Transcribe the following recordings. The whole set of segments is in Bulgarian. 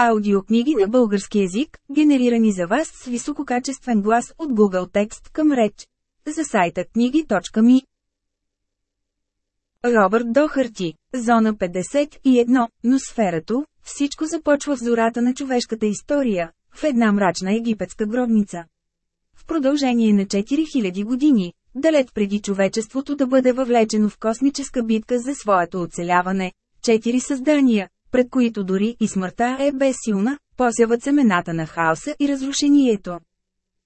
Аудиокниги на български език, генерирани за вас с висококачествен глас от Google Текст към реч. За сайта книги.ми Робърт Дохарти, Зона 51, но сферато, всичко започва в зората на човешката история, в една мрачна египетска гробница. В продължение на 4000 години, далеч преди човечеството да бъде въвлечено в космическа битка за своето оцеляване, четири създания, пред които дори и смъртта е безсилна, посяват семената на хаоса и разрушението.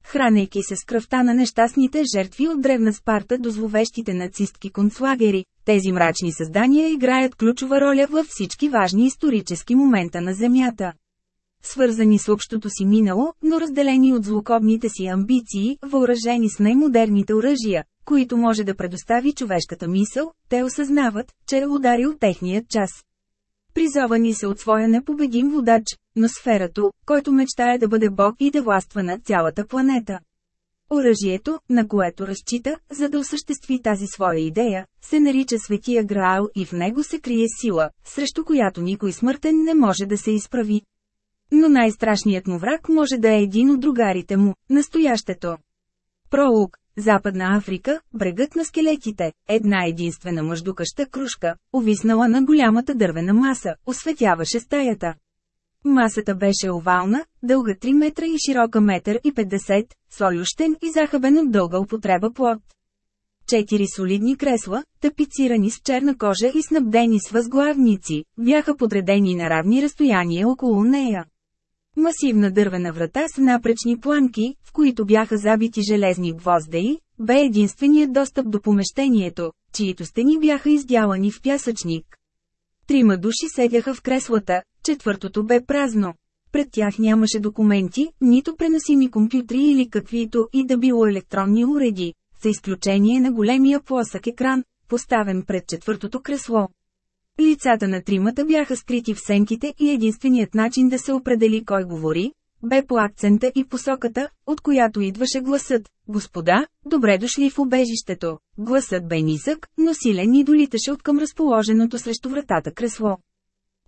Хранейки се с кръвта на нещастните жертви от древна Спарта до зловещите нацистки концлагери, тези мрачни създания играят ключова роля във всички важни исторически момента на Земята. Свързани с общото си минало, но разделени от злокобните си амбиции, въоръжени с най-модерните оръжия, които може да предостави човешката мисъл, те осъзнават, че е ударил техният час. Призовани се от своя непобедим водач, но сферато, който мечтае да бъде бог и да властва над цялата планета. Оръжието, на което разчита, за да осъществи тази своя идея, се нарича Светия Граал и в него се крие сила, срещу която никой смъртен не може да се изправи. Но най-страшният му враг може да е един от другарите му, настоящето. Пролог Западна Африка, брегът на скелетите, една единствена мъждукаща кружка, увиснала на голямата дървена маса, осветяваше стаята. Масата беше овална, дълга 3 метра и широка метър и 50, солющен и захабен от дълга употреба плод. Четири солидни кресла, тапицирани с черна кожа и снабдени с възглавници, бяха подредени на равни разстояния около нея. Масивна дървена врата с напречни планки, в които бяха забити железни гвоздеи, бе единственият достъп до помещението, чието стени бяха издялани в пясъчник. Трима души седяха в креслата, четвъртото бе празно. Пред тях нямаше документи, нито преносими компютри или каквито и да било електронни уреди, за изключение на големия плосък екран, поставен пред четвъртото кресло. Лицата на тримата бяха скрити в сенките и единственият начин да се определи кой говори, бе по акцента и посоката, от която идваше гласът. Господа, добре дошли в убежището. Гласът бе нисък, но силен и долиташе от към разположеното срещу вратата кресло.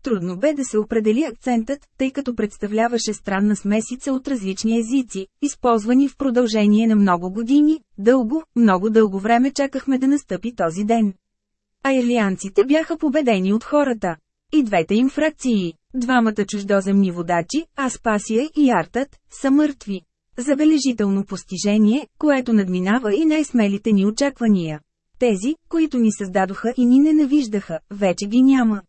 Трудно бе да се определи акцентът, тъй като представляваше странна смесица от различни езици, използвани в продължение на много години, дълго, много дълго време чакахме да настъпи този ден. А ирлианците бяха победени от хората. И двете им фракции, двамата чуждоземни водачи, Аспасия и Артът, са мъртви. Забележително постижение, което надминава и най-смелите ни очаквания. Тези, които ни създадоха и ни ненавиждаха, вече ги няма.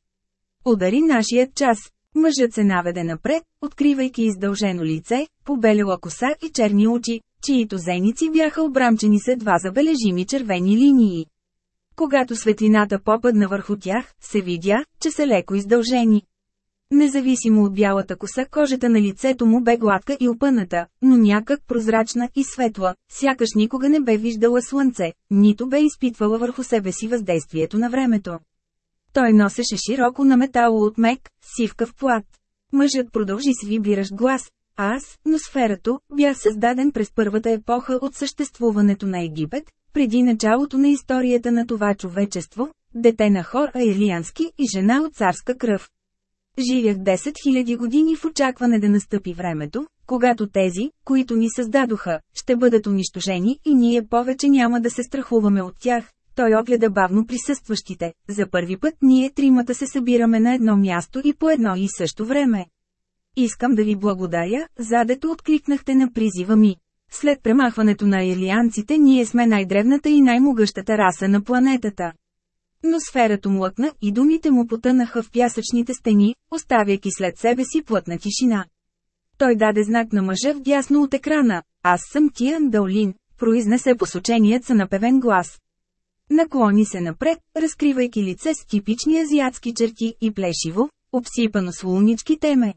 Удари нашият час. Мъжът се наведе напред, откривайки издължено лице, побелела коса и черни очи, чието зеници бяха обрамчени с едва забележими червени линии. Когато светлината попадна върху тях, се видя, че са леко издължени. Независимо от бялата коса, кожата на лицето му бе гладка и опъната, но някак прозрачна и светла, сякаш никога не бе виждала слънце, нито бе изпитвала върху себе си въздействието на времето. Той носеше широко на метало от мек, сивкав плат. Мъжът продължи с вибиращ глас. Аз, но сферато, бях създаден през първата епоха от съществуването на Египет, преди началото на историята на това човечество, дете на хор аирлиански и жена от царска кръв. Живях 10 000 години в очакване да настъпи времето, когато тези, които ни създадоха, ще бъдат унищожени и ние повече няма да се страхуваме от тях. Той огледа бавно присъстващите. За първи път ние тримата се събираме на едно място и по едно и също време. Искам да ви благодаря, задето откликнахте на призива ми. След премахването на ирлианците ние сме най-древната и най-могъщата раса на планетата. Но сферата млъкна и думите му потънаха в пясъчните стени, оставяйки след себе си плътна тишина. Той даде знак на мъжа в дясно от екрана. Аз съм Тиан Даолин, произнесе посоченият са напевен глас. Наклони се напред, разкривайки лице с типични азиатски черти и плешиво, обсипано с лунички теме.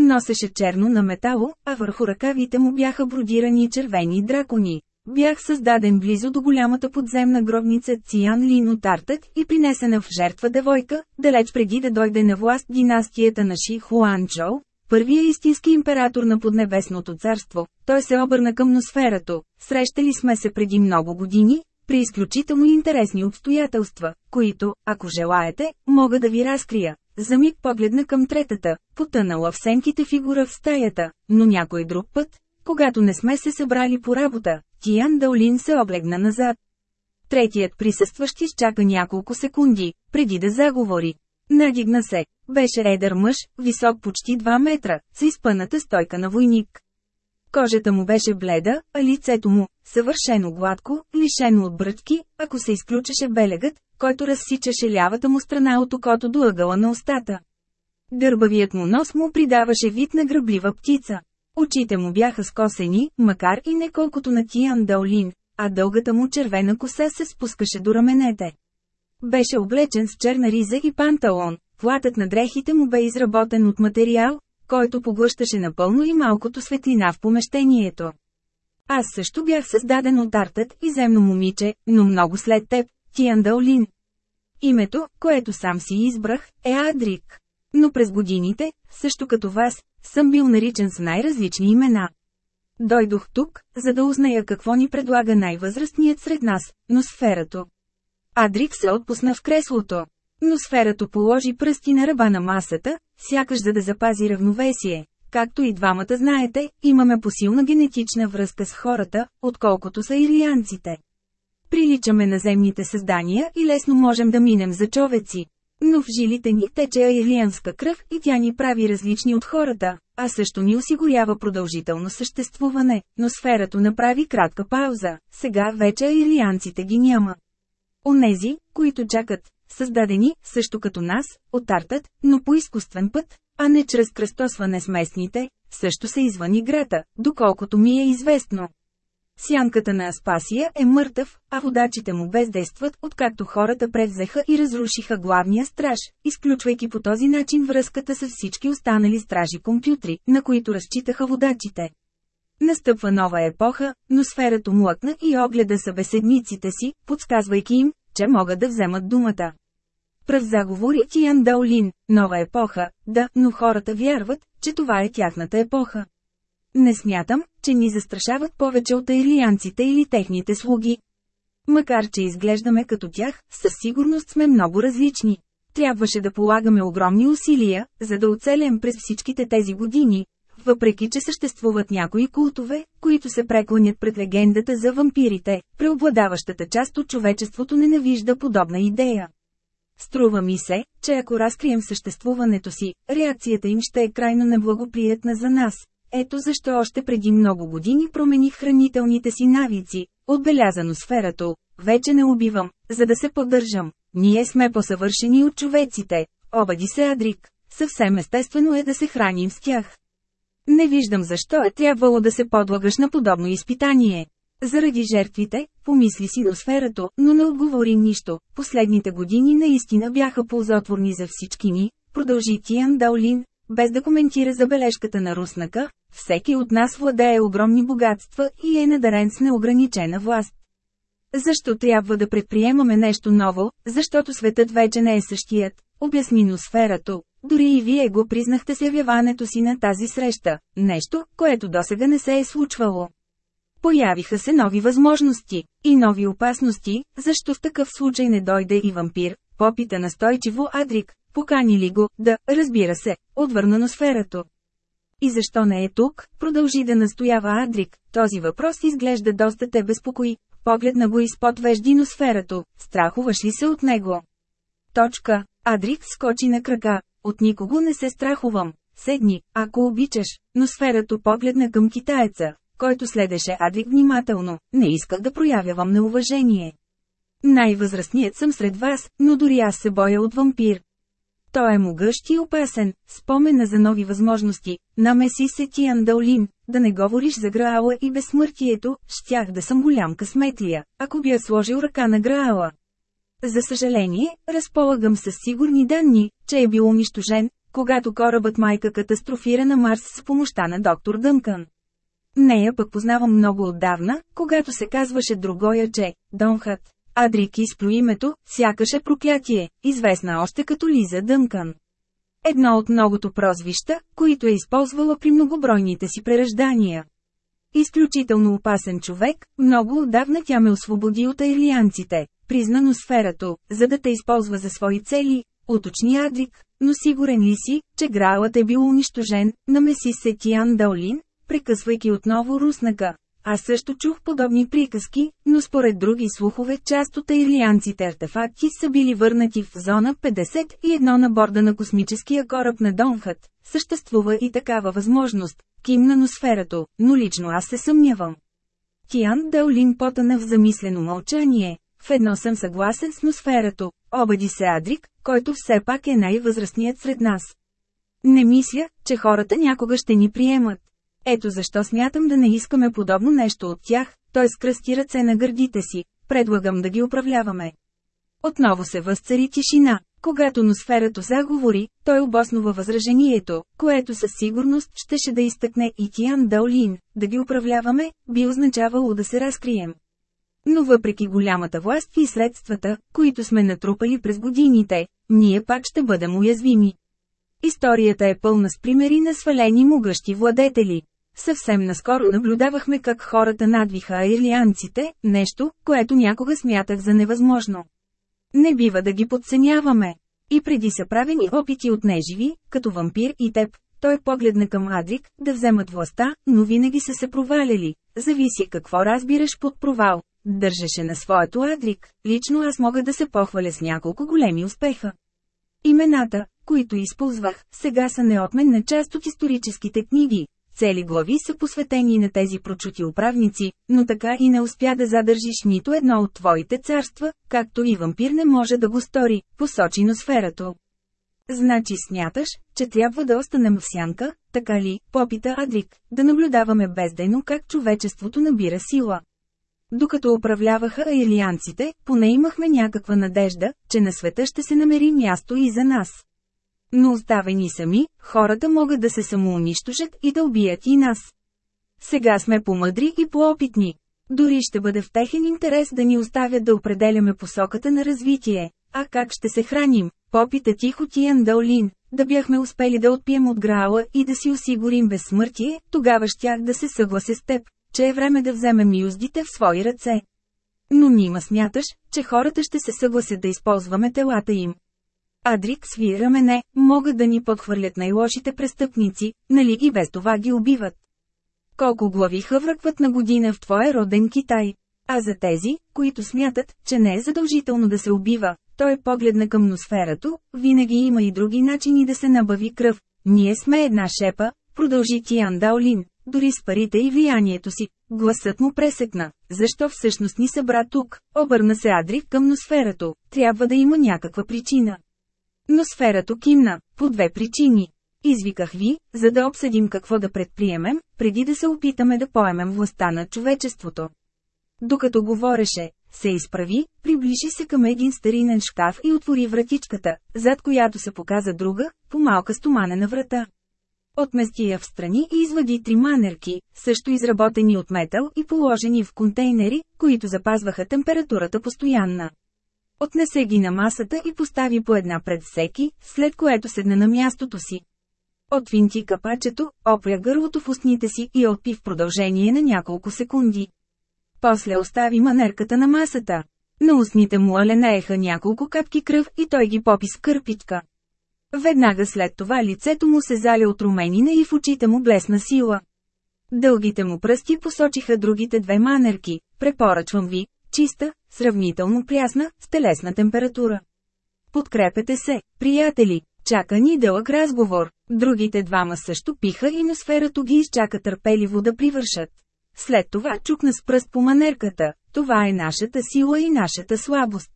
Носеше черно на метало, а върху ръкавите му бяха бродирани червени дракони. Бях създаден близо до голямата подземна гробница Циан Лино Тартът и принесена в жертва девойка, далеч преди да дойде на власт династията на Ши Хуанчжоу, първия истински император на поднебесното царство. Той се обърна към носферато. Срещали сме се преди много години, при изключително интересни обстоятелства, които, ако желаете, мога да ви разкрия. За миг погледна към третата, потънала в сенките фигура в стаята, но някой друг път, когато не сме се събрали по работа, Тиян Даолин се облегна назад. Третият присъстващ изчака няколко секунди, преди да заговори. Надигна се. Беше едър мъж, висок почти 2 метра, с изпъната стойка на войник. Кожата му беше бледа, а лицето му, съвършено гладко, лишено от бръчки, ако се изключеше белегът, който разсичаше лявата му страна от окото до ъгъла на устата. Гърбавият му нос му придаваше вид на гръблива птица. Очите му бяха скосени, макар и не колкото на Тиан Даолин, а дългата му червена коса се спускаше до раменете. Беше облечен с черна риза и панталон, платът на дрехите му бе изработен от материал, който поглъщаше напълно и малкото светлина в помещението. Аз също бях създаден от артът и земно момиче, но много след теб, Тиан Даолин. Името, което сам си избрах, е Адрик. Но през годините, също като вас, съм бил наричан с най-различни имена. Дойдох тук, за да узная какво ни предлага най-възрастният сред нас, но сферато. Адрик се отпусна в креслото. Но сферато положи пръсти на ръба на масата, сякаш за да запази равновесие. Както и двамата знаете, имаме посилна генетична връзка с хората, отколкото са ирианците. Приличаме на земните създания и лесно можем да минем за човеци. Но в жилите ни тече аилианска кръв и тя ни прави различни от хората, а също ни осигурява продължително съществуване, но сферато направи кратка пауза, сега вече аилианците ги няма. Онези, които чакат, създадени, също като нас, от артът, но по изкуствен път, а не чрез кръстосване с местните, също са извън играта, доколкото ми е известно. Сянката на Аспасия е мъртъв, а водачите му бездействат, откакто хората превзеха и разрушиха главния страж, изключвайки по този начин връзката с всички останали стражи компютри, на които разчитаха водачите. Настъпва нова епоха, но сферата млъкна и огледа събеседниците си, подсказвайки им, че могат да вземат думата. Пръв заговори Тиян Даолин, нова епоха, да, но хората вярват, че това е тяхната епоха. Не смятам, че ни застрашават повече от аилианците или техните слуги. Макар че изглеждаме като тях, със сигурност сме много различни. Трябваше да полагаме огромни усилия, за да оцелем през всичките тези години, въпреки че съществуват някои култове, които се преклонят пред легендата за вампирите, преобладаващата част от човечеството ненавижда подобна идея. Струва ми се, че ако разкрием съществуването си, реакцията им ще е крайно неблагоприятна за нас. Ето защо още преди много години промених хранителните си навици, отбелязано сферато. Вече не убивам, за да се поддържам. Ние сме посъвършени от човеците. Обади се Адрик. Съвсем естествено е да се храним с тях. Не виждам защо е трябвало да се подлагаш на подобно изпитание. Заради жертвите, помисли си сферато, но не отговори нищо. Последните години наистина бяха ползотворни за всички ни, продължи Тиан Даолин, без да коментира забележката на Руснака, всеки от нас владее огромни богатства и е надарен с неограничена власт. Защо трябва да предприемаме нещо ново, защото светът вече не е същият, обясни носферато. Дори и вие го признахте с явяването си на тази среща, нещо, което досега не се е случвало. Появиха се нови възможности и нови опасности, защо в такъв случай не дойде и вампир, попита настойчиво Адрик, покани ли го, да, разбира се, отвърна на сферато. И защо не е тук, продължи да настоява Адрик, този въпрос изглежда доста те безпокои, погледна го изпод веждиносферато, страхуваш ли се от него? Точка. Адрик скочи на крака, от никого не се страхувам. Седни, ако обичаш, но сферато погледна към китаеца, който следеше Адрик внимателно, не исках да проявявам неуважение. Най-възрастният съм сред вас, но дори аз се боя от вампир. Той е могъщ и опасен, спомена за нови възможности, намеси се ти Андалин, да не говориш за Граала и безсмъртието, щях да съм голям късметлия, ако би я сложил ръка на Граала. За съжаление, разполагам със сигурни данни, че е бил унищожен, когато корабът майка катастрофира на Марс с помощта на доктор Дънкън. Нея пък познавам много отдавна, когато се казваше другоя, че Донхът. Адрик изплю името, сякаш е проклятие, известна още като Лиза Дънкън. Едно от многото прозвища, които е използвала при многобройните си прераждания. Изключително опасен човек, много отдавна тя ме освободи от аилианците, признано сферато, за да те използва за свои цели, уточни Адрик, но сигурен ли си, че Граалът е бил унищожен, намеси се Тиан Даолин, прекъсвайки отново руснака. Аз също чух подобни приказки, но според други слухове част от аирлианците артефакти са били върнати в зона 51 на борда на космическия кораб на Донхът. Съществува и такава възможност, кимна носферато, но лично аз се съмнявам. Тиан Даолин потъна в замислено мълчание. В едно съм съгласен с носферато, обади се Адрик, който все пак е най-възрастният сред нас. Не мисля, че хората някога ще ни приемат. Ето защо смятам да не искаме подобно нещо от тях, той скръсти ръце на гърдите си, предлагам да ги управляваме. Отново се възцари тишина. Когато носферато заговори, той обоснова възражението, което със сигурност щеше да изтъкне и Тиан Даолин, да ги управляваме, би означавало да се разкрием. Но въпреки голямата власт и средствата, които сме натрупали през годините, ние пак ще бъдем уязвими. Историята е пълна с примери на свалени могъщи владетели. Съвсем наскоро наблюдавахме как хората надвиха аирлианците, нещо, което някога смятах за невъзможно. Не бива да ги подценяваме. И преди са правени опити от неживи, като вампир и теб, той погледна към Адрик, да вземат властта, но винаги са се проваляли. Зависи какво разбираш под провал. Държеше на своето Адрик, лично аз мога да се похваля с няколко големи успеха. Имената, които използвах, сега са неотменна част от историческите книги, Цели глави са посветени на тези прочути управници, но така и не успя да задържиш нито едно от твоите царства, както и вампир не може да го стори, посочи носферато. Значи смяташ, че трябва да останем в сянка, така ли, попита Адрик, да наблюдаваме бездейно как човечеството набира сила. Докато управляваха аилианците, поне имахме някаква надежда, че на света ще се намери място и за нас. Но оставени сами, хората могат да се самоунищожат и да убият и нас. Сега сме помъдри и поопитни. Дори ще бъде в техен интерес да ни оставят да определяме посоката на развитие. А как ще се храним? Попита тихо Тиан Даолин. Да бяхме успели да отпием от Граала и да си осигурим безсмъртие, тогава щях да се съглася с теб, че е време да вземем юздите в свои ръце. Но нима смяташ, че хората ще се съгласят да използваме телата им. Адрик свира мене, могат да ни подхвърлят най-лошите престъпници, нали и без това ги убиват. Колко глави хъвръкват на година в твоя роден Китай? А за тези, които смятат, че не е задължително да се убива, той погледна към носферато, винаги има и други начини да се набави кръв. Ние сме една шепа, продължи Тиан Даолин, дори с парите и влиянието си. Гласът му пресекна. Защо всъщност ни събра тук? Обърна се Адрик към носферато. Трябва да има някаква причина. Но сферата кимна, по две причини. Извиках ви, за да обсъдим какво да предприемем, преди да се опитаме да поемем властта на човечеството. Докато говореше, се изправи, приближи се към един старинен шкаф и отвори вратичката, зад която се показа друга, по-малка стоманена врата. Отмести я в страни и извади три манерки, също изработени от метал и положени в контейнери, които запазваха температурата постоянна. Отнесе ги на масата и постави по една пред всеки, след което седна на мястото си. Отвинти капачето, опря гърлото в устните си и отпи в продължение на няколко секунди. После остави манерката на масата. На устните му аленееха няколко капки кръв и той ги попи с кърпичка. Веднага след това лицето му се заля от руменина и в очите му блесна сила. Дългите му пръсти посочиха другите две манерки. Препоръчвам ви, чиста, сравнително прясна, с телесна температура. Подкрепете се, приятели, чака ни дълъг разговор. Другите двама също пиха и на сферато ги изчака търпеливо да привършат. След това чукна с пръст по манерката, това е нашата сила и нашата слабост.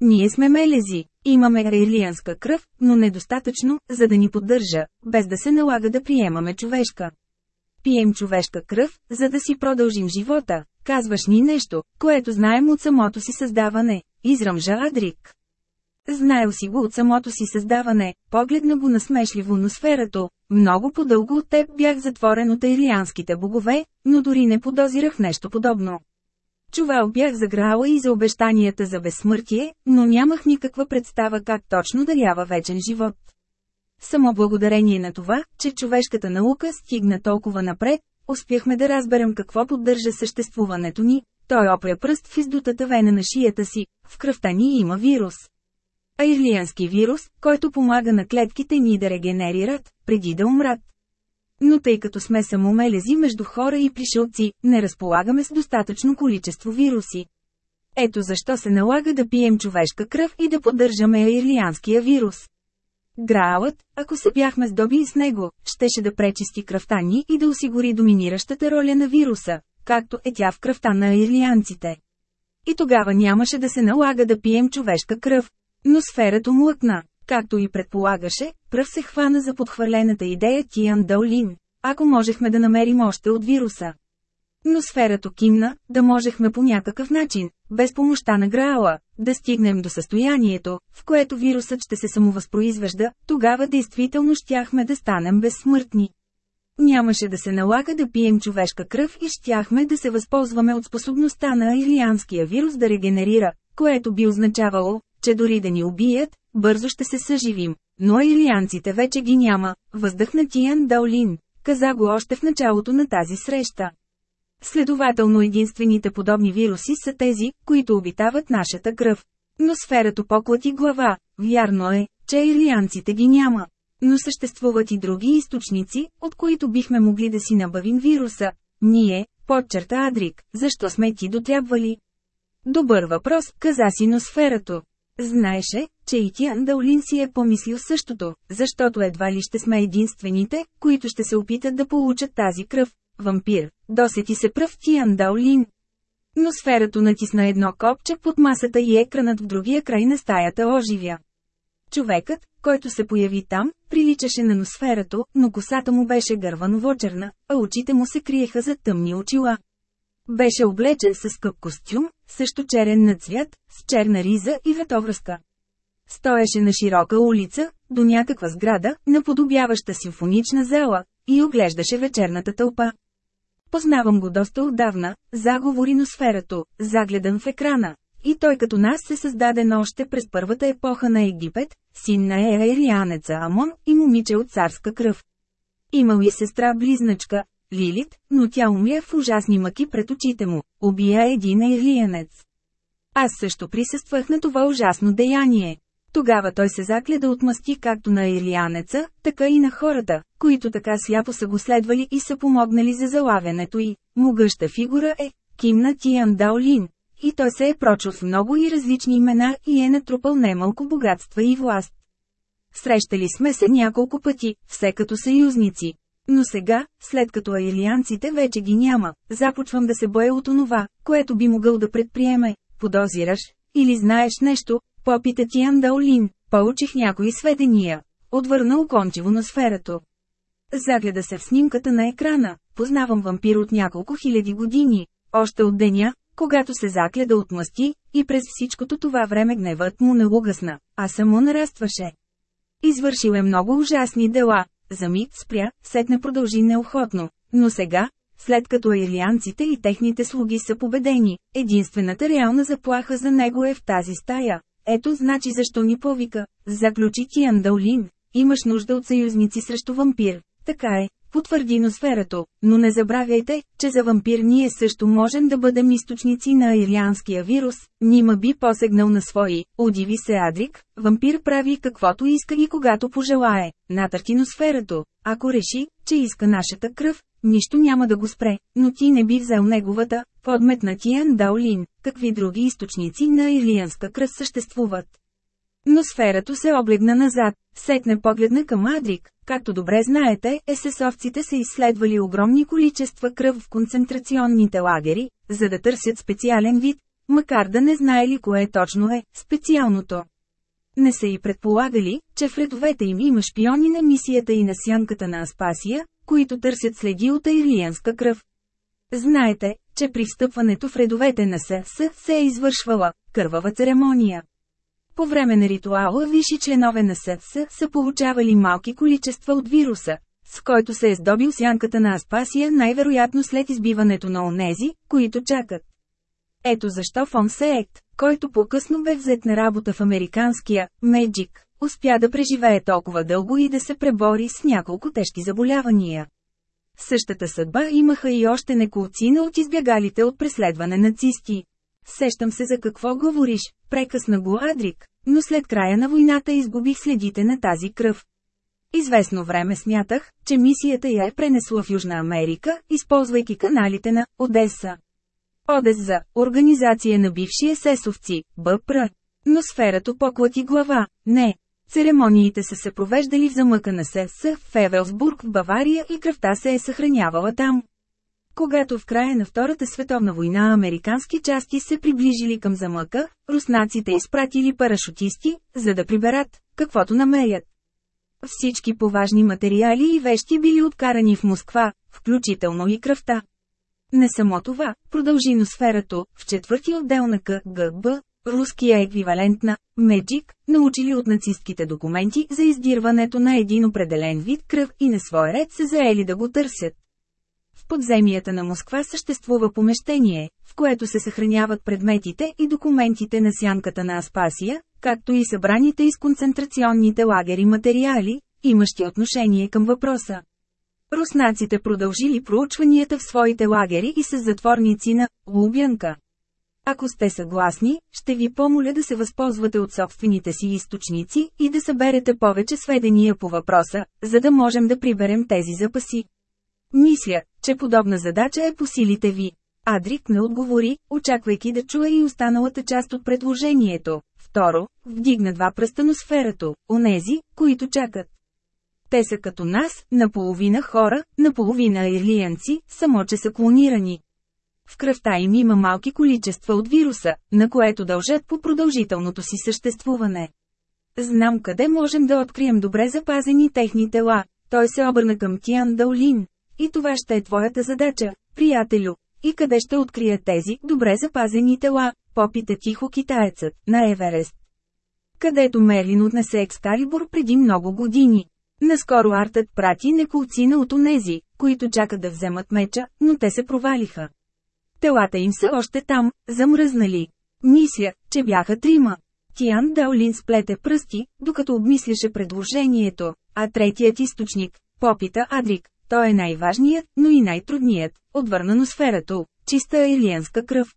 Ние сме мелези, имаме рейлианска кръв, но недостатъчно, за да ни поддържа, без да се налага да приемаме човешка. Пием човешка кръв, за да си продължим живота, Казваш ни нещо, което знаем от самото си създаване, изръмжа Адрик. Знаел си го от самото си създаване, погледна го на смешливо носферато, много по-дълго от теб бях затворен от ирианските богове, но дори не подозирах нещо подобно. Чувал бях за Граала и за обещанията за безсмъртие, но нямах никаква представа как точно дарява вечен живот. Само благодарение на това, че човешката наука стигна толкова напред, успяхме да разберем какво поддържа съществуването ни. Той опря пръст в издутата вена на шията си, в кръвта ни има вирус. Айрлиански вирус, който помага на клетките ни да регенерират, преди да умрат. Но тъй като сме самомелези между хора и пришелци, не разполагаме с достатъчно количество вируси. Ето защо се налага да пием човешка кръв и да поддържаме айрлианския вирус. Граалът, ако се бяхме здобили с него, щеше да пречисти кръвта ни и да осигури доминиращата роля на вируса, както е тя в кръвта на ирлианците. И тогава нямаше да се налага да пием човешка кръв. Но сферата млъкна. Както и предполагаше, пръв се хвана за подхвърлената идея Тиан Даолин. Ако можехме да намерим още от вируса. Но сферата кимна, да можехме по някакъв начин, без помощта на Граала, да стигнем до състоянието, в което вирусът ще се самовъзпроизвежда, тогава действително щяхме да станем безсмъртни. Нямаше да се налага да пием човешка кръв и щяхме да се възползваме от способността на ирлианския вирус да регенерира, което би означавало, че дори да ни убият, бързо ще се съживим. Но ирлианците вече ги няма, въздъхна Тиан Даолин, каза го още в началото на тази среща. Следователно единствените подобни вируси са тези, които обитават нашата кръв. Но сферата поклати глава, вярно е, че ирлианците ги няма. Но съществуват и други източници, от които бихме могли да си набавим вируса. Ние, подчерта Адрик, защо сме ти дотрябвали? Добър въпрос, каза си носферато. Знаеше, че и Тиан Даолин си е помислил същото, защото едва ли ще сме единствените, които ще се опитат да получат тази кръв. Вампир, досети се пръв Тиан Даолин. Но сферато натисна едно копче под масата и екранът в другия край на стаята оживя. Човекът, който се появи там, приличаше на носферато, но косата му беше гървано-вочерна, а очите му се криеха за тъмни очила. Беше облечен с скъп костюм, също черен на цвят, с черна риза и ветовръзка. Стоеше на широка улица, до някаква сграда, наподобяваща симфонична зала, и оглеждаше вечерната тълпа. Познавам го доста отдавна, заговори носферато, загледан в екрана. И той като нас се създаден още през първата епоха на Египет, син на Еаирианеца Амон и момиче от царска кръв. Имал и сестра-близначка, Лилит, но тя умря в ужасни мъки пред очите му, убия един ейлиянец. Аз също присъствах на това ужасно деяние. Тогава той се закле да отмъсти както на Илианеца, така и на хората, които така сляпо са го следвали и са помогнали за залавянето й. Могъща фигура е Кимна Тиан Даолин. И той се е прочул с много и различни имена и е натрупал немалко богатства и власт. Срещали сме се няколко пъти, все като съюзници. Но сега, след като аилианците вече ги няма, започвам да се боя от онова, което би могъл да предприеме. Подозираш, или знаеш нещо, попита Тиан Даолин, получих някои сведения. Отвърна окончиво на сферато. Загледа се в снимката на екрана, познавам вампир от няколко хиляди години, още от деня, когато се закля да отмъсти, и през всичкото това време гневът му не угасна, а само нарастваше. Извършил е много ужасни дела, за миг спря, сетне продължи неохотно, но сега, след като ирлианците и техните слуги са победени, единствената реална заплаха за него е в тази стая. Ето значи защо ни повика, заключи Тиан Даолин, имаш нужда от съюзници срещу вампир. Така е, потвърди носферато, но не забравяйте, че за вампир ние също можем да бъдем източници на ирианския вирус, нима би посегнал на свои, удиви се Адрик, вампир прави каквото иска и когато пожелае, натърти носферато, ако реши, че иска нашата кръв, нищо няма да го спре, но ти не би взел неговата, подметна Тиан Даолин, какви други източници на ирлианска кръв съществуват. Но сферато се облегна назад, сетне погледна към Адрик. Както добре знаете, есесовците са изследвали огромни количества кръв в концентрационните лагери, за да търсят специален вид, макар да не знаели кое точно е специалното. Не са и предполагали, че в редовете им има шпиони на мисията и на сянката на Аспасия, които търсят следи от айлиянска кръв. Знаете, че при встъпването в редовете на СС се е извършвала кървава церемония. По време на ритуала висши членове на СС са получавали малки количества от вируса, с който се е здобил сянката на Аспасия най-вероятно след избиването на онези, които чакат. Ето защо Фон Сеект, който по-късно бе взет на работа в американския Magic, успя да преживее толкова дълго и да се пребори с няколко тежки заболявания. Същата съдба имаха и още неколцина от избягалите от преследване нацисти. Сещам се за какво говориш, прекъсна го Адрик. но след края на войната изгубих следите на тази кръв. Известно време смятах, че мисията я е пренесла в Южна Америка, използвайки каналите на Одеса. Одеса – организация на бивши есесовци, БПР. Но сферато поклати глава, не. Церемониите са се провеждали в замъка на СС в Февелсбург в Бавария и кръвта се е съхранявала там. Когато в края на Втората световна война американски части се приближили към замъка, руснаците изпратили парашутисти, за да приберат, каквото намерят. Всички поважни материали и вещи били откарани в Москва, включително и кръвта. Не само това, продължи носферато, в четвърти отдел на КГБ, руския еквивалент на «Меджик», научили от нацистките документи за издирването на един определен вид кръв и на свой ред се заели да го търсят. В подземията на Москва съществува помещение, в което се съхраняват предметите и документите на сянката на Аспасия, както и събраните из концентрационните лагери материали, имащи отношение към въпроса. Руснаците продължили проучванията в своите лагери и с затворници на Лубянка. Ако сте съгласни, ще ви помоля да се възползвате от собствените си източници и да съберете повече сведения по въпроса, за да можем да приберем тези запаси. Мисля, че подобна задача е по силите ви. Адрик не отговори, очаквайки да чуе и останалата част от предложението. Второ, вдигна два пръста на сферато, онези, които чакат. Те са като нас, наполовина хора, наполовина ирлиянци, само че са клонирани. В кръвта им има малки количества от вируса, на което дължат по продължителното си съществуване. Знам къде можем да открием добре запазени техни тела. Той се обърна към Тиан Даулин. И това ще е твоята задача, приятелю. И къде ще открия тези добре запазени тела, попита тихо китаецът, на Еверест. Където Мерлин отнесе Екскалибур преди много години. Наскоро артът прати неколцина от онези, които чакат да вземат меча, но те се провалиха. Телата им са още там, замръзнали. Мисля, че бяха трима. Тиан Даолин сплете пръсти, докато обмисляше предложението, а третият източник, попита Адрик, той е най-важният, но и най-трудният, отвърна носферато, чиста елиенска кръв.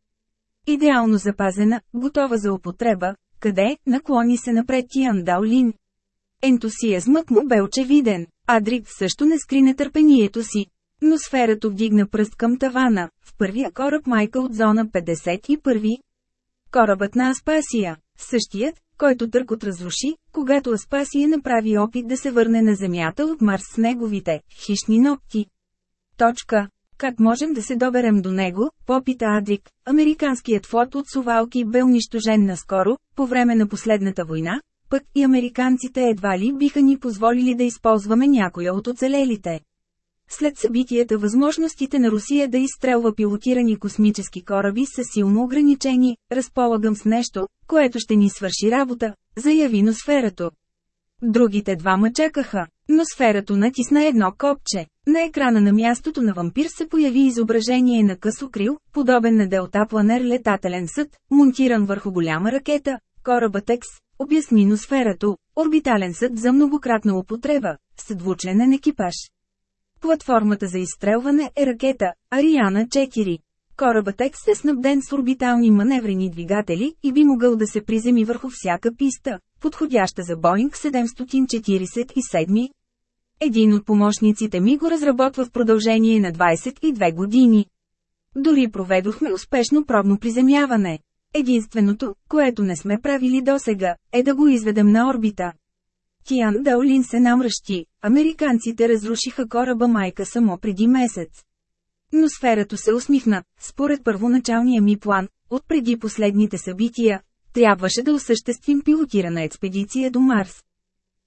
Идеално запазена, готова за употреба, къде, наклони се напред Тиан Даолин. Ентусиазмът му бе очевиден, Адрик също не скри нетърпението си. Но сферата вдигна пръст към тавана, в първия кораб майка от зона 51. Корабът на Аспасия, същият, който Търкот разруши, когато Аспасия направи опит да се върне на Земята от Марс с неговите хищни ногти. Точка. Как можем да се доберем до него, попита Адрик. Американският флот от Сувалки бе унищожен наскоро, по време на последната война, пък и американците едва ли биха ни позволили да използваме някоя от оцелелите. След събитията възможностите на Русия да изстрелва пилотирани космически кораби са силно ограничени, разполагам с нещо, което ще ни свърши работа, заяви Носферато. Другите двама чакаха, но сферато натисна едно копче. На екрана на мястото на вампир се появи изображение на късокрил, подобен на делтапланер летателен съд, монтиран върху голяма ракета, корабът Екс, обясни Носферато, орбитален съд за многократна употреба, с двучленен екипаж. Платформата за изстрелване е ракета Ариана 4. Корабът Екс е снабден с орбитални маневрени двигатели и би могъл да се приземи върху всяка писта, подходяща за Боинг 747. Един от помощниците ми го разработва в продължение на 22 години. Дори проведохме успешно пробно приземяване. Единственото, което не сме правили досега, е да го изведем на орбита. Тиан Даолин се намръщи, американците разрушиха кораба майка само преди месец. Но сферато се усмихна, според първоначалния ми план, от преди последните събития, трябваше да осъществим пилотирана експедиция до Марс.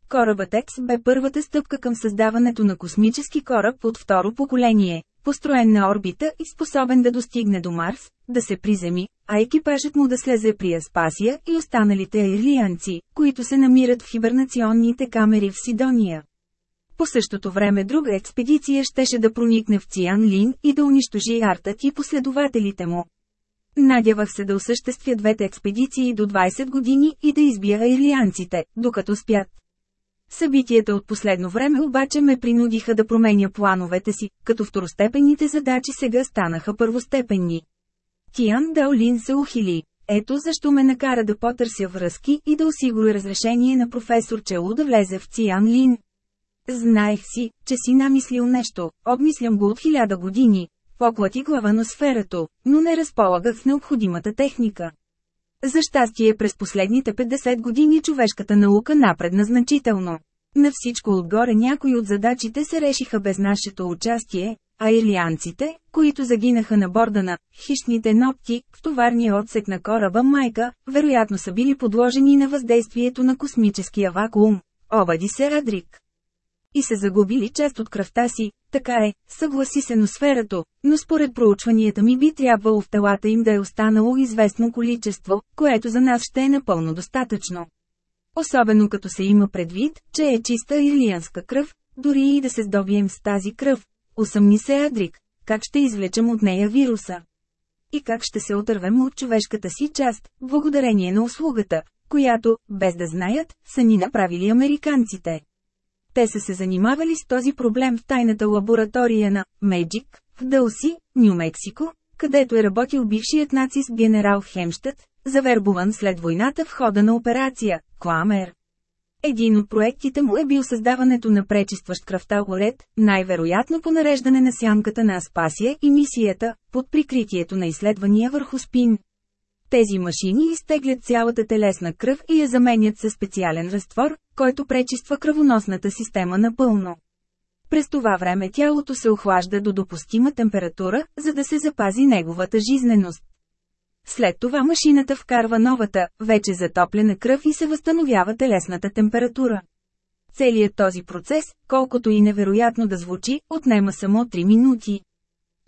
Корабът Екс бе първата стъпка към създаването на космически кораб от второ поколение, построен на орбита и способен да достигне до Марс, да се приземи, а екипажът му да слезе при Аспасия и останалите ирлианци, които се намират в хибернационните камери в Сидония. По същото време друга експедиция щеше да проникне в Циан Лин и да унищожи артът и последователите му. Надявах се да осъществя двете експедиции до 20 години и да избия ирлианците, докато спят. Събитията от последно време обаче ме принудиха да променя плановете си, като второстепенните задачи сега станаха първостепенни. Тиан Даолин се ухили. Ето защо ме накара да потърся връзки и да осигуря разрешение на професор Челу да влезе в Циан Лин. Знаех си, че си намислил нещо, обмислям го от хиляда години. Поклати глава на сферато, но не разполагах с необходимата техника. За щастие през последните 50 години човешката наука напредна значително. На всичко отгоре някои от задачите се решиха без нашето участие, а ирлианците, които загинаха на борда на «хищните ногти» в товарния отсек на кораба Майка, вероятно са били подложени на въздействието на космическия вакуум. Обади се Адрик. И се загубили част от кръвта си, така е, съгласи се носферато, но според проучванията ми би трябвало в телата им да е останало известно количество, което за нас ще е напълно достатъчно. Особено като се има предвид, че е чиста ирлианска кръв, дори и да се здобием с тази кръв. Усъмни се Адрик, как ще извлечем от нея вируса? И как ще се отървем от човешката си част, благодарение на услугата, която, без да знаят, са ни направили американците. Те са се занимавали с този проблем в тайната лаборатория на Меджик, в Дълси, Нью-Мексико, където е работил бившият нацист генерал Хемштът, завербуван след войната в хода на операция Кламер. Един от проектите му е бил създаването на пречистващ кръвта уред, най-вероятно по нареждане на сянката на Аспасия и мисията, под прикритието на изследвания върху спин. Тези машини изтеглят цялата телесна кръв и я заменят със специален разтвор, който пречиства кръвоносната система напълно. През това време тялото се охлажда до допустима температура, за да се запази неговата жизненост. След това машината вкарва новата, вече затоплена кръв и се възстановява телесната температура. Целият този процес, колкото и невероятно да звучи, отнема само 3 минути.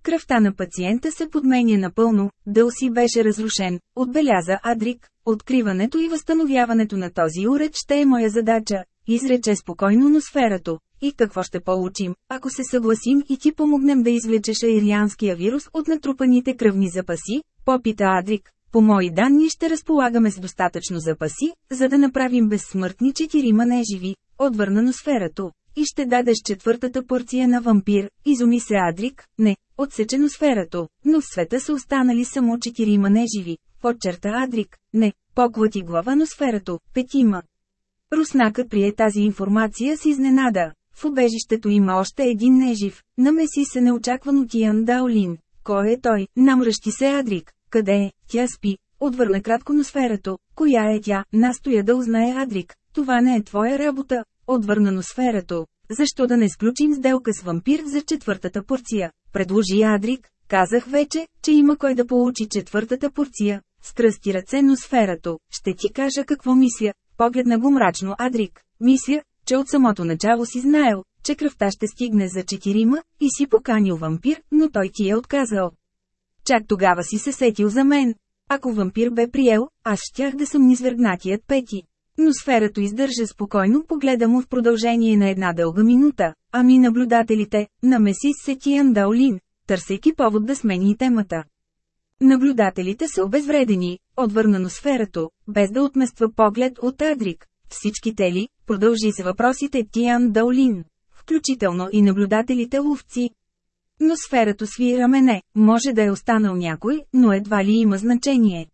Кръвта на пациента се подменя напълно, дъл си беше разрушен, отбеляза Адрик. Откриването и възстановяването на този уред ще е моя задача, изрече спокойно носферато. И какво ще получим, ако се съгласим и ти помогнем да извлечеш аирианския вирус от натрупаните кръвни запаси? Попита Адрик. По мои данни ще разполагаме с достатъчно запаси, за да направим безсмъртни четирима неживи, отвърна носферато. И ще дадеш четвъртата порция на вампир, изуми се Адрик, не, отсечено сферато, но в света са останали само четирима неживи, подчерта Адрик, не, поклати глава на сферато, петима. Руснакът прие тази информация с изненада. В убежището има още един нежив, намеси се неочаквано Тиан Даолин. Кой е той? Намръщи се Адрик. Къде е? Тя спи. Отвърна кратко на сферато. Коя е тя? Настоя да узнае Адрик. Това не е твоя работа. Отвърна на сферато. Защо да не сключим сделка с вампир за четвъртата порция? Предложи Адрик. Казах вече, че има кой да получи четвъртата порция. Скръсти ръце на сферато. Ще ти кажа какво мисля. Погледна го мрачно Адрик. Мисля, че от самото начало си знаел, че кръвта ще стигне за четирима, и си поканил вампир, но той ти е отказал. Чак тогава си се сетил за мен. Ако вампир бе приел, аз щях да съм низвергнатият пети. Но сферато издържа спокойно, погледа му в продължение на една дълга минута, ами наблюдателите, намеси се Тиан Даолин, търсейки повод да смени темата. Наблюдателите са обезвредени, отвърнано сферато, без да отмества поглед от Адрик. Всичките ли, продължи се въпросите Тиан Даолин, включително и наблюдателите ловци. Но сферато сви рамене, може да е останал някой, но едва ли има значение.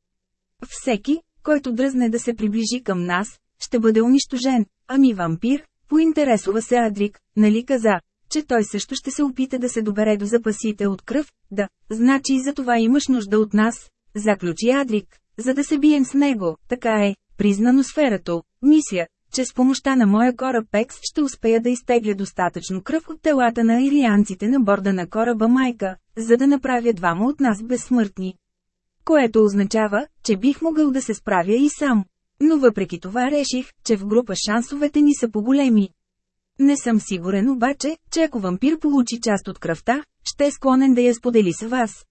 Всеки, който дръзне да се приближи към нас, ще бъде унищожен, ами вампир, поинтересува се Адрик, нали каза, че той също ще се опита да се добере до запасите от кръв, да, значи и за това имаш нужда от нас, заключи Адрик, за да се бием с него, така е, признано сферато, мисля, че с помощта на моя кораб Пекс ще успея да изтегля достатъчно кръв от телата на ирианците на борда на кораба Майка, за да направя двама от нас безсмъртни. Което означава, че бих могъл да се справя и сам. Но въпреки това реших, че в група шансовете ни са по-големи. Не съм сигурен обаче, че ако вампир получи част от кръвта, ще е склонен да я сподели с вас.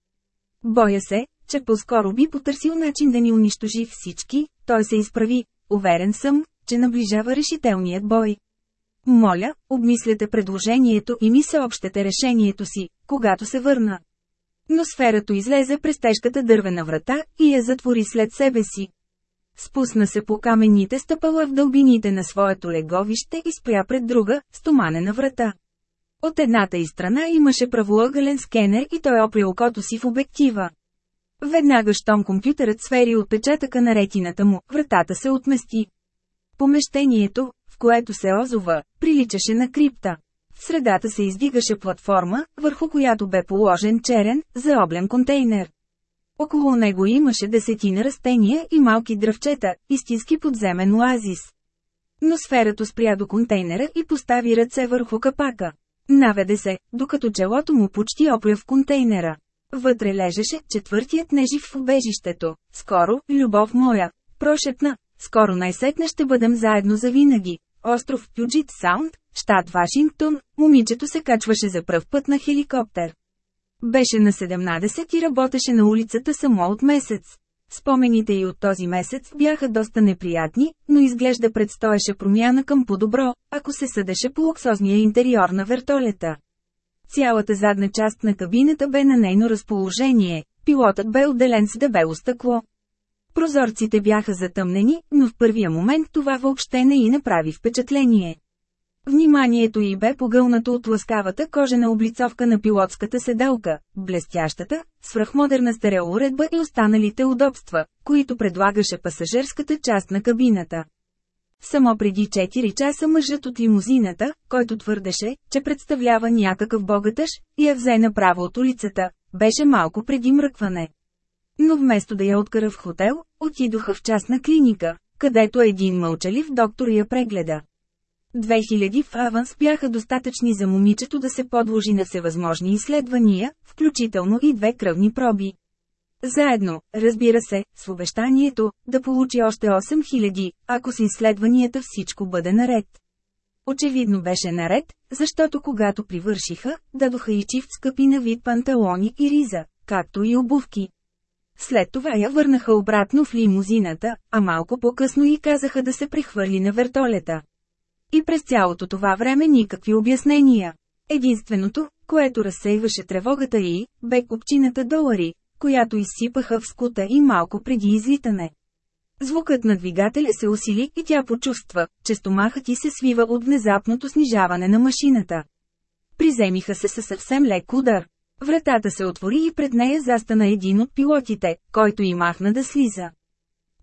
Боя се, че по-скоро би потърсил начин да ни унищожи всички, той се изправи. Уверен съм, че наближава решителният бой. Моля, обмисляте предложението и ми съобщете решението си, когато се върна. Но сферато излезе през тежката дървена врата и я затвори след себе си. Спусна се по каменните стъпала в дълбините на своето леговище и спря пред друга, стоманена врата. От едната и страна имаше правоъгълен скенер и той опри окото си в обектива. Веднага щом компютърът сфери отпечатъка на ретината му, вратата се отмести. Помещението, в което се озова, приличаше на крипта. В средата се издигаше платформа, върху която бе положен черен, заоблен контейнер. Около него имаше десетина растения и малки дръвчета, истински подземен оазис. Но сферата спря до контейнера и постави ръце върху капака. Наведе се, докато челото му почти опля в контейнера. Вътре лежеше четвъртият нежив в убежището. Скоро, любов моя, прошепна, скоро най-сетне ще бъдем заедно за винаги. Остров Пюджит Саунд, щат Вашингтон, момичето се качваше за пръв път на хеликоптер. Беше на 17 и работеше на улицата само от месец. Спомените й от този месец бяха доста неприятни, но изглежда предстоеше промяна към по-добро, ако се съдеше по луксозния интериор на вертолета. Цялата задна част на кабината бе на нейно разположение, пилотът бе отделен с дебело стъкло. Прозорците бяха затъмнени, но в първия момент това въобще не и направи впечатление. Вниманието й бе погълнато от ласкавата кожена облицовка на пилотската седалка, блестящата, свръхмодерна стереоуредба и останалите удобства, които предлагаше пасажирската част на кабината. Само преди 4 часа мъжът от лимузината, който твърдеше, че представлява някакъв богатъж, я взе направо от улицата, беше малко преди мръкване. Но вместо да я откара в хотел, отидоха в частна клиника, където един мълчалив доктор я прегледа. 2000 в аванс бяха достатъчни за момичето да се подложи на всевъзможни изследвания, включително и две кръвни проби. Заедно, разбира се, с обещанието, да получи още 8000, ако с изследванията всичко бъде наред. Очевидно беше наред, защото когато привършиха, дадоха и чифт скъпи на вид панталони и риза, както и обувки. След това я върнаха обратно в лимузината, а малко по-късно и казаха да се прехвърли на вертолета. И през цялото това време никакви обяснения. Единственото, което разсейваше тревогата й, бе купчината долари, която изсипаха в скута и малко преди излитане. Звукът на двигателя се усили и тя почувства, че стомахът ти се свива от внезапното снижаване на машината. Приземиха се със съвсем лек удар. Вратата се отвори и пред нея застана един от пилотите, който и махна да слиза.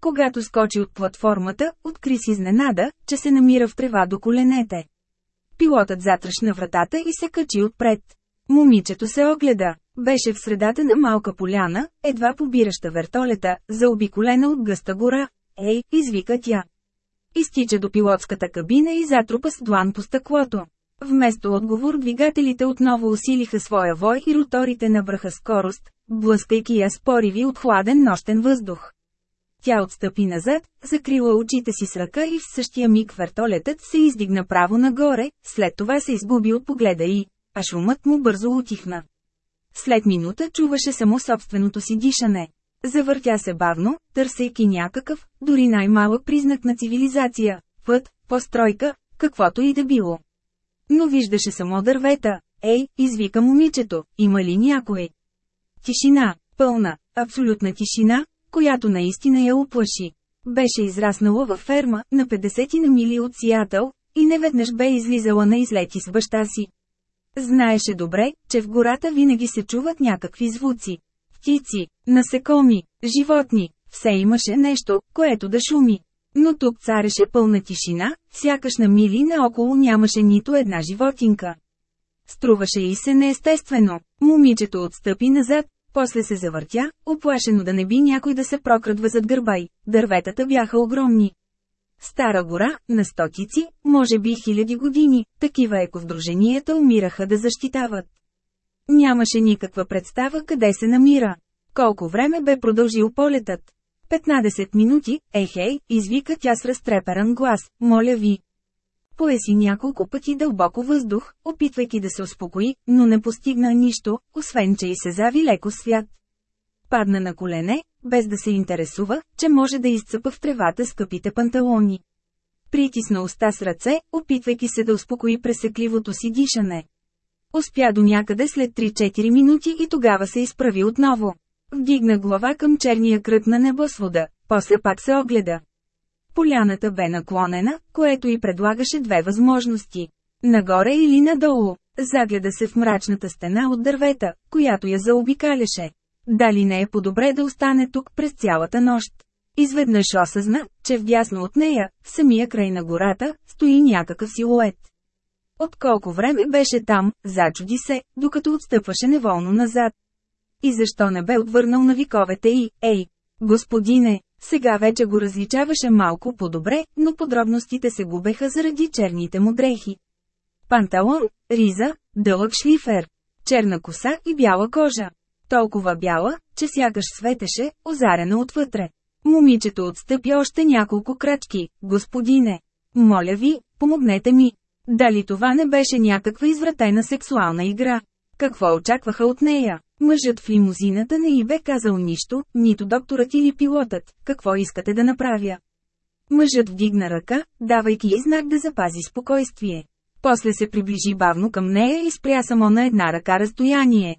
Когато скочи от платформата, откри с изненада, че се намира в трева до коленете. Пилотът затръшна вратата и се качи отпред. Момичето се огледа. Беше в средата на малка поляна, едва побираща вертолета, заобиколена от гъста гора. Ей, извика тя. Изтича до пилотската кабина и затрупа с длан по стъклото. Вместо отговор двигателите отново усилиха своя вой и роторите набраха скорост, блъскайки я с от хладен нощен въздух. Тя отстъпи назад, закрила очите си с ръка и в същия миг вертолетът се издигна право нагоре, след това се изгуби от погледа и, а шумът му бързо утихна. След минута чуваше само собственото си дишане. Завъртя се бавно, търсейки някакъв, дори най-малък признак на цивилизация, път, постройка, каквото и да било. Но виждаше само дървета. Ей, извика момичето, има ли някой? Тишина, пълна, абсолютна тишина, която наистина я оплаши. Беше израснала във ферма, на 50 на мили от Сиатъл, и неведнъж бе излизала на излети с баща си. Знаеше добре, че в гората винаги се чуват някакви звуци. Птици, насекоми, животни, все имаше нещо, което да шуми. Но тук цареше пълна тишина, сякаш на мили наоколо нямаше нито една животинка. Струваше и се неестествено. Момичето отстъпи назад, после се завъртя, оплашено да не би някой да се прокрадва зад гърба й. Дърветата бяха огромни. Стара гора, на стотици, може би хиляди години, такива ековдруженията умираха да защитават. Нямаше никаква представа къде се намира. Колко време бе продължил полетът? 15 минути, ехей, извика тя с разтреперан глас, моля ви. Поеси няколко пъти дълбоко въздух, опитвайки да се успокои, но не постигна нищо, освен че и се зави леко свят. Падна на колене, без да се интересува, че може да изцъпа в тревата скъпите панталони. Притисна уста с ръце, опитвайки се да успокои пресекливото си дишане. Успя до някъде след 3-4 минути и тогава се изправи отново. Вдигна глава към черния кръг на небосвода, после пак се огледа. Поляната бе наклонена, което и предлагаше две възможности. Нагоре или надолу. Загледа се в мрачната стена от дървета, която я заобикаляше. Дали не е по-добре да остане тук през цялата нощ? Изведнъж осъзна, че вдясно от нея, в самия край на гората, стои някакъв силует. От колко време беше там, зачуди се, докато отстъпваше неволно назад. И защо не бе отвърнал на виковете и, ей, господине, сега вече го различаваше малко по-добре, но подробностите се губеха заради черните му дрехи. Панталон, риза, дълъг шлифер, черна коса и бяла кожа. Толкова бяла, че сякаш светеше, озарена отвътре. Момичето отстъпи още няколко крачки. Господине, моля ви, помогнете ми. Дали това не беше някаква извратена сексуална игра? Какво очакваха от нея? Мъжът в лимузината не й бе казал нищо, нито докторът или пилотът, какво искате да направя. Мъжът вдигна ръка, давайки й знак да запази спокойствие. После се приближи бавно към нея и спря само на една ръка разстояние.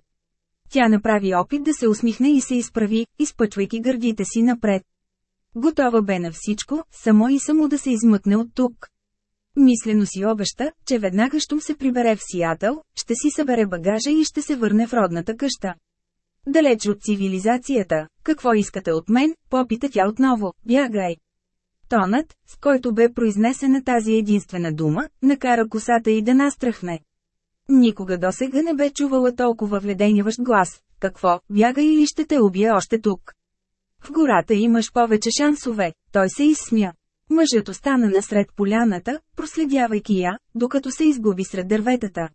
Тя направи опит да се усмихне и се изправи, изпъчвайки гърдите си напред. Готова бе на всичко, само и само да се измъкне от тук. Мислено си обеща, че веднага щом се прибере в Сиатъл, ще си събере багажа и ще се върне в родната къща. Далеч от цивилизацията, какво искате от мен, попита тя отново, бягай. Тонът, с който бе произнесена тази единствена дума, накара косата и да настрахне. Никога досега не бе чувала толкова вледеняващ глас. Какво, бягай или ще те убия още тук? В гората имаш повече шансове, той се изсмя. Мъжът остана насред поляната, проследявайки я, докато се изгуби сред дърветата.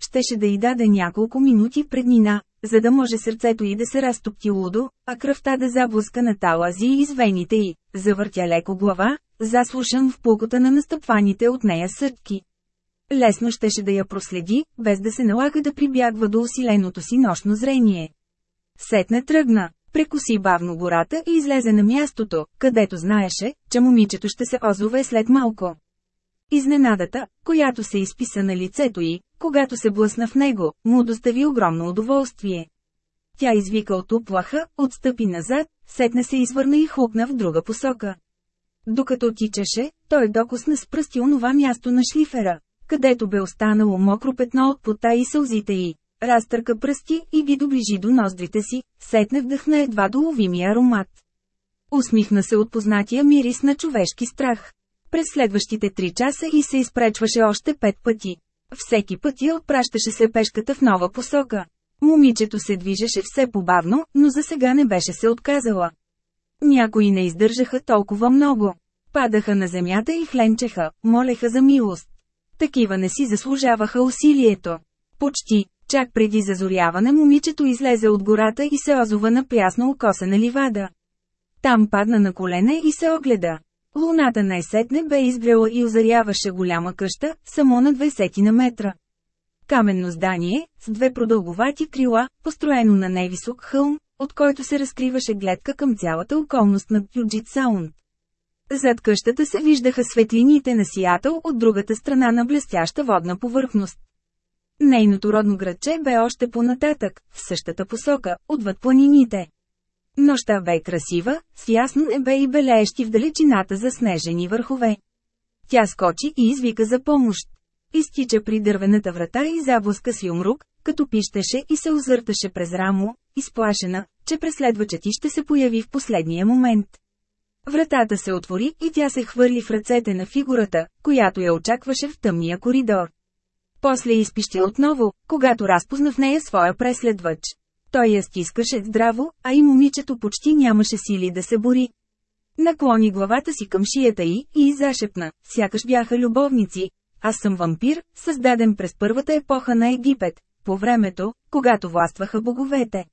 Щеше да й даде няколко минути преднина, за да може сърцето й да се разтопти лудо, а кръвта да заблъска на талази и извените й, завъртя леко глава, заслушан в пулкота на настъпваните от нея съдки. Лесно щеше да я проследи, без да се налага да прибягва до усиленото си нощно зрение. Сетне тръгна, прекоси бавно гората и излезе на мястото, където знаеше, че момичето ще се озове след малко. Изненадата, която се изписа на лицето й, когато се блъсна в него, му достави огромно удоволствие. Тя извика от уплаха, отстъпи назад, сетне се извърна и хукна в друга посока. Докато тичаше, той докосна с пръсти онова място на шлифера, където бе останало мокро петно от пота и сълзите й. Разтърка пръсти и ги доближи до ноздрите си, сетне вдъхна едва доловимия аромат. Усмихна се от познатия мирис на човешки страх. През следващите три часа и се изпречваше още пет пъти. Всеки път я отпращаше се пешката в нова посока. Момичето се движеше все побавно, но за сега не беше се отказала. Някои не издържаха толкова много. Падаха на земята и хленчеха, молеха за милост. Такива не си заслужаваха усилието. Почти, чак преди зазоряване момичето излезе от гората и се озова на прясно окосена ливада. Там падна на колене и се огледа. Луната най-сетне бе изгрела и озаряваше голяма къща, само на 20 на метра. Каменно здание, с две продълговати крила, построено на невисок хълм, от който се разкриваше гледка към цялата околност на Пюджит Саунд. Зад къщата се виждаха светлините на Сиатъл от другата страна на блестяща водна повърхност. Нейното родно градче бе още по-нататък, в същата посока, отвъд планините. Нощта бе красива, с ясно небе и белеещи в далечината за снежени върхове. Тя скочи и извика за помощ. Изтича при дървената врата и заблъска си умрук, като пищеше и се озърташе през рамо, изплашена, че преследвачът ти ще се появи в последния момент. Вратата се отвори и тя се хвърли в ръцете на фигурата, която я очакваше в тъмния коридор. После изпищи отново, когато разпозна в нея своя преследвач. Той я стискаше здраво, а и момичето почти нямаше сили да се бори. Наклони главата си към шията й и зашепна, сякаш бяха любовници. Аз съм вампир, създаден през първата епоха на Египет, по времето, когато властваха боговете.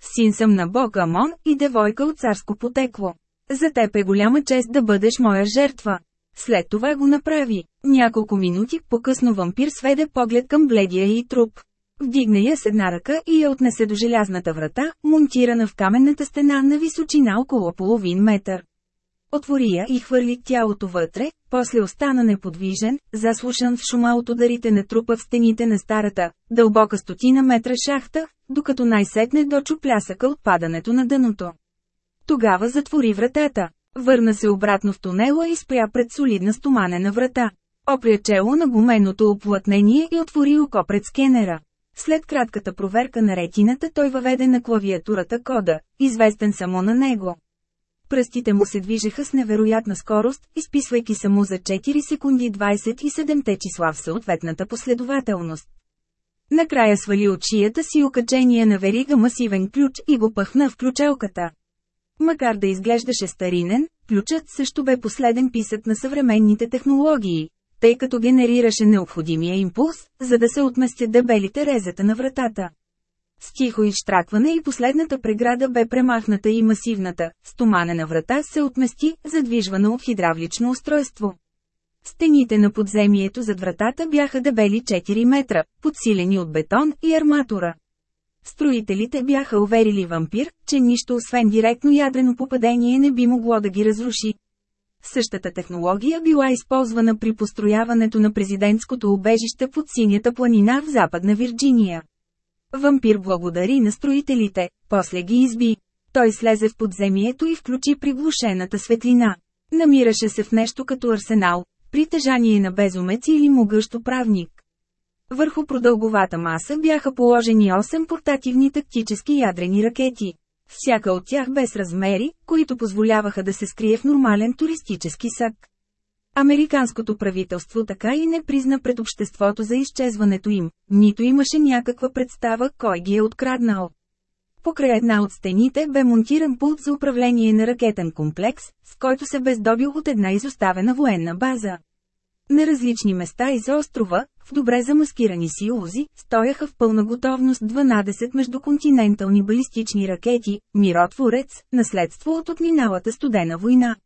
Син съм на бог Амон и девойка от царско потекло. За теб е голяма чест да бъдеш моя жертва. След това го направи. Няколко минути по-късно вампир сведе поглед към бледия и труп. Вдигна я с една ръка и я отнесе до желязната врата, монтирана в каменната стена на височина около половин метър. Отвори я и хвърли тялото вътре, после остана неподвижен, заслушан в шума от ударите на трупа в стените на старата, дълбока стотина метра шахта, докато най-сетне дочу плясъка от падането на дъното. Тогава затвори вратата. Върна се обратно в тунела и спря пред солидна стоманена врата. Опря чело на гуменото оплътнение и отвори око пред скенера. След кратката проверка на ретината той въведе на клавиатурата кода, известен само на него. Пръстите му се движеха с невероятна скорост, изписвайки само за 4 секунди 27-те числа в съответната последователност. Накрая свали от шията си окачения на верига масивен ключ и го пъхна в ключелката. Макар да изглеждаше старинен, ключът също бе последен писът на съвременните технологии, тъй като генерираше необходимия импулс, за да се отместят дебелите резета на вратата. С тихо изштракване и последната преграда бе премахната и масивната, стоманена врата се отмести, задвижвана от хидравлично устройство. Стените на подземието зад вратата бяха дебели 4 метра, подсилени от бетон и арматура. Строителите бяха уверили вампир, че нищо освен директно ядрено попадение не би могло да ги разруши. Същата технология била използвана при построяването на президентското убежище под синята планина в Западна Вирджиния. Вампир благодари на строителите, после ги изби. Той слезе в подземието и включи приглушената светлина. Намираше се в нещо като арсенал, притежание на безумец или могъщо правник. Върху продълговата маса бяха положени 8 портативни тактически ядрени ракети. Всяка от тях без размери, които позволяваха да се скрие в нормален туристически сак. Американското правителство така и не призна пред обществото за изчезването им, нито имаше някаква представа кой ги е откраднал. Покрай една от стените бе монтиран пулт за управление на ракетен комплекс, с който се бе здобил от една изоставена военна база. На различни места из острова, в добре замаскирани силози, стояха в пълна готовност 12 междуконтинентални балистични ракети, миротворец, наследство от отминалата студена война.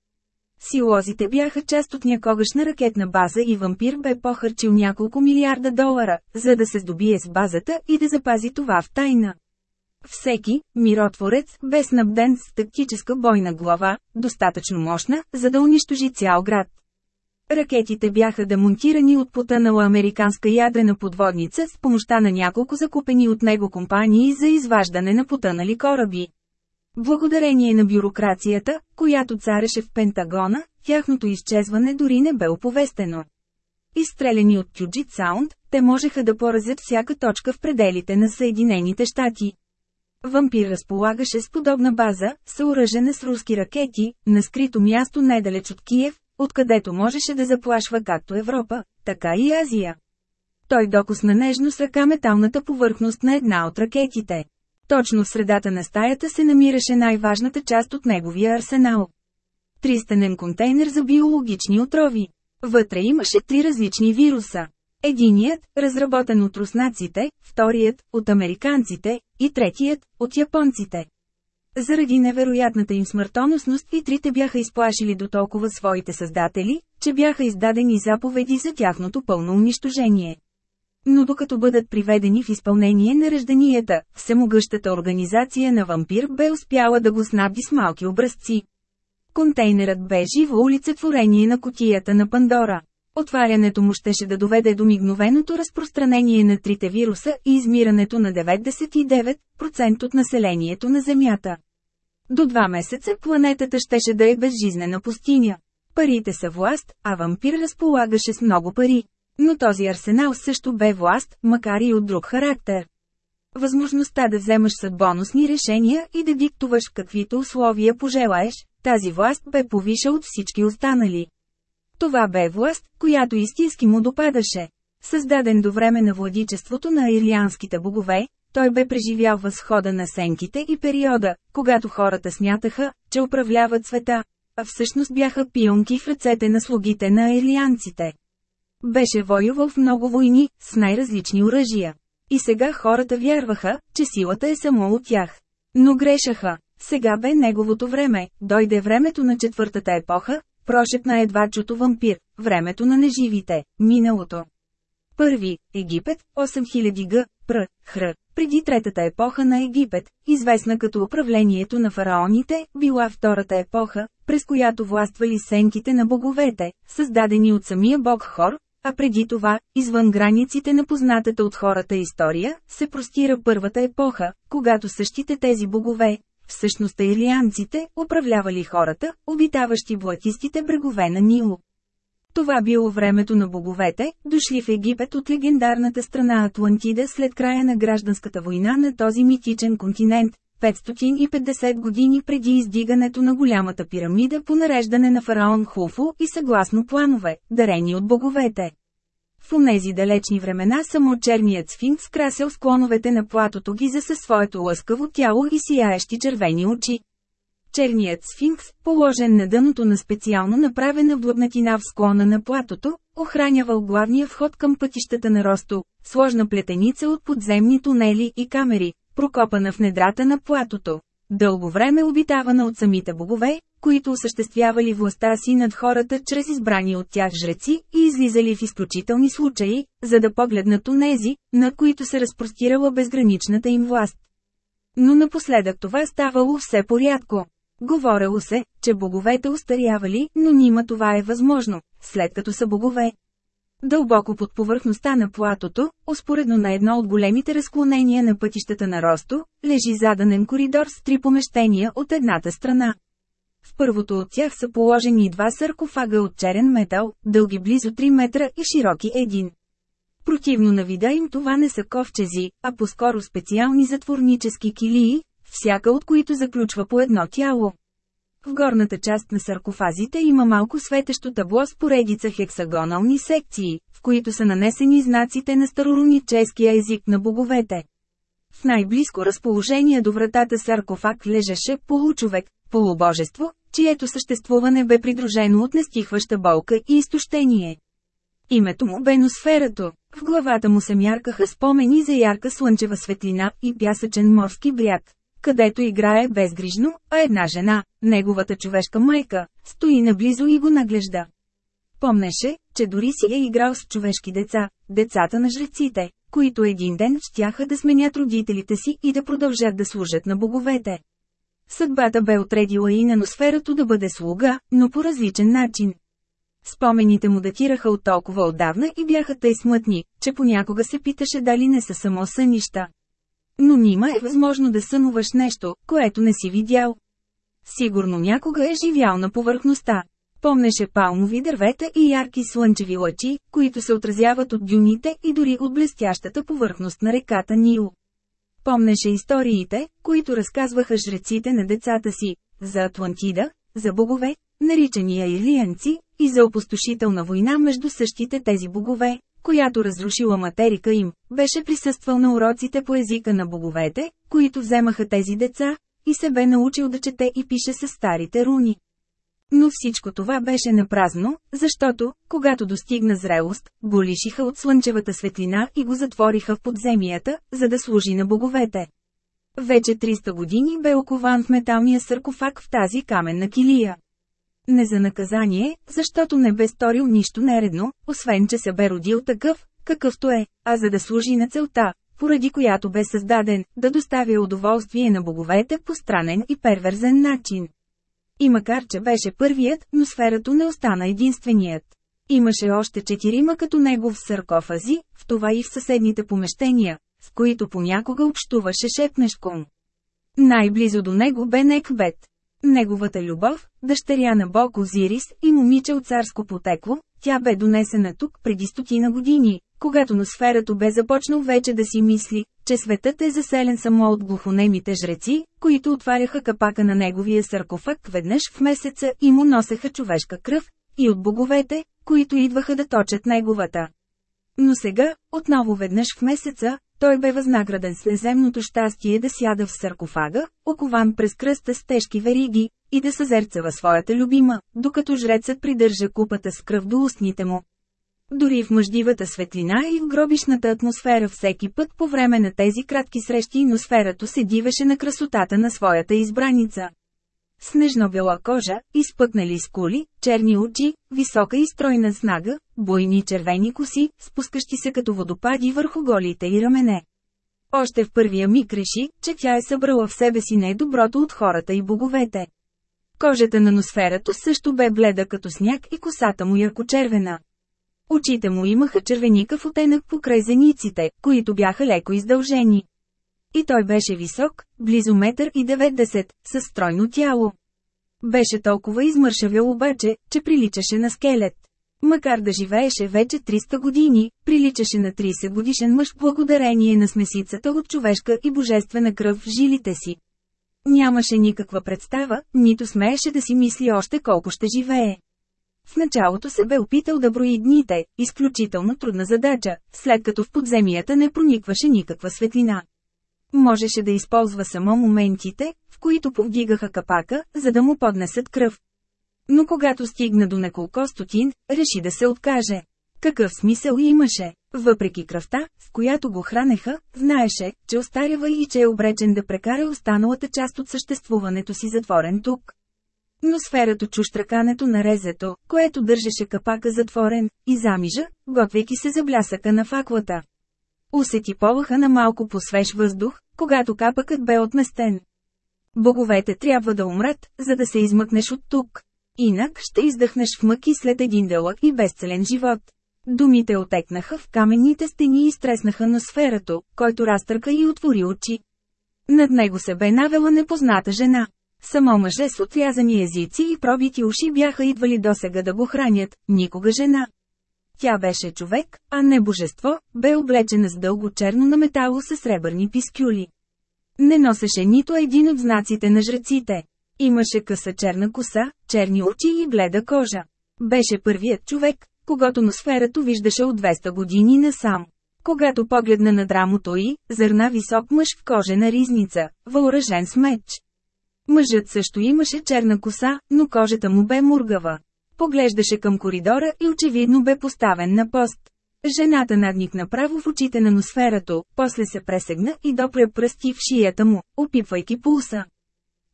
Силозите бяха част от някогашна ракетна база и вампир бе похарчил няколко милиарда долара, за да се здобие с базата и да запази това в тайна. Всеки, миротворец, бе снабден с тактическа бойна глава, достатъчно мощна, за да унищожи цял град. Ракетите бяха демонтирани от потънала американска ядрена подводница с помощта на няколко закупени от него компании за изваждане на потънали кораби. Благодарение на бюрокрацията, която цареше в Пентагона, тяхното изчезване дори не бе оповестено. Изстреляни от Puget Sound, те можеха да поразят всяка точка в пределите на Съединените щати. Вампир разполагаше с подобна база, съоръжена с руски ракети, на скрито място недалеч от Киев, откъдето можеше да заплашва както Европа, така и Азия. Той докосна нежно с ръка металната повърхност на една от ракетите. Точно в средата на стаята се намираше най-важната част от неговия арсенал. Тристенен контейнер за биологични отрови. Вътре имаше три различни вируса. Единият, разработен от руснаците, вторият, от американците, и третият, от японците. Заради невероятната им смъртоносност и трите бяха изплашили до толкова своите създатели, че бяха издадени заповеди за тяхното пълно унищожение. Но докато бъдат приведени в изпълнение на ръжданията, всемогъщата организация на вампир бе успяла да го снабди с малки образци. Контейнерът бе живо олицетворение на котията на Пандора. Отварянето му щеше да доведе до мигновеното разпространение на трите вируса и измирането на 99% от населението на Земята. До два месеца планетата щеше да е безжизнена пустиня. Парите са власт, а вампир разполагаше с много пари. Но този арсенал също бе власт, макар и от друг характер. Възможността да вземаш съдбоносни решения и да диктуваш каквито условия пожелаеш, тази власт бе повиша от всички останали. Това бе власт, която истински му допадаше. Създаден до време на владичеството на ирлианските богове, той бе преживял възхода на сенките и периода, когато хората смятаха, че управляват света, а всъщност бяха пионки в ръцете на слугите на ирлианците. Беше воювал в много войни, с най-различни оръжия. И сега хората вярваха, че силата е само от тях. Но грешаха. Сега бе неговото време, дойде времето на четвъртата епоха, прошепна едва чуто вампир, времето на неживите, миналото. Първи, Египет, 8000 г. Пр. Хр. Преди третата епоха на Египет, известна като управлението на фараоните, била втората епоха, през която властвали сенките на боговете, създадени от самия бог Хор, а преди това, извън границите на познатата от хората история, се простира първата епоха, когато същите тези богове, всъщност илианците, управлявали хората, обитаващи блатистите брегове на Нило. Това било времето на боговете, дошли в Египет от легендарната страна Атлантида след края на гражданската война на този митичен континент, 550 години преди издигането на голямата пирамида по нареждане на фараон Хуфу и съгласно планове, дарени от боговете. В онези далечни времена само черният сфинкс красел склоновете на платото ги за със своето лъскаво тяло и сияещи червени очи. Черният сфинкс, положен на дъното на специално направена влъбнатина в склона на платото, охранявал главния вход към пътищата на Росто, сложна плетеница от подземни тунели и камери, прокопана в недрата на платото. Дълго време обитавана от самите богове, които осъществявали властта си над хората чрез избрани от тях жреци и излизали в изключителни случаи, за да погледнат онези, на които се разпростирала безграничната им власт. Но напоследък това ставало все порядко. Говорело се, че боговете устарявали, но нима това е възможно, след като са богове. Дълбоко под повърхността на платото, успоредно на едно от големите разклонения на пътищата на Росто, лежи заданен коридор с три помещения от едната страна. В първото от тях са положени два саркофага от черен метал, дълги близо 3 метра и широки един. Противно на вида им това не са ковчези, а по-скоро специални затворнически килии, всяка от които заключва по едно тяло. В горната част на саркофазите има малко светещо табло с поредица хексагонални секции, в които са нанесени знаците на староруническия език на боговете. В най-близко разположение до вратата саркофаг лежеше получовек, полубожество, чието съществуване бе придружено от нестихваща болка и изтощение. Името му бе Носферато. В главата му се мяркаха спомени за ярка слънчева светлина и пясъчен морски бряг където играе безгрижно, а една жена, неговата човешка майка, стои наблизо и го наглежда. Помнеше, че дори си е играл с човешки деца, децата на жреците, които един ден щяха да сменят родителите си и да продължат да служат на боговете. Съдбата бе отредила и на носферато да бъде слуга, но по различен начин. Спомените му датираха от толкова отдавна и бяха тъй смътни, че понякога се питаше дали не са само сънища. Но нима е възможно да сънуваш нещо, което не си видял. Сигурно някога е живял на повърхността. Помнеше палмови дървета и ярки слънчеви лъчи, които се отразяват от дюните и дори от блестящата повърхност на реката Нил. Помнеше историите, които разказваха жреците на децата си, за Атлантида, за богове, наричани илиянци, и за опустошителна война между същите тези богове, която разрушила материка им, беше присъствал на уроците по езика на боговете, които вземаха тези деца, и се бе научил да чете и пише с старите руни. Но всичко това беше напразно, защото, когато достигна зрелост, го лишиха от слънчевата светлина и го затвориха в подземията, за да служи на боговете. Вече 300 години бе окован в металния саркофаг в тази каменна килия. Не за наказание, защото не бе сторил нищо нередно, освен че се бе родил такъв, какъвто е, а за да служи на целта, поради която бе създаден, да доставя удоволствие на боговете по странен и перверзен начин. И макар че беше първият, но сферато не остана единственият. Имаше още четирима като него в саркофази, в това и в съседните помещения, с които понякога общуваше шепнешком. Най-близо до него бе Некбет, Неговата любов, дъщеря на бог Озирис и момиче от царско потекло, тя бе донесена тук преди стотина години, когато на сферато бе започнал вече да си мисли, че светът е заселен само от глухонемите жреци, които отваряха капака на неговия саркофаг веднъж в месеца и му носеха човешка кръв, и от боговете, които идваха да точат неговата. Но сега, отново веднъж в месеца, той бе възнаграден с неземното щастие да сяда в саркофага, окован през кръста с тежки вериги, и да съзерцава своята любима, докато жрецът придържа купата с кръв до устните му. Дори в мъждивата светлина и в гробишната атмосфера всеки път по време на тези кратки срещи носферато се дивеше на красотата на своята избраница. Снежно-бела кожа, изпъкнали скули, черни очи, висока и стройна снага, буйни червени коси, спускащи се като водопади върху голите и рамене. Още в първия миг реши, че тя е събрала в себе си най-доброто от хората и боговете. Кожата на носферато също бе бледа като сняг и косата му яркочервена. Очите му имаха червеникав оттенък покрай зениците, които бяха леко издължени. И той беше висок, близо метър и 90, със стройно тяло. Беше толкова измършавял обаче, че приличаше на скелет. Макар да живееше вече 300 години, приличаше на 30 годишен мъж благодарение на смесицата от човешка и божествена кръв в жилите си. Нямаше никаква представа, нито смееше да си мисли още колко ще живее. В началото се бе опитал да брои дните, изключително трудна задача, след като в подземията не проникваше никаква светлина. Можеше да използва само моментите, в които повдигаха капака, за да му поднесат кръв. Но когато стигна до неколко стотин, реши да се откаже. Какъв смисъл имаше? Въпреки кръвта, с която го хранеха, знаеше, че остарява и че е обречен да прекара останалата част от съществуването си затворен тук. Но сферато чу штракането на резето, което държеше капака затворен, и замижа, готвейки се за блясъка на факлата. Усети полаха на малко по свеж въздух, когато капакът бе отместен. Боговете трябва да умрат, за да се измъкнеш от тук. Инак ще издъхнеш в мъки след един дълъг и безцелен живот. Думите отекнаха в каменните стени и стреснаха на сферато, който разтърка и отвори очи. Над него се бе навела непозната жена. Само мъже с отрязани езици и пробити уши бяха идвали досега да го хранят, никога жена. Тя беше човек, а не божество, бе облечена с дълго черно на метало с сребърни пискюли. Не носеше нито един от знаците на жреците. Имаше къса черна коса, черни очи и бледа кожа. Беше първият човек, когато носферато виждаше от 200 години насам. Когато погледна над рамото й, зърна висок мъж в кожена ризница, въоръжен с меч. Мъжът също имаше черна коса, но кожата му бе мургава. Поглеждаше към коридора и очевидно бе поставен на пост. Жената надник направо в очите на носферато, после се пресегна и допре пръсти в шията му, опипвайки пулса.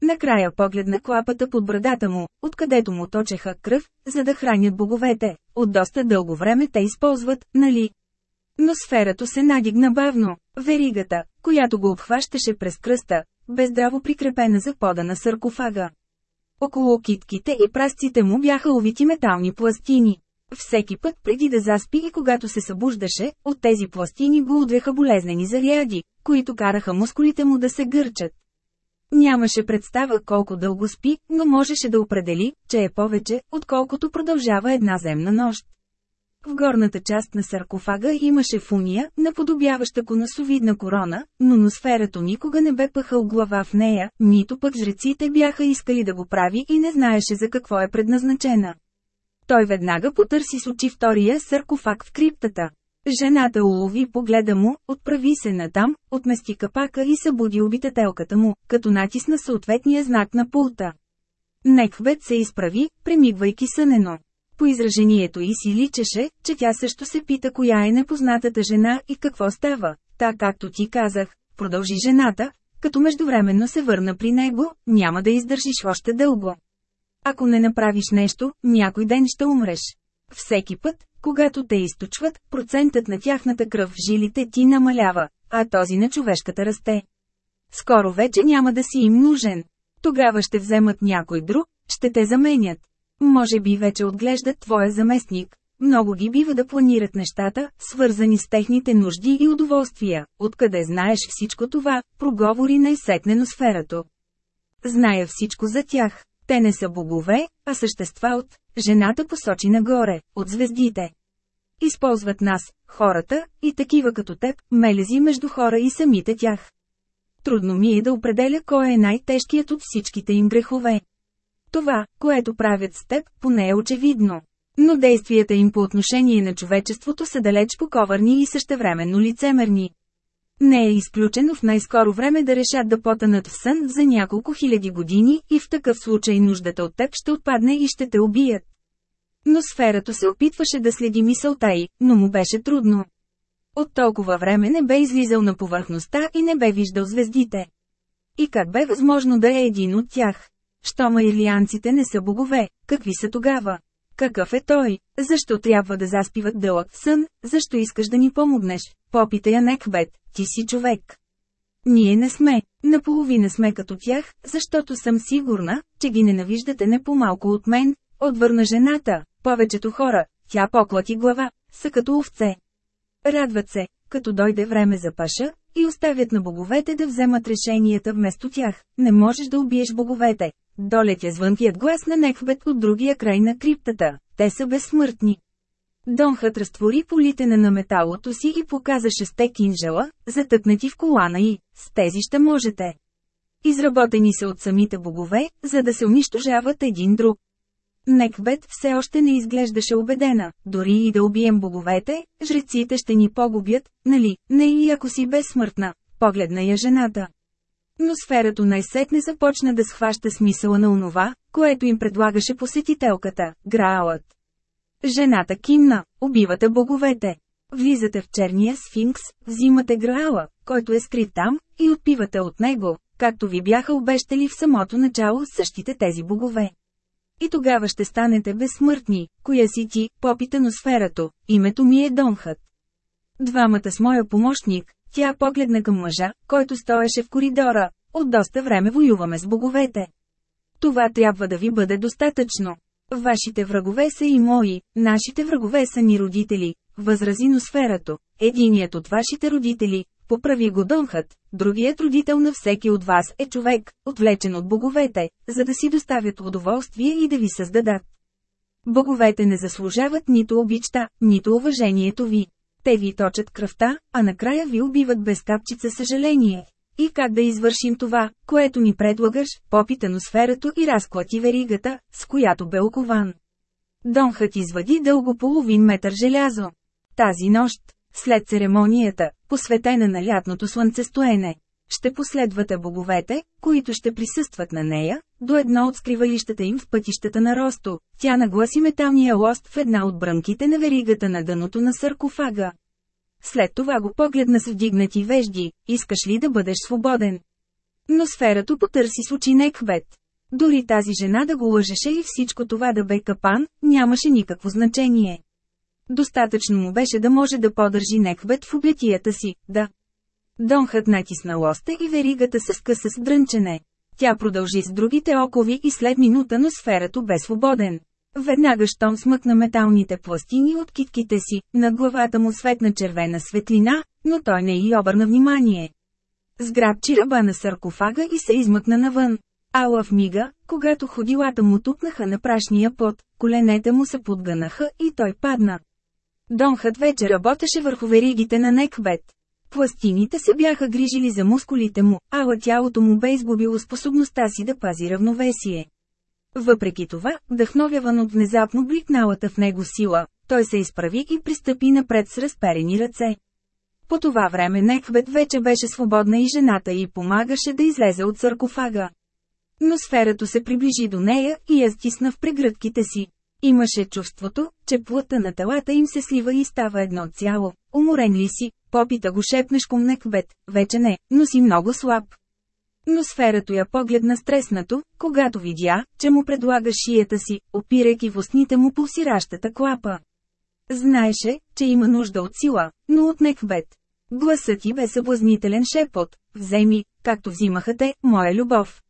Накрая погледна клапата под брадата му, откъдето му точеха кръв, за да хранят боговете. От доста дълго време те използват, нали? Но сферато се надигна бавно. Веригата, която го обхващаше през кръста, бездраво прикрепена за пода на саркофага. Около китките и прасците му бяха увити метални пластини. Всеки път преди да заспи и когато се събуждаше, от тези пластини го удряха болезнени заряди, които караха мускулите му да се гърчат. Нямаше представа колко дълго спи, но можеше да определи, че е повече, отколкото продължава една земна нощ. В горната част на саркофага имаше фуния, наподобяваща конасовидна корона, но носферато никога не бе пъхал глава в нея, нито пък жреците бяха искали да го прави и не знаеше за какво е предназначена. Той веднага потърси с очи втория саркофаг в криптата. Жената улови погледа му, отправи се натам, отмести капака и събуди обитателката му, като натисна съответния знак на пулта. Неквет се изправи, премигвайки сънено. По изражението и си личеше, че тя също се пита коя е непознатата жена и какво става. Та както ти казах, продължи жената, като междувременно се върна при него, няма да издържиш още дълго. Ако не направиш нещо, някой ден ще умреш. Всеки път, когато те източват, процентът на тяхната кръв в жилите ти намалява, а този на човешката расте. Скоро вече няма да си им нужен. Тогава ще вземат някой друг, ще те заменят. Може би вече отглеждат твоя заместник. Много ги бива да планират нещата, свързани с техните нужди и удоволствия. Откъде знаеш всичко това, проговори най-сетне сферато. Зная всичко за тях. Те не са богове, а същества от, жената посочи нагоре, от звездите. Използват нас, хората, и такива като теб, мелези между хора и самите тях. Трудно ми е да определя кой е най-тежкият от всичките им грехове. Това, което правят с теб, поне е очевидно. Но действията им по отношение на човечеството са далеч поковърни и същевременно лицемерни. Не е изключено в най-скоро време да решат да потънат в сън за няколко хиляди години и в такъв случай нуждата от теб ще отпадне и ще те убият. Но сферато се опитваше да следи мисълта й, но му беше трудно. От толкова време не бе излизал на повърхността и не бе виждал звездите. И как бе възможно да е един от тях? Щома ирлианците не са богове, какви са тогава? Какъв е той? Защо трябва да заспиват дълъг сън? Защо искаш да ни помогнеш? Попитай я Некбет, ти си човек. Ние не сме, наполовина сме като тях, защото съм сигурна, че ги ненавиждате не по-малко от мен, отвърна жената. Повечето хора, тя поклати глава, са като овце. Радват се, като дойде време за паша, и оставят на боговете да вземат решенията вместо тях. Не можеш да убиеш боговете. Долетя звънкият глас на Неквбет от другия край на криптата. Те са безсмъртни. Донхът разтвори политена на металото си и показа шесте кинжала, затъкнати в колана и, с тези ще можете. Изработени са от самите богове, за да се унищожават един друг. Некбет все още не изглеждаше убедена, дори и да убием боговете, жреците ще ни погубят, нали, не и ако си безсмъртна, погледна я жената. Но сферато най-сетне започна да схваща смисъла на онова, което им предлагаше посетителката – Граалът. Жената кимна, убивате боговете. Влизате в черния сфинкс, взимате Граала, който е скрит там, и отпивате от него, както ви бяха обещали в самото начало същите тези богове. И тогава ще станете безсмъртни, коя си ти, попита сферато, името ми е Донхът. Двамата с моя помощник, тя погледна към мъжа, който стоеше в коридора, от доста време воюваме с боговете. Това трябва да ви бъде достатъчно. Вашите врагове са и мои, нашите врагове са ни родители, възрази носферато. Единият от вашите родители, поправи го Донхът, другият родител на всеки от вас е човек, отвлечен от боговете, за да си доставят удоволствие и да ви създадат. Боговете не заслужават нито обичта, нито уважението ви. Те ви точат кръвта, а накрая ви убиват без капчица съжаление. И как да извършим това, което ни предлагаш, попита сферато и разклати веригата, с която бе окован. Донхът извади дълго половин метър желязо. Тази нощ, след церемонията, посветена на лятното слънцестоене, ще последвате боговете, които ще присъстват на нея, до едно от скривалищата им в пътищата на Росто. Тя нагласи металния лост в една от брънките на веригата на дъното на саркофага. След това го погледна с вдигнати вежди, искаш ли да бъдеш свободен? Но сферато потърси с очи Некбет. Дори тази жена да го лъжеше и всичко това да бе капан, нямаше никакво значение. Достатъчно му беше да може да подържи Некбет в облетията си, да. Донхът натисна лоста и веригата се скъса с дрънчене. Тя продължи с другите окови и след минута на сферато бе свободен. Веднага щом смъкна металните пластини от китките си, на главата му светна червена светлина, но той не й обърна внимание. Сграбчи ръба на саркофага и се измъкна навън. Ала в мига, когато ходилата му тупнаха на прашния пот, коленете му се подгънаха и той падна. Донхът вече работеше върху веригите на Некбет. Пластините се бяха грижили за мускулите му, ала тялото му бе изгубило способността си да пази равновесие. Въпреки това, вдъхновяван от внезапно бликналата в него сила, той се изправи и пристъпи напред с разперени ръце. По това време Неквет вече беше свободна и жената й помагаше да излезе от саркофага. Но сферато се приближи до нея и я стисна в прегръдките си. Имаше чувството, че плътта на телата им се слива и става едно цяло. Уморен ли си? Попита го шепнешком Некбет. Вече не, но си много слаб. Но сферато я погледна стреснато, когато видя, че му предлага шията си, опирайки в устните му пулсиращата клапа. Знаеше, че има нужда от сила, но от Некбет. Гласът ти бе съблазнителен шепот, вземи, както взимаха те, моя любов.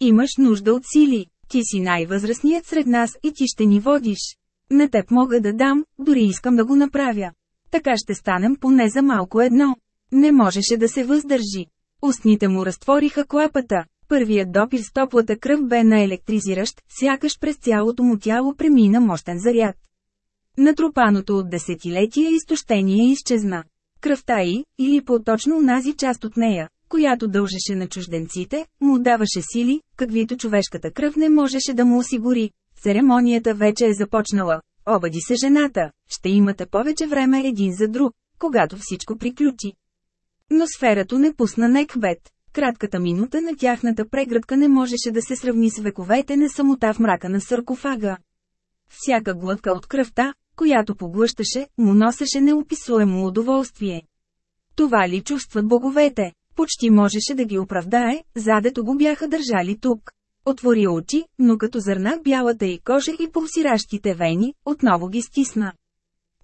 Имаш нужда от сили, ти си най-възрастният сред нас и ти ще ни водиш. На теб мога да дам, дори искам да го направя. Така ще станем поне за малко едно. Не можеше да се въздържи. Устните му разтвориха клапата. Първият допир с топлата кръв бе наелектризиращ, сякаш през цялото му тяло премина мощен заряд. Натрупаното от десетилетия изтощение изчезна. Кръвта й, или по-точно унази част от нея, която дължеше на чужденците, му даваше сили, каквито човешката кръв не можеше да му осигури. Церемонията вече е започнала. Обади се жената, ще имате повече време един за друг, когато всичко приключи. Но сферато не пусна Некбет. Кратката минута на тяхната преградка не можеше да се сравни с вековете на самота в мрака на саркофага. Всяка глътка от кръвта, която поглъщаше, му носеше неописуемо удоволствие. Това ли чувстват боговете? Почти можеше да ги оправдае, задето го бяха държали тук. Отвори очи, но като зърна бялата и кожа и пулсиращите вени, отново ги стисна.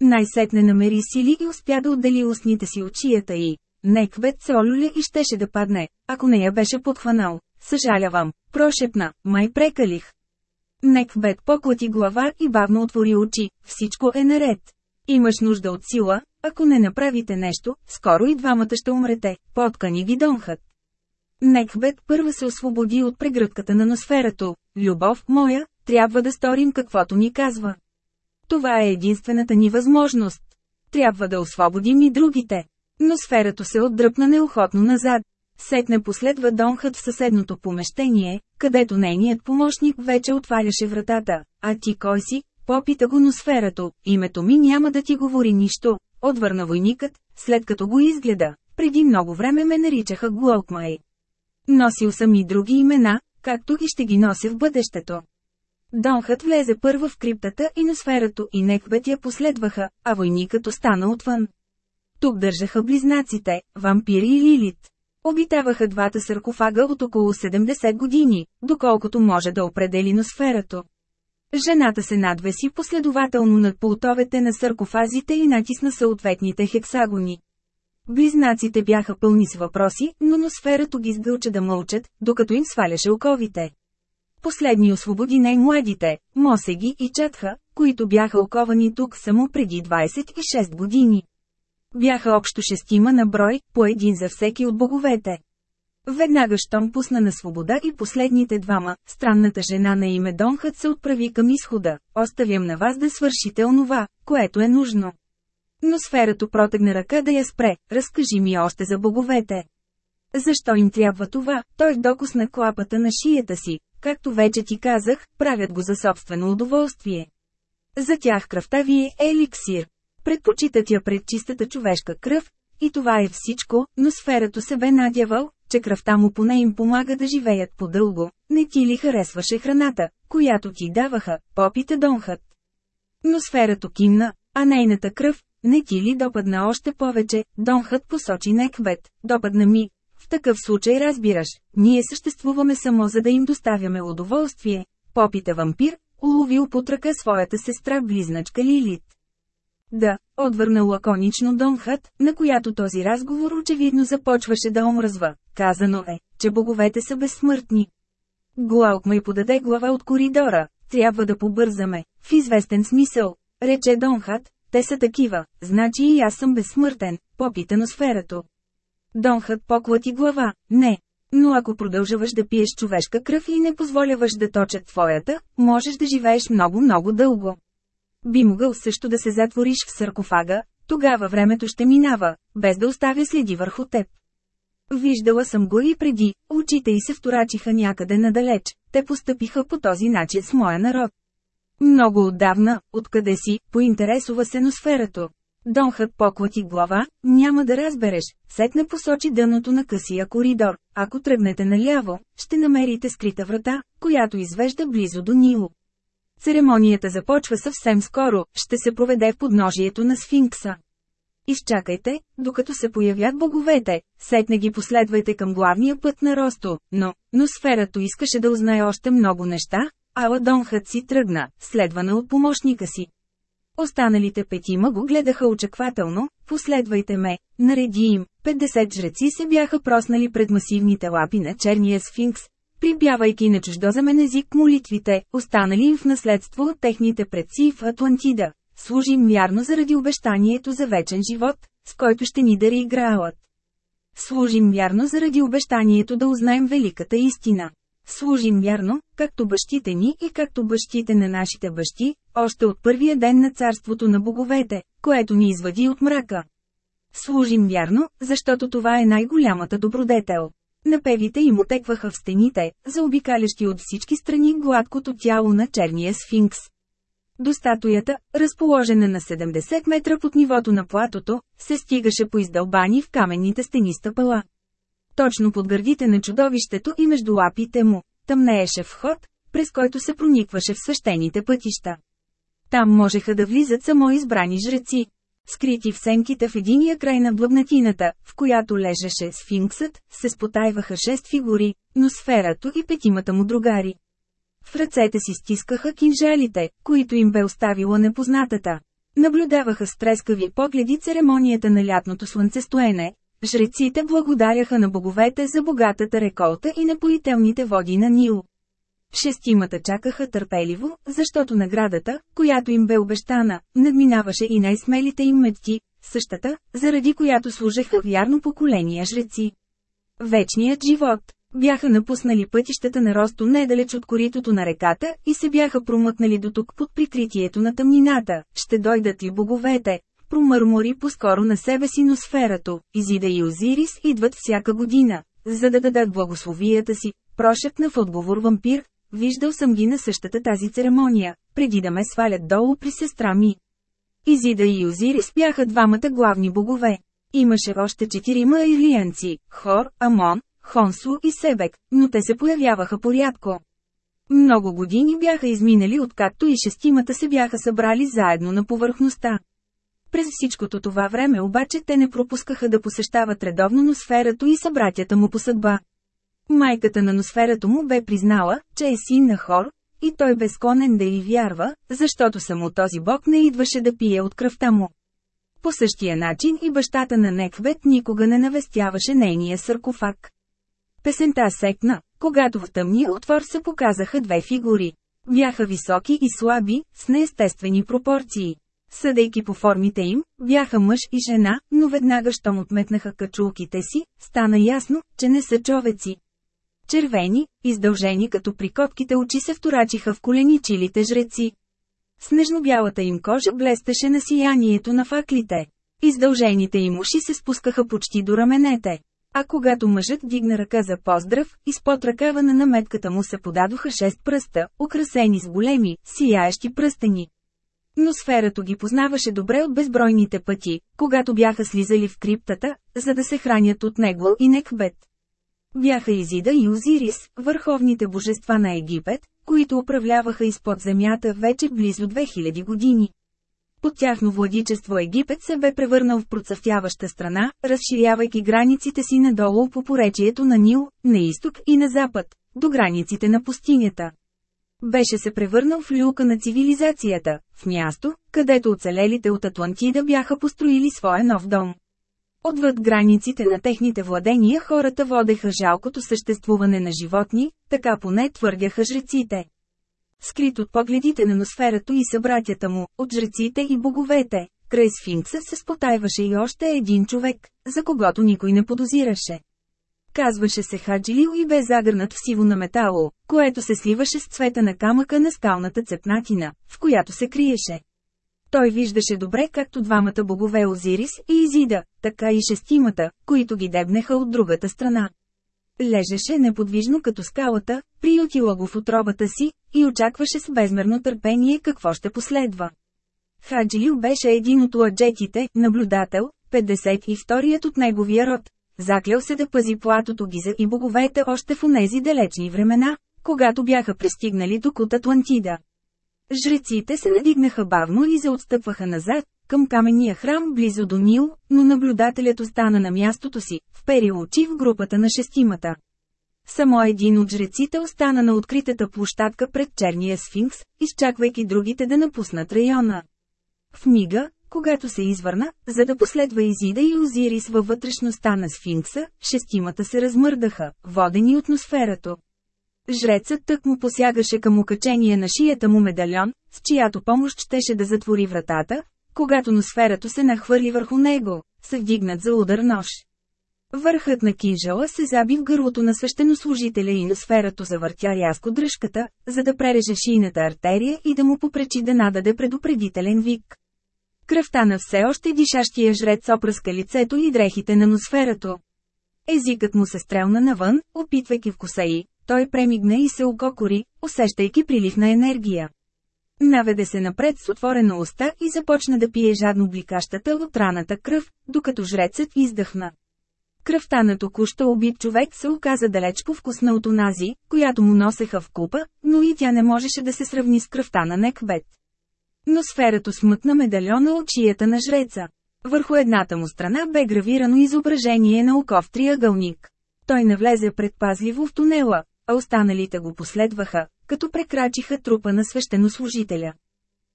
Най-сетне намери сили и успя да отдели устните си от шията и, Неквет се олюля и щеше да падне, ако не я беше подхванал. Съжалявам, прошепна, май прекалих. Неквет поклати глава и бавно отвори очи, всичко е наред. Имаш нужда от сила, ако не направите нещо, скоро и двамата ще умрете, поткани ги донхът. Некбет първа се освободи от прегръдката на носферато. Любов моя, трябва да сторим каквото ни казва. Това е единствената ни възможност. Трябва да освободим и другите. Но сферато се отдръпна неохотно назад. Сетне последва Донхът в съседното помещение, където нейният помощник вече отваряше вратата. А ти кой си? Попита го носферато, името ми няма да ти говори нищо, отвърна войникът, след като го изгледа. Преди много време ме наричаха Глокмай. Носил съм и други имена, както и ще ги нося в бъдещето. Донхът влезе първо в криптата и на сферато и Некбет я последваха, а войникът остана отвън. Тук държаха близнаците, вампири и лилит. Обитаваха двата саркофага от около 70 години, доколкото може да определи носферато. Жената се надвеси последователно над полтовете на саркофазите и натисна съответните хексагони. Близнаците бяха пълни с въпроси, но носферато ги сгълча да мълчат, докато им сваляше оковите. Последни освободи най-младите, Мосеги и Четха, които бяха оковани тук само преди 26 години. Бяха общо шестима на брой, по един за всеки от боговете. Веднага щом пусна на свобода и последните двама, странната жена на име Донхът се отправи към изхода. Оставям на вас да свършите онова, което е нужно. Но сферато протегна ръка да я спре, разкажи ми още за боговете. Защо им трябва това? Той докосна клапата на шията си. Както вече ти казах, правят го за собствено удоволствие. За тях кръвта ви е еликсир. Предпочитат я пред чистата човешка кръв, и това е всичко, но сферато се бе надявал, че кръвта му поне им помага да живеят по-дълго. Не ти ли харесваше храната, която ти даваха, попита Донхът. Но сферато кимна, а нейната кръв, не ти ли допадна още повече, Донхът посочи Некбет, допадна ми. В такъв случай разбираш, ние съществуваме само за да им доставяме удоволствие, попита вампир, уловил под ръка своята сестра близначка Лилит. Да, отвърна лаконично Донхът, на която този разговор очевидно започваше да омръзва. Казано е, че боговете са безсмъртни. Глаук ме подаде глава от коридора. Трябва да побързаме, в известен смисъл, рече Донхът, те са такива, значи и аз съм безсмъртен, попита на сферато. Донхът поклати глава, не. Но ако продължаваш да пиеш човешка кръв и не позволяваш да точат твоята, можеш да живееш много-много дълго. Би могъл също да се затвориш в саркофага, тогава времето ще минава, без да оставя следи върху теб. Виждала съм го и преди, очите й се вторачиха някъде надалеч, те постъпиха по този начин с моя народ. Много отдавна, откъде си, поинтересува се носферато. Донхът поклати глава, няма да разбереш, сетне посочи дъното на късия коридор. Ако тръгнете наляво, ще намерите скрита врата, която извежда близо до Нило. Церемонията започва съвсем скоро, ще се проведе в подножието на сфинкса. Изчакайте, докато се появят боговете, сетне ги последвайте към главния път на Росто, но, но сферато искаше да узнае още много неща, а Ладонхът си тръгна, следвана от помощника си. Останалите петима го гледаха очаквателно, последвайте ме, нареди им, 50 жреци се бяха проснали пред масивните лапи на черния сфинкс, прибявайки на чуждоземен език молитвите, останали им в наследство от техните предци в Атлантида. Служим вярно заради обещанието за вечен живот, с който ще ни дари Граалът. Служим вярно заради обещанието да узнаем великата истина. Служим вярно, както бащите ни и както бащите на нашите бащи, още от първия ден на царството на боговете, което ни извади от мрака. Служим вярно, защото това е най-голямата добродетел. Напевите им отекваха в стените, заобикалящи от всички страни гладкото тяло на черния сфинкс. До статуята, разположена на 70 метра под нивото на платото, се стигаше по издълбани в каменните стени стъпала. Точно под гърдите на чудовището и между лапите му, тъмнееше вход, през който се проникваше в свещените пътища. Там можеха да влизат само избрани жреци. Скрити в сенките в единия край на блъбнатината, в която лежеше сфинксът, се спотайваха шест фигури, но сферато и петимата му другари. В ръцете си стискаха кинжалите, които им бе оставила непознатата. Наблюдаваха с трескави погледи церемонията на лятното слънцестоене. Жреците благодаряха на боговете за богатата реколта и напоителните води на Нил. Шестимата чакаха търпеливо, защото наградата, която им бе обещана, надминаваше и най-смелите им метки, същата, заради която служеха вярно поколения жреци. Вечният живот. бяха напуснали пътищата на Росто недалеч от коритото на реката и се бяха промъкнали до тук под прикритието на тъмнината. Ще дойдат ли боговете? Промърмори по-скоро на себе си носферато, Изида и Озирис идват всяка година, за да дадат благословията си, прошепна в отговор вампир, виждал съм ги на същата тази церемония, преди да ме свалят долу при сестра ми. Изида и Озирис бяха двамата главни богове. Имаше още четирима ирлиянци – Хор, Амон, Хонсу и Себек, но те се появяваха порядко. Много години бяха изминали откакто и шестимата се бяха събрали заедно на повърхността. През всичкото това време обаче те не пропускаха да посещават редовно носферато и събратята му по съдба. Майката на носферато му бе признала, че е син на хор, и той бе склонен да й вярва, защото само този бог не идваше да пие от кръвта му. По същия начин и бащата на Неквет никога не навестяваше нейния саркофаг. Песента секна, когато в тъмния отвор се показаха две фигури. Бяха високи и слаби, с неестествени пропорции. Съдейки по формите им, бяха мъж и жена, но веднага щом отметнаха качулките си, стана ясно, че не са човеци. Червени, издължени като прикотките очи се вторачиха в коленичилите жреци. Снежно-бялата им кожа блестеше на сиянието на факлите. Издължените им уши се спускаха почти до раменете. А когато мъжът дигна ръка за поздрав, изпод ръкава на наметката му се подадоха шест пръста, украсени с големи, сияещи пръстени. Но сферато ги познаваше добре от безбройните пъти, когато бяха слизали в криптата, за да се хранят от него и Некбет. Бяха Изида и Озирис, върховните божества на Египет, които управляваха изпод земята вече близо 2000 години. Под тяхно владичество Египет се бе превърнал в процъфтяваща страна, разширявайки границите си надолу по поречието на Нил, на изток и на запад, до границите на пустинята. Беше се превърнал в люка на цивилизацията, в място, където оцелелите от Атлантида бяха построили своя нов дом. Отвъд границите на техните владения хората водеха жалкото съществуване на животни, така поне твърдяха жреците. Скрит от погледите на носферато и събратята му, от жреците и боговете, край сфинкса се спотайваше и още един човек, за когото никой не подозираше. Казваше се Хаджилил и бе загърнат в сиво на метало, което се сливаше с цвета на камъка на скалната цепнатина, в която се криеше. Той виждаше добре както двамата богове Озирис и Изида, така и шестимата, които ги дебнеха от другата страна. Лежеше неподвижно като скалата, приютила го в отробата си, и очакваше с безмерно търпение какво ще последва. Хаджилил беше един от ладжетите, наблюдател, 52-ият от неговия род. Заклял се да пази платото Гиза и боговете още в онези далечни времена, когато бяха пристигнали до кут Атлантида. Жреците се надигнаха бавно и заотстъпваха назад, към каменния храм близо до Нил, но наблюдателят остана на мястото си, впери очи в групата на шестимата. Само един от жреците остана на откритата площадка пред черния сфинкс, изчаквайки другите да напуснат района. В мига, когато се извърна, за да последва Изида и Озирис във вътрешността на сфинкса, шестимата се размърдаха, водени от носферато. Жрецът тък му посягаше към окачение на шията му медальон, с чиято помощ щеше да затвори вратата, когато носферато се нахвърли върху него, се вдигнат за удар нож. Върхът на кинжала се заби в гърлото на свещенослужителя и на сферато завъртя рязко дръжката, за да пререже шийната артерия и да му попречи да нададе предупредителен вик. Кръвта на все още дишащия жрец опръска лицето и дрехите на носферато. Езикът му се стрелна навън, опитвайки вкуса й, той премигна и се ококори, усещайки прилив на енергия. Наведе се напред с отворена уста и започна да пие жадно бликащата от раната кръв, докато жрецът издъхна. Кръвта на току-що убит човек се оказа далеч по-вкусна от онази, която му носеха в купа, но и тя не можеше да се сравни с кръвта на Некбет. Но сферато смъкна медальона от чията на жреца. Върху едната му страна бе гравирано изображение на оков триъгълник. Той навлезе предпазливо в тунела, а останалите го последваха, като прекрачиха трупа на свещенослужителя.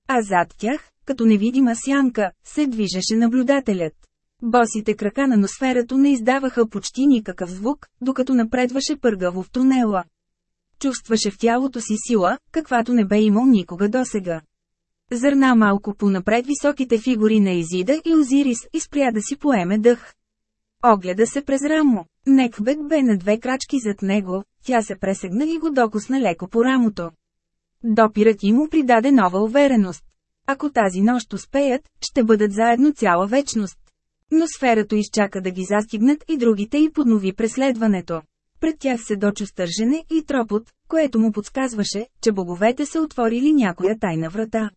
А зад тях, като невидима сянка, се движеше наблюдателят. Босите крака на носферато не издаваха почти никакъв звук, докато напредваше пъргаво в тунела. Чувстваше в тялото си сила, каквато не бе имал никога досега. Зърна малко понапред високите фигури на Изида и Озирис и спря да си поеме дъх. Огледа се през рамо. Некбет бе на две крачки зад него, тя се пресегна и го докосна леко по рамото. Допирът им му придаде нова увереност. Ако тази нощ успеят, ще бъдат заедно цяла вечност. Но сферато изчака да ги застигнат и другите и поднови преследването. Пред тях се дочу стържене и тропот, което му подсказваше, че боговете са отворили някоя тайна врата.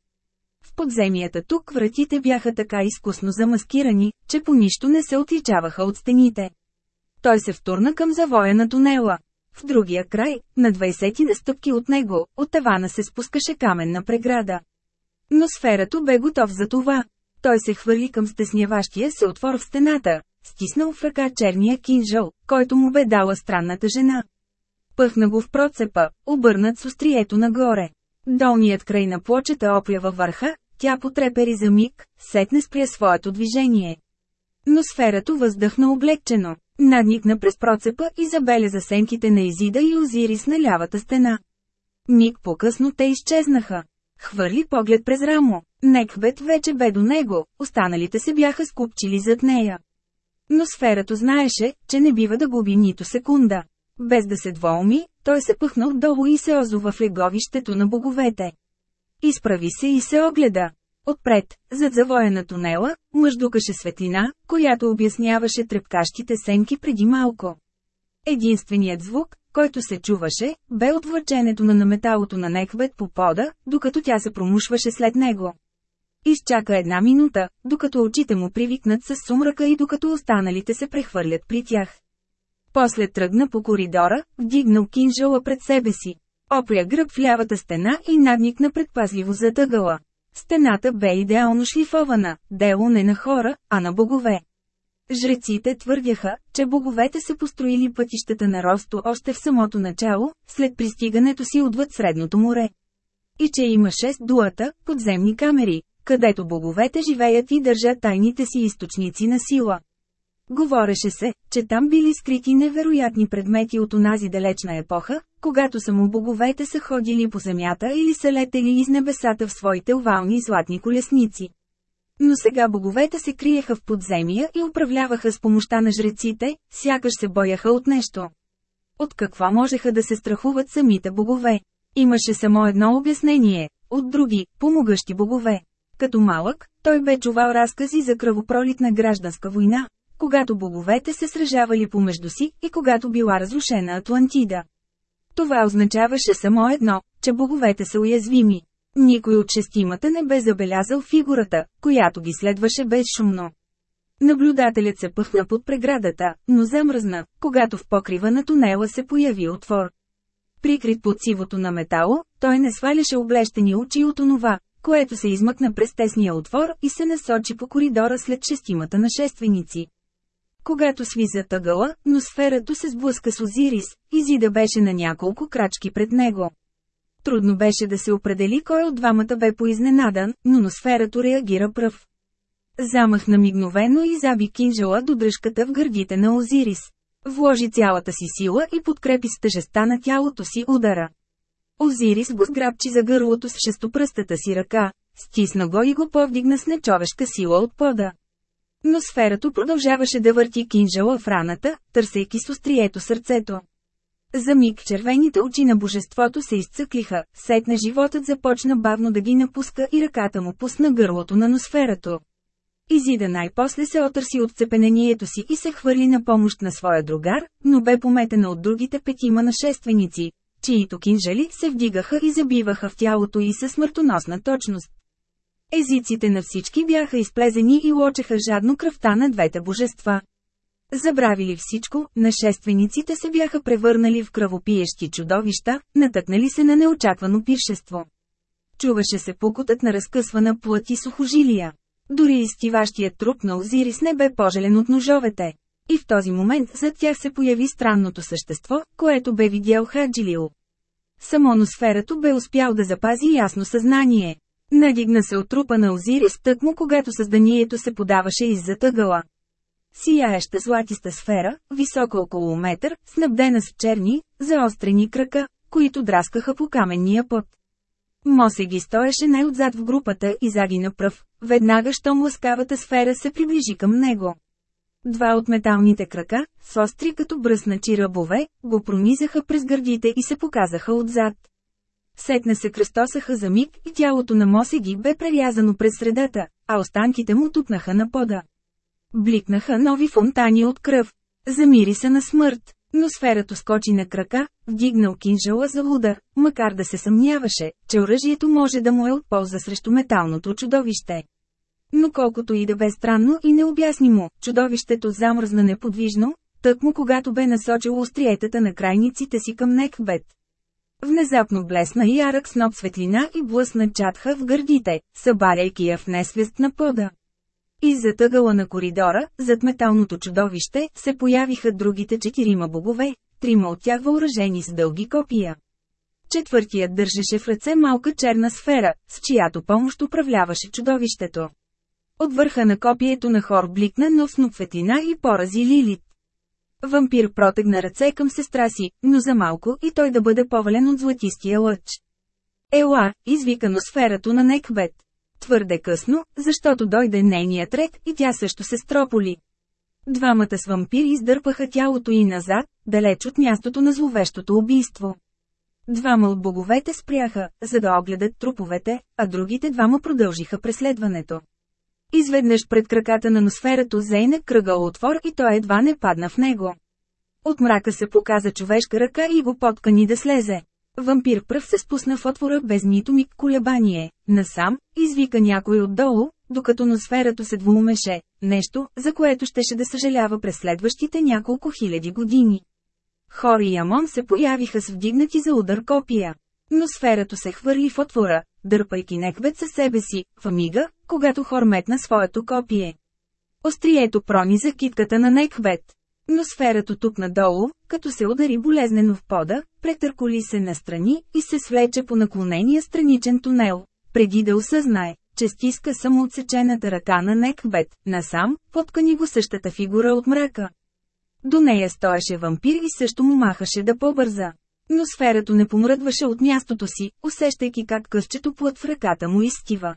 В подземията тук вратите бяха така изкусно замаскирани, че по нищо не се отличаваха от стените. Той се втурна към завоя на тунела. В другия край, на 20 на стъпки от него, от тавана се спускаше каменна преграда. Но сферато бе готов за това. Той се хвърли към стесняващия се отвор в стената, стиснал в ръка черния кинжал, който му бе дала странната жена. Пъхна го в процепа, обърнат с острието нагоре. Долният край на плочета опля във върха, тя потрепери за миг, сетне спря своето движение. Но сферато въздъхна облегчено. Надникна през процепа и забеляза сенките на Изида и Озирис на лявата стена. Миг по-късно те изчезнаха. Хвърли поглед през рамо. Некбет вече бе до него, останалите се бяха скупчили зад нея. Но сферато знаеше, че не бива да губи нито секунда. Без да се двоуми, той се пъхна отдолу и се озова в леговището на боговете. Изправи се и се огледа. Отпред, зад завоя на тунела, мъждукаше светлина, която обясняваше трепкащите сенки преди малко. Единственият звук, който се чуваше, бе отвлаченето на наметалото на Некбет по пода, докато тя се промушваше след него. Изчака една минута, докато очите му привикнат с сумрака и докато останалите се прехвърлят при тях. После тръгна по коридора, вдигнал кинжала пред себе си. Опря гръб в лявата стена и надникна предпазливо за тъгъла. Стената бе идеално шлифована, дело не на хора, а на богове. Жреците твърдяха, че боговете са построили пътищата на Росто още в самото начало, след пристигането си отвъд Средното море. И че има шест дуата, подземни камери, където боговете живеят и държат тайните си източници на сила. Говореше се, че там били скрити невероятни предмети от онази далечна епоха, когато само боговете са ходили по земята или са летели из небесата в своите овални златни колесници. Но сега боговете се криеха в подземия и управляваха с помощта на жреците, сякаш се бояха от нещо. От какво можеха да се страхуват самите богове? Имаше само едно обяснение, от други, помогъщи богове. Като малък, той бе чувал разкази за кръвопролитна гражданска война, когато боговете се сражавали помежду си и когато била разрушена Атлантида. Това означаваше само едно, че боговете са уязвими. Никой от шестимата не бе забелязал фигурата, която ги следваше безшумно. Наблюдателят се пъхна под преградата, но замръзна, когато в покрива на тунела се появи отвор. Прикрит под сивото на метало, той не сваляше облещени очи от онова, което се измъкна през тесния отвор и се насочи по коридора след шестимата нашественици. Когато сви за тъгъла, но сферато се сблъска с Озирис, Изида беше на няколко крачки пред него. Трудно беше да се определи кой от двамата бе поизненадан, но носферато реагира пръв. Замахна мигновено и заби кинжала до дръжката в гърдите на Озирис. Вложи цялата си сила и подкрепи с тъжеста на тялото си удара. Озирис го сграбчи за гърлото с шестопръстата си ръка, стисна го и го повдигна с нечовешка сила от пода. Но сферато продължаваше да върти кинжала в раната, търсейки с острието сърцето. За миг червените очи на божеството се изцъклиха, сетне животът започна бавно да ги напуска и ръката му пусна гърлото на носферато. Изида най-после се отърси от цепенението си и се хвърли на помощ на своя другар, но бе пометена от другите петима нашественици, чието кинжали се вдигаха и забиваха в тялото и със смъртоносна точност. Езиците на всички бяха изплезени и лочеха жадно кръвта на двете божества. Забравили всичко, нашествениците се бяха превърнали в кръвопиещи чудовища, натъкнали се на неочаквано пиршество. Чуваше се пукотът на разкъсвана плът и сухожилия. Дори изтиващият труп на Озирис не бе пожелен от ножовете. И в този момент зад тях се появи странното същество, което бе видял Хаджилил. Само носферато бе успял да запази ясно съзнание. Надигна се от трупа на Озирис тъкмо когато създанието се подаваше из тъгъла. Сияеща златиста сфера, висока около метър, снабдена с черни, заострени крака, които драскаха по каменния път. Мосе ги стоеше най-отзад в групата и загина пръв, веднага щом ласкавата сфера се приближи към него. Два от металните крака, с остри като бръсначи ръбове, го пронизаха през гърдите и се показаха отзад. Сетне се кръстосаха за миг и тялото на Мосеги бе прерязано през средата, а останките му тупнаха на пода. Бликнаха нови фонтани от кръв. Замири се на смърт, но сферато скочи на крака, вдигнал кинжала за удар, макар да се съмняваше, че оръжието може да му е от полза срещу металното чудовище. Но колкото и да бе странно и необяснимо, чудовището замръзна неподвижно, тъкмо когато бе насочил остриетата на крайниците си към Некбет. Внезапно блесна ярък сноп светлина и блъсна чатха в гърдите, събаряйки я в несвест на пода. И за тъгъла на коридора, зад металното чудовище, се появиха другите четирима богове, трима от тях въоръжени с дълги копия. Четвъртият държеше в ръце малка черна сфера, с чиято помощ управляваше чудовището. От върха на копието на хор бликна нов сноп светлина и порази Лилит. Вампир протегна ръце към сестра си, но за малко и той да бъде повален от златистия лъч. Ела, извикано сферато на Некбет. Твърде късно, защото дойде нейният ред и тя също се строполи. Двамата с вампири издърпаха тялото и назад, далеч от мястото на зловещото убийство. Двама от боговете спряха, за да огледат труповете, а другите двама продължиха преследването. Изведнъж пред краката на носферато зейне кръгъл отвор и той едва не падна в него. От мрака се показа човешка ръка и го поткани да слезе. Вампир пръв се спусна в отвора без нито миг колебание. Насам, извика някой отдолу, докато носферато се двумеше, нещо, за което щеше да съжалява през следващите няколко хиляди години. Хори и Амон се появиха с вдигнати за удар копия. Но сферато се хвърли в отвора, дърпайки Некбет със себе си, в мига, когато Хор метна своето копие. Острието прониза китката на Некбет. Но сферато тук надолу, като се удари болезнено в пода, претърколи се настрани и се свлече по наклонения страничен тунел, преди да осъзнае, че стиска само отсечената ръка на Некбет, насам, поткани го същата фигура от мрака. До нея стоеше вампир и също му махаше да побърза. Но сферато не помръдваше от мястото си, усещайки как късчето плът в ръката му изстива.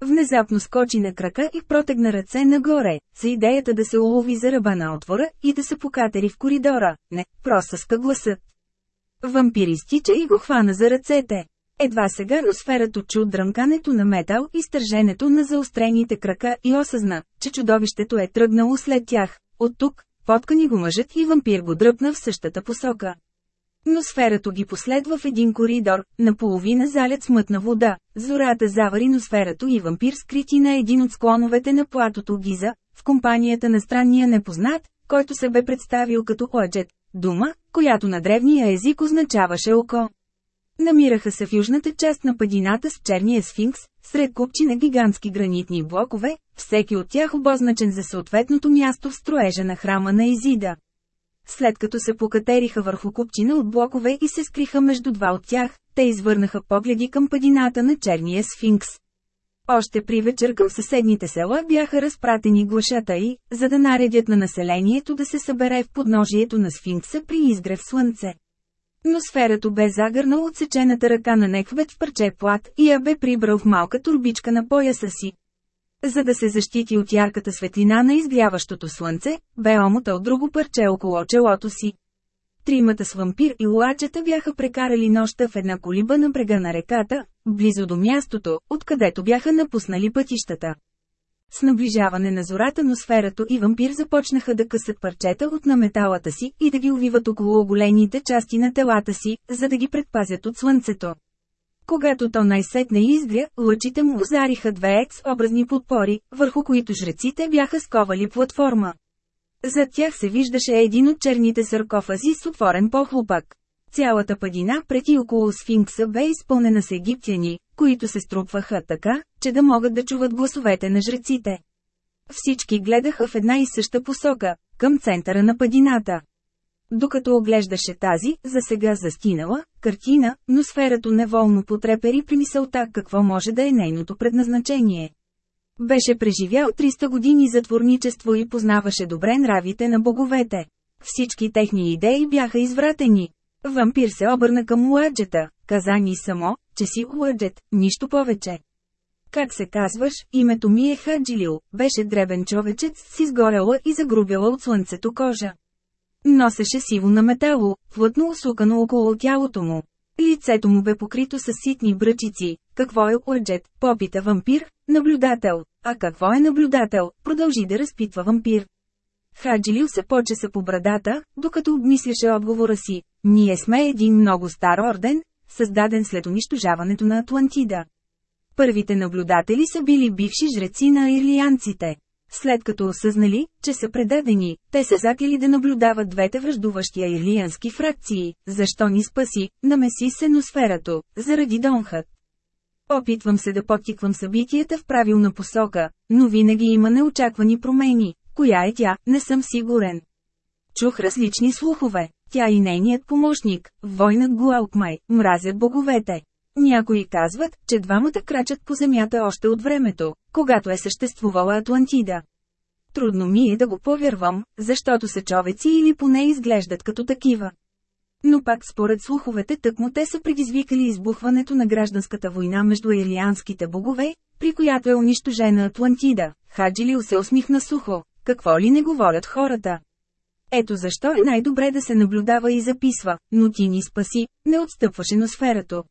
Внезапно скочи на крака и протегна ръце нагоре, с идеята да се улови за ръба на отвора и да се покатери в коридора. Не, просъска гласът. Вампир изтича и го хвана за ръцете. Едва сега сферато чу дръмкането на метал и стърженето на заострените крака и осъзна, че чудовището е тръгнало след тях. От тук, поткани го мъжът и вампир го дръпна в същата посока. Но сферато ги последва в един коридор, наполовина залят с мътна вода. Зората завари носферато и вампир скрити на един от склоновете на платото Гиза, в компанията на странния непознат, който се бе представил като Оаджет, дума, която на древния език означаваше око. Намираха се в южната част на падината с черния сфинкс, сред купчи на гигантски гранитни блокове, всеки от тях обозначен за съответното място в строежа на храма на Изида. След като се покатериха върху купчина от блокове и се скриха между два от тях, те извърнаха погледи към падината на черния сфинкс. Още при вечер към съседните села бяха разпратени глашата и, за да наредят на населението да се събере в подножието на сфинкса при изгрев слънце. Но сферато бе загърнал отсечената ръка на Неквет в парче плат и я бе прибрал в малка турбичка на пояса си. За да се защити от ярката светлина на изгряващото слънце, бе омотал друго парче около челото си. Тримата с вампир и луачета бяха прекарали нощта в една колиба на брега на реката, близо до мястото, откъдето бяха напуснали пътищата. С наближаване на зората на сферато и вампир започнаха да късат парчета от наметалата си и да ги увиват около оголените части на телата си, за да ги предпазят от слънцето. Когато то най-сетне изгря, лъчите му озариха две екс-образни подпори, върху които жреците бяха сковали платформа. Зад тях се виждаше един от черните саркофази с отворен похлопак. Цялата падина пред и около сфинкса бе изпълнена с египтяни, които се струпваха така, че да могат да чуват гласовете на жреците. Всички гледаха в една и съща посока, към центъра на падината. Докато оглеждаше тази, за сега застинала, картина, но сферато неволно потрепери при мисълта какво може да е нейното предназначение. Беше преживял 300 години затворничество и познаваше добре нравите на боговете. Всички техни идеи бяха извратени. Вампир се обърна към Уаджета, каза ни само, че си Уаджет, нищо повече. Как се казваш, името ми е Хаджилил, беше дребен човечец с изгорела и загрубяла от слънцето кожа. Носеше сиво на метало, плътно усукано около тялото му. Лицето му бе покрито с ситни бръчици. Какво е уърджет? Попита вампир, наблюдател. А какво е наблюдател? Продължи да разпитва вампир. Хаджилил се почеса по брадата, докато обмисляше отговора си. Ние сме един много стар орден, създаден след унищожаването на Атлантида. Първите наблюдатели са били бивши жреци на ирлианците. След като осъзнали, че са предадени, те се закили да наблюдават двете връждуващи ирлиански фракции. Защо ни спаси, намеси се носферато, заради Донхът. Опитвам се да подтиквам събитията в правилна посока, но винаги има неочаквани промени. Коя е тя, не съм сигурен. Чух различни слухове. Тя и нейният помощник, войнат Гуалкмай, мразят боговете. Някои казват, че двамата крачат по земята още от времето, когато е съществувала Атлантида. Трудно ми е да го повярвам, защото са човеци или поне изглеждат като такива. Но пак според слуховете тъкмо те са предизвикали избухването на гражданската война между ирианските богове, при която е унищожена Атлантида. Хаджилил се усмихна сухо. Какво ли не говорят хората? Ето защо е най-добре да се наблюдава и записва, но ти ни спаси, не отстъпваше на сферато.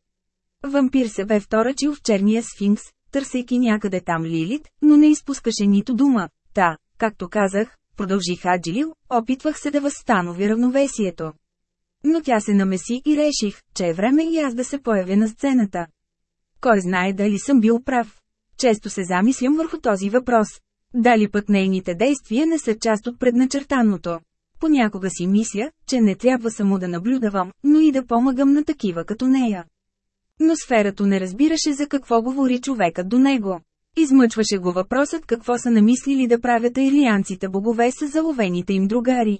Вампир се бе вторачил в черния сфинкс, търсейки някъде там Лилит, но не изпускаше нито дума. Та, както казах, продължи Хаджилил, опитвах се да възстанови равновесието. Но тя се намеси и реших, че е време и аз да се появя на сцената. Кой знае дали съм бил прав. Често се замислям върху този въпрос. Дали пък нейните действия не са част от предначертаното. Понякога си мисля, че не трябва само да наблюдавам, но и да помагам на такива като нея. Но сферато не разбираше за какво говори човекът до него. Измъчваше го въпросът какво са намислили да правят ирлианците богове с заловените им другари.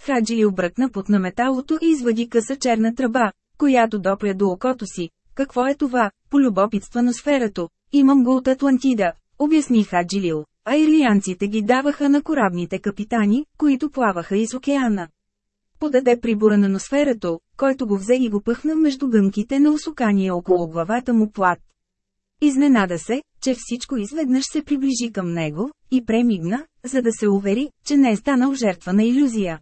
Хаджили обръкна под на металото и извади къса черна тръба, която допря до окото си. Какво е това? Полюбопитства на сферато. Имам го от Атлантида, обясни Хаджилил. А ирлианците ги даваха на корабните капитани, които плаваха из океана. Подаде прибора на носферато, който го взе и го пъхна между гънките на усукания около главата му плат. Изненада се, че всичко изведнъж се приближи към него, и премигна, за да се увери, че не е станал жертва на иллюзия.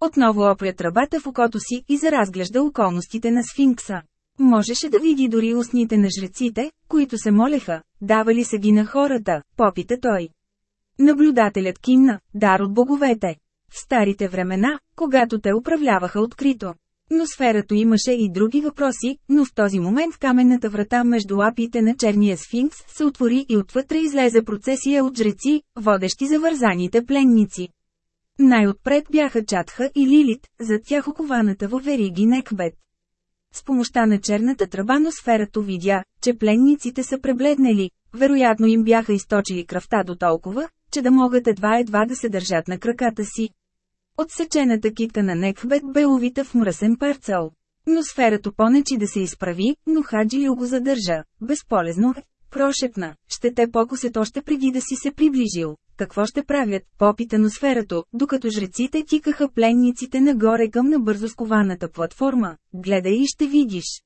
Отново опря тръбата в окото си и заразглежда околностите на сфинкса. Можеше да види дори устните на жреците, които се молеха, давали са ги на хората, попита той. Наблюдателят кимна, дар от боговете. В старите времена, когато те управляваха открито. Но сферато имаше и други въпроси, но в този момент в каменната врата между лапите на черния сфинкс се отвори и отвътре излезе процесия от жреци, водещи за вързаните пленници. Най-отпред бяха Чатха и Лилит, зад тях окованата във вериги Некбет. С помощта на черната тръба сферато видя, че пленниците са пребледнели, вероятно им бяха източили кръвта до толкова, че да могат едва-едва да се държат на краката си. Отсечената китка на Некбет бе увита в мръсен парцел. Но сферато понечи да се изправи, но Хаджилил го задържа. Безполезно е. Прошепна, ще те покусят още преди да си се приближил. Какво ще правят, попита на сферато, докато жреците тикаха пленниците нагоре към набързо скованата платформа. Гледай и ще видиш.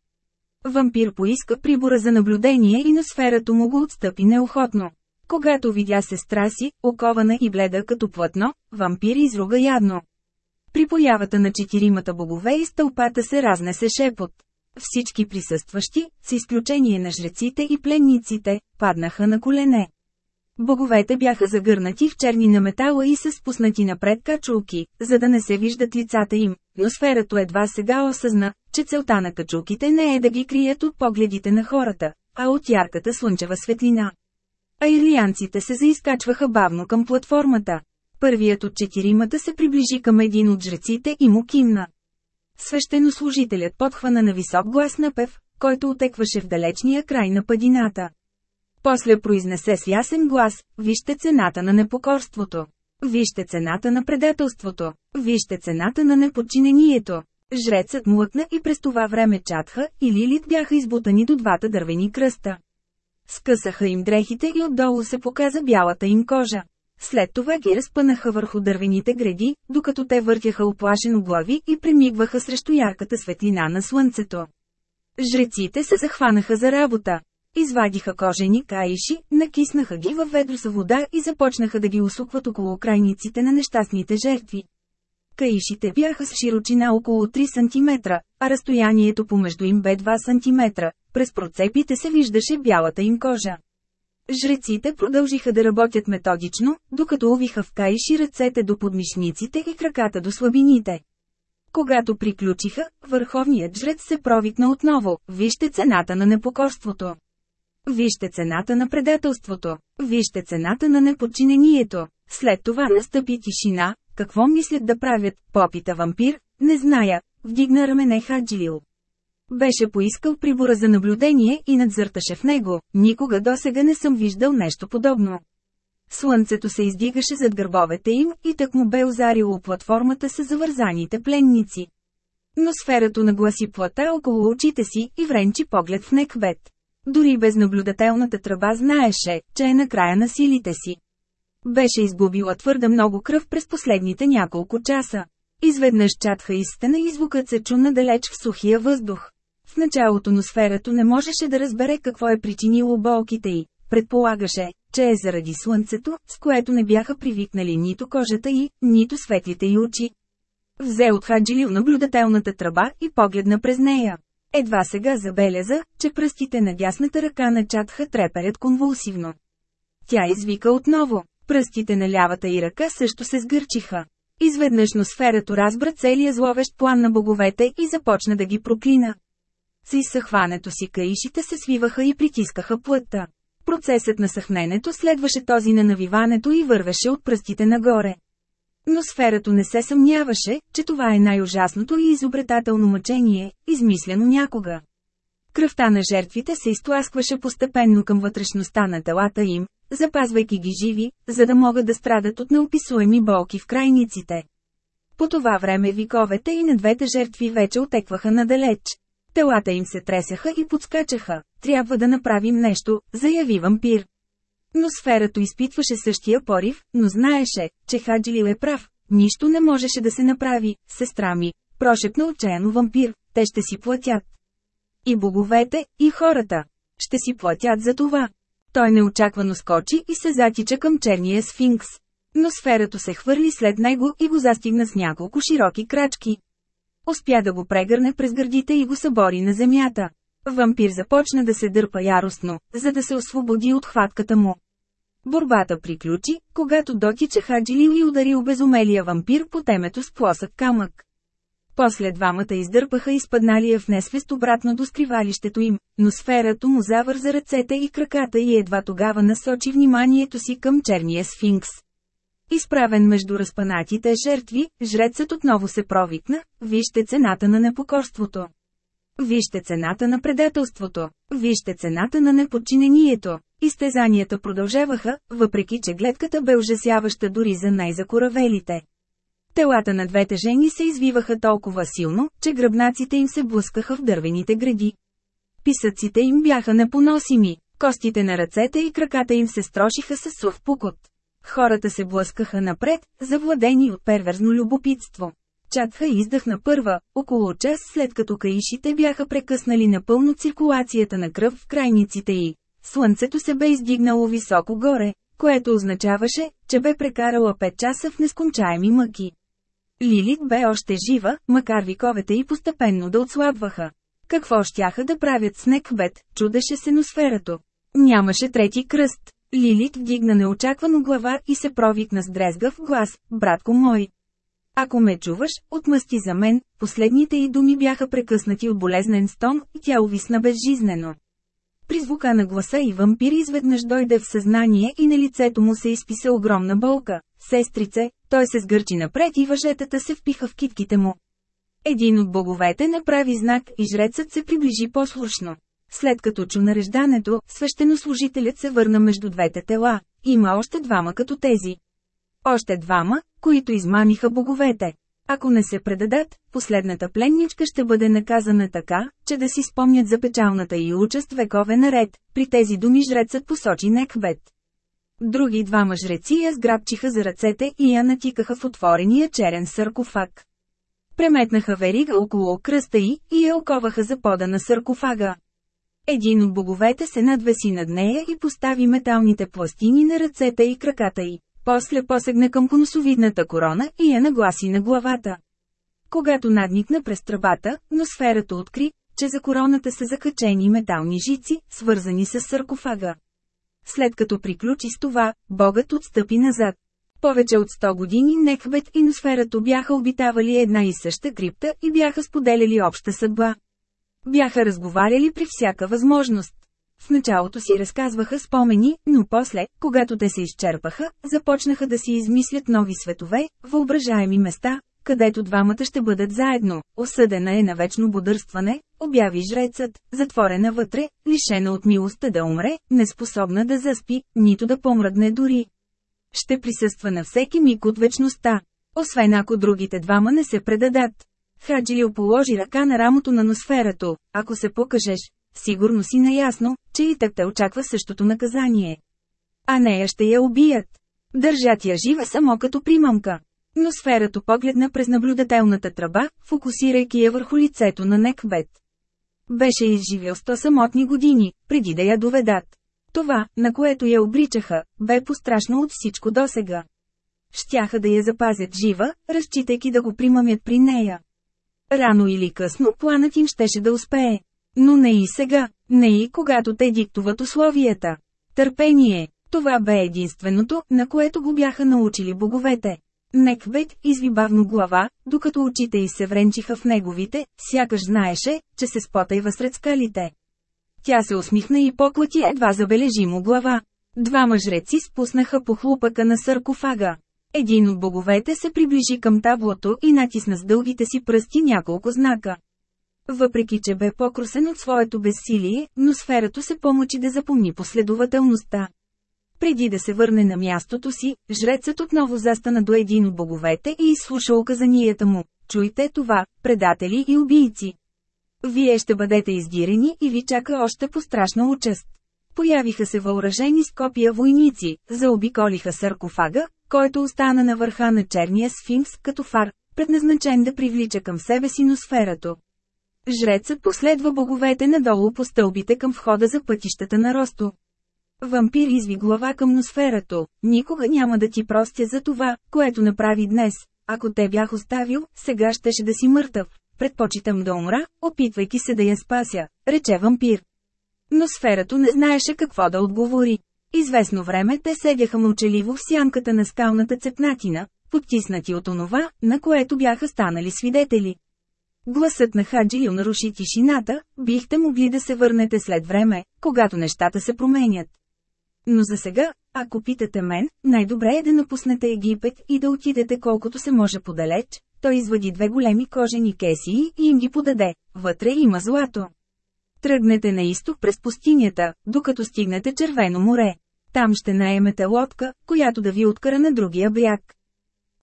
Вампир поиска прибора за наблюдение и на сферато му го отстъпи неохотно. Когато видя сестра си, окована и бледа като плътно, вампир изруга ядно. При появата на четиримата богове из тълпата се разнесе шепот. Всички присъстващи, с изключение на жреците и пленниците, паднаха на колене. Боговете бяха загърнати в черни на метала и се спуснати напред качулки, за да не се виждат лицата им, но сферато едва сега осъзна, че целта на качулките не е да ги крият от погледите на хората, а от ярката слънчева светлина. А ирлианците се заискачваха бавно към платформата. Първият от четиримата се приближи към един от жреците и му кимна. Свещенослужителят подхвана на висок глас напев, който отекваше в далечния край на падината. После произнесе с ясен глас, вижте цената на непокорството. Вижте цената на предателството. Вижте цената на неподчинението. Жрецът млъкна и през това време чатха и Лилит бяха избутани до двата дървени кръста. Скъсаха им дрехите и отдолу се показа бялата им кожа. След това ги разпънаха върху дървените гради, докато те въртяха оплашено глави и премигваха срещу ярката светлина на слънцето. Жреците се захванаха за работа. извадиха кожени каиши, накиснаха ги във ведро с вода и започнаха да ги усукват около крайниците на нещастните жертви. Каишите бяха с широчина около 3 см, а разстоянието помежду им бе 2 см, през процепите се виждаше бялата им кожа. Жреците продължиха да работят методично, докато увиха в каиши ръцете до подмишниците и краката до слабините. Когато приключиха, върховният жрец се провикна отново – вижте цената на непокорството. Вижте цената на предателството. Вижте цената на неподчинението. След това настъпи тишина, какво мислят да правят, попита вампир, не зная, вдигна рамене Хаджилил. Беше поискал прибора за наблюдение и надзърташе в него, никога досега не съм виждал нещо подобно. Слънцето се издигаше зад гърбовете им и так му бе озарило платформата с завързаните пленници. Но сферата нагласи плата около очите си и вренчи поглед в Некбет. Дори без наблюдателната тръба знаеше, че е на края на силите си. Беше изгубила твърде много кръв през последните няколко часа. Изведнъж чатха истина и звукът се чу надалеч в сухия въздух. В началото на сферата не можеше да разбере какво е причинило болките й. Предполагаше, че е заради слънцето, с което не бяха привикнали нито кожата й, нито светлите й очи. Взе от Хаджилил наблюдателната тръба и погледна през нея. Едва сега забеляза, че пръстите на дясната ръка на Чатха треперят конвулсивно. Тя извика отново. Пръстите на лявата й ръка също се сгърчиха. Изведнъж сферата разбра целия зловещ план на боговете и започна да ги проклина. С изсъхването си каишите се свиваха и притискаха плътта. Процесът на съхненето следваше този на навиването и вървеше от пръстите нагоре. Но сферата не се съмняваше, че това е най-ужасното и изобретателно мъчение, измислено някога. Кръвта на жертвите се изтласкваше постепенно към вътрешността на телата им, запазвайки ги живи, за да могат да страдат от неописуеми болки в крайниците. По това време виковете и на двете жертви вече отекваха надалеч. Телата им се тресеха и подскачаха. Трябва да направим нещо, заяви вампир. Но сферата изпитваше същия порив, но знаеше, че Хаджилил е прав. Нищо не можеше да се направи, сестра ми, прошепна отчаяно вампир, те ще си платят. И боговете, и хората. Ще си платят за това. Той неочаквано скочи и се затича към черния сфинкс. Но сферата се хвърли след него и го застигна с няколко широки крачки. Успя да го прегърне през гърдите и го събори на земята. Вампир започна да се дърпа яростно, за да се освободи от хватката му. Борбата приключи, когато дотича Хаджилил и удари обезумелия вампир по темето с плосък камък. После двамата издърпаха изпадналия в несвест обратно до скривалището им, но сферата му завърза ръцете и краката и едва тогава насочи вниманието си към черния сфинкс. Изправен между разпанатите жертви, жрецът отново се провикна, вижте цената на непокорството. Вижте цената на предателството. Вижте цената на неподчинението. Изтезанията продължаваха, въпреки че гледката бе ужасяваща дори за най-закоравелите. Телата на двете жени се извиваха толкова силно, че гръбнаците им се блъскаха в дървените гради. Писъците им бяха непоносими, костите на ръцете и краката им се строшиха с сух пукот. Хората се блъскаха напред, завладени от перверзно любопитство. Чатха издъхна първа, около час след като каишите бяха прекъснали напълно циркулацията на кръв в крайниците й. Слънцето се бе издигнало високо горе, което означаваше, че бе прекарала 5 часа в нескончаеми мъки. Лилит бе още жива, макар виковете й постепенно да отслабваха. Какво щяха да правят с Некбет, чудеше се носферато. Нямаше трети кръст. Лилит вдигна неочаквано глава и се провикна с дрезгав глас, братко мой. Ако ме чуваш, отмъсти за мен, последните й думи бяха прекъснати от болезнен стон и тя увисна безжизнено. При звука на гласа и вампир изведнъж дойде в съзнание и на лицето му се изписа огромна болка. Сестрице, той се сгърчи напред и въжетата се впиха в китките му. Един от боговете направи знак и жрецът се приближи послушно. След като чу нареждането, свещенослужителят се върна между двете тела. Има още двама като тези. Още двама, които измамиха боговете. Ако не се предадат, последната пленничка ще бъде наказана така, че да си спомнят за печалната и участ векове наред. При тези думи жрецът посочи Некбет. Други двама жреци я сграбчиха за ръцете и я натикаха в отворения черен саркофаг. Преметнаха верига около кръста й и я оковаха за пода на саркофага. Един от боговете се надвеси над нея и постави металните пластини на ръцете и краката й. После посегна към конусовидната корона и я нагласи на главата. Когато надникна през тръбата, но сферата откри, че за короната са закачени метални жици, свързани с саркофага. След като приключи с това, богът отстъпи назад. Повече от 100 години Некбет и Носферато бяха обитавали една и съща крипта и бяха споделяли обща съдба. Бяха разговаряли при всяка възможност. В началото си разказваха спомени, но после, когато те се изчерпаха, започнаха да си измислят нови светове, въображаеми места, където двамата ще бъдат заедно. Осъдена е на вечно бодърстване, обяви жрецът, затворена вътре, лишена от милостта да умре, неспособна да заспи, нито да помръдне дори. Ще присъства на всеки миг от вечността. Освен ако другите двама не се предадат. Хаджилил положи ръка на рамото на носферато. Ако се покажеш, сигурно си наясно, че и так те очаква същото наказание. А нея ще я убият. Държат я жива само като примамка. Но сферато погледна през наблюдателната тръба, фокусирайки я върху лицето на Некбет. Беше изживял сто самотни години, преди да я доведат. Това, на което я обричаха, бе пострашно от всичко досега. Щяха да я запазят жива, разчитайки да го примамят при нея. Рано или късно планът им щеше да успее. Но не и сега, не и когато те диктуват условията. Търпение. Това бе единственото, на което го бяха научили боговете. Некбет изви бавно глава, докато очите й се вренчиха в неговите, сякаш знаеше, че се спотайва сред скалите. Тя се усмихна и поклати едва забележимо глава. Двама жреци спуснаха по хлупъка на саркофага. Един от боговете се приближи към таблото и натисна с дългите си пръсти няколко знака. Въпреки че бе покрусен от своето безсилие, но сферато се помъчи да запомни последователността. Преди да се върне на мястото си, жрецът отново застана до един от боговете и изслуша указанията му. Чуйте това, предатели и убийци. Вие ще бъдете издирени и ви чака още по страшна участ. Появиха се въоръжени с копия войници, заобиколиха саркофага, който остана на върха на черния сфинкс като фар, предназначен да привлича към себе си носферато. Жрецът последва боговете надолу по стълбите към входа за пътищата на Росто. Вампир изви глава към носферато. Никога няма да ти простя за това, което направи днес. Ако те бях оставил, сега щеше да си мъртъв. Предпочитам да умра, опитвайки се да я спася, рече вампир. Но сферато не знаеше какво да отговори. Известно време те седяха мълчаливо в сянката на скалната цепнатина, подтиснати от онова, на което бяха станали свидетели. Гласът на Хаджилил наруши тишината, бихте могли да се върнете след време, когато нещата се променят. Но за сега, ако питате мен, най-добре е да напуснете Египет и да отидете колкото се може подалеч. Той извади две големи кожени кесии и им ги подаде. Вътре има злато. Тръгнете на изток през пустинята, докато стигнете Червено море. Там ще наемете лодка, която да ви откара на другия бряг.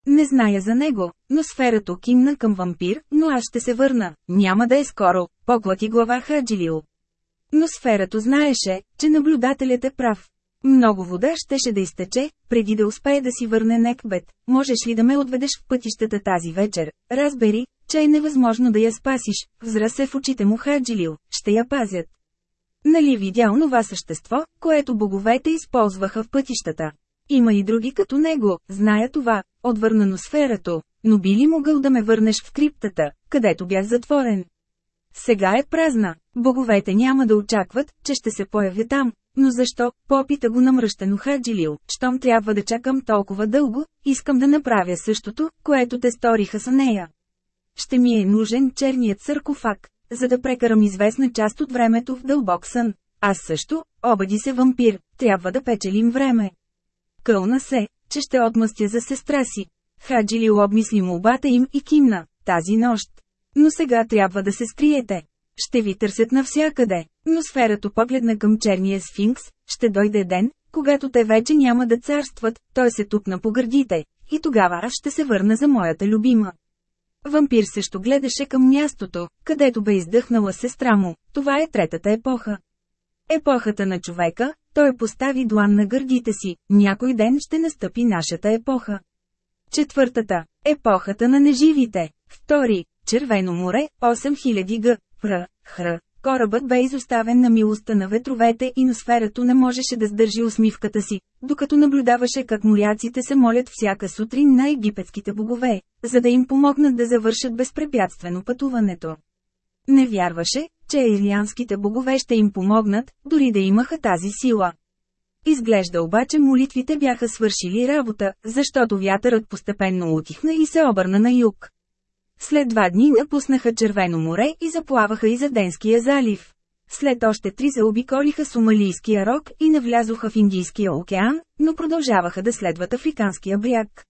Не зная за него, но сферато кимна към вампир, но аз ще се върна, няма да е скоро, поклати глава Хаджилил. Но сферато знаеше, че наблюдателят е прав. Много вода щеше да изтече, преди да успее да си върне Некбет. Можеш ли да ме отведеш в пътищата тази вечер? Разбери, че е невъзможно да я спасиш. Взра се в очите му Хаджилил, ще я пазят. Нали видял това същество, което боговете използваха в пътищата? Има и други като него, зная това, отвърнано сферато, но би ли могъл да ме върнеш в криптата, където бях затворен? Сега е празна, боговете няма да очакват, че ще се появя там, но защо, попита го намръщено Хаджилил, щом трябва да чакам толкова дълго, искам да направя същото, което те сториха с нея. Ще ми е нужен черният саркофаг, за да прекарам известна част от времето в дълбок сън. Аз също, обади се вампир, трябва да печелим време. Кълна се, че ще отмъстя за сестра си. Хаджилил обмисли молбата им и кимна, тази нощ. Но сега трябва да се скриете. Ще ви търсят навсякъде. Но сферато погледна към черния сфинкс, ще дойде ден, когато те вече няма да царстват, той се тупна по гърдите, и тогава аз ще се върна за моята любима. Вампир също гледаше към мястото, където бе издъхнала сестра му, това е третата епоха. Епохата на човека, той постави длан на гърдите си, някой ден ще настъпи нашата епоха. Четвъртата – епохата на неживите. Втори – Червено море, 8000 г. Пр. Хр. Корабът бе изоставен на милостта на ветровете и носферато не можеше да сдържи усмивката си, докато наблюдаваше как моряците се молят всяка сутрин на египетските богове, за да им помогнат да завършат безпрепятствено пътуването. Не вярваше, че ирлианските богове ще им помогнат, дори да имаха тази сила. Изглежда обаче молитвите бяха свършили работа, защото вятърът постепенно утихна и се обърна на юг. След два дни напуснаха Червено море и заплаваха и за Денския залив. След още три заобиколиха Сомалийския рок и навлязоха в Индийския океан, но продължаваха да следват Африканския бряг.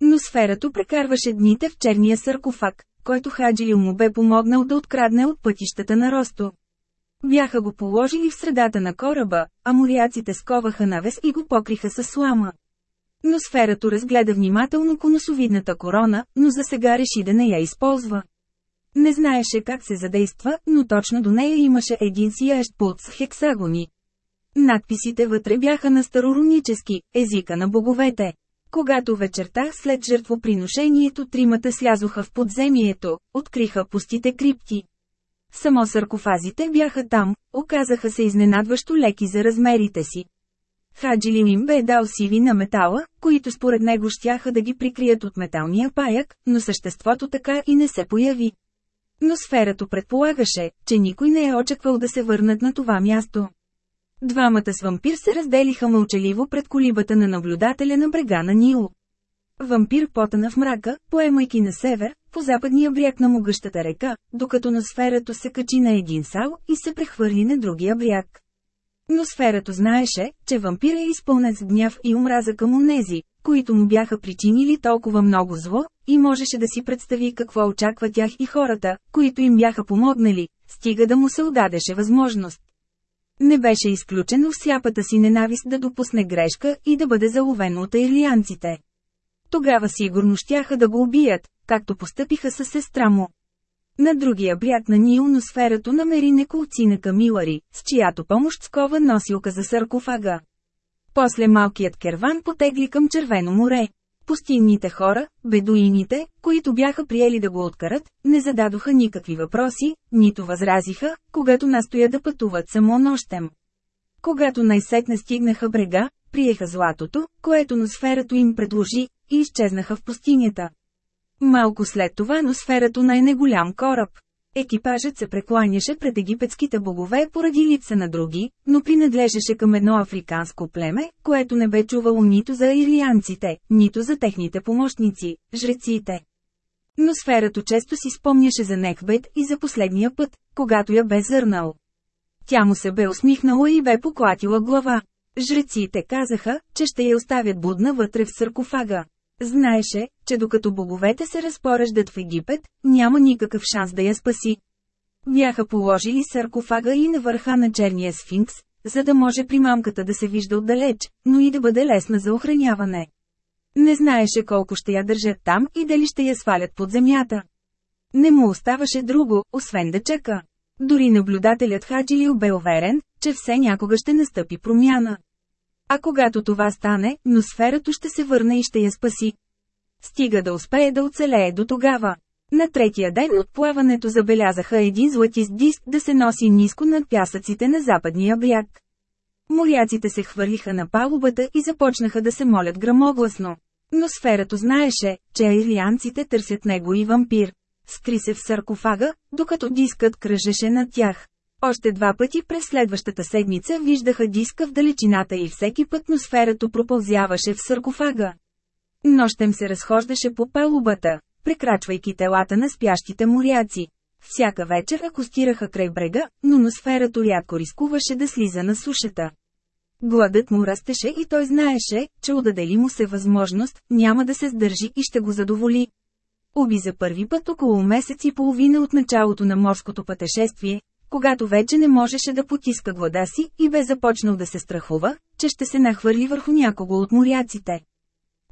Но сферато прекарваше дните в черния саркофаг, който Хаджилил му бе помогнал да открадне от пътищата на Росто. Бяха го положили в средата на кораба, а моряците сковаха навес и го покриха с слама. Но сферато разгледа внимателно конусовидната корона, но за сега реши да не я използва. Не знаеше как се задейства, но точно до нея имаше един сияещ пулт с хексагони. Надписите вътре бяха на старорунически, езика на боговете. Когато вечерта след жертвоприношението тримата слязоха в подземието, откриха пустите крипти. Само саркофазите бяха там, оказаха се изненадващо леки за размерите си. Хаджилим им бе дал сиви на метала, които според него щяха да ги прикрият от металния паяк, но съществото така и не се появи. Но сферато предполагаше, че никой не е очаквал да се върнат на това място. Двамата с вампир се разделиха мълчаливо пред колибата на наблюдателя на брега на Нил. Вампир потана в мрака, поемайки на север, по западния бряг на могъщата река, докато на сферато се качи на един сал и се прехвърли на другия бряг. Но сферато знаеше, че вампир е изпълнен с гняв и омраза към онези, които му бяха причинили толкова много зло, и можеше да си представи какво очаква тях и хората, които им бяха помогнали, стига да му се отдадеше възможност. Не беше изключено в сяпата си ненавист да допусне грешка и да бъде заловен от ирлианците. Тогава сигурно щяха да го убият, както постъпиха с сестра му. На другия бряг на Нил сферато намери неколци на камилари, с чиято помощ скова носилка за саркофага. После малкият керван потегли към Червено море. Пустинните хора, бедуините, които бяха приели да го откарат, не зададоха никакви въпроси, нито възразиха, когато настоя да пътуват само нощем. Когато най-сетне стигнаха брега, приеха златото, което носферато им предложи, и изчезнаха в пустинята. Малко след това носферато на е неголям кораб. Екипажът се прекланяше пред египетските богове поради липса на други, но принадлежеше към едно африканско племе, което не бе чувало нито за ирианците, нито за техните помощници, жреците. Но сферато често си спомняше за Нехбет и за последния път, когато я бе зърнал. Тя му се бе усмихнала и бе поклатила глава. Жреците казаха, че ще я оставят будна вътре в саркофага. Знаеше, че докато боговете се разпореждат в Египет, няма никакъв шанс да я спаси. Бяха положили саркофага и на върха на черния сфинкс, за да може примамката да се вижда отдалеч, но и да бъде лесна за охраняване. Не знаеше колко ще я държат там и дали ще я свалят под земята. Не му оставаше друго, освен да чака. Дори наблюдателят Хаджилил бе уверен, че все някога ще настъпи промяна. А когато това стане, но сферато ще се върне и ще я спаси. Стига да успее да оцелее до тогава. На третия ден от плаването забелязаха един златист диск да се носи ниско над пясъците на западния бряг. Моряците се хвърлиха на палубата и започнаха да се молят грамогласно. Но сферато знаеше, че аирлианците търсят него и вампир. Скри се в саркофага, докато дискът кръжеше над тях. Още два пъти през следващата седмица виждаха диска в далечината и всеки път носферато пропълзяваше в саркофага. Нощем се разхождаше по палубата, прекрачвайки телата на спящите моряци. Всяка вечер акустираха край брега, но носферато рядко рискуваше да слиза на сушата. Гладът му растеше и той знаеше, че отдадели му се възможност, няма да се сдържи и ще го задоволи. Уби за първи път около месец и половина от началото на морското пътешествие, когато вече не можеше да потиска глада си и бе започнал да се страхува, че ще се нахвърли върху някого от моряците.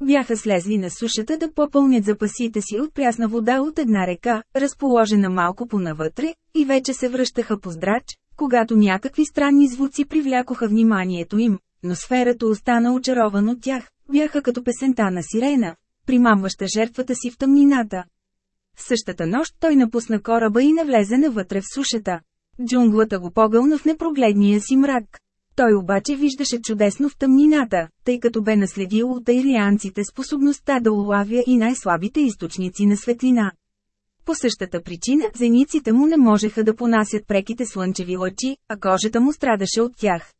Бяха слезли на сушата да попълнят запасите си от прясна вода от една река, разположена малко понавътре, и вече се връщаха по здрач, когато някакви странни звуци привлякоха вниманието им, но сферата остана очарован от тях, бяха като песента на сирена, примамваща жертвата си в тъмнината. Същата нощ той напусна кораба и навлезе навътре в сушата. Джунглата го погълна в непрогледния си мрак. Той обаче виждаше чудесно в тъмнината, тъй като бе наследил от аирианците способността да улавя и най-слабите източници на светлина. По същата причина, зениците му не можеха да понасят преките слънчеви лъчи, а кожата му страдаше от тях.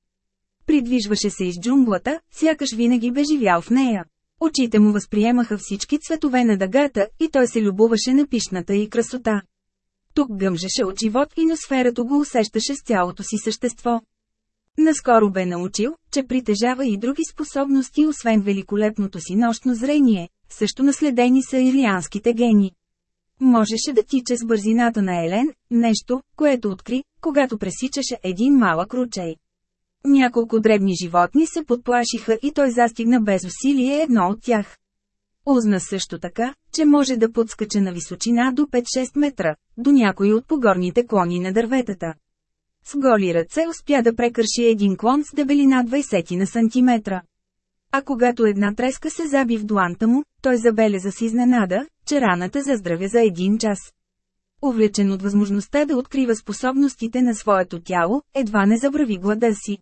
Придвижваше се из джунглата, сякаш винаги бе живял в нея. Очите му възприемаха всички цветове на дъгата, и той се любоваше на пишната и красота. Тук гъмжеше от живот и носферато го усещаше с цялото си същество. Наскоро бе научил, че притежава и други способности освен великолепното си нощно зрение, също наследени са ирлианските гени. Можеше да тича с бързината на Елен, нещо, което откри, когато пресичаше един малък ручей. Няколко дребни животни се подплашиха и той застигна без усилие едно от тях. Узна също така, че може да подскача на височина до 5-6 метра, до някои от погорните клони на дърветата. С голи ръце успя да прекърши един клон с дебелина 20 на сантиметра. А когато една треска се заби в дуанта му, той забеляза с изненада, че раната заздравя за един час. Увлечен от възможността да открива способностите на своето тяло, едва не забрави глада си.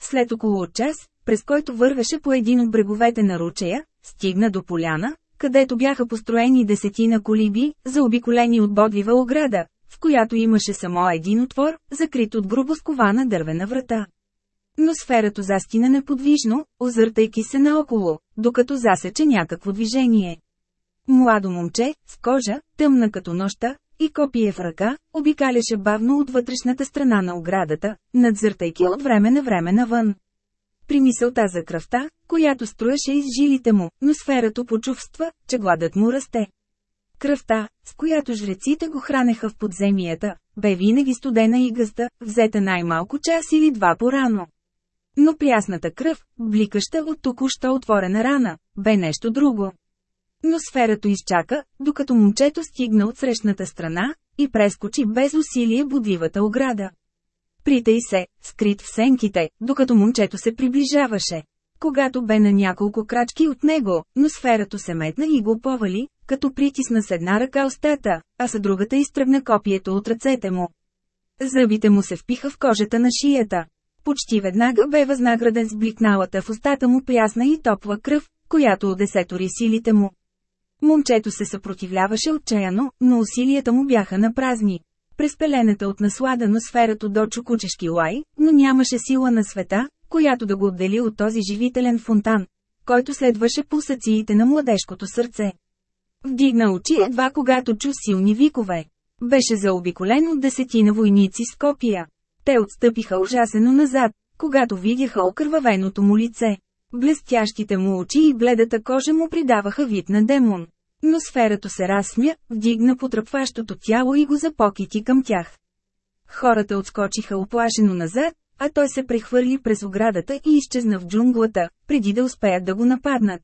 След около час, през който вървеше по един от бреговете на ручея, стигна до поляна, където бяха построени десетина колиби, заобиколени от бодлива ограда, в която имаше само един отвор, закрит от грубо скована дървена врата. Но сферато застина неподвижно, озъртайки се наоколо, докато засече някакво движение. Младо момче, с кожа, тъмна като нощта, и копие в ръка, обикаляше бавно от вътрешната страна на оградата, надзъртайки от време на време навън. При мисълта за кръвта, която струеше из жилите му, но сферато почувства, че гладът му расте. Кръвта, с която жреците го хранеха в подземията, бе винаги студена и гъста, взета най-малко час или два по-рано. Но прясната кръв, бликаща от току-що отворена рана, бе нещо друго. Но сферато изчака, докато момчето стигна от срещната страна, и прескочи без усилие будливата ограда. Притай се, скрит в сенките, докато момчето се приближаваше. Когато бе на няколко крачки от него, но сферато се метна и го повали, като притисна с една ръка устата, а с другата изтръгна копието от ръцете му. Зъбите му се впиха в кожата на шията. Почти веднага бе възнаграден с бликналата в устата му прясна и топла кръв, която удесетори силите му. Момчето се съпротивляваше отчаяно, но усилията му бяха на празни. През пелената от наслада на сферато до чукучешки лай, но нямаше сила на света, която да го отдели от този живителен фонтан, който следваше пулсациите на младежкото сърце. Вдигна очи едва когато чу силни викове. Беше заобиколен от десетина войници с копия. Те отстъпиха ужасено назад, когато видяха окървавеното му лице. Блестящите му очи и бледата кожа му придаваха вид на демон. Но сферато се разсмя, вдигна потръпващото тяло и го запокити към тях. Хората отскочиха оплашено назад, а той се прехвърли през оградата и изчезна в джунглата, преди да успеят да го нападнат.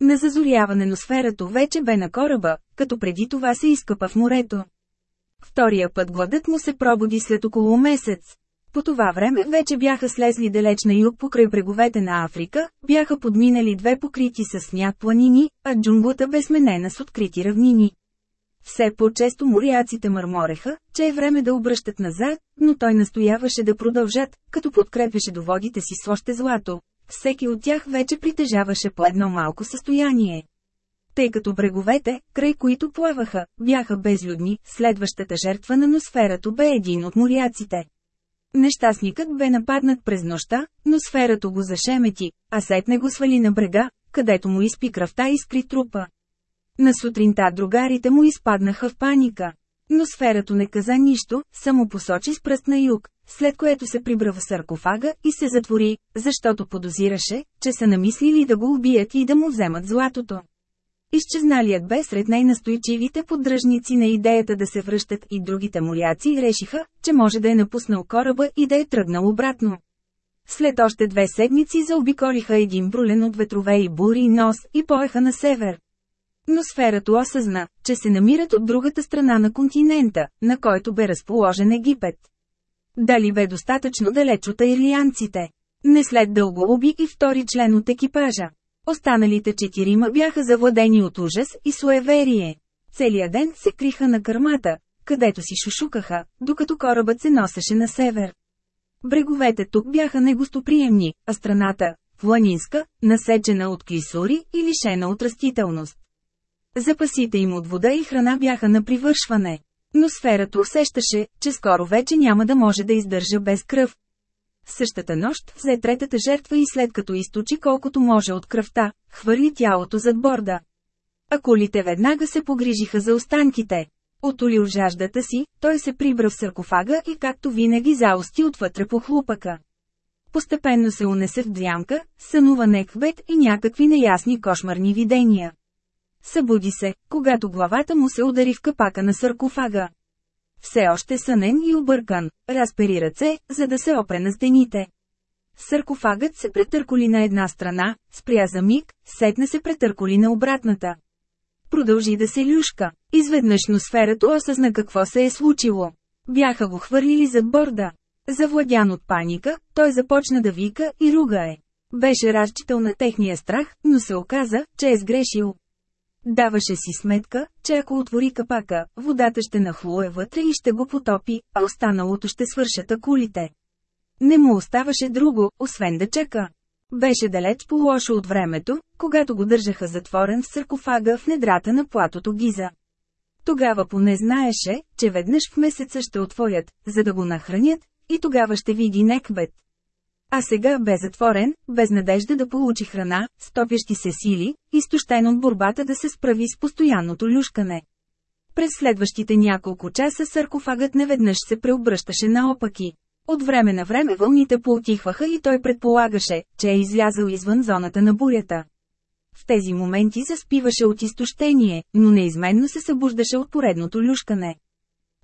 На зазоряване на сферато вече бе на кораба, като преди това се изкъпа в морето. Втория път гладът му се пробуди след около месец. По това време вече бяха слезли далеч на юг покрай бреговете на Африка, бяха подминали две покрити с сняг планини, а джунглата бе сменена с открити равнини. Все по-често моряците мърмореха, че е време да обръщат назад, но той настояваше да продължат, като подкрепяше доводите си с още злато. Всеки от тях вече притежаваше по едно малко състояние. Тъй като бреговете, край които плаваха, бяха безлюдни, следващата жертва на носферато бе един от моряците. Нещастникът бе нападнат през нощта, но сферато го зашемети, а сетне го свали на брега, където му изпи кръвта и скри трупа. На сутринта другарите му изпаднаха в паника. Но сферато не каза нищо, само посочи с пръст на юг, след което се прибра в саркофага и се затвори, защото подозираше, че са намислили да го убият и да му вземат златото. Изчезналият бе сред най-настойчивите поддръжници на идеята да се връщат и другите моряци решиха, че може да е напуснал кораба и да е тръгнал обратно. След още две седмици заобиколиха един брулен от ветрове и бури нос и поеха на север. Но сферато осъзна, че се намират от другата страна на континента, на който бе разположен Египет. Дали бе достатъчно далеч от аирлианците? Не след дълго уби и втори член от екипажа. Останалите четирима бяха завладени от ужас и суеверие. Целият ден се криха на кърмата, където си шушукаха, докато корабът се носеше на север. Бреговете тук бяха негостоприемни, а страната – планинска, насечена от клисури и лишена от растителност. Запасите им от вода и храна бяха на привършване. Но сферата усещаше, че скоро вече няма да може да издържа без кръв. Същата нощ взе третата жертва и след като източи колкото може от кръвта, хвърли тялото зад борда. А колите веднага се погрижиха за останките. Отолил жаждата си, той се прибра в саркофага и както винаги заости отвътре по хлупака. Постепенно се унесе в дрямка, сънува неквет и някакви неясни кошмарни видения. Събуди се, когато главата му се удари в капака на саркофага. Все още сънен и объркан, разпери ръце, за да се опре на стените. Саркофагът се претърколи на една страна, спря за миг, сетне се претърколи на обратната. Продължи да се люшка. Изведнъж носферата осъзна какво се е случило. Бяха го хвърлили зад борда. Завладян от паника, той започна да вика и руга е. Беше разчитал на техния страх, но се оказа, че е сгрешил. Даваше си сметка, че ако отвори капака, водата ще нахлуе вътре и ще го потопи, а останалото ще свършат акулите. Не му оставаше друго, освен да чака. Беше далеч по-лошо от времето, когато го държаха затворен в саркофага в недрата на платото Гиза. Тогава поне знаеше, че веднъж в месеца ще отворят, за да го нахранят, и тогава ще види Некбет. А сега бе затворен, без надежда да получи храна, стопящи се сили, изтощен от борбата да се справи с постоянното люшкане. През следващите няколко часа саркофагът неведнъж се преобръщаше наопаки. От време на време вълните поотихваха и той предполагаше, че е излязъл извън зоната на бурята. В тези моменти заспиваше от изтощение, но неизменно се събуждаше от поредното люшкане.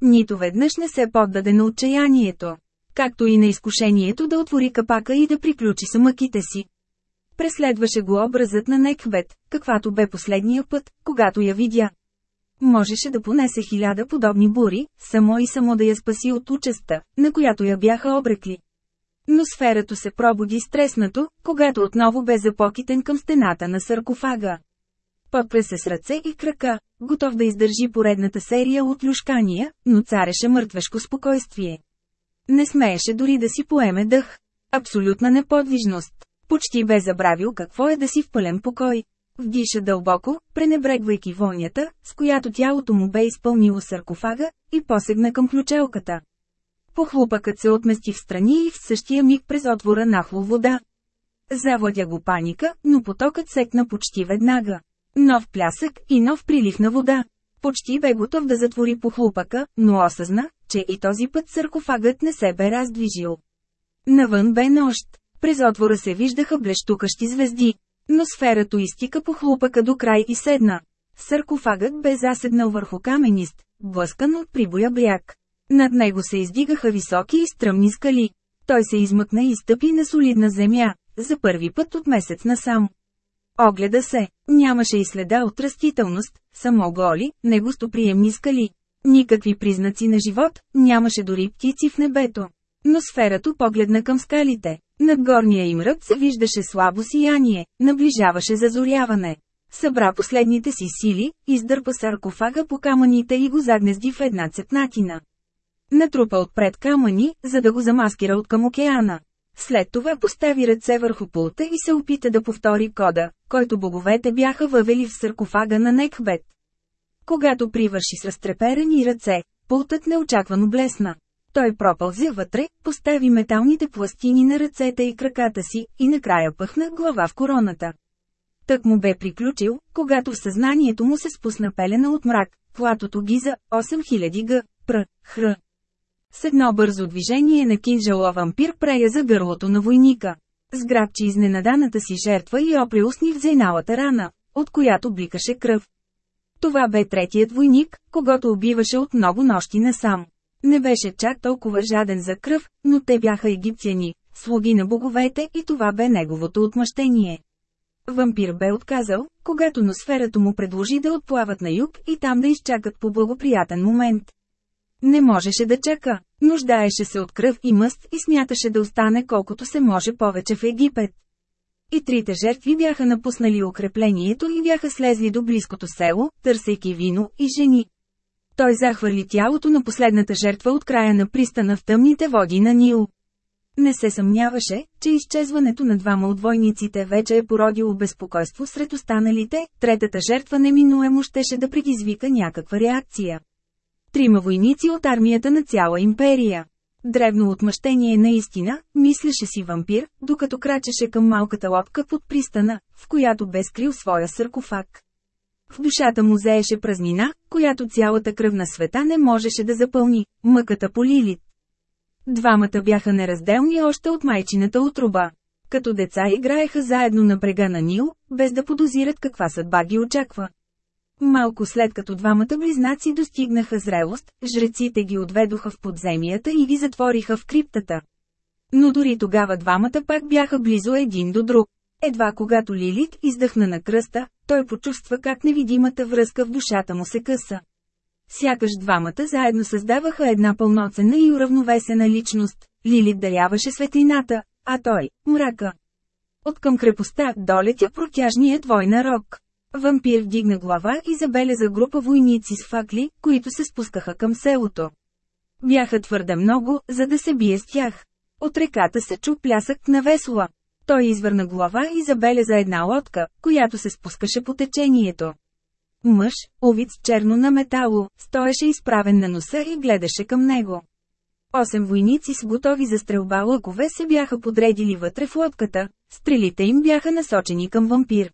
Нито веднъж не се поддаде на отчаянието както и на изкушението да отвори капака и да приключи самъките си. Преследваше го образът на Неквет, каквато бе последния път, когато я видя. Можеше да понесе хиляда подобни бури, само и само да я спаси от участа, на която я бяха обрекли. Но сферато се пробуди стреснато, когато отново бе запокитен към стената на саркофага. Подпре се с ръце и крака, готов да издържи поредната серия от люшкания, но цареше мъртвешко спокойствие. Не смееше дори да си поеме дъх. Абсолютна неподвижност. Почти бе забравил какво е да си в пълен покой. Вдиша дълбоко, пренебрегвайки вонята, с която тялото му бе изпълнило саркофага, и посегна към ключелката. Похлупъкът се отмести в страни и в същия миг през отвора нахло вода. Завладя го паника, но потокът секна почти веднага. Нов плясък и нов прилив на вода. Почти бе готов да затвори похлупъка, но осъзна, че и този път саркофагът не се бе раздвижил. Навън бе нощ. През отвора се виждаха блещукащи звезди. Но сферато изтика по хлупъка до край и седна. Саркофагът бе заседнал върху каменист, блъскан от прибоя бряг. Над него се издигаха високи и стръмни скали. Той се измъкна и стъпи на солидна земя, за първи път от месец насам. Огледа се, нямаше и следа от растителност, само голи, негостоприемни скали. Никакви признаци на живот, нямаше дори птици в небето. Но сферато погледна към скалите. Над горния им ръб се виждаше слабо сияние, наближаваше зазоряване. Събра последните си сили, издърпа саркофага по камъните и го загнезди в една цепнатина. Натрупа отпред камъни, за да го замаскира от към океана. След това постави ръце върху пулта и се опита да повтори кода, който боговете бяха въвели в саркофага на Некбет. Когато привърши с разтреперени ръце, пултът неочаквано блесна. Той пропълзи вътре, постави металните пластини на ръцете и краката си, и накрая пъхна глава в короната. Тък му бе приключил, когато в съзнанието му се спусна пелена от мрак, платото гиза, 8000 г, пр, хр. С едно бързо движение на кинжала вампир прея за гърлото на войника. Сграбчи изненаданата си жертва и опри устни в зейналата рана, от която бликаше кръв. Това бе третият войник, когато убиваше от много нощи насам. Не беше чак толкова жаден за кръв, но те бяха египтяни, слуги на боговете и това бе неговото отмъщение. Вампир бе отказал, когато носферата му предложи да отплават на юг и там да изчакат по благоприятен момент. Не можеше да чака, нуждаеше се от кръв и мъст и смяташе да остане колкото се може повече в Египет. И трите жертви бяха напуснали укреплението и бяха слезли до близкото село, търсейки вино и жени. Той захвърли тялото на последната жертва от края на пристана в тъмните води на Нил. Не се съмняваше, че изчезването на двама от войниците вече е породило безпокойство сред останалите, третата жертва неминуемо щеше да предизвика някаква реакция. Трима войници от армията на цяла империя. Древно отмъщение наистина, мислеше си вампир, докато крачеше към малката лодка под пристана, в която бе скрил своя саркофаг. В душата му зееше празнина, която цялата кръв на света не можеше да запълни, мъката по Лилит. Двамата бяха неразделни още от майчината утроба. Като деца играеха заедно на брега на Нил, без да подозират каква съдба ги очаква. Малко след като двамата близнаци достигнаха зрелост, жреците ги отведоха в подземията и ги затвориха в криптата. Но дори тогава двамата пак бяха близо един до друг. Едва когато Лилит издъхна на кръста, той почувства как невидимата връзка в душата му се къса. Сякаш двамата заедно създаваха една пълноценна и уравновесена личност. Лилит даряваше светлината, а той – мрака. От към крепостта долетя протяжният война рок. Вампир вдигна глава и забеляза група войници с факли, които се спускаха към селото. Бяха твърде много, за да се бие с тях. От реката се чу плясък на весла. Той извърна глава и забеляза една лодка, която се спускаше по течението. Мъж, овиц черно на метало, стоеше изправен на носа и гледаше към него. Осем войници с готови за стрелба лъкове се бяха подредили вътре в лодката, стрелите им бяха насочени към вампир.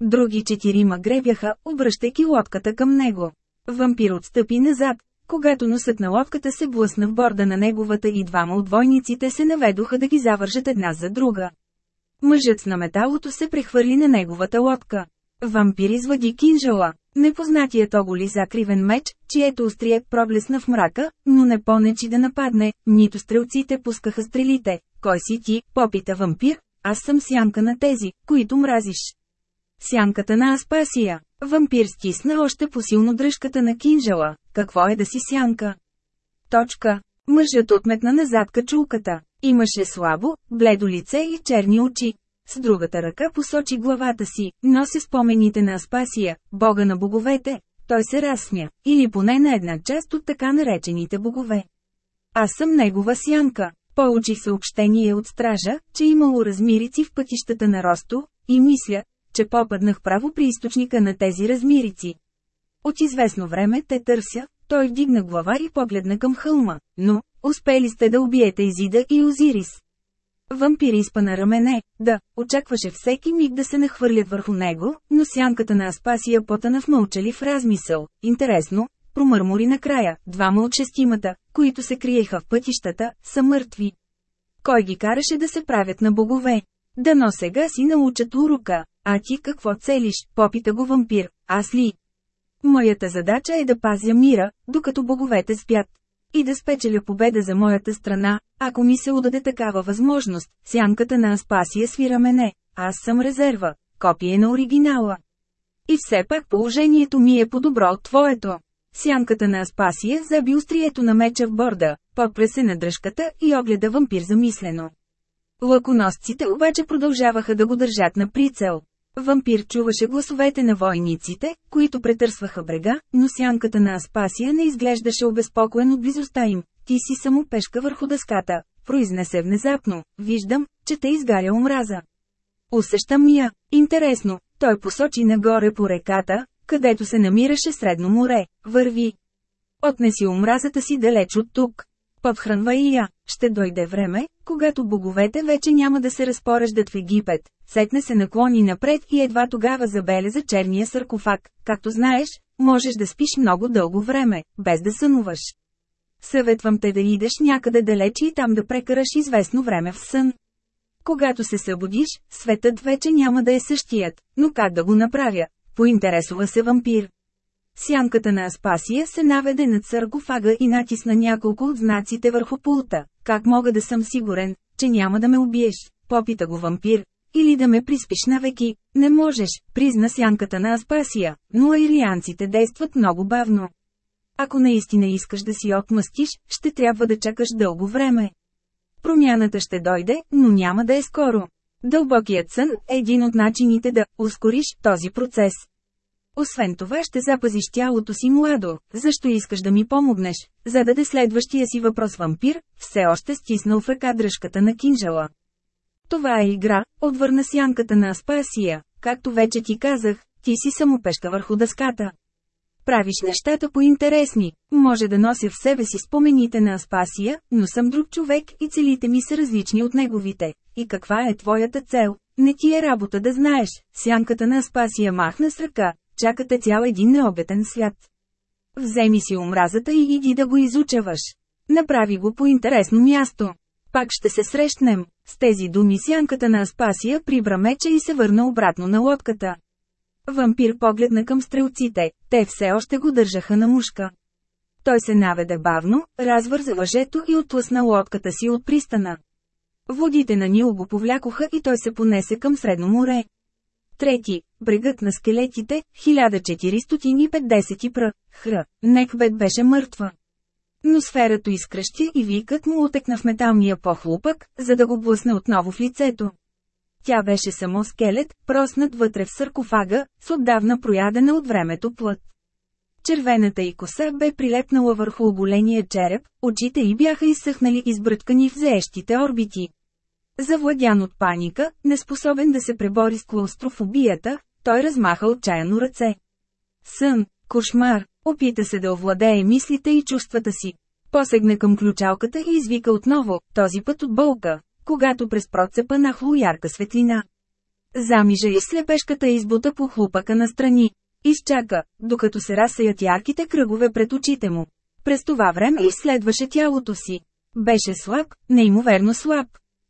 Други четирима гребяха, обръщайки лодката към него. Вампир отстъпи назад, когато носът на лодката се блъсна в борда на неговата и двама от войниците се наведоха да ги завържат една за друга. Мъжът с наметалото се прехвърли на неговата лодка. Вампир извади кинжала. Непознатият оголи закривен меч, чието острие проблесна в мрака, но не понечи да нападне, нито стрелците пускаха стрелите. Кой си ти, попита вампир, аз съм сянка на тези, които мразиш. Сянката на Аспасия. Вампир стисна още посилно дръжката на кинжала. Какво е да си сянка? Точка. Мъжът отметна назад качулката. Имаше слабо, бледо лице и черни очи. С другата ръка посочи главата си, носи спомените на Аспасия, бога на боговете. Той се разсмя, или поне на една част от така наречените богове. Аз съм негова сянка. Получих съобщение от стража, че имало размирици в пътищата на Росто, и мисля, че попаднах право при източника на тези размирици. От известно време те търся, той вдигна глава и погледна към хълма, но, успели сте да убиете Изида и Озирис. Вампир изпана рамене, да, очакваше всеки миг да се нахвърлят върху него, но сянката на Аспасия потана в мълчали в размисъл. Интересно, промърмори накрая, двама от шестимата, които се криеха в пътищата, са мъртви. Кой ги караше да се правят на богове? Дано сега си научат урока, а ти какво целиш, попита го вампир, аз ли? Моята задача е да пазя мира, докато боговете спят. И да спечеля победа за моята страна, ако ми се удаде такава възможност, сянката на Аспасия свира мене, аз съм резерва, копие на оригинала. И все пак положението ми е по-добро от твоето. Сянката на Аспасия заби острието на меча в борда, подпре се на дръжката и огледа вампир замислено. Лъконосците обаче продължаваха да го държат на прицел. Вампир чуваше гласовете на войниците, които претърсваха брега, но сянката на Аспасия не изглеждаше обезпокоен от близостта им. Ти си само пешка върху дъската, произнесе внезапно, виждам, че те изгаря омраза. Усещам я. Интересно, той посочи нагоре по реката, където се намираше Средно море. Върви. Отнеси омразата си далеч от тук. Подхранва и я. Ще дойде време, когато боговете вече няма да се разпореждат в Египет. Сетне се наклони напред и едва тогава забеляза черния саркофаг. Както знаеш, можеш да спиш много дълго време, без да сънуваш. Съветвам те да идеш някъде далече и там да прекараш известно време в сън. Когато се събудиш, светът вече няма да е същият, но как да го направя? Поинтересува се вампир. Сянката на Аспасия се наведе над саркофага и натисна няколко от знаците върху пулта. Как мога да съм сигурен, че няма да ме убиеш? Попита го вампир. Или да ме приспиш навеки. Не можеш, призна сянката на Аспасия, но аирианците действат много бавно. Ако наистина искаш да си отмъстиш, ще трябва да чакаш дълго време. Промяната ще дойде, но няма да е скоро. Дълбокият сън е един от начините да ускориш този процес. Освен това ще запазиш тялото си младо, защо искаш да ми помогнеш, зададе следващия си въпрос вампир, все още стиснал в ръка дръжката на кинжала. Това е игра, отвърна сянката на Аспасия, както вече ти казах, ти си самопешка върху дъската. Правиш нещата по-интересни, може да нося в себе си спомените на Аспасия, но съм друг човек и целите ми са различни от неговите. И каква е твоята цел? Не ти е работа да знаеш, сянката на Аспасия махна с ръка, чакате цял един необетен свят. Вземи си омразата и иди да го изучаваш. Направи го по интересно място. Пак ще се срещнем. С тези думи сянката на Аспасия прибра меча и се върна обратно на лодката. Вампир погледна към стрелците, те все още го държаха на мушка. Той се наведе бавно, развърза въжето и отлъсна лодката си от пристана. Водите на Нил го повлякоха и той се понесе към Средно море. Трети, брегът на скелетите, 1450 пр. Хр. Некбет беше мъртва. Но сферато изкръщи и викът му отекна в металния похлупък, за да го блъсне отново в лицето. Тя беше само скелет, проснат вътре в саркофага, с отдавна проядена от времето плът. Червената й коса бе прилепнала върху оголения череп, очите й бяха изсъхнали избръткани в заещите орбити. Завладян от паника, неспособен да се пребори с клаустрофобията, той размаха отчаяно ръце. Сън, кошмар, опита се да овладее мислите и чувствата си. Посегна към ключалката и извика отново, този път от болка, когато през процепа нахло ярка светлина. Замижа и слепешката избута по хлупака настрани. Изчака, докато се разсеят ярките кръгове пред очите му. През това време изследваше тялото си. Беше слаб, неимоверно слаб.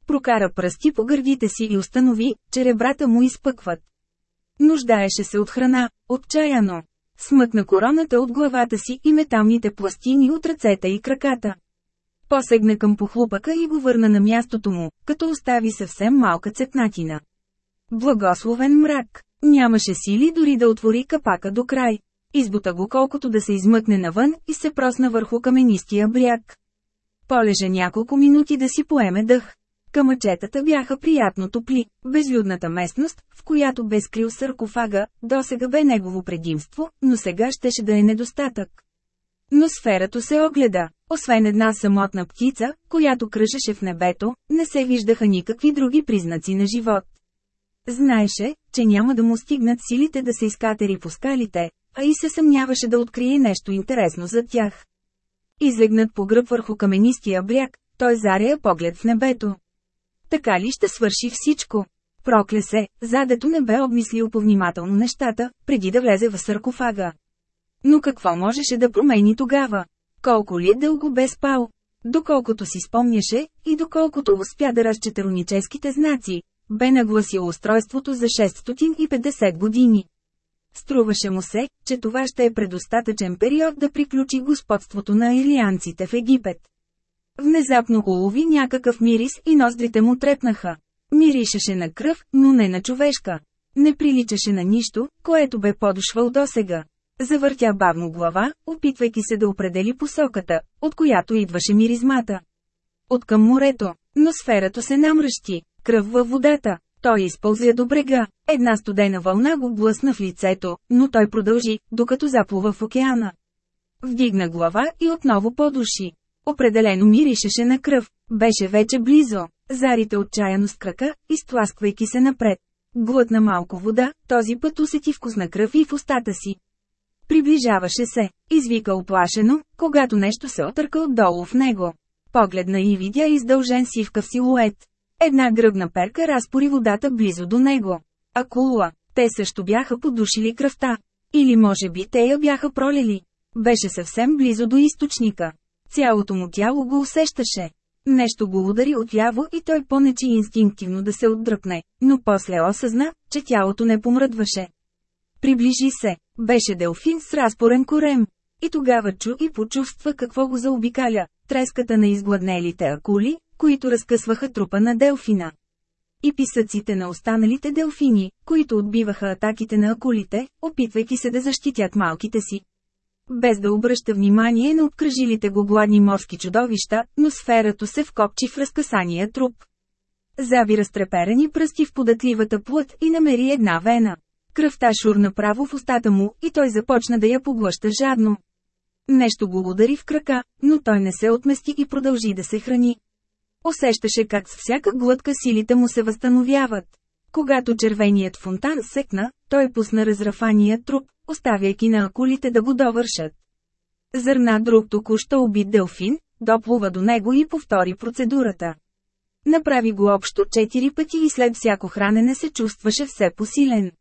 Прокара пръсти по гърдите си и установи, че ребрата му изпъкват. Нуждаеше се от храна, отчаяно. Смъкна короната от главата си и металните пластини от ръцете и краката. Посегна към похлупъка и го върна на мястото му, като остави съвсем малка цепнатина. Благословен мрак. Нямаше сили дори да отвори капака до край. Избута го колкото да се измъкне навън и се просна върху каменистия бряг. Полежа няколко минути да си поеме дъх. Камъчетата бяха приятно топли. Безлюдната местност, в която бе скрил саркофага, досега бе негово предимство, но сега щеше да е недостатък. Но сферато се огледа. Освен една самотна птица, която кръжеше в небето, не се виждаха никакви други признаци на живот. Знаеше, че няма да му стигнат силите да се изкатери по скалите, а и се съмняваше да открие нещо интересно за тях. Излегнат по гръб върху каменистия бряг, той заря поглед в небето. Така ли ще свърши всичко? Прокля се, задето не бе обмислил повнимателно нещата, преди да влезе в саркофага. Но какво можеше да промени тогава? Колко ли дълго бе спал? Доколкото си спомняше, и доколкото успя да разчете руническите знаци, бе нагласил устройството за 650 години. Струваше му се, че това ще е предостатъчен период да приключи господството на илианците в Египет. Внезапно улови някакъв мирис и ноздрите му трепнаха. Миришеше на кръв, но не на човешка. Не приличаше на нищо, което бе подошвал досега. Завъртя бавно глава, опитвайки се да определи посоката, от която идваше миризмата. От към морето, но сферата се намръщи, кръв във водата. Той използя до брега. Една студена вълна го блъсна в лицето, но той продължи, докато заплува в океана. Вдигна глава и отново подуши. Определено миришеше на кръв. Беше вече близо. Зарите отчаяно с крака, изтласквайки се напред. Глътна малко вода, този път усети вкус на кръв и в устата си. Приближаваше се, извика оплашено, когато нещо се отърка отдолу в него. Погледна и видя издължен сивкав силует. Една гръбна перка разпори водата близо до него. Акула. Те също бяха подушили кръвта. Или може би те я бяха пролили. Беше съвсем близо до източника. Цялото му тяло го усещаше. Нещо го удари отляво и той понечи инстинктивно да се отдръпне, но после осъзна, че тялото не помръдваше. Приближи се. Беше делфин с разпорен корем. И тогава чу и почувства какво го заобикаля – треската на изгладнелите акули, които разкъсваха трупа на делфина. И писъците на останалите делфини, които отбиваха атаките на акулите, опитвайки се да защитят малките си. Без да обръща внимание на обкръжилите го гладни морски чудовища, но сферато се вкопчи в разкъсания труп. Заби разтреперени пръсти в податливата плът и намери една вена. Кръвта шурна право в устата му и той започна да я поглъща жадно. Нещо го удари в крака, но той не се отмести и продължи да се храни. Усещаше как с всяка глътка силите му се възстановяват. Когато червеният фонтан секна, той пусна разрафания труп, оставяйки на акулите да го довършат. Зърна друг току-що убит делфин, доплува до него и повтори процедурата. Направи го общо четири пъти и след всяко хранене се чувстваше все посилен.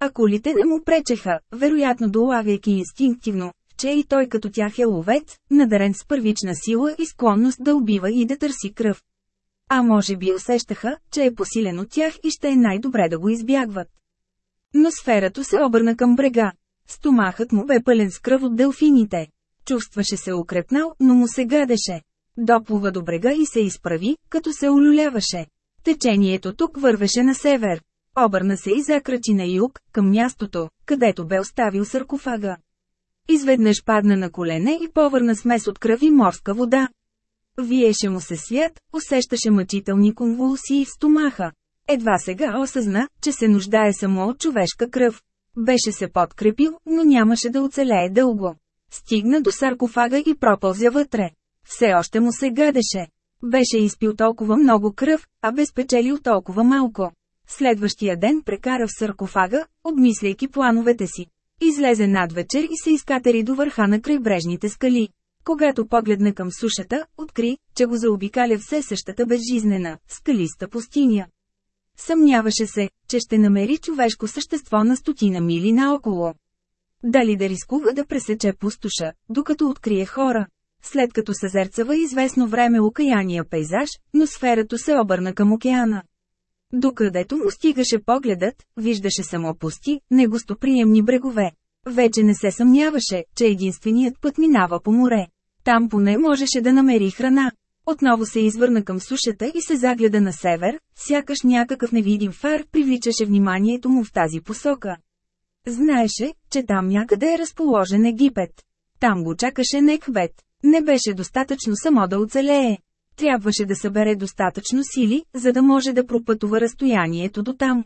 Акулите не му пречеха, вероятно долавяйки инстинктивно, че и той като тях е ловец, надарен с първична сила и склонност да убива и да търси кръв. А може би усещаха, че е посилен от тях и ще е най-добре да го избягват. Но сферато се обърна към брега. Стомахът му бе пълен с кръв от делфините. Чувстваше се укрепнал, но му се гадеше. Доплува до брега и се изправи, като се улюляваше. Течението тук вървеше на север. Обърна се и закрачи на юг, към мястото, където бе оставил саркофага. Изведнъж падна на колене и повърна смес от кръв и морска вода. Виеше му се свят, усещаше мъчителни конвулсии в стомаха. Едва сега осъзна, че се нуждае само от човешка кръв. Беше се подкрепил, но нямаше да оцелее дълго. Стигна до саркофага и пропълзя вътре. Все още му се гадеше. Беше изпил толкова много кръв, а безпечелил толкова малко. Следващия ден прекара в саркофага, обмисляйки плановете си. Излезе над вечер и се изкатери до върха на крайбрежните скали. Когато погледна към сушата, откри, че го заобикаля все същата безжизнена, скалиста пустиня. Съмняваше се, че ще намери човешко същество на стотина мили наоколо. Дали да рискува да пресече пустоша, докато открие хора. След като съзерцава известно време окаяния пейзаж, но сферато се обърна към океана. Докъдето му стигаше погледът, виждаше само пусти, негостоприемни брегове. Вече не се съмняваше, че единственият път минава по море. Там поне можеше да намери храна. Отново се извърна към сушата и се загледа на север, сякаш някакъв невидим фар привличаше вниманието му в тази посока. Знаеше, че там някъде е разположен Египет. Там го чакаше Некбет. Не беше достатъчно само да оцелее. Трябваше да събере достатъчно сили, за да може да пропътува разстоянието до там.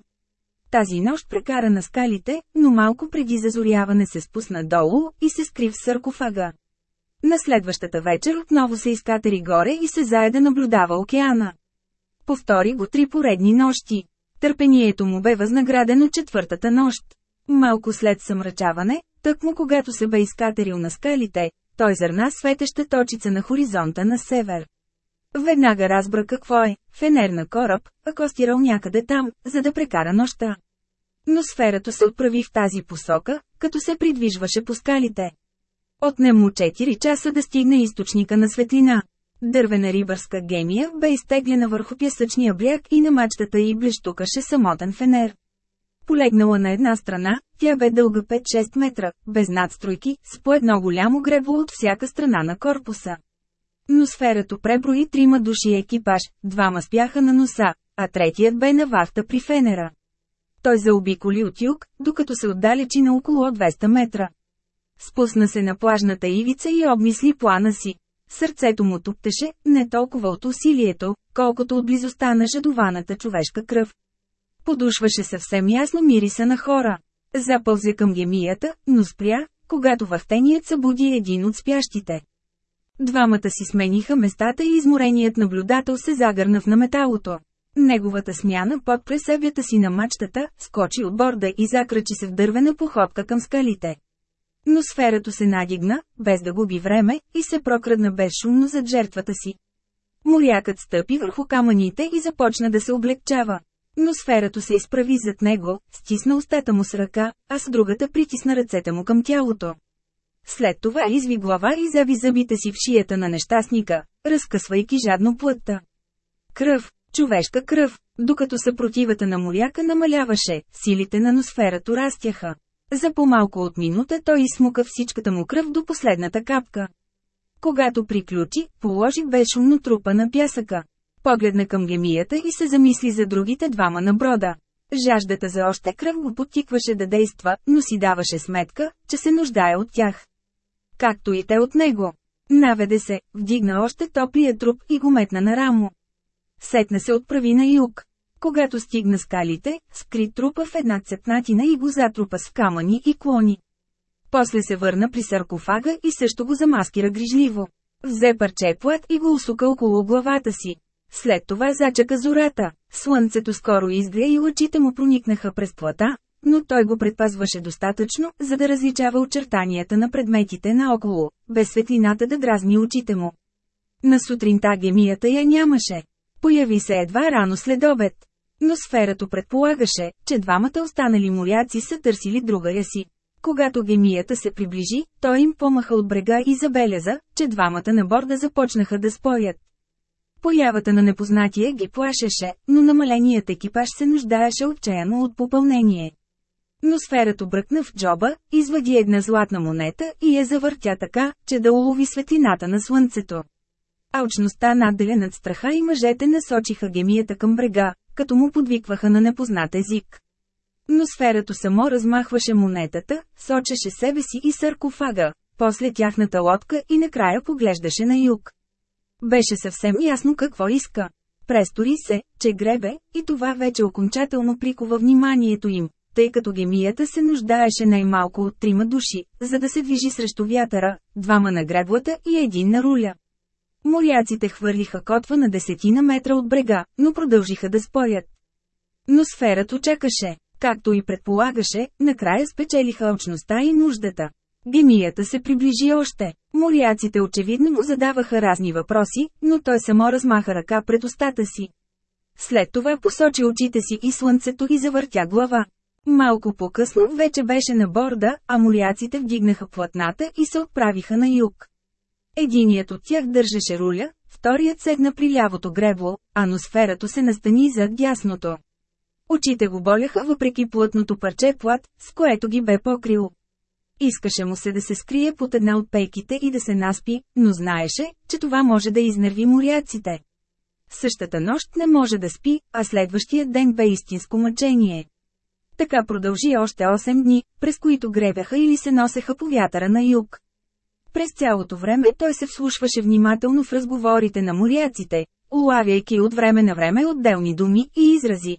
Тази нощ прекара на скалите, но малко преди зазоряване се спусна долу и се скри в саркофага. На следващата вечер отново се изкатери горе и се зае да наблюдава океана. Повтори го три поредни нощи. Търпението му бе възнаградено четвъртата нощ. Малко след съмрачаване, тъкмо когато се бе изкатерил на скалите, той зърна светеща точица на хоризонта на север. Веднага разбра какво е – фенер на кораб, акостирал някъде там, за да прекара нощта. Но сферата се отправи в тази посока, като се придвижваше по скалите. Отне му 4 часа да стигне източника на светлина. Дървена рибърска гемия бе изтеглена върху пясъчния бряг и на мачтата й блещукаше самотен фенер. Полегнала на една страна, тя бе дълга 5-6 метра, без надстройки, с по едно голямо гребло от всяка страна на корпуса. Но сферато преброи трима души екипаж, двама спяха на носа, а третият бе на вахта при фенера. Той заобиколи от юг, докато се отдалечи на около 200 метра. Спусна се на плажната ивица и обмисли плана си. Сърцето му туптеше, не толкова от усилието, колкото от близостта на жадованата човешка кръв. Подушваше съвсем ясно мириса на хора. Запълзе към гемията, но спря, когато вахтеният събуди един от спящите. Двамата си смениха местата и измореният наблюдател се загърна в наметалото. Неговата смяна подпре себята си на мачтата, скочи от борда и закрачи се в дървена походка към скалите. Но сферато се надигна, без да губи време, и се прокрадна безшумно зад жертвата си. Морякът стъпи върху камъните и започна да се облегчава. Но сферато се изправи зад него, стисна устата му с ръка, а с другата притисна ръцете му към тялото. След това изви глава и зави зъбите си в шията на нещастника, разкъсвайки жадно плътта. Кръв, човешка кръв, докато съпротивата на моряка намаляваше, силите на носферато растяха. За по-малко от минута той изсмука всичката му кръв до последната капка. Когато приключи, положи безшумно трупа на пясъка. Погледна към гемията и се замисли за другите двама на брода. Жаждата за още кръв го потикваше да действа, но си даваше сметка, че се нуждае от тях. Както и те от него. Наведе се, вдигна още топлия труп и го метна на рамо. Сетна се отправи на юг. Когато стигна скалите, скри трупа в една цепнатина и го затрупа с камъни и клони. После се върна при саркофага и също го замаскира грижливо. Взе парче плат и го усука около главата си. След това зачака зората. Слънцето скоро изгря и лъчите му проникнаха през плата, но той го предпазваше достатъчно, за да различава очертанията на предметите наоколо, без светлината да дразни очите му. На сутринта гемията я нямаше. Появи се едва рано след обед. Но сферато предполагаше, че двамата останали моряци са търсили другая си. Когато гемията се приближи, той им помаха от брега и забеляза, че двамата на борда започнаха да споят. Появата на непознатия ги плашеше, но намаленият екипаж се нуждаеше отчаяно от попълнение. Но сферата бръкна в джоба, извади една златна монета и я завъртя така, че да улови светлината на слънцето. Алчността надделя над страха и мъжете насочиха гемията към брега, като му подвикваха на непознат език. Но сферато само размахваше монетата, сочеше себе си и саркофага, после тяхната лодка и накрая поглеждаше на юг. Беше съвсем ясно какво иска. Престори се, че гребе, и това вече окончателно прикова вниманието им, тъй като гемията се нуждаеше най-малко от трима души, за да се движи срещу вятъра, двама на греблата и един на руля. Моряците хвърлиха котва на десетина метра от брега, но продължиха да споят. Но сферата чакаше, както и предполагаше, накрая спечелиха очността и нуждата. Гемията се приближи още. Моряците очевидно му задаваха разни въпроси, но той само размаха ръка пред устата си. След това посочи очите си и слънцето и завъртя глава. Малко по-късно вече беше на борда, а моряците вдигнаха платната и се отправиха на юг. Единият от тях държеше руля, вторият седна при лявото гребло, а носферато се настани зад дясното. Очите го боляха въпреки плътното парче плат, с което ги бе покрил. Искаше му се да се скрие под една от пейките и да се наспи, но знаеше, че това може да изнерви моряците. Същата нощ не може да спи, а следващия ден бе истинско мъчение. Така продължи още 8 дни, през които гребяха или се носеха по вятъра на юг. През цялото време той се вслушваше внимателно в разговорите на моряците, улавяйки от време на време отделни думи и изрази.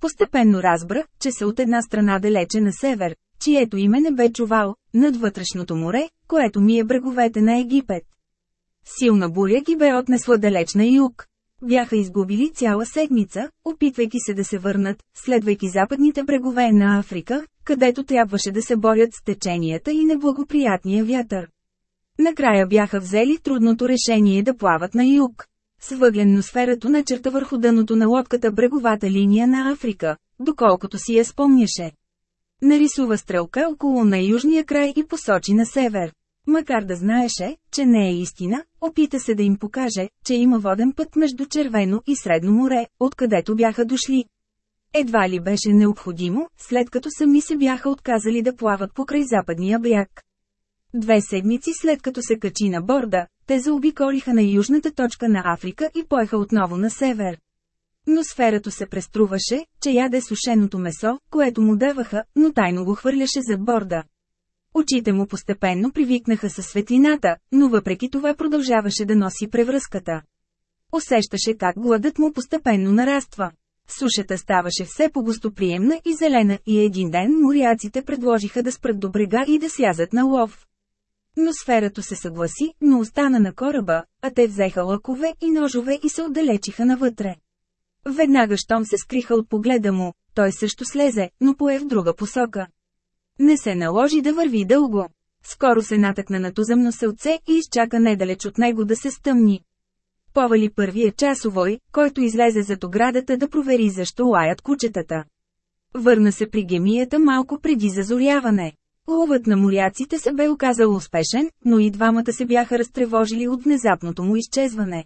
Постепенно разбра, че са от една страна далече на север, чието име не бе чувал, над вътрешното море, което ми е бреговете на Египет. Силна буря ги бе отнесла далеч на юг. Бяха изгубили цяла седмица, опитвайки се да се върнат, следвайки западните брегове на Африка, където трябваше да се борят с теченията и неблагоприятния вятър. Накрая бяха взели трудното решение да плават на юг. С въгленно сферато начерта върху дъното на лодката бреговата линия на Африка, доколкото си я спомняше. Нарисува стрелка около на южния край и посочи на север. Макар да знаеше, че не е истина, опита се да им покаже, че има воден път между Червено и Средно море, откъдето бяха дошли. Едва ли беше необходимо, след като сами се бяха отказали да плават покрай западния бряг. Две седмици след като се качи на борда, те заобиколиха на южната точка на Африка и поеха отново на север. Но сферато се преструваше, че яде сушеното месо, което му даваха, но тайно го хвърляше зад борда. Очите му постепенно привикнаха със светлината, но въпреки това продължаваше да носи превръзката. Усещаше как гладът му постепенно нараства. Сушата ставаше все по-гостоприемна и зелена и един ден моряците предложиха да спрат до брега и да слязат на лов. Но сферато се съгласи, но остана на кораба, а те взеха лъкове и ножове и се отдалечиха навътре. Веднага щом се скриха от погледа му, той също слезе, но пое в друга посока. Не се наложи да върви дълго. Скоро се натъкна на туземно селце и изчака недалеч от него да се стъмни. Повали първия часовой, който излезе зад оградата да провери защо лаят кучетата. Върна се при гемията малко преди зазоряване. Ловът на моряците се бе оказал успешен, но и двамата се бяха разтревожили от внезапното му изчезване.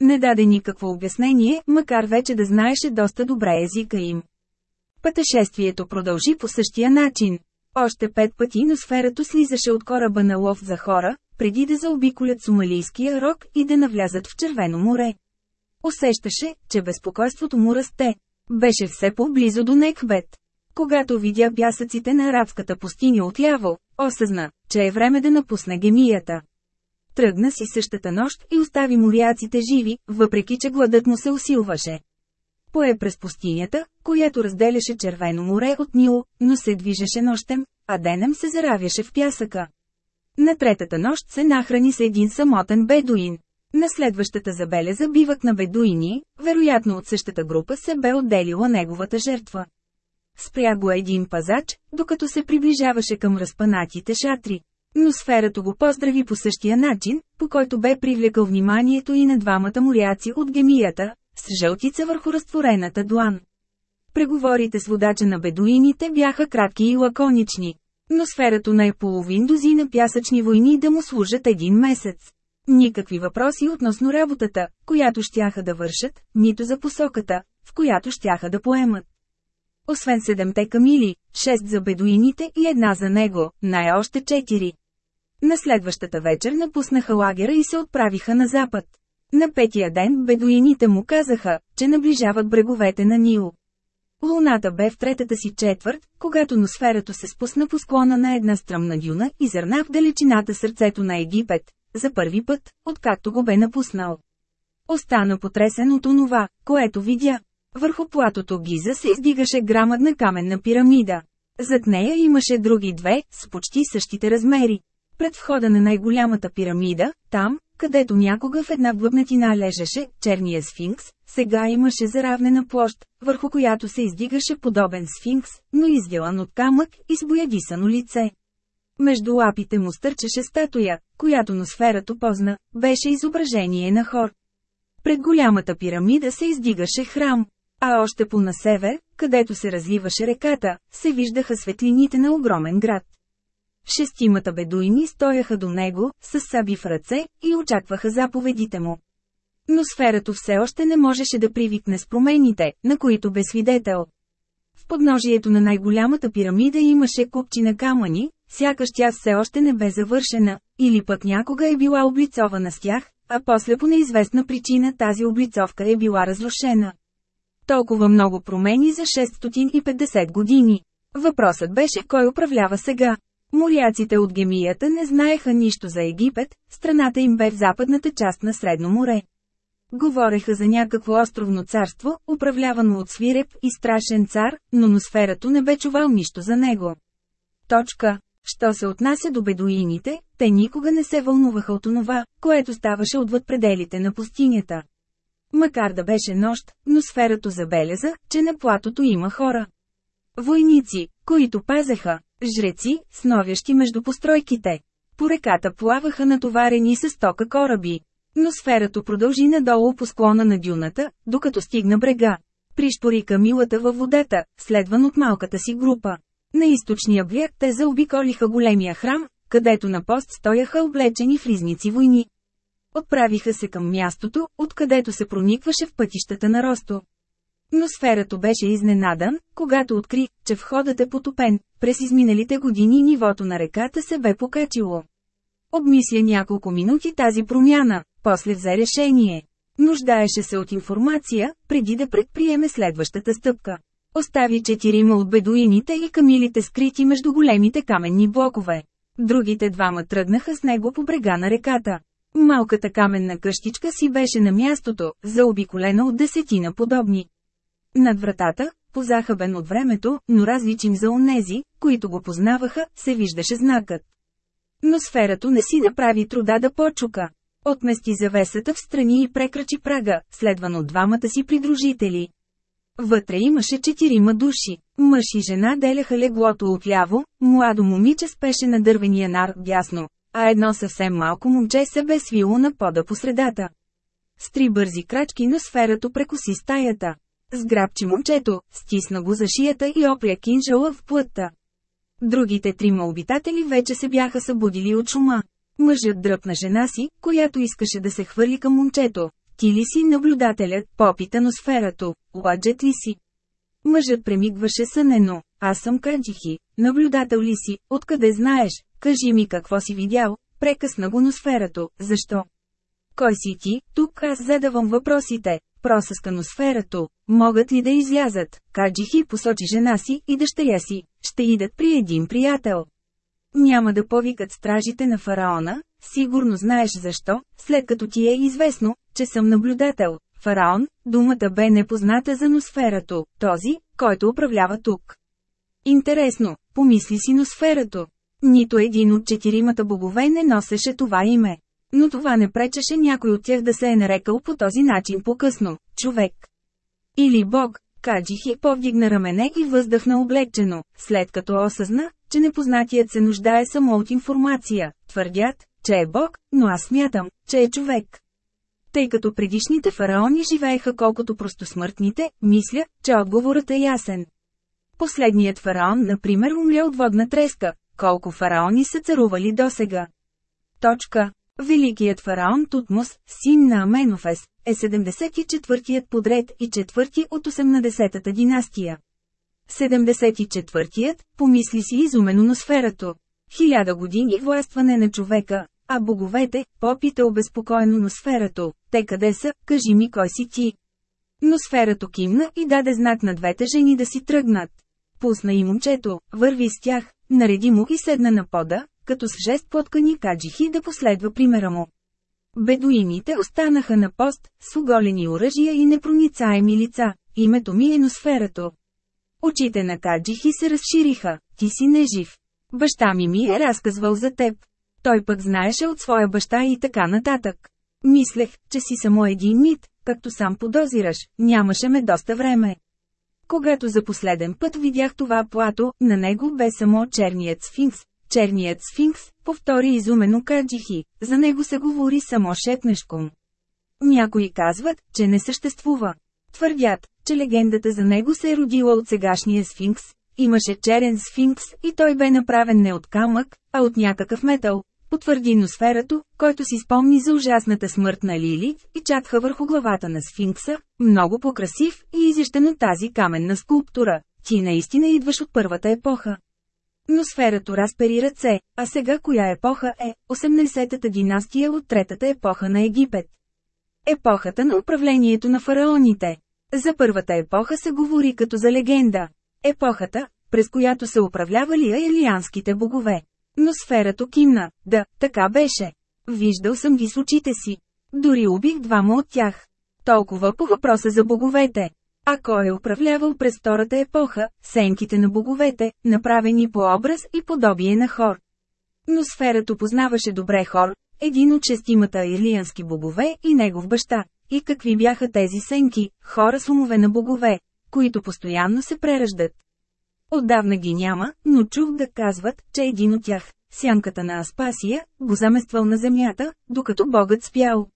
Не даде никакво обяснение, макар вече да знаеше доста добре езика им. Пътешествието продължи по същия начин. Още пет пъти на сферато слизаше от кораба на лов за хора, преди да заобиколят Сомалийския рок и да навлязат в Червено море. Усещаше, че безпокойството му расте. Беше все по-близо до Некбет. Когато видя бясъците на арабската пустиня отляво, осъзна, че е време да напусне гемията. Тръгна си същата нощ и остави моряците живи, въпреки че гладът му се усилваше. Пое през пустинята, която разделяше Червено море от Нил, но се движеше нощем, а денем се заравяше в пясъка. На третата нощ се нахрани с един самотен бедуин. На следващата забеляза бивък на бедуини, вероятно от същата група се бе отделила неговата жертва. Спря го един пазач, докато се приближаваше към разпанатите шатри. Но сферата го поздрави по същия начин, по който бе привлекал вниманието и на двамата моряци от гемията, с жълтица върху разтворената длан. Преговорите с водача на бедуините бяха кратки и лаконични. Но сферата на е половин дозина пясъчни войни да му служат един месец. Никакви въпроси относно работата, която щяха да вършат, нито за посоката, в която щяха да поемат. Освен седемте камили, шест за бедуините и една за него, най-още четири. На следващата вечер напуснаха лагера и се отправиха на запад. На петия ден бедуините му казаха, че наближават бреговете на Нил. Луната бе в третата си четвърт, когато носферато се спусна по склона на една стръмна дюна и зърна в далечината сърцето на Египет, за първи път, откакто го бе напуснал. Остана потресен от онова, което видя. Върху платото Гиза се издигаше грамадна каменна пирамида. Зад нея имаше други две, с почти същите размери. Пред входа на най-голямата пирамида, там, където някога в една глъбнатина лежеше черния сфинкс, сега имаше заравнена площ, върху която се издигаше подобен сфинкс, но изделан от камък и с боядисано лице. Между лапите му стърчеше статуя, която носферато позна, беше изображение на хор. Пред голямата пирамида се издигаше храм, а още по на север, където се разливаше реката, се виждаха светлините на огромен град. Шестимата бедуини стояха до него, с саби в ръце, и очакваха заповедите му. Но сферато все още не можеше да привикне с промените, на които бе свидетел. В подножието на най-голямата пирамида имаше купчина камъни, сякаш тя все още не бе завършена, или пък някога е била облицована с тях, а после по неизвестна причина тази облицовка е била разрушена. Толкова много промени за 650 години. Въпросът беше кой управлява сега. Моряците от гемията не знаеха нищо за Египет, страната им бе в западната част на Средно море. Говореха за някакво островно царство, управлявано от свиреп и страшен цар, но носферато не бе чувал нищо за него. Точка. Що се отнася до бедуините, те никога не се вълнуваха от онова, което ставаше отвъд пределите на пустинята. Макар да беше нощ, но сферато забеляза, че на платото има хора. Войници, които пазеха, жреци, сновящи между постройките. По реката плаваха натоварени с тока кораби. Но сферато продължи надолу по склона на дюната, докато стигна брега. Пришпори камилата във водата, следван от малката си група. На източния бряг те заобиколиха големия храм, където на пост стояха облечени в ризници войни. Отправиха се към мястото, откъдето се проникваше в пътищата на Росто. Но сферато беше изненадан, когато откри, че входът е потопен, през изминалите години нивото на реката се бе покачило. Обмисля няколко минути тази промяна, после взе решение. Нуждаеше се от информация, преди да предприеме следващата стъпка. Остави четирима от бедуините и камилите скрити между големите каменни блокове. Другите двама тръгнаха с него по брега на реката. Малката каменна къщичка си беше на мястото, заобиколена от десетина подобни. Над вратата, позахабен от времето, но различим за онези, които го познаваха, се виждаше знакът. Но сферато не си направи труда да почука. Отмести завесата в страни и прекрачи прага, следван от двамата си придружители. Вътре имаше четирима души. Мъж и жена деляха леглото отляво, младо момиче спеше на дървения нар дясно, а едно съвсем малко момче се бе свило на пода по средата. С три бързи крачки на сферато прекоси стаята. Сграбчи момчето, стисна го за шията и опря кинжала в плътта. Другите трима обитатели вече се бяха събудили от шума. Мъжът дръпна жена си, която искаше да се хвърли към момчето. Ти ли си наблюдателят, попита на сферато, ладжет ли си? Мъжът премигваше сънено. Аз съм Каджихи, наблюдател ли си, откъде знаеш, кажи ми какво си видял, прекъсна го носферато, защо? Кой си ти, тук аз задавам въпросите, просъска сферато, могат ли да излязат, Каджихи посочи жена си и дъщеря си, ще идат при един приятел. Няма да повикат стражите на фараона, сигурно знаеш защо, след като ти е известно, че съм наблюдател. Фараон, думата бе непозната за носферато, този, който управлява тук. Интересно, помисли си носферато. Нито един от четиримата богове не носеше това име. Но това не пречеше някой от тях да се е нарекал по този начин по-късно – човек. Или бог, Каджихи повдигна рамене и въздъхна облегчено, след като осъзна, че непознатият се нуждае само от информация. Твърдят, че е бог, но аз смятам, че е човек. Тъй като предишните фараони живееха колкото простосмъртните, мисля, че отговорът е ясен. Последният фараон, например, умря от водна треска. Колко фараони са царували досега? Точка. Великият фараон Тутмос, син на Аменофес, е 74-тият подред и четвърти от 18-та династия. 74-тият, помисли си изумено на сферато. Хиляда години властване на човека, а боговете, попита обезпокоено на сферато. Те къде са, кажи ми кой си ти. Но сферато кимна и даде знак на двете жени да си тръгнат. Пусна и момчето, върви с тях, нареди му и седна на пода, като с жест поткани каджихи да последва примера му. Бедуините останаха на пост, с оголени оръжия и непроницаеми лица. Името ми е Носферато. Очите на Каджихи се разшириха. Ти си нежив. Баща ми ми е разказвал за теб. Той пък знаеше от своя баща и така нататък. Мислех, че си само един мит, както сам подозираш, нямаше ме доста време. Когато за последен път видях това плато, на него бе само черният сфинкс. Черният сфинкс, повтори изумено Каджихи, за него се говори само шепнешком. Някои казват, че не съществува. Твърдят, че легендата за него се е родила от сегашния сфинкс. Имаше черен сфинкс и той бе направен не от камък, а от някакъв метал. Потвърди носферато, който си спомни за ужасната смърт на Лили и чакха върху главата на сфинкса, много покрасив и изящен от тази каменна скулптура. Ти наистина идваш от първата епоха. Но сферато разпери ръце, а сега коя епоха е? 80-та династия от третата епоха на Египет. Епохата на управлението на фараоните. За първата епоха се говори като за легенда. Епохата, през която се управлявали аелианските богове. Но сферато кимна, да, така беше. Виждал съм ги с очите си. Дори убих двама от тях. Толкова по въпроса за боговете. А кой е управлявал през втората епоха, сенките на боговете, направени по образ и подобие на хор. Но сферато познаваше добре хор, един от шестимата ирлиански богове и негов баща. И какви бяха тези сенки, хора с умове на богове, които постоянно се прераждат. Отдавна ги няма, но чух да казват, че един от тях, сянката на Аспасия, го замествал на земята, докато богът спял.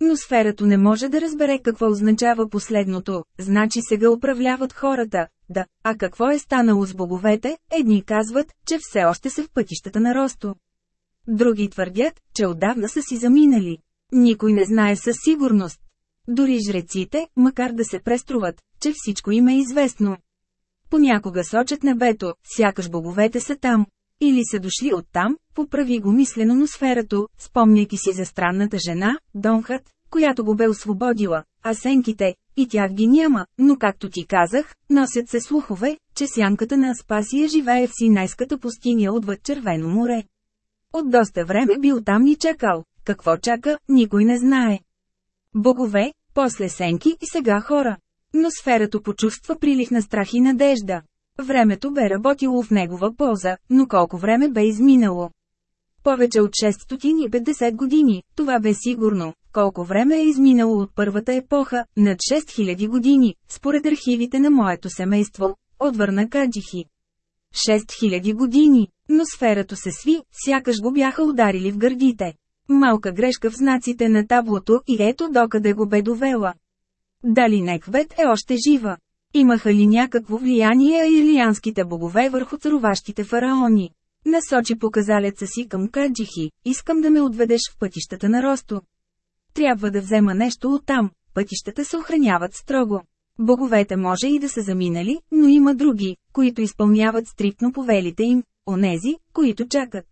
Но сферато не може да разбере какво означава последното, значи сега управляват хората, да, а какво е станало с боговете, едни казват, че все още са в пътищата на Росто. Други твърдят, че отдавна са си заминали. Никой не знае със сигурност. Дори жреците, макар да се преструват, че всичко им е известно. Понякога сочат небето, сякаш боговете са там. Или са дошли оттам, поправи го мислено на сферато, спомняйки си за странната жена, Донхът, която го бе освободила, а сенките, и тях ги няма, но както ти казах, носят се слухове, че сянката на Аспасия живее в Синайската пустиня отвъд Червено море. От доста време бил там и чакал. Какво чака, никой не знае. Богове, после сенки и сега хора. Но сферато почувства прилив на страх и надежда. Времето бе работило в негова полза, но колко време бе изминало. Повече от 650 години, това бе сигурно. Колко време е изминало от първата епоха, над 6000 години, според архивите на моето семейство, отвърна Каджихи. 6000 години, но сферато се сви, сякаш го бяха ударили в гърдите. Малка грешка в знаците на таблото и ето докъде го бе довела. Дали Неквет е още жива? Имаха ли някакво влияние аилианските богове върху царуващите фараони? Насочи показалеца си към Каджихи, искам да ме отведеш в пътищата на Росто. Трябва да взема нещо оттам, пътищата се охраняват строго. Боговете може и да са заминали, но има други, които изпълняват стриктно повелите им, онези, които чакат.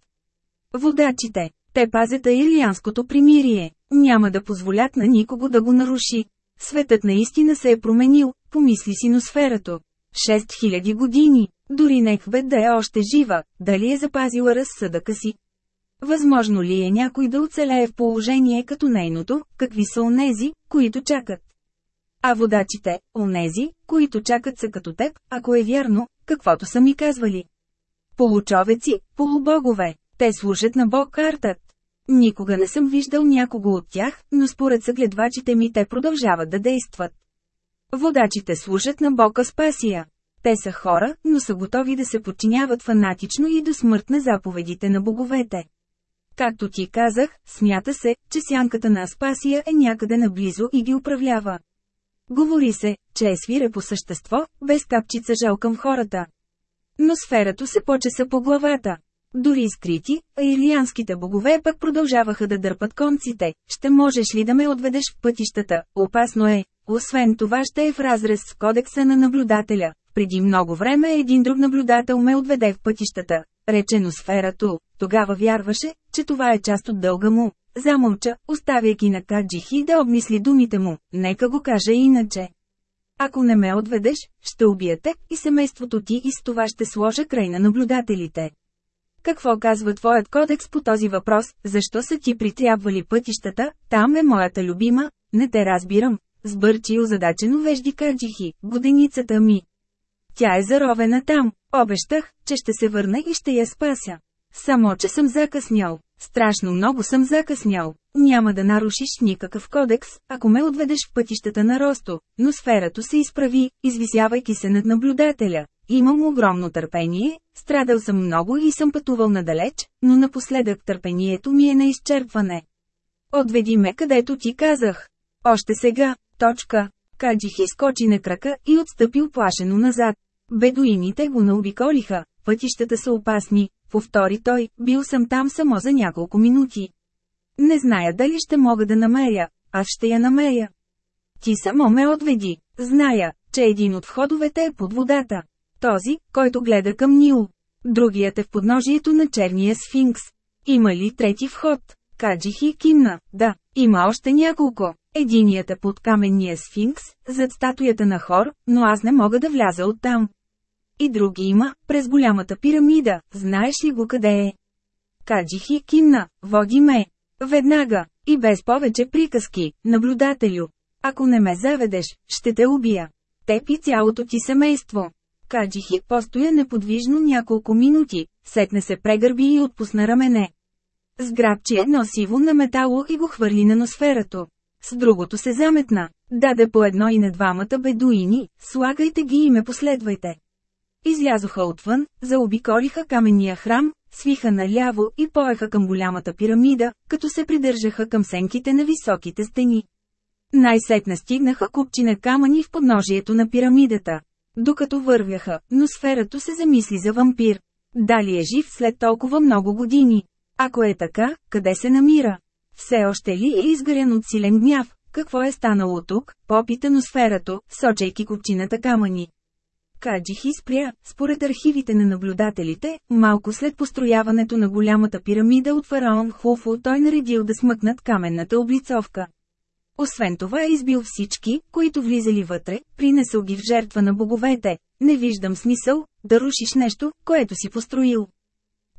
Водачите, те пазят аилианското примирие, няма да позволят на никого да го наруши. Светът наистина се е променил, помисли си носферато. 6000 години, дори Неквет да е още жива, дали е запазила разсъдъка си. Възможно ли е някой да оцелее в положение като нейното, какви са онези, които чакат? А водачите, онези, които чакат са като теб, ако е вярно, каквото са ми казвали. Получовеци, полубогове, те служат на Бог Артът. Никога не съм виждал някого от тях, но според съгледвачите ми те продължават да действат. Водачите служат на Бога Спасия. Те са хора, но са готови да се подчиняват фанатично и до смърт на заповедите на боговете. Както ти казах, смята се, че сянката на Аспасия е някъде наблизо и ги управлява. Говори се, че е свире по същество, без капчица жал към хората. Но сферато се почеса по главата. Дори изкрити, а илианските богове пък продължаваха да дърпат конците. Ще можеш ли да ме отведеш в пътищата? Опасно е. Освен това ще е в разрез с кодекса на наблюдателя. Преди много време един друг наблюдател ме отведе в пътищата. Речено сферато. Тогава вярваше, че това е част от дълга му. Замълча, оставяйки на Каджихи да обмисли думите му. Нека го каже иначе. Ако не ме отведеш, ще убия те и семейството ти и с това ще сложа край на наблюдателите. Какво казва твоят кодекс по този въпрос, защо са ти притрябвали пътищата, там е моята любима, не те разбирам, сбърчи озадачено вежди Каджихи, годеницата ми. Тя е заровена там, обещах, че ще се върна и ще я спася. Само, че съм закъснял. Страшно много съм закъснял. Няма да нарушиш никакъв кодекс, ако ме отведеш в пътищата на Росто, но сферато се изправи, извисявайки се над наблюдателя. Имам огромно търпение, страдал съм много и съм пътувал надалеч, но напоследък търпението ми е на изчерпване. Отведи ме където ти казах. Още сега, точка. Каджих изкочи на крака и отстъпи оплашено назад. Бедуините го наобиколиха, пътищата са опасни, повтори той, бил съм там само за няколко минути. Не зная дали ще мога да намеря, аз ще я намеря. Ти само ме отведи, зная, че един от входовете е под водата. Този, който гледа към Нил. Другият е в подножието на черния сфинкс. Има ли трети вход? Каджих и кимна. Да, има още няколко. Единият е под каменния сфинкс, зад статуята на хор, но аз не мога да вляза оттам. И други има, през голямата пирамида, знаеш ли го къде е? Каджих и кимна, води ме. Веднага, и без повече приказки, наблюдателю. Ако не ме заведеш, ще те убия. Теб и цялото ти семейство. Каджихи постоя неподвижно няколко минути, сетне се прегърби и отпусна рамене. Сграбчи едно сиво на метало и го хвърли на носферато. С другото се заметна. Даде по едно и на двамата бедуини, слагайте ги и ме последвайте. Излязоха отвън, заобиколиха каменния храм, свиха наляво и поеха към голямата пирамида, като се придържаха към сенките на високите стени. Най-сетне стигнаха купчина камъни в подножието на пирамидата. Докато вървяха, но сферато се замисли за вампир. Дали е жив след толкова много години? Ако е така, къде се намира? Все още ли е изгарен от силен гняв? Какво е станало тук? Попита носферато, сочейки купчината камъни. Каджихи спря, според архивите на наблюдателите, малко след построяването на голямата пирамида от фараон Хуфу той наредил да смъкнат каменната облицовка. Освен това е избил всички, които влизали вътре, принесъл ги в жертва на боговете. Не виждам смисъл, да рушиш нещо, което си построил.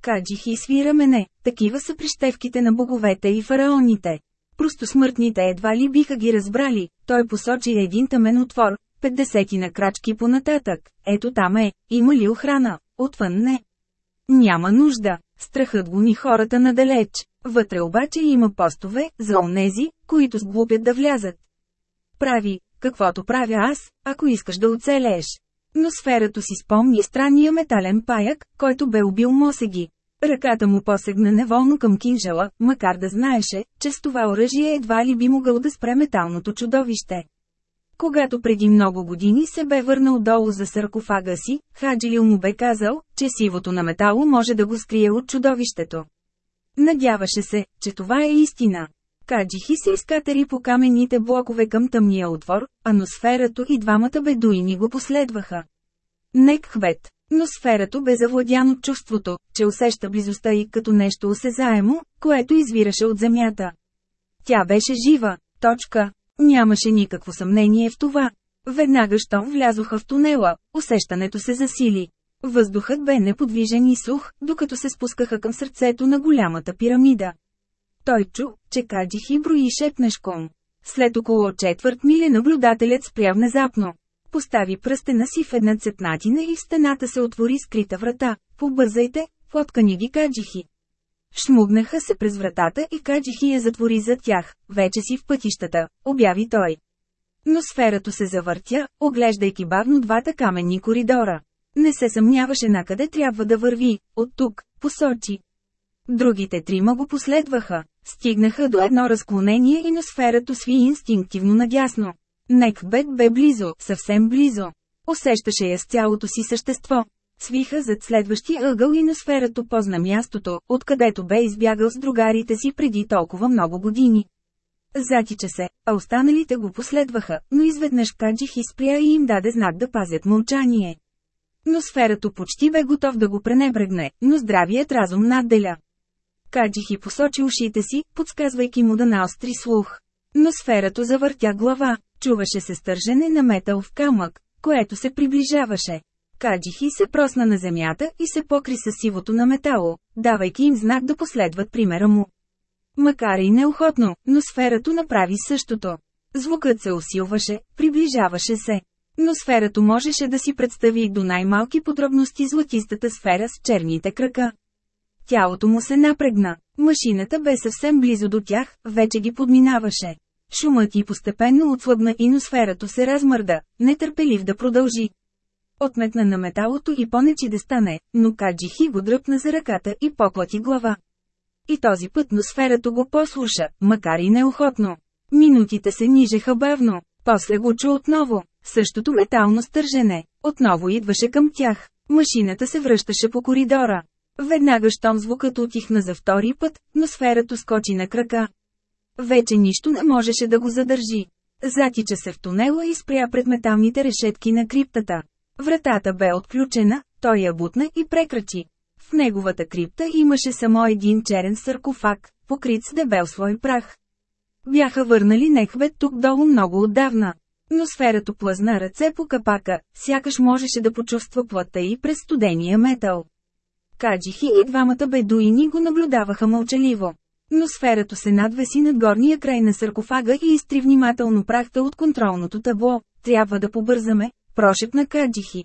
Каджихи свира мене, такива са прищевките на боговете и фараоните. Просто смъртните едва ли биха ги разбрали, той посочи един тъмен отвор, 50 на крачки понататък. Ето там е, има ли охрана? Отвън не. Няма нужда. Страхът го ни хората надалеч. Вътре обаче има постове, за онези, които сглупят да влязат. Прави, каквото правя аз, ако искаш да оцелееш. Но сферато си спомни странния метален паяк, който бе убил Мосеги. Ръката му посегна неволно към кинжала, макар да знаеше, че с това оръжие едва ли би могъл да спре металното чудовище. Когато преди много години се бе върнал долу за саркофага си, Хаджилил му бе казал, че сивото на метало може да го скрие от чудовището. Надяваше се, че това е истина. Каджихи се изкатери по каменните блокове към тъмния отвор, а носферато и двамата бедуини го последваха. Нек хвет, но сферато бе завладян от чувството, че усеща близостта и като нещо осезаемо, което извираше от земята. Тя беше жива. Точка. Нямаше никакво съмнение в това. Веднага щом влязоха в тунела, усещането се засили. Въздухът бе неподвижен и сух, докато се спускаха към сърцето на голямата пирамида. Той чу, че Каджихи брои шепнешком. След около четвърт миля наблюдателят спря внезапно. Постави пръстена си в една цепнатина и в стената се отвори скрита врата. Побързайте, фоткани ги каджихи. Шмугнаха се през вратата и каджихи я затвори за тях, вече си в пътищата, обяви той. Но сферато се завъртя, оглеждайки бавно двата каменни коридора. Не се съмняваше на къде трябва да върви, от тук, посочи. Другите трима го последваха. Стигнаха до едно разклонение и на сферато сви инстинктивно надясно. Некбет бе близо, съвсем близо. Усещаше я с цялото си същество. Свиха зад следващия ъгъл и на сферато позна мястото, откъдето бе избягал с другарите си преди толкова много години. Затича се, а останалите го последваха, но изведнъж Каджих изпря и им даде знак да пазят мълчание. Но сферато почти бе готов да го пренебрегне, но здравият разум надделя. Каджихи посочи ушите си, подсказвайки му да наостри слух. Но сферато завъртя глава, чуваше се стържене на метал в камък, което се приближаваше. Каджихи се просна на земята и се покри с сивото на метало, давайки им знак да последват примера му. Макар и неохотно, но сферато направи същото. Звукът се усилваше, приближаваше се. Но сферато можеше да си представи до най-малки подробности златистата сфера с черните крака. Тялото му се напрегна. Машината бе съвсем близо до тях, вече ги подминаваше. Шумът и постепенно отслабна и носферато се размърда, нетърпелив да продължи. Отметна на металото и понечи да стане, но Каджихи го дръпна за ръката и поклати глава. И този път носферато го послуша, макар и неохотно. Минутите се нижеха бавно, после го чу отново. Същото метално стържене. Отново идваше към тях. Машината се връщаше по коридора. Веднага щом звукът отихна за втори път, но сферато скочи на крака. Вече нищо не можеше да го задържи. Затича се в тунела и спря пред металните решетки на криптата. Вратата бе отключена, той я бутна и прекрачи. В неговата крипта имаше само един черен саркофаг, покрит с дебел слой прах. Бяха върнали Нехвет тук долу много отдавна. Но сферато плъзна ръце по капака, сякаш можеше да почувства плътта и през студения метал. Каджихи и двамата бедуини го наблюдаваха мълчаливо. Но сферато се надвеси над горния край на саркофага и изтри внимателно прахта от контролното табло. Трябва да побързаме, прошепна Каджихи.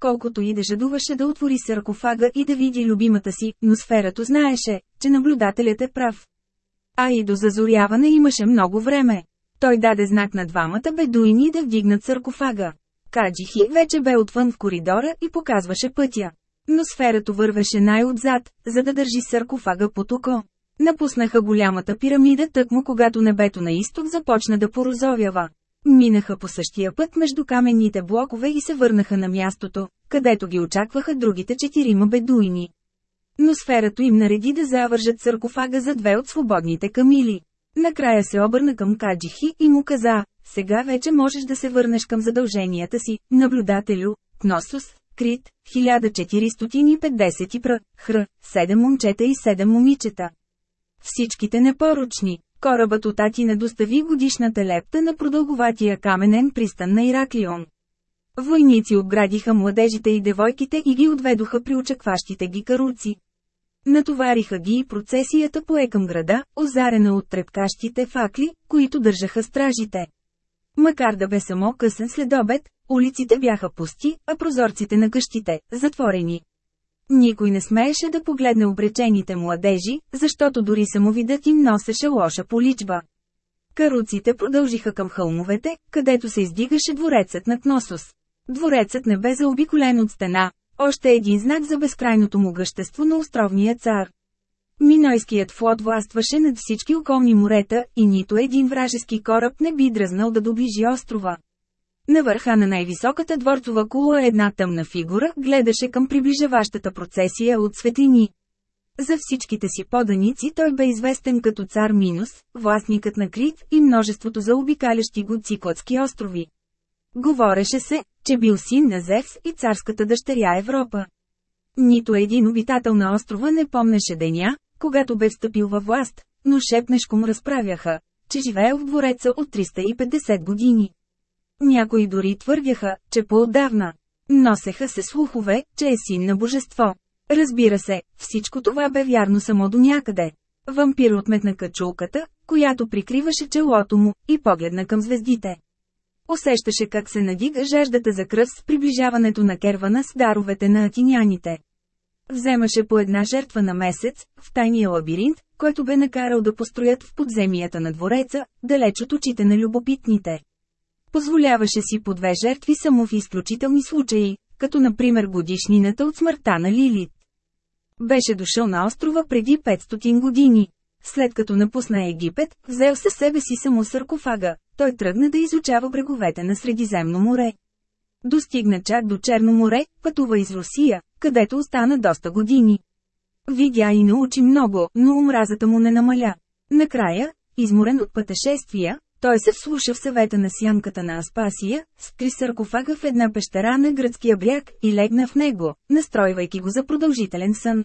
Колкото и да жадуваше да отвори саркофага и да види любимата си, но сферато знаеше, че наблюдателят е прав. А и до зазоряване имаше много време. Той даде знак на двамата бедуини да вдигнат саркофага. Каджихи вече бе отвън в коридора и показваше пътя. Но сферато вървеше най-отзад, за да държи саркофага под око. Напуснаха голямата пирамида тъкмо когато небето на изток започна да порозовява. Минаха по същия път между каменните блокове и се върнаха на мястото, където ги очакваха другите четирима бедуини. Но сферато им нареди да завържат саркофага за две от свободните камили. Накрая се обърна към Каджихи и му каза, сега вече можеш да се върнеш към задълженията си, наблюдателю, Кносус, Крит, 1450 пр, Хр, 7 момчета и 7 момичета. Всичките непоручни. Корабът от Атина достави годишната лепта на продълговатия каменен пристан на Ираклион. Войници обградиха младежите и девойките и ги отведоха при очакващите ги каруци. Натовариха ги и процесията пое към града, озарена от трепкащите факли, които държаха стражите. Макар да бе само късен следобед, улиците бяха пусти, а прозорците на къщите – затворени. Никой не смееше да погледне обречените младежи, защото дори самовидът им носеше лоша поличба. Каруците продължиха към хълмовете, където се издигаше дворецът на Кносос. Дворецът не бе заобиколен от стена, още един знак за безкрайното могъщество на островния цар. Минойският флот властваше над всички околни морета и нито един вражески кораб не би дръзнал да доближи острова. На върха на най-високата дворцова кула една тъмна фигура гледаше към приближаващата процесия от светлини. За всичките си поданици той бе известен като цар Минус, властникът на Крит и множеството заобикалящи го Цикладски острови. Говореше се, че бил син на Зевс и царската дъщеря Европа. Нито един обитател на острова не помнеше деня, когато бе встъпил във власт, но шепнешком разправяха, че живеел в двореца от 350 години. Някои дори твърдяха, че по-отдавна. Носеха се слухове, че е син на божество. Разбира се, всичко това бе вярно само до някъде. Вампир отметна качулката, която прикриваше челото му, и погледна към звездите. Усещаше как се надига жаждата за кръв с приближаването на кервана с даровете на атиняните. Вземаше по една жертва на месец, в тайния лабиринт, който бе накарал да построят в подземията на двореца, далеч от очите на любопитните. Позволяваше си по две жертви само в изключителни случаи, като например годишнината от смъртта на Лилит. Беше дошъл на острова преди 500 години. След като напусна Египет, взел със себе си само саркофага, той тръгна да изучава бреговете на Средиземно море. Достигна чак до Черно море, пътува из Русия, където остана доста години. Видя и научи много, но омразата му не намаля. Накрая, изморен от пътешествия, той се вслуша в съвета на сянката на Аспасия, скри саркофага в една пещера на гръцкия бряг и легна в него, настройвайки го за продължителен сън.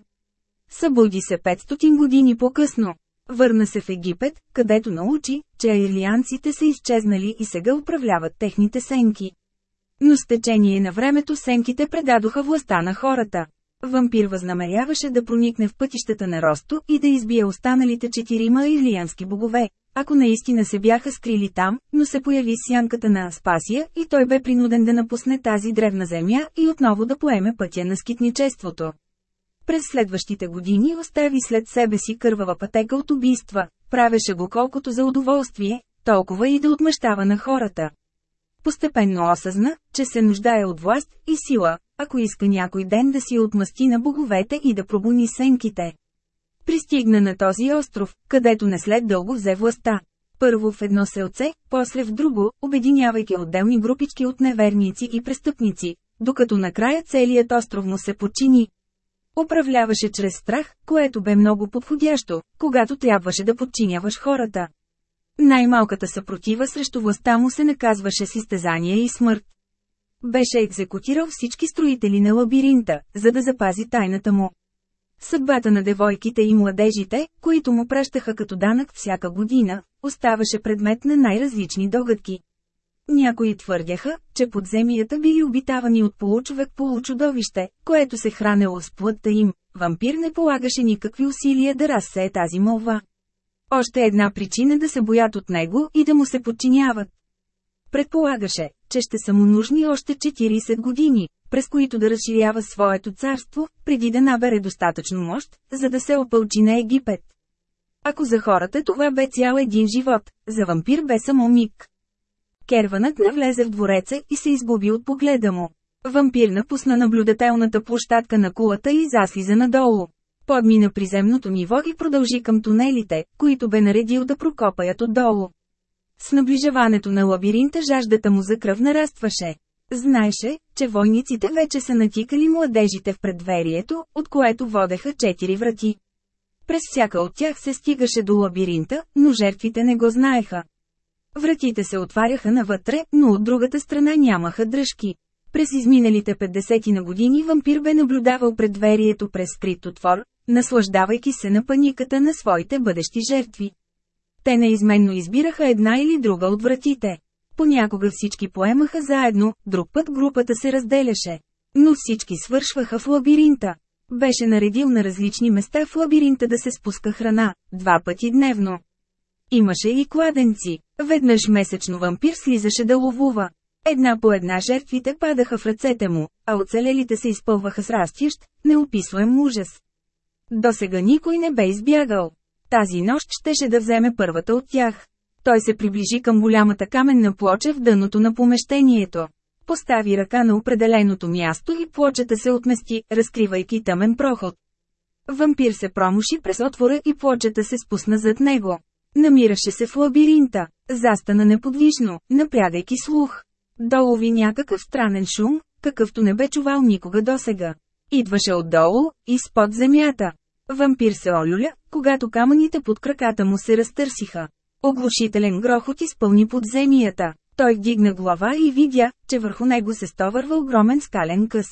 Събуди се 500 години по-късно. Върна се в Египет, където научи, че аирлианците са изчезнали и сега управляват техните сенки. Но с течение на времето сенките предадоха властта на хората. Вампир възнамеряваше да проникне в пътищата на Росто и да избие останалите четирима ирлиански богове, ако наистина се бяха скрили там, но се появи сянката на Аспасия и той бе принуден да напусне тази древна земя и отново да поеме пътя на скитничеството. През следващите години остави след себе си кървава пътека от убийства, правеше го колкото за удоволствие, толкова и да отмъщава на хората. Постепенно осъзна, че се нуждае от власт и сила, ако иска някой ден да си отмъсти на боговете и да пробуни сенките. Пристигна на този остров, където не след дълго взе властта. Първо в едно селце, после в друго, обединявайки отделни групички от неверници и престъпници, докато накрая целият остров му се почини. Управляваше чрез страх, което бе много подходящо, когато трябваше да подчиняваш хората. Най-малката съпротива срещу властта му се наказваше с изтезание и смърт. Беше екзекутирал всички строители на лабиринта, за да запази тайната му. Съдбата на девойките и младежите, които му пращаха като данък всяка година, оставаше предмет на най-различни догадки. Някои твърдяха, че подземията били обитавани от получовек-получудовище, което се хранело с плътта им. Вампир не полагаше никакви усилия да разсее тази молва. Още една причина да се боят от него и да му се подчиняват. Предполагаше, че ще са му нужни още 40 години, през които да разширява своето царство, преди да набере достатъчно мощ, за да се опълчи на Египет. Ако за хората това бе цял един живот, за вампир бе само миг. Керванът навлезе в двореца и се изгуби от погледа му. Вампир напусна наблюдателната площадка на кулата и заслиза надолу. Подмина приземното ниво и продължи към тунелите, които бе наредил да прокопаят отдолу. С наближаването на лабиринта жаждата му за кръв нарастваше. Знаеше, че войниците вече са натикали младежите в предверието, от което водеха четири врати. През всяка от тях се стигаше до лабиринта, но жертвите не го знаеха. Вратите се отваряха навътре, но от другата страна нямаха дръжки. През изминалите 50 на години вампир бе наблюдавал предверието през скрит отвор, наслаждавайки се на паниката на своите бъдещи жертви. Те неизменно избираха една или друга от вратите. Понякога всички поемаха заедно, друг път групата се разделяше. Но всички свършваха в лабиринта. Беше наредил на различни места в лабиринта да се спуска храна, два пъти дневно. Имаше и кладенци. Веднъж месечно вампир слизаше да ловува. Една по една жертвите падаха в ръцете му, а оцелелите се изпълваха с растищ, неописуем ужас. До сега никой не бе избягал. Тази нощ щеше да вземе първата от тях. Той се приближи към голямата каменна плоча в дъното на помещението. Постави ръка на определеното място и плочата се отмести, разкривайки тъмен проход. Вампир се промуши през отвора и плочата се спусна зад него. Намираше се в лабиринта. Застана неподвижно, напрягайки слух. Долови някакъв странен шум, какъвто не бе чувал никога досега. Идваше отдолу, изпод земята. Вампир се олюля, когато камъните под краката му се разтърсиха. Оглушителен грохот изпълни подземията. Той вдигна глава и видя, че върху него се стовърва огромен скален къс.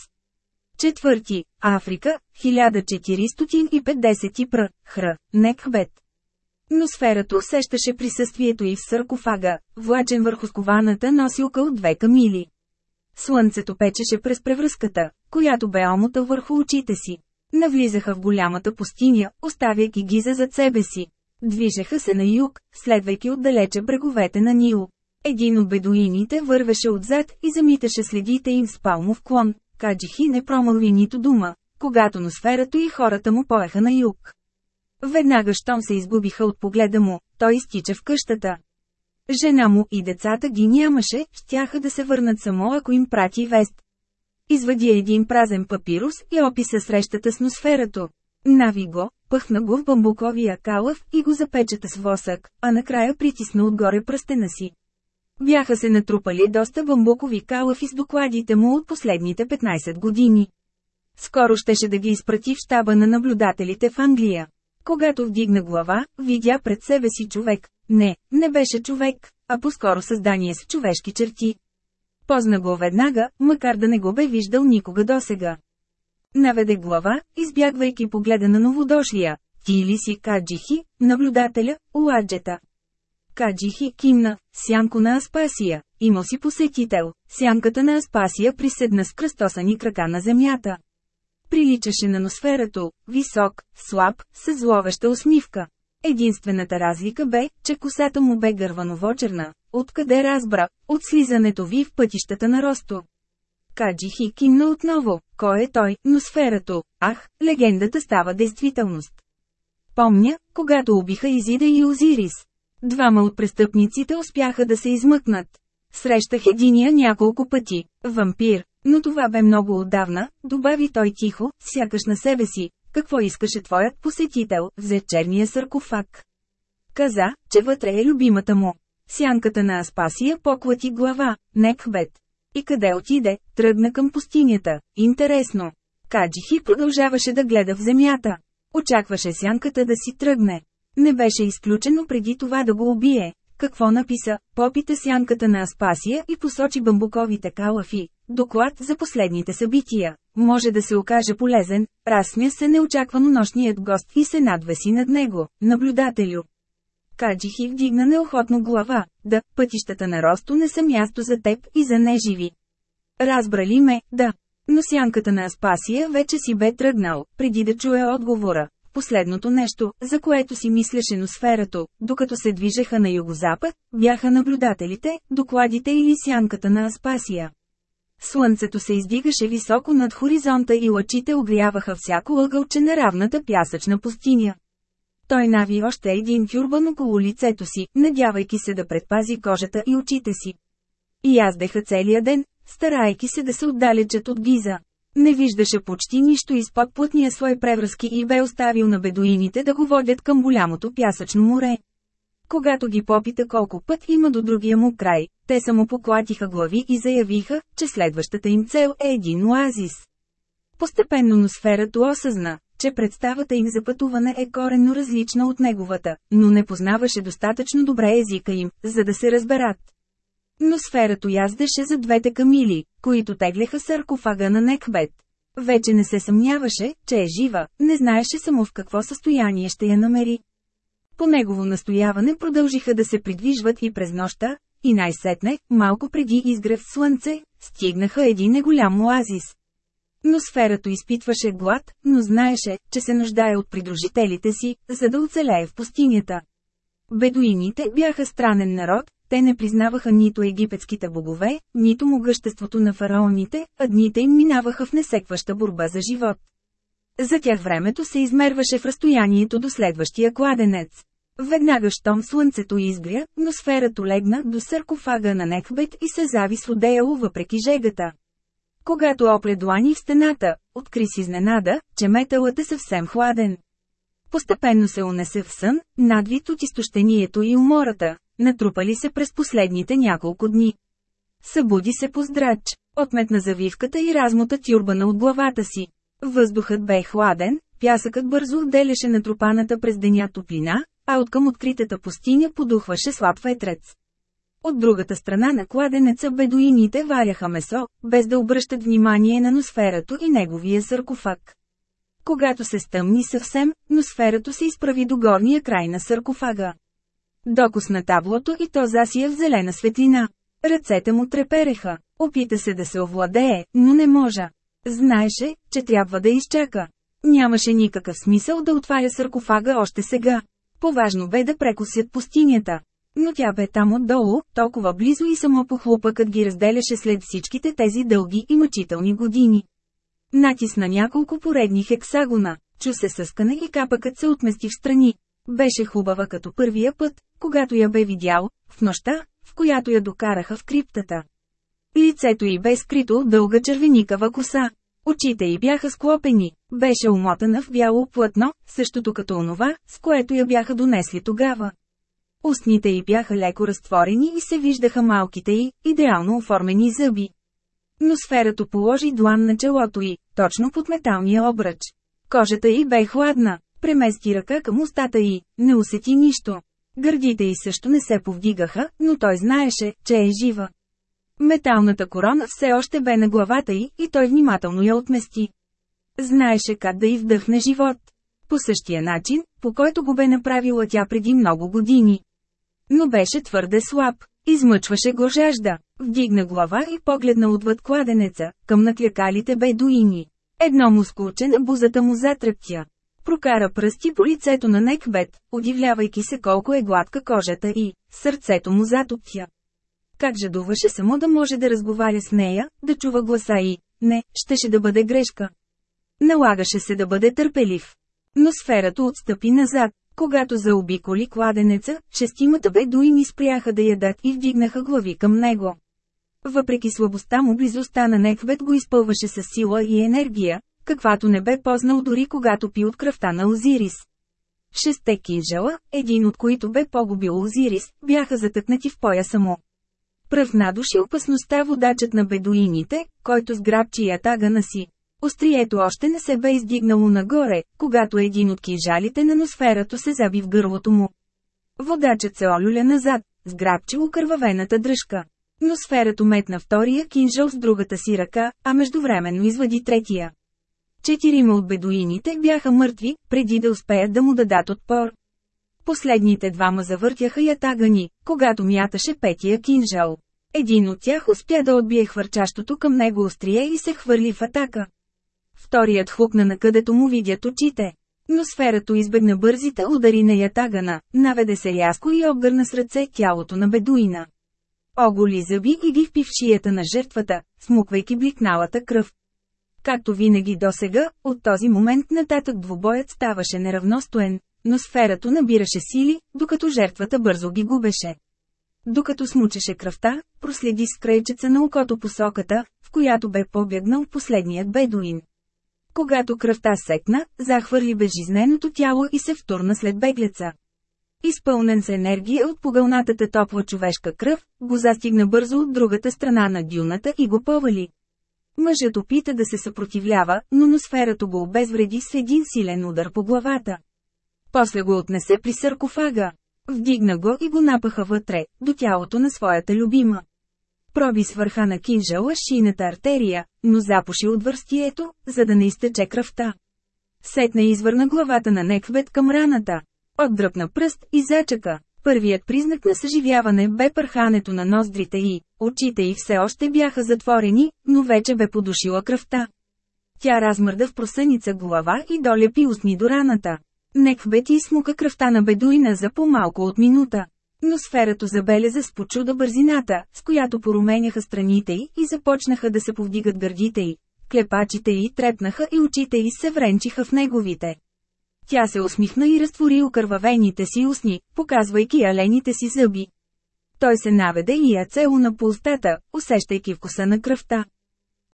Четвърти, Африка, 1450 пр. Хр. Некхбет. Но сферата усещаше присъствието и в саркофага, влачен върху скованата носилка от две камили. Слънцето печеше през превръзката, която бе омота върху очите си. Навлизаха в голямата пустиня, оставяйки ги за зад себе си. Движеха се на юг, следвайки отдалече бреговете на Нил. Един от бедуините вървеше отзад и замиташе следите им с палмов клон. Каджихи не промълви нито дума, когато носферато и хората му поеха на юг. Веднага щом се изгубиха от погледа му, той изтича в къщата. Жена му и децата ги нямаше, щяха да се върнат само ако им прати вест. Извади един празен папирус и описа срещата с носферато. Нави го, пъхна го в бамбуковия калъв и го запечата с восък, а накрая притисна отгоре пръстена си. Бяха се натрупали доста бамбукови калъфи с докладите му от последните 15 години. Скоро щеше да ги изпрати в щаба на наблюдателите в Англия. Когато вдигна глава, видя пред себе си човек. Не, не беше човек, а по-скоро създание с човешки черти. Позна го веднага, макар да не го бе виждал никога досега. Наведе глава, избягвайки погледа на новодошлия. Ти ли си Каджихи, наблюдателя, уаджета? Каджихи кимна, сянко на Аспасия. Имал си посетител. Сянката на Аспасия приседна с кръстосани крака на земята. Приличаше на носферато, висок, слаб, с зловеща усмивка. Единствената разлика бе, че косата му бе гървановочерна, откъде разбра, от слизането ви в пътищата на Росто. Каджихи кимна отново, кой е той, носферато, ах, легендата става действителност. Помня, когато убиха Изида и Озирис. Двама от престъпниците успяха да се измъкнат. Срещах единия няколко пъти, вампир, но това бе много отдавна, добави той тихо, сякаш на себе си. Какво искаше твоят посетител, взе черния саркофаг. Каза, че вътре е любимата му. Сянката на Аспасия поклати глава, Некхбет. И къде отиде, тръгна към пустинята, интересно. Каджихи продължаваше да гледа в земята. Очакваше сянката да си тръгне. Не беше изключено преди това да го убие. Какво написа? Попита сянката на Аспасия и посочи бамбуковите калафи. Доклад за последните събития. Може да се окаже полезен. Разсмя се неочаквано нощният гост и се надвеси над него. Наблюдателю. Каджихи вдигна неохотно глава. Да, пътищата на Росто не са място за теб и за неживи. Разбрали ме, да. Но сянката на Аспасия вече си бе тръгнал, преди да чуе отговора. Последното нещо, за което си мислеше носферато, докато се движеха на югозапад, бяха наблюдателите, докладите или сянката на Аспасия. Слънцето се издигаше високо над хоризонта и лъчите огряваха всяко ъгълче на равната пясъчна пустиня. Той нави още един тюрбан около лицето си, надявайки се да предпази кожата и очите си. И яздеха целия ден, старайки се да се отдалечат от Гиза. Не виждаше почти нищо изпод плътния слой превръзки и бе оставил на бедуините да го водят към голямото пясъчно море. Когато ги попита колко път има до другия му край, те само поклатиха глави и заявиха, че следващата им цел е един оазис. Постепенно носферато осъзна, че представата им за пътуване е коренно различна от неговата, но не познаваше достатъчно добре езика им, за да се разберат. Но сферато яздеше за двете камили, които теглеха саркофага на Некбет. Вече не се съмняваше, че е жива, не знаеше само в какво състояние ще я намери. По негово настояване продължиха да се придвижват и през нощта, и най-сетне, малко преди изгрев слънце, стигнаха един неголям оазис. Но сферато изпитваше глад, но знаеше, че се нуждае от придружителите си, за да оцелее в пустинята. Бедуините бяха странен народ, те не признаваха нито египетските богове, нито могъществото на фараоните, а дните им минаваха в несекваща борба за живот. За тях времето се измерваше в разстоянието до следващия кладенец. Веднага щом слънцето изгря, но сферато легна до саркофага на Некбет и се зави с одеяло въпреки жегата. Когато опле длани в стената, откри с изненада, че металът е съвсем хладен. Постепенно се унесе в сън, надвит от изтощението и умората, натрупали се през последните няколко дни. Събуди се по здрач, отметна завивката и размота тюрбана от главата си. Въздухът бе хладен, пясъкът бързо отделяше натрупаната през деня топлина, а откъм откритата пустиня подухваше слаб ветрец. От другата страна на кладенеца бедуините варяха месо, без да обръщат внимание на носферато и неговия саркофаг. Когато се стъмни съвсем, носферато се изправи до горния край на саркофага. Докосна таблото и то засия в зелена светлина. Ръцете му трепереха. Опита се да се овладее, но не можа. Знаеше, че трябва да изчака. Нямаше никакъв смисъл да отваря саркофага още сега. Поважно бе да прекусят пустинята. Но тя бе там отдолу, толкова близо и само похлупъкът ги разделяше след всичките тези дълги и мъчителни години. Натисна няколко поредни хексагона, чу се съскане и капъкът се отмести в страни. Беше хубава като първия път, когато я бе видял, в нощта, в която я докараха в криптата. Лицето й бе скрито от дълга червеникава коса. Очите й бяха склопени, беше умотана в бяло плътно, същото като онова, с което я бяха донесли тогава. Устните й бяха леко разтворени и се виждаха малките й, идеално оформени зъби. Но сферато положи длан на челото й, точно под металния обръч. Кожата й бе хладна, премести ръка към устата й, не усети нищо. Гърдите й също не се повдигаха, но той знаеше, че е жива. Металната корона все още бе на главата й и той внимателно я отмести. Знаеше как да й вдъхне живот. По същия начин, по който го бе направила тя преди много години. Но беше твърде слаб, измъчваше го жажда. Вдигна глава и погледна отвъд кладенеца, към наклякалите бедуини. Едно мускулче на бузата му затрептя. Прокара пръсти по лицето на Некбет, удивлявайки се колко е гладка кожата и сърцето му затоптя. Как жадуваше само да може да разговаря с нея, да чува гласа и не, щеше да бъде грешка. Налагаше се да бъде търпелив. Но сферата отстъпи назад, когато заобиколи кладенеца, шестимата бедуини спряха да ядат и вдигнаха глави към него. Въпреки слабостта му близостта на Неквет го изпълваше с сила и енергия, каквато не бе познал дори когато пи от кръвта на Озирис. Шесте кинжала, един от които бе погубил Озирис, бяха затъкнати в пояса му. Пръв надуши опасността водачът на бедуините, който сграбчи ятагана си. Острието още не се бе издигнало нагоре, когато един от кинжалите на носферато се заби в гърлото му. Водачът се олюля назад, сграбчи окървавената дръжка. Но сферато метна втория кинжал с другата си ръка, а междувременно извади третия. Четирима от бедуините бяха мъртви, преди да успеят да му дадат отпор. Последните двама завъртяха ятагани, когато мяташе петия кинжал. Един от тях успя да отбие хвърчащото към него острие и се хвърли в атака. Вторият хукна на където му видят очите. Но сферато избегна бързите удари на ятагана, наведе се рязко и обгърна с ръце тялото на бедуина. Оголи зъби и ги впи в шията на жертвата, смуквайки бликналата кръв. Както винаги досега, от този момент нататък двубоят ставаше неравностоен, но сферато набираше сили, докато жертвата бързо ги губеше. Докато смучеше кръвта, проследи с крайчеца на окото посоката, в която бе побягнал последният бедуин. Когато кръвта секна, захвърли безжизненото тяло и се втурна след беглеца. Изпълнен с енергия от погълнатата топла човешка кръв, го застигна бързо от другата страна на дюната и го повали. Мъжът опита да се съпротивлява, но носферата го обезвреди с един силен удар по главата. После го отнесе при саркофага. Вдигна го и го напаха вътре, до тялото на своята любима. Проби с върха на кинжала шината артерия, но запуши от върстието, за да не изтече кръвта. Сетне извърна главата на Неквет към раната. Отдръпна пръст и зачака. Първият признак на съживяване бе пърхането на ноздрите й, очите й все още бяха затворени, но вече бе подушила кръвта. Тя размърда в просъница глава и долепи устни до раната. Неквбет изсмука кръвта на бедуина за по-малко от минута. Но сферато забеляза с почуда бързината, с която поруменяха страните й и започнаха да се повдигат гърдите й. Клепачите й трепнаха и очите й се вренчиха в неговите. Тя се усмихна и разтвори окървавените си устни, показвайки алените си зъби. Той се наведе и я цело на пулстата, усещайки вкуса на кръвта.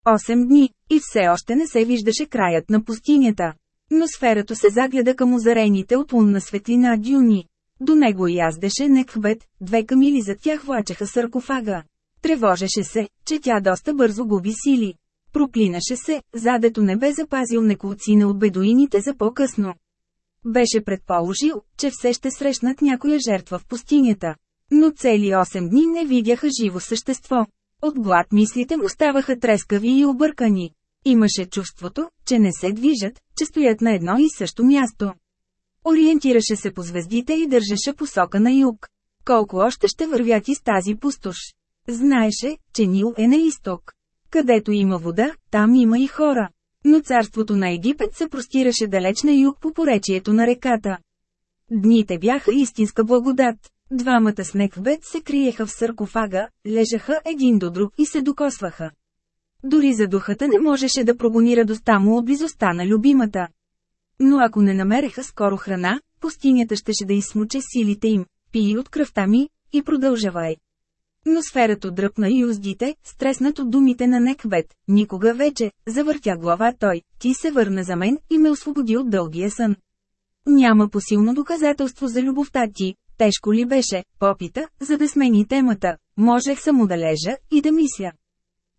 Осем дни, и все още не се виждаше краят на пустинята. Но сферато се загледа към озарените от лунна светлина дюни. До него яздеше Некхбет, две камили за тях влачеха саркофага. Тревожеше се, че тя доста бързо губи сили. Проклинаше се, задето не бе запазил неколцина от бедуините за по-късно. Беше предположил, че все ще срещнат някоя жертва в пустинята. Но цели 8 дни не видяха живо същество. От глад мислите му ставаха трескави и объркани. Имаше чувството, че не се движат, че стоят на едно и също място. Ориентираше се по звездите и държеше посока на юг. Колко още ще вървят из тази пустош. Знаеше, че Нил е на изток. Където има вода, там има и хора. Но царството на Египет се простираше далеч на юг по поречието на реката. Дните бяха истинска благодат. Двамата с Некбет се криеха в саркофага, лежаха един до друг и се докосваха. Дори за духата не можеше да прогони радостта му от близостта на любимата. Но ако не намереха скоро храна, пустинята щеше да изсмуче силите им, пий от кръвта ми, и продължавай. Но сферата дръпна и уздите, стреснат от думите на Некбет. Никога вече, завъртя глава той, ти се върна за мен и ме освободи от дългия сън. Няма посилно доказателство за любовта ти, тежко ли беше, попита, за да смени темата. Можех само да лежа и да мисля.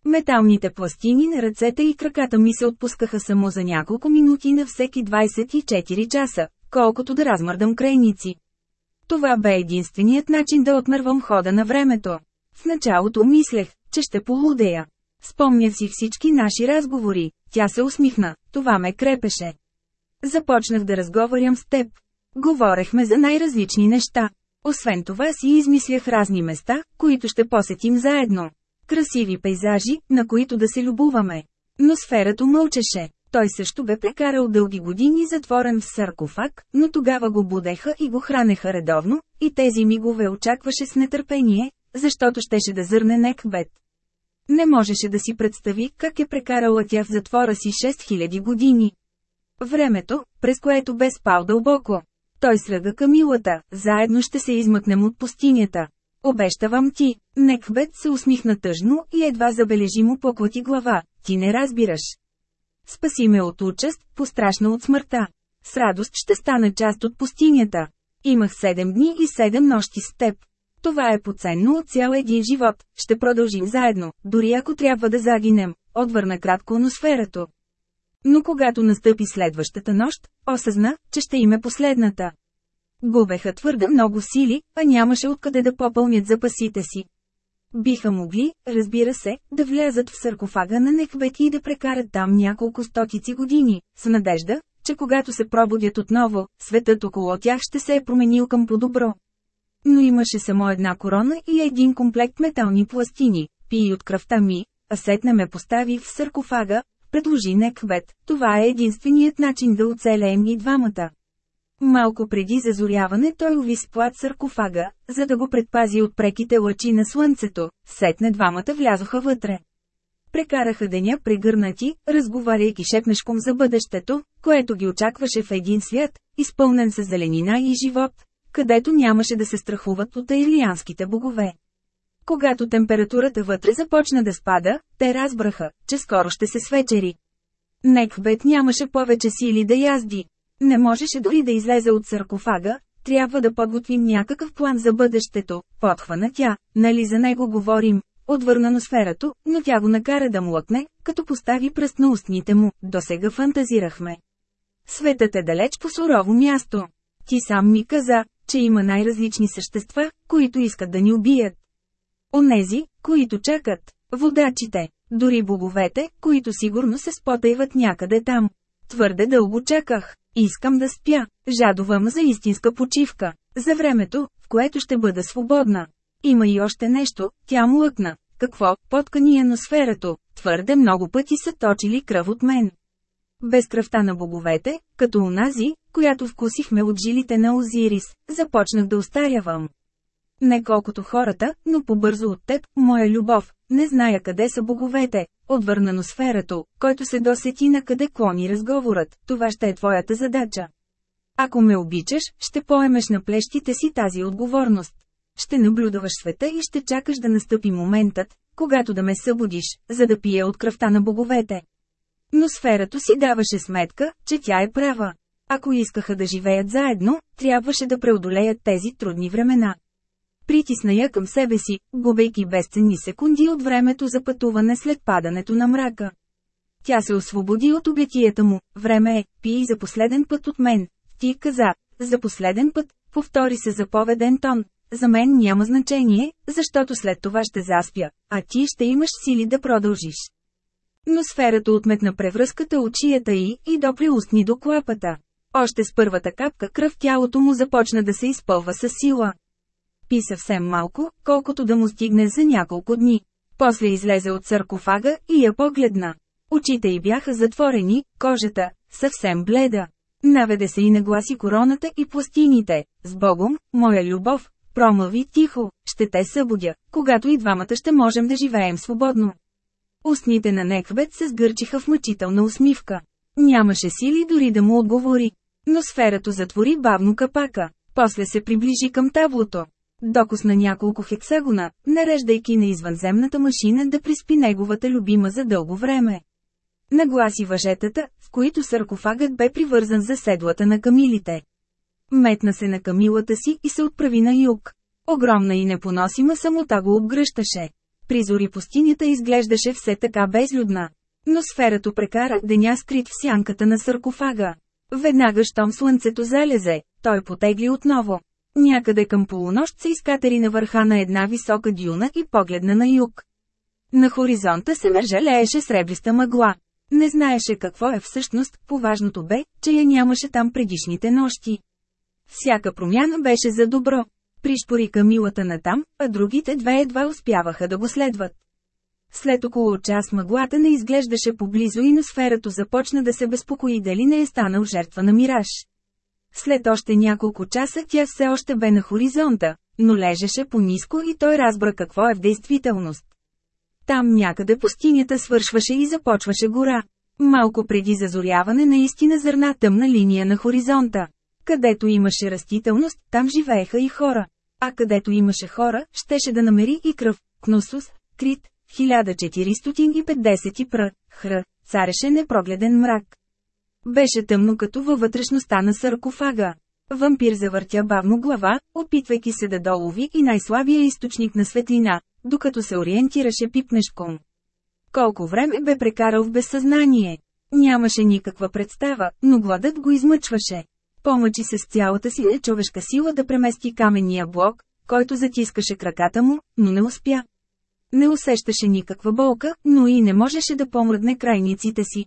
Металните пластини на ръцете и краката ми се отпускаха само за няколко минути на всеки 24 часа, колкото да размърдам крайници. Това бе единственият начин да отмървам хода на времето. В началото мислех, че ще полудея. Спомнях си всички наши разговори, тя се усмихна, това ме крепеше. Започнах да разговарям с теб. Говорехме за най-различни неща. Освен това си измислях разни места, които ще посетим заедно. Красиви пейзажи, на които да се любуваме. Но сферато мълчеше. Той също бе прекарал дълги години затворен в саркофаг, но тогава го будеха и го хранеха редовно, и тези мигове очакваше с нетърпение, защото щеше да зърне Некбет. Не можеше да си представи как е прекарала тя в затвора си 6000 години. Времето, през което бе спал дълбоко. Той сръга Камилата, заедно ще се измъкнем от пустинята. Обещавам ти, Некбет се усмихна тъжно и едва забележимо поклати глава, ти не разбираш. Спаси ме от участ, пострашна от смъртта. С радост ще стана част от пустинята. Имах седем дни и седем нощи с теб. Това е поценно от цял един живот, ще продължим заедно, дори ако трябва да загинем, отвърна кратко носферато. Но когато настъпи следващата нощ, осъзна, че ще име последната. Губеха твърде много сили, а нямаше откъде да попълнят запасите си. Биха могли, разбира се, да влязат в саркофага на Некбет и да прекарат там няколко стотици години, с надежда, че когато се пробудят отново, светът около тях ще се е променил към по-добро. Но имаше само една корона и един комплект метални пластини, пи от кръвта ми, а сетне ме постави в саркофага, предложи Некбет, това е единственият начин да оцелеем и двамата. Малко преди зазоряване той уви с плат саркофага, за да го предпази от преките лъчи на слънцето, сетне двамата влязоха вътре. Прекараха деня прегърнати, разговаряйки шепнешком за бъдещето, което ги очакваше в един свят, изпълнен с зеленина и живот, където нямаше да се страхуват от аилианските богове. Когато температурата вътре започна да спада, те разбраха, че скоро ще се свечери. Некбет нямаше повече сили да язди. Не можеше дори да излезе от саркофага, трябва да подготвим някакъв план за бъдещето, подхвана тя, нали за него говорим, отвърна на сферато, но тя го накара да млъкне, като постави пръст на устните му, до сега фантазирахме. Светът е далеч по сурово място. Ти сам ми каза, че има най-различни същества, които искат да ни убият. Онези, които чакат, водачите, дори боговете, които сигурно се спотайват някъде там. Твърде дълго чаках. Искам да спя. Жадувам за истинска почивка. За времето, в което ще бъда свободна. Има и още нещо, тя млъкна. Какво, поткани сферато, твърде много пъти са точили кръв от мен. Без кръвта на боговете, като унази, която вкусихме от жилите на Озирис, започнах да устарявам. Не колкото хората, но по-бързо от теб, моя любов, не зная къде са боговете, отвърна носферато, който се досети на къде клони разговорът, това ще е твоята задача. Ако ме обичаш, ще поемеш на плещите си тази отговорност. Ще наблюдаваш света и ще чакаш да настъпи моментът, когато да ме събудиш, за да пия от кръвта на боговете. Но сферато си даваше сметка, че тя е права. Ако искаха да живеят заедно, трябваше да преодолеят тези трудни времена. Притисна я към себе си, губейки безценни секунди от времето за пътуване след падането на мрака. Тя се освободи от обятията му, време е, пий за последен път от мен. Ти каза, за последен път, повтори се заповеден тон. За мен няма значение, защото след това ще заспя, а ти ще имаш сили да продължиш. Но сферата отметна превръзката от чията й и допри устни до клапата. Още с първата капка кръв тялото му започна да се изпълва със сила. Пи съвсем малко, колкото да му стигне за няколко дни. После излезе от саркофага и я погледна. Очите й бяха затворени, кожата, съвсем бледа. Наведе се и нагласи короната и пластините. С Богом, моя любов, промълви тихо, ще те събудя, когато и двамата ще можем да живеем свободно. Устните на Неквет се сгърчиха в мъчителна усмивка. Нямаше сили дори да му отговори. Но сферато затвори бавно капака. После се приближи към таблото. Докосна няколко хексагона, нареждайки на извънземната машина да приспи неговата любима за дълго време. Нагласи въжетата, в които саркофагът бе привързан за седлата на камилите. Метна се на камилата си и се отправи на юг. Огромна и непоносима самота го обгръщаше. Призори пустинята изглеждаше все така безлюдна. Но сферато прекара деня скрит в сянката на саркофага. Веднага щом слънцето залезе, той потегли отново. Някъде към полунощ се изкатери на върха на една висока дюна и погледна на юг. На хоризонта се мържалееше сребриста мъгла. Не знаеше какво е всъщност, поважното бе, че я нямаше там предишните нощи. Всяка промяна беше за добро. Пришпори камилата натам, а другите две едва успяваха да го следват. След около час мъглата не изглеждаше поблизо и на сферато започна да се безпокои дали не е станал жертва на мираж. След още няколко часа тя все още бе на хоризонта, но лежеше по-низко и той разбра какво е в действителност. Там някъде пустинята свършваше и започваше гора. Малко преди зазоряване наистина зърна тъмна линия на хоризонта. Където имаше растителност, там живееха и хора. А където имаше хора, щеше да намери и кръв. Кносус, Крит, 1450 пр. Хр. Цареше непрогледен мрак. Беше тъмно като във вътрешността на саркофага. Вампир завъртя бавно глава, опитвайки се да долови и най-слабия източник на светлина, докато се ориентираше пипнешком. Колко време бе прекарал в безсъзнание? Нямаше никаква представа, но гладът го измъчваше. Помъчи се с цялата си нечовешка сила да премести каменния блок, който затискаше краката му, но не успя. Не усещаше никаква болка, но и не можеше да помръдне крайниците си.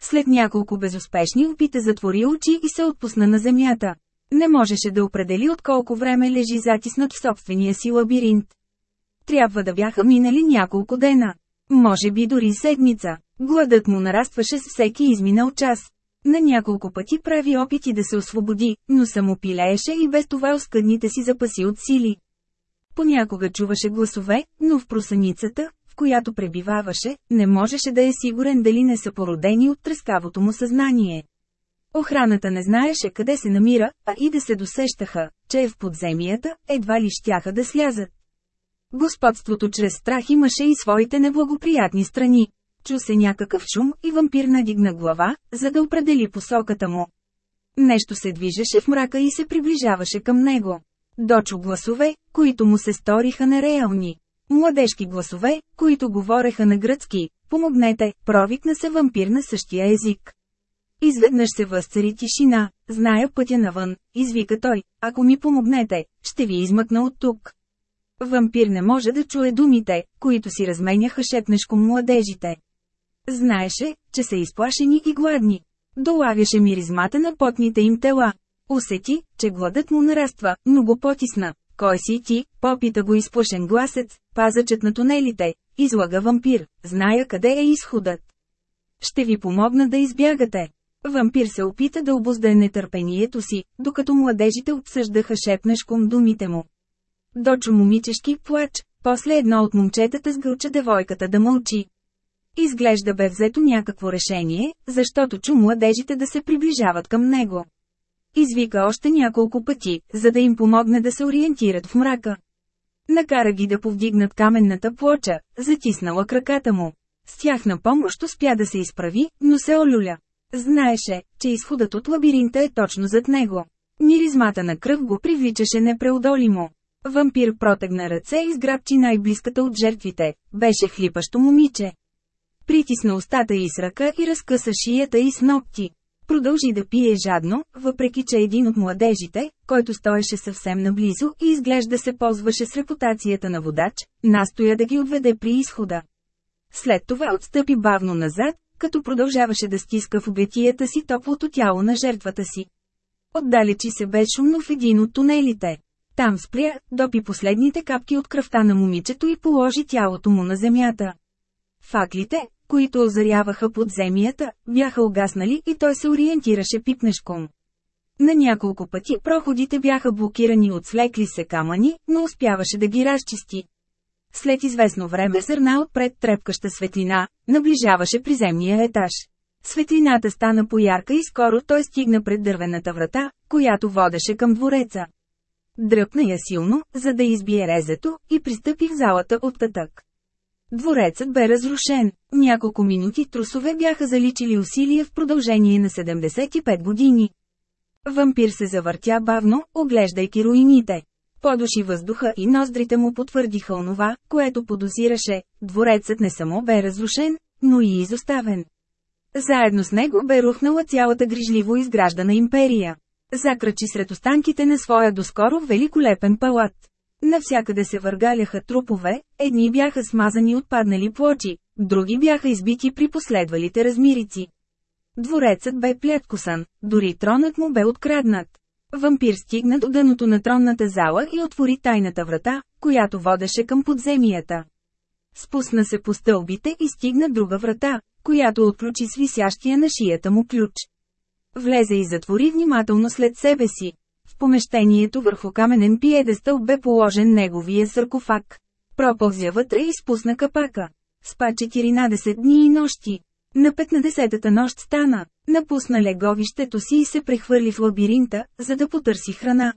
След няколко безуспешни опита затвори очи и се отпусна на земята. Не можеше да определи от колко време лежи затиснат в собствения си лабиринт. Трябва да бяха минали няколко дена. Може би дори седмица. Гладът му нарастваше с всеки изминал час. На няколко пъти прави опити да се освободи, но само пилееше и без това оскъдните си запаси от сили. Понякога чуваше гласове, но в просаницата, в която пребиваваше, не можеше да е сигурен дали не са породени от трескавото му съзнание. Охраната не знаеше къде се намира, а и да се досещаха, че е в подземията, едва ли щяха да слязат. Господството чрез страх имаше и своите неблагоприятни страни. Чу се някакъв шум и вампир надигна глава, за да определи посоката му. Нещо се движеше в мрака и се приближаваше към него. Дочу гласове, които му се сториха нереални. Младежки гласове, които говореха на гръцки. Помогнете, провикна се вампир на същия език. Изведнъж се възцари тишина, зная пътя навън, извика той, ако ми помогнете, ще ви измъкна от тук. Вампир не може да чуе думите, които си разменяха шепнешком младежите. Знаеше, че са изплашени и гладни. Долавяше миризмата на потните им тела. Усети, че гладът му нараства, но го потисна. Кой си ти? Попита го изплашен гласец, пазачът на тунелите. Излага вампир, зная къде е изходът. Ще ви помогна да избягате. Вампир се опита да обозда нетърпението си, докато младежите обсъждаха шепнешком думите му. Дочо момичешки плач, после едно от момчетата сгълча девойката да мълчи. Изглежда бе взето някакво решение, защото чу младежите да се приближават към него. Извика още няколко пъти, за да им помогне да се ориентират в мрака. Накара ги да повдигнат каменната плоча, затиснала краката му. С тях на помощ успя да се изправи, но се олюля. Знаеше, че изходът от лабиринта е точно зад него. Миризмата на кръв го привличаше непреодолимо. Вампир протегна ръце и сграбчи най-близката от жертвите. Беше хлипащо момиче. Притисна устата и с ръка и разкъса шията и с ногти. Продължи да пие жадно, въпреки че един от младежите, който стоеше съвсем наблизо и изглежда се ползваше с репутацията на водач, настоя да ги отведе при изхода. След това отстъпи бавно назад, като продължаваше да стиска в обетията си топлото тяло на жертвата си. Отдалечи се безшумно в един от тунелите. Там спря, допи последните капки от кръвта на момичето и положи тялото му на земята. Факлите, които озаряваха подземията, бяха угаснали и той се ориентираше пипнешком. На няколко пъти проходите бяха блокирани от свлекли се камъни, но успяваше да ги разчисти. След известно време зърна отпред трепкаща светлина, наближаваше приземния етаж. Светлината стана поярка и скоро той стигна пред дървената врата, която водеше към двореца. Дръпна я силно, за да избие резето, и пристъпи в залата от татък. Дворецът бе разрушен. Няколко минути трусове бяха заличили усилия в продължение на 75 години. Вампир се завъртя бавно, оглеждайки руините. Подуши въздуха и ноздрите му потвърдиха онова, което подозираше. Дворецът не само бе разрушен, но и изоставен. Заедно с него бе рухнала цялата грижливо изграждана империя. Закрачи сред останките на своя доскоро великолепен палат. Навсякъде се въргаляха трупове, едни бяха смазани от паднали плочи, други бяха избити при последвалите размирици. Дворецът бе плеткосан, дори тронът му бе откраднат. Вампир стигна до дъното на тронната зала и отвори тайната врата, която водеше към подземията. Спусна се по стълбите и стигна друга врата, която отключи с висящия на шията му ключ. Влезе и затвори внимателно след себе си. В помещението върху каменен пиедестъл бе положен неговия саркофаг. Пропълзя вътре и спусна капака. Спа 14 дни и нощи. На 15-та нощ стана, напусна леговището си и се прехвърли в лабиринта, за да потърси храна.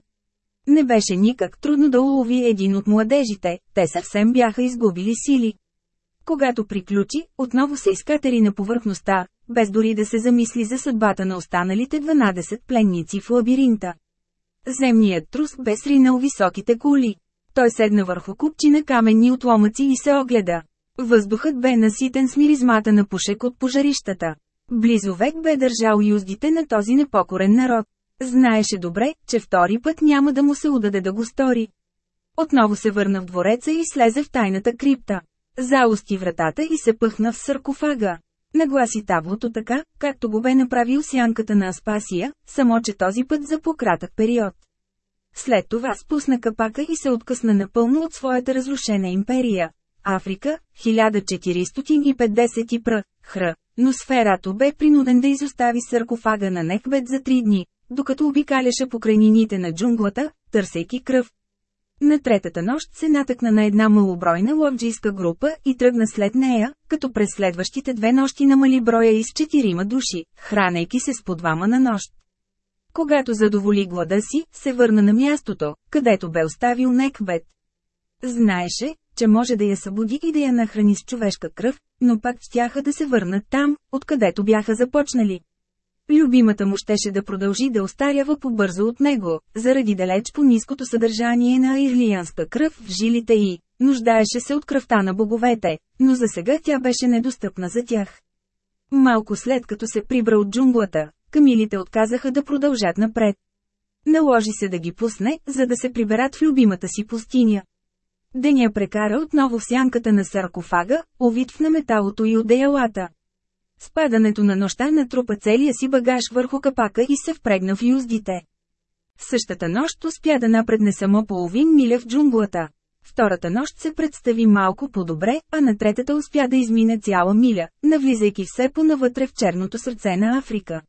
Не беше никак трудно да улови един от младежите, те съвсем бяха изгубили сили. Когато приключи, отново се изкатери на повърхността, без дори да се замисли за съдбата на останалите 12 пленници в лабиринта. Земният трус бе сринал високите кули. Той седна върху купчи на каменни отломъци и се огледа. Въздухът бе наситен с миризмата на пушек от пожарищата. Близо век бе държал юздите на този непокорен народ. Знаеше добре, че втори път няма да му се удаде да го стори. Отново се върна в двореца и слезе в тайната крипта. Заости вратата и се пъхна в саркофага. Нагласи таблото така, както го бе направил сянката на Аспасия, само че този път за пократък период. След това спусна капака и се откъсна напълно от своята разрушена империя. Африка, 1450 пр. Хр. Но сферато бе принуден да изостави саркофага на Некбет за три дни, докато обикаляше покрайнините на джунглата, търсейки кръв. На третата нощ се натъкна на една малобройна ловджийска група и тръгна след нея, като през следващите две нощи намали броя из четирима души, хранейки се с по двама на нощ. Когато задоволи глада си, се върна на мястото, където бе оставил Некбет. Знаеше, че може да я събуди и да я нахрани с човешка кръв, но пак щяха да се върнат там, откъдето бяха започнали. Любимата му щеше да продължи да остарява побързо от него, заради далеч по ниското съдържание на ирлиянска кръв в жилите й. Нуждаеше се от кръвта на боговете, но за сега тя беше недостъпна за тях. Малко след като се прибра от джунглата, камилите отказаха да продължат напред. Наложи се да ги пусне, за да се приберат в любимата си пустиня. Деня прекара отново в сянката на саркофага, овит в наметалото и одеялата. Спадането на нощта натрупа целия си багаж върху капака и се впрегна в юздите. Същата нощ успя да напредне само половин миля в джунглата. Втората нощ се представи малко по-добре, а на третата успя да измине цяла миля, навлизайки все по-навътре в черното сърце на Африка.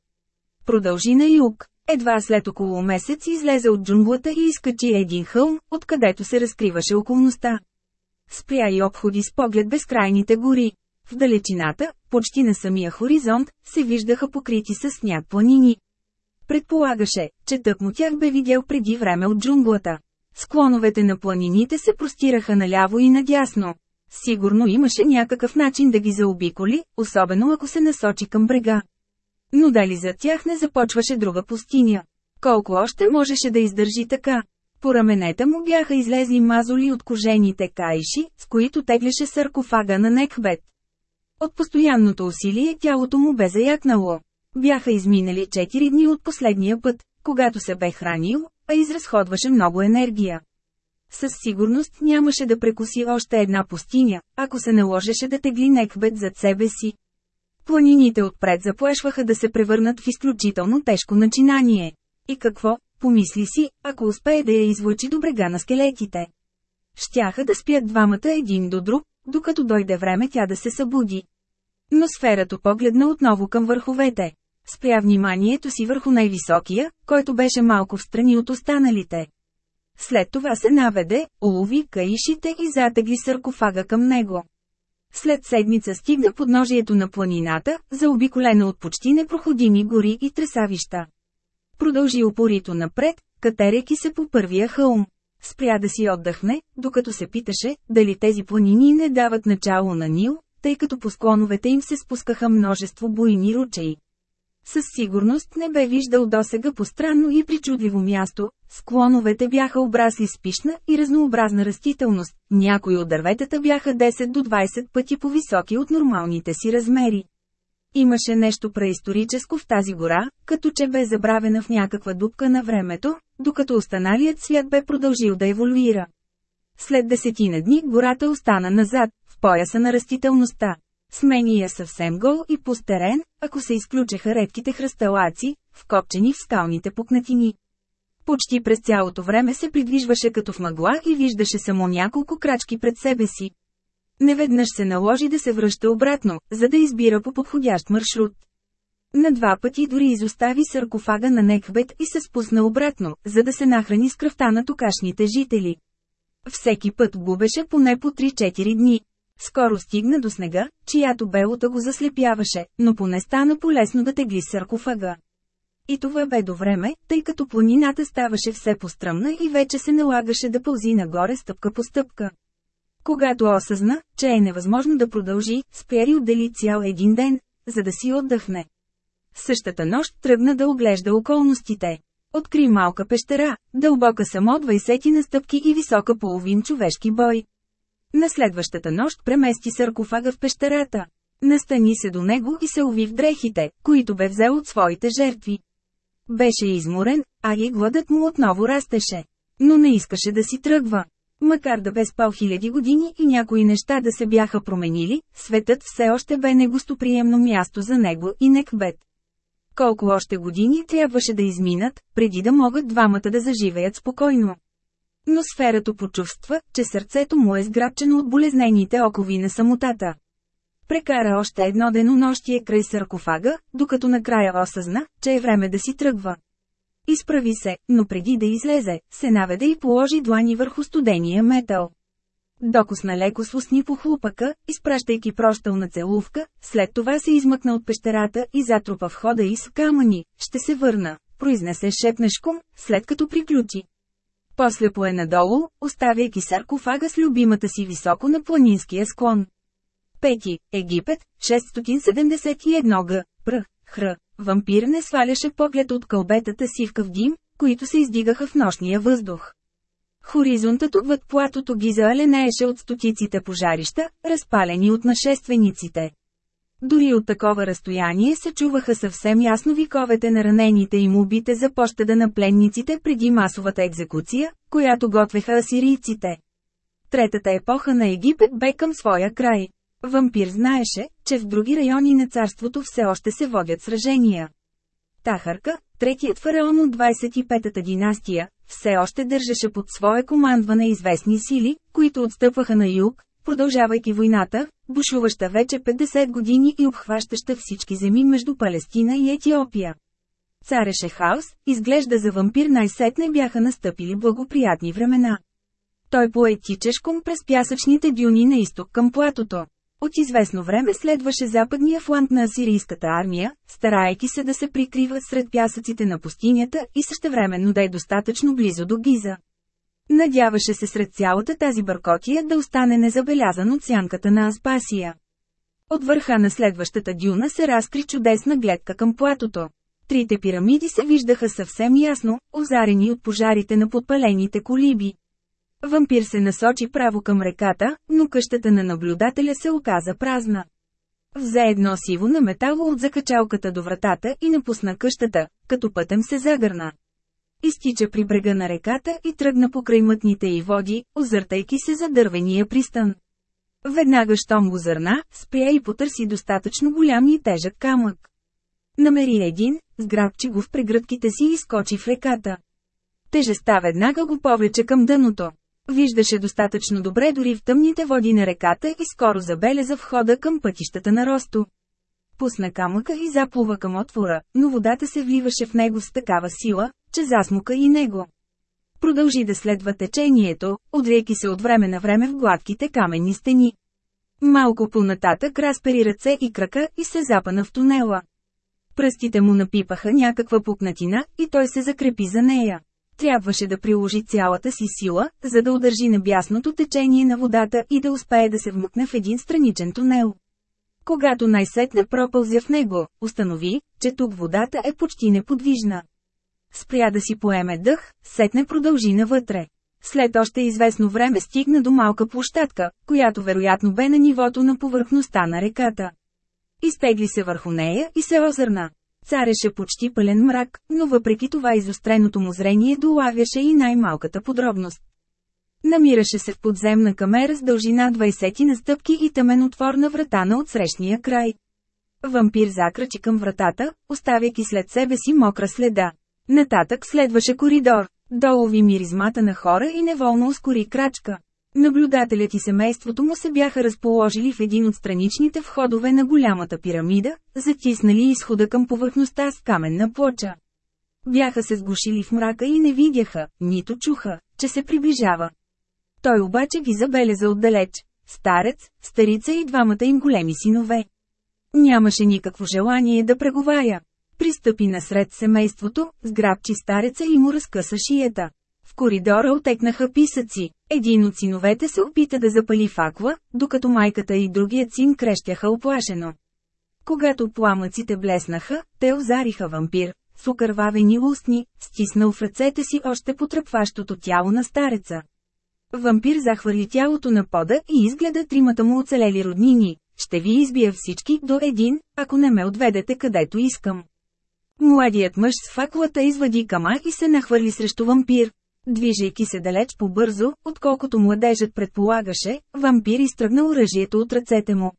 Продължи на юг. Едва след около месец излезе от джунглата и изкачи един хълм, откъдето се разкриваше околността. Спря и обходи с поглед безкрайните гори. В далечината, почти на самия хоризонт, се виждаха покрити с сняг планини. Предполагаше, че тък му тях бе видял преди време от джунглата. Склоновете на планините се простираха наляво и надясно. Сигурно имаше някакъв начин да ги заобиколи, особено ако се насочи към брега. Но дали за тях не започваше друга пустиня? Колко още можеше да издържи така? По раменета му бяха излезли мазоли от кожените кайши, с които теглеше саркофага на Некбет. От постоянното усилие тялото му бе заякнало. Бяха изминали 4 дни от последния път, когато се бе хранил, а изразходваше много енергия. Със сигурност нямаше да прекуси още една пустиня, ако се наложеше да тегли Некбет зад себе си. Планините отпред заплашваха да се превърнат в изключително тежко начинание. И какво, помисли си, ако успее да я излъчи до брега на скелетите. Щяха да спят двамата един до друг, докато дойде време тя да се събуди. Но сферато погледна отново към върховете. Спря вниманието си върху най-високия, който беше малко встрани от останалите. След това се наведе, улови каишите и затегли саркофага към него. След седмица стигна подножието на планината, заобиколена от почти непроходими гори и тресавища. Продължи упорито напред, катеряки се по първия хълм. Спря да си отдъхне, докато се питаше, дали тези планини не дават начало на Нил, тъй като по склоновете им се спускаха множество буйни ручеи. Със сигурност не бе виждал досега по странно и причудливо място, склоновете бяха обрасли с пишна и разнообразна растителност, някои от дърветата бяха 10 до 20 пъти по-високи от нормалните си размери. Имаше нещо преисторическо в тази гора, като че бе забравена в някаква дупка на времето, докато останалият свят бе продължил да еволюира. След десетина дни гората остана назад, в пояса на растителността. Смени я съвсем гол и пустерен, ако се изключеха редките хръсталаци, вкопчени в скалните пукнатини. Почти през цялото време се придвижваше като в мъгла и виждаше само няколко крачки пред себе си. Неведнъж се наложи да се връща обратно, за да избира по подходящ маршрут. На два пъти дори изостави саркофага на Некбет и се спусна обратно, за да се нахрани с кръвта на токашните жители. Всеки път губеше поне по 3-4 дни. Скоро стигна до снега, чиято белота го заслепяваше, но поне стана полезно да тегли саркофага. И това бе до време, тъй като планината ставаше все по-стръмна и вече се налагаше да пълзи нагоре стъпка по стъпка. Когато осъзна, че е невъзможно да продължи, спря отдели цял един ден, за да си отдъхне. Същата нощ тръгна да оглежда околностите. Откри малка пещера, дълбока само 20 на стъпки и висока половин човешки бой. На следващата нощ премести саркофага в пещерата. Настани се до него и се уви в дрехите, които бе взел от своите жертви. Беше изморен, а и гладът му отново растеше. Но не искаше да си тръгва. Макар да бе спал хиляди години и някои неща да се бяха променили, светът все още бе негостоприемно място за него и Некбет. Колко още години трябваше да изминат, преди да могат двамата да заживеят спокойно. Но сферато почувства, че сърцето му е сграбчено от болезнените окови на самотата. Прекара още едно денонощие край саркофага, докато накрая осъзна, че е време да си тръгва. Изправи се, но преди да излезе, се наведе и положи длани върху студения метал. Докосна леко с устни по хлупака, изпращайки прощална целувка, след това се измъкна от пещерата и затрупа входа и с камъни. Ще се върна, произнесе шепнешком, след като приключи. После пое надолу, оставяйки саркофага с любимата си високо на планинския склон. Пети, Египет, 671 г. Пр. Хр. Вампир не сваляше поглед от кълбетата си в дим, които се издигаха в нощния въздух. Хоризонтът отвъд платото ги зааленееше от стотиците пожарища, разпалени от нашествениците. Дори от такова разстояние се чуваха съвсем ясно виковете на ранените и мобите за пощада на пленниците преди масовата екзекуция, която готвеха асирийците. Третата епоха на Египет бе към своя край. Вампир знаеше, че в други райони на царството все още се водят сражения. Тахарка, третият фараон от 25-та династия, все още държеше под свое командване известни сили, които отстъпваха на юг, продължавайки войната, бушуваща вече 50 години и обхващаща всички земи между Палестина и Етиопия. Цареше хаос, изглежда за вампир най-сетне бяха настъпили благоприятни времена. Той пое тичешком през пясъчните дюни на изток към платото. От известно време следваше западния фланг на асирийската армия, старайки се да се прикрива сред пясъците на пустинята и същевременно да е достатъчно близо до Гиза. Надяваше се сред цялата тази бъркотия да остане незабелязан от сянката на Аспасия. От върха на следващата дюна се разкри чудесна гледка към платото. Трите пирамиди се виждаха съвсем ясно, озарени от пожарите на подпалените колиби. Вампир се насочи право към реката, но къщата на наблюдателя се оказа празна. Взе едно сиво на метало от закачалката до вратата и напусна къщата, като пътем се загърна. Изтича при брега на реката и тръгна покрай мътните й води, озъртайки се за дървения пристан. Веднага щом го зърна, спря и потърси достатъчно голям и тежък камък. Намери един, сграбчи го в прегръдките си и скочи в реката. Тежеста веднага го повлече към дъното. Виждаше достатъчно добре дори в тъмните води на реката и скоро забеляза входа към пътищата на Росто. Пусна камъка и заплува към отвора, но водата се вливаше в него с такава сила, че засмука и него. Продължи да следва течението, отрейки се от време на време в гладките каменни стени. Малко понататък разпери ръце и крака и се запана в тунела. Пръстите му напипаха някаква пукнатина и той се закрепи за нея. Трябваше да приложи цялата си сила, за да удържи небясното течение на водата и да успее да се вмъкне в един страничен тунел. Когато най-сетне пропълзя в него, установи, че тук водата е почти неподвижна. Спря да си поеме дъх, сетне продължи навътре. След още известно време стигна до малка площадка, която вероятно бе на нивото на повърхността на реката. Изтегли се върху нея и се озърна. Цареше почти пълен мрак, но въпреки това изостреното му зрение долавяше и най-малката подробност. Намираше се в подземна камера с дължина 20 на стъпки и тъмен отвор на врата на отсрещния край. Вампир закрачи към вратата, оставяйки след себе си мокра следа. Нататък следваше коридор. Долу ви миризмата на хора и неволно ускори крачка. Наблюдателят и семейството му се бяха разположили в един от страничните входове на голямата пирамида, затиснали изхода към повърхността с каменна плоча. Бяха се сгушили в мрака и не видяха, нито чуха, че се приближава. Той обаче ги забеляза отдалеч. Старец, старица и двамата им големи синове. Нямаше никакво желание да преговаря. Пристъпи насред семейството, сграбчи стареца и му разкъса шиета. В коридора отекнаха писъци. Един от синовете се опита да запали факла, докато майката и другият син крещяха оплашено. Когато пламъците блеснаха, те озариха вампир, с окървавени устни, стиснал в ръцете си още потръпващото тяло на стареца. Вампир захвърли тялото на пода и изгледа тримата му оцелели роднини. Ще ви избия всички до един, ако не ме отведете където искам. Младият мъж с факлата извади кама и се нахвърли срещу вампир. Движейки се далеч по-бързо, отколкото младежът предполагаше, вампир изтръгна оръжието от ръцете му.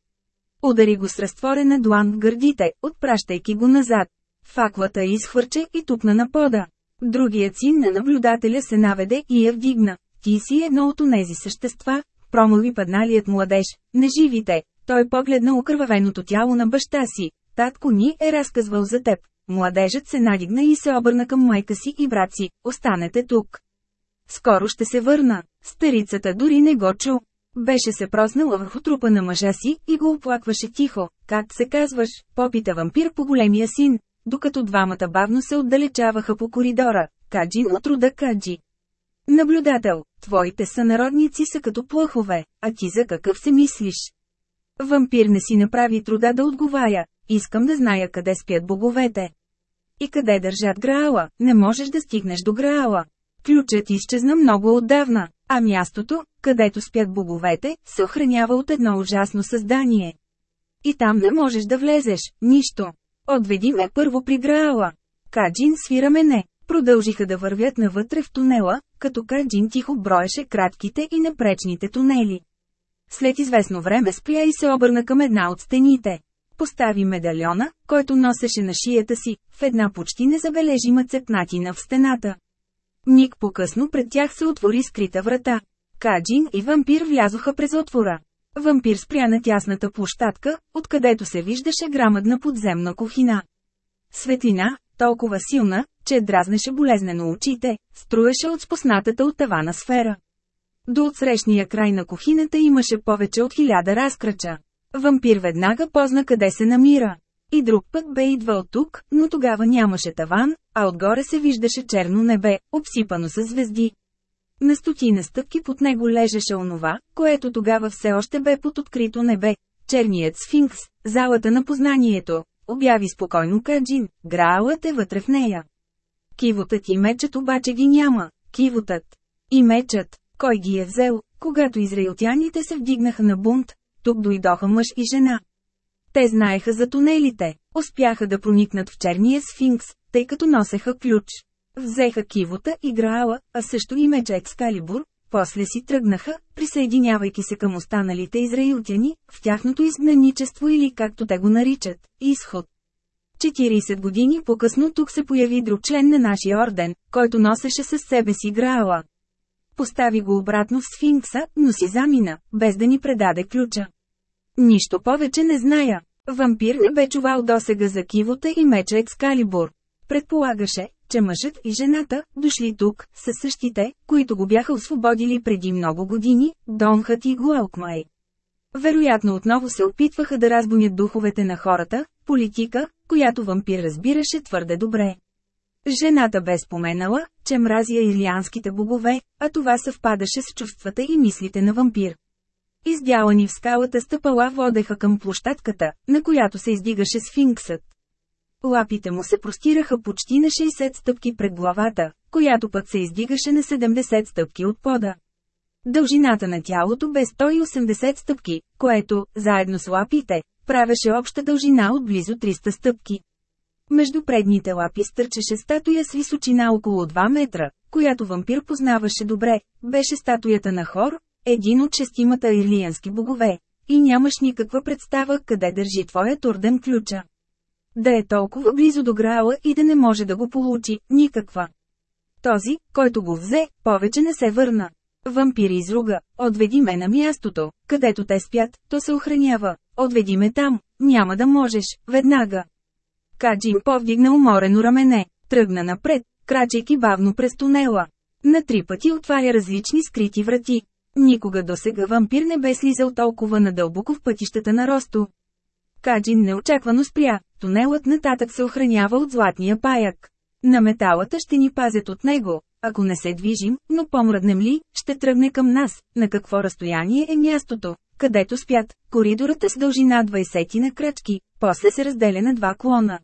Удари го с разтворена длан в гърдите, отпращайки го назад. Факлата изхвърче и тупна на пода. Другият син на наблюдателя се наведе и я вдигна. Ти си едно от онези същества, промови падналият младеж, не живите. Той погледна окървавеното тяло на баща си. Татко ни е разказвал за теб. Младежът се надигна и се обърна към майка си и брат си. Останете тук. Скоро ще се върна. Старицата дори не го чу. Беше се проснала върху трупа на мъжа си и го оплакваше тихо. Как се казваш? Попита вампир по големия син, докато двамата бавно се отдалечаваха по коридора. Каджи от труда Каджи. Наблюдател, твоите сънародници са като плъхове, а ти за какъв се мислиш? Вампир не си направи труда да отговаря. Искам да зная къде спят боговете. И къде държат Граала, не можеш да стигнеш до Граала. Ключът изчезна много отдавна, а мястото, където спят боговете, се охранява от едно ужасно създание. И там не можеш да влезеш, нищо. Отведи ме първо при Граала. Каджин свира мене. Продължиха да вървят навътре в тунела, като Каджин тихо броеше кратките и непречните тунели. След известно време спря и се обърна към една от стените. Постави медальона, който носеше на шията си, в една почти незабележима цепнатина в стената. Ник по-късно пред тях се отвори скрита врата. Каджин и вампир влязоха през отвора. Вампир спря на тясната площадка, откъдето се виждаше грамадна подземна кухина. Светлина, толкова силна, че дразнеше болезнено очите, струеше от спуснатата от тавана сфера. До отсрещния край на кухината имаше повече от хиляда разкрача. Вампир веднага позна къде се намира. И друг път бе идва от тук, но тогава нямаше таван, а отгоре се виждаше черно небе, обсипано с звезди. На стотина стъпки под него лежеше онова, което тогава все още бе под открито небе. Черният сфинкс, залата на познанието, обяви спокойно Каджин, граалът е вътре в нея. Кивотът и мечът обаче ги няма, кивотът и мечът, кой ги е взел, когато израилтяните се вдигнаха на бунт, тук дойдоха мъж и жена. Те знаеха за тунелите, успяха да проникнат в черния сфинкс, тъй като носеха ключ. Взеха кивота и граала, а също и меча Екскалибур, после си тръгнаха, присъединявайки се към останалите израилтяни, в тяхното изгнаничество или както те го наричат – изход. 40 години по-късно тук се появи друг член на нашия орден, който носеше със себе си Граала. постави го обратно в сфинкса, но си замина, без да ни предаде ключа. Нищо повече не зная. Вампир не бе чувал досега за кивота и меча Екскалибур. Предполагаше, че мъжът и жената, дошли тук, са същите, които го бяха освободили преди много години, Донхът и Гуелкмай. Вероятно отново се опитваха да разбунят духовете на хората, политика, която вампир разбираше твърде добре. Жената бе споменала, че мразя ирлианските богове, а това съвпадаше с чувствата и мислите на вампир. Издялани в скалата стъпала водеха към площадката, на която се издигаше сфинксът. Лапите му се простираха почти на 60 стъпки пред главата, която пък се издигаше на 70 стъпки от пода. Дължината на тялото бе 180 стъпки, което, заедно с лапите, правеше обща дължина от близо 300 стъпки. Между предните лапи стърчеше статуя с височина около 2 метра, която вампир познаваше добре, беше статуята на Хор, един от шестимата ирлиянски богове, и нямаш никаква представа къде държи твоят орден ключа. Да е толкова близо до Граала и да не може да го получи, никаква. Този, който го взе, повече не се върна. Вампир изруга, отведи ме на мястото, където те спят, то се охранява, отведи ме там, няма да можеш, веднага. Каджин повдигна уморено рамене, тръгна напред, крачейки бавно през тунела. На три пъти отваря различни скрити врати. Никога досега вампир не бе слизал толкова надълбоко в пътищата на Росто. Каджин неочаквано спря, тунелът нататък се охранява от златния паяк. На металата ще ни пазят от него, ако не се движим, но помръднем ли, ще тръгне към нас. На какво разстояние е мястото, където спят? Коридорът е с дължина 20 на кръчки, после се разделя на два клона.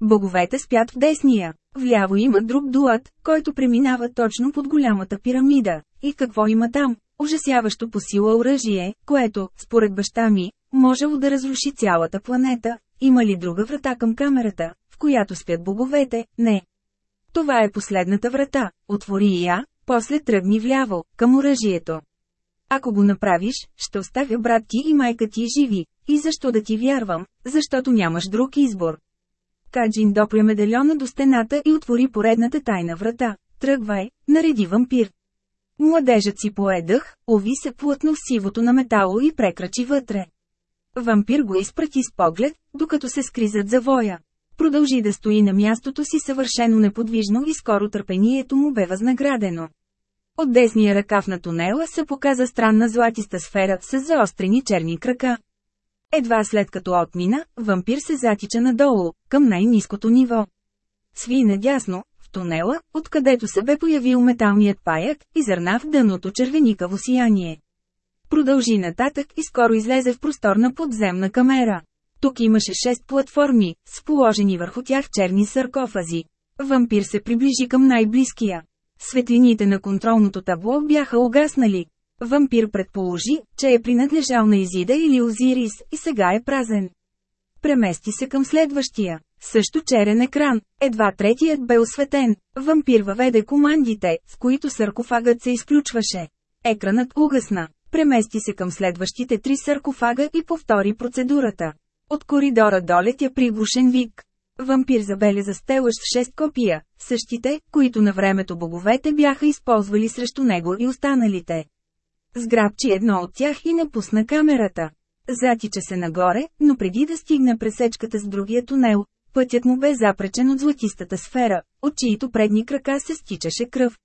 Боговете спят в десния. Вляво има друг дуат, който преминава точно под голямата пирамида. И какво има там? Ужасяващо по сила оръжие, което, според баща ми, можело да разруши цялата планета. Има ли друга врата към камерата, в която спят боговете? Не. Това е последната врата, отвори я, после тръгни вляво, към оръжието. Ако го направиш, ще оставя брат ти и майка ти живи. И защо да ти вярвам? Защото нямаш друг избор. Каджин допря медальона до стената и отвори поредната тайна врата. Тръгвай, нареди вампир. Младежът си поедах, ови се плътно в сивото на метало и прекрачи вътре. Вампир го изпрати с поглед, докато се скри зад завоя. Продължи да стои на мястото си съвършено неподвижно и скоро търпението му бе възнаградено. От десния ръкав на тунела се показа странна златиста сфера с заострени черни крака. Едва след като отмина, вампир се затича надолу, към най-низкото ниво. Сви надясно, тунела, откъдето се бе появил металният паяк, изърна в дъното червеникаво сияние. Продължи нататък и скоро излезе в просторна подземна камера. Тук имаше шест платформи, с положени върху тях черни саркофази. Вампир се приближи към най-близкия. Светлините на контролното табло бяха угаснали. Вампир предположи, че е принадлежал на Изида или Озирис и сега е празен. Премести се към следващия. Също черен екран, едва третият бе осветен. Вампир въведе командите, с които саркофагът се изключваше. Екранът угасна. Премести се към следващите три саркофага и повтори процедурата. От коридора долетя приглушен вик. Вампир забеляза стелъж в 6 копия, същите, които на времето боговете бяха използвали срещу него и останалите. Сграбчи едно от тях и напусна камерата. Затича се нагоре, но преди да стигне пресечката с другия тунел, пътят му бе запречен от златистата сфера, от чието предни крака се стичаше кръв.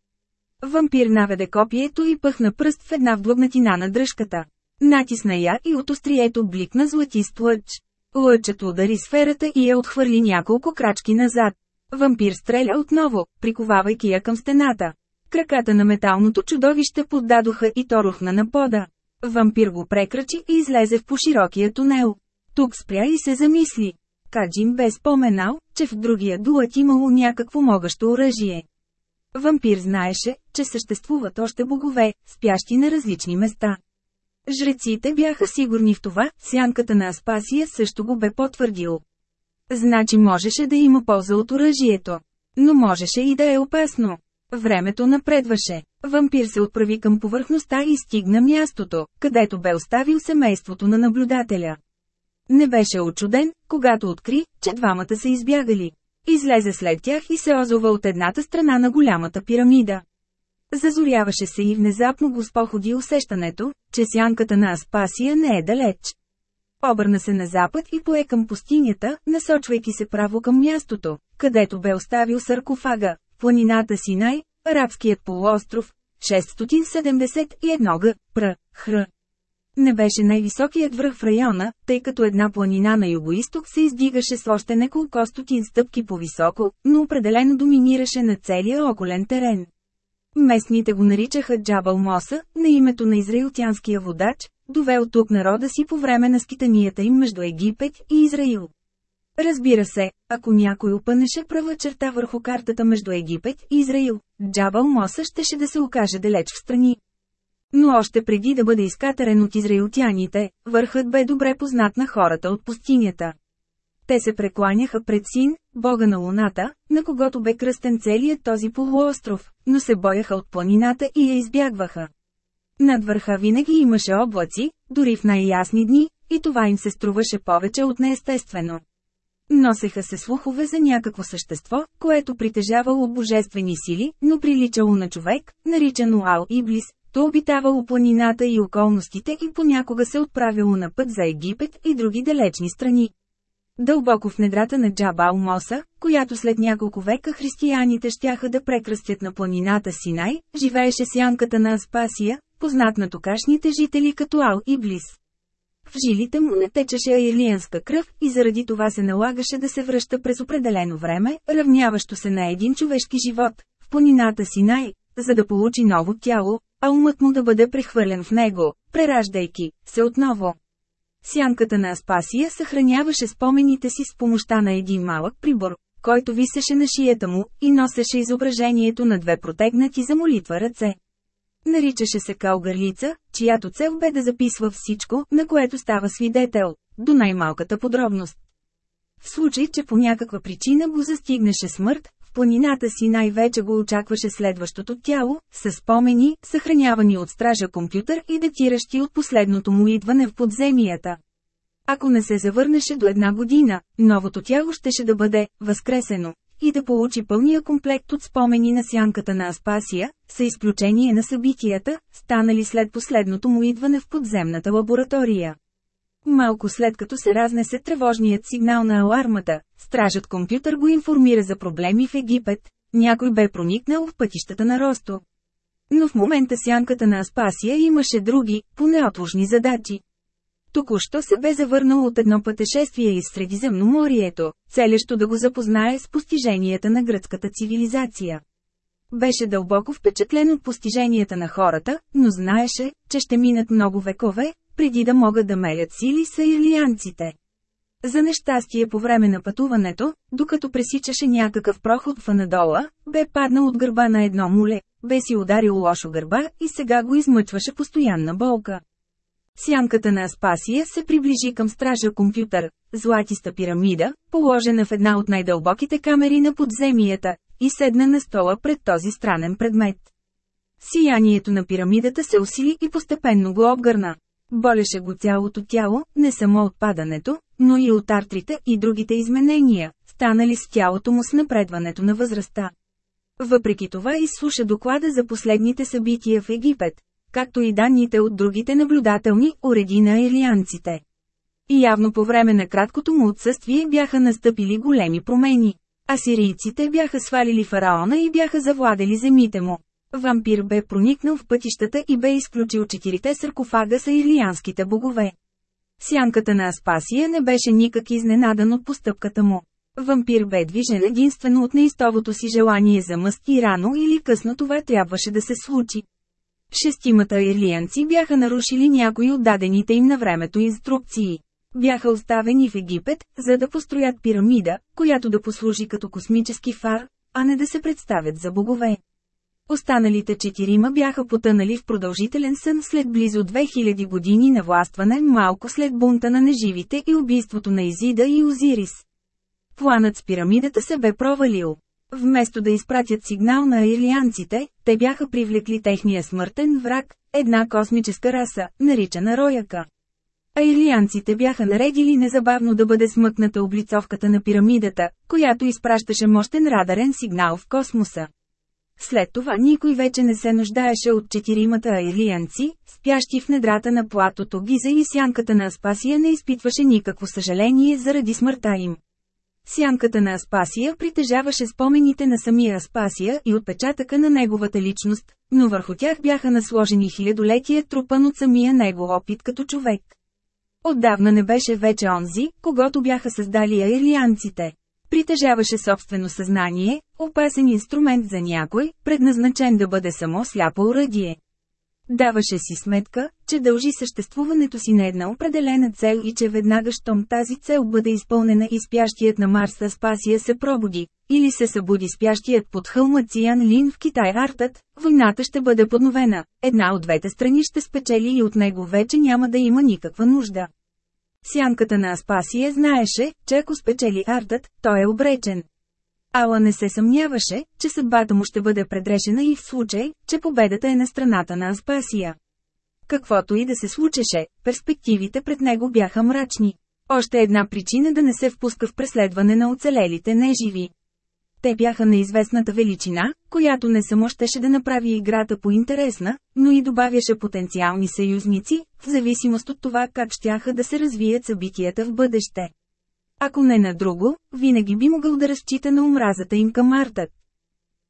Вампир наведе копието и пъхна пръст в една вдлъбнатина на дръжката. Натисна я и от острието бликна златист лъч. Лъчът удари сферата и я отхвърли няколко крачки назад. Вампир стреля отново, приковавайки я към стената. Краката на металното чудовище поддадоха и то рухна на пода. Вампир го прекрачи и излезе в по-широкия тунел. Тук спря и се замисли. Каджим бе споменал, че в другия дуът имало някакво могащо оръжие. Вампир знаеше, че съществуват още богове, спящи на различни места. Жреците бяха сигурни в това, сянката на Аспасия също го бе потвърдил. Значи можеше да има полза от оръжието. Но можеше и да е опасно. Времето напредваше. Вампир се отправи към повърхността и стигна мястото, където бе оставил семейството на наблюдателя. Не беше очуден, когато откри, че двамата са избягали. Излезе след тях и се озова от едната страна на голямата пирамида. Зазоряваше се и внезапно го споходи усещането, че сянката на Аспасия не е далеч. Обърна се на запад и пое към пустинята, насочвайки се право към мястото, където бе оставил саркофага, планината Синай, арабският полуостров, 671 г. Пр. Хр. Не беше най-високият връх в района, тъй като една планина на югоисток се издигаше с още неколко стотин стъпки по-високо, но определено доминираше на целия околен терен. Местните го наричаха Джабал Моса, на името на израилтянския водач, довел тук народа си по време на скитанията им между Египет и Израил. Разбира се, ако някой опънеше права черта върху картата между Египет и Израил, Джабал Моса щеше да се окаже далеч в страни. Но още преди да бъде изкатарен от израилтяните, върхът бе добре познат на хората от пустинята. Те се прекланяха пред син, бога на луната, на когото бе кръстен целият този полуостров, но се бояха от планината и я избягваха. Над върха винаги имаше облаци, дори в най-ясни дни, и това им се струваше повече от неестествено. Носеха се слухове за някакво същество, което притежавало божествени сили, но приличало на човек, наричано Ал Иблис, то обитавало планината и околностите и понякога се отправило на път за Египет и други далечни страни. Дълбоко в недрата на Джабал Моса, която след няколко века християните щяха да прекръстят на планината Синай, живееше сянката на Аспасия, познат на токашните жители като Ал Иблис. В жилите му не течеше аирлиянска кръв и заради това се налагаше да се връща през определено време, равняващо се на един човешки живот, в планината Синай, за да получи ново тяло, а умът му да бъде прехвърлен в него, прераждайки се отново. Сянката на Аспасия съхраняваше спомените си с помощта на един малък прибор, който висеше на шията му и носеше изображението на две протегнати за молитва ръце. Наричаше се калгърлица, чиято цел бе да записва всичко, на което става свидетел, до най-малката подробност. В случай, че по някаква причина го застигнеше смърт, планината си най-вече го очакваше следващото тяло, с спомени, съхранявани от стража компютър и датиращи от последното му идване в подземията. Ако не се завърнеше до една година, новото тяло щеше да бъде възкресено и да получи пълния комплект от спомени на сянката на Аспасия, с изключение на събитията, станали след последното му идване в подземната лаборатория. Малко след като се разнесе тревожният сигнал на алармата, стражът компютър го информира за проблеми в Египет, някой бе проникнал в пътищата на Росто. Но в момента сянката на Аспасия имаше други, понеотложни задачи. Току-що се бе завърнал от едно пътешествие из Средиземноморието, целещо да го запознае с постиженията на гръцката цивилизация. Беше дълбоко впечатлен от постиженията на хората, но знаеше, че ще минат много векове, преди да могат да мерят сили са илианците. За нещастие по време на пътуването, докато пресичаше някакъв проход в Анадола, бе паднал от гърба на едно муле, бе си ударил лошо гърба и сега го измъчваше постоянна болка. Сянката на Аспасия се приближи към стража компютър, златиста пирамида, положена в една от най-дълбоките камери на подземията, и седна на стола пред този странен предмет. Сиянието на пирамидата се усили и постепенно го обгърна. Болеше го цялото тяло, не само от падането, но и от артрите и другите изменения, станали с тялото му с напредването на възрастта. Въпреки това изслуша доклада за последните събития в Египет, както и данните от другите наблюдателни уреди на илианците. И явно по време на краткото му отсъствие бяха настъпили големи промени. Асирийците бяха свалили фараона и бяха завладели земите му. Вампир бе проникнал в пътищата и бе изключил четирите саркофага с илианските богове. Сянката на Аспасия не беше никак изненадан от постъпката му. Вампир бе движен единствено от неистовото си желание за мъст и рано или късно това трябваше да се случи. Шестимата ирлианци бяха нарушили някои от дадените им на времето инструкции. Бяха оставени в Египет, за да построят пирамида, която да послужи като космически фар, а не да се представят за богове. Останалите четирима бяха потънали в продължителен сън след близо 2000 години на властване малко след бунта на неживите и убийството на Изида и Озирис. Планът с пирамидата се бе провалил. Вместо да изпратят сигнал на ирлианците, те бяха привлекли техния смъртен враг, една космическа раса, наричана Рояка. А бяха наредили незабавно да бъде смъкната облицовката на пирамидата, която изпращаше мощен радарен сигнал в космоса. След това никой вече не се нуждаеше от четиримата айлиянци, спящи в недрата на платото Гиза и сянката на Аспасия не изпитваше никакво съжаление заради смъртта им. Сянката на Аспасия притежаваше спомените на самия Аспасия и отпечатъка на неговата личност, но върху тях бяха насложени хилядолетия трупан от самия него опит като човек. Отдавна не беше вече онзи, когато бяха създали аирлианците. Притежаваше собствено съзнание, опасен инструмент за някой, предназначен да бъде само сляпо уръдие. Даваше си сметка, че дължи съществуването си на една определена цел и че веднага щом тази цел бъде изпълнена и спящият на Марса Спасия се пробуди, или се събуди спящият под хълма Циан Лин в Китай Артът, войната ще бъде подновена, една от двете страни ще спечели и от него вече няма да има никаква нужда. Сянката на Аспасия знаеше, че ако спечели Артът, той е обречен. Ала не се съмняваше, че съдбата му ще бъде предрешена и в случай, че победата е на страната на Аспасия. Каквото и да се случеше, перспективите пред него бяха мрачни. Още една причина да не се впуска в преследване на оцелелите неживи. Те бяха на известната величина, която не само щеше да направи играта по-интересна, но и добавяше потенциални съюзници, в зависимост от това как щяха да се развият събитията в бъдеще. Ако не на друго, винаги би могъл да разчита на омразата им към Артът.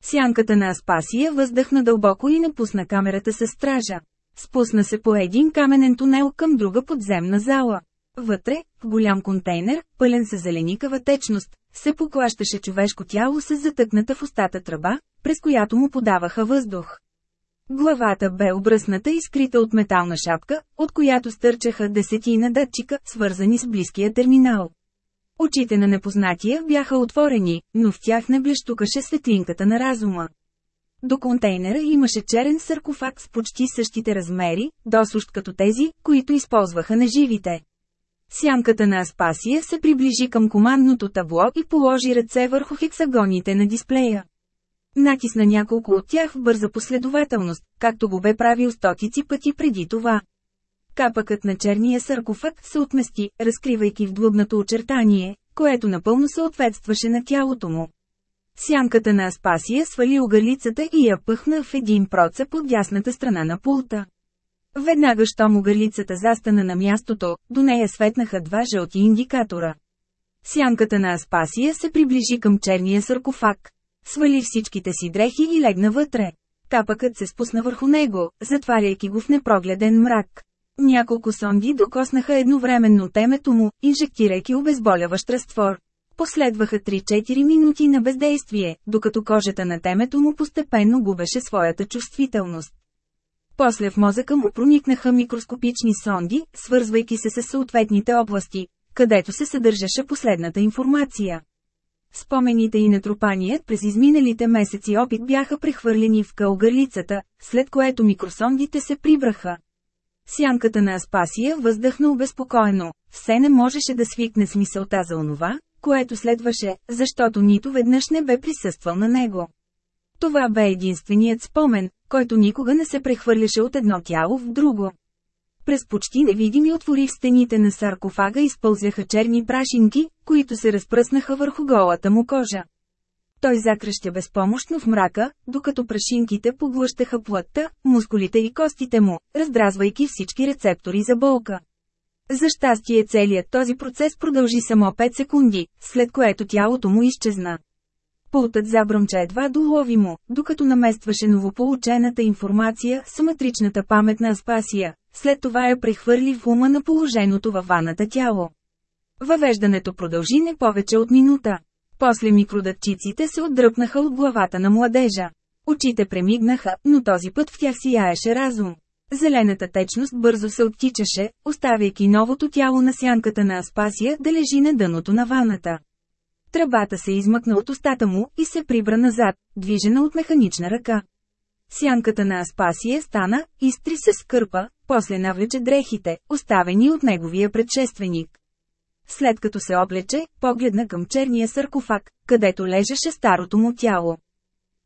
Сянката на Аспасия въздъхна дълбоко и напусна камерата с стража. Спусна се по един каменен тунел към друга подземна зала. Вътре, в голям контейнер, пълен с зеленикава течност, се поклащаше човешко тяло с затъкната в устата тръба, през която му подаваха въздух. Главата бе обръсната и скрита от метална шапка, от която стърчаха десетина датчика, свързани с близкия терминал. Очите на непознатия бяха отворени, но в тях не блещукаше светлинката на разума. До контейнера имаше черен саркофаг с почти същите размери, досущ като тези, които използваха неживите. Сянката на Аспасия се приближи към командното табло и положи ръце върху хексагоните на дисплея. Натисна няколко от тях в бърза последователност, както го бе правил стотици пъти преди това. Капъкът на черния саркофаг се отмести, разкривайки в длъбнато очертание, което напълно съответстваше на тялото му. Сянката на Аспасия свали огалицата и я пъхна в един процеп от дясната страна на пулта. Веднага щом огалицата застана на мястото, до нея светнаха два жълти индикатора. Сянката на Аспасия се приближи към черния саркофаг. Свали всичките си дрехи и легна вътре. Капъкът се спусна върху него, затваряйки го в непрогледен мрак. Няколко сонди докоснаха едновременно темето му, инжектирайки обезболяващ разтвор. Последваха 3-4 минути на бездействие, докато кожата на темето му постепенно губеше своята чувствителност. После в мозъка му проникнаха микроскопични сонди, свързвайки се с съответните области, където се съдържаше последната информация. Спомените и натрупаният през изминалите месеци опит бяха прехвърлени в кългалицата, след което микросондите се прибраха. Сянката на Аспасия въздъхна обезпокоено, все не можеше да свикне с мисълта за онова, което следваше, защото нито веднъж не бе присъствал на него. Това бе единственият спомен, който никога не се прехвърляше от едно тяло в друго. През почти невидими отвори в стените на саркофага изпълзяха черни прашинки, които се разпръснаха върху голата му кожа. Той закръщя безпомощно в мрака, докато прашинките поглъщаха плътта, мускулите и костите му, раздразвайки всички рецептори за болка. За щастие целият този процес продължи само 5 секунди, след което тялото му изчезна. Пултът забръмча едва доловимо, докато наместваше новополучената информация с матричната памет на Аспасия, след това я прехвърли в ума на положеното във ваната тяло. Въвеждането продължи не повече от минута. После микродатчиците се отдръпнаха от главата на младежа. Очите премигнаха, но този път в тях сияеше разум. Зелената течност бързо се оттичаше, оставяйки новото тяло на сянката на Аспасия да лежи на дъното на ваната. Тръбата се измъкна от устата му и се прибра назад, движена от механична ръка. Сянката на Аспасия стана, изтри се скърпа, после навлече дрехите, оставени от неговия предшественик. След като се облече, погледна към черния саркофаг, където лежеше старото му тяло.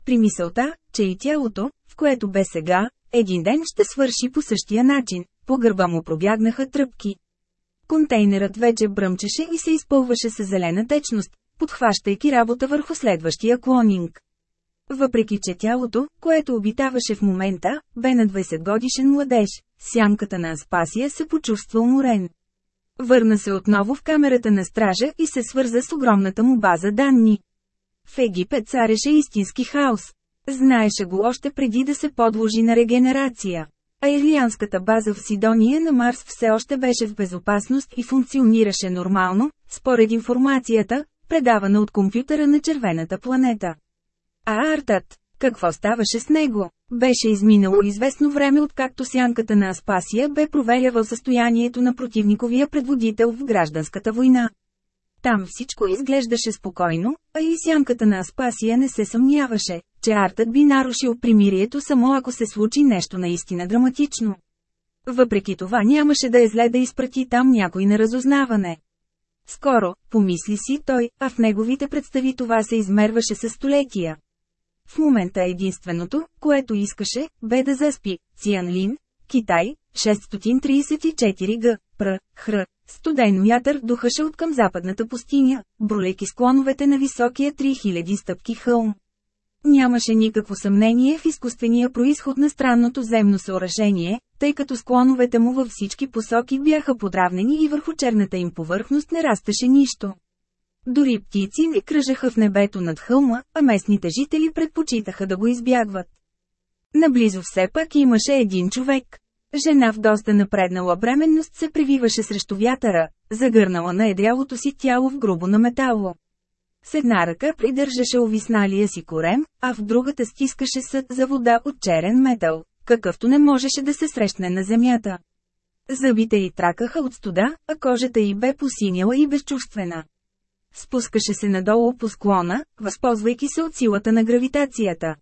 При мисълта, че и тялото, в което бе сега, един ден ще свърши по същия начин, по гърба му пробягнаха тръпки. Контейнерът вече бръмчеше и се изпълваше с зелена течност, подхващайки работа върху следващия клонинг. Въпреки че тялото, което обитаваше в момента, бе на 20 годишен младеж, сянката на Аспасия се почувства уморен. Върна се отново в камерата на стража и се свърза с огромната му база данни. В Египет цареше истински хаос. Знаеше го още преди да се подложи на регенерация. А ирлианската база в Сидония на Марс все още беше в безопасност и функционираше нормално, според информацията, предавана от компютъра на червената планета. А Артът, какво ставаше с него? Беше изминало известно време откакто сянката на Аспасия бе проверявал състоянието на противниковия предводител в гражданската война. Там всичко изглеждаше спокойно, а и сянката на Аспасия не се съмняваше, че артът би нарушил примирието само ако се случи нещо наистина драматично. Въпреки това нямаше да е зле да изпрати там някой на разузнаване. Скоро, помисли си той, а в неговите представи това се измерваше с столетия. В момента единственото, което искаше, бе да заспи. Цианлин, Китай, 634 г. Пр. Хр. Студен вятър духаше от към западната пустиня, бролеки склоновете на високия 3000 стъпки хълм. Нямаше никакво съмнение в изкуствения происход на странното земно съоръжение, тъй като склоновете му във всички посоки бяха подравнени и върху черната им повърхност не расташе нищо. Дори птици не кръжаха в небето над хълма, а местните жители предпочитаха да го избягват. Наблизо все пак имаше един човек. Жена в доста напреднала бременност се прививаше срещу вятъра, загърнала на едрялото си тяло в грубо на метало. С една ръка придържаше овисналия си корем, а в другата стискаше съд за вода от черен метал, какъвто не можеше да се срещне на земята. Зъбите й тракаха от студа, а кожата й бе посиняла и безчувствена. Спускаше се надолу по склона, възползвайки се от силата на гравитацията.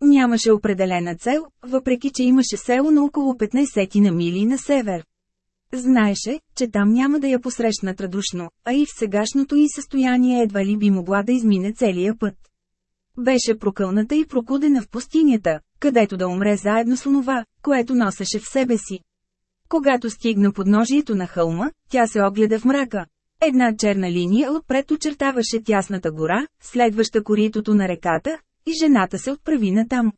Нямаше определена цел, въпреки че имаше село на около 15 на мили на север. Знаеше, че там няма да я посрещнат радушно, а и в сегашното й състояние едва ли би могла да измине целия път. Беше прокълната и прокудена в пустинята, където да умре заедно с онова, което носеше в себе си. Когато стигна под ножието на хълма, тя се огледа в мрака. Една черна линия отпред очертаваше тясната гора, следваща коритото на реката, и жената се отправи натам.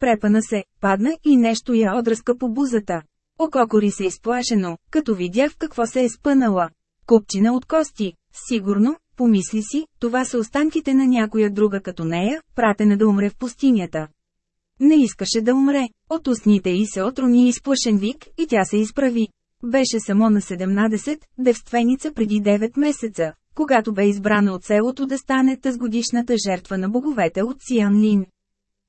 Препана се, падна и нещо я отръска по бузата. Ококори се изплашено, като видя в какво се е спънала. Купчина от кости. Сигурно, помисли си, това са останките на някоя друга като нея, пратена да умре в пустинята. Не искаше да умре. От устните й се отрони изплашен вик и тя се изправи. Беше само на 17, девственица преди 9 месеца, когато бе избрана от селото да стане тъзгодишната жертва на боговете от Сиан Лин.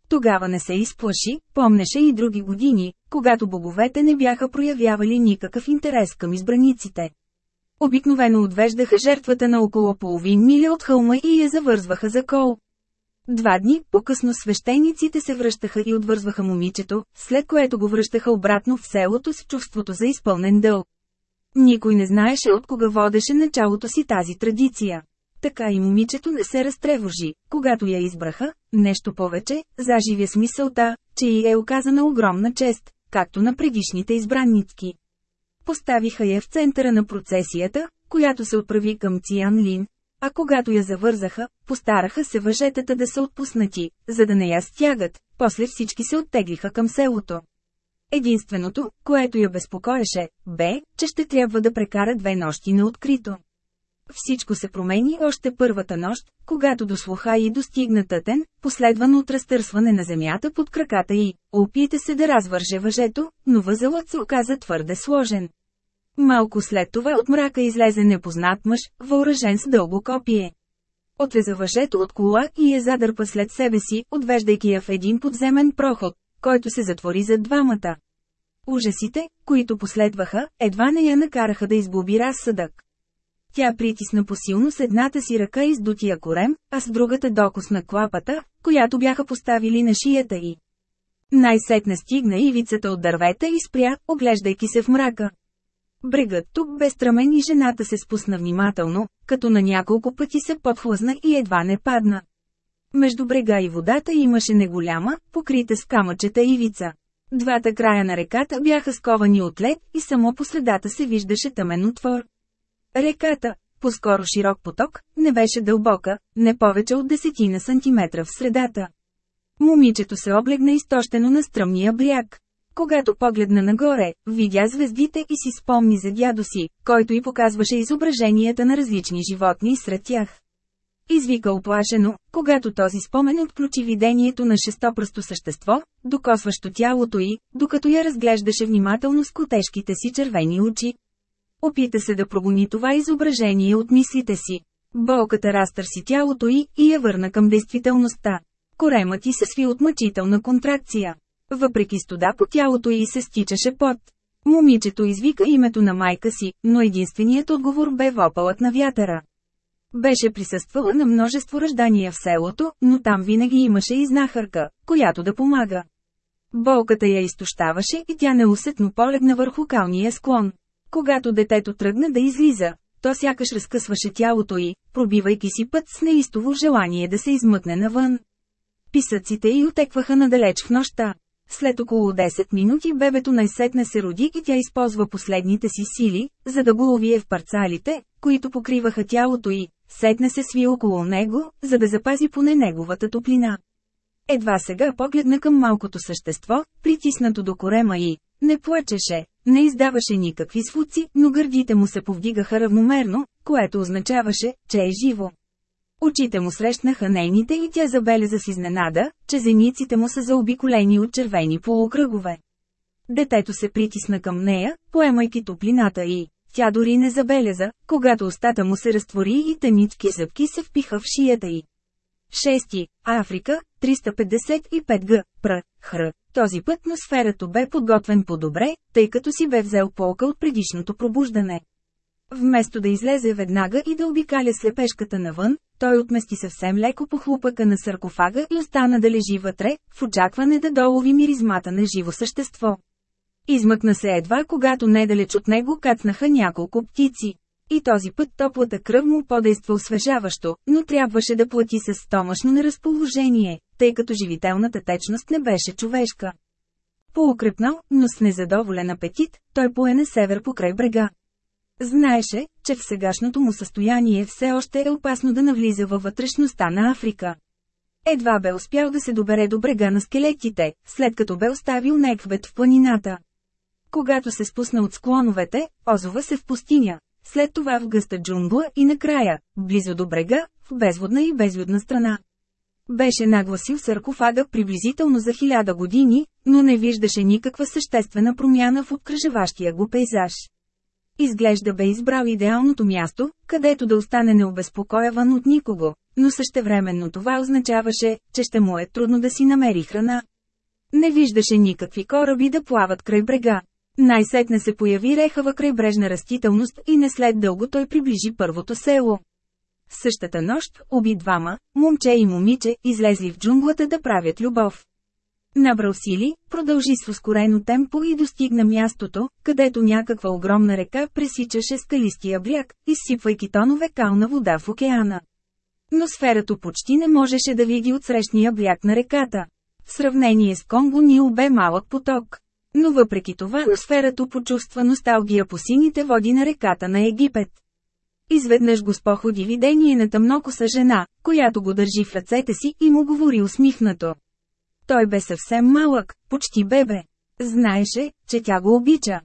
Тогава не се изплаши, помнеше и други години, когато боговете не бяха проявявали никакъв интерес към избраниците. Обикновено отвеждаха жертвата на около половин миля от хълма и я завързваха за кол. Два дни по-късно свещениците се връщаха и отвързваха момичето, след което го връщаха обратно в селото с чувството за изпълнен дълг. Никой не знаеше от кога водеше началото си тази традиция. Така и момичето не се разтревожи, когато я избраха, нещо повече, заживя смисълта, че й е оказана огромна чест, както на предишните избранницки. Поставиха я в центъра на процесията, която се отправи към Циан Лин, а когато я завързаха, постараха се въжетата да са отпуснати, за да не я стягат, после всички се оттеглиха към селото. Единственото, което я безпокоеше, бе, че ще трябва да прекара две нощи на открито. Всичко се промени още първата нощ, когато до слуха и достигна тътен, последвано от разтърсване на земята под краката й. Опита се да развърже въжето, но възелът се оказа твърде сложен. Малко след това от мрака излезе непознат мъж, въоръжен с дълго копие. Отвеза въжето от кола и я задърпа след себе си, отвеждайки я в един подземен проход, който се затвори за двамата. Ужасите, които последваха, едва не я накараха да изгуби разсъдък. Тя притисна посилно с едната си ръка издутия корем, а с другата докосна клапата, която бяха поставили на шията й. Най-сетне стигна ивицата от дървета и спря, оглеждайки се в мрака. Брегът тук бе стръмен и жената се спусна внимателно, като на няколко пъти се подхлъзна и едва не падна. Между брега и водата имаше неголяма, покрита с камъчета ивица. Двата края на реката бяха сковани от лед и само по средата се виждаше тъмен отвор. Реката, по-скоро широк поток, не беше дълбока, не повече от десетина сантиметра в средата. Момичето се облегна изтощено на стръмния бряг. Когато погледна нагоре, видя звездите и си спомни за дядо си, който й показваше изображенията на различни животни сред тях. Извика оплашено, когато този спомен отключи видението на шестопръсто същество, докосващо тялото й, докато я разглеждаше внимателно с котешките си червени очи. Опита се да прогони това изображение от мислите си. Болката разтърси тялото й и я върна към действителността. Коремът й се сви от мъчителна контракция. Въпреки студа по тялото й се стичаше пот. Момичето извика името на майка си, но единственият отговор бе вопълът на вятъра. Беше присъствала на множество ръждания в селото, но там винаги имаше и знахарка, която да помага. Болката я изтощаваше и тя неусетно полегна върху калния склон. Когато детето тръгна да излиза, то сякаш разкъсваше тялото й, пробивайки си път с неистово желание да се измъкне навън. Писъците й отекваха надалеч в нощта. След около 10 минути бебето най-сетне се роди и тя използва последните си сили, за да го увие в парцалите, които покриваха тялото й, сетне се сви около него, за да запази поне неговата топлина. Едва сега погледна към малкото същество, притиснато до корема и не плачеше, не издаваше никакви звуци, но гърдите му се повдигаха равномерно, което означаваше, че е живо. Очите му срещнаха нейните и тя забеляза с изненада, че зениците му са заобиколени от червени полукръгове. Детето се притисна към нея, поемайки топлината и тя дори не забеляза, когато устата му се разтвори и тънички зъбки се впиха в шията й. Шести, Африка, 355 г. Пр. Хр. Този път на сферато бе подготвен по-добре, тъй като си бе взел полка от предишното пробуждане. Вместо да излезе веднага и да обикаля слепешката навън, той отмести съвсем леко по хлупъка на саркофага и остана да лежи вътре, в очакване да долови миризмата на живо същество. Измъкна се едва, когато недалеч от него кацнаха няколко птици. И този път топлата кръв му подейства освежаващо, но трябваше да плати с стомашно неразположение, тъй като живителната течност не беше човешка. Поукрепнал, но с незадоволен апетит, той пое на север покрай брега. Знаеше, че в сегашното му състояние все още е опасно да навлиза във вътрешността на Африка. Едва бе успял да се добере до брега на скелетите, след като бе оставил Неквет в планината. Когато се спусна от склоновете, озова се в пустиня, след това в гъста джунгла и накрая, близо до брега, в безводна и безлюдна страна. Беше нагласил саркофага приблизително за хиляда години, но не виждаше никаква съществена промяна в обкръжаващия го пейзаж. Изглежда бе избрал идеалното място, където да остане необезпокояван от никого, но същевременно това означаваше, че ще му е трудно да си намери храна. Не виждаше никакви кораби да плават край брега. Най-сетне се появи рехава крайбрежна растителност и не след дълго той приближи първото село. Същата нощ, уби двама, момче и момиче, излезли в джунглата да правят любов. Набрал сили, продължи с ускорено темпо и достигна мястото, където някаква огромна река пресичаше скалистия бряг, изсипвайки тонове кална вода в океана. Но сферато почти не можеше да види от срещния бряг на реката. В сравнение с Конго Нил бе малък поток. Но въпреки това сферато почувства носталгия по сините води на реката на Египет. Изведнъж го споходи видение на тъмнокоса жена, която го държи в ръцете си и му говори усмихнато. Той бе съвсем малък, почти бебе. Знаеше, че тя го обича.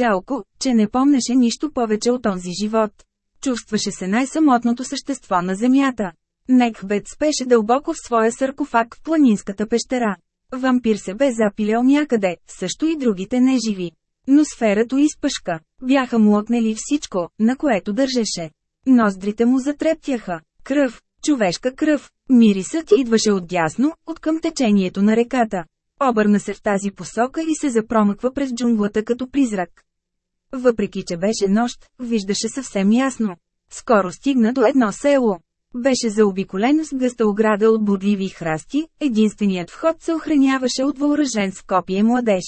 Жалко, че не помнеше нищо повече от този живот. Чувстваше се най-самотното същество на земята. Некбет спеше дълбоко в своя саркофаг в планинската пещера. Вампир се бе запилял някъде, също и другите неживи. Но сферато изпъшка. Бяха му отнели всичко, на което държеше. Ноздрите му затрептяха. Кръв, човешка кръв. Мирисът идваше отдясно, от към течението на реката. Обърна се в тази посока и се запромъква през джунглата като призрак. Въпреки, че беше нощ, виждаше съвсем ясно. Скоро стигна до едно село. Беше заобиколен с гъста ограда от бодливи храсти, единственият вход се охраняваше от въоръжен с копие младеж.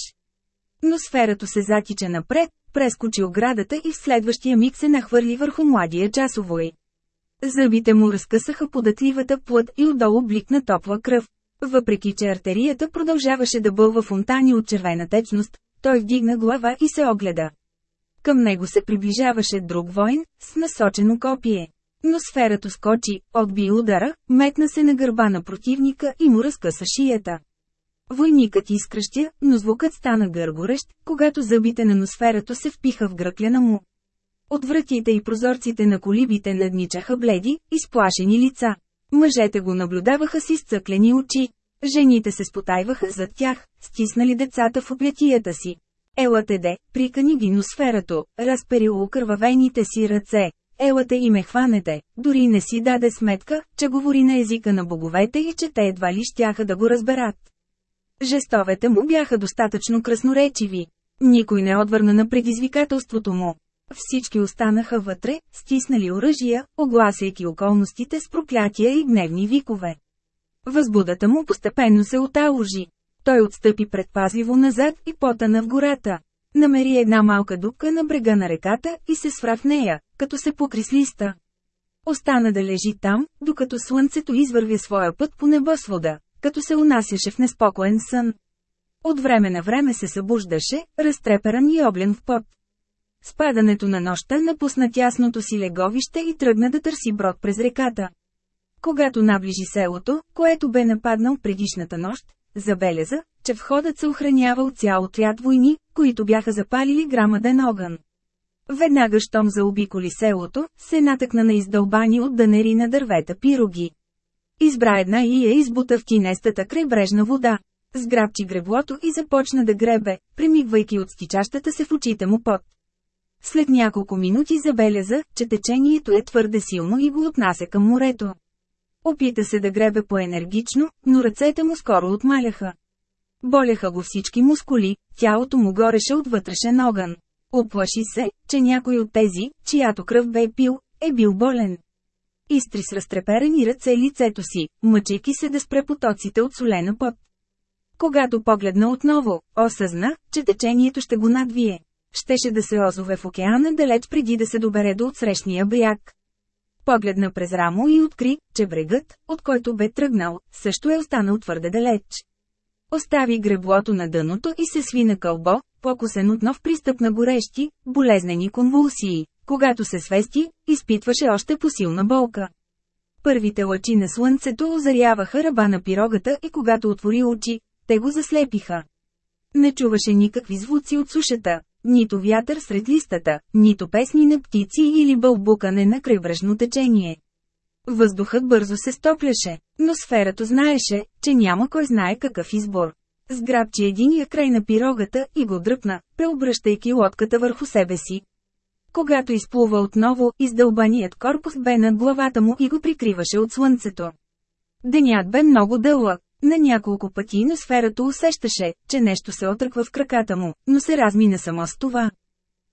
Но сферато се затича напред, прескочи оградата и в следващия миг се нахвърли върху младия часовой. Зъбите му разкъсаха податливата плът и отдолу бликна топла кръв. Въпреки, че артерията продължаваше да бълва фонтани от червена течност, той вдигна глава и се огледа. Към него се приближаваше друг воин, с насочено копие. Но сферато скочи, отби удара, метна се на гърба на противника и му разкъса шията. Войникът изкръщя, но звукът стана гъргорещ, когато зъбите на носферато се впиха в гръкляна му. От вратите и прозорците на колибите надничаха бледи, изплашени лица. Мъжете го наблюдаваха с изцъклени очи. Жените се спотайваха зад тях, стиснали децата в обятията си. Елате де, прикани ги носферато, разперил окървавените си ръце. Елате и ме хванете, дори не си даде сметка, че говори на езика на боговете и че те едва ли щяха да го разберат. Жестовете му бяха достатъчно красноречиви. Никой не отвърна на предизвикателството му. Всички останаха вътре, стиснали оръжия, огласяйки околностите с проклятия и гневни викове. Възбудата му постепенно се оталожи. Той отстъпи предпазливо назад и потана в гората. Намери една малка дупка на брега на реката и се свра в нея, като се покри с листа. Остана да лежи там, докато слънцето извървя своя път по небосвода, като се унасяше в неспокоен сън. От време на време се събуждаше, разтреперан и облен в пот. Спадането на нощта напусна тясното си леговище и тръгна да търси брод през реката. Когато наближи селото, което бе нападнал предишната нощ, забеляза, че входът се охранява от цял отряд войни, които бяха запалили грамаден огън. Веднага щом заобиколи селото, се натъкна на издълбани от дънери на дървета пироги. Избра една и я избута в кинестата крайбрежна вода. Сграбчи греблото и започна да гребе, премигвайки от стичащата се в очите му пот. След няколко минути забеляза, че течението е твърде силно и го отнася към морето. Опита се да гребе по-енергично, но ръцете му скоро отмаляха. Болеха го всички мускули, тялото му гореше от вътрешен огън. Оплаши се, че някой от тези, чиято кръв бе пил, е бил болен. Изтри с разтреперени ръце лицето си, мъчейки се да спре потоците от солена пот. Когато погледна отново, осъзна, че течението ще го надвие. Щеше да се озове в океана далеч преди да се добере до отсрещния бряг. Погледна през рамо и откри, че брегът, от който бе тръгнал, също е останал твърде далеч. Остави греблото на дъното и се сви на кълбо, покосен от нов пристъп на горещи, болезнени конвулсии. Когато се свести, изпитваше още посилна болка. Първите лъчи на слънцето озаряваха ръба на пирогата и когато отвори очи, те го заслепиха. Не чуваше никакви звуци от сушата, нито вятър сред листата, нито песни на птици или бълбукане на крайбрежно течение. Въздухът бързо се стопляше, но сферата знаеше, че няма кой знае какъв избор. Сграбчи единия край на пирогата и го дръпна, преобръщайки лодката върху себе си. Когато изплува отново, издълбаният корпус бе над главата му и го прикриваше от слънцето. Денят бе много дълъг. На няколко пъти на сферата усещаше, че нещо се отръква в краката му, но се размина само с това.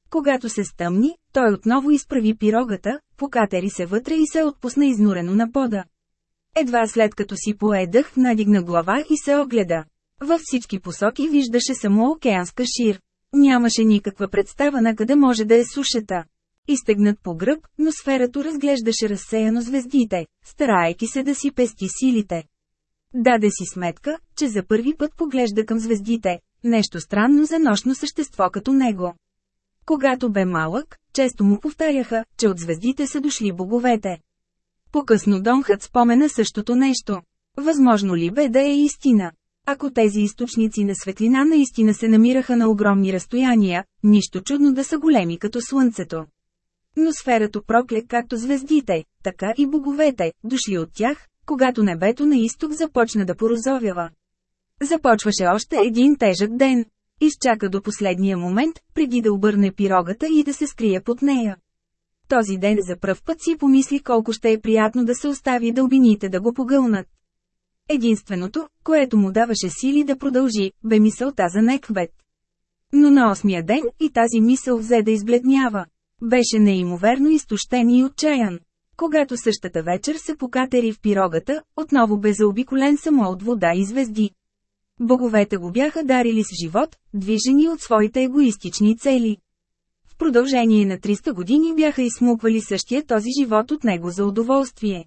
Когато се стъмни, той отново изправи пирогата, покатери се вътре и се отпусна изнурено на пода. Едва след като си поедах, надигна глава и се огледа. Във всички посоки виждаше само океанска шир. Нямаше никаква представа на къде може да е сушата. Изтегнат по гръб, но сферато разглеждаше разсеяно звездите, старайки се да си пести силите. Даде си сметка, че за първи път поглежда към звездите, нещо странно за нощно същество като него. Когато бе малък, често му повтаряха, че от звездите са дошли боговете. По-късно Донхът спомена същото нещо. Възможно ли бе да е истина? Ако тези източници на светлина наистина се намираха на огромни разстояния, нищо чудно да са големи като Слънцето. Но сферато прокле както звездите, така и боговете, дошли от тях, когато небето на изток започна да порозовява. Започваше още един тежък ден. Изчака до последния момент, преди да обърне пирогата и да се скрие под нея. Този ден за пръв път си помисли колко ще е приятно да се остави дълбините да го погълнат. Единственото, което му даваше сили да продължи, бе мисълта за Неквет. Но на осмия ден и тази мисъл взе да избледнява. Беше неимоверно изтощен и отчаян. Когато същата вечер се покатери в пирогата, отново бе заобиколен само от вода и звезди. Боговете го бяха дарили с живот, движени от своите егоистични цели. В продължение на 300 години бяха изсмуквали същия този живот от него за удоволствие.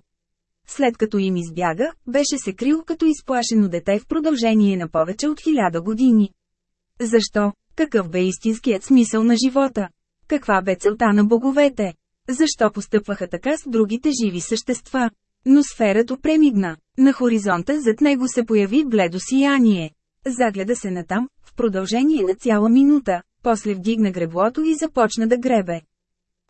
След като им избяга, беше се крил като изплашено дете в продължение на повече от хиляда години. Защо? Какъв бе истинският смисъл на живота? Каква бе целта на боговете? Защо постъпваха така с другите живи същества? Но сферато премигна. На хоризонта зад него се появи бледо сияние. Загледа се натам, в продължение на цяла минута, после вдигна греблото и започна да гребе.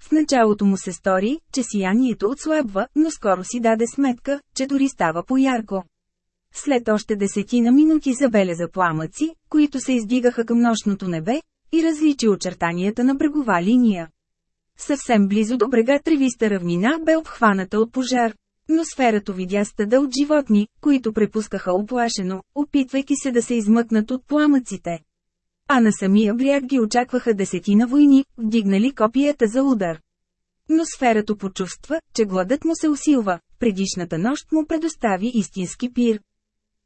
В началото му се стори, че сиянието отслабва, но скоро си даде сметка, че дори става по-ярко. След още десетина минути забеляза пламъци, които се издигаха към нощното небе, и различи очертанията на брегова линия. Съвсем близо до брега тревиста равнина бе обхваната от пожар. Но сферато видя стада от животни, които препускаха оплашено, опитвайки се да се измъкнат от пламъците. А на самия бряг ги очакваха десетина войни, вдигнали копията за удар. Но сферато почувства, че гладът му се усилва, предишната нощ му предостави истински пир.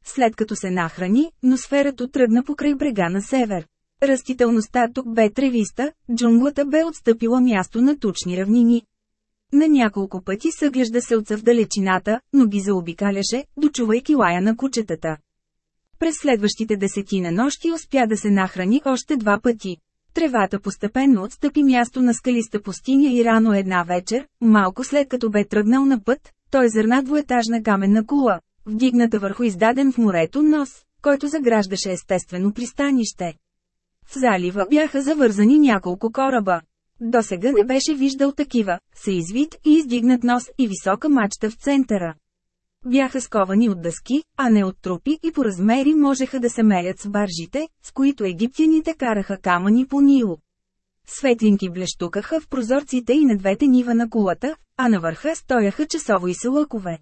След като се нахрани, но сферато тръгна покрай брега на север. Растителността тук бе тревиста, джунглата бе отстъпила място на тучни равнини. На няколко пъти съглежда се отца в далечината, но ги заобикаляше, дочувайки лая на кучетата. През следващите десетина нощи успя да се нахрани още два пъти. Тревата постепенно отстъпи място на скалиста пустиня и рано една вечер, малко след като бе тръгнал на път, той зърна двуетажна каменна кула, вдигната върху издаден в морето нос, който заграждаше естествено пристанище. В залива бяха завързани няколко кораба. До сега не беше виждал такива, са извит и издигнат нос и висока мачта в центъра. Бяха сковани от дъски, а не от трупи и по размери можеха да се мерят с баржите, с които египтяните караха камъни по Нило. Светлинки блещукаха в прозорците и на двете нива на кулата, а на върха стояха часово и лъкове.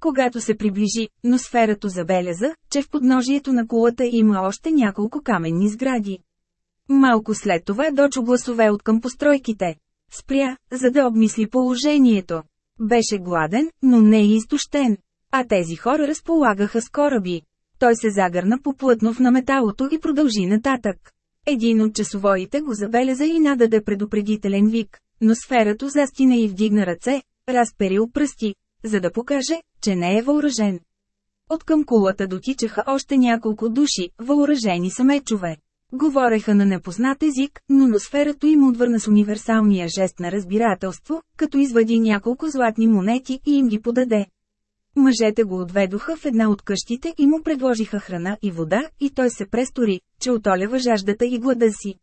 Когато се приближи, но сферато забеляза, че в подножието на кулата има още няколко каменни сгради. Малко след това дочу гласове от към постройките. Спря, за да обмисли положението. Беше гладен, но не и изтощен. А тези хора разполагаха с кораби. Той се загърна поплътно в наметалото и продължи нататък. Един от часовоите го забеляза и нададе предупредителен вик, но сферато застина и вдигна ръце, разперил пръсти, за да покаже, че не е въоръжен. От към кулата дотичаха още няколко души, въоръжени са мечове. Говореха на непознат език, но носферато им отвърна с универсалния жест на разбирателство, като извади няколко златни монети и им ги подаде. Мъжете го отведоха в една от къщите и му предложиха храна и вода, и той се престори, че отолява жаждата и глада си.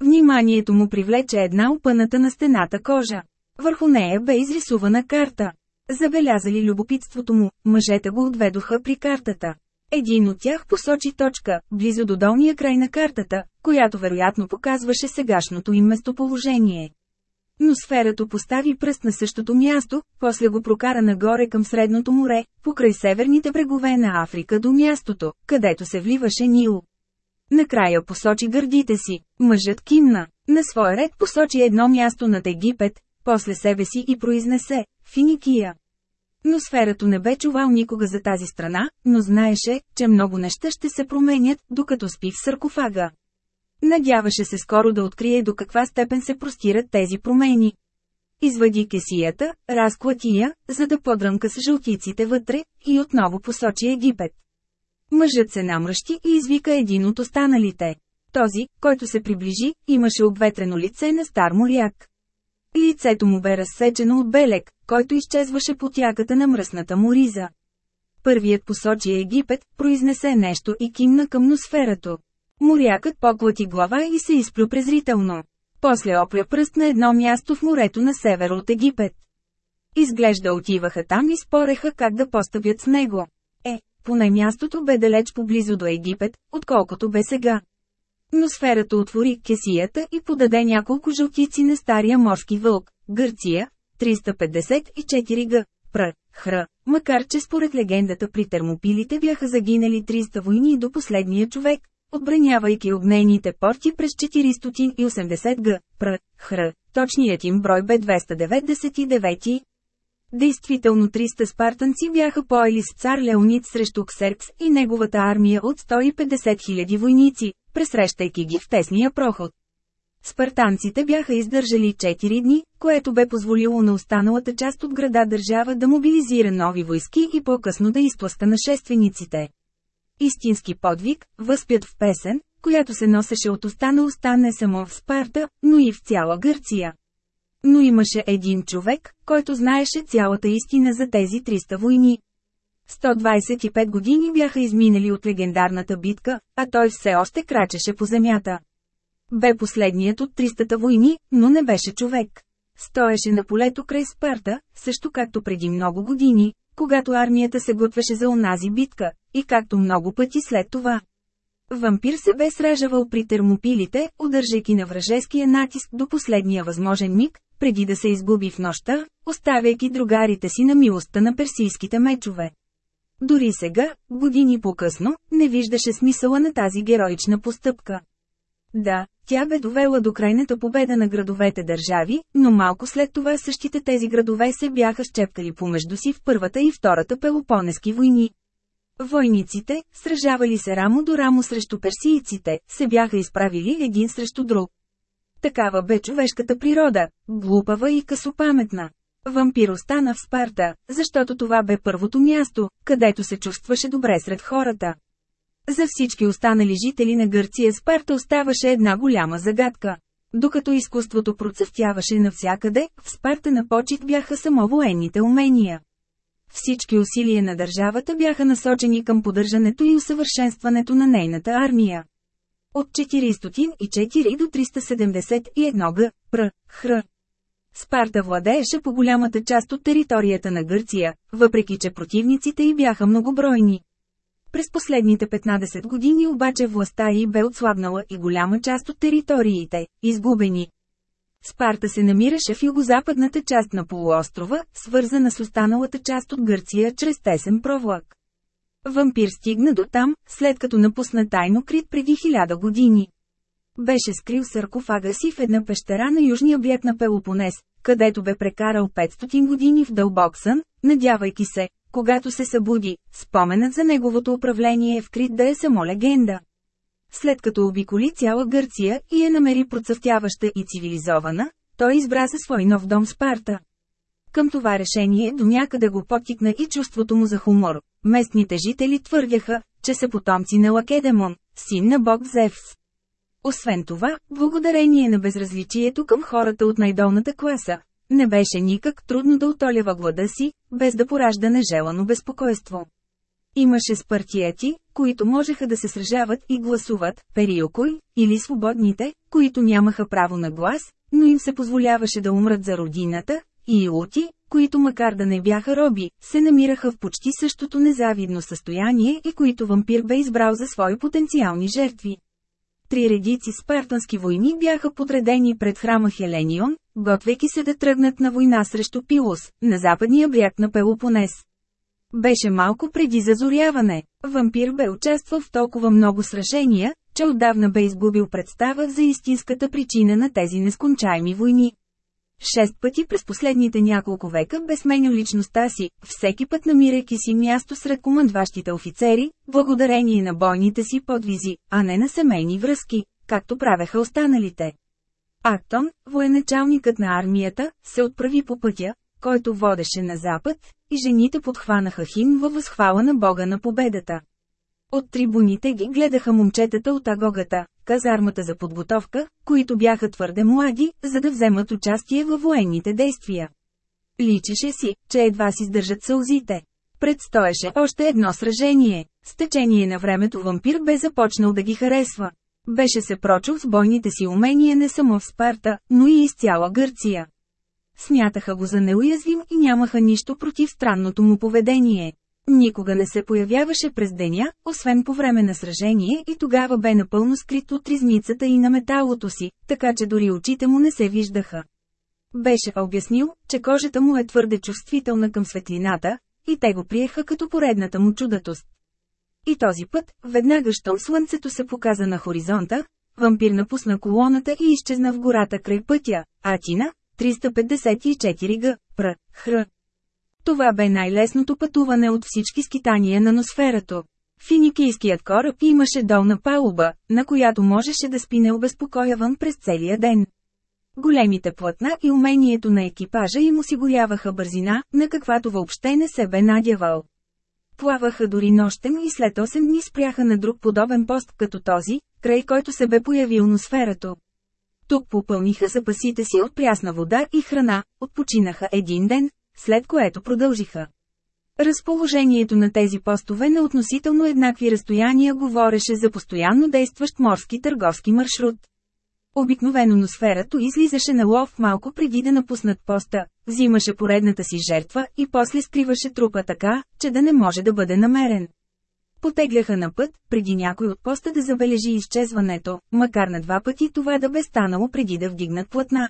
Вниманието му привлече една опъната на стената кожа. Върху нея бе изрисувана карта. Забелязали любопитството му, мъжете го отведоха при картата. Един от тях посочи точка, близо до долния край на картата, която вероятно показваше сегашното им местоположение. Но сферато постави пръст на същото място, после го прокара нагоре към Средното море, покрай северните брегове на Африка до мястото, където се вливаше Нил. Накрая посочи гърдите си, мъжът кимна, на свой ред посочи едно място над Египет, после себе си и произнесе – Финикия. Но сферато не бе чувал никога за тази страна, но знаеше, че много неща ще се променят, докато спи в саркофага. Надяваше се скоро да открие до каква степен се простират тези промени. Извади кесията, разклати я, за да подръмка с жълтиците вътре, и отново посочи Египет. Мъжът се намръщи и извика един от останалите. Този, който се приближи, имаше обветрено лице на стар моряк. Лицето му бе разсечено от белек, който изчезваше по тяката на мръсната му риза. Първият посочи Египет, произнесе нещо и кимна към носферато. Морякът поклати глава и се изплю презрително. После опря пръст на едно място в морето на север от Египет. Изглежда отиваха там и спореха как да постъпят с него. Е, поне мястото бе далеч поблизо до Египет, отколкото бе сега. Но сферата отвори кесията и подаде няколко жълтици на стария морски вълк, Гърция, 354 г. Пр. Хр. Макар че според легендата при термопилите бяха загинали 300 войни до последния човек, отбранявайки огнейните порти през 480 г. Пр. Хр. Точният им брой бе 299. Действително 300 спартанци бяха поели с цар Леонид срещу Ксеркс и неговата армия от 150 000 войници, пресрещайки ги в тесния проход. Спартанците бяха издържали 4 дни, което бе позволило на останалата част от града държава да мобилизира нови войски и по-късно да изпласка нашествениците. Истински подвиг, възпят в песен, която се носеше от уста на уста не само в Спарта, но и в цяла Гърция. Но имаше един човек, който знаеше цялата истина за тези 300 войни. 125 години бяха изминали от легендарната битка, а той все още крачеше по земята. Бе последният от 300 войни, но не беше човек. Стоеше на полето край Спарта, също както преди много години, когато армията се готвеше за онази битка, и както много пъти след това. Вампир се бе сражавал при термопилите, удържайки на вражеския натиск до последния възможен миг, преди да се изгуби в нощта, оставяйки другарите си на милостта на персийските мечове. Дори сега, години по-късно, не виждаше смисъла на тази героична постъпка. Да, тя бе довела до крайната победа на градовете държави, но малко след това същите тези градове се бяха щепкали помежду си в първата и втората пелопонески войни. Войниците, сражавали се рамо до рамо срещу персийците, се бяха изправили един срещу друг. Такава бе човешката природа, глупава и късопаметна. Вампир остана в Спарта, защото това бе първото място, където се чувстваше добре сред хората. За всички останали жители на Гърция Спарта оставаше една голяма загадка. Докато изкуството процъфтяваше навсякъде, в Спарта на почет бяха само военните умения. Всички усилия на държавата бяха насочени към поддържането и усъвършенстването на нейната армия. От 404 до 371 г. Пр. Хр. Спарта владееше по голямата част от територията на Гърция, въпреки че противниците й бяха многобройни. През последните 15 години обаче властта й бе отслабнала и голяма част от териториите, изгубени. Спарта се намираше в югозападната част на полуострова, свързана с останалата част от Гърция чрез тесен провлак. Вампир стигна до там, след като напусна тайно крит преди хиляда години. Беше скрил саркофага си в една пещера на южния бряг на Пелопонес, където бе прекарал 500 години в дълбок сън, надявайки се, когато се събуди, споменът за неговото управление е вкрит да е само легенда. След като обиколи цяла Гърция и я намери процъфтяваща и цивилизована, той избра за свой нов дом Спарта. Към това решение до някъде го потикна и чувството му за хумор. Местните жители твърдяха, че са потомци на Лакедемон, син на бог Зевс. Освен това, благодарение на безразличието към хората от най-долната класа, не беше никак трудно да отолява глада си, без да поражда нежелано безпокойство. Имаше спартиети, които можеха да се сражават и гласуват, периокой, или свободните, които нямаха право на глас, но им се позволяваше да умрат за родината, и илоти, които макар да не бяха роби, се намираха в почти същото незавидно състояние и които вампир бе избрал за свои потенциални жертви. Три редици спартански войни бяха подредени пред храма Хеленион, готвейки се да тръгнат на война срещу Пилос, на западния бряг на Пелопонес. Беше малко преди зазоряване. Вампир бе участвал в толкова много сражения, че отдавна бе изгубил представа за истинската причина на тези нескончаеми войни. Шест пъти през последните няколко века бе сменил личността си, всеки път намирайки си място сред командващите офицери, благодарение на бойните си подвизи, а не на семейни връзки, както правеха останалите. Актон, военачалникът на армията, се отправи по пътя, който водеше на запад, и жените подхванаха хим във възхвала на бога на победата. От трибуните ги гледаха момчетата от агогата, казармата за подготовка, които бяха твърде млади, за да вземат участие във военните действия. Личеше си, че едва си издържат сълзите. Предстоеше още едно сражение. С течение на времето вампир бе започнал да ги харесва. Беше се прочул с бойните си умения не само в Спарта, но и из цяла Гърция. Смятаха го за неуязвим и нямаха нищо против странното му поведение. Никога не се появяваше през деня, освен по време на сражение и тогава бе напълно скрит от ризницата и на металото си, така че дори очите му не се виждаха. Беше обяснил, че кожата му е твърде чувствителна към светлината, и те го приеха като поредната му чудатост. И този път, веднага щом слънцето се показа на хоризонта, вампир напусна колоната и изчезна в гората край пътя, Атина, 354 г. Пр. Хр. Това бе най-лесното пътуване от всички скитания на носферато. Финикийският кораб имаше долна палуба, на която можеше да спи необезпокояван през целия ден. Големите платна и умението на екипажа им осигуряваха бързина, на каквато въобще не се бе надявал. Плаваха дори нощем и след 8 дни спряха на друг подобен пост като този, край който се бе появил носферато. Тук попълниха запасите си от прясна вода и храна, отпочинаха един ден, след което продължиха. Разположението на тези постове на относително еднакви разстояния говореше за постоянно действащ морски търговски маршрут. Обикновено носферато излизаше на лов малко преди да напуснат поста, взимаше поредната си жертва и после скриваше трупа така, че да не може да бъде намерен. Потегляха на път, преди някой от поста да забележи изчезването, макар на два пъти това да бе станало преди да вдигнат платна.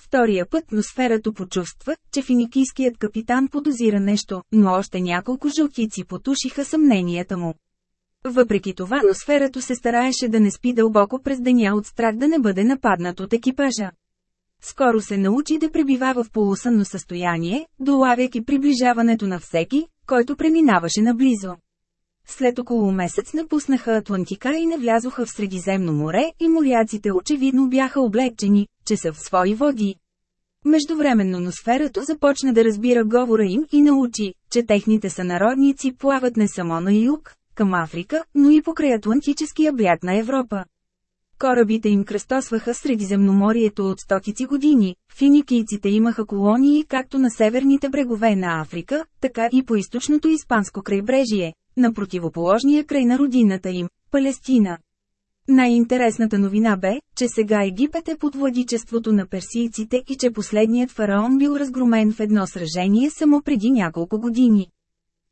Втория път носферато почувства, че финикийският капитан подозира нещо, но още няколко жълтици потушиха съмненията му. Въпреки това носферато се стараеше да не спи дълбоко през деня от страх да не бъде нападнат от екипажа. Скоро се научи да пребивава в полусънно състояние, долавяйки приближаването на всеки, който преминаваше наблизо. След около месец напуснаха Атлантика и навлязоха в Средиземно море и моряците очевидно бяха облегчени, че са в свои води. Междувременно носферато започна да разбира говора им и научи, че техните сънародници плават не само на юг, към Африка, но и покрай Атлантическия бряг на Европа. Корабите им кръстосваха Средиземноморието от стотици години, финикийците имаха колонии както на северните брегове на Африка, така и по източното испанско крайбрежие, на противоположния край на родината им – Палестина. Най-интересната новина бе, че сега Египет е под владичеството на персийците и че последният фараон бил разгромен в едно сражение само преди няколко години.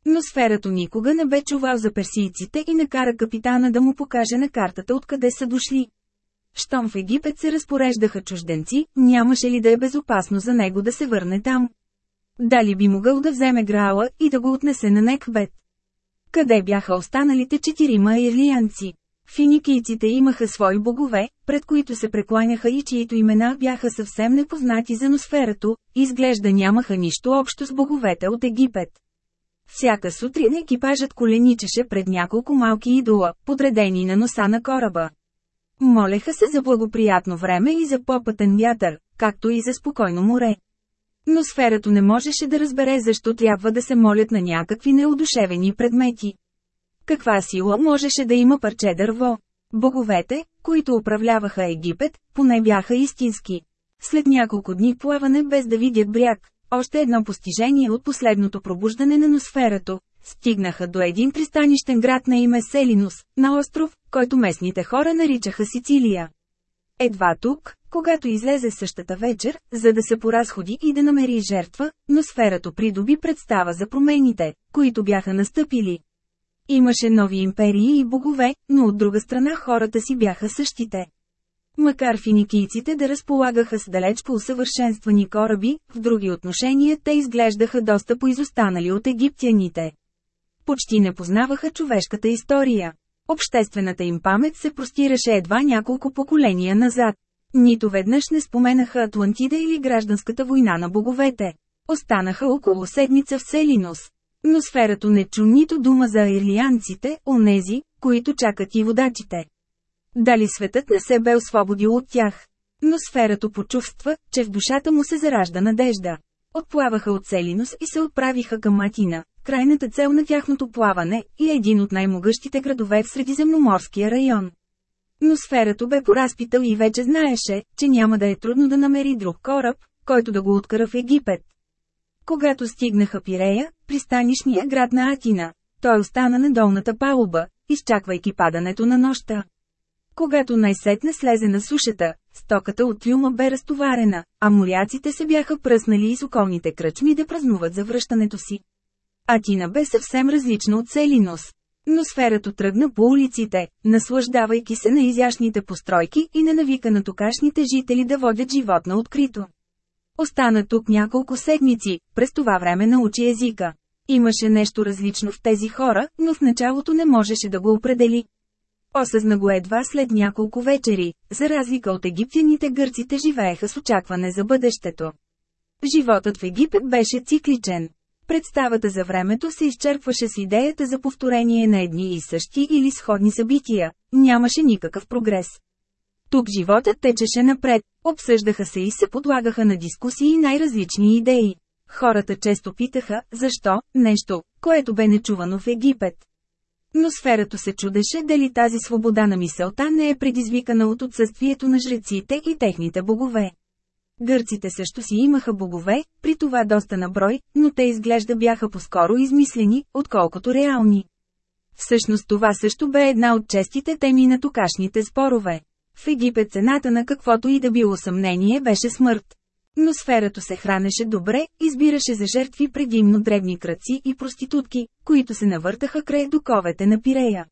Но сферато никога не бе чувал за персийците и накара капитана да му покаже на картата откъде са дошли. Щом в Египет се разпореждаха чужденци, нямаше ли да е безопасно за него да се върне там? Дали би могъл да вземе Граала и да го отнесе на Некбет? Къде бяха останалите четирима ирлиянци? Финикийците имаха свои богове, пред които се прекланяха и чието имена бяха съвсем непознати за носферато, изглежда нямаха нищо общо с боговете от Египет. Всяка сутрин екипажът коленичеше пред няколко малки идола, подредени на носа на кораба. Молеха се за благоприятно време и за попътен вятър, както и за спокойно море. Но сферато не можеше да разбере защо трябва да се молят на някакви неодушевени предмети. Каква сила можеше да има парче дърво? Боговете, които управляваха Египет, поне бяха истински. След няколко дни плаване без да видят бряг, още едно постижение от последното пробуждане на носферато, стигнаха до един пристанищен град на име Селинус, на остров, който местните хора наричаха Сицилия. Едва тук, когато излезе същата вечер, за да се поразходи и да намери жертва, но сферато придоби представа за промените, които бяха настъпили. Имаше нови империи и богове, но от друга страна хората си бяха същите. Макар финикийците да разполагаха с далеч по усъвършенствани кораби, в други отношения те изглеждаха доста поизостанали от египтяните. Почти не познаваха човешката история. Обществената им памет се простираше едва няколко поколения назад. Нито веднъж не споменаха Атлантида или гражданската война на боговете. Останаха около седмица в Селинос. Но сферато не чу нито дума за ирлианците, онези, които чакат и водачите. Дали светът не се бе освободил от тях? Но сферато почувства, че в душата му се заражда надежда. Отплаваха от Селинос и се отправиха към Матина, крайната цел на тяхното плаване и един от най-могъщите градове в Средиземноморския район. Но сферато бе поразпитал и вече знаеше, че няма да е трудно да намери друг кораб, който да го откара в Египет. Когато стигнаха Пирея, пристанишния град на Атина, той остана на долната палуба, изчаквайки падането на нощта. Когато най-сетне слезе на сушата, стоката от Люма бе разтоварена, а моряците се бяха пръснали из околните кръчми да празнуват за връщането си. Атина бе съвсем различна от Селинос. Но сферато тръгна по улиците, наслаждавайки се на изящните постройки и не навика на токашните жители да водят живот на открито. Остана тук няколко седмици, през това време научи езика. Имаше нещо различно в тези хора, но в началото не можеше да го определи. Осъзна го едва след няколко вечери, за разлика от египтяните гърците живееха с очакване за бъдещето. Животът в Египет беше цикличен. Представата за времето се изчерпваше с идеята за повторение на едни и същи или сходни събития, нямаше никакъв прогрес. Тук животът течеше напред, обсъждаха се и се подлагаха на дискусии най-различни идеи. Хората често питаха, защо, нещо, което бе нечувано в Египет. Но сферато се чудеше дали тази свобода на мисълта не е предизвикана от отсъствието на жреците и техните богове. Гърците също си имаха богове, при това доста на брой, но те изглежда бяха по-скоро измислени, отколкото реални. Всъщност това също бе една от честите теми на токашните спорове. В Египет цената на каквото и да било съмнение беше смърт. Но сферато се хранеше добре, избираше за жертви предимно дребни кръци и проститутки, които се навъртаха край доковете на Пирея.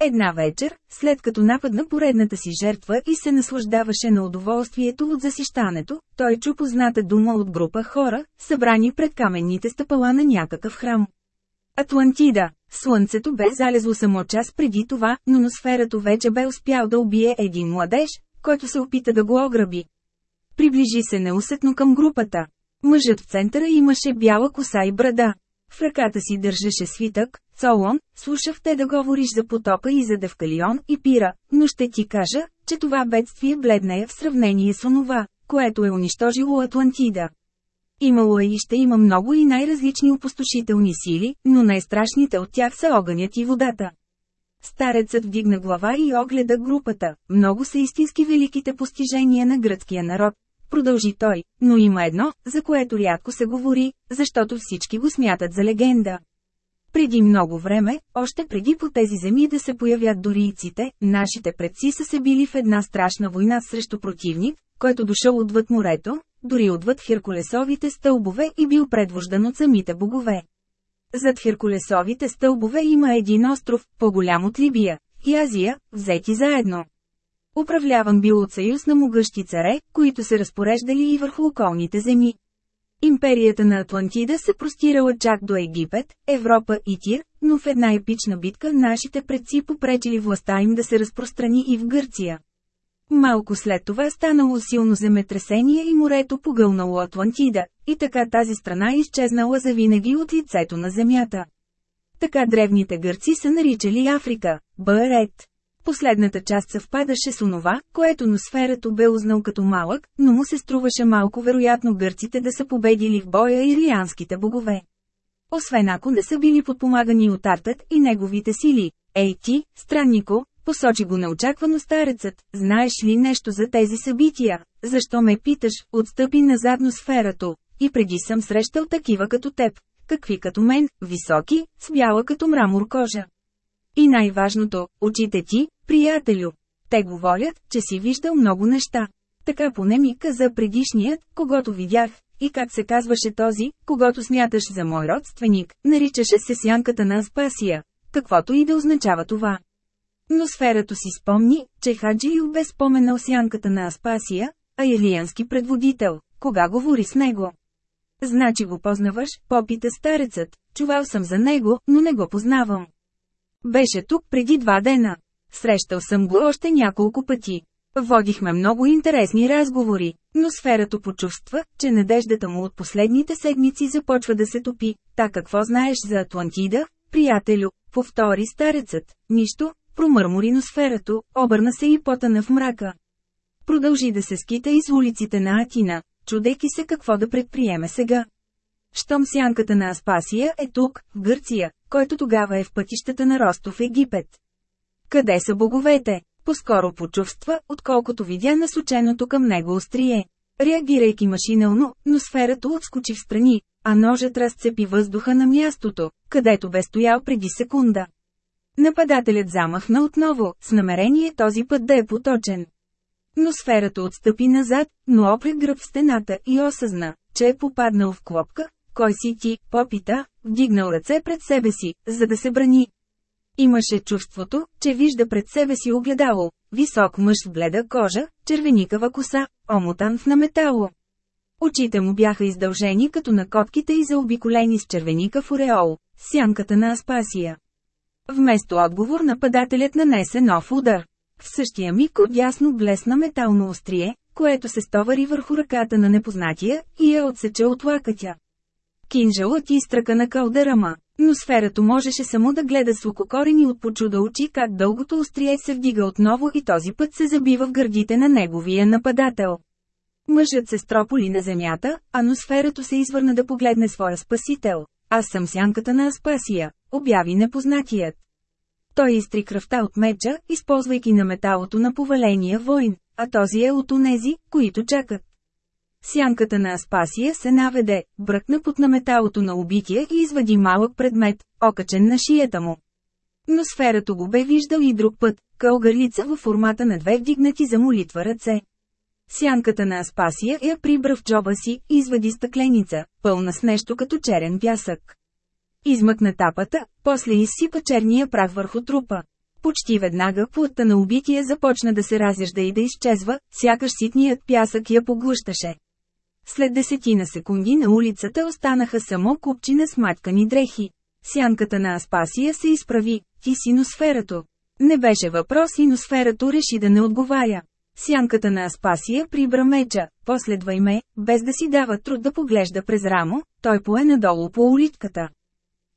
Една вечер, след като нападна поредната си жертва и се наслаждаваше на удоволствието от засищането, той чу позната дума от група хора, събрани пред каменните стъпала на някакъв храм. Атлантида. Слънцето бе залезло само час преди това, но носферато вече бе успял да убие един младеж, който се опита да го ограби. Приближи се неусетно към групата. Мъжът в центъра имаше бяла коса и брада. В ръката си държеше свитък, Солон, слушах те да говориш за потопа и за Девкалион и Пира, но ще ти кажа, че това бедствие бледнее в сравнение с онова, което е унищожило Атлантида. Имало е и ще има много и най-различни опустошителни сили, но най-страшните от тях са огънят и водата. Старецът вдигна глава и огледа групата. Много са истински великите постижения на гръцкия народ. Продължи той, но има едно, за което рядко се говори, защото всички го смятат за легенда. Преди много време, още преди по тези земи да се появят дорийците, нашите предци са се били в една страшна война срещу противник, който дошъл отвъд морето, дори отвъд Херкулесовите стълбове и бил предвождан от самите богове. Зад Херкулесовите стълбове има един остров, по-голям от Либия, и Азия, взети заедно. Управляван бил от съюз на могъщи царе, които се разпореждали и върху околните земи. Империята на Атлантида се простирала чак до Египет, Европа и Тир, но в една епична битка нашите предци попречили властта им да се разпространи и в Гърция. Малко след това станало силно земетресение и морето погълнало Атлантида, и така тази страна изчезнала завинаги от лицето на земята. Така древните гърци са наричали Африка – Барет. Последната част съвпадаше с онова, което носферато бе узнал като малък, но му се струваше малко вероятно гърците да са победили в боя ирианските богове. Освен ако не са били подпомагани от Артът и неговите сили. Ей ти, страннико, посочи го неочаквано старецът, знаеш ли нещо за тези събития? Защо ме питаш, отстъпи назад сферато, и преди съм срещал такива като теб, какви като мен, високи, с бяла като мрамор кожа. И най-важното, очите ти, приятелю. Те говорят, че си виждал много неща. Така поне ми каза предишният, когато видях, и как се казваше този, когато смяташ за мой родственик, наричаше се сянката на Аспасия, каквото и да означава това. Но сферато си спомни, че Хаджиил бе споменал сянката на Аспасия, а елиянски предводител, кога говори с него. Значи го познаваш, попита старецът, чувал съм за него, но не го познавам. Беше тук преди два дена. Срещал съм го още няколко пъти. Водихме много интересни разговори, но сферато почувства, че надеждата му от последните седмици започва да се топи. Та какво знаеш за Атлантида, приятелю? Повтори старецът. Нищо, промърмори сферато, обърна се и потана в мрака. Продължи да се скита из улиците на Атина, чудейки се какво да предприеме сега. Щом сянката на Аспасия е тук, в Гърция, който тогава е в пътищата на Ростов Египет. Къде са боговете? Поскоро почувства, отколкото видя насоченото към него острие. Реагирайки машинално, но сферата отскочи в страни, а ножът разцепи въздуха на мястото, където бе стоял преди секунда. Нападателят замахна отново, с намерение този път да е поточен. Но сферата отстъпи назад, но опре гръб в стената и осъзна, че е попаднал в клопка, кой си ти, попита, вдигнал ръце пред себе си, за да се брани. Имаше чувството, че вижда пред себе си огледало, висок мъж в бледа кожа, червеникава коса, омотан в наметало. Очите му бяха издължени като на котките и заобиколени с червеника в ореол, сянката на Аспасия. Вместо отговор нападателят нанесе нов удар. В същия миг отясно блесна метално острие, което се стовари върху ръката на непознатия и я отсече от лакътя. Кинжалът изтръка на калдерама, но сферато можеше само да гледа с ококорени от почуда очи как дългото острие се вдига отново и този път се забива в гърдите на неговия нападател. Мъжът се строполи на земята, а носферато се извърна да погледне своя спасител. Аз съм сянката на Аспасия, обяви непознатият. Той изтри кръвта от меча, използвайки на металото на поваления войн, а този е от онези, които чакат. Сянката на Аспасия се наведе, бръкна под на металото на убития и извади малък предмет, окачен на шията му. Но сферата го бе виждал и друг път, кългърлица във формата на две вдигнати за молитва ръце. Сянката на Аспасия я прибра в джоба си и извади стъкленица, пълна с нещо като черен пясък. Измъкна тапата, после изсипа черния прах върху трупа. Почти веднага плътта на убития започна да се разяжда и да изчезва, сякаш ситният пясък я поглъщаше. След десетина секунди на улицата останаха само купчина с маткани дрехи. Сянката на Аспасия се изправи, ти си носферато. Не беше въпрос и носферато реши да не отговаря. Сянката на Аспасия прибра меча, последвай ме, без да си дава труд да поглежда през рамо, той пое надолу по улитката.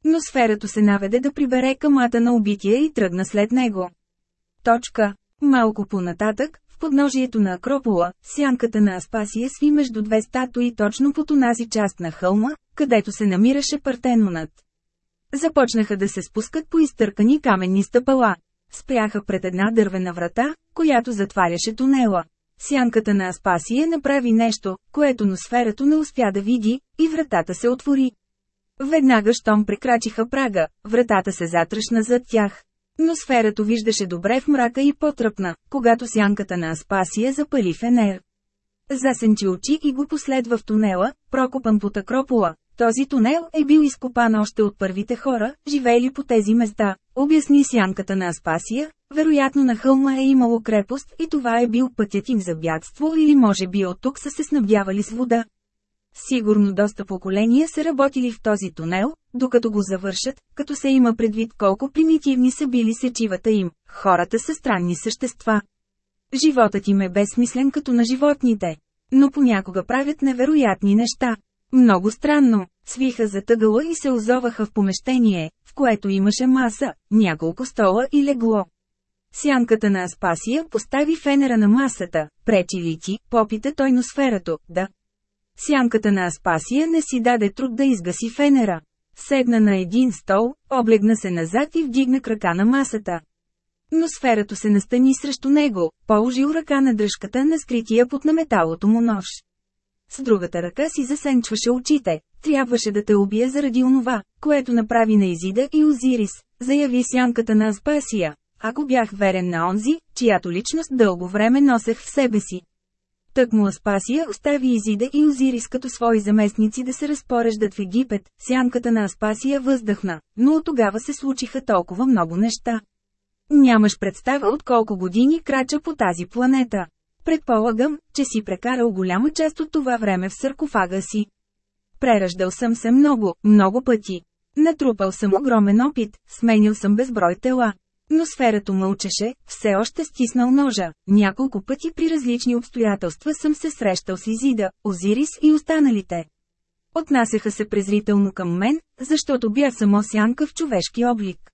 Но сферато се наведе да прибере камата на убития и тръгна след него. Точка. Малко по-нататък, в подножието на Акропола, сянката на Аспасия сви между две статуи точно по тонази част на хълма, където се намираше Партенонът. Започнаха да се спускат по изтъркани каменни стъпала. Спряха пред една дървена врата, която затваряше тунела. Сянката на Аспасия направи нещо, което носферато не успя да види, и вратата се отвори. Веднага щом прекрачиха прага, вратата се затръшна зад тях. Но сферато виждаше добре в мрака и потръпна, когато сянката на Аспасия запали фенер. Засенчи очи и го последва в тунела, прокопан под Акропола. Този тунел е бил изкопан още от първите хора, живеели по тези места, обясни сянката на Аспасия, вероятно на хълма е имало крепост и това е бил пътят им за бягство или може би от тук са се снабдявали с вода. Сигурно доста поколения са работили в този тунел, докато го завършат, като се има предвид колко примитивни са били сечивата им. Хората са странни същества. Животът им е безсмислен като на животните. Но понякога правят невероятни неща. Много странно. Свиха затъгала и се озоваха в помещение, в което имаше маса, няколко стола и легло. Сянката на Аспасия постави фенера на масата, пречи ли ти, попита той носферато, да, Сянката на Аспасия не си даде труд да изгаси фенера. Седна на един стол, облегна се назад и вдигна крака на масата. Но сферато се настани срещу него, положил ръка на дръжката на скрития под на металото му нож. С другата ръка си засенчваше очите, трябваше да те убие заради онова, което направи на Изида и Озирис, заяви сянката на Аспасия, ако бях верен на онзи, чиято личност дълго време носех в себе си. Тък му Аспасия остави Изида и Озирис като свои заместници да се разпореждат в Египет, сянката на Аспасия въздъхна, но от тогава се случиха толкова много неща. Нямаш представа от колко години крача по тази планета. Предполагам, че си прекарал голяма част от това време в саркофага си. Прераждал съм се много, много пъти. Натрупал съм огромен опит, сменил съм безброй тела. Но сферато мълчеше, все още стиснал ножа. Няколко пъти при различни обстоятелства съм се срещал с Изида, Озирис и останалите. Отнасяха се презрително към мен, защото бях само сянка в човешки облик.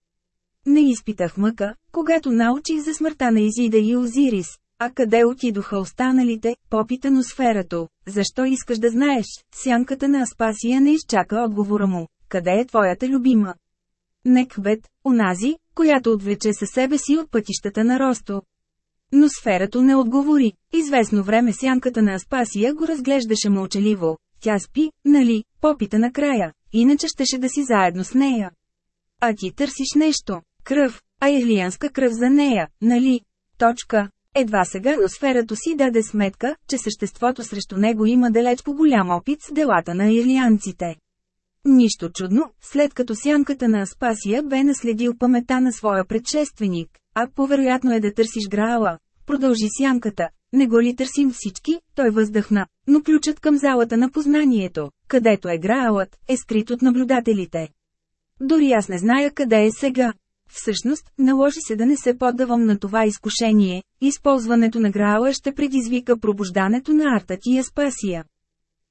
Не изпитах мъка, когато научих за смъртта на Изида и Озирис. А къде отидоха останалите, попита но сферато, защо искаш да знаеш? Сянката на Аспасия не изчака отговора му. Къде е твоята любима? Некбет, онази, която отвлече със себе си от пътищата на Росто. Но сферато не отговори. Известно време сянката на Аспасия го разглеждаше мълчаливо. Тя спи, нали, попита накрая, иначе щеше да си заедно с нея. А ти търсиш нещо. Кръв, а ирлиянска кръв за нея, нали? Точка. Едва сега но сферато си даде сметка, че съществото срещу него има далеч по голям опит с делата на ирлианците. Нищо чудно, след като сянката на Аспасия бе наследил памета на своя предшественик, а повероятно е да търсиш Граала. Продължи сянката, не го ли търсим всички, той въздъхна, но ключът към залата на познанието, където е Граалът, е скрит от наблюдателите. Дори аз не зная къде е сега. Всъщност, наложи се да не се поддавам на това изкушение, използването на Граала ще предизвика пробуждането на Артът и Аспасия.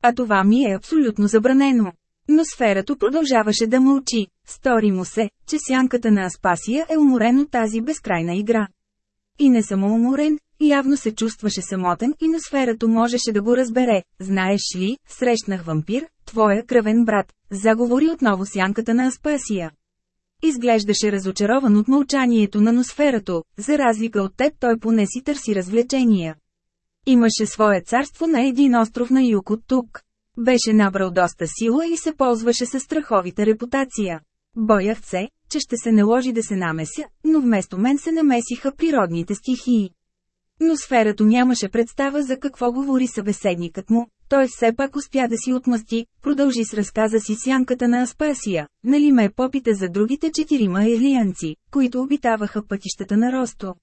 А това ми е абсолютно забранено. Но сферато продължаваше да мълчи. Стори му се, че сянката на Аспасия е уморен от тази безкрайна игра. И не само уморен, явно се чувстваше самотен и на сферато можеше да го разбере. Знаеш ли, срещнах вампир, твоя кръвен брат, заговори отново сянката на Аспасия. Изглеждаше разочарован от мълчанието на носферато, за разлика от теб той поне си търси развлечения. Имаше свое царство на един остров на юг от тук. Беше набрал доста сила и се ползваше със страховита репутация. Боях се, че ще се наложи да се намеся, но вместо мен се намесиха природните стихии. Но сферато нямаше представа за какво говори събеседникът му, той все пак успя да си отмъсти, продължи с разказа си сянката на Аспасия, нали ме попита за другите четирима елиянци, които обитаваха пътищата на Росто.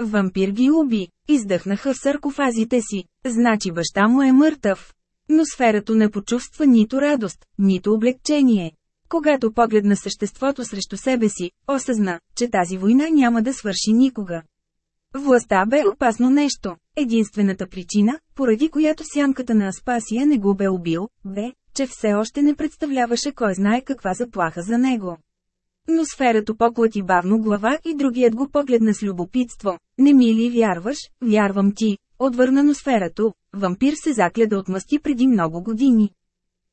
Вампир ги уби, издъхнаха в саркофазите си, значи баща му е мъртъв. Но сферато не почувства нито радост, нито облегчение. Когато погледна съществото срещу себе си, осъзна, че тази война няма да свърши никога. Властта бе опасно нещо. Единствената причина, поради която сянката на Аспасия не го бе убил, бе, че все още не представляваше кой знае каква заплаха за него. Но сферато поклати бавно глава и другият го погледна с любопитство. Не ми ли вярваш, вярвам ти, отвърна носферато, вампир се закля да отмъсти преди много години.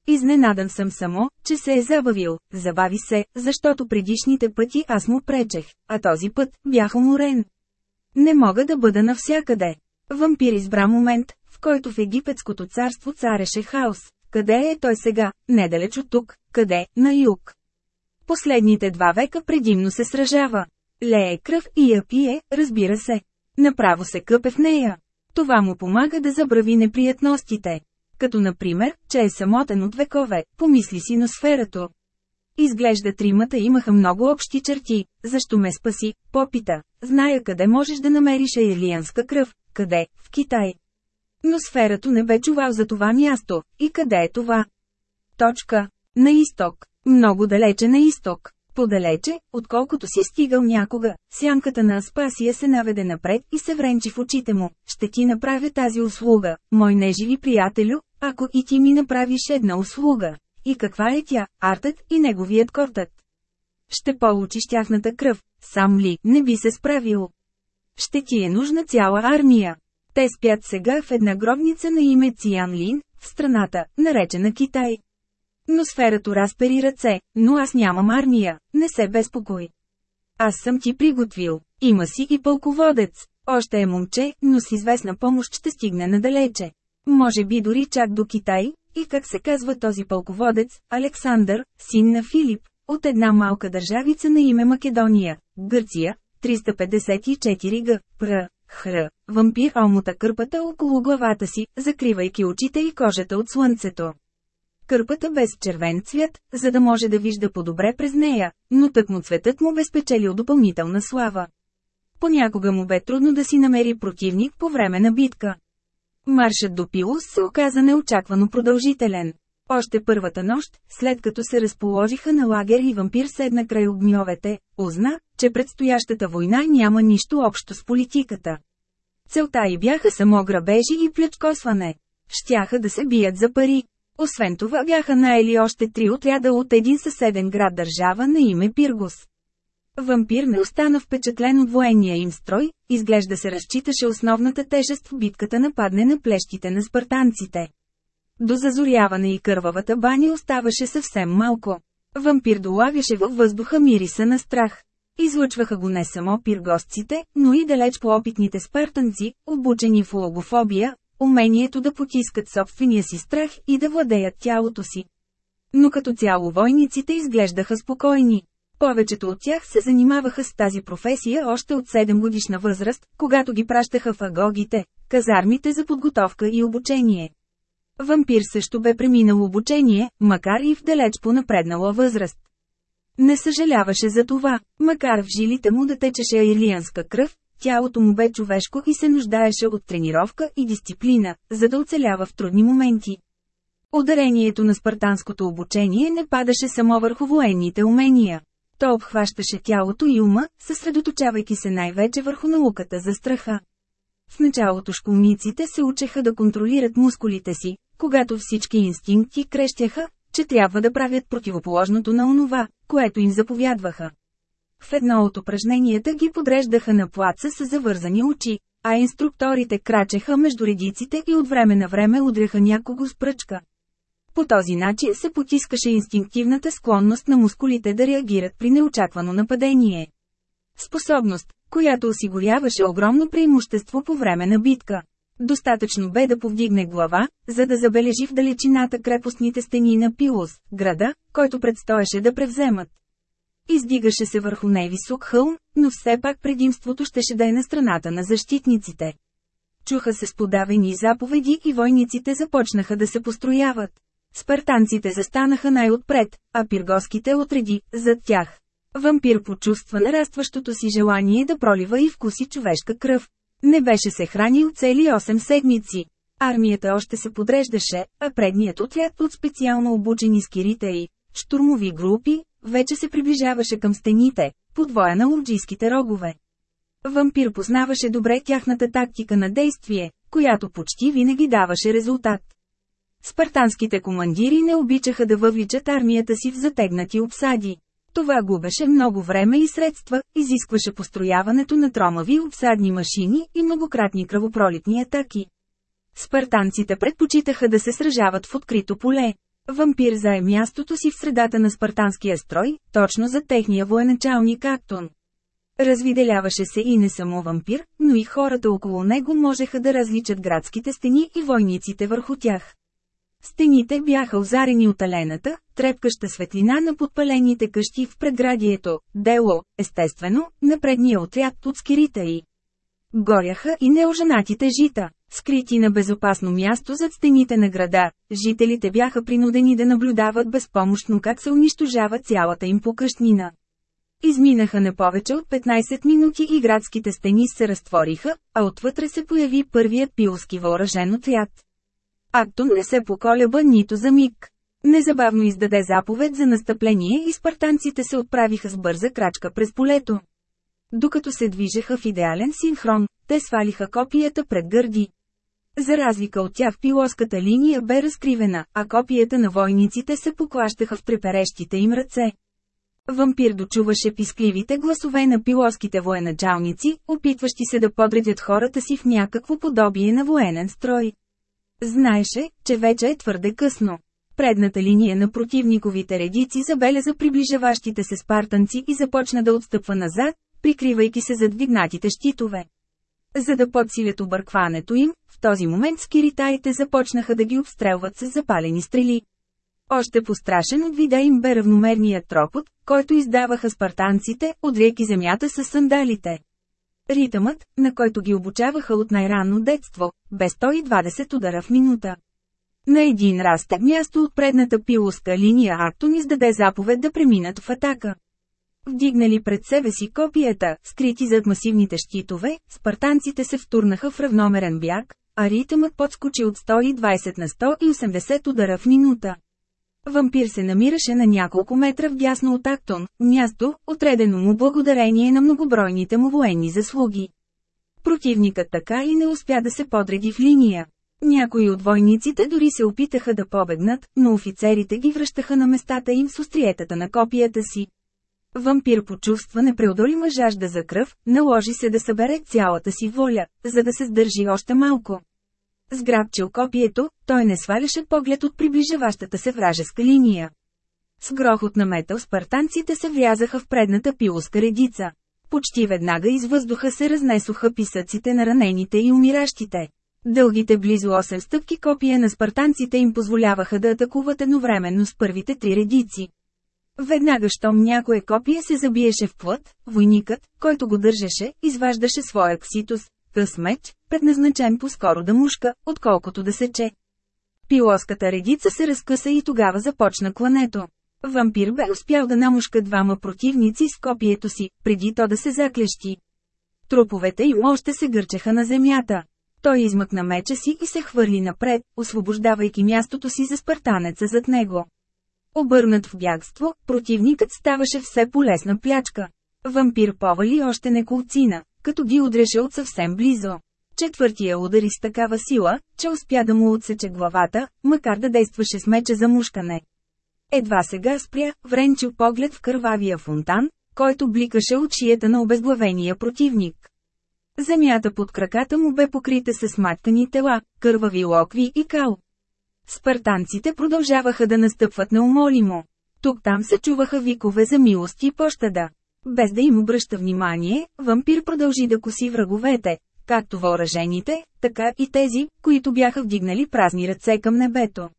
Изненадан съм само, че се е забавил, забави се, защото предишните пъти аз му пречех, а този път бях уморен. Не мога да бъда навсякъде. Вампир избра момент, в който в египетското царство цареше хаос. Къде е той сега? Недалеч от тук. Къде? На юг. Последните два века предимно се сражава. Лее кръв и я пие, разбира се. Направо се къпе в нея. Това му помага да забрави неприятностите. Като например, че е самотен от векове, помисли си на сферато. Изглежда тримата имаха много общи черти, защо ме спаси, попита. Зная къде можеш да намериш елиянска кръв, къде, в Китай. Но сферато не бе чувал за това място, и къде е това? Точка. На изток. Много далече на изток. Подалече, отколкото си стигал някога, сянката на Аспасия се наведе напред и се вренчи в очите му. Ще ти направя тази услуга, мой неживи приятелю, ако и ти ми направиш една услуга. И каква е тя, артът и неговият кортът? Ще получиш тяхната кръв, сам ли, не би се справил. Ще ти е нужна цяла армия. Те спят сега в една гробница на име Циан Лин, в страната, наречена Китай. Но сферато разпери ръце, но аз нямам армия, не се безпокой. Аз съм ти приготвил, има си и пълководец. Още е момче, но с известна помощ ще стигне надалече. Може би дори чак до Китай, и как се казва този пълководец, Александър, син на Филип, от една малка държавица на име Македония, Гърция, 354 г. Пр. Хр. Вампир омута кърпата около главата си, закривайки очите и кожата от слънцето. Кърпата без червен цвят, за да може да вижда по-добре през нея, но тъкмо цветът му бе спечелил допълнителна слава. Понякога му бе трудно да си намери противник по време на битка. Маршът до Пилус се оказа неочаквано продължителен. Още първата нощ, след като се разположиха на лагер и вампир седна край огньовете, узна, че предстоящата война няма нищо общо с политиката. Целта й бяха само грабежи и плячкосване. Щяха да се бият за пари. Освен това бяха наели още три отряда от един съседен град държава на име Пиргус. Вампир не остана впечатлен от военния им строй, изглежда се разчиташе основната тежест в битката нападне на плещите на спартанците. До зазоряване и кървавата бани оставаше съвсем малко. Вампир долавяше във въздуха мириса на страх. Излъчваха го не само пиргостците, но и далеч по-опитните спартанци, обучени в логофобия, умението да потискат собствения си страх и да владеят тялото си. Но като цяло войниците изглеждаха спокойни. Повечето от тях се занимаваха с тази професия още от 7 годишна възраст, когато ги пращаха в агогите, казармите за подготовка и обучение. Вампир също бе преминал обучение, макар и в далеч по-напреднала възраст. Не съжаляваше за това, макар в жилите му да течеше илианска кръв, тялото му бе човешко и се нуждаеше от тренировка и дисциплина, за да оцелява в трудни моменти. Ударението на спартанското обучение не падаше само върху военните умения. То обхващаше тялото и ума, съсредоточавайки се най-вече върху науката за страха. В началото школниците се учеха да контролират мускулите си, когато всички инстинкти крещяха, че трябва да правят противоположното на онова, което им заповядваха. В едно от упражненията ги подреждаха на плаца с завързани очи, а инструкторите крачеха между редиците и от време на време удряха някого с пръчка. По този начин се потискаше инстинктивната склонност на мускулите да реагират при неочаквано нападение. Способност, която осигуряваше огромно преимущество по време на битка. Достатъчно бе да повдигне глава, за да забележи в далечината крепостните стени на Пилос, града, който предстоеше да превземат. Издигаше се върху невисок хълм, но все пак предимството щеше да е на страната на защитниците. Чуха се сподавени заповеди и войниците започнаха да се построяват. Спартанците застанаха най-отпред, а пиргоските отреди, зад тях. Вампир почувства нарастващото си желание да пролива и вкуси човешка кръв. Не беше се хранил цели 8 седмици. Армията още се подреждаше, а предният отряд от специално обучени скиритеи, штурмови групи, вече се приближаваше към стените, подвоя на лоджийските рогове. Вампир познаваше добре тяхната тактика на действие, която почти винаги даваше резултат. Спартанските командири не обичаха да въвличат армията си в затегнати обсади. Това губеше много време и средства, изискваше построяването на тромави обсадни машини и многократни кръвопролитни атаки. Спартанците предпочитаха да се сражават в открито поле. Вампир зае мястото си в средата на спартанския строй, точно за техния военачалник Актон. Развиделяваше се и не само вампир, но и хората около него можеха да различат градските стени и войниците върху тях. Стените бяха озарени от алената, трепкаща светлина на подпалените къщи в предградието, дело, естествено, на предния отряд от скирите й. Горяха и неоженатите жита, скрити на безопасно място зад стените на града, жителите бяха принудени да наблюдават безпомощно как се унищожава цялата им покъщнина. Изминаха не повече от 15 минути и градските стени се разтвориха, а отвътре се появи първият пилски въоръжен отряд. Актон не се поколеба нито за миг. Незабавно издаде заповед за настъпление и спартанците се отправиха с бърза крачка през полето. Докато се движеха в идеален синхрон, те свалиха копията пред гърди. За разлика от тях пилоската линия бе разкривена, а копията на войниците се поклащаха в преперещите им ръце. Вампир дочуваше пискливите гласове на пилоските военачалници, опитващи се да подредят хората си в някакво подобие на военен строй. Знаеше, че вече е твърде късно. Предната линия на противниковите редици забеляза приближаващите се спартанци и започна да отстъпва назад, прикривайки се зад вигнатите щитове. За да подсилят объркването им, в този момент скиритаите започнаха да ги обстрелват с запалени стрели. Още пострашен от вида им бе равномерният тропот, който издаваха спартанците, отрейки земята с сандалите. Ритъмът, на който ги обучаваха от най-ранно детство, бе 120 удара в минута. На един растък място от предната пилоска линия Актон издаде заповед да преминат в атака. Вдигнали пред себе си копията, скрити зад масивните щитове, спартанците се втурнаха в равномерен бяг, а ритъмът подскочи от 120 на 180 удара в минута. Вампир се намираше на няколко метра вдясно от Актон, място, отредено му благодарение на многобройните му военни заслуги. Противникът така и не успя да се подреди в линия. Някои от войниците дори се опитаха да побегнат, но офицерите ги връщаха на местата им с остриетата на копията си. Вампир почувства непреодолима жажда за кръв, наложи се да събере цялата си воля, за да се сдържи още малко. Сграбчил копието, той не сваляше поглед от приближаващата се вражеска линия. С грохот на метал спартанците се врязаха в предната пилоска редица. Почти веднага из въздуха се разнесоха писъците на ранените и умиращите. Дългите близо 8 стъпки копия на спартанците им позволяваха да атакуват едновременно с първите три редици. Веднага щом някое копие се забиеше в плът, войникът, който го държеше, изваждаше своя кситус, къс меч, предназначен по-скоро да мушка, отколкото да сече. Пилоската редица се разкъса и тогава започна клането. Вампир бе успял да намушка двама противници с копието си, преди то да се заклещи. Труповете им още се гърчеха на земята. Той измъкна меча си и се хвърли напред, освобождавайки мястото си за спартанеца зад него. Обърнат в бягство, противникът ставаше все полесна плячка. Вампир повали още неколцина, като ги удреше от съвсем близо. Четвъртия удари с такава сила, че успя да му отсече главата, макар да действаше с меча за мушкане. Едва сега спря, вренчил поглед в кървавия фонтан, който бликаше от шията на обезглавения противник. Земята под краката му бе покрита с маткани тела, кървави локви и кал. Спартанците продължаваха да настъпват неумолимо. Тук-там се чуваха викове за милост и пощада. Без да им обръща внимание, вампир продължи да коси враговете, както въоръжените, така и тези, които бяха вдигнали празни ръце към небето.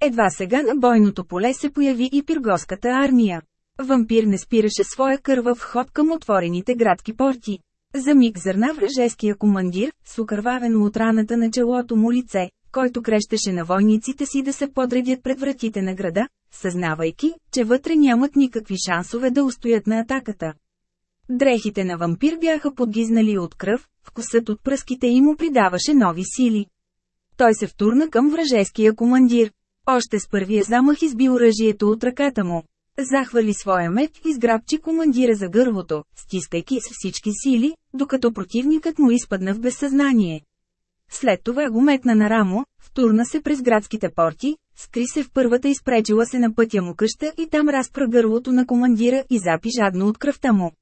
Едва сега на бойното поле се появи и пиргоската армия. Вампир не спираше своя кървав ход към отворените градски порти. За миг зърна вражеския командир, с окървавено от раната на челото му лице, който крещеше на войниците си да се подредят пред вратите на града, съзнавайки, че вътре нямат никакви шансове да устоят на атаката. Дрехите на вампир бяха подгизнали от кръв, вкусът от пръските им му придаваше нови сили. Той се втурна към вражеския командир. Още с първия замах изби оръжието от ръката му. Захвали своя меч и сграбчи командира за гърлото, стискайки с всички сили, докато противникът му изпадна в безсъзнание. След това го метна на рамо, втурна се през градските порти, скри се в първата изпречила се на пътя му къща и там разпра гърлото на командира и запи жадно от кръвта му.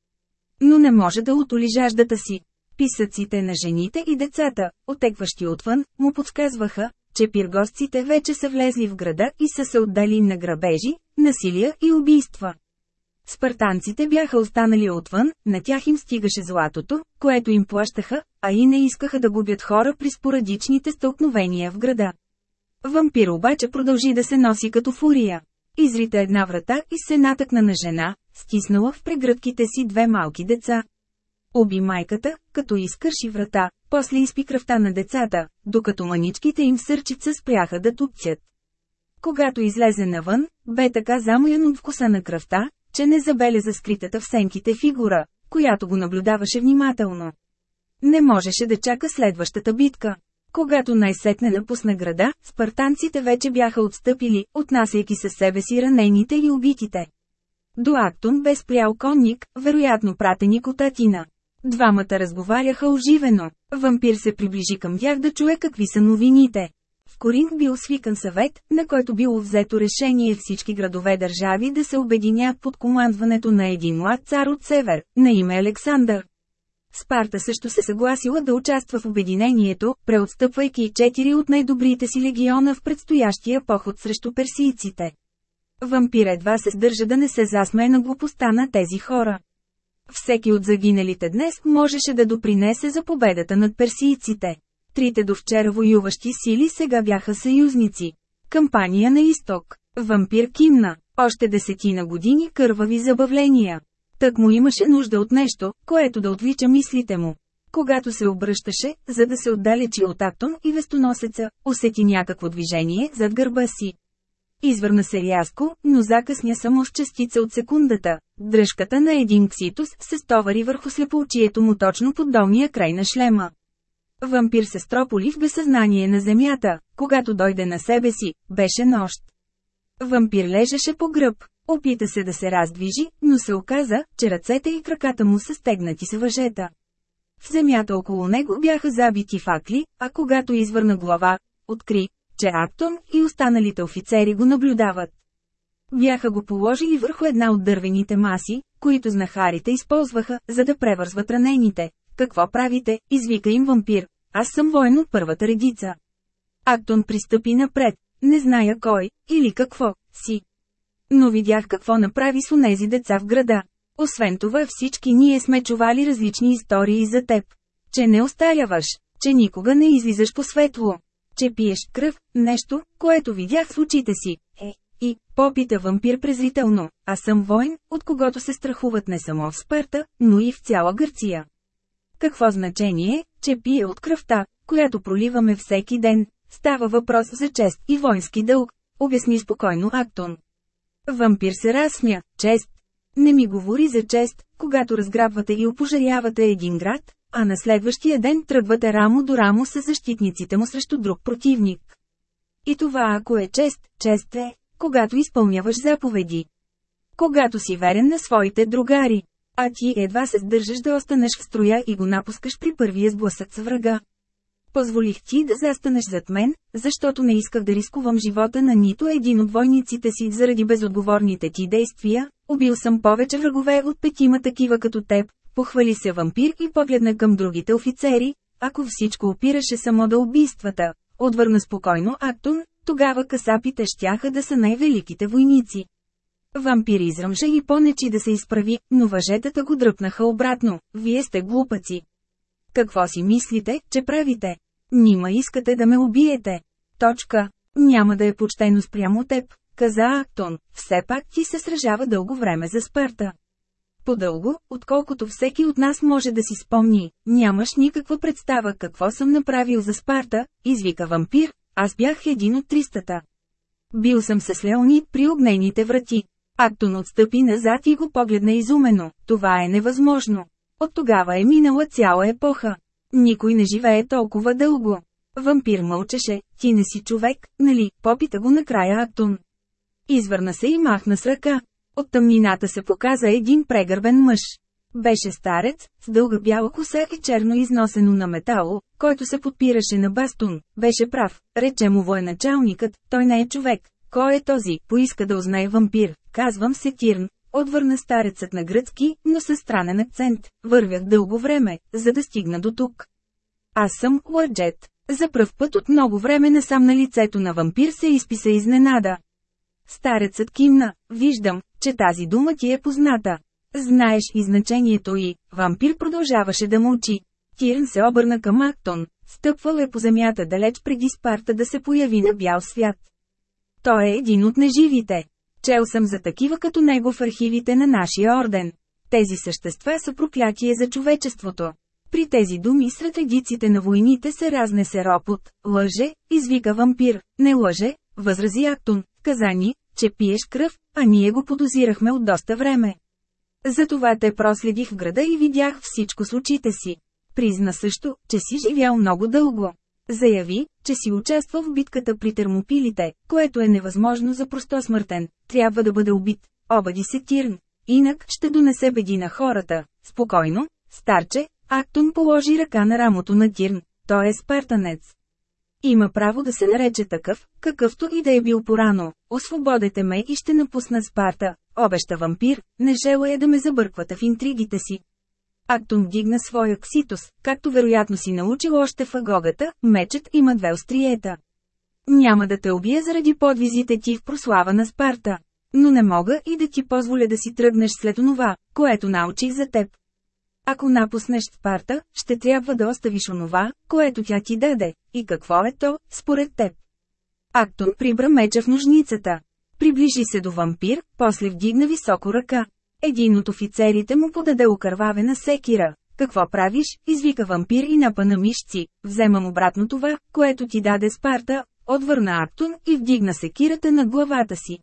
Но не може да отоли жаждата си. Писъците на жените и децата, отекващи отвън, му подсказваха, че пиргостците вече са влезли в града и са се отдали на грабежи, насилия и убийства. Спартанците бяха останали отвън, на тях им стигаше златото, което им плащаха, а и не искаха да губят хора при спорадичните стълкновения в града. Вампир обаче продължи да се носи като фурия. Изрита една врата и се натъкна на жена, стиснала в прегръдките си две малки деца. Оби майката, като изкърши врата, после изпи кръвта на децата, докато маничките им сърчица спряха да тупцят. Когато излезе навън, бе така замаян от вкуса на кръвта, че не забеляза скритата в сенките фигура, която го наблюдаваше внимателно. Не можеше да чака следващата битка. Когато най-сетне напусна града, спартанците вече бяха отстъпили, отнасяйки със себе си ранените и убитите. До Актон бе спрял конник, вероятно пратеник от Атина. Двамата разговаряха оживено. Вампир се приближи към тях да чуе какви са новините. Коринт бил свикан съвет, на който било взето решение всички градове държави да се обединят под командването на един млад цар от север, на име Александър. Спарта също се съгласила да участва в обединението, преотстъпвайки четири от най-добрите си легиона в предстоящия поход срещу персийците. Вампир едва се сдържа да не се засмее на глупостта на тези хора. Всеки от загиналите днес можеше да допринесе за победата над персийците. Трите до вчера воюващи сили сега бяха съюзници. Кампания на изток. Вампир кимна. Още десетина години кървави забавления. Тък му имаше нужда от нещо, което да отвлича мислите му. Когато се обръщаше, за да се отдалечи от Актон и вестоносеца, усети някакво движение зад гърба си. Извърна се рязко, но закъсня само с частица от секундата. Дръжката на един кситус се стовари върху слепоочието му точно под долния край на шлема. Вампир се строполи в безсъзнание на земята, когато дойде на себе си, беше нощ. Вампир лежеше по гръб, опита се да се раздвижи, но се оказа, че ръцете и краката му са стегнати с въжета. В земята около него бяха забити факли, а когато извърна глава, откри, че Актон и останалите офицери го наблюдават. Бяха го положили върху една от дървените маси, които знахарите използваха, за да превързват ранените. Какво правите, извика им вампир. Аз съм воен от първата редица. Актон пристъпи напред. Не зная кой, или какво, си. Но видях какво направи с онези деца в града. Освен това всички ние сме чували различни истории за теб. Че не остаряваш, че никога не излизаш по светло че пиеш кръв, нещо, което видях в очите си. Е, и, попита вампир презрително, аз съм воин, от когото се страхуват не само в Спарта, но и в цяла Гърция. Какво значение, че пие от кръвта, която проливаме всеки ден, става въпрос за чест и воински дълг, обясни спокойно Актон. Вампир се разсмя, чест. Не ми говори за чест, когато разграбвате и опожарявате един град, а на следващия ден тръгвате рамо до рамо с защитниците му срещу друг противник. И това ако е чест, чест е, когато изпълняваш заповеди. Когато си верен на своите другари, а ти едва се сдържаш да останеш в строя и го напускаш при първия сблъсък с врага. Позволих ти да застанеш зад мен, защото не исках да рискувам живота на нито един от войниците си заради безотговорните ти действия. Убил съм повече врагове от петима такива като теб, Похвали се вампир и погледна към другите офицери, ако всичко опираше само до убийствата. Отвърна спокойно Актун, тогава касапите щяха да са най-великите войници. Вампир изръмжа и понечи да се изправи, но въжетата го дръпнаха обратно. Вие сте глупаци. Какво си мислите, че правите? Нима искате да ме убиете. Точка. Няма да е почтено спрямо теб, каза Актон. Все пак ти се сражава дълго време за Спарта. По-дълго, отколкото всеки от нас може да си спомни, нямаш никаква представа какво съм направил за Спарта, извика вампир, аз бях един от тристата. Бил съм с Леонид при огнените врати. Актон отстъпи назад и го погледна изумено, това е невъзможно. От тогава е минала цяла епоха. Никой не живее толкова дълго. Вампир мълчеше, ти не си човек, нали, попита го накрая Актон. Извърна се и махна с ръка. От тъмнината се показа един прегърбен мъж. Беше старец, с дълга бяла коса и черно износено на метало, който се подпираше на бастун. Беше прав, рече му военачалникът, той не е човек. Кой е този, поиска да узнае вампир, казвам се Тирн. Отвърна старецът на гръцки, но със странен акцент. Вървях дълго време, за да стигна до тук. Аз съм Уърджет. За пръв път от много време насам на лицето на вампир се изписа изненада. Старецът кимна, виждам, че тази дума ти е позната. Знаеш и значението й, вампир продължаваше да мълчи. Тирн се обърна към Актон, стъпвал е по земята далеч преди Спарта да се появи на бял свят. Той е един от неживите. Чел съм за такива като него в архивите на нашия орден. Тези същества са проклятие за човечеството. При тези думи сред редиците на войните се разнесе ропот. Лъже, извика вампир, не лъже, възрази Актон, казани, че пиеш кръв, а ние го подозирахме от доста време. Затова те проследих в града и видях всичко с очите си. Призна също, че си живял много дълго. Заяви, че си участвал в битката при термопилите, което е невъзможно за простосмъртен. Трябва да бъде убит. Обади се Тирн. Инак ще донесе беди на хората. Спокойно, старче, Актон положи ръка на рамото на Тирн. Той е спартанец. Има право да се нарече такъв, какъвто и да е бил порано. Освободете ме и ще напусна Спарта, обеща вампир, не желая да ме забърквате в интригите си. Актон вдигна своя кситос, както вероятно си научил още в агогата, мечът има две остриета. Няма да те убия заради подвизите ти в прослава на Спарта. Но не мога и да ти позволя да си тръгнеш след онова, което научих за теб. Ако напуснеш Спарта, ще трябва да оставиш онова, което тя ти даде. И какво е то, според теб? Актон прибра меча в ножницата. Приближи се до вампир, после вдигна високо ръка. Един от офицерите му подаде окървавена секира. Какво правиш, извика вампир и напа мишци. Вземам обратно това, което ти даде Спарта, отвърна Актон и вдигна секирата над главата си.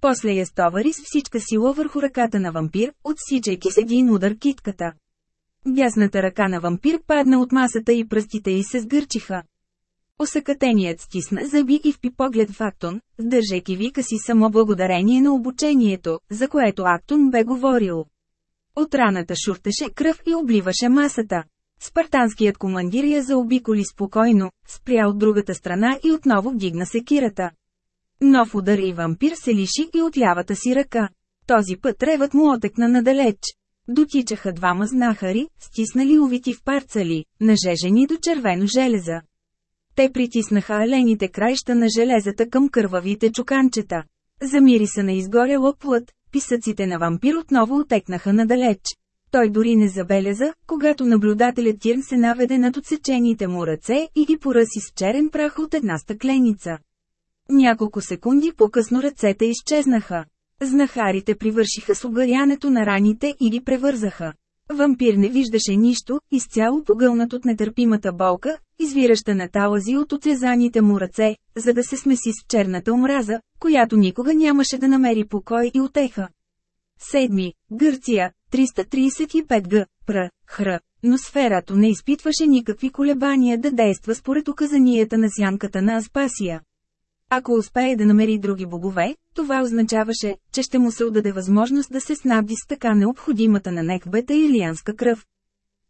После я стовари с всичка сила върху ръката на вампир, отсичайки с един удар китката. Бясната ръка на вампир падна от масата и пръстите й се сгърчиха. Осъкатеният стисна зъби и впи поглед в Актон, сдържайки вика си само благодарение на обучението, за което Актон бе говорил. От раната шуртеше кръв и обливаше масата. Спартанският командир я заобиколи спокойно, спря от другата страна и отново вдигна секирата. Нов удар и вампир се лиши и от лявата си ръка. Този път ревът му отекна надалеч. Дотичаха двама знахари, стиснали увити в парцали, нажежени до червено железа. Те притиснаха алените краища на железата към кървавите чуканчета. Замири се на изгоряла плът, писъците на вампир отново отекнаха надалеч. Той дори не забеляза, когато наблюдателят Тирн се наведе над отсечените му ръце и ги поръси с черен прах от една стъкленица. Няколко секунди по-късно ръцете изчезнаха. Знахарите привършиха с угарянето на раните и ги превързаха. Вампир не виждаше нищо, изцяло погълнат от нетърпимата болка, извираща на талази от отрезаните му ръце, за да се смеси с черната омраза, която никога нямаше да намери покой и отеха. Седми, Гърция, 335 г. Пр. Хр. Но сферато не изпитваше никакви колебания да действа според указанията на сянката на Аспасия. Ако успее да намери други богове, това означаваше, че ще му се отдаде възможност да се снабди с така необходимата на Некбета илианска кръв.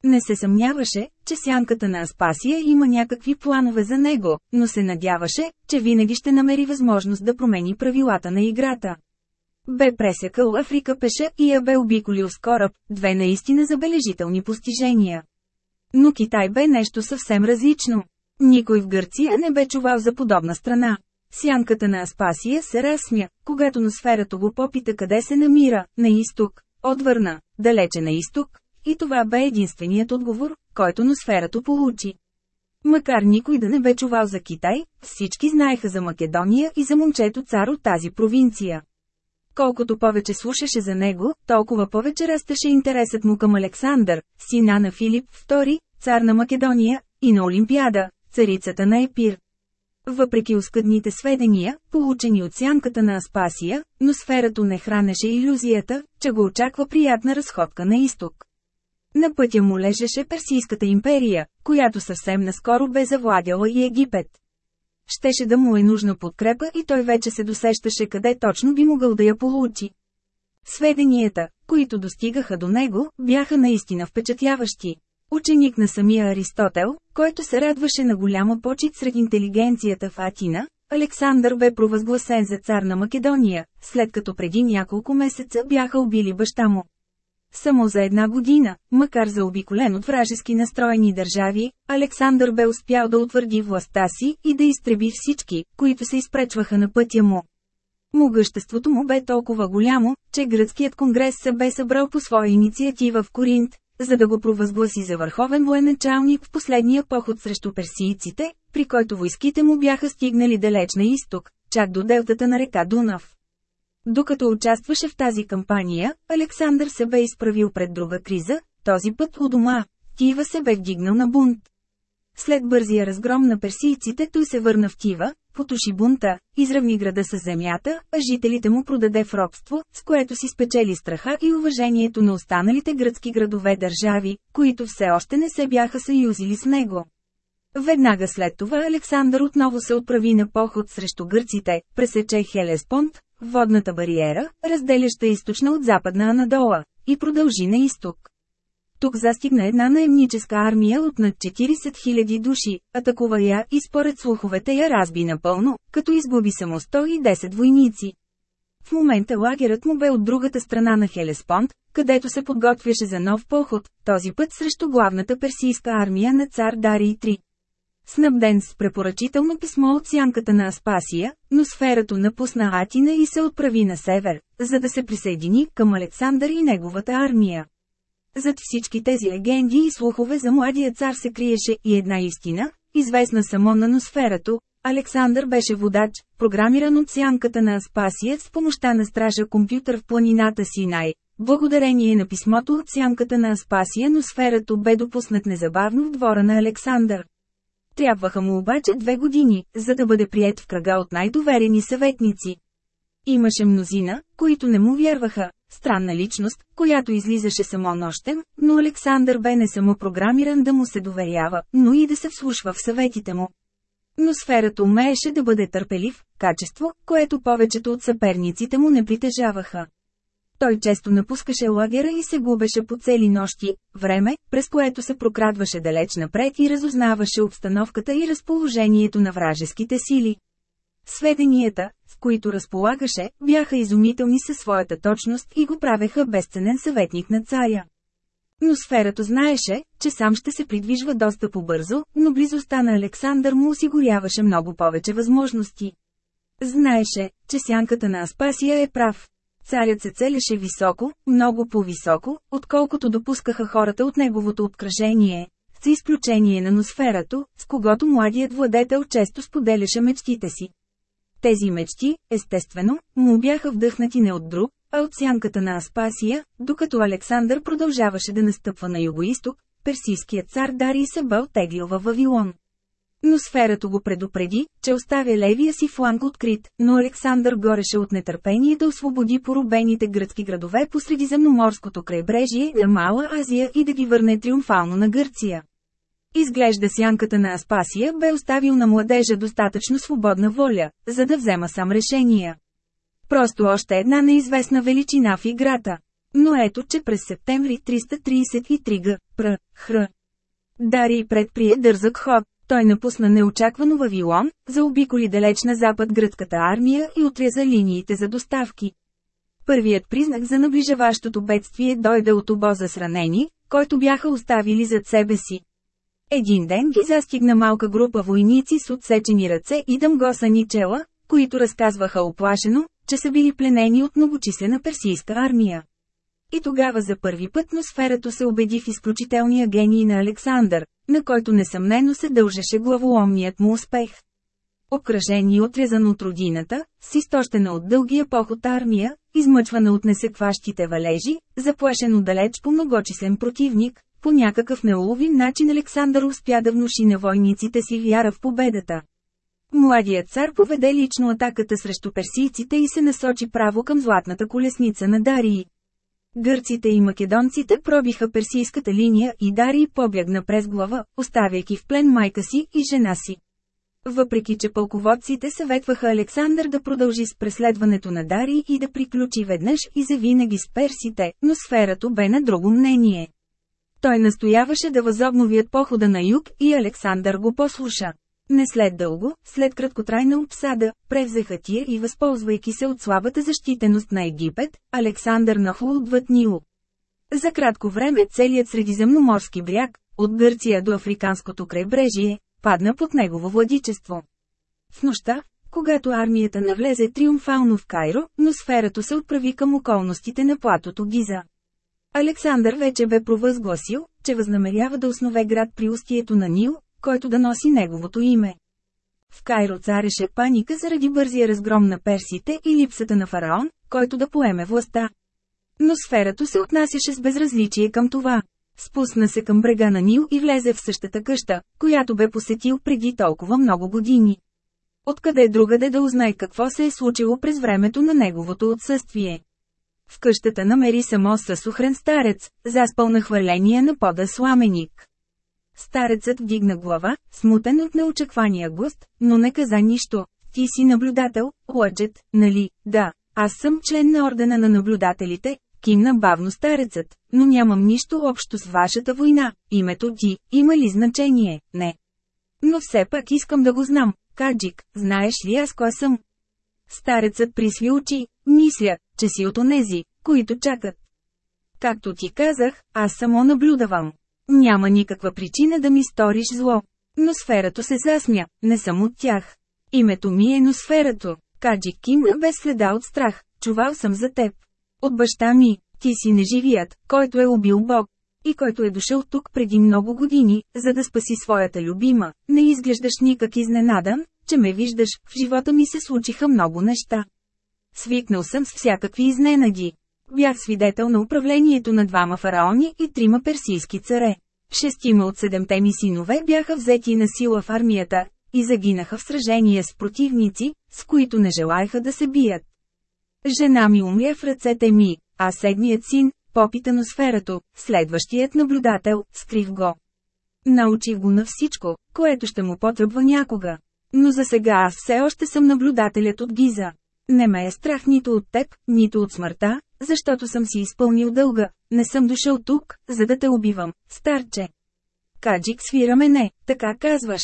Не се съмняваше, че сянката на Аспасия има някакви планове за него, но се надяваше, че винаги ще намери възможност да промени правилата на играта. Бе пресекал Африка пеша и я бе обиколил с кораб, две наистина забележителни постижения. Но Китай бе нещо съвсем различно. Никой в Гърция не бе чувал за подобна страна. Сянката на Аспасия се разсмя, когато носферато го попита къде се намира, на изток. Отвърна, далече на изток, и това бе единственият отговор, който носферато получи. Макар никой да не бе чувал за Китай, всички знаеха за Македония и за момчето цар от тази провинция. Колкото повече слушаше за него, толкова повече растеше интересът му към Александър, сина на Филип II, цар на Македония, и на Олимпиада, царицата на Епир. Въпреки оскъдните сведения, получени от сянката на Аспасия, но сферато не хранеше иллюзията, че го очаква приятна разходка на изток. На пътя му лежеше Персийската империя, която съвсем наскоро бе завладяла и Египет. Щеше да му е нужна подкрепа и той вече се досещаше къде точно би могъл да я получи. Сведенията, които достигаха до него, бяха наистина впечатляващи. Ученик на самия Аристотел, който се радваше на голяма почет сред интелигенцията в Атина, Александър бе провъзгласен за цар на Македония, след като преди няколко месеца бяха убили баща му. Само за една година, макар за обиколен от вражески настроени държави, Александър бе успял да утвърди властта си и да изтреби всички, които се изпречваха на пътя му. Могъществото му бе толкова голямо, че гръцкият конгрес се бе събрал по своя инициатива в Коринт, за да го провъзгласи за върховен военачалник в последния поход срещу персийците, при който войските му бяха стигнали далеч на изток, чак до делтата на река Дунав. Докато участваше в тази кампания, Александър се бе изправил пред друга криза, този път у дома. Тива се бе вдигнал на бунт. След бързия разгром на персийците той се върна в Тива, потуши бунта, изравни града с земята, а жителите му продаде в робство, с което си спечели страха и уважението на останалите гръцки градове държави, които все още не се бяха съюзили с него. Веднага след това Александър отново се отправи на поход срещу гърците, пресече Хелеспонт, водната бариера, разделяща източна от западна Анадола, и продължи на изток. Тук застигна една наемническа армия от над 40 000 души, атакува я и според слуховете я разби напълно, като изгуби само 110 войници. В момента лагерът му бе от другата страна на Хелеспонт, където се подготвяше за нов поход, този път срещу главната персийска армия на цар Дарий III. Снабден с препоръчително писмо от сянката на Аспасия, но сферато напусна Атина и се отправи на север, за да се присъедини към Александър и неговата армия. Зад всички тези легенди и слухове за младия цар се криеше и една истина, известна само на носферато. Александър беше водач, програмиран от сянката на Аспасия с помощта на стража компютър в планината Синай. Благодарение на писмото от сянката на Аспасия носферато бе допуснат незабавно в двора на Александър. Трябваха му обаче две години, за да бъде прият в кръга от най-доверени съветници. Имаше мнозина, които не му вярваха, странна личност, която излизаше само нощем, но Александър бе не само програмиран да му се доверява, но и да се вслушва в съветите му. Но сферата умееше да бъде търпелив, качество, което повечето от съперниците му не притежаваха. Той често напускаше лагера и се губеше по цели нощи, време, през което се прокрадваше далеч напред и разузнаваше обстановката и разположението на вражеските сили. Сведенията, които разполагаше, бяха изумителни със своята точност и го правеха безценен съветник на царя. Но сферато знаеше, че сам ще се придвижва доста по-бързо, но близостта на Александър му осигуряваше много повече възможности. Знаеше, че сянката на Аспасия е прав. Царят се целеше високо, много по-високо, отколкото допускаха хората от неговото обкръжение, с изключение на носферато, с когото младият владетел често споделяше мечтите си. Тези мечти, естествено, му бяха вдъхнати не от друг, а от сянката на Аспасия, докато Александър продължаваше да настъпва на югоисток, персийският цар Дарий се бе оттеглил във Вавилон. Но сферато го предупреди, че оставя левия си фланг открит, но Александър гореше от нетърпение да освободи поробените гръцки градове по средиземноморското крайбрежие на Мала Азия и да ги върне триумфално на Гърция. Изглежда сянката на Аспасия бе оставил на младежа достатъчно свободна воля, за да взема сам решения. Просто още една неизвестна величина в играта. Но ето, че през септември 333 г. Пр. Хр. Дарий предприе дързък ход. Той напусна неочаквано Вавилон, заобиколи далеч на запад гръцката армия и отряза линиите за доставки. Първият признак за наближаващото бедствие дойде от обоза с ранени, който бяха оставили зад себе си. Един ден ги застигна малка група войници с отсечени ръце и дъмгосани чела, които разказваха оплашено, че са били пленени от многочислена персийска армия. И тогава за първи път носферато се убеди в изключителния гений на Александър, на който несъмнено се дължеше главоломният му успех. Окръжен и отрезан от родината, с изтощена от дългия поход армия, измъчвана от несекващите валежи, заплашен далеч по многочислен противник, по някакъв неуловим начин Александър успя да внуши на войниците си вяра в победата. Младият цар поведе лично атаката срещу персийците и се насочи право към златната колесница на Дарии. Гърците и македонците пробиха персийската линия и Дарий побягна през глава, оставяйки в плен майка си и жена си. Въпреки че пълководците съветваха Александър да продължи с преследването на Дарий и да приключи веднъж и завинаги с персите, но сферато бе на друго мнение. Той настояваше да възобновят похода на юг и Александър го послуша. Не след дълго, след краткотрайна обсада, превзеха тия и възползвайки се от слабата защитеност на Египет, Александър нахлу отвъд Нило. За кратко време целият средиземноморски бряг, от Гърция до Африканското крайбрежие, падна под негово владичество. В нощта, когато армията навлезе триумфално в Кайро, но сферато се отправи към околностите на платото Гиза. Александър вече бе провъзгласил, че възнамерява да основе град при устието на Нил, който да носи неговото име. В Кайро цареше паника заради бързия разгром на персите и липсата на фараон, който да поеме властта. Но сферато се отнасяше с безразличие към това. Спусна се към брега на Нил и влезе в същата къща, която бе посетил преди толкова много години. Откъде другаде да узнай какво се е случило през времето на неговото отсъствие. В къщата намери само съсухрен старец, заспал на хваления на пода сламеник. Старецът вдигна глава, смутен от неочаквания гост, но не каза нищо. Ти си наблюдател, лъджет, нали? Да, аз съм член на ордена на наблюдателите, кимна бавно старецът, но нямам нищо общо с вашата война. Името ти, има ли значение? Не. Но все пак искам да го знам. Каджик, знаеш ли аз кой съм? Старецът присви очи, мисля, че си от онези, които чакат. Както ти казах, аз само наблюдавам. Няма никаква причина да ми сториш зло. Но сферато се засмя, не съм от тях. Името ми е Носферато. Каджи Ким без следа от страх, чувал съм за теб. От баща ми, ти си неживият, който е убил Бог. И който е дошъл тук преди много години, за да спаси своята любима, не изглеждаш никак изненадан, че ме виждаш, в живота ми се случиха много неща. Свикнал съм с всякакви изненади. Бях свидетел на управлението на двама фараони и трима персийски царе. Шестима от седемте ми синове бяха взети на сила в армията и загинаха в сражение с противници, с които не желаяха да се бият. Жена ми умря в ръцете ми, а седмият син, попитано сферато, следващият наблюдател, скрив го. Научих го на всичко, което ще му потребва някога. Но за сега аз все още съм наблюдателят от Гиза. Не ме е страх нито от теб, нито от смъртта, защото съм си изпълнил дълга, не съм дошъл тук, за да те убивам, старче. Каджик свира мене, така казваш.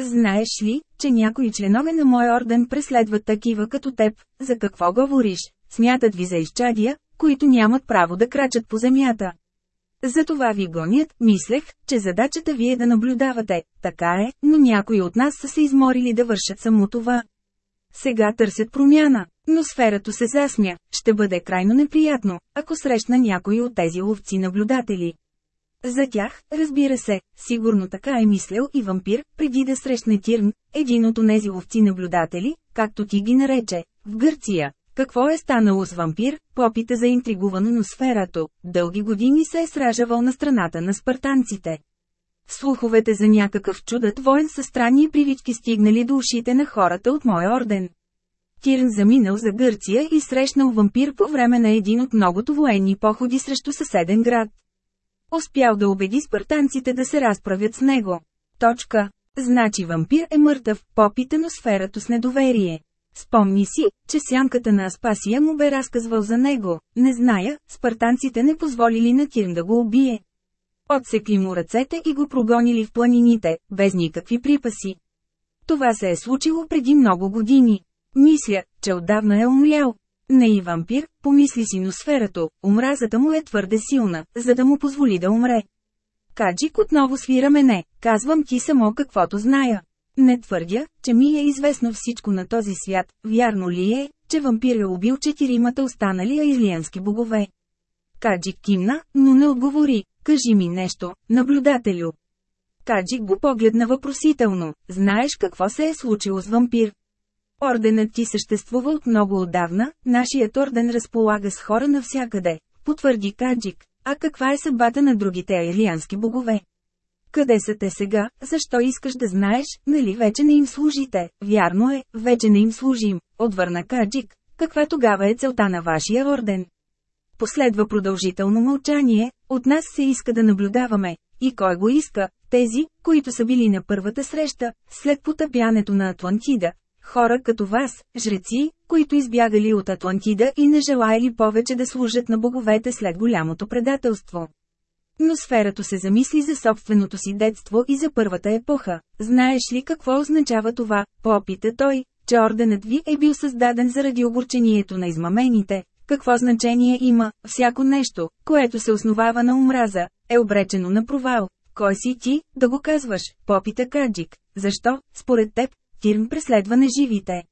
Знаеш ли, че някои членове на мой орден преследват такива като теб, за какво говориш? Смятат ви за изчадия, които нямат право да крачат по земята. Затова ви гонят, мислех, че задачата ви е да наблюдавате, така е, но някои от нас са се изморили да вършат само това. Сега търсят промяна, но сферато се засмя, ще бъде крайно неприятно, ако срещна някой от тези ловци-наблюдатели. За тях, разбира се, сигурно така е мислял и вампир, преди да срещне Тирн, един от онези ловци-наблюдатели, както ти ги нарече, в Гърция. Какво е станало с вампир, попита за интригувано на сферато, дълги години се е сражавал на страната на спартанците. Слуховете за някакъв чудът воен са странни привички стигнали до ушите на хората от моя орден. Тирн заминал за Гърция и срещнал вампир по време на един от многото военни походи срещу съседен град. Успял да убеди спартанците да се разправят с него. Точка. Значи вампир е мъртъв, попитано сферато с недоверие. Спомни си, че сянката на Аспасия му бе разказвал за него. Не зная, спартанците не позволили на Тирн да го убие. Отсекли му ръцете и го прогонили в планините, без никакви припаси. Това се е случило преди много години. Мисля, че отдавна е умрял. Не и вампир, помисли си носферато, омразата му е твърде силна, за да му позволи да умре. Каджик отново свира мене, казвам ти само каквото зная. Не твърдя, че ми е известно всичко на този свят, вярно ли е, че вампир е убил четиримата останали аилиански богове. Каджик кимна, но не отговори, кажи ми нещо, наблюдателю. Каджик го погледна въпросително, знаеш какво се е случило с вампир. Орденът ти съществува от много отдавна, нашият орден разполага с хора навсякъде, потвърди Каджик. А каква е съдбата на другите аилиански богове? Къде са те сега, защо искаш да знаеш, нали вече не им служите? Вярно е, вече не им служим, отвърна Каджик. Каква тогава е целта на вашия орден? Последва продължително мълчание, от нас се иска да наблюдаваме. И кой го иска? Тези, които са били на първата среща, след потъпянето на Атлантида. Хора като вас, жреци, които избягали от Атлантида и не желаяли повече да служат на боговете след голямото предателство. Но сферато се замисли за собственото си детство и за първата епоха. Знаеш ли какво означава това? Попита той, че орденът ви е бил създаден заради огорчението на измамените. Какво значение има, всяко нещо, което се основава на омраза, е обречено на провал. Кой си ти, да го казваш, попита Каджик. Защо, според теб, Тирм преследва неживите?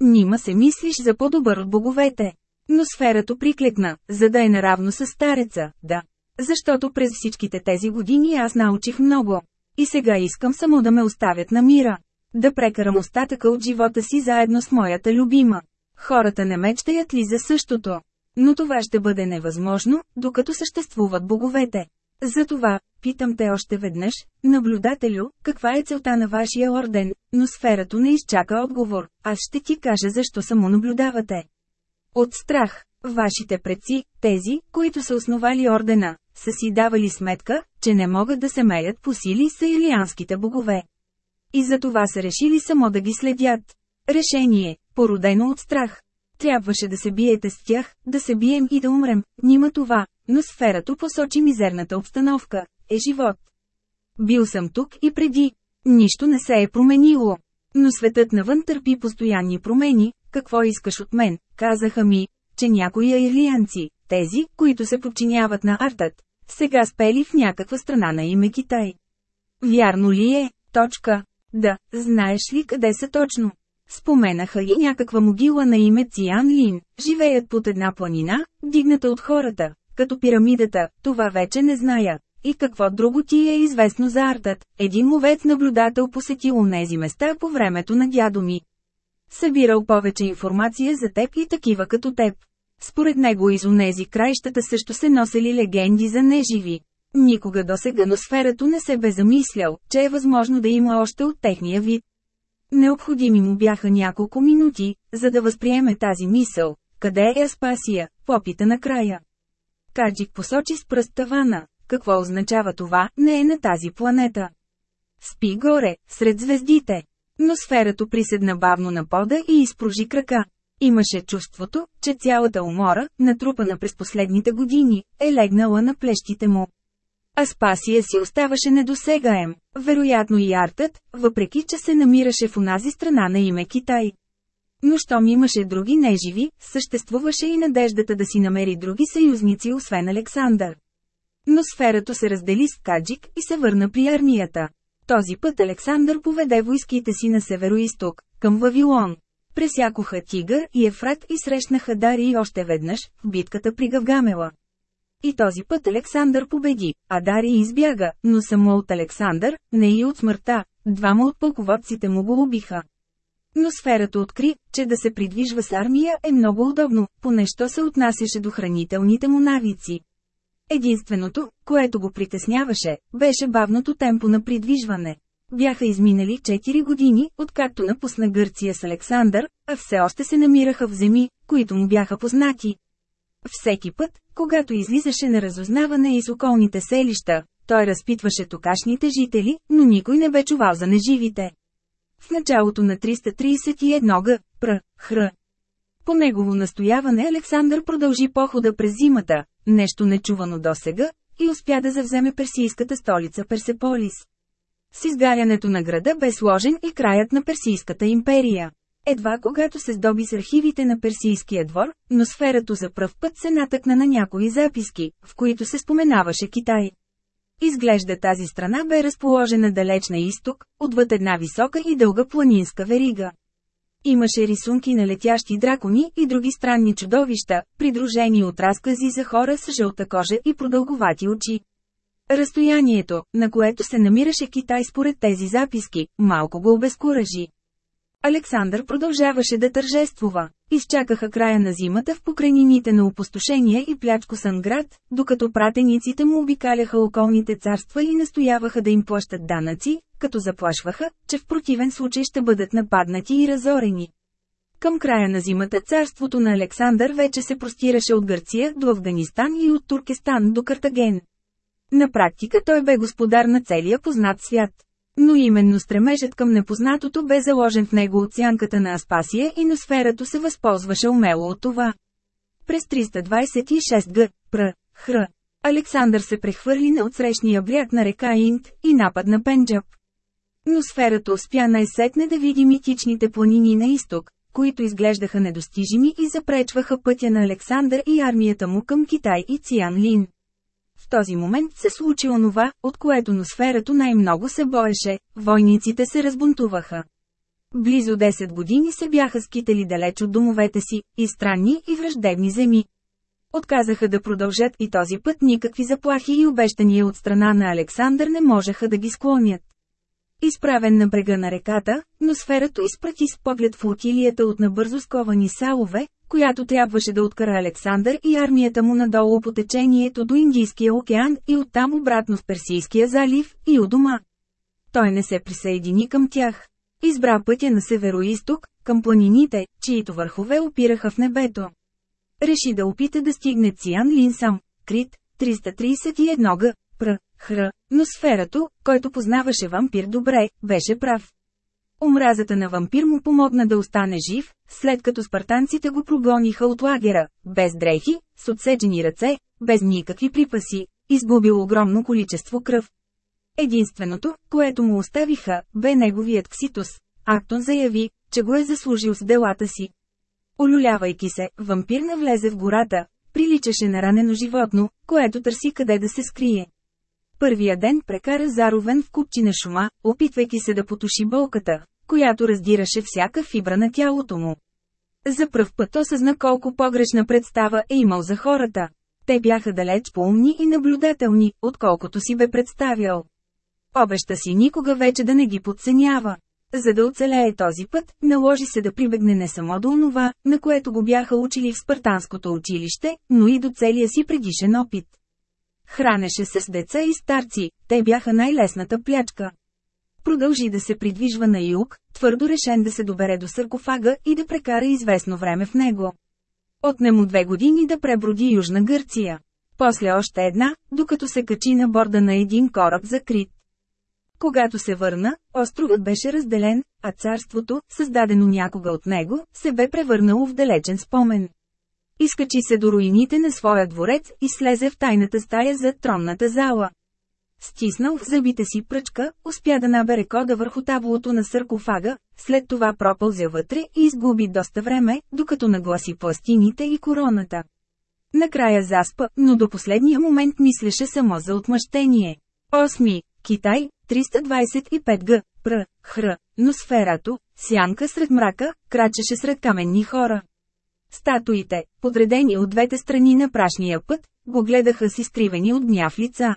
Нима се мислиш за по-добър от боговете. Но сферато приклекна, за да е наравно с стареца, да. Защото през всичките тези години аз научих много. И сега искам само да ме оставят на мира. Да прекарам остатъка от живота си заедно с моята любима. Хората не мечтаят ли за същото? Но това ще бъде невъзможно, докато съществуват боговете. Затова, питам те още веднъж, наблюдателю, каква е целта на вашия орден, но сферато не изчака отговор, аз ще ти кажа защо само наблюдавате. От страх, вашите предци, тези, които са основали ордена, са си давали сметка, че не могат да се меят по сили с илианските богове. И за това са решили само да ги следят. Решение, породено от страх. Трябваше да се биете с тях, да се бием и да умрем, нима това, но сферато посочи мизерната обстановка, е живот. Бил съм тук и преди. Нищо не се е променило. Но светът навън търпи постоянни промени, какво искаш от мен, казаха ми, че някои аирлианци, тези, които се подчиняват на артът, сега спели в някаква страна на име Китай. Вярно ли е? Точка. Да, знаеш ли къде са точно? Споменаха и някаква могила на име Циан Лин, живеят под една планина, дигната от хората, като пирамидата, това вече не зная. И какво друго ти е известно за артът? Един ловец наблюдател посетил онези места по времето на дядо ми. Събирал повече информация за теб и такива като теб. Според него из онези краищата също се носели легенди за неживи. Никога до сега носферато не се бе замислял, че е възможно да има още от техния вид. Необходими му бяха няколко минути, за да възприеме тази мисъл. Къде е Аспасия? Попита накрая. Каджик посочи с пръст тавана. Какво означава това, не е на тази планета. Спи горе, сред звездите. Но сферато приседна бавно на пода и изпружи крака. Имаше чувството, че цялата умора, натрупана през последните години, е легнала на плещите му. Аспасия си оставаше недосегаем, вероятно и артът, въпреки че се намираше в онази страна на име Китай. Но щом имаше други неживи, съществуваше и надеждата да си намери други съюзници освен Александър. Но сферато се раздели с Каджик и се върна при армията. Този път Александър поведе войските си на североисток, към Вавилон. Пресякоха Тигър и Ефрат и срещнаха Дарий още веднъж, в битката при Гавгамела. И този път Александър победи, а Дарий избяга, но само от Александър, не и от смъртта. Двама от пълководците му го убиха. Но сферата откри, че да се придвижва с армия е много удобно, понещо се отнасяше до хранителните му навици. Единственото, което го притесняваше, беше бавното темпо на придвижване. Бяха изминали 4 години, откакто напусна Гърция с Александър, а все още се намираха в земи, които му бяха познати. Всеки път, когато излизаше на разузнаване из околните селища, той разпитваше токашните жители, но никой не бе чувал за неживите. В началото на 331 г. Пр. Хр. По негово настояване Александър продължи похода през зимата, нещо нечувано досега, и успя да завземе персийската столица Персеполис. С изгарянето на града бе сложен и краят на Персийската империя. Едва когато се здоби с архивите на Персийския двор, но сферато за пръв път се натъкна на някои записки, в които се споменаваше Китай. Изглежда тази страна бе разположена далеч на изток, отвъд една висока и дълга планинска верига. Имаше рисунки на летящи дракони и други странни чудовища, придружени от разкази за хора с жълта кожа и продълговати очи. Разстоянието, на което се намираше Китай според тези записки, малко го обезкуражи. Александър продължаваше да тържествува. Изчакаха края на зимата в покрайнините на опустошения и плячкосан град, докато пратениците му обикаляха околните царства и настояваха да им плащат данъци, като заплашваха, че в противен случай ще бъдат нападнати и разорени. Към края на зимата царството на Александър вече се простираше от Гърция до Афганистан и от Туркестан до Картаген. На практика той бе господар на целия познат свят. Но именно стремежът към непознатото бе заложен в него от сянката на Аспасия и на сферато се възползваше умело от това. През 326 г. Пр. Хр. Александър се прехвърли на отсрещния бряг на река Инд и нападна Пенджаб. Но сферата успя най-сетне да види митичните планини на изток, които изглеждаха недостижими и запречваха пътя на Александър и армията му към Китай и Циан Лин. В този момент се случи онова, от което носферато най-много се боеше – войниците се разбунтуваха. Близо 10 години се бяха скитали далеч от домовете си, и странни и враждебни земи. Отказаха да продължат и този път никакви заплахи и обещания от страна на Александър не можеха да ги склонят. Изправен на брега на реката, но сферато изпрати с поглед флотилията от набързо сковани салове, която трябваше да откара Александър и армията му надолу по течението до Индийския океан и оттам обратно в Персийския залив и у дома. Той не се присъедини към тях. Избра пътя на северо-исток, към планините, чието върхове опираха в небето. Реши да опита да стигне Циан Лин сам, Крит, 331 г. Пр. Хр. Но сферато, който познаваше вампир добре, беше прав. Омразата на вампир му помогна да остане жив, след като спартанците го прогониха от лагера, без дрехи, с отсечени ръце, без никакви припаси, изгубил огромно количество кръв. Единственото, което му оставиха, бе неговият кситус. Актон заяви, че го е заслужил с делата си. Олюлявайки се, вампир навлезе в гората, приличаше на ранено животно, което търси къде да се скрие. Първия ден прекара заровен в купчина шума, опитвайки се да потуши болката, която раздираше всяка фибра на тялото му. За пръв път осъзна колко погрешна представа е имал за хората. Те бяха далеч по-умни и наблюдателни, отколкото си бе представял. Обеща си никога вече да не ги подценява. За да оцелее този път, наложи се да прибегне не само до онова, на което го бяха учили в спартанското училище, но и до целия си предишен опит. Хранеше се с деца и старци, те бяха най-лесната плячка. Продължи да се придвижва на юг, твърдо решен да се добере до саркофага и да прекара известно време в него. Отне му две години да преброди Южна Гърция. После още една, докато се качи на борда на един кораб за Крит. Когато се върна, островът беше разделен, а царството, създадено някога от него, се бе превърнало в далечен спомен. Изкачи се до руините на своя дворец и слезе в тайната стая за тронната зала. Стиснал в зъбите си пръчка, успя да набере кода върху таблото на саркофага, след това пропълзе вътре и изгуби доста време, докато нагласи пластините и короната. Накрая заспа, но до последния момент мислеше само за отмъщение. 8. Китай, 325 г. Пр. Хр. Но сферато, сянка сред мрака, крачеше сред каменни хора. Статуите, подредени от двете страни на прашния път, го гледаха с изкривени от гняв лица.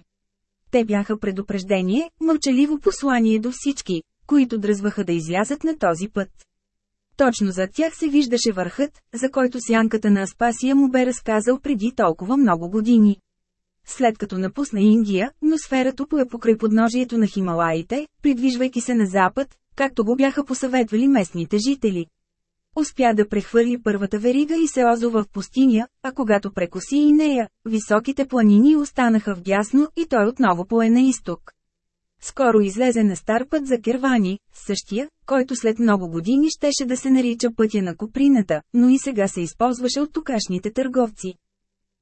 Те бяха предупреждение, мълчаливо послание до всички, които дръзваха да излязат на този път. Точно зад тях се виждаше върхът, за който сянката на Аспасия му бе разказал преди толкова много години. След като напусна Индия, но сферата пое покрай подножието на Хималаите, придвижвайки се на запад, както го бяха посъветвали местните жители. Успя да прехвърли първата верига и се озова в пустиня, а когато прекоси и нея, високите планини останаха в дясно и той отново пое на изток. Скоро излезе на стар път за Кервани, същия, който след много години щеше да се нарича пътя на Коприната, но и сега се използваше от токашните търговци.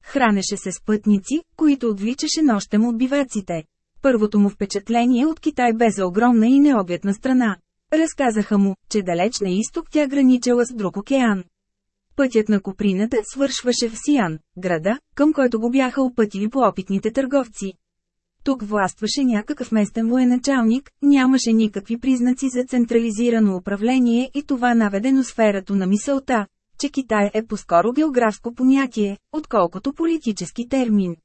Хранеше се с пътници, които отвличаше нощем от биваците. Първото му впечатление от Китай бе за огромна и необятна страна. Разказаха му, че далеч на изток тя граничала с друг океан. Пътят на Коприната свършваше в Сиан, града, към който го бяха опътили по опитните търговци. Тук властваше някакъв местен военачалник, нямаше никакви признаци за централизирано управление и това наведено сферато на мисълта, че Китай е по-скоро географско понятие, отколкото политически термин.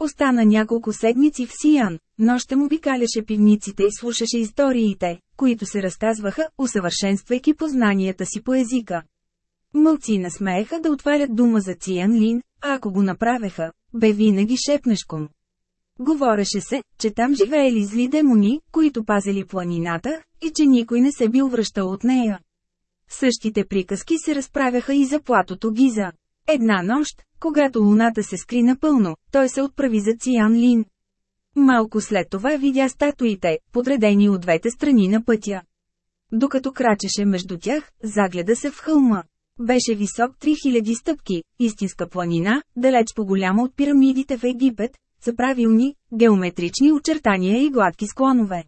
Остана няколко седмици в Сиян, нощем обикаляше пивниците и слушаше историите, които се разказваха, усъвършенствайки познанията си по езика. Мълци насмееха да отварят дума за Циан Лин, а ако го направеха, бе винаги шепнешком. Говореше се, че там живеели зли демони, които пазели планината, и че никой не се бил връщал от нея. Същите приказки се разправяха и за платото Гиза. Една нощ, когато луната се скри напълно, той се отправи за Циан Лин. Малко след това видя статуите, подредени от двете страни на пътя. Докато крачеше между тях, загледа се в хълма. Беше висок 3000 стъпки, истинска планина, далеч по-голяма от пирамидите в Египет, са правилни, геометрични очертания и гладки склонове.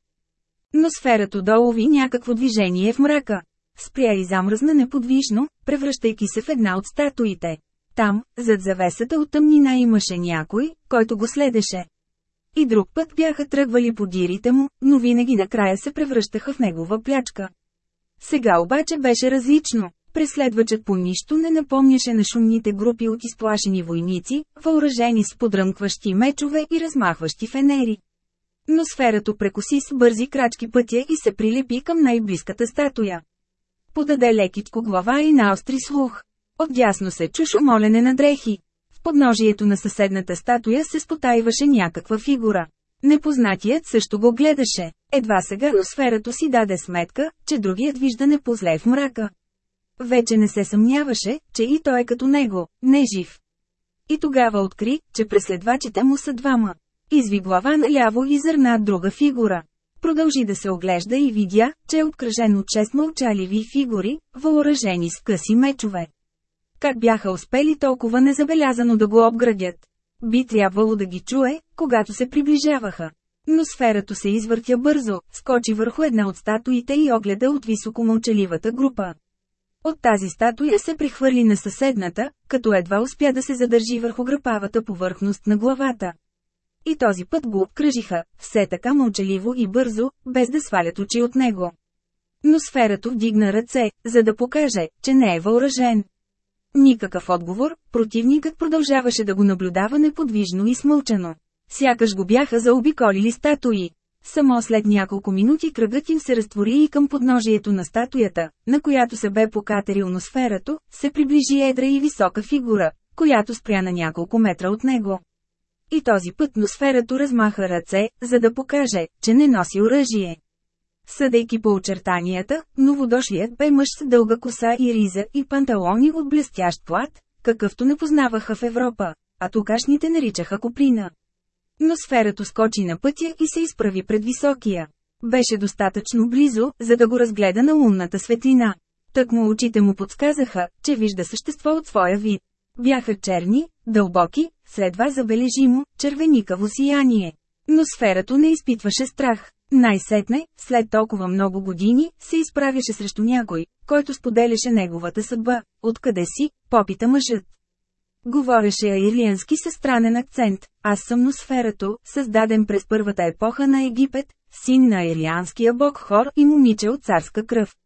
Но сферата долови някакво движение в мрака. Спря и замръзна неподвижно, превръщайки се в една от статуите. Там, зад завесата от тъмнина имаше някой, който го следеше. И друг път бяха тръгвали по дирите му, но винаги накрая се превръщаха в негова плячка. Сега обаче беше различно. Преследвачът по нищо не напомняше на шумните групи от изплашени войници, въоръжени с подръмкващи мечове и размахващи фенери. Но сферато прекоси с бързи крачки пътя и се прилепи към най-близката статуя. Подаде лекичко глава и наостри слух. Отдясно се чуш молене на дрехи. В подножието на съседната статуя се спотайваше някаква фигура. Непознатият също го гледаше. Едва сега сферато си даде сметка, че другият вижда не позле в мрака. Вече не се съмняваше, че и той е като него, не жив. И тогава откри, че преследвачите му са двама. Изви глава наляво и зърна друга фигура. Продължи да се оглежда и видя, че е откръжен от шест мълчаливи фигури, въоръжени с къси мечове. Как бяха успели толкова незабелязано да го обградят? Би трябвало да ги чуе, когато се приближаваха. Но сферато се извъртя бързо, скочи върху една от статуите и огледа от високо мълчаливата група. От тази статуя се прехвърли на съседната, като едва успя да се задържи върху гръпавата повърхност на главата. И този път го обкръжиха, все така мълчаливо и бързо, без да свалят очи от него. Но сферато вдигна ръце, за да покаже, че не е въоръжен. Никакъв отговор, противникът продължаваше да го наблюдава неподвижно и смълчано. Сякаш го бяха заобиколили статуи. Само след няколко минути кръгът им се разтвори и към подножието на статуята, на която се бе покатерил носферато, се приближи едра и висока фигура, която спря на няколко метра от него. И този път носферато размаха ръце, за да покаже, че не носи оръжие. Съдейки по очертанията, новодошлият бе мъж с дълга коса и риза и панталони от блестящ плат, какъвто не познаваха в Европа, а тукашните наричаха коприна. Но сферато скочи на пътя и се изправи пред високия. Беше достатъчно близо, за да го разгледа на лунната светлина. Тък му очите му подсказаха, че вижда същество от своя вид. Бяха черни, дълбоки, следва забележимо, червеникаво сияние. Но сферато не изпитваше страх. Най-сетне, след толкова много години, се изправяше срещу някой, който споделяше неговата съдба. Откъде си, попита мъжът. Говореше аирлиански със странен акцент. Аз съм носферато, създаден през първата епоха на Египет, син на аирлианския бог Хор и момиче от царска кръв.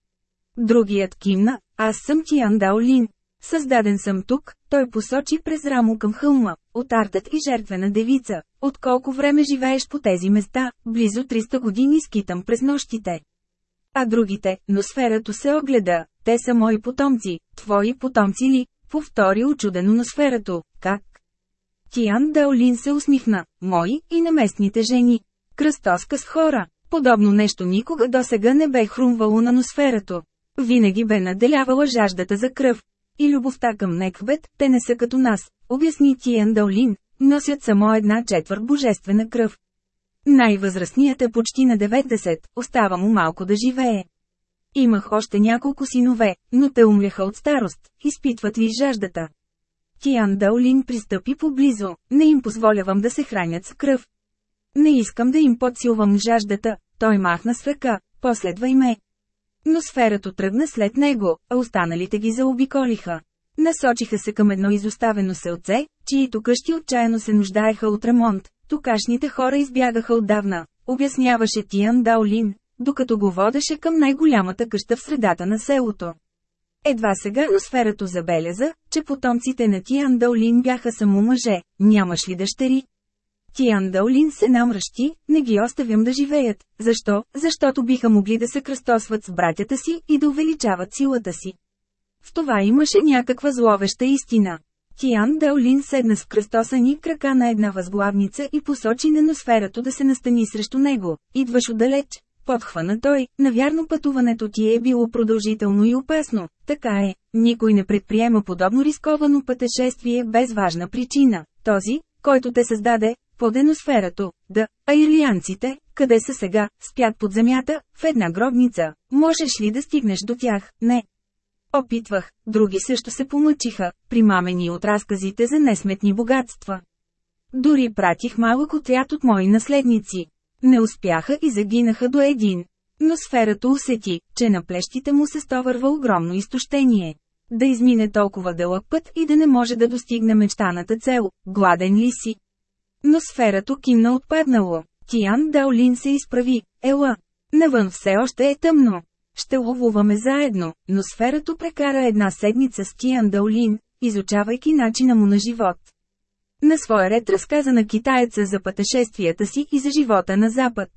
Другият кимна, аз съм Тиан Даолин. Създаден съм тук, той посочи през рамо към хълма, от артът и жертвена девица. От колко време живееш по тези места, близо 300 години скитам през нощите. А другите, но сферато се огледа, те са мои потомци, твои потомци ли, повтори очудено на сферато, как? Тиан Даолин се усмихна, мои и на местните жени. Кръстоска с хора. Подобно нещо никога досега не бе хрумвало на носферато. Винаги бе наделявала жаждата за кръв, и любовта към Неквет, те не са като нас, обясни Тиен Даолин, носят само една четвърт божествена кръв. Най-възрастният е почти на 90, остава му малко да живее. Имах още няколко синове, но те умряха от старост, изпитват ли жаждата. Тиан Даолин пристъпи поблизо, не им позволявам да се хранят с кръв. Не искам да им подсилвам жаждата, той махна с ръка, последвай ме. Но сферато тръгна след него, а останалите ги заобиколиха. Насочиха се към едно изоставено селце, чието къщи отчаяно се нуждаеха от ремонт. Тукашните хора избягаха отдавна, обясняваше Тиан Даолин, докато го водеше към най-голямата къща в средата на селото. Едва сега сферато забеляза, че потомците на Тиан Даолин бяха само мъже, нямаш ли дъщери? Тиан Даолин се намръщи, не ги оставям да живеят. Защо? Защото биха могли да се кръстосват с братята си и да увеличават силата си. В това имаше някаква зловеща истина. Тиан Даолин седна с кръстосани крака на една възглавница и посочи неносферато да се настани срещу него. Идваш отдалеч. Подхвана той, навярно пътуването ти е било продължително и опасно. Така е, никой не предприема подобно рисковано пътешествие без важна причина. Този, който те създаде, по деносферато, да, а ирлианците, къде са сега, спят под земята, в една гробница. Можеш ли да стигнеш до тях? Не. Опитвах, други също се помъчиха, примамени от разказите за несметни богатства. Дори пратих малък отряд от мои наследници. Не успяха и загинаха до един. Но сферата усети, че на плещите му се стовърва огромно изтощение. Да измине толкова дълъг път и да не може да достигне мечтаната цел, гладен ли си? Но сферато кимна отпаднало. Тиан Даолин се изправи. Ела. Навън все още е тъмно. Ще ловуваме заедно, но сферато прекара една седмица с Тиан Даолин, изучавайки начина му на живот. На своя ред разказа на китаеца за пътешествията си и за живота на Запад.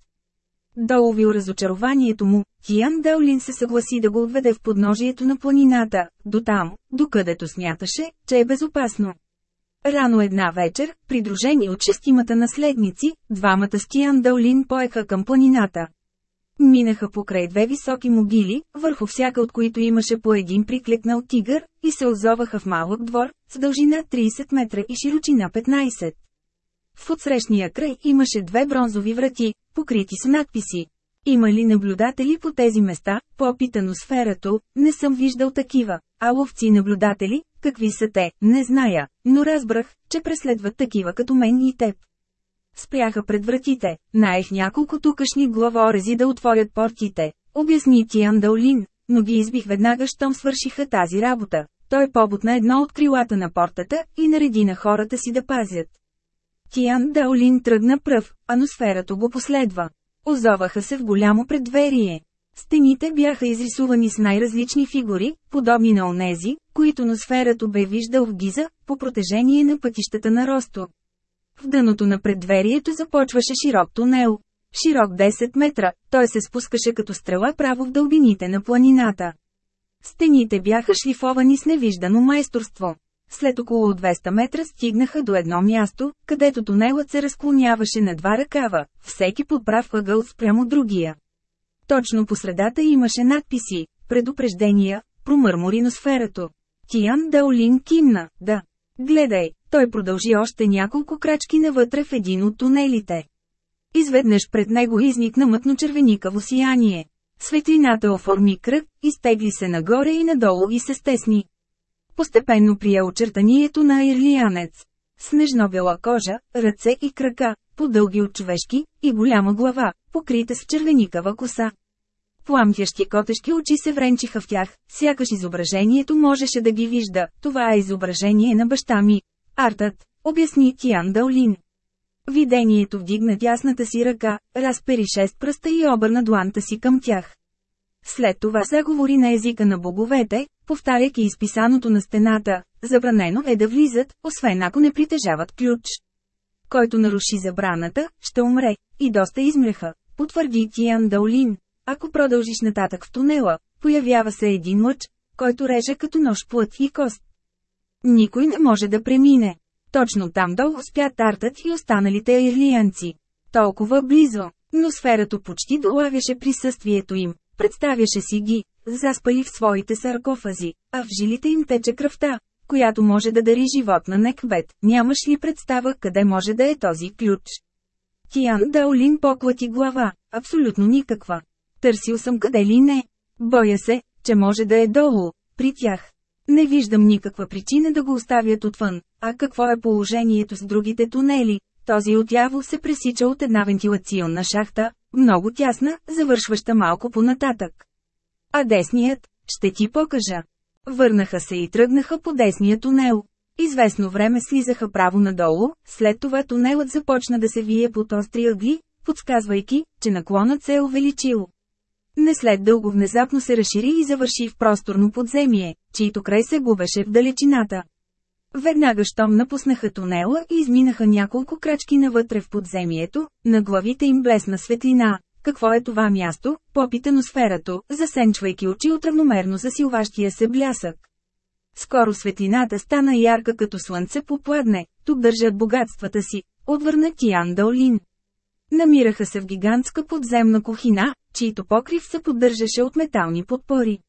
Доловил разочарованието му, Тиан Даолин се съгласи да го отведе в подножието на планината, до там, докъдето смяташе, че е безопасно. Рано една вечер, придружени от шестимата наследници, двамата с Тиан Даолин поеха към планината. Минаха покрай две високи могили, върху всяка от които имаше по един приклекнал тигър, и се озоваха в малък двор, с дължина 30 метра и широчина 15. В отсрещния край имаше две бронзови врати, покрити с надписи. Има ли наблюдатели по тези места, по-опитано сферато, не съм виждал такива, а ловци-наблюдатели, какви са те, не зная, но разбрах, че преследват такива като мен и теб. Спряха пред вратите, наех няколко тукашни главорези да отворят портите, обясни Тиан Даолин, но ги избих веднага, щом свършиха тази работа. Той побутна едно от крилата на портата и нареди на хората си да пазят. Тиан Даолин тръгна пръв, а носферато го последва. Озоваха се в голямо предверие. Стените бяха изрисувани с най-различни фигури, подобни на онези, които носферато бе виждал в Гиза, по протежение на пътищата на Росто. В дъното на предверието започваше широк тунел. Широк 10 метра, той се спускаше като стрела право в дълбините на планината. Стените бяха шлифовани с невиждано майсторство. След около 200 метра стигнаха до едно място, където тунелът се разклоняваше на два ръкава, всеки под прав ъгъл спрямо другия. Точно по средата имаше надписи, предупреждения, промърмори на сферато. Тиян Даолин кимна, да. Гледай, той продължи още няколко крачки навътре в един от тунелите. Изведнъж пред него изникна мътно-червеникаво сияние. Светлината оформи кръг, изтегли се нагоре и надолу и се стесни. Постепенно прия очертанието на ирлиянец. Снежно-бела кожа, ръце и крака, по-дълги от човешки, и голяма глава, покрита с червеникава коса. Пламтящи котешки очи се вренчиха в тях, сякаш изображението можеше да ги вижда, това е изображение на баща ми. Артът, обясни Тиан Даолин. Видението вдигна тясната си ръка, разпери шест пръста и обърна дланта си към тях. След това заговори на езика на боговете, повтаряйки изписаното на стената, забранено е да влизат, освен ако не притежават ключ. Който наруши забраната, ще умре, и доста измреха, потвърди Тиан Даолин. Ако продължиш нататък в тунела, появява се един лъч, който реже като нож плът и кост. Никой не може да премине. Точно там долу спят Артът и останалите ирлиянци. Толкова близо, но сферато почти долавяше присъствието им, представяше си ги, заспали в своите саркофази, а в жилите им тече кръвта, която може да дари живот на Некбет. Нямаш ли представа къде може да е този ключ? Тиан Даолин поклати глава, абсолютно никаква. Търсил съм къде ли не. Боя се, че може да е долу, при тях. Не виждам никаква причина да го оставят отвън, а какво е положението с другите тунели? Този отяво се пресича от една вентилационна шахта, много тясна, завършваща малко по-нататък. А десният, ще ти покажа. Върнаха се и тръгнаха по десния тунел. Известно време слизаха право надолу, след това тунелът започна да се вие под остри ъгли, подсказвайки, че наклонът се е увеличил. Не след дълго внезапно се разшири и завърши в просторно подземие, чието край се губеше в далечината. Веднага щом напуснаха тунела и изминаха няколко крачки навътре в подземието, на главите им блесна светлина. Какво е това място? Попита носферато, засенчвайки очи от равномерно засилващия се блясък. Скоро светлината стана ярка като слънце по пладне, тук държат богатствата си, отвърна Тиан Даолин. Намираха се в гигантска подземна кухина, чийто покрив се поддържаше от метални подпори.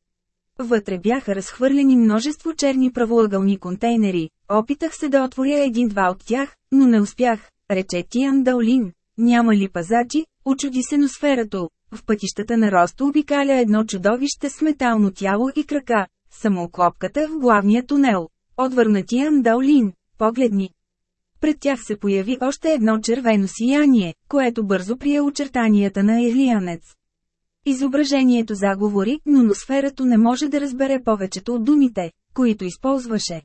Вътре бяха разхвърлени множество черни правоъгълни контейнери. Опитах се да отворя един-два от тях, но не успях, рече Тиан Даолин. Няма ли пазачи? Очуди се носферато. В пътищата на Росто обикаля едно чудовище с метално тяло и крака. Самоклопката в главния тунел. Отвърна Тиан Даолин. Погледни. Пред тях се появи още едно червено сияние, което бързо прие очертанията на Елиянец. Изображението заговори, но носферато не може да разбере повечето от думите, които използваше.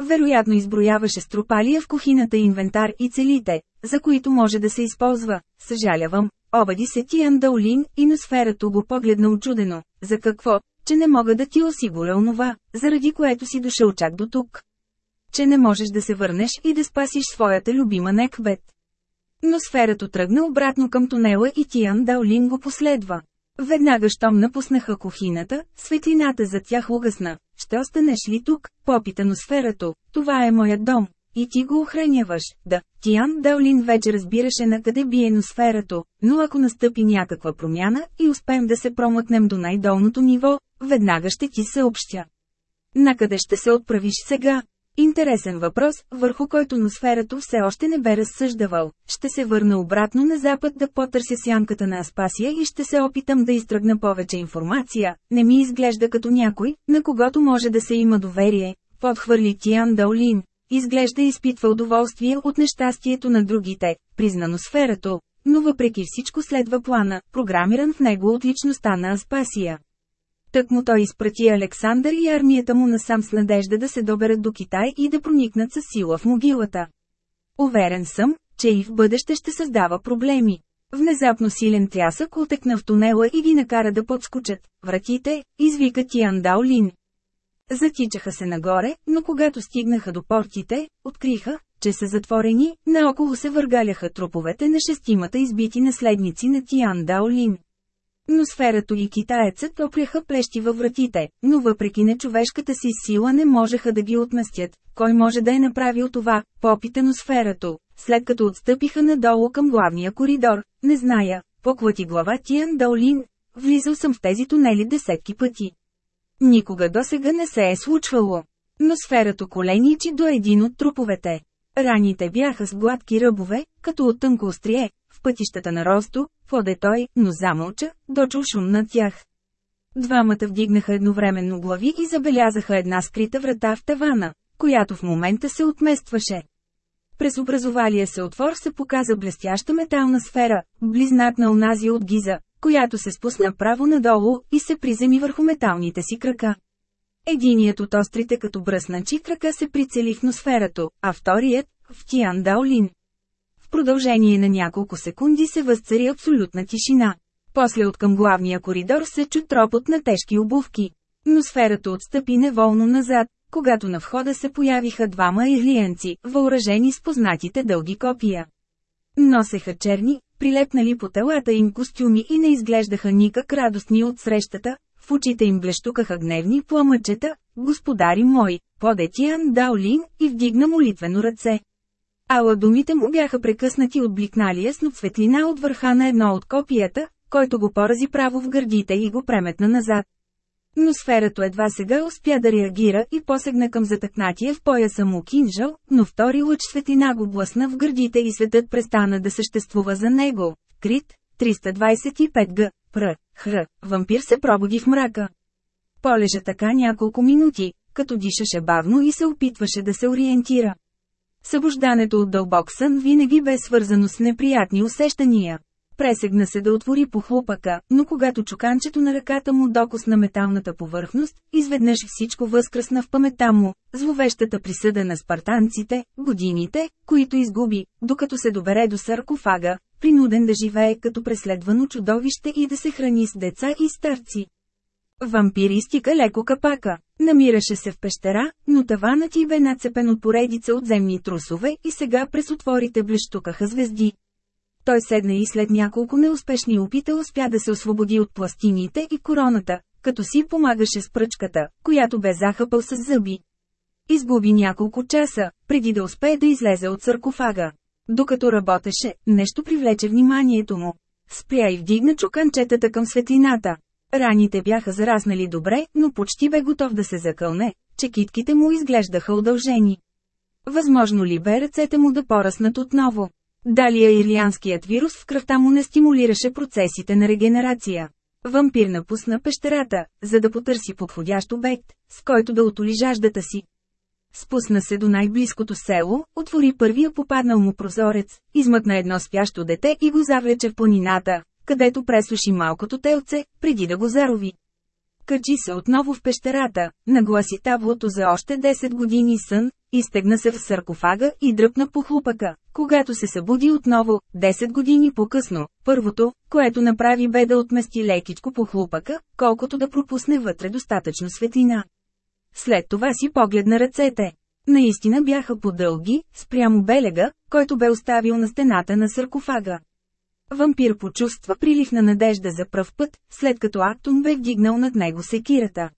Вероятно изброяваше стропалия в кухината инвентар и целите, за които може да се използва. Съжалявам, обади се Тиан Даолин и носферато го погледна очудено. За какво? Че не мога да ти осигуря онова, заради което си дошъл чак до тук. Че не можеш да се върнеш и да спасиш своята любима Некбет. Но сферато тръгна обратно към тунела и Тиан Даолин го последва. Веднага щом напуснаха кухината, светлината за тях угасна. Ще останеш ли тук? Попита носферато. Това е моят дом. И ти го охраняваш. Да, Тиан Даолин вече разбираше на къде бие носферато, но ако настъпи някаква промяна и успеем да се промъкнем до най-долното ниво, веднага ще ти съобщя. Накъде ще се отправиш сега? Интересен въпрос, върху който носферато все още не бе разсъждавал. Ще се върна обратно на запад да потърся сянката на Аспасия и ще се опитам да изтръгна повече информация. Не ми изглежда като някой, на когото може да се има доверие. Подхвърли Тиан Даолин. Изглежда изпитва удоволствие от нещастието на другите, призна носферато. Но въпреки всичко следва плана, програмиран в него от личността на Аспасия. Тък му той изпрати Александър и армията му насам с надежда да се доберат до Китай и да проникнат със сила в могилата. Уверен съм, че и в бъдеще ще създава проблеми. Внезапно силен трясък отекна в тунела и ги накара да подскочат. Вратите, извика Тиан Даолин. Затичаха се нагоре, но когато стигнаха до портите, откриха, че са затворени, наоколо се въргаляха труповете на шестимата избити наследници на Тиан Даолин. Но сферато и китаецът опряха плещи във вратите, но въпреки нечовешката си сила не можеха да ги отмъстят. Кой може да е направил това, попита сферато, след като отстъпиха надолу към главния коридор, не зная, поклати глава Тиан Даолин, влизал съм в тези тунели десетки пъти. Никога досега не се е случвало. Но сферато коленичи до един от труповете. Раните бяха с гладки ръбове, като от тънко острие, в пътищата на Росто, поде той, но замълча, дочул шум над тях. Двамата вдигнаха едновременно глави и забелязаха една скрита врата в тавана, която в момента се отместваше. През образовалия се отвор се показа блестяща метална сфера, близнат на онази от Гиза, която се спусна право надолу и се приземи върху металните си крака. Единият от острите като бръсначи крака се прицели в носферато, а вторият – в Тиан Даолин. В продължение на няколко секунди се възцари абсолютна тишина. После от към главния коридор се чу тропот на тежки обувки. Но сферата отстъпи неволно назад, когато на входа се появиха двама ирлиенци, въоръжени с познатите дълги копия. Носеха черни, прилепнали по телата им костюми и не изглеждаха никак радостни от срещата, в очите им блещукаха гневни пламъчета, господари мои, подетиан Даолин и вдигна молитвено ръце. Ала думите му бяха прекъснати от бликналия сноп светлина от върха на едно от копията, който го порази право в гърдите и го преметна назад. Но сферато едва сега успя да реагира и посегна към затъкнатия в пояса му кинжал, но втори лъч светлина го блъсна в гърдите и светът престана да съществува за него. Крит, 325 г. Пр. Хр. Вампир се пробуди в мрака. Полежа така няколко минути, като дишаше бавно и се опитваше да се ориентира. Събуждането от дълбок сън винаги бе свързано с неприятни усещания. Пресегна се да отвори похлупъка, но когато чуканчето на ръката му докосна металната повърхност, изведнъж всичко възкръсна в памета му, зловещата присъда на спартанците, годините, които изгуби, докато се добере до саркофага, принуден да живее като преследвано чудовище и да се храни с деца и старци. Вампиристика леко капака. Намираше се в пещера, но таванът й бе нацепен от поредица от земни трусове и сега през отворите блещукаха звезди. Той седна и след няколко неуспешни опита успя да се освободи от пластините и короната, като си помагаше с пръчката, която бе захъпал с зъби. Изгуби няколко часа, преди да успее да излезе от саркофага. Докато работеше, нещо привлече вниманието му. Спря и вдигна чуканчетата към светлината. Раните бяха зараснали добре, но почти бе готов да се закълне, че китките му изглеждаха удължени. Възможно ли бе ръцете му да пораснат отново? Далия ирлианският вирус в кръвта му не стимулираше процесите на регенерация. Вампир напусна пещерата, за да потърси подходящ обект, с който да отоли жаждата си. Спусна се до най-близкото село, отвори първия попаднал му прозорец, измъкна едно спящо дете и го завлече в планината, където пресуши малкото телце, преди да го зарови. Качи се отново в пещерата, нагласи таблото за още 10 години сън, изтегна се в саркофага и дръпна по хлупака. Когато се събуди отново, 10 години по-късно, първото, което направи бе да отмести лекичко по хлупака, колкото да пропусне вътре достатъчно светлина. След това си погледна ръцете. Наистина бяха по-дълги, спрямо белега, който бе оставил на стената на саркофага. Вампир почувства прилив на надежда за пръв път, след като Актун бе вдигнал над него секирата.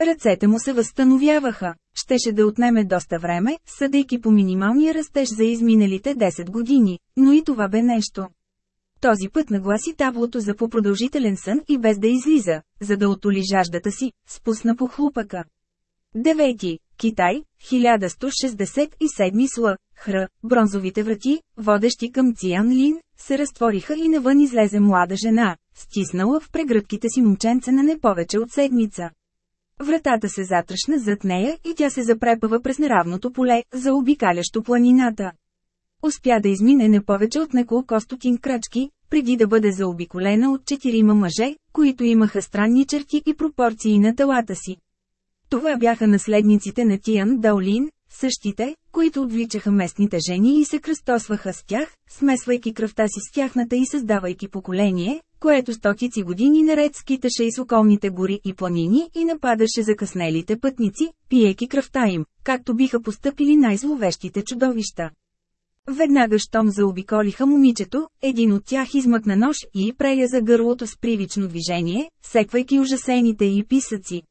Ръцете му се възстановяваха. Щеше да отнеме доста време, съдейки по минималния растеж за изминалите 10 години, но и това бе нещо. Този път нагласи таблото за по-продължителен сън и без да излиза, за да отоли жаждата си, спусна по хлупака. Девети. Китай, 1167 сла, хр. Бронзовите врати, водещи към Циан Лин, се разтвориха и навън излезе млада жена, стиснала в прегръдките си момченце на не повече от седмица. Вратата се затръшна зад нея и тя се запрепава през неравното поле, заобикалящо планината. Успя да измине не повече от неколко стотин крачки, преди да бъде заобиколена от четирима мъже, които имаха странни черти и пропорции на телата си. Това бяха наследниците на Тиан Даолин, същите, които отвличаха местните жени и се кръстосваха с тях, смесвайки кръвта си с тяхната и създавайки поколение, което стотици години наред скиташе из околните гори и планини и нападаше закъснелите пътници, пиеки кръвта им, както биха постъпили най-зловещите чудовища. Веднага щом заобиколиха момичето, един от тях измъкна нож и преляза гърлото с привично движение, секвайки ужасените и писъци.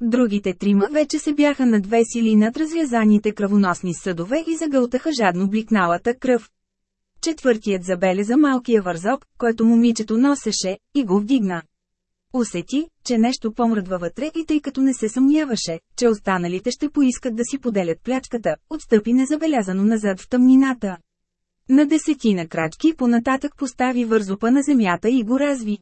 Другите трима вече се бяха надвесили над развязаните кръвоносни съдове и загълтаха жадно бликналата кръв. Четвъртият забеляза малкия вързок, който момичето носеше, и го вдигна. Усети, че нещо помръдва вътре и тъй като не се съмняваше, че останалите ще поискат да си поделят плячката, отстъпи незабелязано назад в тъмнината. На десетина крачки понататък постави вързопа на земята и го разви.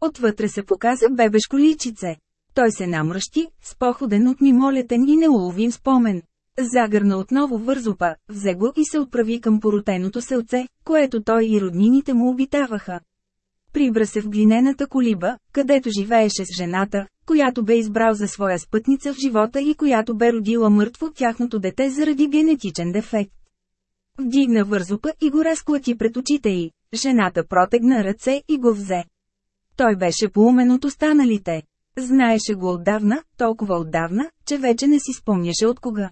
Отвътре се показа бебешко личице. Той се намръщи, с походен от мимолетен и неуловим спомен. Загърна отново вързопа, взе го и се отправи към поротеното селце, което той и роднините му обитаваха. Прибра се в глинената колиба, където живееше с жената, която бе избрал за своя спътница в живота и която бе родила мъртво тяхното дете заради генетичен дефект. Вдигна вързопа и го разклати пред очите й. Жената протегна ръце и го взе. Той беше поумен от останалите. Знаеше го отдавна, толкова отдавна, че вече не си спомняше от кога.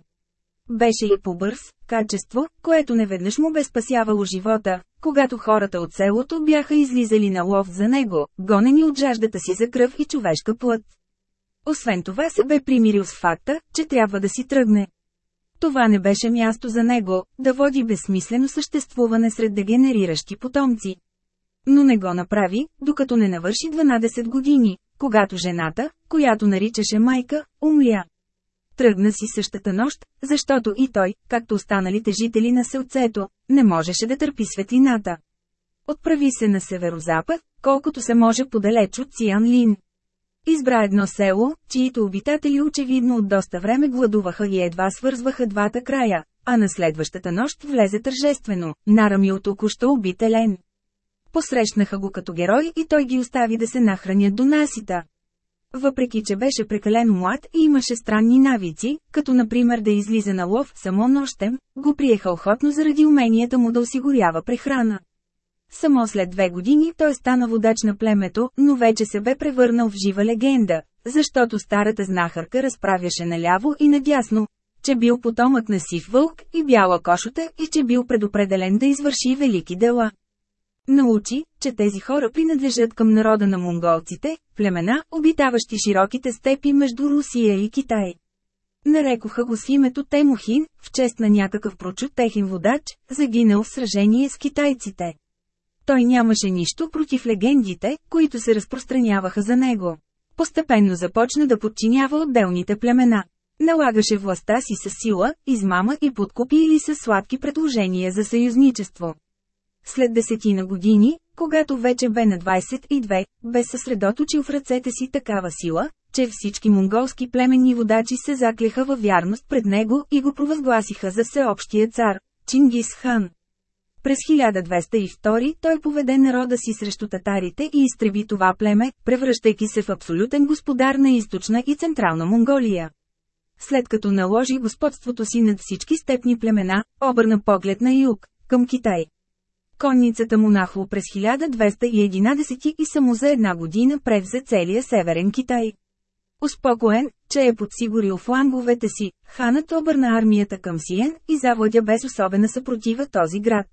Беше и по-бърз, качество, което неведнъж му бе спасявало живота, когато хората от селото бяха излизали на лов за него, гонени от жаждата си за кръв и човешка плът. Освен това се бе примирил с факта, че трябва да си тръгне. Това не беше място за него, да води безсмислено съществуване сред дегенериращи потомци. Но не го направи, докато не навърши 12 години, когато жената, която наричаше майка, умля. Тръгна си същата нощ, защото и той, както останалите жители на селцето, не можеше да търпи светлината. Отправи се на северозапад, колкото се може подалеч от Циан Лин. Избра едно село, чието обитатели очевидно от доста време гладуваха и едва свързваха двата края, а на следващата нощ влезе тържествено, нарами от току-що убит Елен. Посрещнаха го като герой и той ги остави да се нахранят до насита. Въпреки, че беше прекалено млад и имаше странни навици, като например да излиза на лов само нощем, го приеха охотно заради уменията му да осигурява прехрана. Само след две години той стана водач на племето, но вече се бе превърнал в жива легенда, защото старата знахарка разправяше наляво и надясно, че бил потомък на сив вълк и бяла кошота и че бил предопределен да извърши велики дела. Научи, че тези хора принадлежат към народа на монголците, племена, обитаващи широките степи между Русия и Китай. Нарекоха го с името Темухин, в чест на някакъв прочут техен водач, загинал в сражение с китайците. Той нямаше нищо против легендите, които се разпространяваха за него. Постепенно започна да подчинява отделните племена. Налагаше властта си с сила, измама и подкупи или с сладки предложения за съюзничество. След десетина години, когато вече бе на 22, бе съсредоточил в ръцете си такава сила, че всички монголски племенни водачи се заклеха във вярност пред него и го провъзгласиха за всеобщия цар – Чингис хан. През 1202 той поведе народа си срещу татарите и изтреби това племе, превръщайки се в абсолютен господар на източна и централна Монголия. След като наложи господството си над всички степни племена, обърна поглед на юг, към Китай. Конницата му нахло през 1211 и само за една година превзе целия северен Китай. Успокоен, че е подсигурил фланговете си, ханът обърна армията към Сиен и завладя без особена съпротива този град.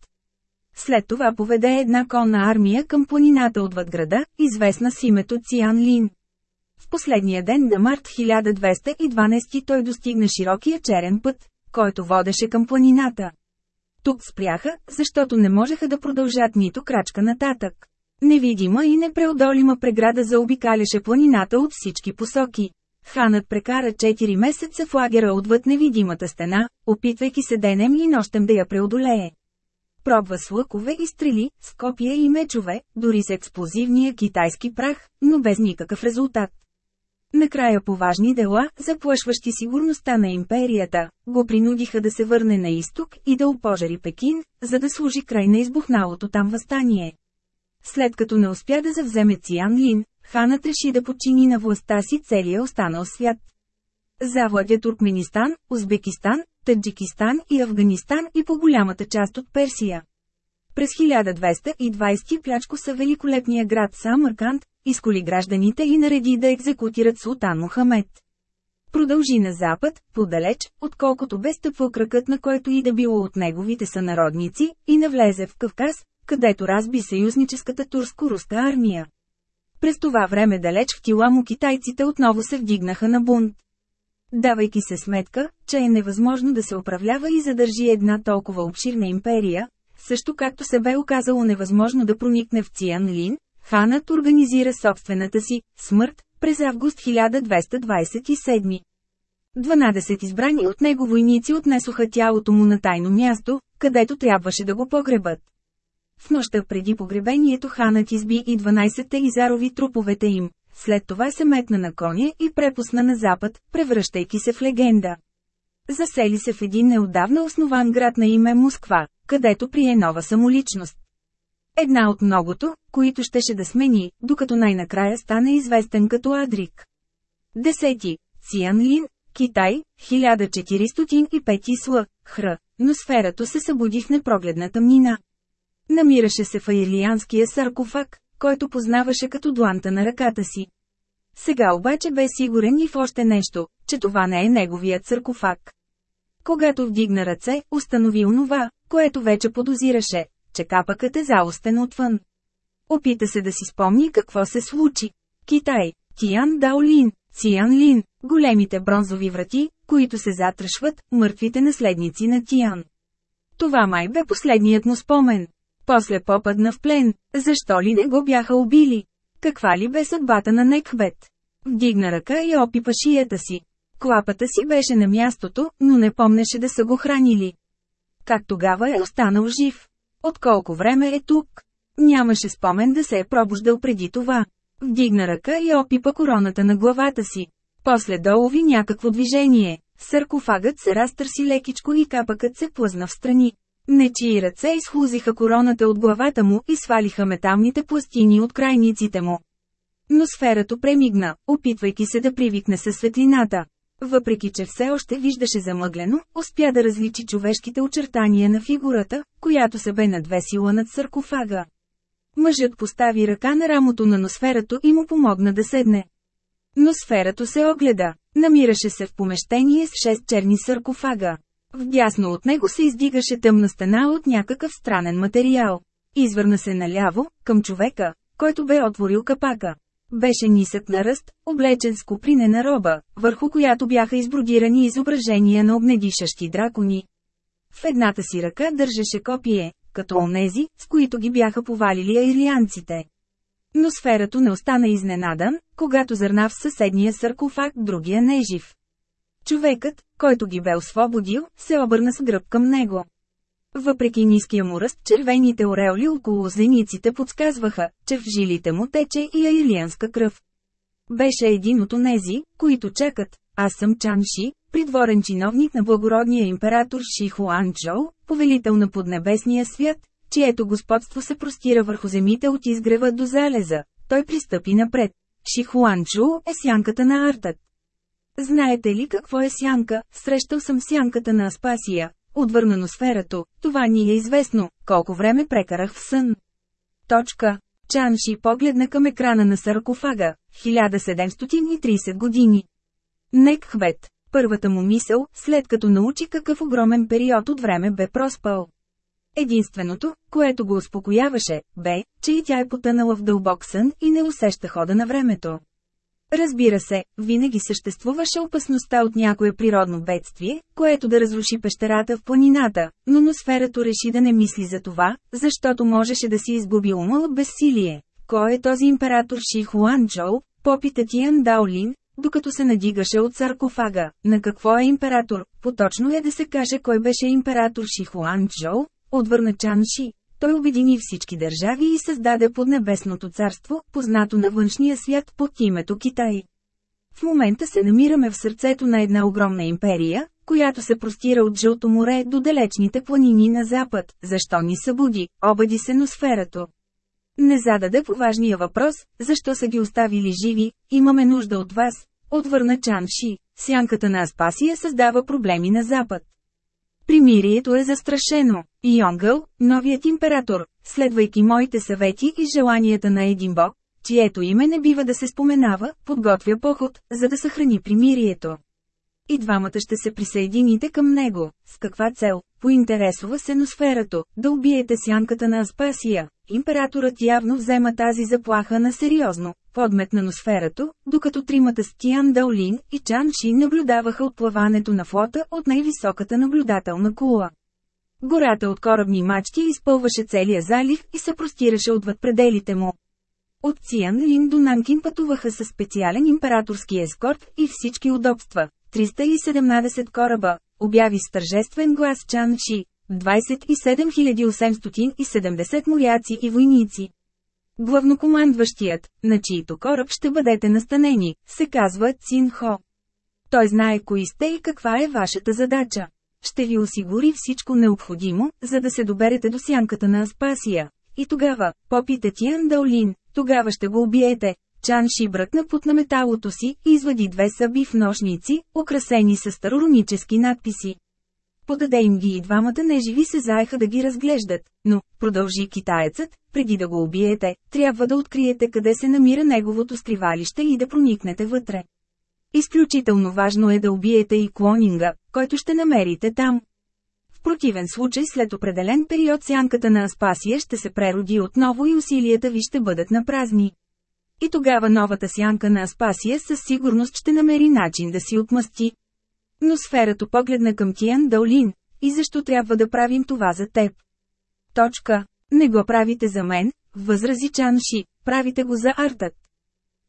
След това поведе една конна армия към планината отвъд града, известна с името Циан Лин. В последния ден на март 1212 той достигна широкия черен път, който водеше към планината. Тук спряха, защото не можеха да продължат нито крачка нататък. Невидима и непреодолима преграда заобикаляше планината от всички посоки. Ханът прекара 4 месеца в лагера отвъд невидимата стена, опитвайки се денем и нощем да я преодолее. Пробва с лъкове и стрели, с копия и мечове, дори с експлозивния китайски прах, но без никакъв резултат. Накрая по важни дела, заплашващи сигурността на империята, го принудиха да се върне на изток и да опожари Пекин, за да служи край на избухналото там възстание. След като не успя да завземе Циан Лин, ханът реши да подчини на властта си целия останал свят. Завладя Туркменистан, Узбекистан, Таджикистан и Афганистан и по голямата част от Персия. През 1220 плячко са великолепния град Самарканд, изколи гражданите и нареди да екзекутират султан Мохамед. Продължи на запад, подалеч, отколкото бе стъпвал кръкът на който и да било от неговите сънародници, и навлезе в Кавказ, където разби съюзническата турско-руска армия. През това време далеч в тила му китайците отново се вдигнаха на бунт. Давайки се сметка, че е невъзможно да се управлява и задържи една толкова обширна империя, също както се бе оказало невъзможно да проникне в Циан Лин, ханът организира собствената си смърт през август 1227. 12 избрани от него войници отнесоха тялото му на тайно място, където трябваше да го погребат. В нощта преди погребението ханът изби и 12-те изарови труповете им, след това се метна на коня и препусна на запад, превръщайки се в легенда. Засели се в един неодавна основан град на име Москва, където прие нова самоличност. Една от многото, които щеше да смени, докато най-накрая стане известен като Адрик. Десети. Циан Лин, Китай, 1405 сл. Хр. Но сферато се събуди в непрогледна тъмнина. Намираше се в аирлианския саркофаг, който познаваше като дланта на ръката си. Сега обаче бе сигурен и в още нещо, че това не е неговият саркофаг. Когато вдигна ръце, установи онова, което вече подозираше, че капъкът е заостен отвън. Опита се да си спомни какво се случи. Китай, Тиан Даолин, Циан Лин, големите бронзови врати, които се затръшват, мъртвите наследници на Тиан. Това май бе последният му спомен. После попадна в плен, защо ли не го бяха убили? Каква ли бе съдбата на Некбет? Вдигна ръка и опипа шията си. Клапата си беше на мястото, но не помнеше да са го хранили. Как тогава е останал жив? От колко време е тук? Нямаше спомен да се е пробуждал преди това. Вдигна ръка и опипа короната на главата си. После долови някакво движение. Саркофагът се разтърси лекичко и капъкът се плъзна в страни. Нечии ръце изхлузиха короната от главата му и свалиха металните пластини от крайниците му. Но сферато премигна, опитвайки се да привикне със светлината. Въпреки че все още виждаше замъглено, успя да различи човешките очертания на фигурата, която се бе надвесила над саркофага. Мъжът постави ръка на рамото на носферато и му помогна да седне. Носферато се огледа. Намираше се в помещение с шест черни саркофага. Вдясно от него се издигаше тъмна стена от някакъв странен материал. Извърна се наляво, към човека, който бе отворил капака. Беше нисък на ръст, облечен с купринена роба, върху която бяха избродирани изображения на огнедишащи дракони. В едната си ръка държеше копие, като онези, с които ги бяха повалили аирианците. Но сферато не остана изненадан, когато зърна в съседния саркофаг другия нежив. Човекът, който ги бе освободил, се обърна с гръб към него. Въпреки ниския му ръст, червените ореоли около зениците подсказваха, че в жилите му тече и аилианска кръв. Беше един от онези, които чакат. Аз съм Чанши, придворен чиновник на благородния император Ши Хуанчжоу, повелител на поднебесния свят, чието господство се простира върху земите от изгрева до залеза. Той пристъпи напред. Ши Хуанчжоу е сянката на артът. Знаете ли какво е сянка? Срещал съм сянката на Аспасия, отвърна носферато, това ни е известно, колко време прекарах в сън. Точка. Чанши погледна към екрана на саркофага, 1730 години. Некхвет, първата му мисъл, след като научи какъв огромен период от време бе проспал. Единственото, което го успокояваше, бе, че и тя е потънала в дълбок сън и не усеща хода на времето. Разбира се, винаги съществуваше опасността от някое природно бедствие, което да разруши пещерата в планината, но носферато реши да не мисли за това, защото можеше да си изгуби ума безсилие. Кой е този император Ши Хуанчжоу? Попита Тиан Даолин, докато се надигаше от саркофага. На какво е император? Поточно е да се каже кой беше император Ши Хуанчжоу, отвърна Чан Ши. Той обедини всички държави и създаде поднебесното царство, познато на външния свят под името Китай. В момента се намираме в сърцето на една огромна империя, която се простира от Жълто море до далечните планини на запад. Защо ни събуди, обади се носферато. Не зададе поважния въпрос, защо са ги оставили живи, имаме нужда от вас, отвърна Чан Ши. Сянката на Аспасия създава проблеми на запад. Примирието е застрашено. Йонгъл, новият император, следвайки моите съвети и желанията на един бог, чието име не бива да се споменава, подготвя поход, за да съхрани примирието. И двамата ще се присъедините към него. С каква цел? Поинтересува се носферато, да убиете сянката на Аспасия. Императорът явно взема тази заплаха на сериозно, подмет на носферато, докато тримата с Тиан Даолин и Чан Ши наблюдаваха отплаването на флота от най-високата наблюдателна кула. Гората от корабни мачти изпълваше целия залив и се простираше отвъд пределите му. От Циан Лин до Нанкин пътуваха със специален императорски ескорт и всички удобства. 317 кораба, обяви с тържествен глас Чан Ши, 27870 моряци и войници. Главнокомандващият, на чието кораб ще бъдете настанени, се казва Цин Хо. Той знае кои сте и каква е вашата задача. Ще ви осигури всичко необходимо, за да се доберете до сянката на Аспасия. И тогава, попите Тиан Даолин, тогава ще го убиете. Чан Ши бръкна на металото си и извади две съби в ножници, украсени с староронически надписи. Подаде им ги и двамата неживи се заеха да ги разглеждат, но, продължи китаецът, преди да го убиете, трябва да откриете къде се намира неговото скривалище и да проникнете вътре. Изключително важно е да убиете и клонинга, който ще намерите там. В противен случай след определен период сянката на Аспасия ще се прероди отново и усилията ви ще бъдат на празни. И тогава новата сянка на Аспасия със сигурност ще намери начин да си отмъсти. Но сферато погледна към Тиан Даолин, и защо трябва да правим това за теб? Точка. Не го правите за мен, възрази Чанши, правите го за артът.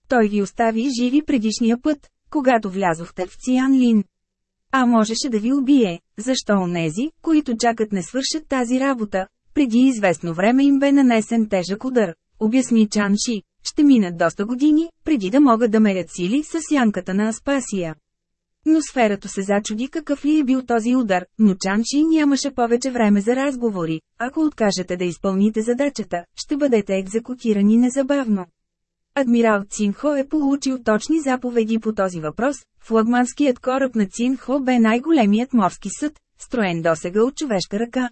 Той ви остави живи предишния път, когато влязохте в Циан Лин. А можеше да ви убие, защо онези, които чакат не свършат тази работа, преди известно време им бе нанесен тежък удар, обясни Чанши, ще минат доста години, преди да могат да мерят сили с янката на Аспасия. Но сферато се зачуди какъв ли е бил този удар, но Чанши нямаше повече време за разговори. Ако откажете да изпълните задачата, ще бъдете екзекутирани незабавно. Адмирал Цинхо е получил точни заповеди по този въпрос. Флагманският кораб на Цинхо бе най-големият морски съд, строен досега от човешка ръка.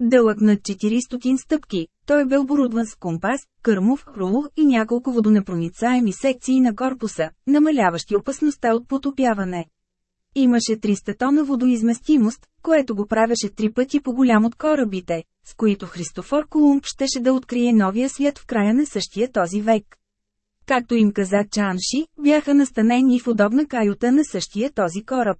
Дълъг над 400 стъпки, той бе оборудван с компас, кърмов, руло и няколко водонепроницаеми секции на корпуса, намаляващи опасността от потопяване. Имаше 300 тона водоизместимост, което го правеше три пъти по-голям от корабите, с които Христофор Колумб щеше да открие новия свят в края на същия този век. Както им каза Чанши, бяха настанени в удобна каюта на същия този кораб.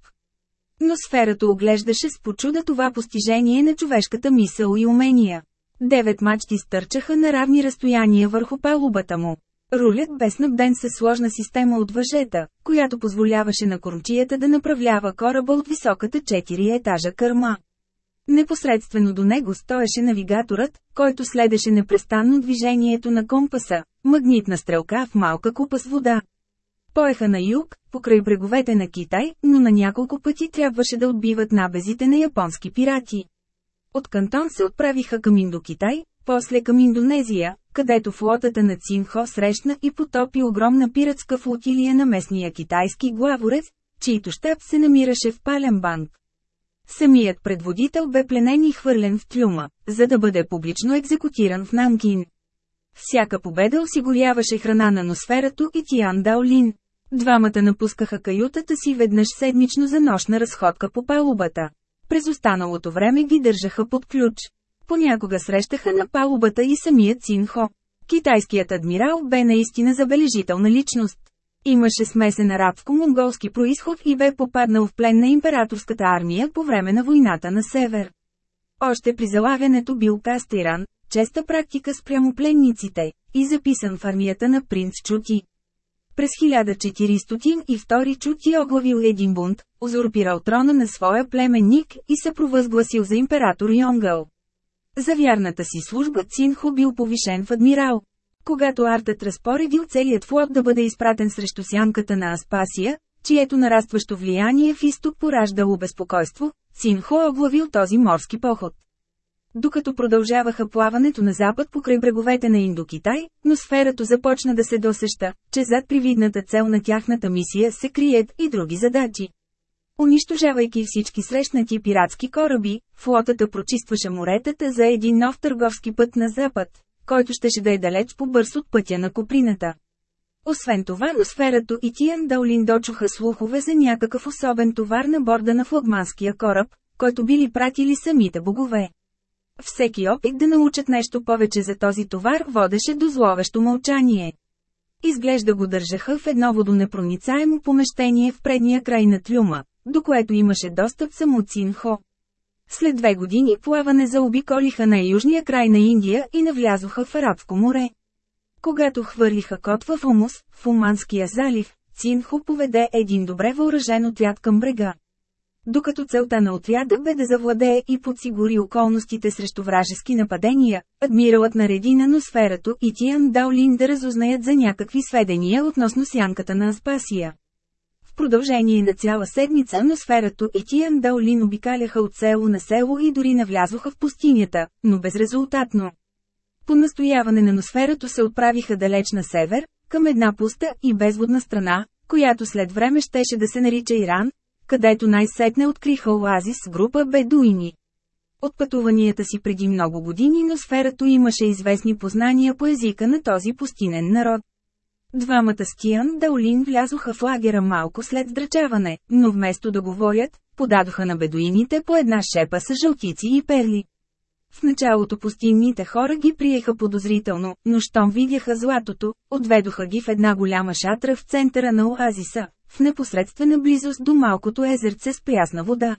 Но сферата оглеждаше с почуда това постижение на човешката мисъл и умения. Девет мачти стърчаха на равни разстояния върху палубата му. Рулят бе снабден със сложна система от въжета, която позволяваше на кормчията да направлява кораба от високата 4 етажа кърма. Непосредствено до него стоеше навигаторът, който следеше непрестанно движението на компаса, магнитна стрелка в малка купа с вода. Поеха на юг, покрай бреговете на Китай, но на няколко пъти трябваше да отбиват набезите на японски пирати. От Кантон се отправиха към Индокитай, после към Индонезия, където флотата на Цинхо срещна и потопи огромна пиратска флотилия на местния китайски главорец, чийто щаб се намираше в Палембанг. Самият предводител бе пленен и хвърлен в трюма, за да бъде публично екзекутиран в Намкин. Всяка победа осигуряваше храна на носферато и Тиан Даолин. Двамата напускаха каютата си веднъж седмично за нощна разходка по палубата. През останалото време ги държаха под ключ. Понякога срещаха на палубата и самият Цинхо. Китайският адмирал бе наистина забележителна личност. Имаше смесен арабско-монголски происход и бе попаднал в плен на императорската армия по време на войната на север. Още при залавянето бил кастиран, честа практика спрямо пленниците, и записан в армията на принц Чути. През 1402 Чути оглавил един бунт, узурпирал трона на своя племенник и се провъзгласил за император Йонгъл. За вярната си служба Цинхо бил повишен в адмирал. Когато Артът разпоредил целият флот да бъде изпратен срещу сянката на Аспасия, чието нарастващо влияние в изток пораждало безпокойство, Цинхо оглавил този морски поход. Докато продължаваха плаването на запад покрай бреговете на Индокитай, но сферато започна да се досеща, че зад привидната цел на тяхната мисия се крият и други задачи. Унищожавайки всички срещнати пиратски кораби, флотата прочистваше моретата за един нов търговски път на запад, който щеше да е далеч по-бърз от пътя на Коприната. Освен това на сферато и Тиан Даулин дочуха слухове за някакъв особен товар на борда на флагманския кораб, който били пратили самите богове. Всеки опит да научат нещо повече за този товар водеше до зловещо мълчание. Изглежда го държаха в едно водонепроницаемо помещение в предния край на трюма, до което имаше достъп само Цинхо. След две години плаване заобиколиха на южния край на Индия и навлязоха в Арабско море. Когато хвърлиха котва в Умус, в Уманския залив, Цинхо поведе един добре въоръжен отряд към брега. Докато целта на отряда бе да завладее и подсигури околностите срещу вражески нападения, адмиралът нареди на носферато и Тиан Даолин да разузнаят за някакви сведения относно сянката на Аспасия. Продължение на цяла седмица носферато и Тиан Даолин обикаляха от село на село и дори навлязоха в пустинята, но безрезултатно. По настояване на носферато се отправиха далеч на север, към една пуста и безводна страна, която след време щеше да се нарича Иран, където най-сетне откриха оазис група бедуини. От пътуванията си преди много години на сферато имаше известни познания по езика на този пустинен народ. Двамата скиян Даолин влязоха в лагера малко след здрачаване, но вместо да говорят, подадоха на бедуините по една шепа с жълтици и перли. В началото пустинните хора ги приеха подозрително, но щом видяха златото, отведоха ги в една голяма шатра в центъра на оазиса, в непосредствена близост до малкото езерце с прясна вода.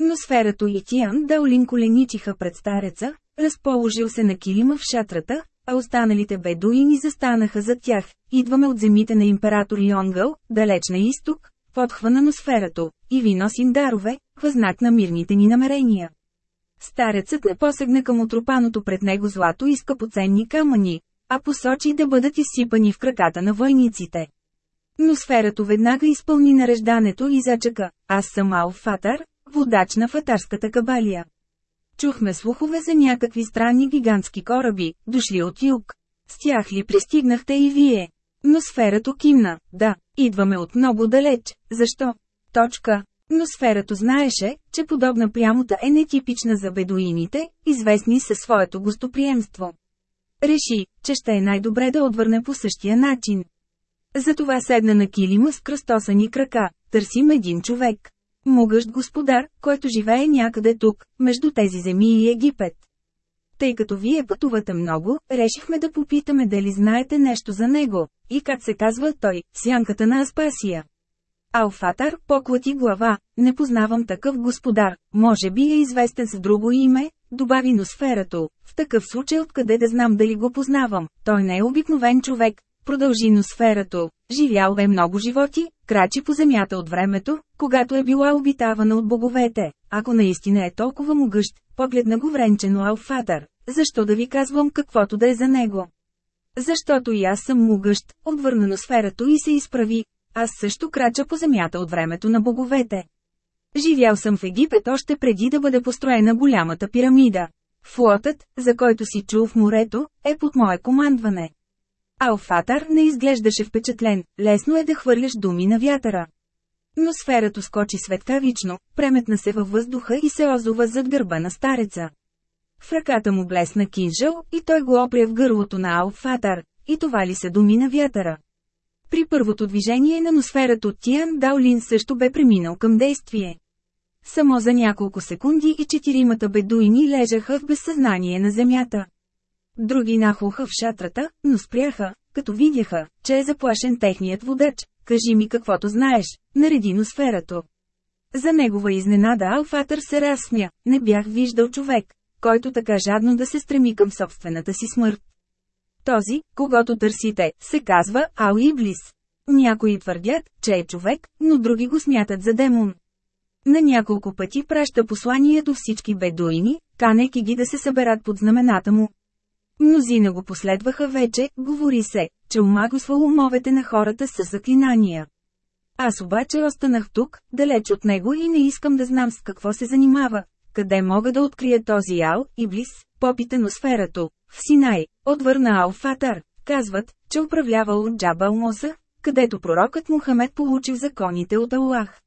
Но сферато и Тиан Даолин коленичиха пред стареца, разположил се на килима в шатрата, а останалите бедуини застанаха зад тях. Идваме от земите на император Йонгъл, далеч на изток, подхвана на сферато, и ви носим дарове, възнак на мирните ни намерения. Старецът не посегна към отропаното пред него злато и скъпоценни камъни, а посочи да бъдат изсипани в краката на войниците. Но сферато веднага изпълни нареждането и зачака. Аз съм Алфатър, водач на фатарската кабалия. Чухме слухове за някакви странни гигантски кораби, дошли от юг. С тях ли пристигнахте и вие? Но сферато кимна, да, идваме от много далеч, защо? Точка. Но сферато знаеше, че подобна прямота е нетипична за бедуините, известни със своето гостоприемство. Реши, че ще е най-добре да отвърне по същия начин. Затова седна на килима с кръстосани крака, търсим един човек. Могъщ господар, който живее някъде тук, между тези земи и Египет. Тъй като вие пътувате много, решихме да попитаме дали знаете нещо за него, и как се казва той, сянката на Аспасия. Алфатар поклати глава, не познавам такъв господар, може би е известен с друго име, добави Носферато. В такъв случай откъде да знам дали го познавам, той не е обикновен човек, продължи Носферато. Живял е много животи, крачи по земята от времето, когато е била обитавана от боговете. Ако наистина е толкова могъщ, погледна го вренчено Алфатар, защо да ви казвам каквото да е за него? Защото и аз съм могъщ, отвърна Носферато и се изправи, аз също крача по земята от времето на боговете. Живял съм в Египет още преди да бъде построена голямата пирамида. Флотът, за който си чул в морето, е под мое командване. Алфатър не изглеждаше впечатлен, лесно е да хвърляш думи на вятъра. Но сферато скочи светкавично, преметна се във въздуха и се озова зад гърба на стареца. В ръката му блесна кинжал и той го опря в гърлото на Алфатър, и това ли се думи на вятъра. При първото движение на носферата от Тиан Даолин също бе преминал към действие. Само за няколко секунди и четиримата бедуини лежаха в безсъзнание на земята. Други нахлуха в шатрата, но спряха, като видяха, че е заплашен техният водач. Кажи ми каквото знаеш, нареди носферато. За негова изненада Алфатър се разсмя, не бях виждал човек, който така жадно да се стреми към собствената си смърт. Този, когато търсите, се казва Ал Иблис. Някои твърдят, че е човек, но други го смятат за демон. На няколко пъти праща послание до всички бедуини, канеки ги да се съберат под знамената му. Мнозина го последваха вече, говори се, че омагосвал умовете на хората с заклинания. Аз обаче останах тук, далеч от него и не искам да знам с какво се занимава. Къде мога да открия този Ал, Иблис, попитано сферато, в Синай, отвърна Алфатар, казват, че управлявал от Джабал Моса, където пророкът Мухамед получил законите от Аллах.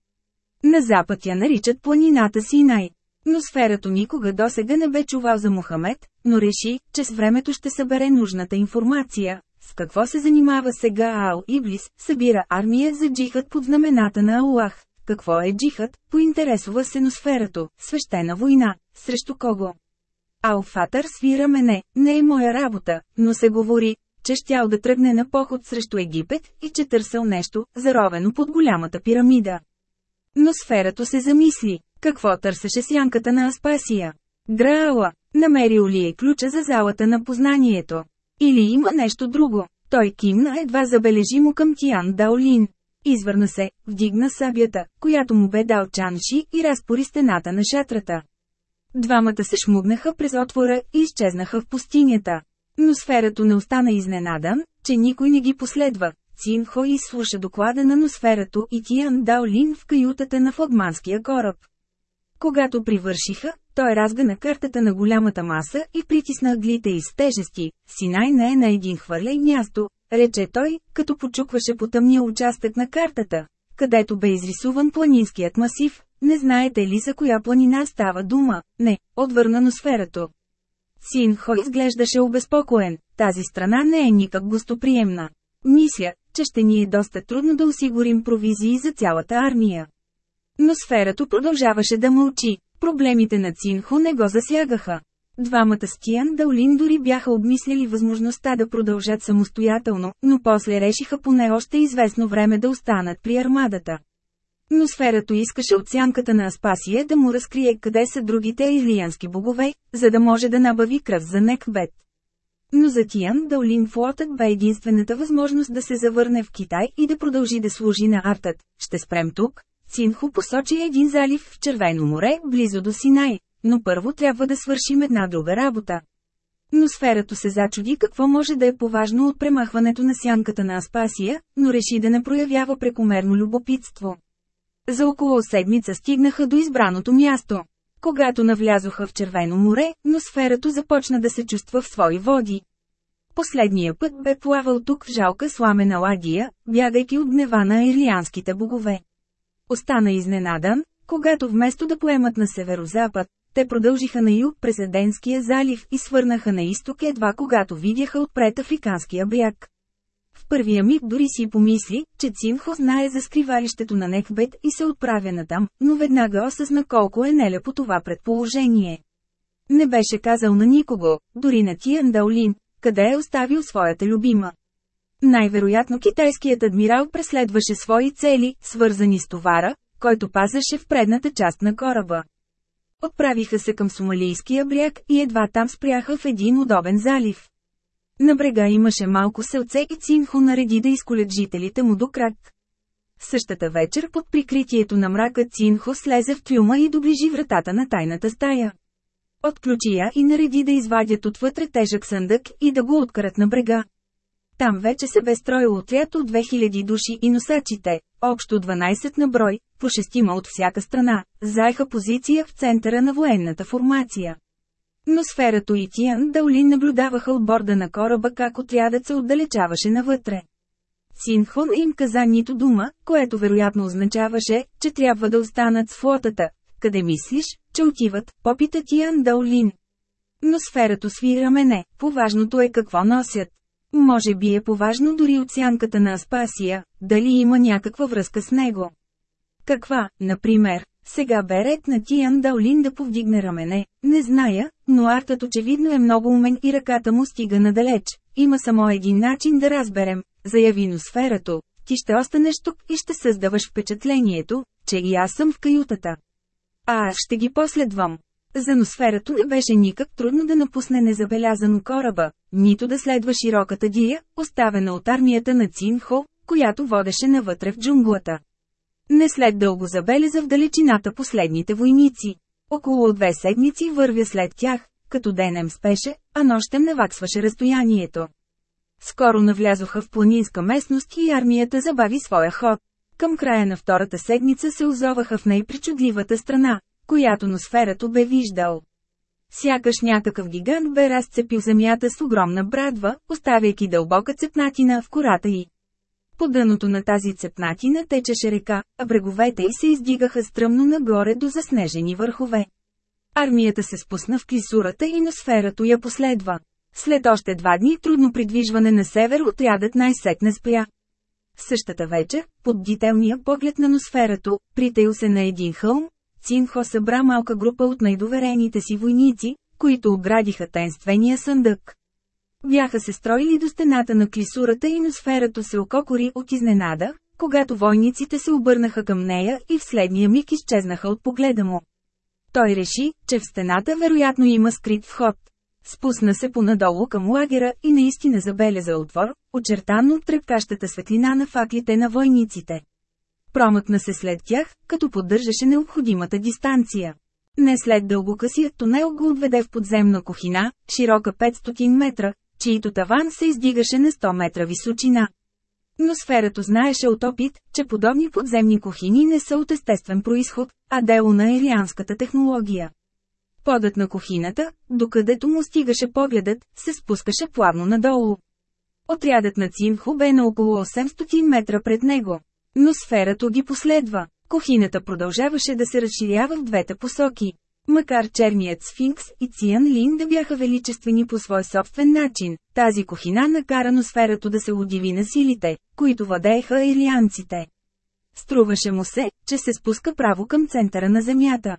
На запад я наричат планината Синай. Но сферато никога досега не бе чувал за Мухамед, но реши, че с времето ще събере нужната информация. С какво се занимава сега Ал Иблис, събира армия за джихът под знамената на Аллах. Какво е джихът, поинтересува се носферато, свещена война, срещу кого? Алфатър свира мене, не е моя работа, но се говори, че щял да тръгне на поход срещу Египет и че търсил нещо, заровено под голямата пирамида. Но сферато се замисли, какво търсеше сянката на Аспасия? Граала, намерил ли е ключа за залата на познанието? Или има нещо друго? Той кимна едва забележимо към Тиан Даолин. Извърна се, вдигна сабята, която му бе дал Чанши и разпори стената на шатрата. Двамата се шмугнаха през отвора и изчезнаха в пустинята. Но сферато не остана изненадан, че никой не ги последва. Цинхо изслуша доклада на носферато и Тиан Даолин в каютата на флагманския кораб. Когато привършиха, той разгана картата на голямата маса и притисна глите из тежести. Синай не е на един хвърляй място, рече той, като почукваше по тъмния участък на картата, където бе изрисуван планинският масив. Не знаете ли за коя планина става дума? Не, отвърна носферато. Синхо изглеждаше обезпокоен, тази страна не е никак гостоприемна. Мисля, че ще ни е доста трудно да осигурим провизии за цялата армия. Но сферато продължаваше да мълчи, проблемите на Цинхо не го засягаха. Двамата с Тиан Даолин дори бяха обмислили възможността да продължат самостоятелно, но после решиха поне още известно време да останат при армадата. Но сферато искаше от сянката на Аспасия да му разкрие къде са другите илиянски богове, за да може да набави кръв за Некбет. Но за Тиан Даолин флотът бе единствената възможност да се завърне в Китай и да продължи да служи на артът. Ще спрем тук. Цинхо посочи един залив в Червено море, близо до Синай, но първо трябва да свършим една друга работа. Но сферато се зачуди какво може да е поважно от премахването на сянката на Аспасия, но реши да не проявява прекомерно любопитство. За около седмица стигнаха до избраното място. Когато навлязоха в Червено море, но сферато започна да се чувства в свои води. Последния път бе плавал тук в жалка сламена лагия, бягайки от гнева на ирлианските богове. Остана изненадан, когато вместо да поемат на северозапад, те продължиха на юг през Еденския залив и свърнаха на изток едва когато видяха отпред Африканския бряг. Първия миг дори си помисли, че Цинхо знае за скривалището на Некбет и се отправя натам, но веднага осъзна колко е нелепо това предположение. Не беше казал на никого, дори на Тиан Даолин, къде е оставил своята любима. Най-вероятно китайският адмирал преследваше свои цели, свързани с товара, който пазеше в предната част на кораба. Отправиха се към Сомалийския бряг и едва там спряха в един удобен залив. На брега имаше малко селце и Цинхо нареди да изколят жителите му до крак. Същата вечер под прикритието на мрака Цинхо слезе в трюма и доближи вратата на тайната стая. Отключи я и нареди да извадят отвътре тежък съндък и да го откарат на брега. Там вече се бе строил отряд от 2000 души и носачите, общо 12 на брой, по шестима от всяка страна, заеха позиция в центъра на военната формация. Но сферато и Тиан Даолин наблюдаваха от борда на кораба как отрядът се отдалечаваше навътре. Синхон им каза нито дума, което вероятно означаваше, че трябва да останат с флотата. Къде мислиш, че отиват, попита Тиан Даолин. Но сферато сви рамене, поважното е какво носят. Може би е поважно дори от сянката на Аспасия, дали има някаква връзка с него. Каква, например, сега бе ред на Тиан Даолин да повдигне рамене, не зная, но артът очевидно е много умен и ръката му стига надалеч. Има само един начин да разберем, заяви носферато, ти ще останеш тук и ще създаваш впечатлението, че и аз съм в каютата. А аз ще ги последвам. За носферато не беше никак трудно да напусне незабелязано кораба, нито да следва широката дия, оставена от армията на Цинхо, която водеше навътре в джунглата. Не след дълго забеляза в далечината последните войници. Около две седмици вървя след тях, като денем спеше, а нощем наваксваше разстоянието. Скоро навлязоха в планинска местност и армията забави своя ход. Към края на втората седмица се озоваха в най-причудливата страна, която носферато бе виждал. Сякаш някакъв гигант бе разцепил земята с огромна брадва, оставяйки дълбока цепнатина в кората й. По дъното на тази цепнатина течеше река, а бреговете й се издигаха стръмно нагоре до заснежени върхове. Армията се спусна в клисурата и на я последва. След още два дни трудно придвижване на север отрядът най-сетне спря. Същата вечер, под дителния поглед на носферато, притаил се на един хълм, Цинхо събра малка група от най-доверените си войници, които оградиха тайнствения съндък. Бяха се строили до стената на клисурата и носферато се ококори от изненада, когато войниците се обърнаха към нея и в следния миг изчезнаха от погледа му. Той реши, че в стената вероятно има скрит вход. Спусна се понадолу към лагера и наистина забеляза отвор, очертан от трепкащата светлина на факлите на войниците. Промъкна се след тях, като поддържаше необходимата дистанция. Не след дълбокъсият тунел го отведе в подземна кухина, широка 500 метра, чието таван се издигаше на 100 метра височина. Но сферато знаеше от опит, че подобни подземни кухини не са от естествен происход, а дело на ерианската технология. Подът на кухината, докъдето му стигаше погледът, се спускаше плавно надолу. Отрядът на Цинху бе на около 800 метра пред него. Но сферато ги последва. Кухината продължаваше да се разширява в двете посоки. Макар черният сфинкс и Циан Лин да бяха величествени по свой собствен начин, тази кухина накара носферато да се удиви на силите, които владееха ирианците. Струваше му се, че се спуска право към центъра на Земята.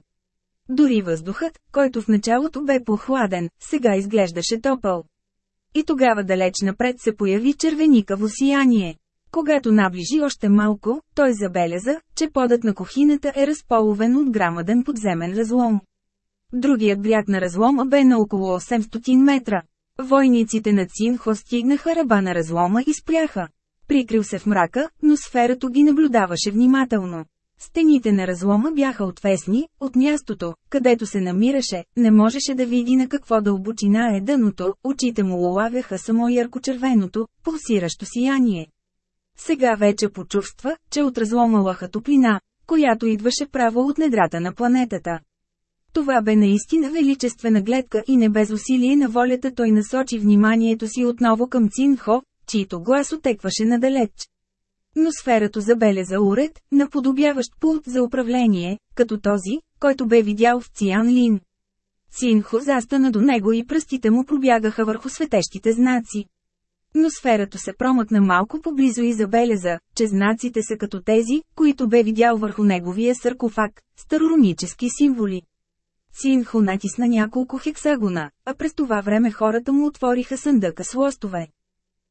Дори въздухът, който в началото бе похладен, сега изглеждаше топъл. И тогава далеч напред се появи червеникаво сияние. Когато наближи още малко, той забеляза, че подът на кухината е разполовен от грамаден подземен разлом. Другият бряг на разлома бе на около 800 метра. Войниците на Цинхо стигнаха ръба на разлома и спряха. Прикрил се в мрака, но сферато ги наблюдаваше внимателно. Стените на разлома бяха отвесни, от мястото, където се намираше, не можеше да види на какво да обучина е дъното, очите му улавяха само ярко-червеното, пулсиращо сияние. Сега вече почувства, че от разлома лъха топлина, която идваше право от недрата на планетата. Това бе наистина величествена гледка и не без усилие на волята той насочи вниманието си отново към Цинхо, чийто глас отекваше надалеч. Но сферата забеляза уред, наподобяващ пулт за управление, като този, който бе видял в Циан Лин. Цинхо застана до него и пръстите му пробягаха върху светещите знаци. Но сферата се промъкна малко поблизо и забеляза, че знаците са като тези, които бе видял върху неговия саркофаг, староронически символи. Цинхо натисна няколко хексагона, а през това време хората му отвориха съндъка с лостове.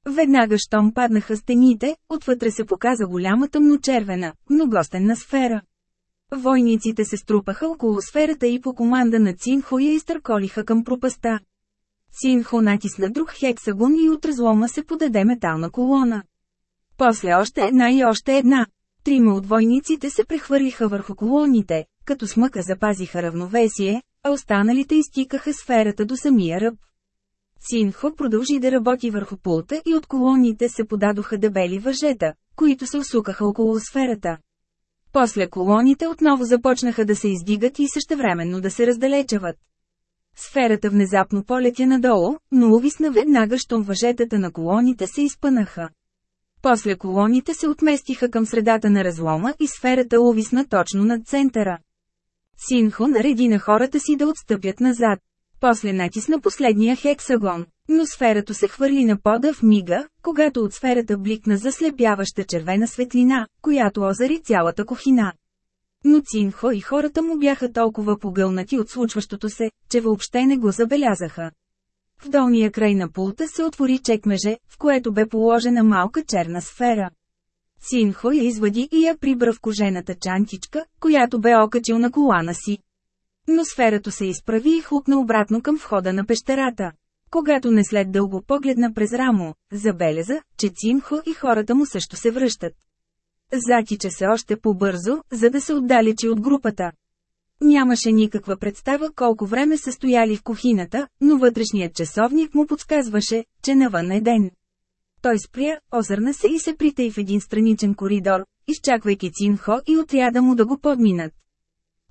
Веднага щом паднаха стените, отвътре се показа голяма тъмночервена, многостенна сфера. Войниците се струпаха около сферата и по команда на Цинхо я изтърколиха към пропаста. Цинхо натисна друг хексагон и от разлома се подаде метална колона. После още една и още една. Трима от войниците се прехвърлиха върху колоните, като смъка запазиха равновесие, а останалите изтикаха сферата до самия ръб. Синхо продължи да работи върху пулта и от колоните се подадоха дебели въжета, които се усукаха около сферата. После колоните отново започнаха да се издигат и същевременно да се раздалечават. Сферата внезапно полетя надолу, но увисна веднага, щом въжетата на колоните се изпънаха. После колоните се отместиха към средата на разлома и сферата увисна точно над центъра. Синхо нареди на хората си да отстъпят назад. После натисна последния хексагон, но сферата се хвърли на пода в мига, когато от сферата бликна заслепяваща червена светлина, която озари цялата кухина. Но Цинхо и хората му бяха толкова погълнати от случващото се, че въобще не го забелязаха. В долния край на пулта се отвори чекмеже, в което бе положена малка черна сфера. Синхо я извади и я прибра в кожената чантичка, която бе окачил на колана си. Но сферата се изправи и хлупна обратно към входа на пещерата. Когато не след дълго погледна през рамо, забеляза, че Цимхо и хората му също се връщат. Затича се още по-бързо, за да се отдалечи от групата. Нямаше никаква представа колко време са стояли в кухината, но вътрешният часовник му подсказваше, че навън е ден. Той спря, озърна се и се притей в един страничен коридор, изчаквайки Цинхо и отряда му да го подминат.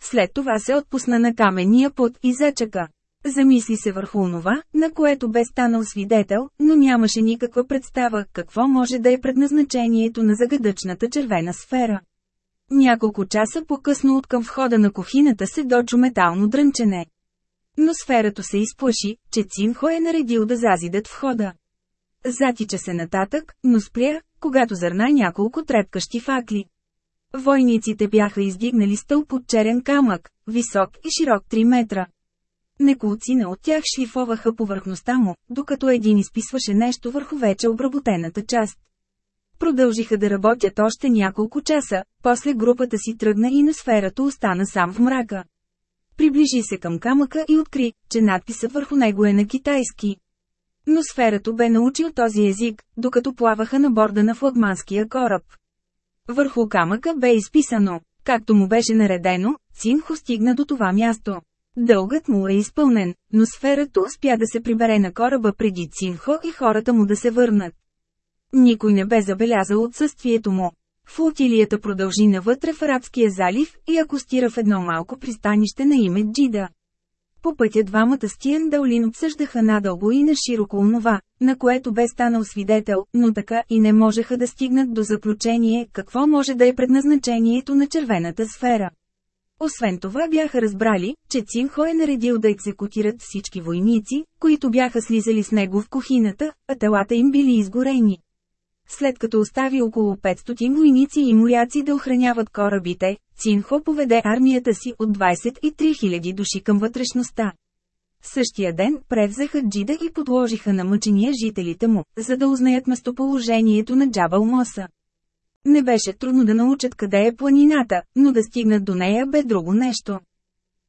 След това се отпусна на камения пот и зачака. Замисли се върху онова, на което бе станал свидетел, но нямаше никаква представа какво може да е предназначението на загадъчната червена сфера. Няколко часа по-късно от към входа на кухината се дочу метално дрънчене. Но сферата се изплаши, че Цинхо е наредил да зазидат входа. Затича се нататък, но спря, когато зърна няколко трепкащи факли. Войниците бяха издигнали стълб от черен камък, висок и широк 3 метра. Неколцина от тях шлифоваха повърхността му, докато един изписваше нещо върху вече обработената част. Продължиха да работят още няколко часа, после групата си тръгна и на сферата остана сам в мрака. Приближи се към камъка и откри, че надписът върху него е на китайски. Но сферата бе научил този език, докато плаваха на борда на флагманския кораб. Върху камъка бе изписано, както му беше наредено, Цинхо стигна до това място. Дългът му е изпълнен, но сферата успя да се прибере на кораба преди Цинхо и хората му да се върнат. Никой не бе забелязал отсъствието му. Флотилията продължи навътре в Арабския залив и акустира в едно малко пристанище на име Джида. По пътя двамата с Тиен обсъждаха надълго и на широко онова, на което бе станал свидетел, но така и не можеха да стигнат до заключение какво може да е предназначението на червената сфера. Освен това бяха разбрали, че Цинхо е наредил да екзекутират всички войници, които бяха слизали с него в кухината, а телата им били изгорени. След като остави около 500 войници и моряци да охраняват корабите, Цинхо поведе армията си от 23 000 души към вътрешността. Същия ден превзеха Джида и подложиха на мъчения жителите му, за да узнаят местоположението на Джабал Моса. Не беше трудно да научат къде е планината, но да стигнат до нея бе друго нещо.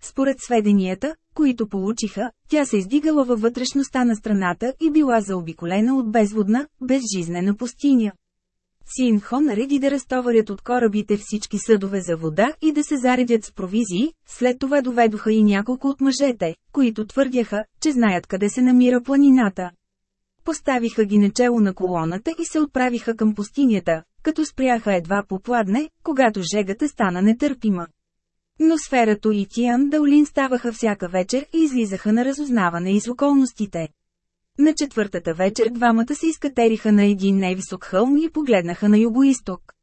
Според сведенията, които получиха, тя се издигала във вътрешността на страната и била заобиколена от безводна, безжизнена пустиня. Синхо нареди да разтоварят от корабите всички съдове за вода и да се заредят с провизии, след това доведоха и няколко от мъжете, които твърдяха, че знаят къде се намира планината. Поставиха ги начело на колоната и се отправиха към пустинята, като спряха едва попладне, когато жегата стана нетърпима. Но сферато и Тиан Даулин ставаха всяка вечер и излизаха на разузнаване из околностите. На четвъртата вечер двамата се изкатериха на един невисок хълм и погледнаха на югоисток.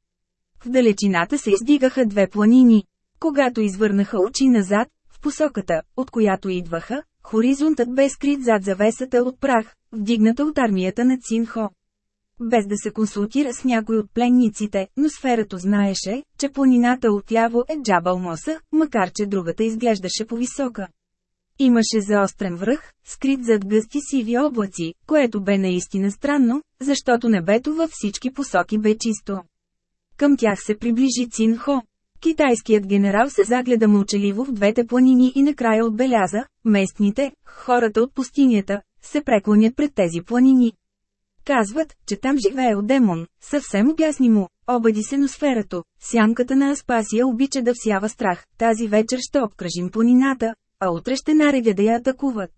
В далечината се издигаха две планини. Когато извърнаха очи назад, в посоката, от която идваха, хоризонтът бе скрит зад завесата от прах, вдигната от армията на Цинхо. Без да се консултира с някой от пленниците, но сферато знаеше, че планината отляво е Джабал Моса, макар че другата изглеждаше по-висока. Имаше заострен връх, скрит зад гъсти сиви облаци, което бе наистина странно, защото небето във всички посоки бе чисто. Към тях се приближи Цин Хо. Китайският генерал се загледа мълчаливо в двете планини и накрая отбеляза, местните, хората от пустинята, се преклонят пред тези планини. Казват, че там живее демон, съвсем обяснимо, обади се носферато, сянката на Аспасия обича да всява страх, тази вечер ще обкръжим планината, а утре ще наредя да я атакуват.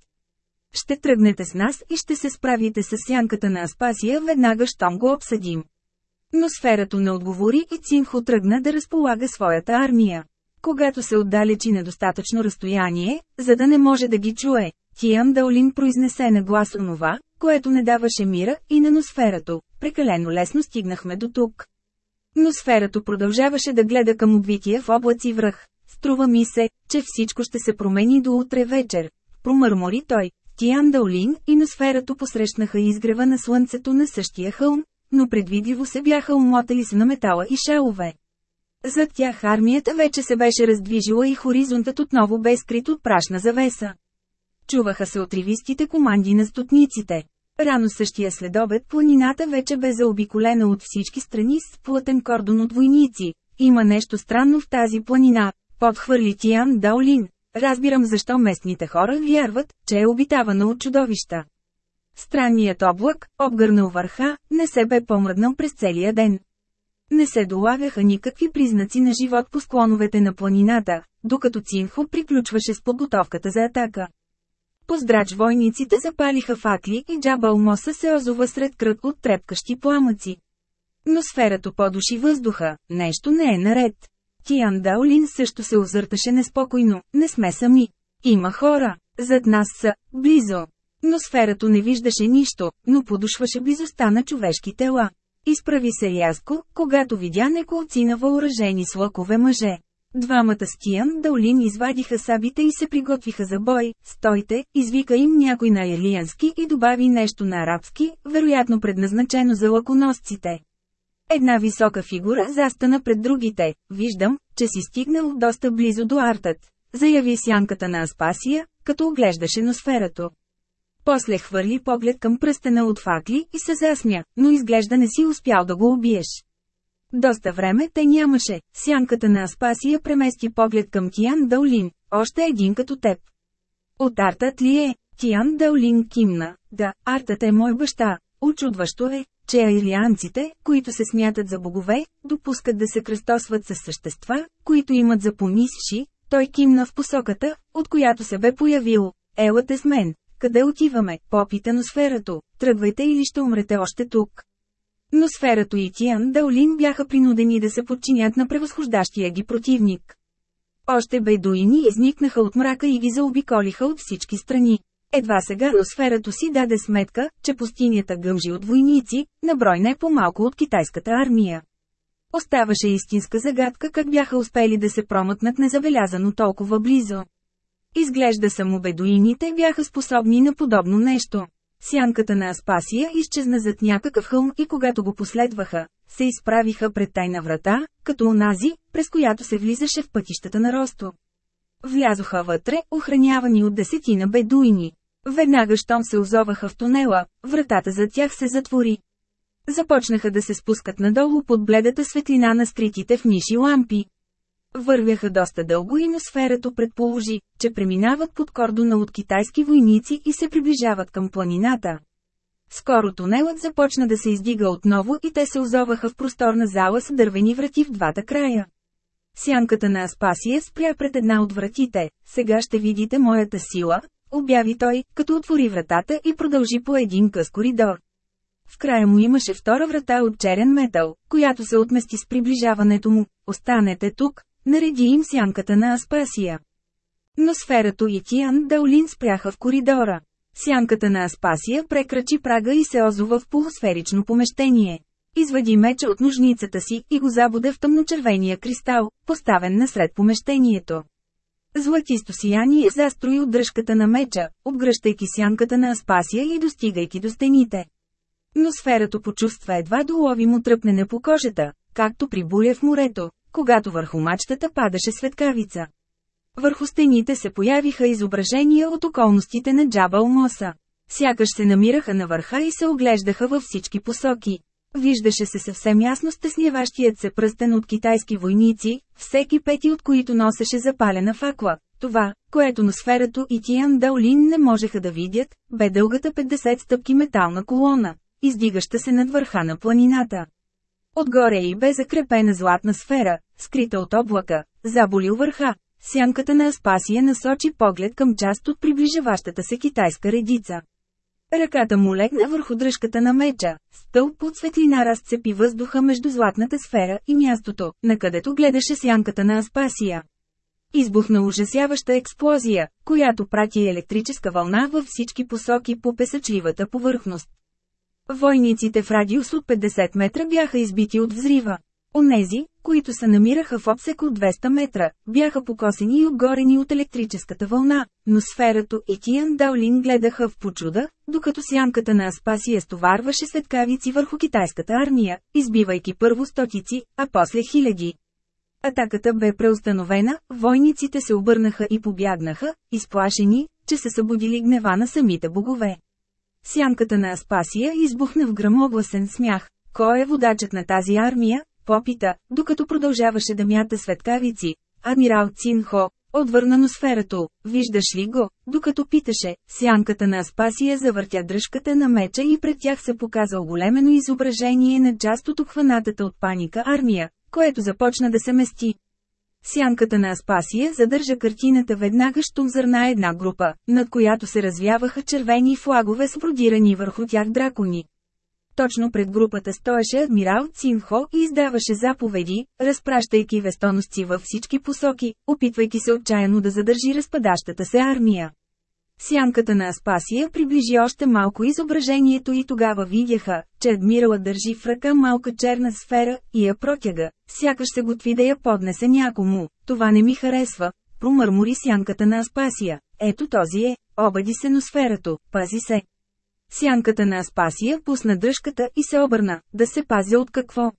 Ще тръгнете с нас и ще се справите с сянката на Аспасия веднага, щом го обсъдим. Но сферато не отговори и Цинхо тръгна да разполага своята армия. Когато се отдалечи на достатъчно разстояние, за да не може да ги чуе, Тиан Даолин произнесе на глас онова, което не даваше мира и на носферато. Прекалено лесно стигнахме до тук. Но сферато продължаваше да гледа към обвития в облаци връх. Струва ми се, че всичко ще се промени до утре вечер. Промърмори той. Тиан Даолин и на посрещнаха изгрева на слънцето на същия хълм, но предвидливо се бяха умотали с на метала и шелове. Зад тях армията вече се беше раздвижила и хоризонтът отново бе скрит от прашна завеса. Чуваха се отривистите команди на стотниците. Рано същия следобед планината вече бе заобиколена от всички страни с плътен кордон от войници. Има нещо странно в тази планина, подхвърли Тиан Даолин. Разбирам защо местните хора вярват, че е обитавана от чудовища. Странният облак, обгърнал върха, не се бе помръднал през целия ден. Не се долагаха никакви признаци на живот по склоновете на планината, докато Цинхо приключваше с подготовката за атака. Поздрач войниците запалиха факли и Джабал Моса се озова сред кръг от трепкащи пламъци. Но сферато подуши въздуха, нещо не е наред. Тиан Даолин също се озърташе неспокойно, не сме сами. Има хора, зад нас са, близо. Но сферато не виждаше нищо, но подушваше близостта на човешки тела. Изправи се рязко, когато видя неколци на въоръжени с лъкове мъже. Двамата с Тиан Даолин извадиха сабите и се приготвиха за бой. Стойте, извика им някой на елиянски и добави нещо на арабски, вероятно предназначено за лаконосците. Една висока фигура застана пред другите. Виждам, че си стигнал доста близо до артът. Заяви сянката на Аспасия, като оглеждаше носферато. После хвърли поглед към пръстена от факли и се засмя, но изглежда не си успял да го убиеш. Доста време те нямаше, сянката на Аспасия премести поглед към Тиан Даулин, още един като теб. От артът ли е? Тиан Даулин кимна, да, артът е мой баща. Очудващо е, че аилианците, които се смятат за богове, допускат да се кръстосват с същества, които имат за понисши, той кимна в посоката, от която се бе появил. Елате с мен, къде отиваме, попита на сферато, тръгвайте или ще умрете още тук. Но сферато и Тиан Даолин бяха принудени да се подчинят на превъзхождащия ги противник. Още бейдуини изникнаха от мрака и ги заобиколиха от всички страни. Едва сега сферато си даде сметка, че пустинята гъмжи от войници, наброй не по-малко от китайската армия. Оставаше истинска загадка как бяха успели да се промъкнат незабелязано толкова близо. Изглежда само бедуините бяха способни на подобно нещо. Сянката на Аспасия изчезна зад някакъв хълм и когато го последваха, се изправиха пред тайна врата, като онази, през която се влизаше в пътищата на Росто. Влязоха вътре, охранявани от десетина бедуини. Веднага щом се озоваха в тунела, вратата за тях се затвори. Започнаха да се спускат надолу под бледата светлина на скритите в ниши лампи. Вървяха доста дълго и на сферато предположи, че преминават под кордона от китайски войници и се приближават към планината. Скоро тунелът започна да се издига отново и те се озоваха в просторна зала с дървени врати в двата края. Сянката на Аспасия спря пред една от вратите. Сега ще видите моята сила, обяви той, като отвори вратата и продължи по един къс коридор. В края му имаше втора врата от черен метал, която се отмести с приближаването му. Останете тук, нареди им сянката на Аспасия. Но сферато и Тиан Даулин спряха в коридора. Сянката на Аспасия прекрачи прага и се озова в полусферично помещение. Извади меча от ножницата си и го забуде в тъмночервения кристал, поставен насред помещението. Златисто сияние застрои от дръжката на меча, обгръщайки сянката на Аспасия и достигайки до стените. Но сферато почувства едва доловимо тръпнене по кожата, както при буря в морето, когато върху мачтата падаше светкавица. Върху стените се появиха изображения от околностите на Джабал Моса. Сякаш се намираха на върха и се оглеждаха във всички посоки. Виждаше се съвсем ясно стесняващият се пръстен от китайски войници, всеки пети от които носеше запалена факла. Това, което на сферато и Тиан Даолин не можеха да видят, бе дългата 50 стъпки метална колона, издигаща се над върха на планината. Отгоре и бе закрепена златна сфера, скрита от облака, заболил върха. Сянката на Аспасия насочи поглед към част от приближаващата се китайска редица. Ръката му легна върху дръжката на меча. Стълб от светлина разцепи въздуха между златната сфера и мястото, на където гледаше сянката на Аспасия. Избухна ужасяваща експлозия, която прати електрическа вълна във всички посоки по песъчливата повърхност. Войниците в радиус от 50 метра бяха избити от взрива. Онези, които се намираха в обсек от 200 метра, бяха покосени и обгорени от електрическата вълна, но сферато и Тиан Даолин гледаха в почуда, докато сянката на Аспасия стоварваше светкавици върху китайската армия, избивайки първо стотици, а после хиляди. Атаката бе преустановена, войниците се обърнаха и побягнаха, изплашени, че се събудили гнева на самите богове. Сянката на Аспасия избухна в грамогласен смях. Кой е водачът на тази армия? Попита, докато продължаваше да мята светкавици. Адмирал Цинхо, отвърна носферато, виждаш ли го? Докато питаше, сянката на Аспасия завъртя дръжката на меча и пред тях се показа оголемено изображение на част от обхванатата от паника армия, което започна да се мести. Сянката на Аспасия задържа картината веднага щом зърна една група, над която се развяваха червени флагове с бродирани върху тях дракони. Точно пред групата стоеше адмирал Цинхо и издаваше заповеди, разпращайки вестоносци във всички посоки, опитвайки се отчаяно да задържи разпадащата се армия. Сянката на Аспасия приближи още малко изображението и тогава видяха, че адмирала държи в ръка малка черна сфера и я протяга, сякаш се готви да я поднесе някому. Това не ми харесва, промърмори сянката на Аспасия. Ето този е, обади се носферато, пази се. Сянката на Аспасия пусна дръжката и се обърна, да се пази от какво.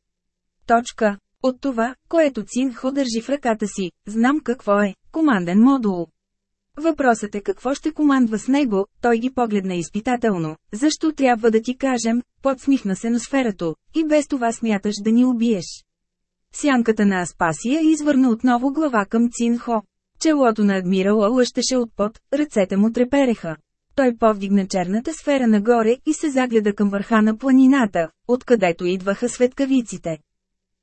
Точка. От това, което Цинхо държи в ръката си, знам какво е, команден модул. Въпросът е какво ще командва с него, той ги погледна изпитателно. Защо трябва да ти кажем, подсмихна се носферато, и без това смяташ да ни убиеш. Сянката на Аспасия извърна отново глава към Цинхо. Челото на адмирала лъщеше от пот, ръцете му трепереха. Той повдигна черната сфера нагоре и се загледа към върха на планината, откъдето идваха светкавиците.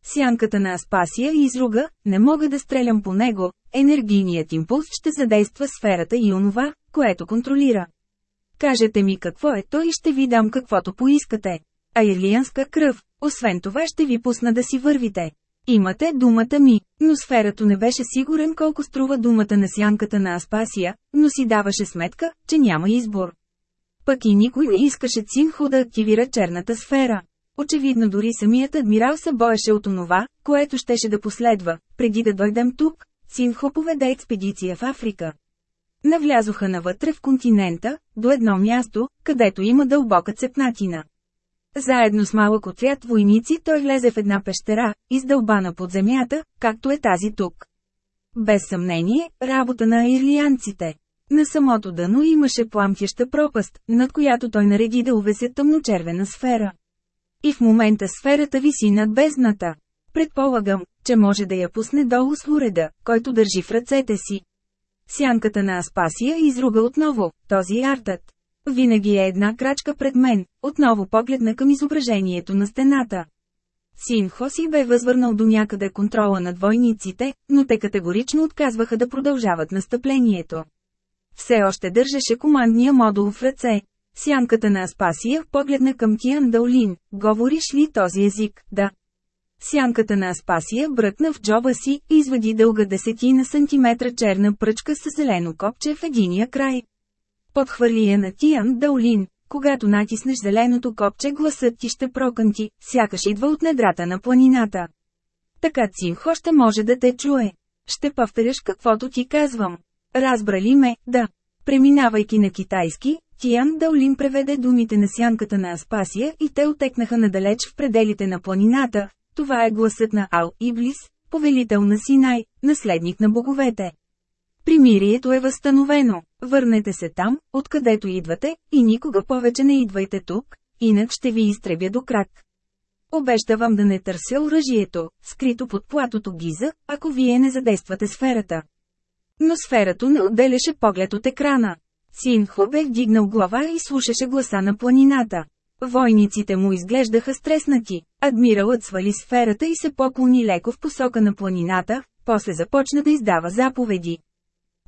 Сянката на Аспасия изруга, не мога да стрелям по него, енергийният импулс ще задейства сферата и онова, което контролира. Кажете ми какво е то и ще ви дам каквото поискате. А ирлиянска кръв, освен това ще ви пусна да си вървите. Имате думата ми, но сферато не беше сигурен колко струва думата на сянката на Аспасия, но си даваше сметка, че няма избор. Пък и никой не искаше Цинхо да активира черната сфера. Очевидно дори самият адмирал се боеше от онова, което щеше да последва. Преди да дойдем тук, Цинхо поведе експедиция в Африка. Навлязоха навътре в континента, до едно място, където има дълбока цепнатина. Заедно с малък отряд войници той влезе в една пещера, издълбана под земята, както е тази тук. Без съмнение, работа на ирлианците. На самото дъно имаше пламтяща пропаст, над която той нареди да увесят тъмночервена сфера. И в момента сферата виси над бездната. Предполагам, че може да я пусне долу с уреда, който държи в ръцете си. Сянката на Аспасия изруга отново, този артът. Винаги е една крачка пред мен, отново погледна към изображението на стената. Синхо си бе възвърнал до някъде контрола над войниците, но те категорично отказваха да продължават настъплението. Все още държеше командния модул в ръце. Сянката на Аспасия погледна към Тиан Даолин. Говориш ли този език? Да. Сянката на Аспасия бръкна в джоба си и извади дълга десетина сантиметра черна пръчка с зелено копче в единия край. Подхвърли я на Тиан Даолин. Когато натиснеш зеленото копче гласът ти ще прокънти, сякаш идва от недрата на планината. Така Цинхо ще може да те чуе. Ще повторяш каквото ти казвам. Разбрали ме, да. Преминавайки на китайски, Тиан Даолин преведе думите на сянката на Аспасия и те отекнаха надалеч в пределите на планината. Това е гласът на Ал Иблис, повелител на Синай, наследник на боговете. Примирието е възстановено. Върнете се там, откъдето идвате, и никога повече не идвайте тук, инак ще ви изтребя до крак. Обещавам да не търся оръжието, скрито под платото Гиза, ако вие не задействате сферата. Но сферата не отделяше поглед от екрана. Синхо бе вдигнал глава и слушаше гласа на планината. Войниците му изглеждаха стреснати. Адмиралът свали сферата и се поклони леко в посока на планината, после започна да издава заповеди.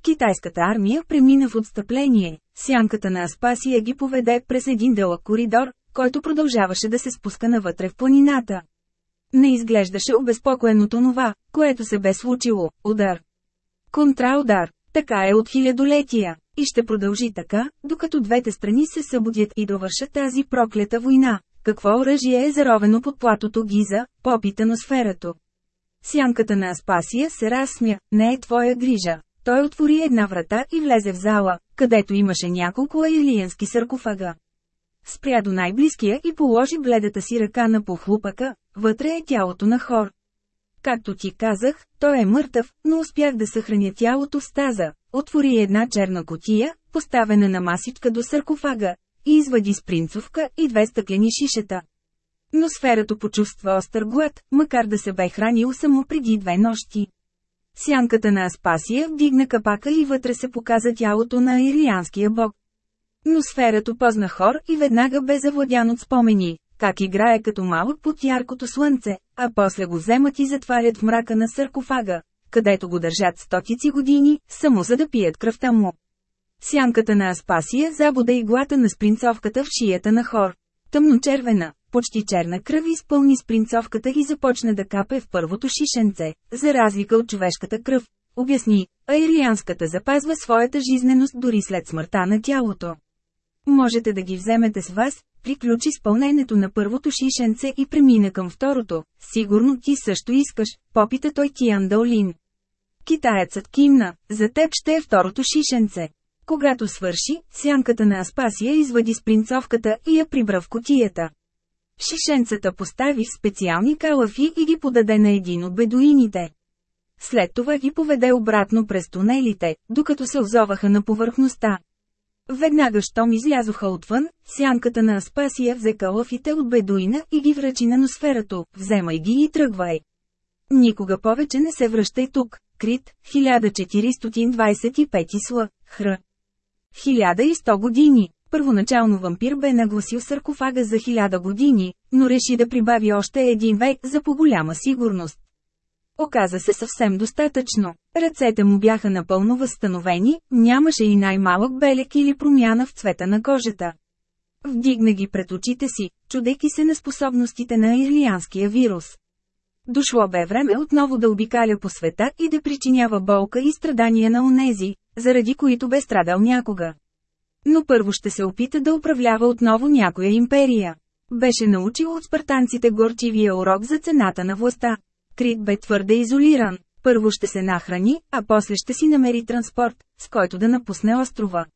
Китайската армия премина в отстъпление, сянката на Аспасия ги поведе през един дълъг коридор, който продължаваше да се спуска навътре в планината. Не изглеждаше обезпокоено това, което се бе случило – удар. Контраудар. Така е от хилядолетия. И ще продължи така, докато двете страни се събудят и довършат тази проклята война. Какво оръжие е заровено под платото Гиза, попита на сферато. Сянката на Аспасия се разсмя, не е твоя грижа. Той отвори една врата и влезе в зала, където имаше няколко айлиенски саркофага. Спря до най-близкия и положи бледата си ръка на похлупъка, вътре е тялото на хор. Както ти казах, той е мъртъв, но успях да съхраня тялото в стаза. Отвори една черна котия, поставена на масичка до саркофага, и извади спринцовка и две стъклени шишета. Но сферато почувства остър глад, макар да се бе хранил само преди две нощи. Сянката на Аспасия вдигна капака и вътре се показа тялото на ирианския бог. Но сферато позна хор и веднага бе завладян от спомени, как играе като малък под яркото слънце, а после го вземат и затварят в мрака на саркофага, където го държат стотици години, само за да пият кръвта му. Сянката на Аспасия забуда иглата на спринцовката в шията на хор. Тъмночервена, почти черна кръв изпълни спринцовката и започна да капе в първото шишенце, за разлика от човешката кръв. Обясни, а ирианската запазва своята жизненост дори след смъртта на тялото. Можете да ги вземете с вас, приключи изпълнението на първото шишенце и премина към второто. Сигурно ти също искаш, попита той Тиан Даолин. Китаецът кимна, за теб ще е второто шишенце. Когато свърши, сянката на Аспасия извади спринцовката и я прибра в котията. Шишенцата постави в специални калафи и ги подаде на един от бедуините. След това ги поведе обратно през тунелите, докато се озоваха на повърхността. Веднага щом излязоха отвън, сянката на Аспасия взе калафите от бедуина и ги връчи на носферато, вземай ги и тръгвай. Никога повече не се връщай тук, Крит, 1425 сла, хр. 1100 години. Първоначално вампир бе нагласил саркофага за 1000 години, но реши да прибави още един век за по-голяма сигурност. Оказа се съвсем достатъчно. Ръцете му бяха напълно възстановени, нямаше и най-малък белек или промяна в цвета на кожата. Вдигна ги пред очите си, чудейки се на способностите на ирлианския вирус. Дошло бе време отново да обикаля по света и да причинява болка и страдания на онези, заради които бе страдал някога. Но първо ще се опита да управлява отново някоя империя. Беше научил от спартанците горчивия урок за цената на властта. Крит бе твърде изолиран. Първо ще се нахрани, а после ще си намери транспорт, с който да напусне острова.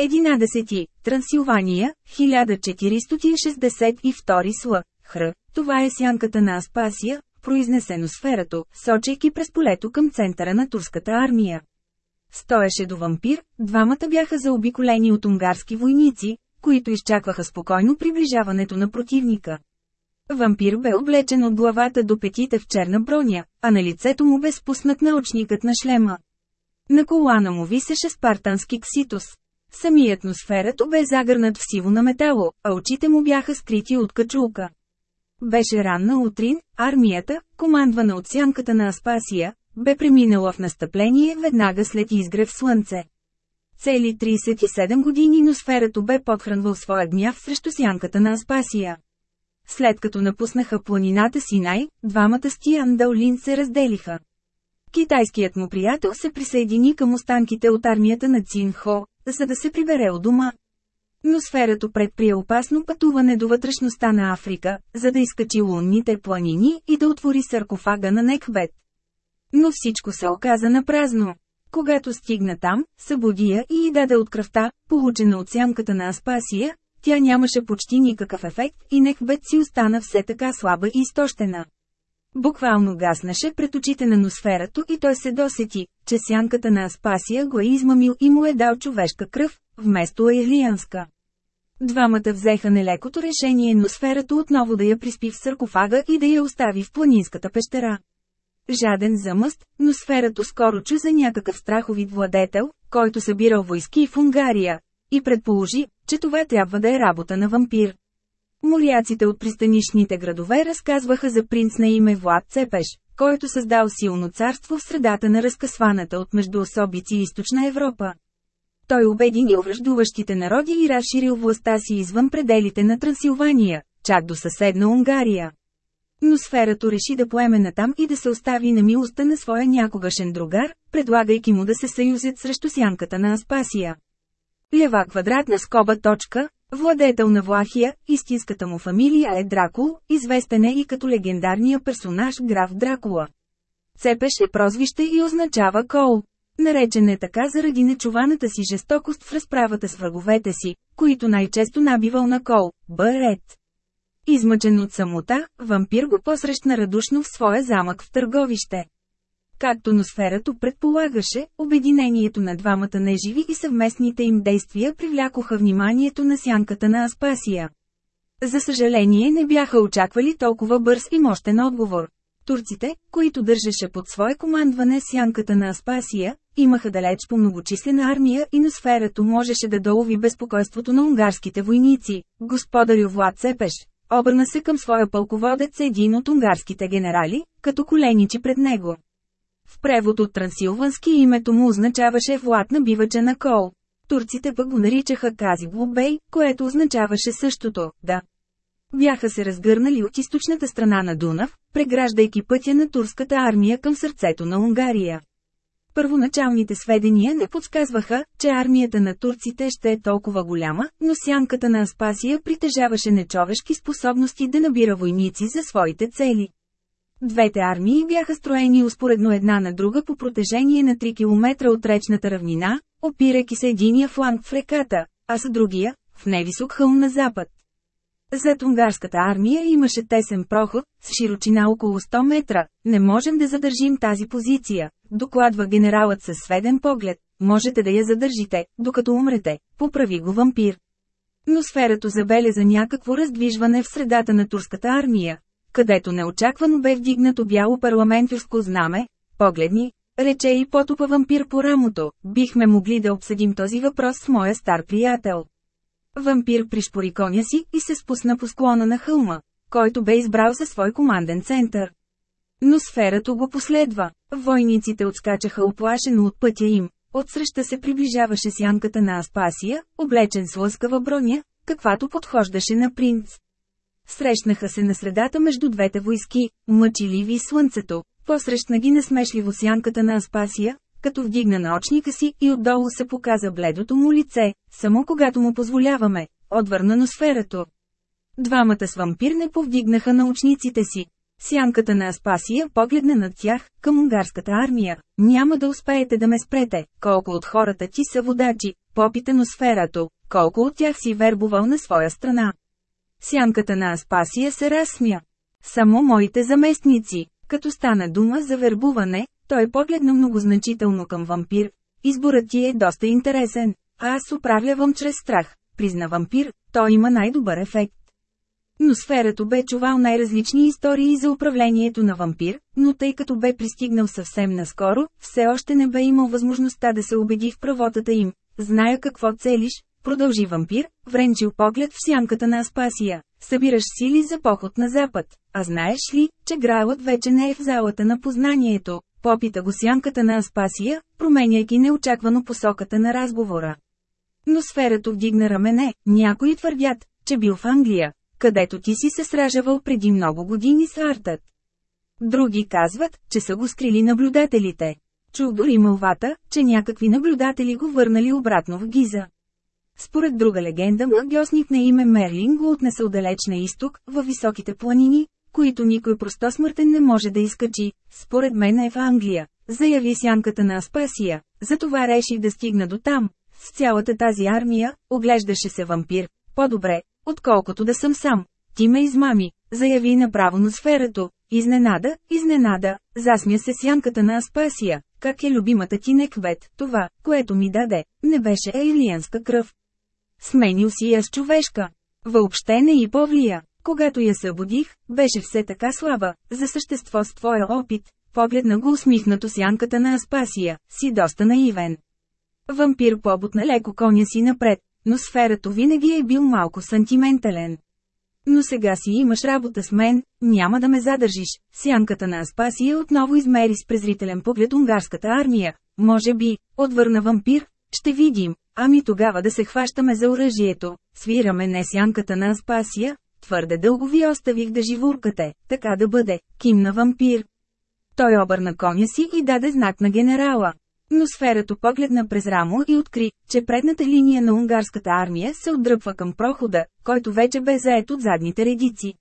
11. Трансилвания, 1462 сл. Хр. Това е сянката на Аспасия, произнесено сферато, сочейки през полето към центъра на турската армия. Стоеше до вампир, двамата бяха заобиколени от унгарски войници, които изчакваха спокойно приближаването на противника. Вампир бе облечен от главата до петите в черна броня, а на лицето му бе спуснат научникът на шлема. На колана му висеше спартански кситос. Самият носферато бе загърнат в сиво на метало, а очите му бяха скрити от качулка. Беше ранна утрин, армията, командвана от сянката на Аспасия, бе преминала в настъпление веднага след изгрев слънце. Цели 37 години носферато бе подхранвал своя гняв срещу сянката на Аспасия. След като напуснаха планината Синай, двамата с Тиан Даолин се разделиха. Китайският му приятел се присъедини към останките от армията на Цин Хо, за да се прибере от дома. Но сферато предприе опасно пътуване до вътрешността на Африка, за да изкачи лунните планини и да отвори саркофага на Некбет. Но всичко се оказа на празно. Когато стигна там, събуди я и й даде от кръвта, получена от сянката на Аспасия, тя нямаше почти никакъв ефект и Некбет си остана все така слаба и изтощена. Буквално гаснеше пред очите на носферато и той се досети, че сянката на Аспасия го е измамил и му е дал човешка кръв, вместо елианска. Двамата взеха нелекото решение носферато отново да я приспи в саркофага и да я остави в планинската пещера. Жаден за мъст, но сферато скоро чу за някакъв страховит владетел, който събирал войски в Унгария, и предположи, че това трябва да е работа на вампир. Моряците от пристанишните градове разказваха за принц на име Влад Цепеш, който създал силно царство в средата на разкъсваната от междуособици източна Европа. Той обединил връждуващите народи и разширил властта си извън пределите на Трансилвания, чак до съседна Унгария. Но сферато реши да поеме натам и да се остави на милостта на своя някогашен другар, предлагайки му да се съюзят срещу сянката на Аспасия. Лева квадратна скоба точка, владетел на Влахия, истинската му фамилия е Дракул, известен е и като легендарния персонаж граф Дракула. Цепеш е прозвище и означава кол. Наречен е така заради нечуваната си жестокост в разправата с враговете си, които най-често набивал на кол, Бърет. Измъчен от самота, вампир го посрещна радушно в своя замък в търговище. Както носферато предполагаше, обединението на двамата неживи и съвместните им действия привлякоха вниманието на сянката на Аспасия. За съжаление не бяха очаквали толкова бърз и мощен отговор. Турците, които държеше под свое командване сянката на Аспасия, имаха далеч по многочислена армия и носферато можеше да долови безпокойството на унгарските войници. Господарю Влад Цепеш, обърна се към своя пълководец един от унгарските генерали, като коленичи пред него. В превод от трансилвански името му означаваше Влад на бивача на Кол. Турците пък го наричаха Кази Блубей, което означаваше същото, да. Бяха се разгърнали от източната страна на Дунав, преграждайки пътя на турската армия към сърцето на Унгария. Първоначалните сведения не подсказваха, че армията на турците ще е толкова голяма, но сянката на Аспасия притежаваше нечовешки способности да набира войници за своите цели. Двете армии бяха строени успоредно една на друга по протежение на 3 км от речната равнина, опирайки се единия фланг в реката, а с другия – в невисок хълм на запад. Зад унгарската армия имаше тесен проход, с широчина около 100 метра. Не можем да задържим тази позиция, докладва генералът със сведен поглед. Можете да я задържите, докато умрете, поправи го вампир. Но сферато забеляза някакво раздвижване в средата на турската армия, където неочаквано бе вдигнато бяло парламентарско знаме, погледни, рече и потопа вампир по рамото, бихме могли да обсъдим този въпрос с моя стар приятел. Вампир пришпори коня си и се спусна по склона на хълма, който бе избрал за свой команден център. Но сферато го последва. Войниците отскачаха оплашено от пътя им. Отсреща се приближаваше сянката на Аспасия, облечен с лъскава броня, каквато подхождаше на принц. Срещнаха се на средата между двете войски, мъчиливи слънцето, посрещна ги насмешливо сянката на Аспасия, като вдигна наочника си и отдолу се показа бледото му лице, само когато му позволяваме, отвърна носферато. Двамата с вампир не повдигнаха научниците си. Сянката на Аспасия погледна над тях, към унгарската армия. Няма да успеете да ме спрете, колко от хората ти са водачи, попита носферато, колко от тях си вербувал на своя страна. Сянката на Аспасия се разсмя. Само моите заместници, като стана дума за вербуване, той погледна многозначително към вампир. Изборът ти е доста интересен, а аз управлявам чрез страх, призна вампир, той има най-добър ефект. Но сферато бе чувал най-различни истории за управлението на вампир, но тъй като бе пристигнал съвсем наскоро, все още не бе имал възможността да се убеди в правотата им, зная какво целиш, продължи вампир, вренчил поглед в сянката на Аспасия. Събираш сили за поход на запад, а знаеш ли, че Грайлът вече не е в залата на познанието, попита го сянката на Аспасия, променяйки неочаквано посоката на разговора. Но сферато вдигна рамене, някои твърдят, че бил в Англия, където ти си се сражавал преди много години с Артът. Други казват, че са го скрили наблюдателите. Чу дори мълвата, че някакви наблюдатели го върнали обратно в Гиза. Според друга легенда магиосник на име Мерлин го отнесъл далеч на изток, във високите планини, които никой просто смъртен не може да изкачи, според мен е в Англия, заяви сянката на Аспасия, затова реших да стигна до там. С цялата тази армия, оглеждаше се вампир, по-добре, отколкото да съм сам. Ти ме измами, заяви направо на сферато. Изненада, изненада, засмя се сянката на Аспасия, как е любимата ти неквет, това, което ми даде, не беше ейлианска кръв. Сменил си я с човешка. Въобще не и повлия. Когато я събудих, беше все така слаба, за същество с твоя опит, погледна го усмихнато сянката на Аспасия, си доста наивен. Вампир побутна леко коня си напред, но сферато винаги е бил малко сантиментален. Но сега си имаш работа с мен, няма да ме задържиш. Сянката на Аспасия отново измери с презрителен поглед унгарската армия. Може би, отвърна вампир, ще видим, ами тогава да се хващаме за оръжието. Свираме не сянката на Аспасия, твърде дълго ви оставих да живуркате, така да бъде, кимна вампир. Той обърна коня си и даде знак на генерала. Но сферато погледна през рамо и откри, че предната линия на унгарската армия се отдръпва към прохода, който вече бе заед от задните редици.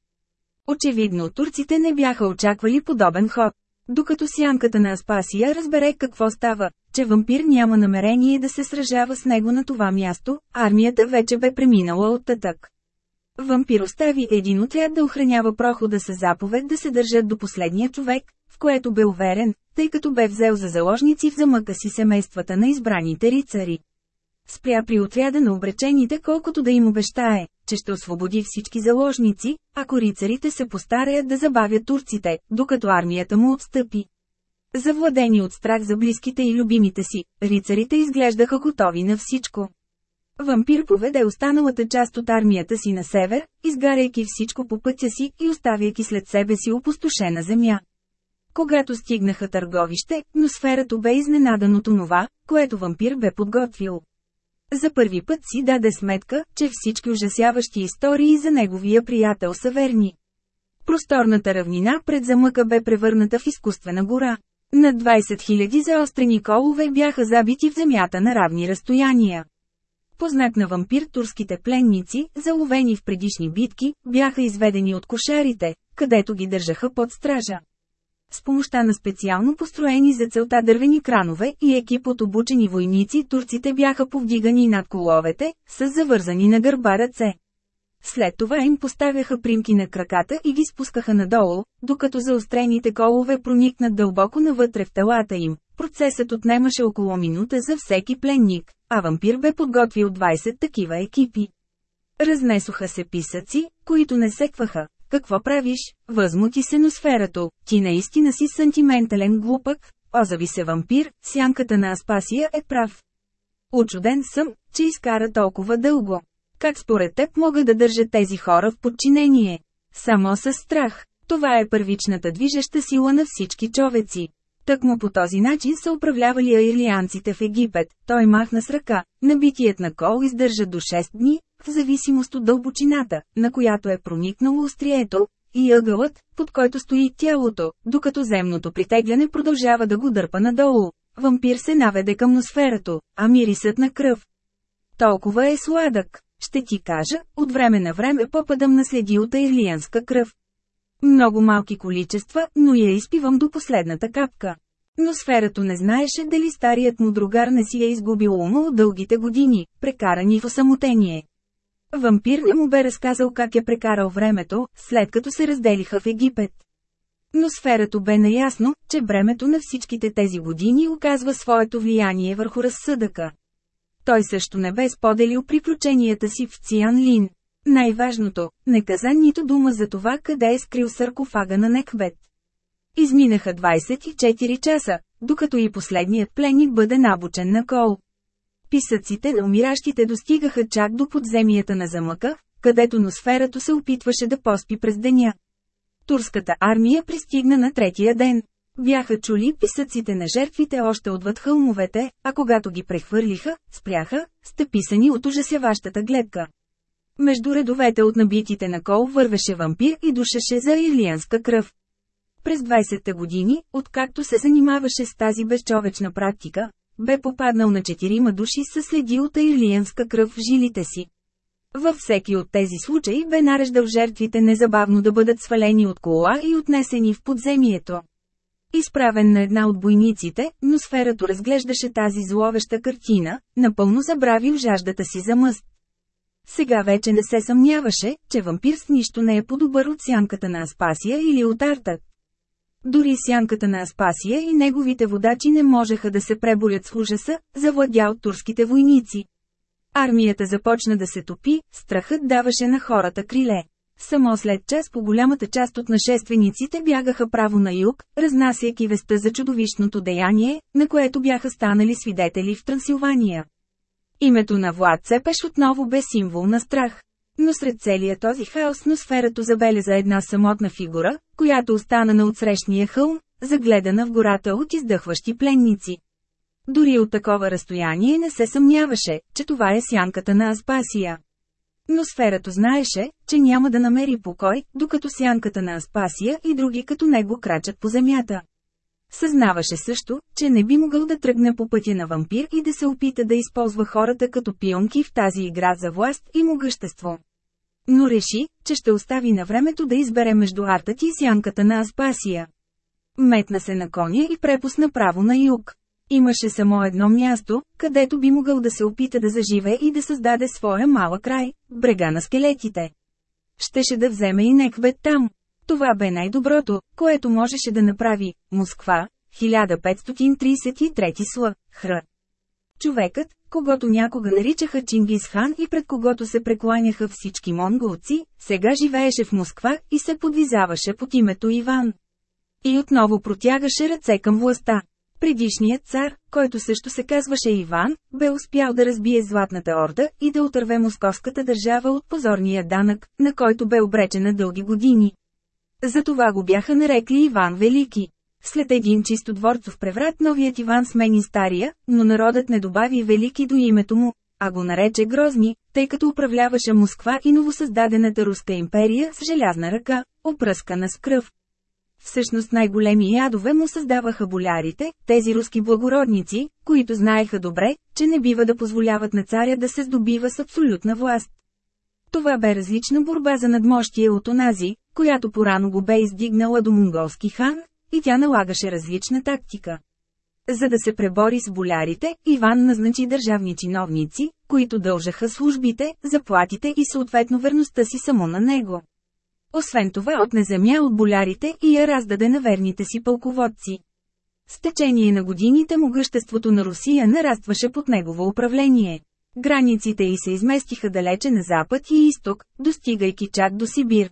Очевидно турците не бяха очаквали подобен ход. Докато сянката на Аспасия разбере какво става, че вампир няма намерение да се сражава с него на това място, армията вече бе преминала от татък. Вампир остави един отряд да охранява прохода с заповед да се държат до последния човек, в което бе уверен, тъй като бе взел за заложници в замъка си семействата на избраните рицари. Спря при отряда на обречените колкото да им обещае, че ще освободи всички заложници, ако рицарите се постараят да забавят турците, докато армията му отстъпи. Завладени от страх за близките и любимите си, рицарите изглеждаха готови на всичко. Вампир поведе останалата част от армията си на север, изгаряйки всичко по пътя си и оставяйки след себе си опустошена земя. Когато стигнаха търговище, но сферата бе изненадан от онова, което вампир бе подготвил. За първи път си даде сметка, че всички ужасяващи истории за неговия приятел са верни. Просторната равнина пред замъка бе превърната в изкуствена гора. На 20 000 заострени колове бяха забити в земята на равни разстояния. Познак на вампир турските пленници, заловени в предишни битки, бяха изведени от кошарите, където ги държаха под стража. С помощта на специално построени за целта дървени кранове и екип от обучени войници турците бяха повдигани над коловете, с завързани на гърба ръце. След това им поставяха примки на краката и ги спускаха надолу, докато заострените колове проникнат дълбоко навътре в телата им. Процесът отнемаше около минута за всеки пленник, а вампир бе подготвил 20 такива екипи. Разнесоха се писъци, които не секваха, какво правиш? Възмути се носферато. Ти наистина си сантиментален глупък. Озави се вампир, сянката на Аспасия е прав. Очуден съм, че изкара толкова дълго. Как според теб мога да държа тези хора в подчинение? Само с страх. Това е първичната движеща сила на всички човеци. Тъкмо по този начин са управлявали аирлианците в Египет. Той махна с ръка. Набитият на кол издържа до 6 дни, в зависимост от дълбочината, на която е проникнало острието, и ъгълът, под който стои тялото, докато земното притегляне продължава да го дърпа надолу. Вампир се наведе към носферато, а мирисът на кръв. Толкова е сладък. Ще ти кажа, от време на време попадам на следи от ирлианска кръв. Много малки количества, но я изпивам до последната капка. Но сферато не знаеше дали старият му другар не си е изгубил ума от дългите години, прекарани в осамотение. Вампир не му бе разказал как е прекарал времето, след като се разделиха в Египет. Но сферато бе наясно, че бремето на всичките тези години оказва своето влияние върху разсъдъка. Той също не бе споделил приключенията си в Циан Лин. Най-важното, не каза нито дума за това къде е скрил саркофага на Некбет. Изминаха 24 часа, докато и последният пленник бъде набучен на кол. Писъците на умиращите достигаха чак до подземията на замъка, където носферато се опитваше да поспи през деня. Турската армия пристигна на третия ден. Бяха чули писъците на жертвите още отвъд хълмовете, а когато ги прехвърлиха, спряха, стъписани от ужасяващата гледка. Между редовете от набитите на кол вървеше вампир и душеше за ирлианска кръв. През 20-те години, откакто се занимаваше с тази безчовечна практика, бе попаднал на четирима души със следи от ирлианска кръв в жилите си. Във всеки от тези случаи бе нареждал жертвите незабавно да бъдат свалени от кола и отнесени в подземието. Изправен на една от бойниците, но сферато разглеждаше тази зловеща картина, напълно забравил жаждата си за мъст. Сега вече не се съмняваше, че вампир с нищо не е по-добър от сянката на Аспасия или от Артът. Дори сянката на Аспасия и неговите водачи не можеха да се преборят с ужаса, завладя от турските войници. Армията започна да се топи, страхът даваше на хората криле. Само след час по голямата част от нашествениците бягаха право на юг, разнасяйки веста за чудовищното деяние, на което бяха станали свидетели в Трансилвания. Името на Влад Цепеш отново бе символ на страх. Но сред целия този хаос на сферато забеляза една самотна фигура, която остана на отсрещния хълм, загледана в гората от издъхващи пленници. Дори от такова разстояние не се съмняваше, че това е сянката на Аспасия. Но сферато знаеше, че няма да намери покой, докато сянката на Аспасия и други като него крачат по земята. Съзнаваше също, че не би могъл да тръгне по пътя на вампир и да се опита да използва хората като пионки в тази игра за власт и могъщество. Но реши, че ще остави на времето да избере между артът и сянката на Аспасия. Метна се на коня и препусна право на юг. Имаше само едно място, където би могъл да се опита да заживе и да създаде своя малък край – брега на скелетите. Щеше да вземе и Некбет там. Това бе най-доброто, което можеше да направи. Москва, 1533 сл. Хр. Човекът, когато някога наричаха Чингис хан и пред когото се прекланяха всички монголци, сега живееше в Москва и се подвизаваше под името Иван. И отново протягаше ръце към властта. Предишният цар, който също се казваше Иван, бе успял да разбие Златната орда и да отърве московската държава от позорния данък, на който бе обречена дълги години. Затова го бяха нарекли Иван Велики. След един чисто дворцов преврат новият Иван смени стария, но народът не добави Велики до името му, а го нарече Грозни, тъй като управляваше Москва и новосъздадената Руска империя с желязна ръка, опръскана с кръв. Всъщност най-големи ядове му създаваха болярите, тези руски благородници, които знаеха добре, че не бива да позволяват на царя да се здобива с абсолютна власт. Това бе различна борба за надмощие от онази, която порано го бе издигнала до монголски хан, и тя налагаше различна тактика. За да се пребори с болярите, Иван назначи държавни чиновници, които дължаха службите, заплатите и съответно верността си само на него. Освен това отне земя от болярите и я раздаде на верните си пълководци. С течение на годините могъществото на Русия нарастваше под негово управление. Границите й се изместиха далече на запад и изток, достигайки чак до Сибир.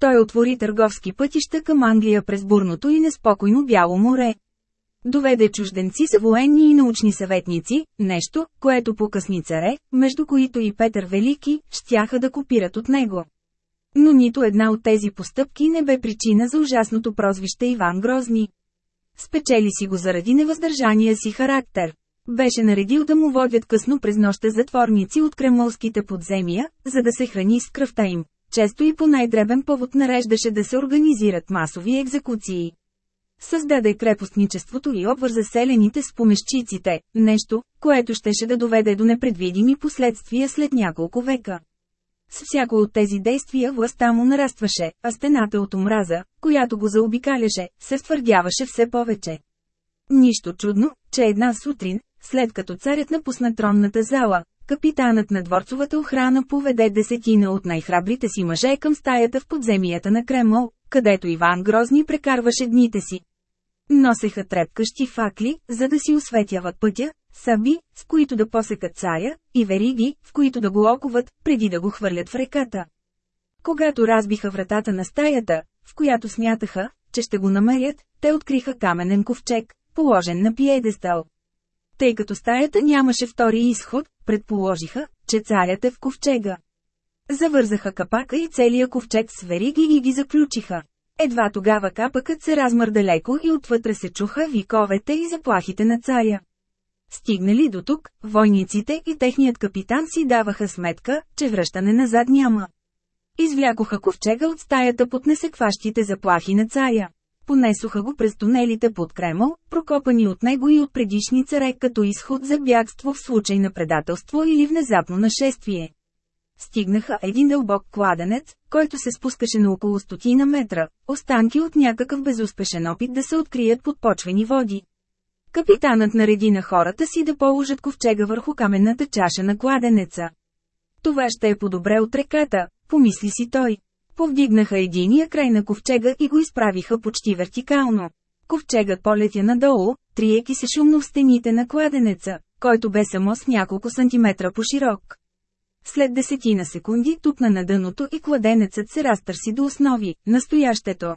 Той отвори търговски пътища към Англия през бурното и неспокойно Бяло море. Доведе чужденци с военни и научни съветници, нещо, което по-късни царе, между които и Петър Велики, щяха да копират от него. Но нито една от тези постъпки не бе причина за ужасното прозвище Иван Грозни. Спечели си го заради невъздържания си характер. Беше наредил да му водят късно през нощта затворници от кремълските подземия, за да се храни с кръвта им. Често и по най-дребен повод нареждаше да се организират масови екзекуции. Създаде крепостничеството и обвърза селените с помещиците, нещо, което щеше да доведе до непредвидими последствия след няколко века. С всяко от тези действия властта му нарастваше, а стената от омраза, която го заобикаляше, се ствърдяваше все повече. Нищо чудно, че една сутрин, след като царят напусна тронната зала, капитанът на дворцовата охрана поведе десетина от най-храбрите си мъже към стаята в подземията на Кремъл, където Иван Грозни прекарваше дните си. Носеха трепкащи факли, за да си осветяват пътя, саби, с които да посекат царя, и вериги, в които да го оковат, преди да го хвърлят в реката. Когато разбиха вратата на стаята, в която смятаха, че ще го намерят, те откриха каменен ковчег, положен на пиедестал. Тъй като стаята нямаше втори изход, предположиха, че царят е в ковчега. Завързаха капака и целия ковчег с вериги и ги заключиха. Едва тогава капъкът се размърда леко и отвътре се чуха виковете и заплахите на царя. Стигнали до тук, войниците и техният капитан си даваха сметка, че връщане назад няма. Извлякоха ковчега от стаята под несекващите заплахи на царя. Понесоха го през тунелите под Кремъл, прокопани от него и от предишни царе като изход за бягство в случай на предателство или внезапно нашествие. Стигнаха един дълбок кладенец, който се спускаше на около стотина метра, останки от някакъв безуспешен опит да се открият подпочвени води. Капитанът нареди на хората си да положат ковчега върху каменната чаша на кладенеца. Това ще е по-добре от реката, помисли си той. Повдигнаха единия край на ковчега и го изправиха почти вертикално. Ковчегът полетя надолу, триеки се шумно в стените на кладенеца, който бе само с няколко сантиметра по широк. След десетина секунди тупна на дъното и кладенецът се разтърси до основи, настоящето.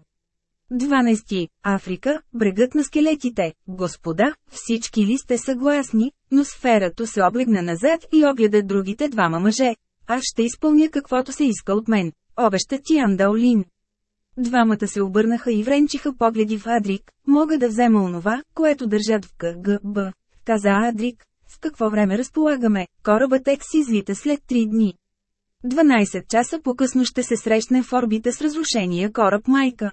12. Африка, брегът на скелетите. Господа, всички ли сте съгласни, но сферато се облегна назад и огледа другите двама мъже. Аз ще изпълня каквото се иска от мен. Обеща ти Андалин. Двамата се обърнаха и вренчиха погледи в Адрик. Мога да взема онова, което държат в КГБ. Каза Адрик. С какво време разполагаме? Корабът Екс излита след три дни. 12 часа по-късно ще се срещне в орбита с разрушения кораб Майка.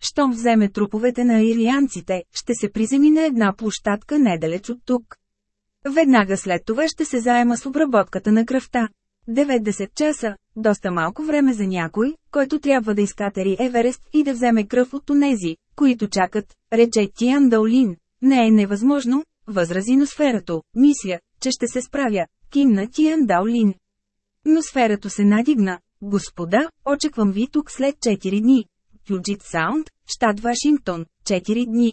Щом вземе труповете на ирианците, ще се приземи на една площадка недалеч от тук. Веднага след това ще се заема с обработката на кръвта. 90 часа, доста малко време за някой, който трябва да изкатери Еверест и да вземе кръв от онези, които чакат, рече Тиан Даолин. Не е невъзможно, възрази Носферато, мисля, че ще се справя, кимна Тиан Даолин. Носферато се надигна, господа, очаквам ви тук след 4 дни. Puget Саунд, щат Вашингтон, 4 дни.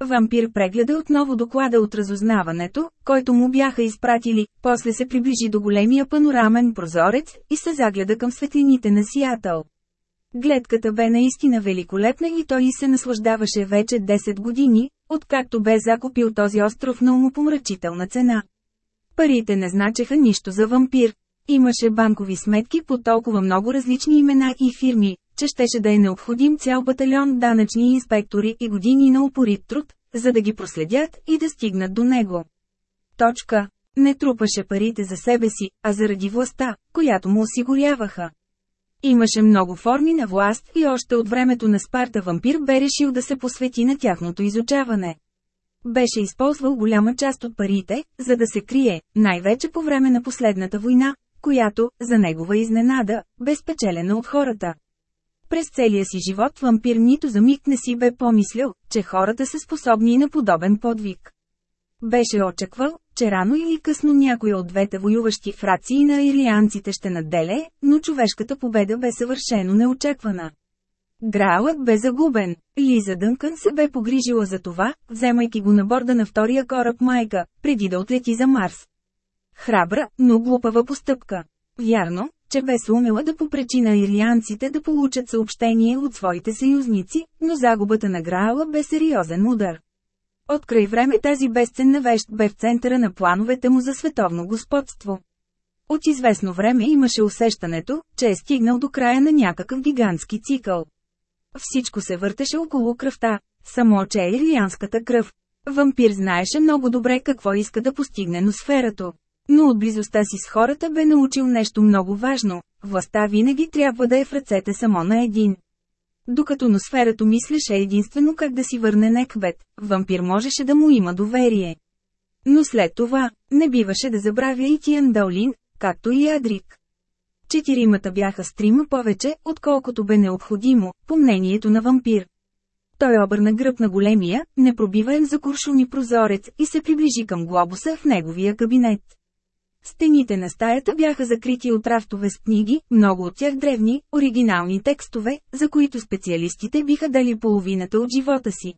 Вампир прегледа отново доклада от разузнаването, който му бяха изпратили, после се приближи до големия панорамен прозорец и се загледа към светлините на Сиатъл. Гледката бе наистина великолепна и той се наслаждаваше вече 10 години, откакто бе закупил този остров на умопомрачителна цена. Парите не значеха нищо за вампир. Имаше банкови сметки по толкова много различни имена и фирми, че щеше да е необходим цял батальон данъчни инспектори и години на упорит труд, за да ги проследят и да стигнат до него. Точка. Не трупаше парите за себе си, а заради властта, която му осигуряваха. Имаше много форми на власт и още от времето на Спарта вампир бе решил да се посвети на тяхното изучаване. Беше използвал голяма част от парите, за да се крие, най-вече по време на последната война, която, за негова изненада, бе спечелена от хората. През целия си живот вампир нито за миг не си бе помислял, че хората са способни на подобен подвиг. Беше очаквал, че рано или късно някой от двете воюващи фрации на ирианците ще наделе, но човешката победа бе съвършено неочаквана. Граалът бе загубен. Лиза Дънкън се бе погрижила за това, вземайки го на борда на втория кораб Майка, преди да отлети за Марс. Храбра, но глупава постъпка. Вярно, че бе сумела да попречи на ирианците да получат съобщение от своите съюзници, но загубата на Граала бе сериозен удар. От край време тази безценна вещ бе в центъра на плановете му за световно господство. От известно време имаше усещането, че е стигнал до края на някакъв гигантски цикъл. Всичко се въртеше около кръвта, само че е ирианската кръв. Вампир знаеше много добре какво иска да постигне но сферато. Но от близостта си с хората бе научил нещо много важно – властта винаги трябва да е в ръцете само на един. Докато носферато мислеше единствено как да си върне Некбет, вампир можеше да му има доверие. Но след това, не биваше да забравя и Тиан Даолин, както и Адрик. Четиримата бяха стрима повече, отколкото бе необходимо, по мнението на вампир. Той обърна гръб на големия, непробиваем за куршуни прозорец и се приближи към глобуса в неговия кабинет. Стените на стаята бяха закрити от рафтове с книги, много от тях древни, оригинални текстове, за които специалистите биха дали половината от живота си.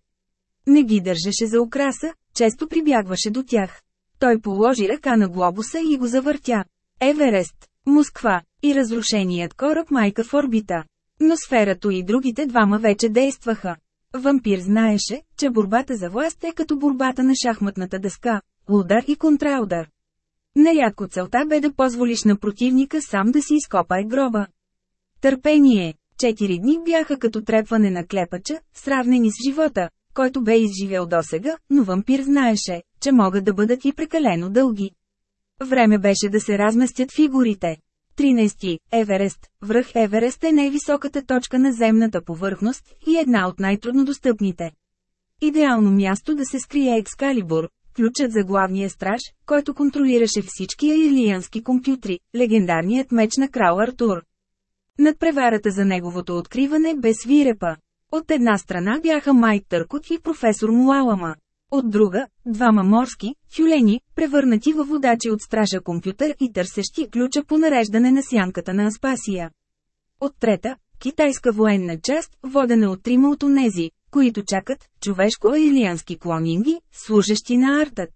Не ги държеше за украса, често прибягваше до тях. Той положи ръка на глобуса и го завъртя. Еверест, Москва и разрушеният кораб майка в орбита. Но сферато и другите двама вече действаха. Вампир знаеше, че борбата за власт е като борбата на шахматната дъска. удар и контраудар. Нарядко целта бе да позволиш на противника сам да си изкопае гроба. Търпение. Четири дни бяха като трепване на клепача, сравнени с живота, който бе изживял досега, но вампир знаеше, че могат да бъдат и прекалено дълги. Време беше да се разместят фигурите. 13. Еверест. Връх Еверест е най-високата точка на земната повърхност и една от най-труднодостъпните. Идеално място да се скрие Екскалибур, ключът за главния страж, който контролираше всички аилиански компютри, легендарният меч на крал Артур. Над преварата за неговото откриване бе свирепа. От една страна бяха Майк Търкот и професор Муалама. От друга, двама морски, тюлени, превърнати във водачи от стража компютър и търсещи ключа по нареждане на сянката на Аспасия. От трета, китайска военна част, водена от трима от онези, които чакат човешко-илиански клонинги, служещи на артът.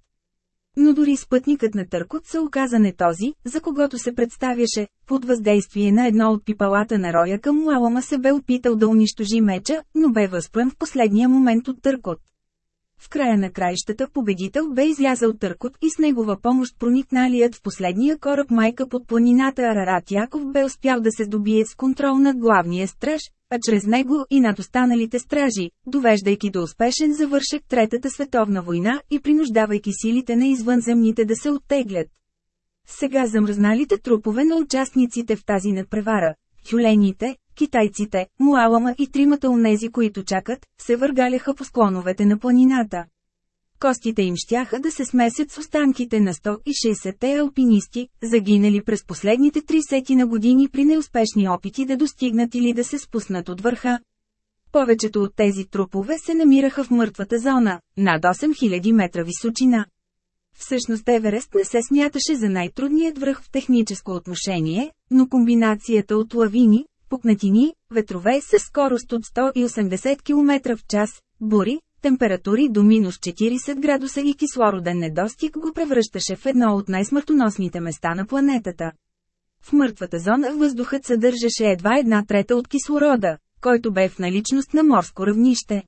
Но дори спътникът на Търкот се оказа не този, за когото се представяше, под въздействие на едно от пипалата на роя към Лалама се бе опитал да унищожи меча, но бе възпран в последния момент от Търкот. В края на краищата победител бе излязъл Търкот и с негова помощ проникналият в последния кораб майка под планината Арарат Яков бе успял да се здобие с контрол над главния страж, а чрез него и над останалите стражи, довеждайки до успешен завършек Третата световна война и принуждавайки силите на извънземните да се оттеглят. Сега замръзналите трупове на участниците в тази надпревара, тюлените, китайците, муалама и тримата онези, които чакат, се въргаляха по склоновете на планината. Костите им щяха да се смесят с останките на 160-те алпинисти, загинали през последните 30 на години при неуспешни опити да достигнат или да се спуснат от върха. Повечето от тези трупове се намираха в мъртвата зона, над 8000 метра височина. Всъщност Еверест не се смяташе за най-трудният връх в техническо отношение, но комбинацията от лавини, пукнатини, ветрове с скорост от 180 км в час, бури, температури до минус 40 градуса и кислороден недостиг го превръщаше в едно от най-смъртоносните места на планетата. В мъртвата зона въздухът съдържаше едва една трета от кислорода, който бе в наличност на морско равнище.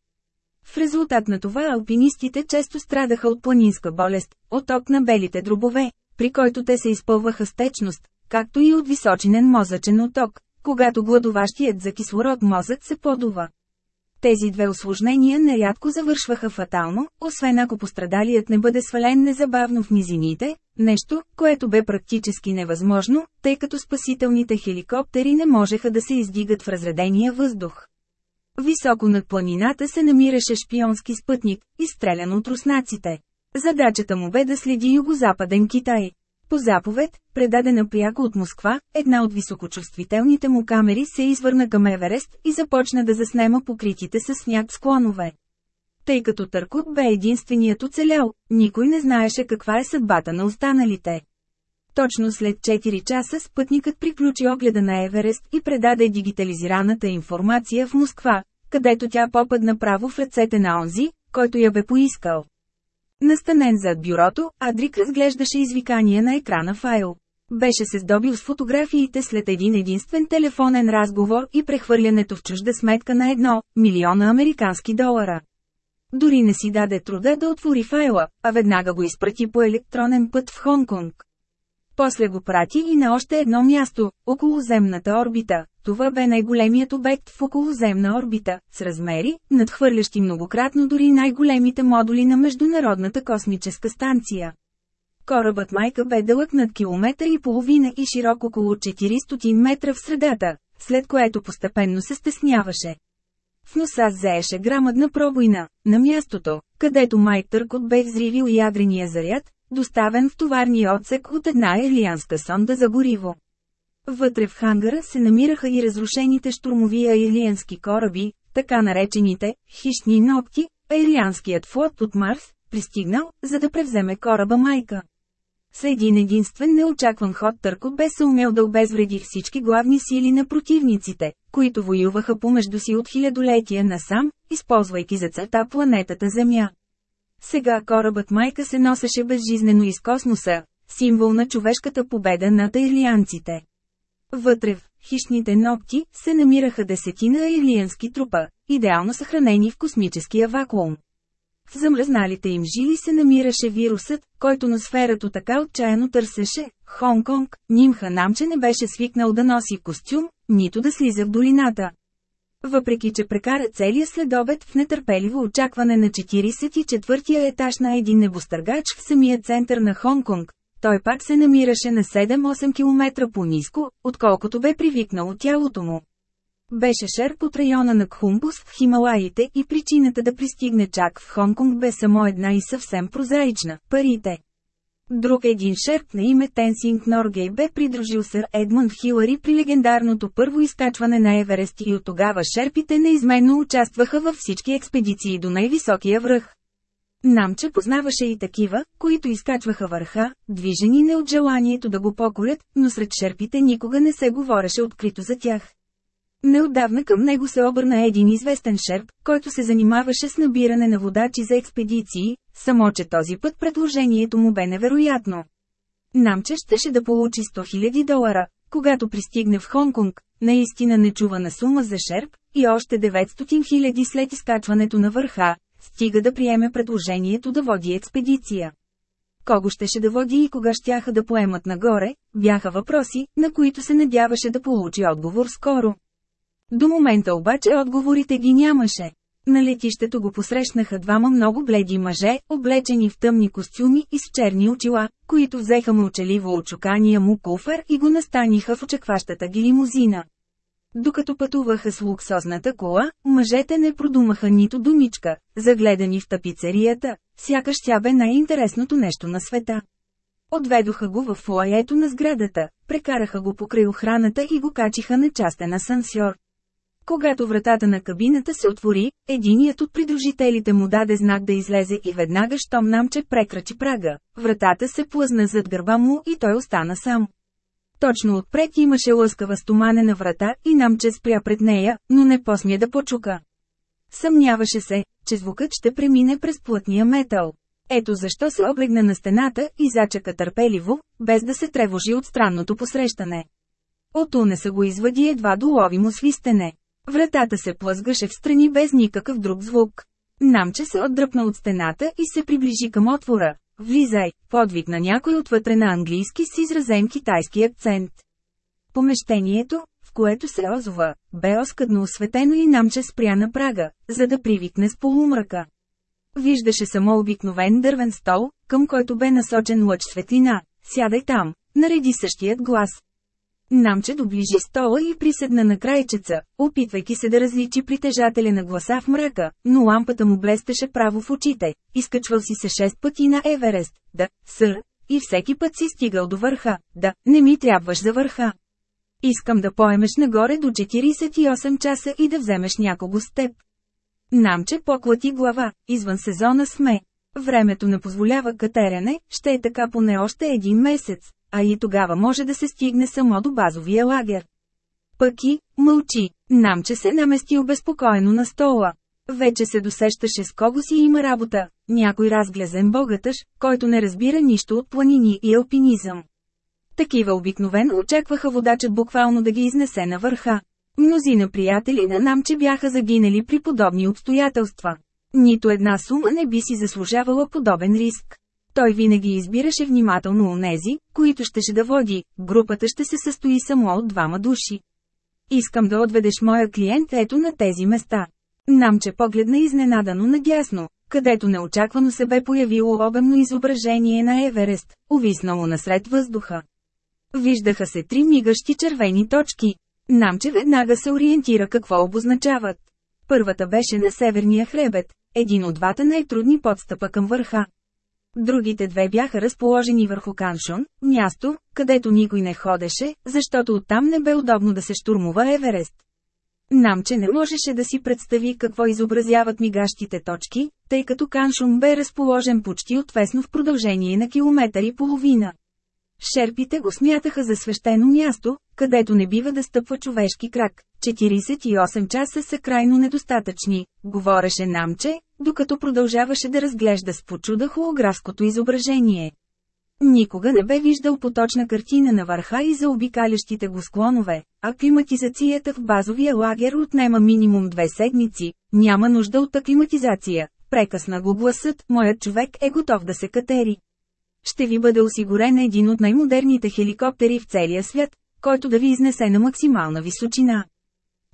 В резултат на това алпинистите често страдаха от планинска болест, оток на белите дробове, при който те се изпълваха с течност, както и от височинен мозъчен оток, когато гладоващият за кислород мозък се подува. Тези две осложнения нерядко завършваха фатално, освен ако пострадалият не бъде свален незабавно в низините, нещо, което бе практически невъзможно, тъй като спасителните хеликоптери не можеха да се издигат в разредения въздух. Високо над планината се намираше шпионски спътник, изстрелян от руснаците. Задачата му бе да следи югозападен Китай. По заповед, предадена пряко от Москва, една от високочувствителните му камери се извърна към Еверест и започна да заснема покритите с сняг склонове. Тъй като Търкот бе единственият оцелял, никой не знаеше каква е съдбата на останалите. Точно след 4 часа спътникът приключи огледа на Еверест и предаде дигитализираната информация в Москва, където тя попадна право в ръцете на онзи, който я бе поискал. Настанен зад бюрото, Адрик разглеждаше извикания на екрана файл. Беше се здобил с фотографиите след един единствен телефонен разговор и прехвърлянето в чужда сметка на едно милиона американски долара. Дори не си даде труда да отвори файла, а веднага го изпрати по електронен път в Хонконг. После го прати и на още едно място, околоземната орбита. Това бе най-големият обект в околоземна орбита, с размери, надхвърлящи многократно дори най-големите модули на Международната космическа станция. Корабът майка бе дълъг над километър и половина и широк около 400 метра в средата, след което постепенно се стесняваше. В носа заеше грамадна пробойна, на мястото, където Майк Търкот бе взривил ядрения заряд, доставен в товарния отсек от една елианска сонда за гориво. Вътре в хангара се намираха и разрушените штурмови аилиански кораби, така наречените «хищни ногти», аилианският флот от Марс, пристигнал, за да превземе кораба Майка. С един единствен неочакван ход Търкот бе се умел да обезвреди всички главни сили на противниците, които воюваха помежду си от хилядолетия насам, използвайки за целта планетата Земя. Сега корабът майка се носеше безжизнено из космоса, символ на човешката победа над аилианците. Вътре в хищните ногти се намираха десетина аилиански трупа, идеално съхранени в космическия вакуум. В замръзналите им жили се намираше вирусът, който на сферато така отчаяно търсеше. Хонг-Конг, Нимха Намче не беше свикнал да носи костюм, нито да слиза в долината. Въпреки че прекара целия следобед в нетърпеливо очакване на 44-я етаж на един небостъргач в самия център на Хонконг, той пак се намираше на 7-8 км по-низко, отколкото бе привикнал от тялото му. Беше шерп от района на Кхумбус в Хималаите и причината да пристигне чак в Хонконг бе само една и съвсем прозаична – парите. Друг един шерп на име Тенсинг Норгей бе придружил сър Едмунд Хилари при легендарното първо изкачване на Еверест и от тогава шерпите неизменно участваха във всички експедиции до най-високия връх. Намче познаваше и такива, които изкачваха върха, движени не от желанието да го покорят, но сред шерпите никога не се говореше открито за тях. Неотдавна към него се обърна един известен шерп, който се занимаваше с набиране на водачи за експедиции, само че този път предложението му бе невероятно. Намче щеше да получи 100 000 долара, когато пристигне в Хонконг, наистина нечувана сума за шерп, и още 900 000 след изкачването на върха, стига да приеме предложението да води експедиция. Кого щеше да води и кога щяха да поемат нагоре, бяха въпроси, на които се надяваше да получи отговор скоро. До момента обаче отговорите ги нямаше. На летището го посрещнаха двама много бледи мъже, облечени в тъмни костюми и с черни очила, които взеха мълчаливо очукания му куфър и го настаниха в очакващата ги лимузина. Докато пътуваха с луксозната кола, мъжете не продумаха нито думичка, загледани в тапицерията, сякаш тя бе най-интересното нещо на света. Отведоха го в фуаето на сградата, прекараха го покрай охраната и го качиха на частен асансьор. Когато вратата на кабината се отвори, единият от придружителите му даде знак да излезе и веднага щом намче прекрачи прага, вратата се плъзна зад гърба му и той остана сам. Точно отпред имаше лъскава стоманена врата и намче спря пред нея, но не посмя да почука. Съмняваше се, че звукът ще премине през плътния метал. Ето защо се облегна на стената и зачака търпеливо, без да се тревожи от странното посрещане. От унеса го извади едва доловимо свистене. Вратата се плъзгаше в страни без никакъв друг звук. Намче се отдръпна от стената и се приближи към отвора. Влизай, подвиг на някой отвътре на английски с изразен китайски акцент. Помещението, в което се озова, бе оскъдно осветено и намче спря на прага, за да привикне с полумръка. Виждаше само обикновен дървен стол, към който бе насочен лъч светлина. Сядай там, нареди същият глас. Намче доближи стола и приседна на крайчеца, опитвайки се да различи притежателя на гласа в мрака, но лампата му блестеше право в очите. Изкачвал си се шест пъти на Еверест, да, сър, и всеки път си стигал до върха, да, не ми трябваш за върха. Искам да поемеш нагоре до 48 часа и да вземеш някого с теб. Намче поклати глава, извън сезона сме. Времето не позволява катерене, ще е така поне още един месец а и тогава може да се стигне само до базовия лагер. Пъки, мълчи, намче се намести обезпокоено на стола. Вече се досещаше с кого си има работа, някой разглезен богатъж, който не разбира нищо от планини и алпинизъм. Такива обикновено очакваха водачът буквално да ги изнесе на върха. Мнозина приятели на намче бяха загинали при подобни обстоятелства. Нито една сума не би си заслужавала подобен риск. Той винаги избираше внимателно онези, които щеше да води, групата ще се състои само от двама души. Искам да отведеш моя клиент ето на тези места. Намче погледна изненадано надясно, където неочаквано се бе появило обемно изображение на Еверест, увиснало насред въздуха. Виждаха се три мигащи червени точки. Намче веднага се ориентира какво обозначават. Първата беше на северния хребет, един от двата най-трудни подстъпа към върха. Другите две бяха разположени върху Каншон, място, където никой не ходеше, защото оттам не бе удобно да се штурмува Еверест. Намче не можеше да си представи какво изобразяват мигащите точки, тъй като Каншун бе разположен почти отвесно в продължение на километър и половина. Шерпите го смятаха за свещено място, където не бива да стъпва човешки крак. 48 часа са крайно недостатъчни, говореше Намче, докато продължаваше да разглежда с почуда холографското изображение. Никога не бе виждал поточна картина на върха и за обикалящите го склонове, а климатизацията в базовия лагер отнема минимум две седмици, няма нужда от аклиматизация, Прекъсна го гласът, моят човек е готов да се катери. Ще ви бъде осигурен един от най-модерните хеликоптери в целия свят, който да ви изнесе на максимална височина.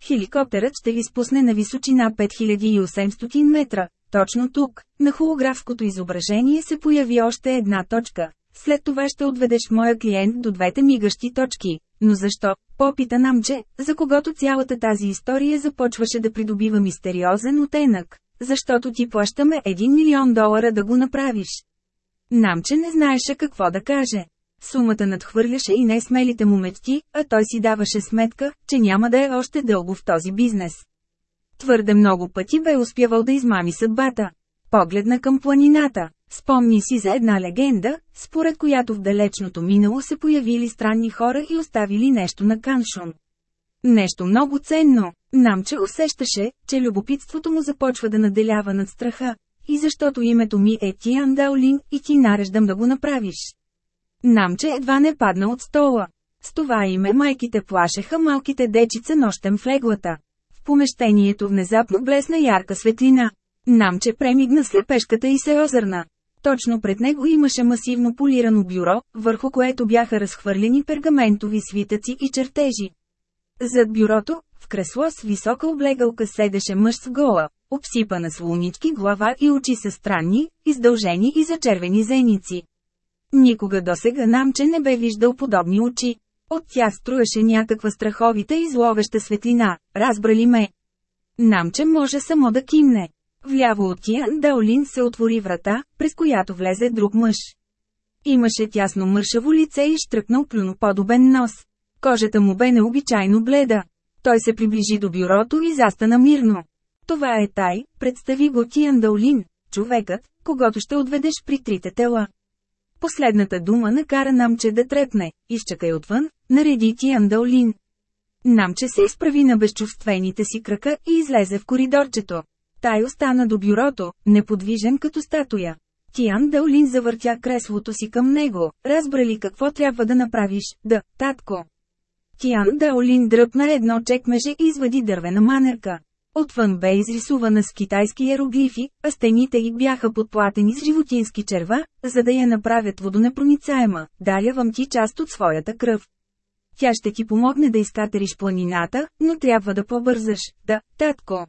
Хеликоптерът ще ви спусне на височина 5800 метра. Точно тук, на холографското изображение се появи още една точка. След това ще отведеш моя клиент до двете мигащи точки. Но защо? Попита намче, за когото цялата тази история започваше да придобива мистериозен оттенък. Защото ти плащаме 1 милион долара да го направиш. Намче не знаеше какво да каже. Сумата надхвърляше и най-смелите му мечти, а той си даваше сметка, че няма да е още дълго в този бизнес. Твърде много пъти бе успявал да измами съдбата. Погледна към планината. Спомни си за една легенда, според която в далечното минало се появили странни хора и оставили нещо на Каншун. Нещо много ценно. Намче усещаше, че любопитството му започва да наделява над страха. И защото името ми е Тиан Даолин и ти нареждам да го направиш. Намче едва не падна от стола. С това име майките плашеха малките дечица нощем в леглата. В помещението внезапно блесна ярка светлина. Намче премигна слепешката и се озърна. Точно пред него имаше масивно полирано бюро, върху което бяха разхвърлени пергаментови свитъци и чертежи. Зад бюрото, в кресло с висока облегалка седеше мъж с гола, обсипана с лунички глава и очи са странни, издължени и зачервени зеници. Никога досега намче не бе виждал подобни очи. От тях струеше някаква страховита и зловеща светлина, разбрали ме. Намче може само да кимне. Вляво от Тиан Даолин се отвори врата, през която влезе друг мъж. Имаше тясно мършаво лице и штръкнал плюноподобен нос. Кожата му бе необичайно бледа. Той се приближи до бюрото и застана мирно. Това е тай, представи го Тиан Даолин, човекът, когато ще отведеш при трите тела. Последната дума накара Намче да трепне, изчакай отвън, нареди Тиан Даолин. Намче се изправи на безчувствените си крака и излезе в коридорчето. Тай остана до бюрото, неподвижен като статуя. Тиан Даолин завъртя креслото си към него, разбрали какво трябва да направиш, да, татко. Тиан Даолин дръпна едно чекмеже и извади дървена манерка. Отвън бе изрисувана с китайски иероглифи, а стените й бяха подплатени с животински черва, за да я направят водонепроницаема, дарявам ти част от своята кръв. Тя ще ти помогне да изкатериш планината, но трябва да побързаш, да, татко.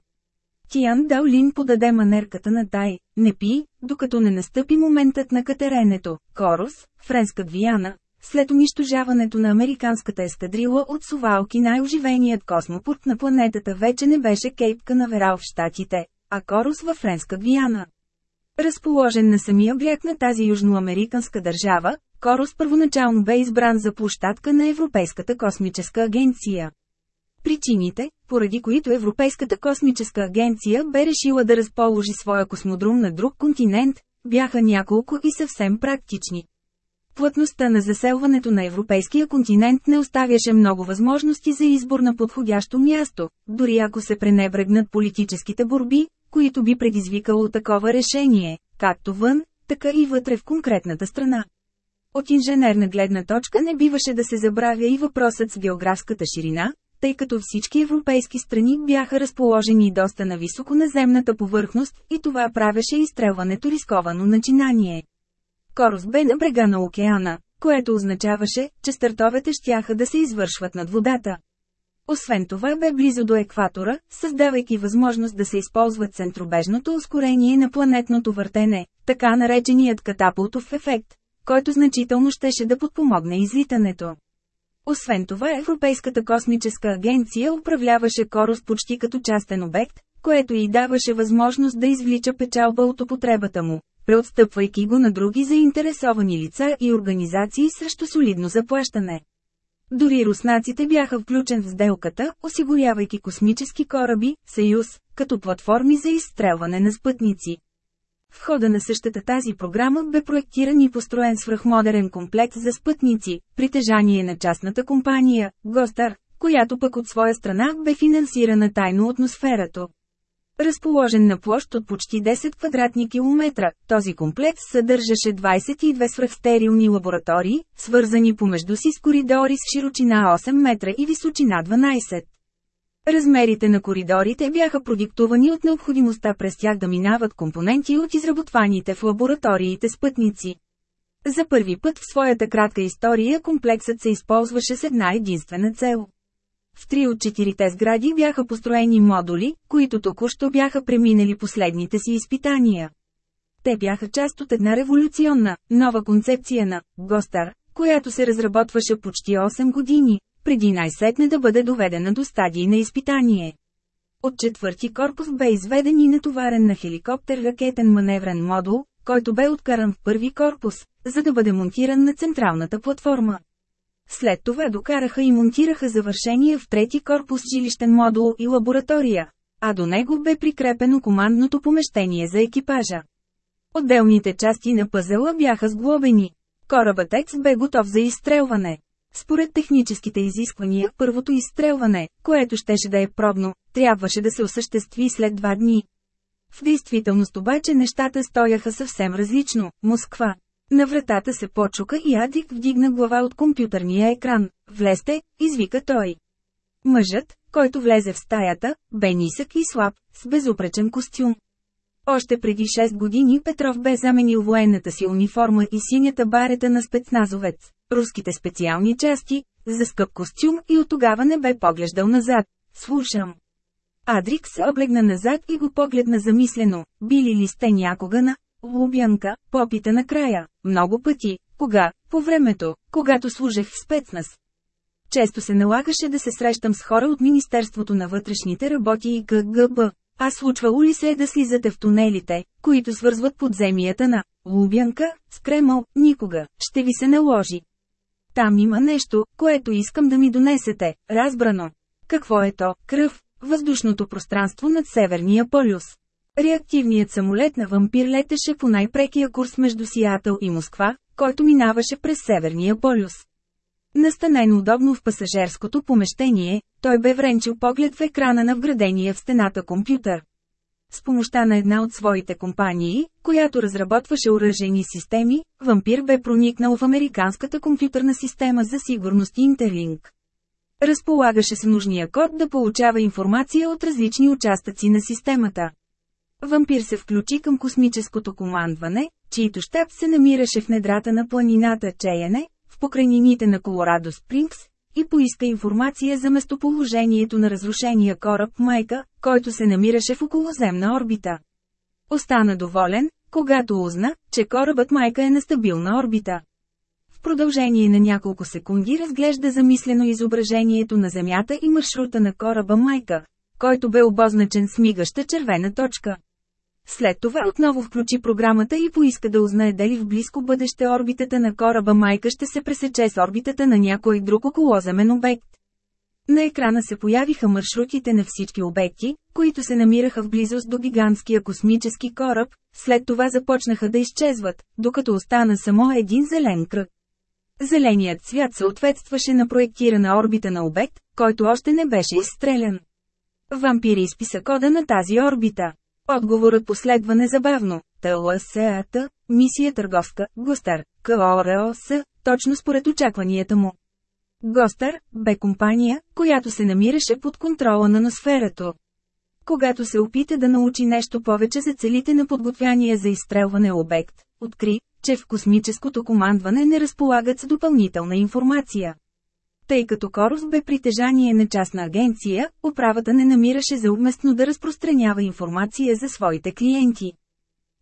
Тиан Даолин подаде манерката на Тай, не пи, докато не настъпи моментът на катеренето, Корус, Френска Гвиана. След унищожаването на американската ескадрила от Сувалки най-оживеният космопорт на планетата вече не беше Кейп Канаверал в Штатите, а Корус във Френска Гвиана. Разположен на самия бряг на тази южноамериканска държава, Корус първоначално бе избран за площадка на Европейската космическа агенция. Причините, поради които Европейската космическа агенция бе решила да разположи своя космодрум на друг континент, бяха няколко и съвсем практични. Плътността на заселването на европейския континент не оставяше много възможности за избор на подходящо място, дори ако се пренебрегнат политическите борби, които би предизвикало такова решение, както вън, така и вътре в конкретната страна. От инженерна гледна точка не биваше да се забравя и въпросът с географската ширина, тъй като всички европейски страни бяха разположени доста на високо наземната повърхност и това правеше изстрелването рисковано начинание. Корус бе на брега на океана, което означаваше, че стартовете щяха да се извършват над водата. Освен това бе близо до екватора, създавайки възможност да се използва центробежното ускорение на планетното въртене, така нареченият катапултов ефект, който значително щеше да подпомогне излитането. Освен това Европейската космическа агенция управляваше Корус почти като частен обект, което й даваше възможност да извлича печалба от употребата му, преотстъпвайки го на други заинтересовани лица и организации срещу солидно заплащане. Дори руснаците бяха включен в сделката, осигурявайки космически кораби, Съюз, като платформи за изстрелване на спътници. В хода на същата тази програма бе проектиран и построен свръхмодерен комплекс за спътници, притежание на частната компания, Гостар, която пък от своя страна бе финансирана тайно атмосферата. Разположен на площ от почти 10 квадратни километра, този комплекс съдържаше 22 свръхстерилни лаборатории, свързани помежду си с коридори с широчина 8 метра и височина 12. Размерите на коридорите бяха продиктувани от необходимостта през тях да минават компоненти от изработваните в лабораториите спътници. За първи път в своята кратка история комплексът се използваше с една единствена цел. В три от четирите сгради бяха построени модули, които току-що бяха преминали последните си изпитания. Те бяха част от една революционна, нова концепция на «Гостар», която се разработваше почти 8 години, преди най-сетне да бъде доведена до стадии на изпитание. От четвърти корпус бе изведен и натоварен на хеликоптер ракетен маневрен модул, който бе откаран в първи корпус, за да бъде монтиран на централната платформа. След това докараха и монтираха завършение в трети корпус жилищен модул и лаборатория, а до него бе прикрепено командното помещение за екипажа. Отделните части на пъзела бяха сглобени. Корабът Екс бе готов за изстрелване. Според техническите изисквания, първото изстрелване, което щеше да е пробно, трябваше да се осъществи след два дни. В действителност обаче нещата стояха съвсем различно – Москва. На вратата се почука и Адик вдигна глава от компютърния екран. «Влезте», извика той. Мъжът, който влезе в стаята, бе нисък и слаб, с безупречен костюм. Още преди 6 години Петров бе заменил военната си униформа и синята барета на спецназовец, руските специални части, за скъп костюм и от тогава не бе поглеждал назад. Слушам. Адрик се облегна назад и го погледна замислено. Били ли сте някога на Лубянка, попита накрая, много пъти, кога, по времето, когато служех в спецназ. Често се налагаше да се срещам с хора от Министерството на вътрешните работи и КГБ. А случвало ли се е да слизате в тунелите, които свързват подземията на Лубянка, с Кремъл, никога, ще ви се наложи. Там има нещо, което искам да ми донесете, разбрано. Какво е то? Кръв, въздушното пространство над Северния полюс. Реактивният самолет на вампир летеше по най-прекия курс между Сиатъл и Москва, който минаваше през Северния полюс. Настанен удобно в пасажерското помещение, той бе вренчил поглед в екрана на вградения в стената компютър. С помощта на една от своите компании, която разработваше оръжени системи, вампир бе проникнал в американската компютърна система за сигурност Интерлинк. Разполагаше с нужния код да получава информация от различни участъци на системата. Вампир се включи към космическото командване, чието щаб се намираше в недрата на планината Чеяне, в покрайнините на Колорадо Спрингс, и поиска информация за местоположението на разрушения кораб Майка, който се намираше в околоземна орбита. Остана доволен, когато узна, че корабът Майка е на стабилна орбита. В продължение на няколко секунди разглежда замислено изображението на Земята и маршрута на кораба Майка, който бе обозначен с мигаща червена точка. След това отново включи програмата и поиска да узнае дали в близко бъдеще орбитата на кораба Майка ще се пресече с орбитата на някой друг околоземен обект. На екрана се появиха маршрутите на всички обекти, които се намираха в близост до гигантския космически кораб, след това започнаха да изчезват, докато остана само един зелен кръг. Зеленият цвят съответстваше на проектирана орбита на обект, който още не беше изстрелян. Вампири изписа кода на тази орбита. Отговорът последва незабавно. ТЛСАТ, мисия търговска, Гостар, КОРОС, точно според очакванията му. Гостар, бе компания, която се намираше под контрола на носферато. Когато се опита да научи нещо повече за целите на подготвяния за изстрелване обект, откри, че в космическото командване не разполагат с допълнителна информация. Тъй като Корус бе притежание на частна агенция, управата не намираше за уместно да разпространява информация за своите клиенти.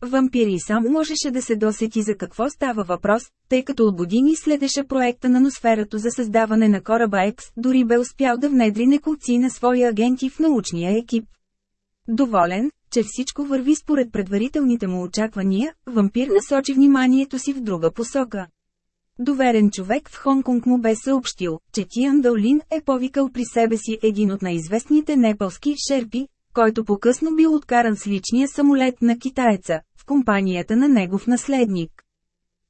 Вампири сам можеше да се досети за какво става въпрос, тъй като от години следеше проекта на носферато за създаване на кораба X, дори бе успял да внедри неколци на свои агенти в научния екип. Доволен, че всичко върви според предварителните му очаквания, вампир насочи вниманието си в друга посока. Доверен човек в Хонконг му бе съобщил, че Тиан Даолин е повикал при себе си един от най-известните непалски шерпи, който по-късно бил откаран с личния самолет на китаеца, в компанията на негов наследник.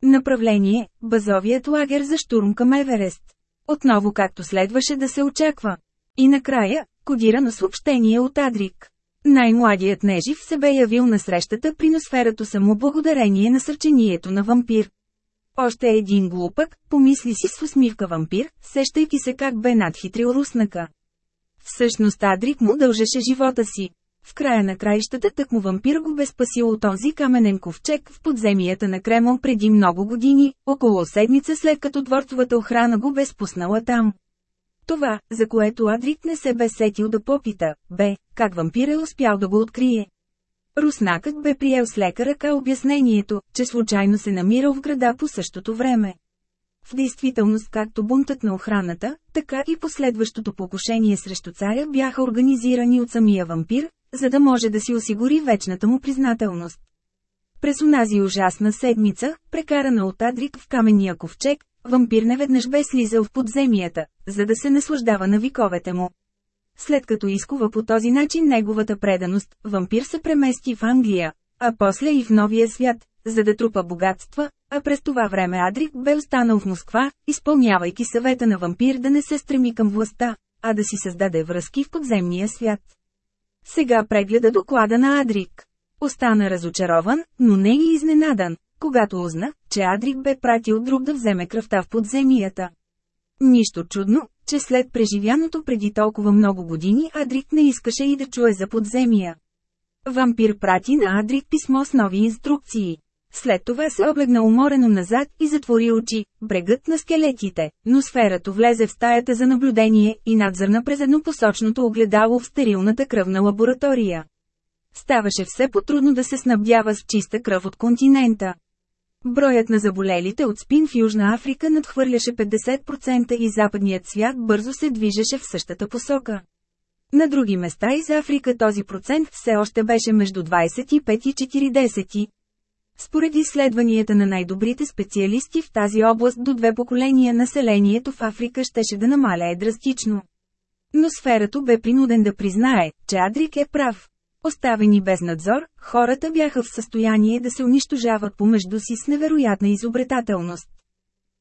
Направление – базовият лагер за штурм към Еверест. Отново както следваше да се очаква. И накрая, кодирано съобщение от Адрик. Най-младият Нежив се бе явил на срещата при носферато само благодарение на сърчението на вампир. Още един глупък, помисли си с усмивка вампир, сещайки се как бе надхитрил руснака. Всъщност Адрик му дължеше живота си. В края на краищата тък му вампир го бе спасил от този каменен ковчег в подземията на Кремъл преди много години, около седмица след като дворцовата охрана го бе спуснала там. Това, за което Адрик не се бе сетил да попита, бе, как вампир е успял да го открие. Руснакът бе приел с лека ръка обяснението, че случайно се намирал в града по същото време. В действителност както бунтът на охраната, така и последващото покушение срещу царя бяха организирани от самия вампир, за да може да си осигури вечната му признателност. През онази ужасна седмица, прекарана от Адрик в каменния ковчег, вампир неведнъж бе слизал в подземията, за да се наслаждава на виковете му. След като изкува по този начин неговата преданост, вампир се премести в Англия, а после и в Новия свят, за да трупа богатства, а през това време Адрик бе останал в Москва, изпълнявайки съвета на вампир да не се стреми към властта, а да си създаде връзки в подземния свят. Сега прегледа доклада на Адрик. Остана разочарован, но не и изненадан, когато узна, че Адрик бе пратил друг да вземе кръвта в подземията. Нищо чудно, че след преживяното преди толкова много години Адрик не искаше и да чуе за подземия. Вампир прати на Адрик писмо с нови инструкции. След това се облегна уморено назад и затвори очи, брегът на скелетите, но сферато влезе в стаята за наблюдение и надзърна през еднопосочното огледало в стерилната кръвна лаборатория. Ставаше все по-трудно да се снабдява с чиста кръв от континента. Броят на заболелите от спин в Южна Африка надхвърляше 50% и западният свят бързо се движеше в същата посока. На други места из Африка този процент все още беше между 25 и 40. Според изследванията на най-добрите специалисти в тази област до две поколения населението в Африка щеше да намаляе драстично. Но сферато бе принуден да признае, че Адрик е прав. Оставени без надзор, хората бяха в състояние да се унищожават помежду си с невероятна изобретателност.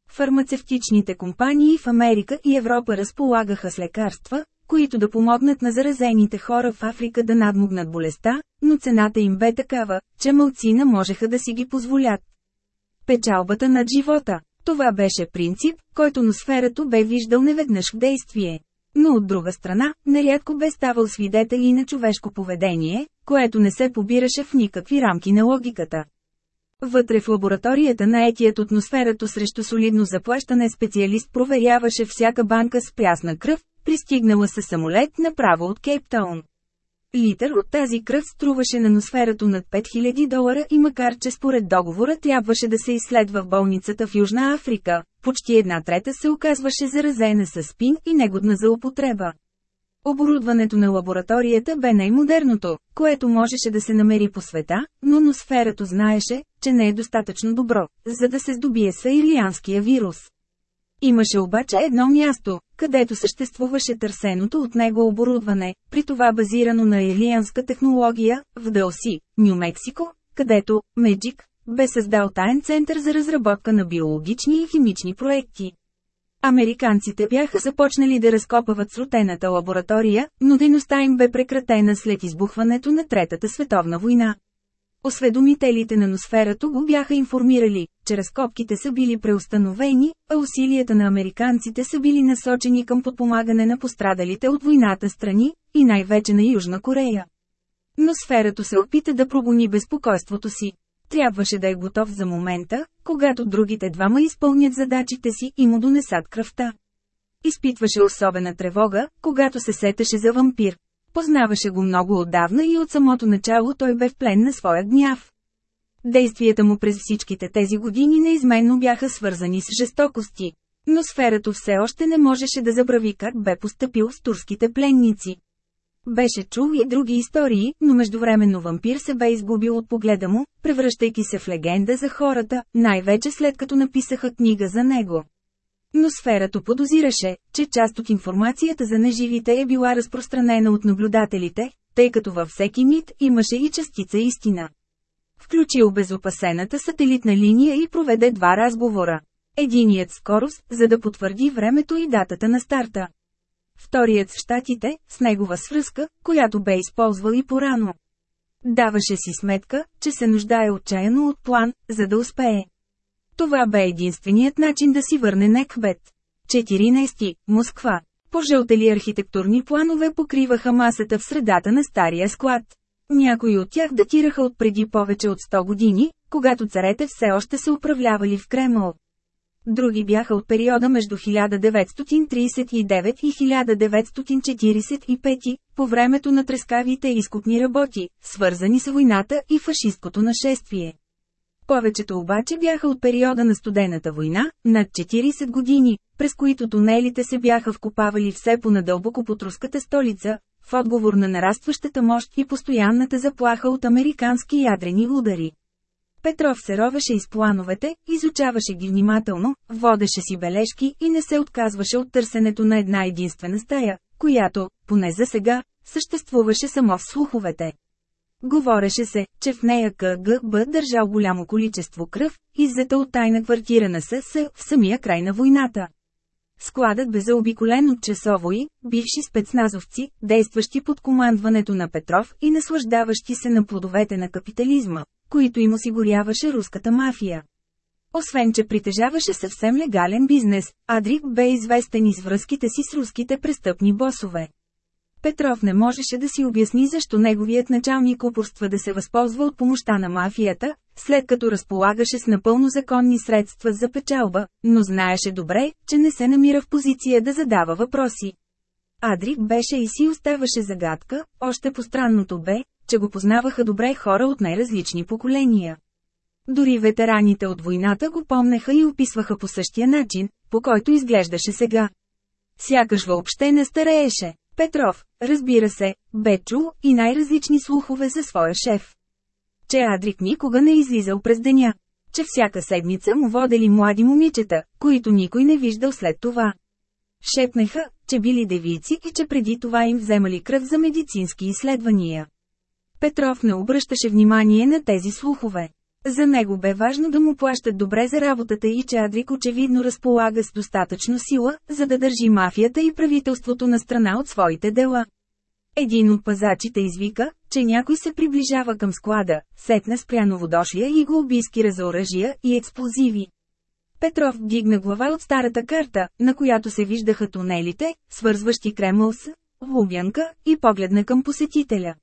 Фармацевтичните компании в Америка и Европа разполагаха с лекарства, които да помогнат на заразените хора в Африка да надмогнат болестта, но цената им бе такава, че мълцина можеха да си ги позволят. Печалбата над живота. Това беше принцип, който носферато бе виждал неведнъж в действие. Но от друга страна, нерядко бе ставал свидетел и на човешко поведение, което не се побираше в никакви рамки на логиката. Вътре в лабораторията на етият атмосферато срещу солидно заплащане специалист проверяваше всяка банка с прясна кръв, пристигнала със самолет направо от Кейптаун. Литър от тази кръв струваше на носферато над 5000 долара и макар че според договора трябваше да се изследва в болницата в Южна Африка, почти една трета се оказваше заразена с спин и негодна за употреба. Оборудването на лабораторията бе най-модерното, което можеше да се намери по света, но носферато знаеше, че не е достатъчно добро, за да се здобие с вирус. Имаше обаче едно място, където съществуваше търсеното от него оборудване, при това базирано на елианска технология, в Делси, Нью-Мексико, където Меджик бе създал таен център за разработка на биологични и химични проекти. Американците бяха започнали да разкопават срутената лаборатория, но дейността им бе прекратена след избухването на Третата световна война. Осведомителите на носферато го бяха информирали, че разкопките са били преустановени, а усилията на американците са били насочени към подпомагане на пострадалите от войната страни, и най-вече на Южна Корея. Но сферато се опита да прогони безпокойството си. Трябваше да е готов за момента, когато другите двама изпълнят задачите си и му донесат кръвта. Изпитваше особена тревога, когато се сетеше за вампир. Познаваше го много отдавна и от самото начало той бе в плен на своя гняв. Действията му през всичките тези години неизменно бяха свързани с жестокости. Но сферато все още не можеше да забрави как бе поступил с турските пленници. Беше чул и други истории, но междувременно вампир се бе изгубил от погледа му, превръщайки се в легенда за хората, най-вече след като написаха книга за него. Но сферато подозираше, че част от информацията за неживите е била разпространена от наблюдателите, тъй като във всеки мит имаше и частица истина. Включи обезопасената сателитна линия и проведе два разговора. Единият скорост, за да потвърди времето и датата на старта. Вторият в щатите, с негова свръзка, която бе използвал и порано. Даваше си сметка, че се нуждае отчаяно от план, за да успее. Това бе единственият начин да си върне Некбет. 14. Москва. Пожълтели архитектурни планове покриваха масата в средата на стария склад. Някои от тях датираха от преди повече от 100 години, когато царете все още се управлявали в Кремъл. Други бяха от периода между 1939 и 1945, по времето на трескавите изкупни работи, свързани с войната и фашисткото нашествие. Повечето обаче бяха от периода на студената война, над 40 години, през които тунелите се бяха вкопавали все по-надълбоко под руската столица, в отговор на нарастващата мощ и постоянната заплаха от американски ядрени удари. Петров се ровеше из плановете, изучаваше ги внимателно, водеше си бележки и не се отказваше от търсенето на една единствена стая, която, поне за сега, съществуваше само в слуховете. Говореше се, че в нея КГБ държал голямо количество кръв, иззета от тайна квартира на СС в самия край на войната. Складът бе заобиколен от часовои, бивши спецназовци, действащи под командването на Петров и наслаждаващи се на плодовете на капитализма, които им осигуряваше руската мафия. Освен, че притежаваше съвсем легален бизнес, Адрик бе известен из връзките си с руските престъпни босове. Петров не можеше да си обясни защо неговият началник упорства да се възползва от помощта на мафията, след като разполагаше с напълно законни средства за печалба, но знаеше добре, че не се намира в позиция да задава въпроси. Адрик беше и си оставаше загадка, още по-странното бе, че го познаваха добре хора от най-различни поколения. Дори ветераните от войната го помнеха и описваха по същия начин, по който изглеждаше сега. Сякаш въобще не старееше. Петров, разбира се, бе чул и най-различни слухове за своя шеф. Че Адрик никога не излизал през деня. Че всяка седмица му водели млади момичета, които никой не виждал след това. Шепнеха, че били девици и че преди това им вземали кръв за медицински изследвания. Петров не обръщаше внимание на тези слухове. За него бе важно да му плащат добре за работата и че Адрик очевидно разполага с достатъчно сила, за да държи мафията и правителството на страна от своите дела. Един от пазачите извика, че някой се приближава към склада, сетне спря новодошлия и го обискира за оръжия и експлозиви. Петров вдигна глава от старата карта, на която се виждаха тунелите, свързващи Кремъл с Лубянка, и погледна към посетителя.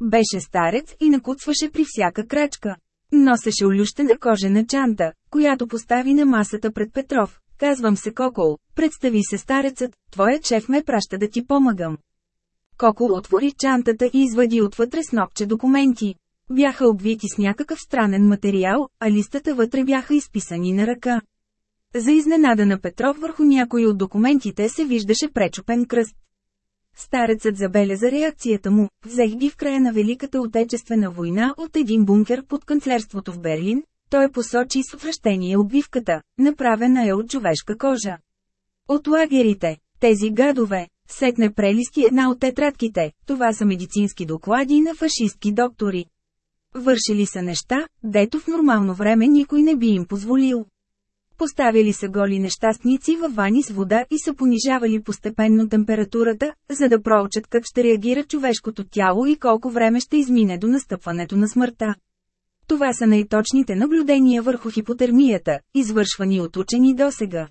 Беше старец и накуцваше при всяка крачка. Носеше олющена кожена чанта, която постави на масата пред Петров. Казвам се Кокол, представи се старецът, твоят шеф ме праща да ти помагам. Кокол отвори чантата и извади отвътре снопче документи. Бяха обвити с някакъв странен материал, а листата вътре бяха изписани на ръка. За изненада на Петров върху някои от документите се виждаше пречупен кръст. Старецът забеляза реакцията му, взех ги в края на Великата отечествена война от един бункер под канцлерството в Берлин, той посочи с връщение обвивката, направена е от човешка кожа. От лагерите, тези гадове, сетне прелисти една от тетрадките, това са медицински доклади на фашистки доктори. Вършили са неща, дето в нормално време никой не би им позволил. Поставяли са голи нещастници във вани с вода и са понижавали постепенно температурата, за да проучат как ще реагира човешкото тяло и колко време ще измине до настъпването на смъртта. Това са най-точните наблюдения върху хипотермията, извършвани от учени досега.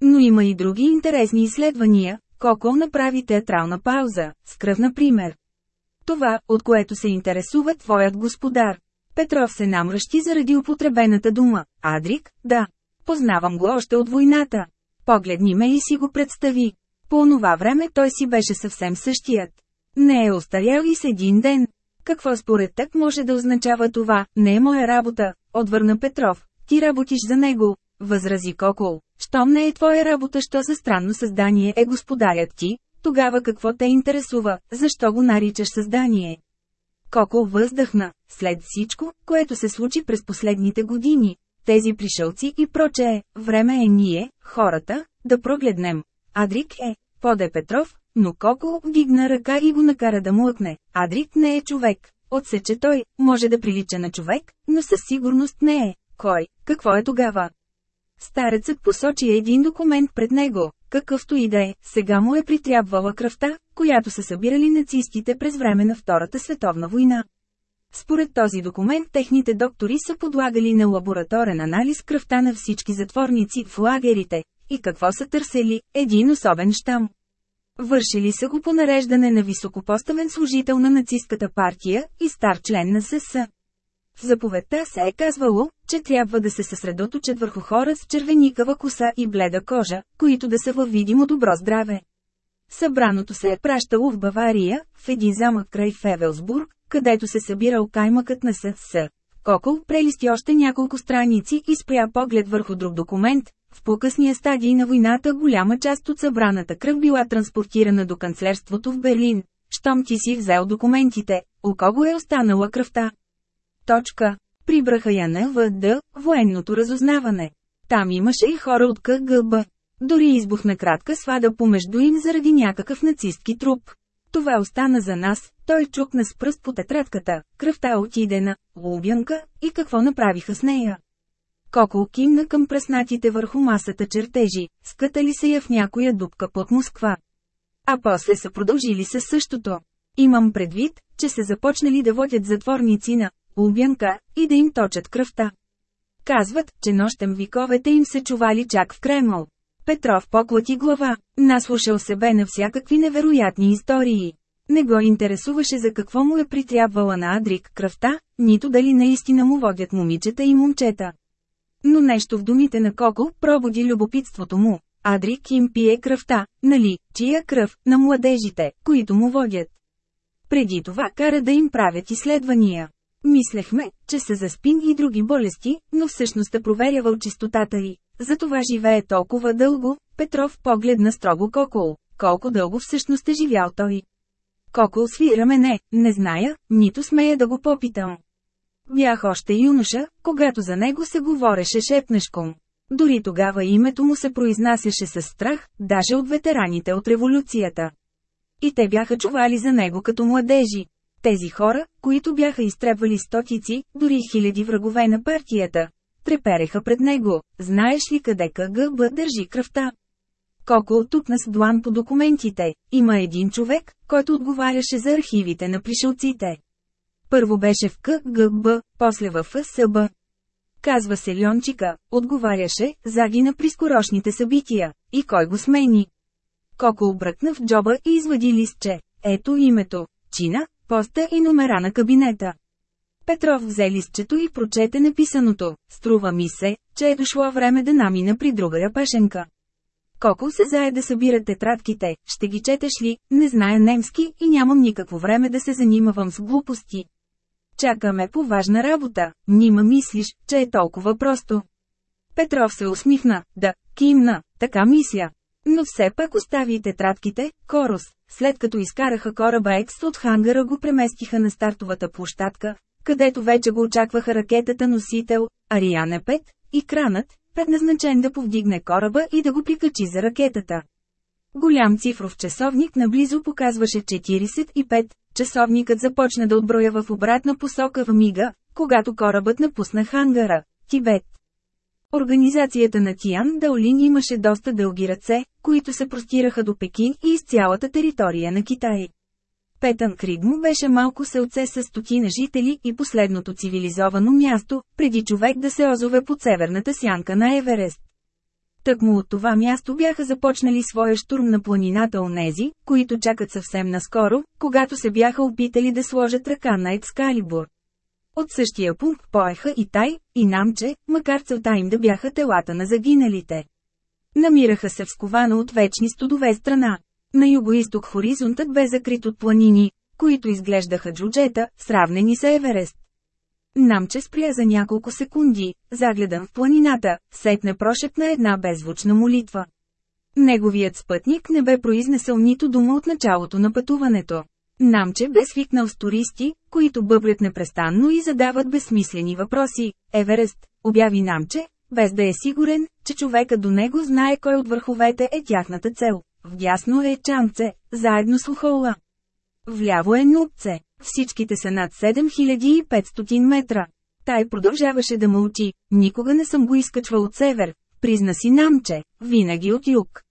Но има и други интересни изследвания, Кокол направи театрална пауза, с кръв например. Това, от което се интересува твоят господар. Петров се намръщи заради употребената дума. Адрик, да. Познавам го още от войната. Погледни ме и си го представи. По онова време той си беше съвсем същият. Не е остарял и с един ден. Какво според теб може да означава това, не е моя работа, отвърна Петров. Ти работиш за него, възрази Кокол. Щом не е твоя работа, що за странно създание е господарят ти, тогава какво те интересува, защо го наричаш създание? Кокол въздъхна, след всичко, което се случи през последните години, тези пришълци и прочее, време е ние, хората, да прогледнем. Адрик е, поде Петров, но Коко вдигна ръка и го накара да млъкне. Адрик не е човек. Отсече той, може да прилича на човек, но със сигурност не е. Кой, какво е тогава? Старецът посочи един документ пред него, какъвто и да е, сега му е притрябвала кръвта, която са събирали нацистите през време на Втората световна война. Според този документ техните доктори са подлагали на лабораторен анализ кръвта на всички затворници в лагерите. И какво са търсели? Един особен щам. Вършили са го по нареждане на високопоставен служител на нацистката партия и стар член на СС. В заповедта се е казвало, че трябва да се съсредоточат върху хора с червеникава коса и бледа кожа, които да са във видимо добро здраве. Събраното се е пращало в Бавария, в един замък край Февелсбург, където се събирал каймъкът на СС. Кокол прелисти още няколко страници и спря поглед върху друг документ. В по-късния стадий на войната голяма част от събраната кръв била транспортирана до канцлерството в Берлин. Щом ти си взел документите, у кого е останала кръвта? Точка. Прибраха я на ВД, военното разузнаване. Там имаше и хора от КГБ. Дори избухна кратка свада помежду им заради някакъв нацистки труп. Това остана за нас, той чукна с пръст по тетрадката, кръвта отиде на Лубянка и какво направиха с нея. Кокол кимна към преснатите върху масата чертежи, скътали се я в някоя дупка под Москва. А после са продължили се същото. Имам предвид, че се започнали да водят затворници на Лубянка и да им точат кръвта. Казват, че нощем виковете им се чували чак в Кремъл. Петров поклати глава, наслушал се бе на всякакви невероятни истории. Не го интересуваше за какво му е притрябвала на Адрик кръвта, нито дали наистина му водят момичета и момчета. Но нещо в думите на Коко пробуди любопитството му. Адрик им пие кръвта, нали, чия кръв, на младежите, които му водят. Преди това кара да им правят изследвания. Мислехме, че са за спин и други болести, но всъщност е проверявал чистотата й. Затова живее толкова дълго, Петров погледна строго Кокол. Колко дълго всъщност е живял той? Кокол свира мене, не зная, нито смея да го попитам. Бях още юноша, когато за него се говореше шепнешком. Дори тогава името му се произнасяше с страх, даже от ветераните от революцията. И те бяха чували за него като младежи. Тези хора, които бяха изтребвали стотици, дори хиляди врагове на партията, трепереха пред него. Знаеш ли къде КГБ държи кръвта? Колко тук нас длан по документите. Има един човек, който отговаряше за архивите на пришелците. Първо беше в КГБ, после в ФСБ. Казва се Льончика, отговаряше, загина при скорошните събития. И кой го смени? Коко обръкна в джоба и извади листче. Ето името. Чина, поста и номера на кабинета. Петров взе листчето и прочете написаното. Струва ми се, че е дошло време да намина при другая пешенка. Коко се зае да събира тетрадките, ще ги четеш ли, не зная немски и нямам никакво време да се занимавам с глупости. Чакаме по важна работа, нима мислиш, че е толкова просто. Петров се усмихна, да, кимна, така мисля. Но все пак остави тетрадките, Корус, след като изкараха кораба Екс от хангара го преместиха на стартовата площадка, където вече го очакваха ракетата носител, Ариане 5, и кранът, предназначен да повдигне кораба и да го прикачи за ракетата. Голям цифров часовник наблизо показваше 45, часовникът започна да отброя в обратна посока в мига, когато корабът напусна хангара, Тибет. Организацията на Тиан Даолин имаше доста дълги ръце, които се простираха до Пекин и из цялата територия на Китай. Петън Криг му беше малко селце с стотина жители и последното цивилизовано място, преди човек да се озове под северната сянка на Еверест. Тъкмо от това място бяха започнали своя штурм на планината онези, които чакат съвсем наскоро, когато се бяха опитали да сложат ръка на Екскалибур. От същия пункт поеха и Тай, и Намче, макар целта им да бяха телата на загиналите. Намираха се в скована от вечни студове страна. На юго-исток хоризонтът бе закрит от планини, които изглеждаха джуджета, сравнени с Еверест. Намче спря за няколко секунди, загледан в планината, сетне прошепна една беззвучна молитва. Неговият спътник не бе произнесъл нито дума от началото на пътуването. Намче бе свикнал с туристи, които бъблят непрестанно и задават безсмислени въпроси. Еверест, обяви Намче, без да е сигурен, че човека до него знае кой от върховете е тяхната цел. Вдясно е Чанце, заедно с Ухола. Вляво е Нупце. Всичките са над 7500 метра. Тай продължаваше да мълчи, никога не съм го изкачвал от север, призна си намче, винаги от юг.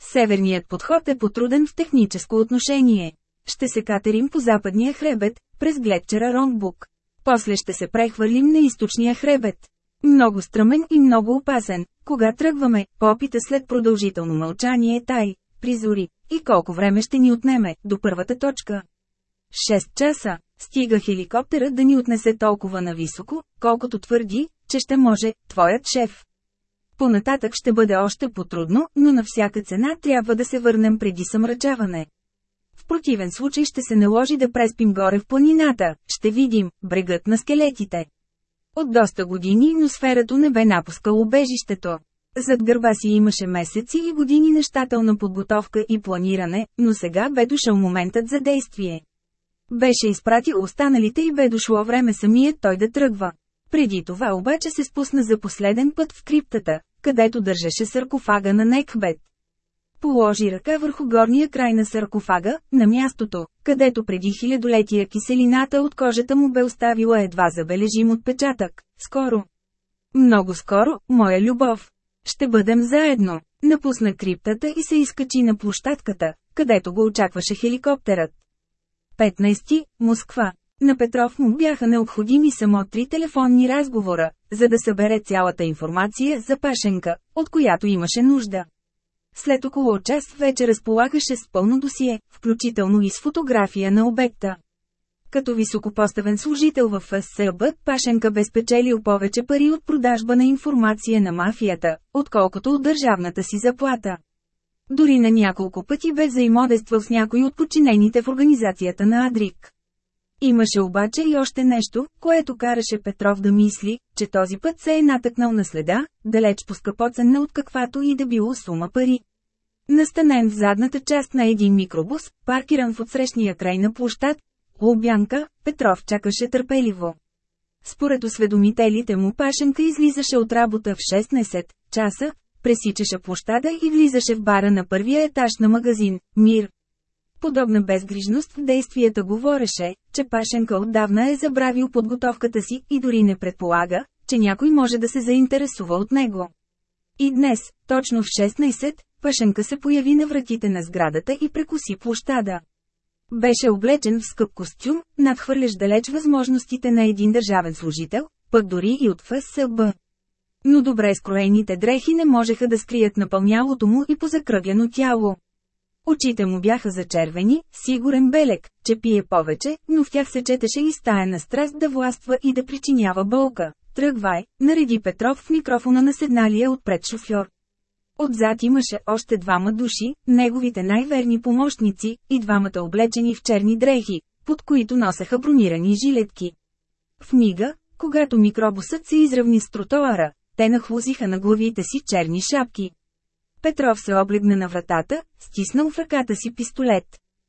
Северният подход е потруден в техническо отношение. Ще се катерим по западния хребет, през гледчера Ронгбук. После ще се прехвърлим на източния хребет. Много стръмен и много опасен. Кога тръгваме, попита след продължително мълчание Тай. призори, и колко време ще ни отнеме, до първата точка. 6 часа. Стига хеликоптера да ни отнесе толкова нависоко, колкото твърди, че ще може, твоят шеф. Понататък ще бъде още потрудно, но на всяка цена трябва да се върнем преди съмрачаване. В противен случай ще се наложи да преспим горе в планината, ще видим, брегът на скелетите. От доста години носферато не бе напускал убежището. Зад гърба си имаше месеци и години нещателна подготовка и планиране, но сега бе дошъл моментът за действие. Беше изпратил останалите и бе дошло време самият той да тръгва. Преди това обаче се спусна за последен път в криптата, където държеше саркофага на Некбет. Положи ръка върху горния край на саркофага, на мястото, където преди хилядолетия киселината от кожата му бе оставила едва забележим отпечатък. Скоро. Много скоро, моя любов. Ще бъдем заедно. Напусна криптата и се изкачи на площадката, където го очакваше хеликоптерът. 15. Москва. На Петров му бяха необходими само три телефонни разговора, за да събере цялата информация за Пашенка, от която имаше нужда. След около час вече разполагаше с пълно досие, включително и с фотография на обекта. Като високопоставен служител в ФСБ, Пашенка бе спечелил повече пари от продажба на информация на мафията, отколкото от държавната си заплата. Дори на няколко пъти бе взаимодействал с някой от подчинените в организацията на Адрик. Имаше обаче и още нещо, което караше Петров да мисли, че този път се е натъкнал на следа, далеч по-скъпоценна от каквато и да било сума пари. Настанен в задната част на един микробус, паркиран в отсрещния край на площад, Лубянка, Петров чакаше търпеливо. Според осведомителите му Пашенка излизаше от работа в 16 часа, пресичаше площада и влизаше в бара на първия етаж на магазин «Мир». Подобна безгрижност в действията говореше, че Пашенка отдавна е забравил подготовката си и дори не предполага, че някой може да се заинтересува от него. И днес, точно в 16, Пашенка се появи на вратите на сградата и прекуси площада. Беше облечен в скъп костюм, надхвърлящ далеч възможностите на един държавен служител, пък дори и от ФСБ. Но добре скроените дрехи не можеха да скрият напълнялото му и позакръглено тяло. Очите му бяха зачервени, сигурен белек, че пие повече, но в тях се четеше и стая страст да властва и да причинява болка. Тръгвай, нареди Петров в микрофона на седналия отпред шофьор. Отзад имаше още двама души, неговите най-верни помощници, и двамата облечени в черни дрехи, под които носеха бронирани жилетки. В мига, когато микробусът се изравни с тротоара, те нахлузиха на главите си черни шапки. Петров се облегна на вратата, стиснал в ръката си пистолет.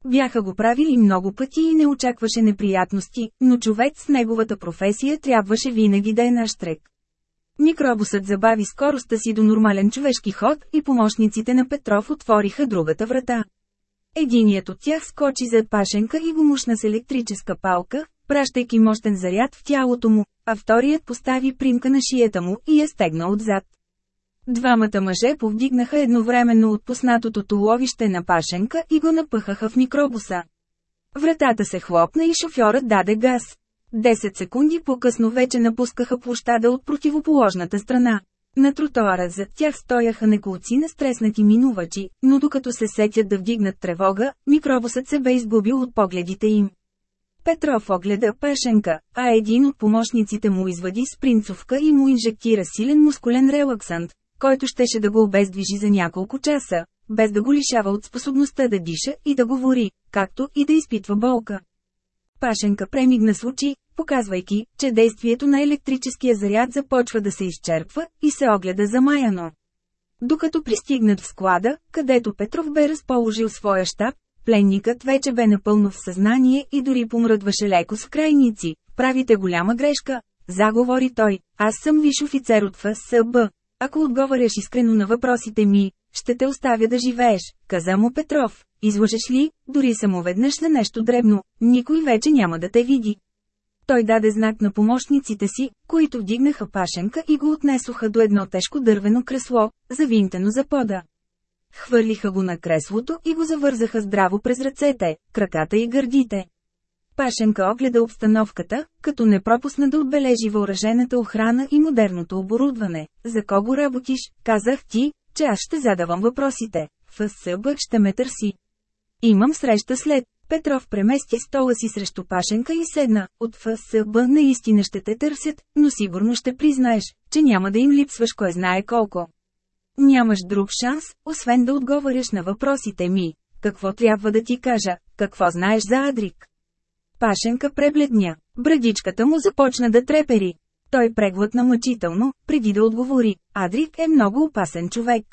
Бяха го правили много пъти и не очакваше неприятности, но човек с неговата професия трябваше винаги да е наштрек. Микробусът забави скоростта си до нормален човешки ход и помощниците на Петров отвориха другата врата. Единият от тях скочи зад пашенка и го мушна с електрическа палка, пращайки мощен заряд в тялото му, а вторият постави примка на шията му и я стегна отзад. Двамата мъже повдигнаха едновременно отпуснатото туловище на пашенка и го напъхаха в микробуса. Вратата се хлопна и шофьорът даде газ. Десет секунди по-късно вече напускаха площада от противоположната страна. На тротоара зад тях стояха неколци на стреснати минувачи, но докато се сетят да вдигнат тревога, микробусът се бе изгубил от погледите им. Петров огледа пешенка, а един от помощниците му извади спринцовка и му инжектира силен мускулен релаксант, който щеше да го обездвижи за няколко часа, без да го лишава от способността да диша и да говори, както и да изпитва болка. Пашенка премигна с показвайки, че действието на електрическия заряд започва да се изчерпва, и се огледа замаяно. Докато пристигнат в склада, където Петров бе разположил своя щаб, пленникът вече бе напълно в съзнание и дори помръдваше леко с крайници. Правите голяма грешка, заговори той, аз съм виш офицер от ФСБ. Ако отговаряш искрено на въпросите ми, ще те оставя да живееш, каза му Петров. Излъжеш ли, дори само веднъж на нещо дребно, никой вече няма да те види. Той даде знак на помощниците си, които вдигнаха пашенка и го отнесоха до едно тежко дървено кресло, завинтено за пода. Хвърлиха го на креслото и го завързаха здраво през ръцете, краката и гърдите. Пашенка огледа обстановката, като не пропусна да отбележи въоръжената охрана и модерното оборудване. За кого работиш, казах ти, че аз ще задавам въпросите. ФСБ ще ме търси. Имам среща след. Петров премести стола си срещу пашенка и седна. От ФСБ наистина ще те търсят, но сигурно ще признаеш, че няма да им липсваш кой знае колко. Нямаш друг шанс, освен да отговаряш на въпросите ми. Какво трябва да ти кажа, какво знаеш за Адрик? Пашенка пребледня. Брадичката му започна да трепери. Той преглътна мъчително, преди да отговори. Адрик е много опасен човек.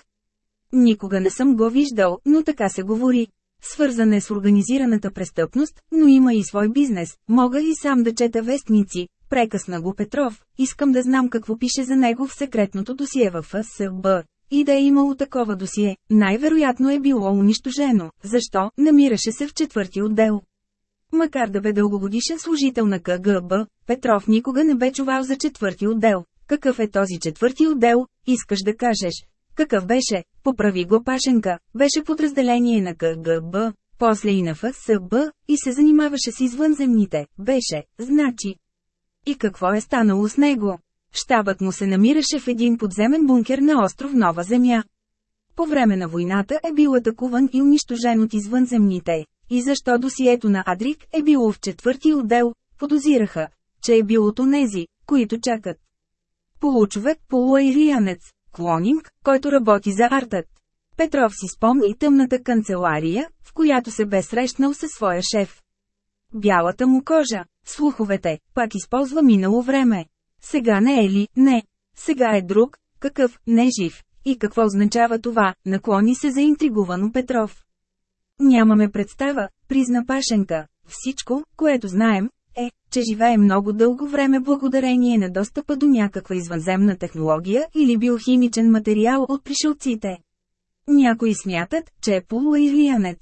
Никога не съм го виждал, но така се говори. Свързан е с организираната престъпност, но има и свой бизнес. Мога и сам да чета вестници. Прекъсна го Петров. Искам да знам какво пише за него в секретното досие в ФСБ. И да е имало такова досие, най-вероятно е било унищожено. Защо? Намираше се в четвърти отдел. Макар да бе дългогодишен служител на КГБ, Петров никога не бе чувал за четвърти отдел. Какъв е този четвърти отдел, искаш да кажеш? Какъв беше? Поправи го Пашенка, беше подразделение на КГБ, после и на ФСБ, и се занимаваше с извънземните, беше, значи. И какво е станало с него? Щабът му се намираше в един подземен бункер на остров Нова Земя. По време на войната е бил атакуван и унищожен от извънземните. И защо досието на Адрик е било в четвърти отдел, подозираха, че е бил от онези, които чакат. Получовек полуайриянец, клонинг, който работи за артът. Петров си спомни тъмната канцелария, в която се бе срещнал със своя шеф. Бялата му кожа, слуховете, пак използва минало време. Сега не е ли, не. Сега е друг, какъв, не жив. И какво означава това, наклони се заинтригувано Петров. Нямаме представа, призна Пашенка. Всичко, което знаем, е, че живее много дълго време благодарение на достъпа до някаква извънземна технология или биохимичен материал от пришелците. Някои смятат, че е полуайриянец.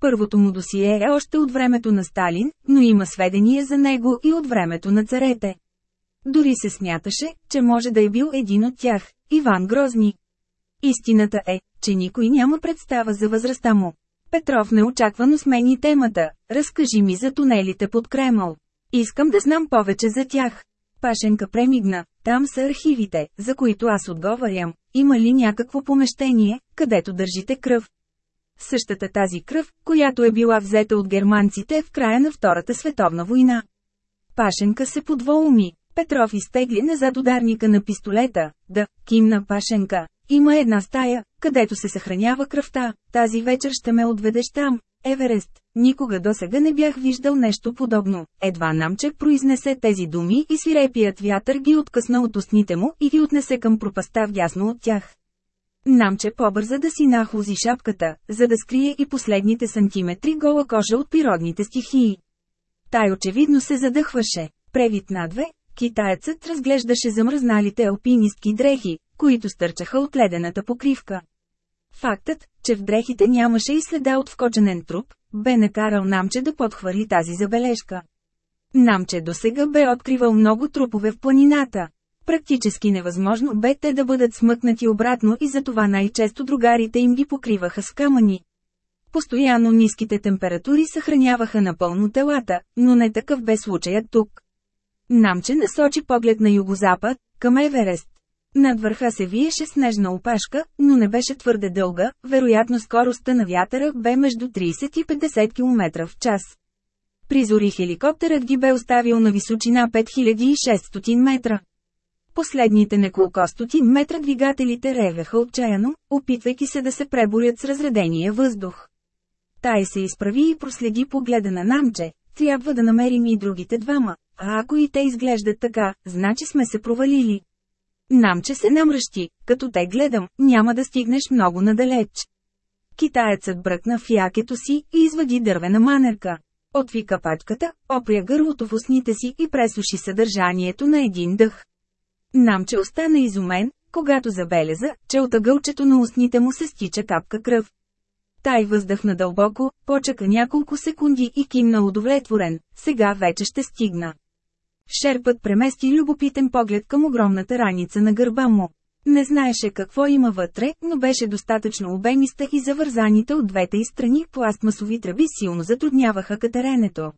Първото му досие е още от времето на Сталин, но има сведения за него и от времето на царете. Дори се смяташе, че може да е бил един от тях – Иван Грозни. Истината е, че никой няма представа за възрастта му. Петров неочаквано смени темата. Разкажи ми за тунелите под Кремъл. Искам да знам повече за тях. Пашенка премигна. Там са архивите, за които аз отговарям. Има ли някакво помещение, където държите кръв? Същата тази кръв, която е била взета от германците в края на Втората световна война. Пашенка се подволми. Петров изтегли назад ударника на пистолета. Да, кимна Пашенка. Има една стая, където се съхранява кръвта. Тази вечер ще ме отведеш там. Еверест. Никога досега не бях виждал нещо подобно. Едва намче произнесе тези думи и свирепият вятър ги откъсна от устните му и ги отнесе към пропаста вдясно от тях. Намче побърза да си нахлузи шапката, за да скрие и последните сантиметри гола кожа от природните стихии. Тай очевидно се задъхваше. Превит надве, китаецът разглеждаше замръзналите алпинистки дрехи, които стърчаха от ледената покривка. Фактът, че в дрехите нямаше и следа от вкоченен труп, бе накарал Намче да подхвърли тази забележка. Намче досега бе откривал много трупове в планината. Практически невъзможно бе те да бъдат смъкнати обратно и затова най-често другарите им ги покриваха с камъни. Постоянно ниските температури съхраняваха напълно телата, но не такъв бе случаят тук. Намче насочи поглед на югозапад, към Еверест. Над върха се виеше снежна опашка, но не беше твърде дълга, вероятно скоростта на вятъра бе между 30 и 50 км в час. Призори хеликоптерът ги бе оставил на височина 5600 метра. Последните неколко стотин метра двигателите ревеха отчаяно, опитвайки се да се преборят с разредения въздух. Тай се изправи и проследи погледа на намче, трябва да намерим и другите двама, а ако и те изглеждат така, значи сме се провалили. Намче се намръщи, като те гледам, няма да стигнеш много надалеч. Китаецът бръкна в якето си и извади дървена манерка. Отви капачката, опря гърлото в устните си и пресуши съдържанието на един дъх. Намче остана изумен, когато забеляза, че от ъгълчето на устните му се стича капка кръв. Тай въздъхна дълбоко, почака няколко секунди и кимна удовлетворен, сега вече ще стигна. Шерпът премести любопитен поглед към огромната раница на гърба му. Не знаеше какво има вътре, но беше достатъчно обемиста и завързаните от двете и страни пластмасови тръби силно затрудняваха катеренето.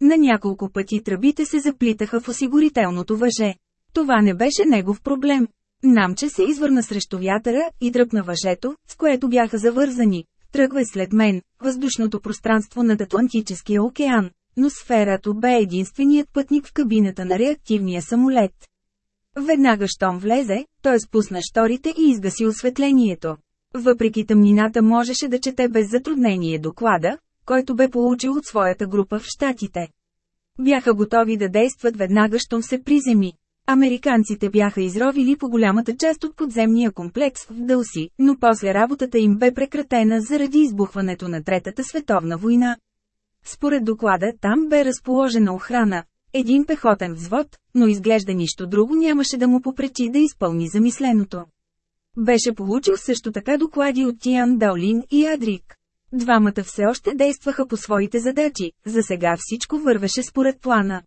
На няколко пъти тръбите се заплитаха в осигурителното въже. Това не беше негов проблем. Намче се извърна срещу вятъра и дръпна въжето, с което бяха завързани. Тръгвай след мен, въздушното пространство над Атлантическия океан. Но сферато бе единственият пътник в кабината на реактивния самолет. Веднага щом влезе, той спусна шторите и изгаси осветлението. Въпреки тъмнината можеше да чете без затруднение доклада, който бе получил от своята група в Штатите. Бяха готови да действат веднага, щом се приземи. Американците бяха изровили по голямата част от подземния комплекс в Дълси, но после работата им бе прекратена заради избухването на Третата световна война. Според доклада там бе разположена охрана, един пехотен взвод, но изглежда нищо друго нямаше да му попречи да изпълни замисленото. Беше получил също така доклади от Тиан Даолин и Адрик. Двамата все още действаха по своите задачи, за сега всичко вървеше според плана.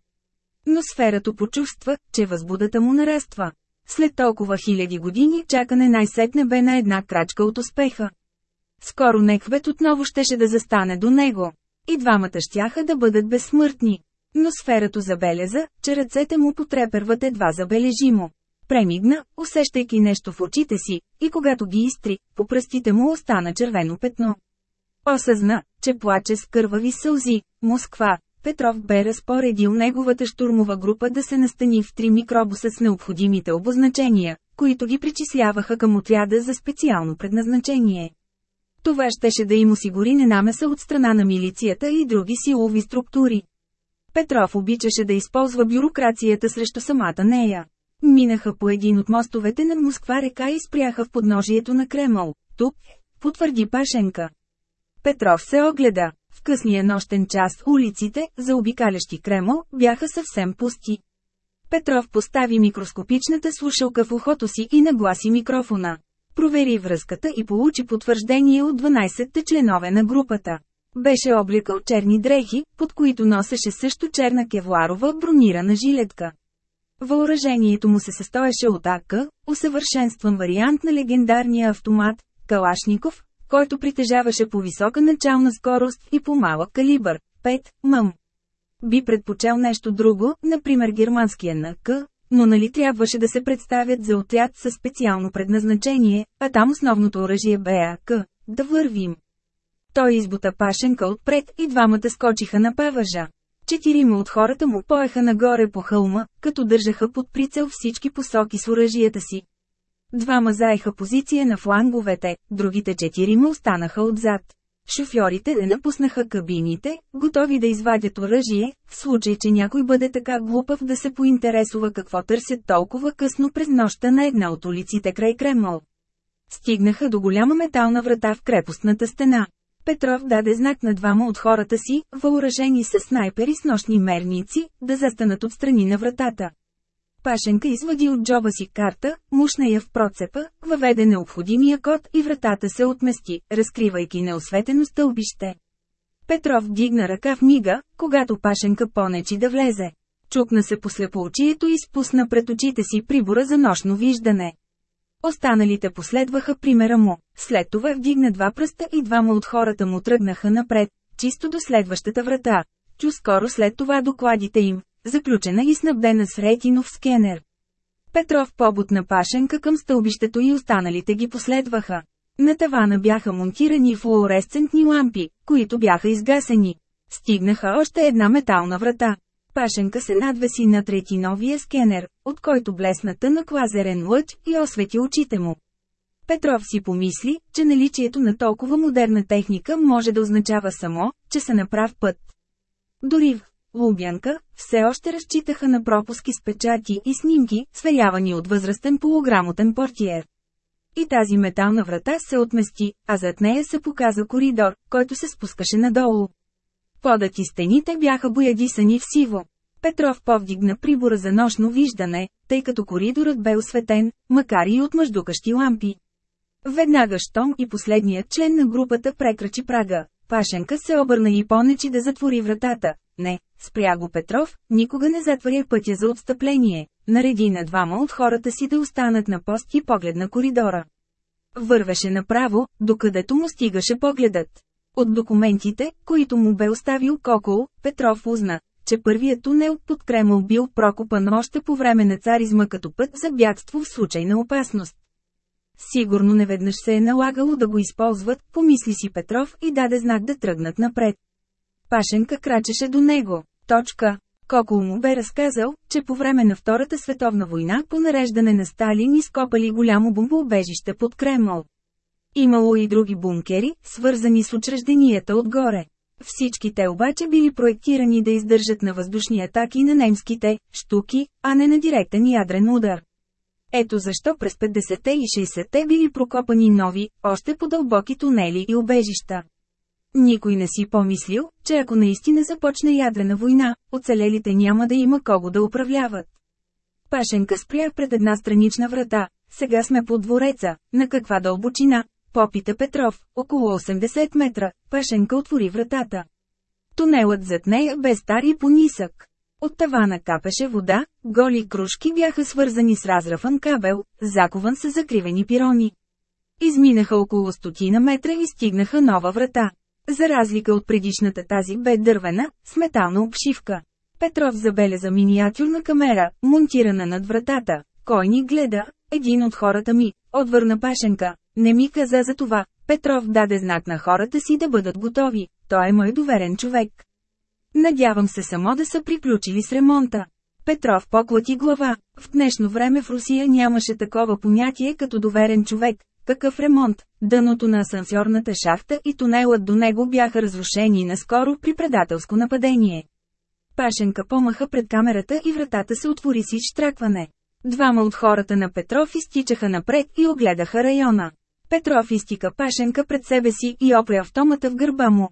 Но сферато почувства, че възбудата му нараства. След толкова хиляди години чакане най-сетне бе на една крачка от успеха. Скоро Неквет отново щеше да застане до него. И двамата щяха да бъдат безсмъртни. Но сферато забеляза, че ръцете му потреперват едва забележимо. Премигна, усещайки нещо в очите си, и когато ги изтри, по пръстите му остана червено петно. Осъзна, че плаче с кървави сълзи. Москва. Петров бе разпоредил неговата штурмова група да се настани в три микробуса с необходимите обозначения, които ги причисляваха към отряда за специално предназначение. Това щеше да им осигури ненамеса от страна на милицията и други силови структури. Петров обичаше да използва бюрокрацията срещу самата нея. Минаха по един от мостовете над Москва река и спряха в подножието на Кремъл. Тук, потвърди Пашенка. Петров се огледа. В късния нощен час улиците, заобикалящи Кремъл, бяха съвсем пусти. Петров постави микроскопичната слушалка в ухото си и нагласи микрофона. Провери връзката и получи потвърждение от 12-те членове на групата. Беше обликал черни дрехи, под които носеше също черна кевларова бронирана жилетка. Въоръжението му се състоеше от АК, усъвършенстван вариант на легендарния автомат, Калашников, който притежаваше по висока начална скорост и по малък калибър – 5 мм. Би предпочел нещо друго, например германския НК, но нали трябваше да се представят за отряд със специално предназначение, а там основното оръжие БАК – да вървим. Той избута пашенка отпред и двамата скочиха на паважа. Четирима от хората му поеха нагоре по хълма, като държаха под прицел всички посоки с оръжията си. Двама заеха позиция на фланговете, другите четирима останаха отзад. Шофьорите не напуснаха кабините, готови да извадят оръжие, в случай, че някой бъде така глупав да се поинтересува какво търсят толкова късно през нощта на една от улиците край Кремъл. Стигнаха до голяма метална врата в крепостната стена. Петров даде знак на двама от хората си, въоръжени с снайпери с нощни мерници, да застанат отстрани на вратата. Пашенка извади от джоба си карта, мушна я в процепа, въведе необходимия код и вратата се отмести, разкривайки неосветено стълбище. Петров дигна ръка в мига, когато Пашенка понечи да влезе. Чукна се по слепоочието и спусна пред очите си прибора за нощно виждане. Останалите последваха примера му. След това вдигна два пръста и двама от хората му тръгнаха напред, чисто до следващата врата. Чу скоро след това докладите им, заключена и снабдена с рейтинов скенер. Петров побут на пашенка към стълбището и останалите ги последваха. На тавана бяха монтирани флуоресцентни лампи, които бяха изгасени. Стигнаха още една метална врата. Пашенка се надвеси на новия скенер, от който блесна тънък лазерен лъч и освети очите му. Петров си помисли, че наличието на толкова модерна техника може да означава само, че са на прав път. Дори в Лубянка, все още разчитаха на пропуски с печати и снимки, сверявани от възрастен полуграмотен портиер. И тази метална врата се отмести, а зад нея се показа коридор, който се спускаше надолу. Подът и стените бяха боядисани в сиво. Петров повдигна прибора за нощно виждане, тъй като коридорът бе осветен, макар и от мъждукащи лампи. Веднага щом и последният член на групата прекрачи прага. Пашенка се обърна и понечи да затвори вратата. Не, спря го Петров, никога не затваря пътя за отстъпление. Нареди на двама от хората си да останат на пост и поглед на коридора. Вървеше направо, докъдето му стигаше погледът. От документите, които му бе оставил Кокол, Петров узна, че първият тунел под Кремъл бил прокопан още по време на царизма като път за бягство в случай на опасност. Сигурно неведнъж се е налагало да го използват, помисли си Петров и даде знак да тръгнат напред. Пашенка крачеше до него. Точка. Кокол му бе разказал, че по време на Втората световна война по нареждане на Сталин изкопали голямо бомбоубежище под Кремъл. Имало и други бункери, свързани с учрежденията отгоре. Всички те обаче били проектирани да издържат на въздушни атаки на немските штуки, а не на директен ядрен удар. Ето защо през 50-те и 60-те били прокопани нови, още по-дълбоки тунели и убежища. Никой не си помислил, че ако наистина започне ядрена война, оцелелите няма да има кого да управляват. Пашенка спря пред една странична врата. Сега сме под двореца. На каква дълбочина? Попита Петров. Около 80 метра. Пашенка отвори вратата. Тунелът зад нея бе стар и понисък. От тавана капеше вода, голи кружки бяха свързани с разрафан кабел, закован с закривени пирони. Изминаха около стотина метра и стигнаха нова врата. За разлика от предишната тази бе дървена, с метална обшивка. Петров забеляза миниатюрна камера, монтирана над вратата. Кой ни гледа? Един от хората ми, отвърна Пашенка. Не ми каза за това. Петров даде знак на хората си да бъдат готови. Той е мой доверен човек. Надявам се само да са приключили с ремонта. Петров поклати глава. В днешно време в Русия нямаше такова понятие като доверен човек. Какъв ремонт? Дъното на асансьорната шахта и тунелът до него бяха разрушени наскоро при предателско нападение. Пашенка помаха пред камерата и вратата се отвори си штракване. Двама от хората на Петров изтичаха напред и огледаха района. Петров изтика Пашенка пред себе си и опре автомата в гърба му.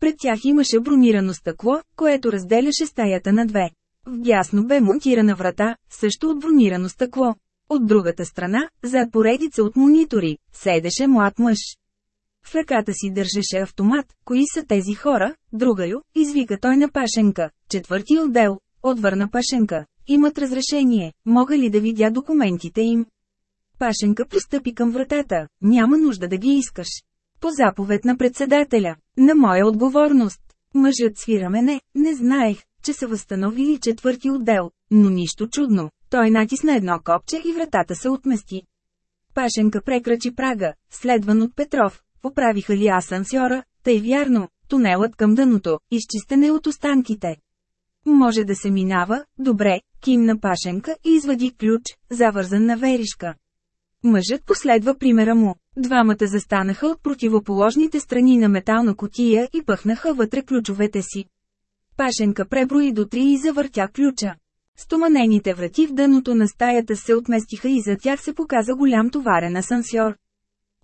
Пред тях имаше бронирано стъкло, което разделяше стаята на две. Вдясно бе монтирана врата, също от бронирано стъкло. От другата страна, зад поредица от монитори, седеше млад мъж. В ръката си държеше автомат. Кои са тези хора? Другаю, извика той на Пашенка. Четвърти отдел. Отвърна Пашенка. Имат разрешение. Мога ли да видя документите им? Пашенка пристъпи към вратата. Няма нужда да ги искаш. По заповед на председателя. На моя отговорност. Мъжът свира мене, не знаех, че са възстановили четвърти отдел, но нищо чудно. Той натисна едно копче и вратата се отмести. Пашенка прекрачи прага, следван от Петров. Поправиха ли асансьора, тъй вярно, тунелът към дъното, изчистене от останките. Може да се минава, добре, кимна Пашенка и извади ключ, завързан на веришка. Мъжът последва примера му. Двамата застанаха от противоположните страни на метална котия и пъхнаха вътре ключовете си. Пашенка преброи до три и завъртя ключа. Стоманените врати в дъното на стаята се отместиха и за тях се показа голям товарен асансьор.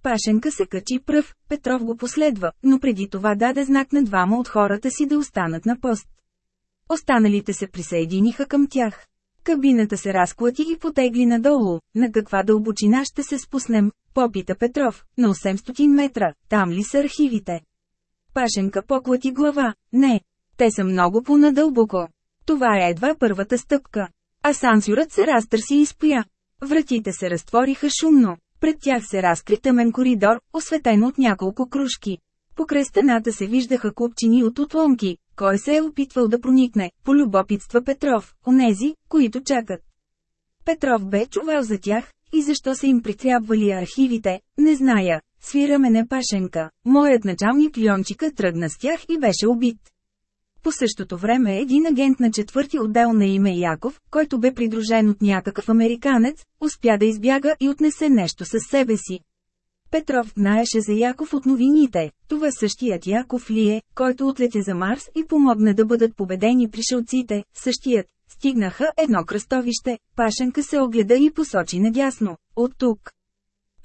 Пашенка се качи пръв, Петров го последва, но преди това даде знак на двама от хората си да останат на пост. Останалите се присъединиха към тях. Кабината се разклати и потегли надолу. На каква дълбочина ще се спуснем? Попита Петров. На 800 метра. Там ли са архивите? Пашенка поклати глава. Не. Те са много по-надълбоко. Това е едва първата стъпка. А сансюрът се разтърси и споя. Вратите се разтвориха шумно. Пред тях се разкри тъмен коридор, осветен от няколко кружки. Покрай стената се виждаха купчини от отломки. Кой се е опитвал да проникне, полюбопитства Петров, онези, които чакат. Петров бе чувал за тях, и защо са им притрябвали архивите, не зная. Свираме не Пашенка. Моят началник Льончика тръгна с тях и беше убит. По същото време един агент на четвърти отдел на име Яков, който бе придружен от някакъв американец, успя да избяга и отнесе нещо със себе си. Петров знаеше за Яков от новините. Това същият Яков ли е, който отлете за Марс и помогна да бъдат победени пришелците, същият. Стигнаха едно кръстовище, Пашенка се огледа и посочи надясно. От тук.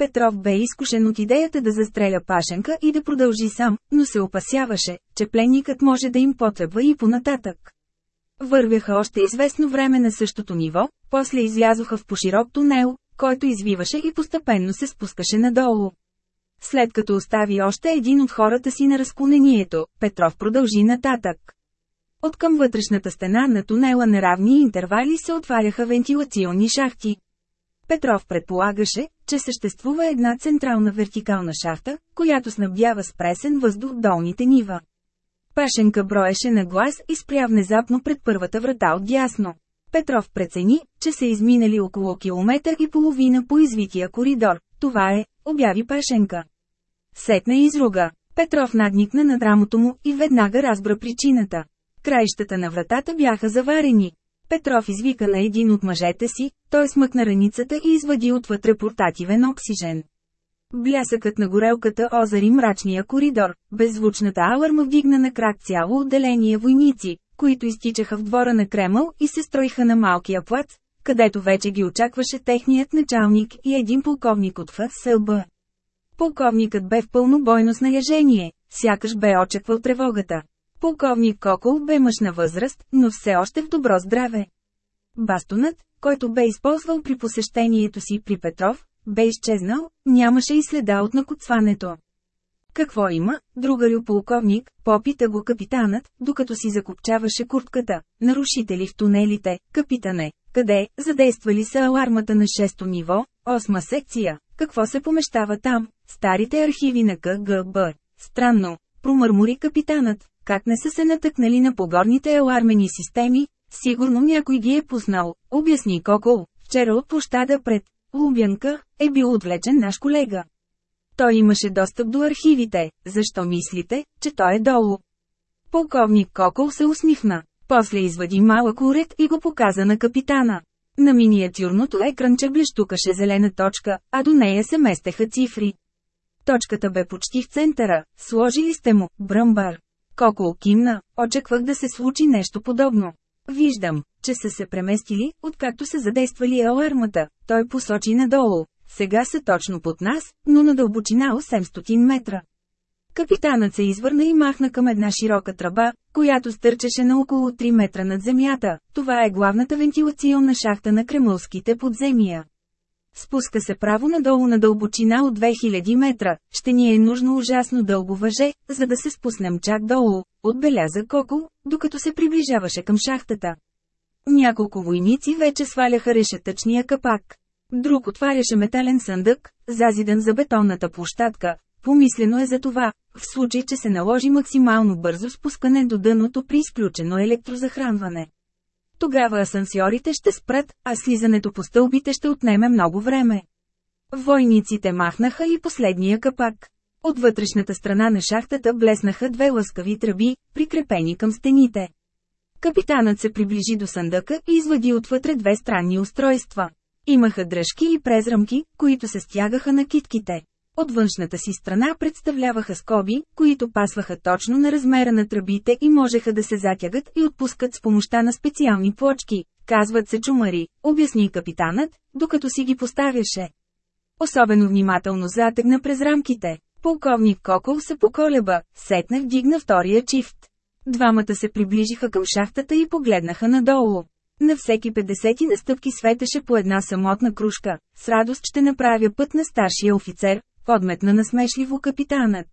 Петров бе изкушен от идеята да застреля Пашенка и да продължи сам, но се опасяваше, че пленникът може да им потребва и понататък. Вървяха още известно време на същото ниво, после излязоха в поширок тунел, който извиваше и постепенно се спускаше надолу. След като остави още един от хората си на разклонението, Петров продължи нататък. От към вътрешната стена на тунела на равни интервали се отваряха вентилационни шахти. Петров предполагаше, че съществува една централна вертикална шахта, която снабдява с пресен въздух долните нива. Пашенка броеше на глас и спря внезапно пред първата врата от дясно. Петров прецени, че са изминали около километър и половина по извития коридор. Това е, обяви Пашенка. Сетна изруга. Петров надникна над рамото му и веднага разбра причината. Краищата на вратата бяха заварени. Петров извика на един от мъжете си, той смъкна раницата и извади отвътре портативен оксижен. Блясъкът на горелката озари мрачния коридор, беззвучната аларма вдигна на крак цяло отделение войници, които изтичаха в двора на Кремъл и се строиха на малкия плац, където вече ги очакваше техният началник и един полковник от ФСЛБ. Полковникът бе в пълно бойно снаяжение, сякаш бе очаквал тревогата. Полковник Кокол бе мъж на възраст, но все още в добро здраве. Бастонът, който бе използвал при посещението си при Петров, бе изчезнал, нямаше и следа от накоцването. Какво има, другарю полковник, попита го капитанът, докато си закопчаваше куртката. Нарушители в тунелите, капитане. Къде, задействали са алармата на шесто ниво, осма секция. Какво се помещава там? Старите архиви на КГБ. Странно, промърмори капитанът, как не са се натъкнали на погорните алармени системи, сигурно някой ги е познал, обясни Кокол. Вчера от площада пред Лубянка е бил отвлечен наш колега. Той имаше достъп до архивите, защо мислите, че той е долу? Полковник Кокол се усмихна. После извади малък уред и го показа на капитана. На миниатюрното екранче блещукаше зелена точка, а до нея се местеха цифри. Точката бе почти в центъра, сложили сте му, бръмбар. Кокол кимна, очаквах да се случи нещо подобно. Виждам, че са се преместили, откакто са задействали алармата, той посочи надолу. Сега са точно под нас, но на дълбочина 800 метра. Капитанът се извърна и махна към една широка тръба, която стърчеше на около 3 метра над земята. Това е главната вентилационна шахта на кремълските подземия. Спуска се право надолу на дълбочина от 2000 метра. Ще ни е нужно ужасно дълго въже, за да се спуснем чак долу, отбеляза Коко, докато се приближаваше към шахтата. Няколко войници вече сваляха решетъчния капак. Друг отваряше метален съндък, зазиден за бетонната площадка. Помислено е за това, в случай, че се наложи максимално бързо спускане до дъното при изключено електрозахранване. Тогава асансьорите ще спрат, а слизането по стълбите ще отнеме много време. Войниците махнаха и последния капак. От вътрешната страна на шахтата блеснаха две лъскави тръби, прикрепени към стените. Капитанът се приближи до съндъка и извади отвътре две странни устройства. Имаха дръжки и презрамки, които се стягаха на китките. От външната си страна представляваха скоби, които пасваха точно на размера на тръбите и можеха да се затягат и отпускат с помощта на специални плочки. Казват се чумари, обясни капитанът, докато си ги поставяше. Особено внимателно затегна през рамките. Полковник Кокол се поколеба, сетне вдигна втория чифт. Двамата се приближиха към шахтата и погледнаха надолу. На всеки 50 настъпки светеше по една самотна кружка. С радост ще направя път на старшия офицер, подметна насмешливо капитанът.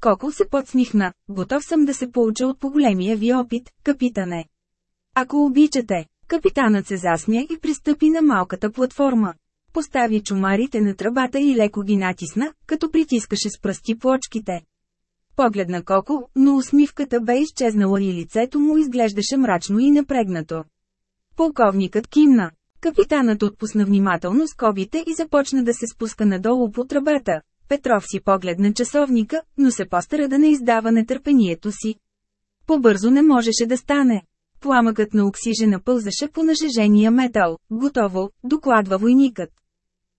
Кокол се подсмихна, готов съм да се получа от по-големия ви опит, капитане. Ако обичате, капитанът се засмя и пристъпи на малката платформа. Постави чумарите на тръбата и леко ги натисна, като притискаше с пръсти плочките. Погледна Коко, но усмивката бе изчезнала и лицето му изглеждаше мрачно и напрегнато. Полковникът кимна. Капитанът отпусна внимателно скобите и започна да се спуска надолу по тръбата. Петров си погледна часовника, но се постара да не издава нетърпението си. По-бързо не можеше да стане. Пламъкът на оксижена пълзаше по нажежения метал. Готово, докладва войникът.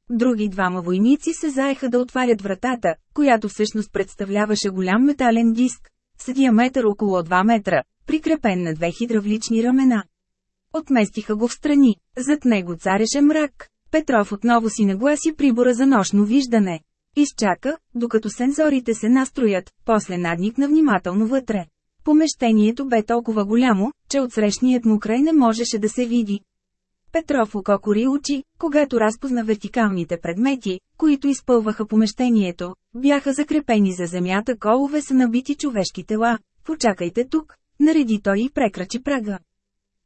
Други двама войници се заеха да отварят вратата, която всъщност представляваше голям метален диск, с диаметър около 2 метра, прикрепен на две хидравлични рамена. Отместиха го в страни, зад него цареше мрак. Петров отново си нагласи прибора за нощно виждане. Изчака, докато сензорите се настроят, после надникна внимателно вътре. Помещението бе толкова голямо, че отсрещният му край не можеше да се види. Петров ококори очи, когато разпозна вертикалните предмети, които изпълваха помещението, бяха закрепени за земята колове са набити човешки тела. Почакайте тук, нареди той и прекрачи прага.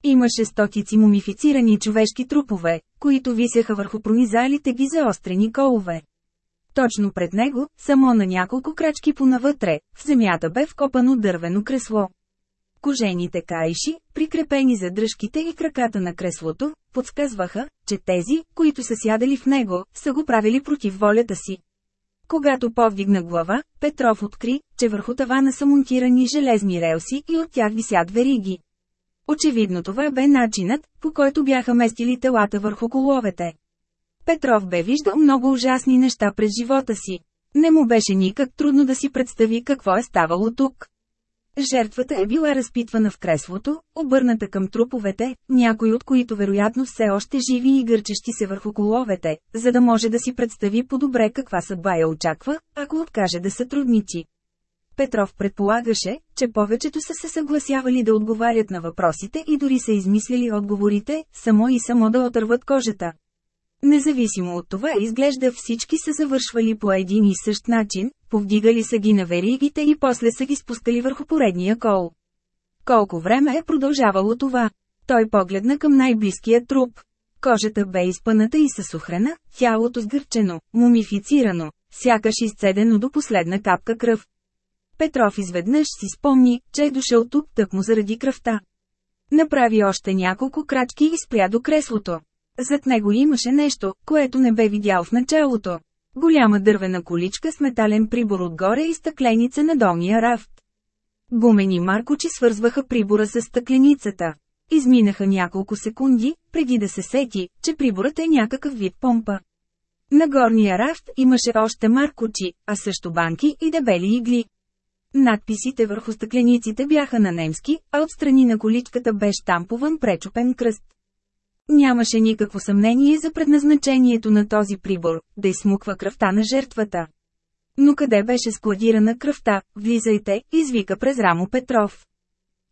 Имаше стотици мумифицирани човешки трупове, които висяха върху пронизалите ги заострени колове. Точно пред него, само на няколко крачки понавътре, в земята бе вкопано дървено кресло. Кожените каиши, прикрепени за дръжките и краката на креслото, подсказваха, че тези, които са сядали в него, са го правили против волята си. Когато повдигна глава, Петров откри, че върху тавана са монтирани железни релси и от тях висят вериги. Очевидно това бе начинът, по който бяха местили телата върху коловете. Петров бе виждал много ужасни неща през живота си. Не му беше никак трудно да си представи какво е ставало тук. Жертвата е била разпитвана в креслото, обърната към труповете, някои от които вероятно все още живи и гърчещи се върху коловете, за да може да си представи по-добре каква съдба я очаква, ако откаже да сътрудничи. Петров предполагаше, че повечето са се съгласявали да отговарят на въпросите и дори са измислили отговорите, само и само да отърват кожата. Независимо от това изглежда всички са завършвали по един и същ начин, повдигали са ги на веригите и после са ги спускали върху поредния кол. Колко време е продължавало това? Той погледна към най-близкия труп. Кожата бе изпъната и съсухрена, тялото сгърчено, мумифицирано, сякаш изцедено до последна капка кръв. Петров изведнъж си спомни, че е дошъл тук тъкмо заради кръвта. Направи още няколко крачки и спря до креслото. Зад него имаше нещо, което не бе видял в началото. Голяма дървена количка с метален прибор отгоре и стъкленица на долния рафт. Гумени маркочи свързваха прибора с стъкленицата. Изминаха няколко секунди, преди да се сети, че приборът е някакъв вид помпа. На горния рафт имаше още маркочи, а също банки и дебели игли. Надписите върху стъклениците бяха на немски, а отстрани на количката бе штампован пречупен кръст. Нямаше никакво съмнение за предназначението на този прибор – да изсмуква кръвта на жертвата. Но къде беше складирана кръвта, влизайте, извика през рамо Петров.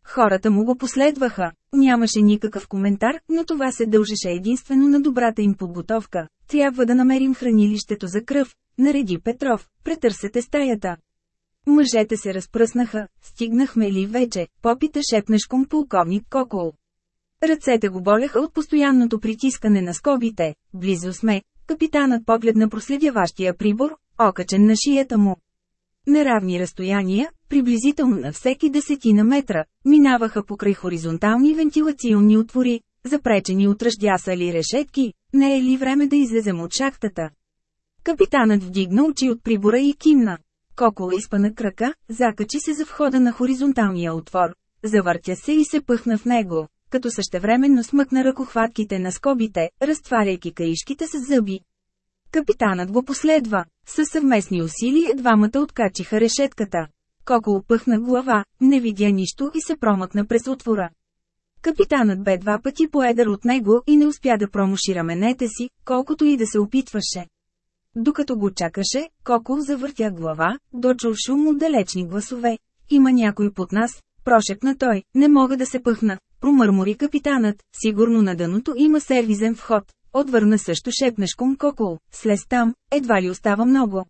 Хората му го последваха. Нямаше никакъв коментар, но това се дължеше единствено на добрата им подготовка. Трябва да намерим хранилището за кръв, нареди Петров, претърсете стаята. Мъжете се разпръснаха, стигнахме ли вече, попита шепнешком полковник Кокол. Ръцете го болеха от постоянното притискане на скобите. Близо сме. Капитанът погледна проследяващия прибор, окачен на шията му. Неравни разстояния, приблизително на всеки десетина метра, минаваха покрай хоризонтални вентилационни отвори, запречени от ръждясали решетки, не е ли време да излезем от шахтата? Капитанът вдигна очи от прибора и кимна. Кокола изпана крака, закачи се за входа на хоризонталния отвор. Завъртя се и се пъхна в него като същевременно смъкна ръкохватките на скобите, разтваряйки каишките с зъби. Капитанът го последва. Със съвместни усилия двамата откачиха решетката. Коко опъхна глава, не видя нищо и се промъкна през отвора. Капитанът бе два пъти поедър от него и не успя да промуши раменете си, колкото и да се опитваше. Докато го чакаше, Коко завъртя глава, дочул шум от далечни гласове. Има някой под нас, прошепна той, не мога да се пъхна, промърмори капитанът, сигурно на дъното има сервизен вход. Отвърна също шепнешком кокол, слез там, едва ли остава много.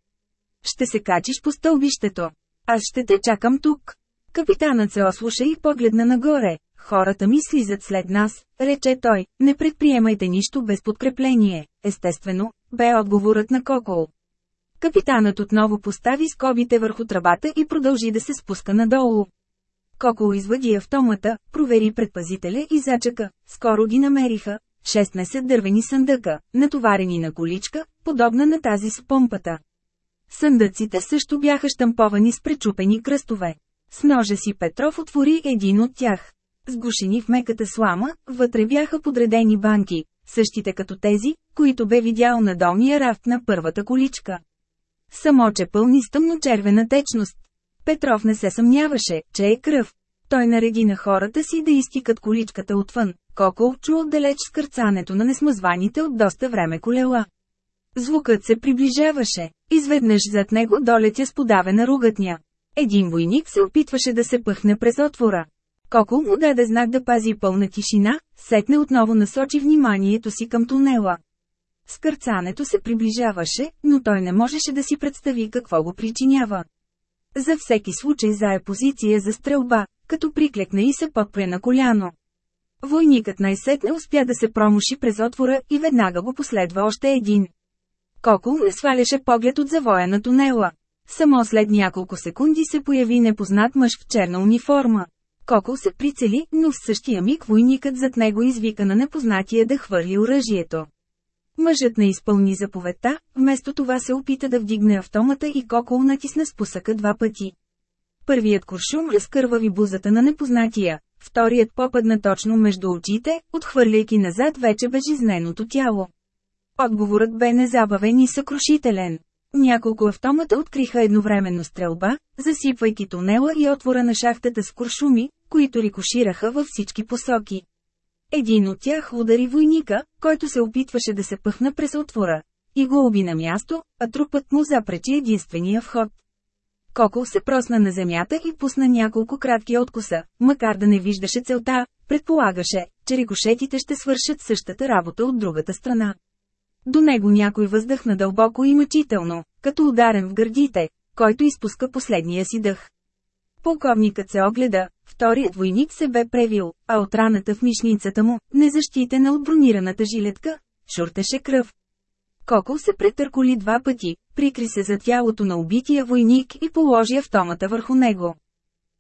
Ще се качиш по стълбището. Аз ще те чакам тук. Капитанът се ослуша и погледна нагоре. Хората ми слизат след нас, рече той, не предприемайте нищо без подкрепление. Естествено, бе отговорът на Кокол. Капитанът отново постави скобите върху тръбата и продължи да се спуска надолу. Коко извади автомата, провери предпазителя и зачака. Скоро ги намериха. 16 дървени съндъка, натоварени на количка, подобна на тази с помпата. Съндъците също бяха штамповани с пречупени кръстове. С ножа си Петров отвори един от тях. Сгушени в меката слама, вътре бяха подредени банки, същите като тези, които бе видял на долния рафт на първата количка. Само че пълни с тъмночервена течност. Петров не се съмняваше, че е кръв. Той нареди на хората си да изтикат количката отвън. Кокол чу отдалеч скърцането на несмазваните от доста време колела. Звукът се приближаваше. Изведнъж зад него долетя с подавена ругътня. Един войник се опитваше да се пъхне през отвора. Кокол му даде знак да пази пълна тишина, сетне отново насочи вниманието си към тунела. Скърцането се приближаваше, но той не можеше да си представи какво го причинява. За всеки случай зае позиция за стрелба, като приклекне и се подпре на коляно. Войникът най-сетне успя да се промуши през отвора и веднага го последва още един. Кокол не сваляше поглед от завоя на тунела. Само след няколко секунди се появи непознат мъж в черна униформа. Кокол се прицели, но в същия миг войникът зад него извика на непознатия да хвърли оръжието. Мъжът не изпълни заповедта, вместо това се опита да вдигне автомата и Кокол натисна спусъка два пъти. Първият куршум разкървави бузата на непознатия, вторият попадна точно между очите, отхвърляйки назад вече безжизненото тяло. Отговорът бе незабавен и съкрушителен. Няколко автомата откриха едновременно стрелба, засипвайки тунела и отвора на шахтата с куршуми, които рикошираха във всички посоки. Един от тях удари войника, който се опитваше да се пъхна през отвора, и го уби на място, а трупът му запречи единствения вход. Кокол се просна на земята и пусна няколко кратки откуса, макар да не виждаше целта, предполагаше, че рикошетите ще свършат същата работа от другата страна. До него някой въздъхна дълбоко и мъчително, като ударен в гърдите, който изпуска последния си дъх. Полковникът се огледа, вторият войник се бе превил, а от раната в мишницата му, незащитена от бронираната жилетка, шуртеше кръв. Коко се претърколи два пъти, прикри се за тялото на убития войник и положи автомата върху него.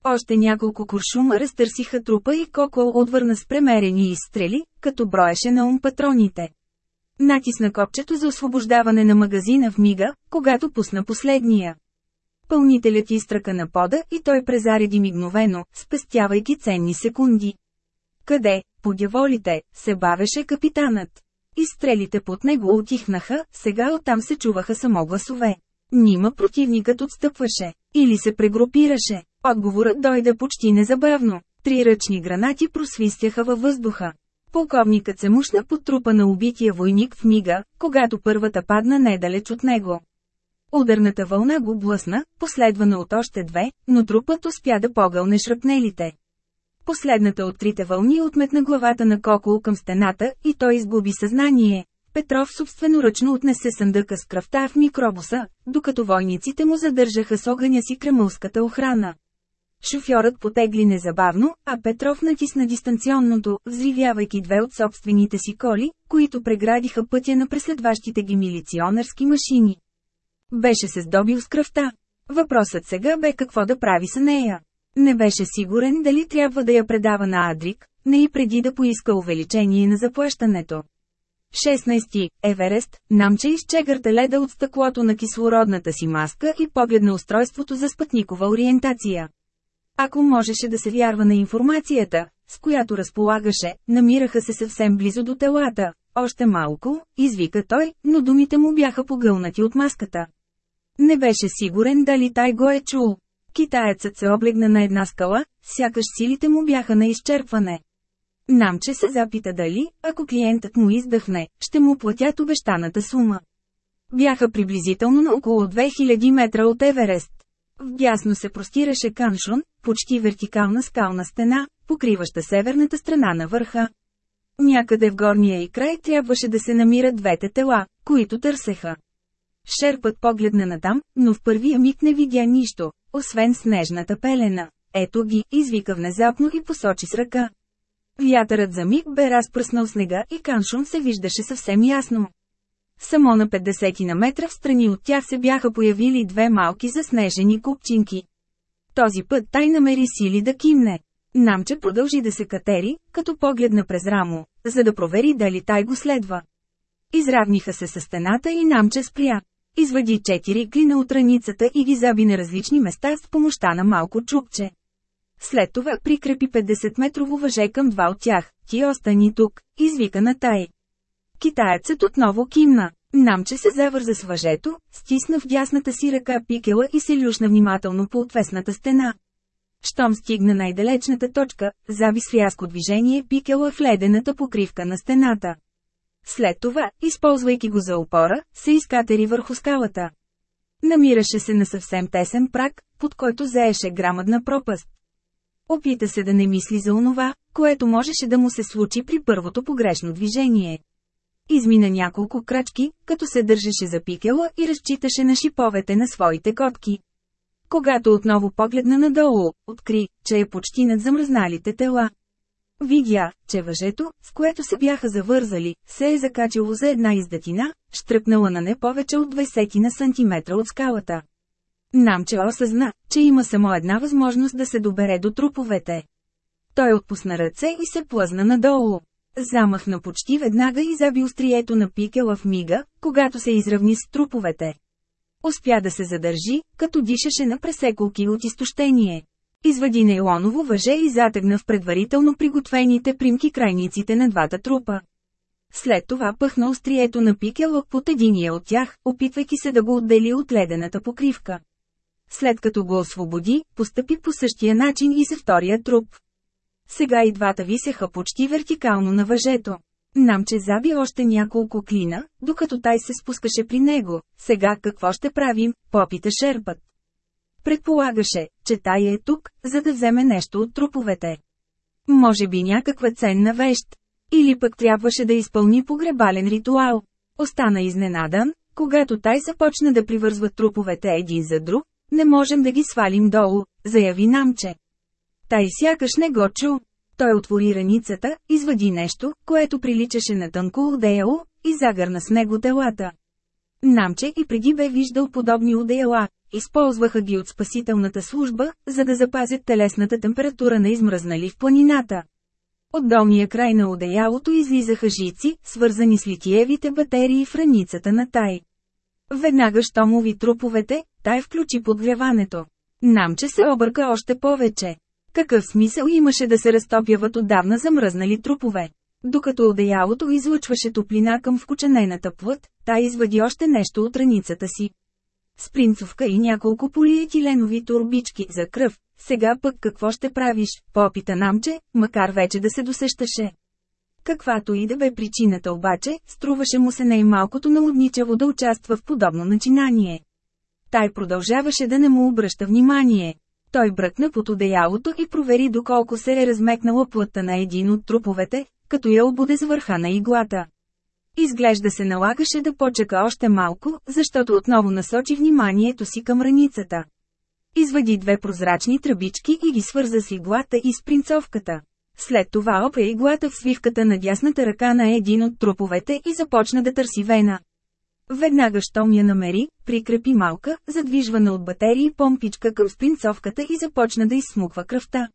Още няколко куршума разтърсиха трупа и Коко отвърна с премерени изстрели, като броеше на ум патроните. Натисна копчето за освобождаване на магазина в мига, когато пусна последния. Пълнителят изтръка на пода и той презареди мигновено, спестявайки ценни секунди. Къде, подяволите, се бавеше капитанът. Изстрелите под него отихнаха, сега оттам се чуваха само гласове. Нима противникът отстъпваше, или се прегрупираше. Отговорът дойде почти незабавно. Три ръчни гранати просвистяха във въздуха. Полковникът се мушна под трупа на убития войник в мига, когато първата падна недалеч от него. Ударната вълна го блъсна, последвана от още две, но трупът успя да погълне шрапнелите. Последната от трите вълни отметна главата на Кокол към стената и той изгуби съзнание. Петров собственоръчно отнесе съндъка с кръвта в микробуса, докато войниците му задържаха с огъня си кремълската охрана. Шофьорът потегли незабавно, а Петров натисна дистанционното, взривявайки две от собствените си коли, които преградиха пътя на преследващите ги милиционерски машини. Беше се здобил с кръвта. Въпросът сега бе какво да прави с нея. Не беше сигурен дали трябва да я предава на Адрик, не и преди да поиска увеличение на заплащането. 16. Еверест, намче изчегърта леда от стъклото на кислородната си маска и погледна устройството за спътникова ориентация. Ако можеше да се вярва на информацията, с която разполагаше, намираха се съвсем близо до телата. Още малко, извика той, но думите му бяха погълнати от маската. Не беше сигурен дали тай го е чул. Китаецът се облегна на една скала, сякаш силите му бяха на изчерпване. Намче се запита дали, ако клиентът му издъхне, ще му платят обещаната сума. Бяха приблизително на около 2000 метра от Еверест. Вдясно се простираше Каншун, почти вертикална скална стена, покриваща северната страна на върха. Някъде в горния и край трябваше да се намират двете тела, които търсеха. Шерпът погледна натам, но в първия миг не видя нищо, освен снежната пелена. Ето ги, извика внезапно и посочи с ръка. Вятърът за миг бе разпръснал снега и Каншун се виждаше съвсем ясно. Само на 50 на метра в страни от тях се бяха появили две малки заснежени купчинки. Този път тай намери сили да кимне. Намче продължи да се катери, като погледна през рамо, за да провери дали тай го следва. Изравниха се с стената и Намче спря. Извади четири клина от раницата и ги заби на различни места с помощта на малко чупче. След това прикрепи 50-метрово въже към два от тях. Ти остани тук, извика на тай. Китаецът отново кимна. Намче се завърза с въжето, стисна в дясната си ръка пикела и се люшна внимателно по отвесната стена. Щом стигна най-далечната точка, заби с рязко движение пикела в ледената покривка на стената. След това, използвайки го за опора, се изкатери върху скалата. Намираше се на съвсем тесен прак, под който заеше грамадна пропаст. Опита се да не мисли за онова, което можеше да му се случи при първото погрешно движение. Измина няколко крачки, като се държеше за пикела и разчиташе на шиповете на своите котки. Когато отново погледна надолу, откри, че е почти над замръзналите тела. Видя, че въжето, с което се бяха завързали, се е закачило за една издатина, штръкнала на не повече от 20 на сантиметра от скалата. Намче осъзна, че има само една възможност да се добере до труповете. Той отпусна ръце и се плъзна надолу. Замахна почти веднага и заби острието на пикела в мига, когато се изравни с труповете. Успя да се задържи, като дишаше на пресеколки от изтощение. Извади нейлоново въже и затегна в предварително приготвените примки крайниците на двата трупа. След това пъхна острието на пикела под единия от тях, опитвайки се да го отдели от ледената покривка. След като го освободи, постъпи по същия начин и за втория труп. Сега и двата висеха почти вертикално на въжето. Намче заби още няколко клина, докато тай се спускаше при него. Сега какво ще правим, попита шерпът. Предполагаше, че тай е тук, за да вземе нещо от труповете. Може би някаква ценна вещ. Или пък трябваше да изпълни погребален ритуал. Остана изненадан, когато тай започна да привързва труповете един за друг, не можем да ги свалим долу, заяви намче. Тай сякаш не го чу. Той отвори раницата, извади нещо, което приличаше на тънко одеяло, и загърна с него телата. Намче и преди бе виждал подобни одеяла, използваха ги от спасителната служба, за да запазят телесната температура на измръзнали в планината. От долния край на одеялото излизаха жици, свързани с литиевите батерии в раницата на Тай. Веднага щом уви труповете, Тай включи подгряването. Намче се обърка още повече. Какъв смисъл имаше да се разтопяват отдавна замръзнали трупове? Докато одеялото излъчваше топлина към вкученената плът, та извади още нещо от раницата си. Спринцовка и няколко полиетиленови турбички за кръв. Сега пък какво ще правиш, попита намче, макар вече да се досещаше. Каквато и да бе причината обаче, струваше му се най-малкото налудничаво да участва в подобно начинание. Тай продължаваше да не му обръща внимание. Той бръкна под одеялото и провери доколко се е размекнала плътта на един от труповете, като я обуде с върха на иглата. Изглежда се налагаше да почека още малко, защото отново насочи вниманието си към раницата. Извади две прозрачни тръбички и ги свърза с иглата и с принцовката. След това опре иглата в свивката на дясната ръка на един от труповете и започна да търси вена. Веднага щом я намери, прикрепи малка, задвижвана от батерии помпичка към спринцовката и започна да изсмуква кръвта.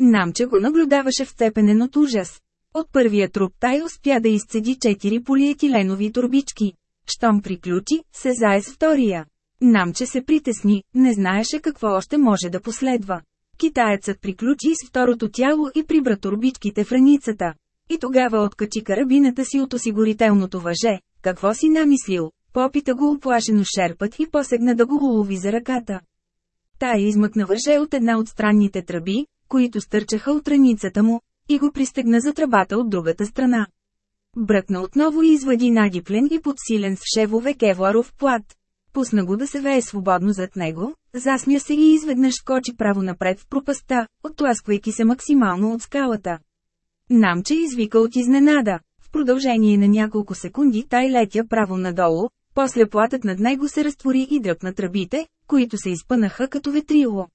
Намче го наблюдаваше вцепенен от ужас. От първия труп тай успя да изцеди четири полиетиленови турбички. Щом приключи, се зае с втория. Намче се притесни, не знаеше какво още може да последва. Китаецът приключи с второто тяло и прибра турбичките в раницата. И тогава откачи карабината си от осигурителното въже, какво си намислил? Попита го оплашено шерпът и посегна да го улови за ръката. Та измъкна въже от една от странните тръби, които стърчаха от раницата му, и го пристегна за тръбата от другата страна. Бръкна отново и извади надиплен и подсилен с шевове кевларов плат. Пусна го да се вее свободно зад него, засмя се и изведнъж скочи право напред в пропаста, оттласквайки се максимално от скалата. Намче извика от изненада. В продължение на няколко секунди тай летя право надолу, после платът над него се разтвори и дръпна тръбите, които се изпънаха като ветрило.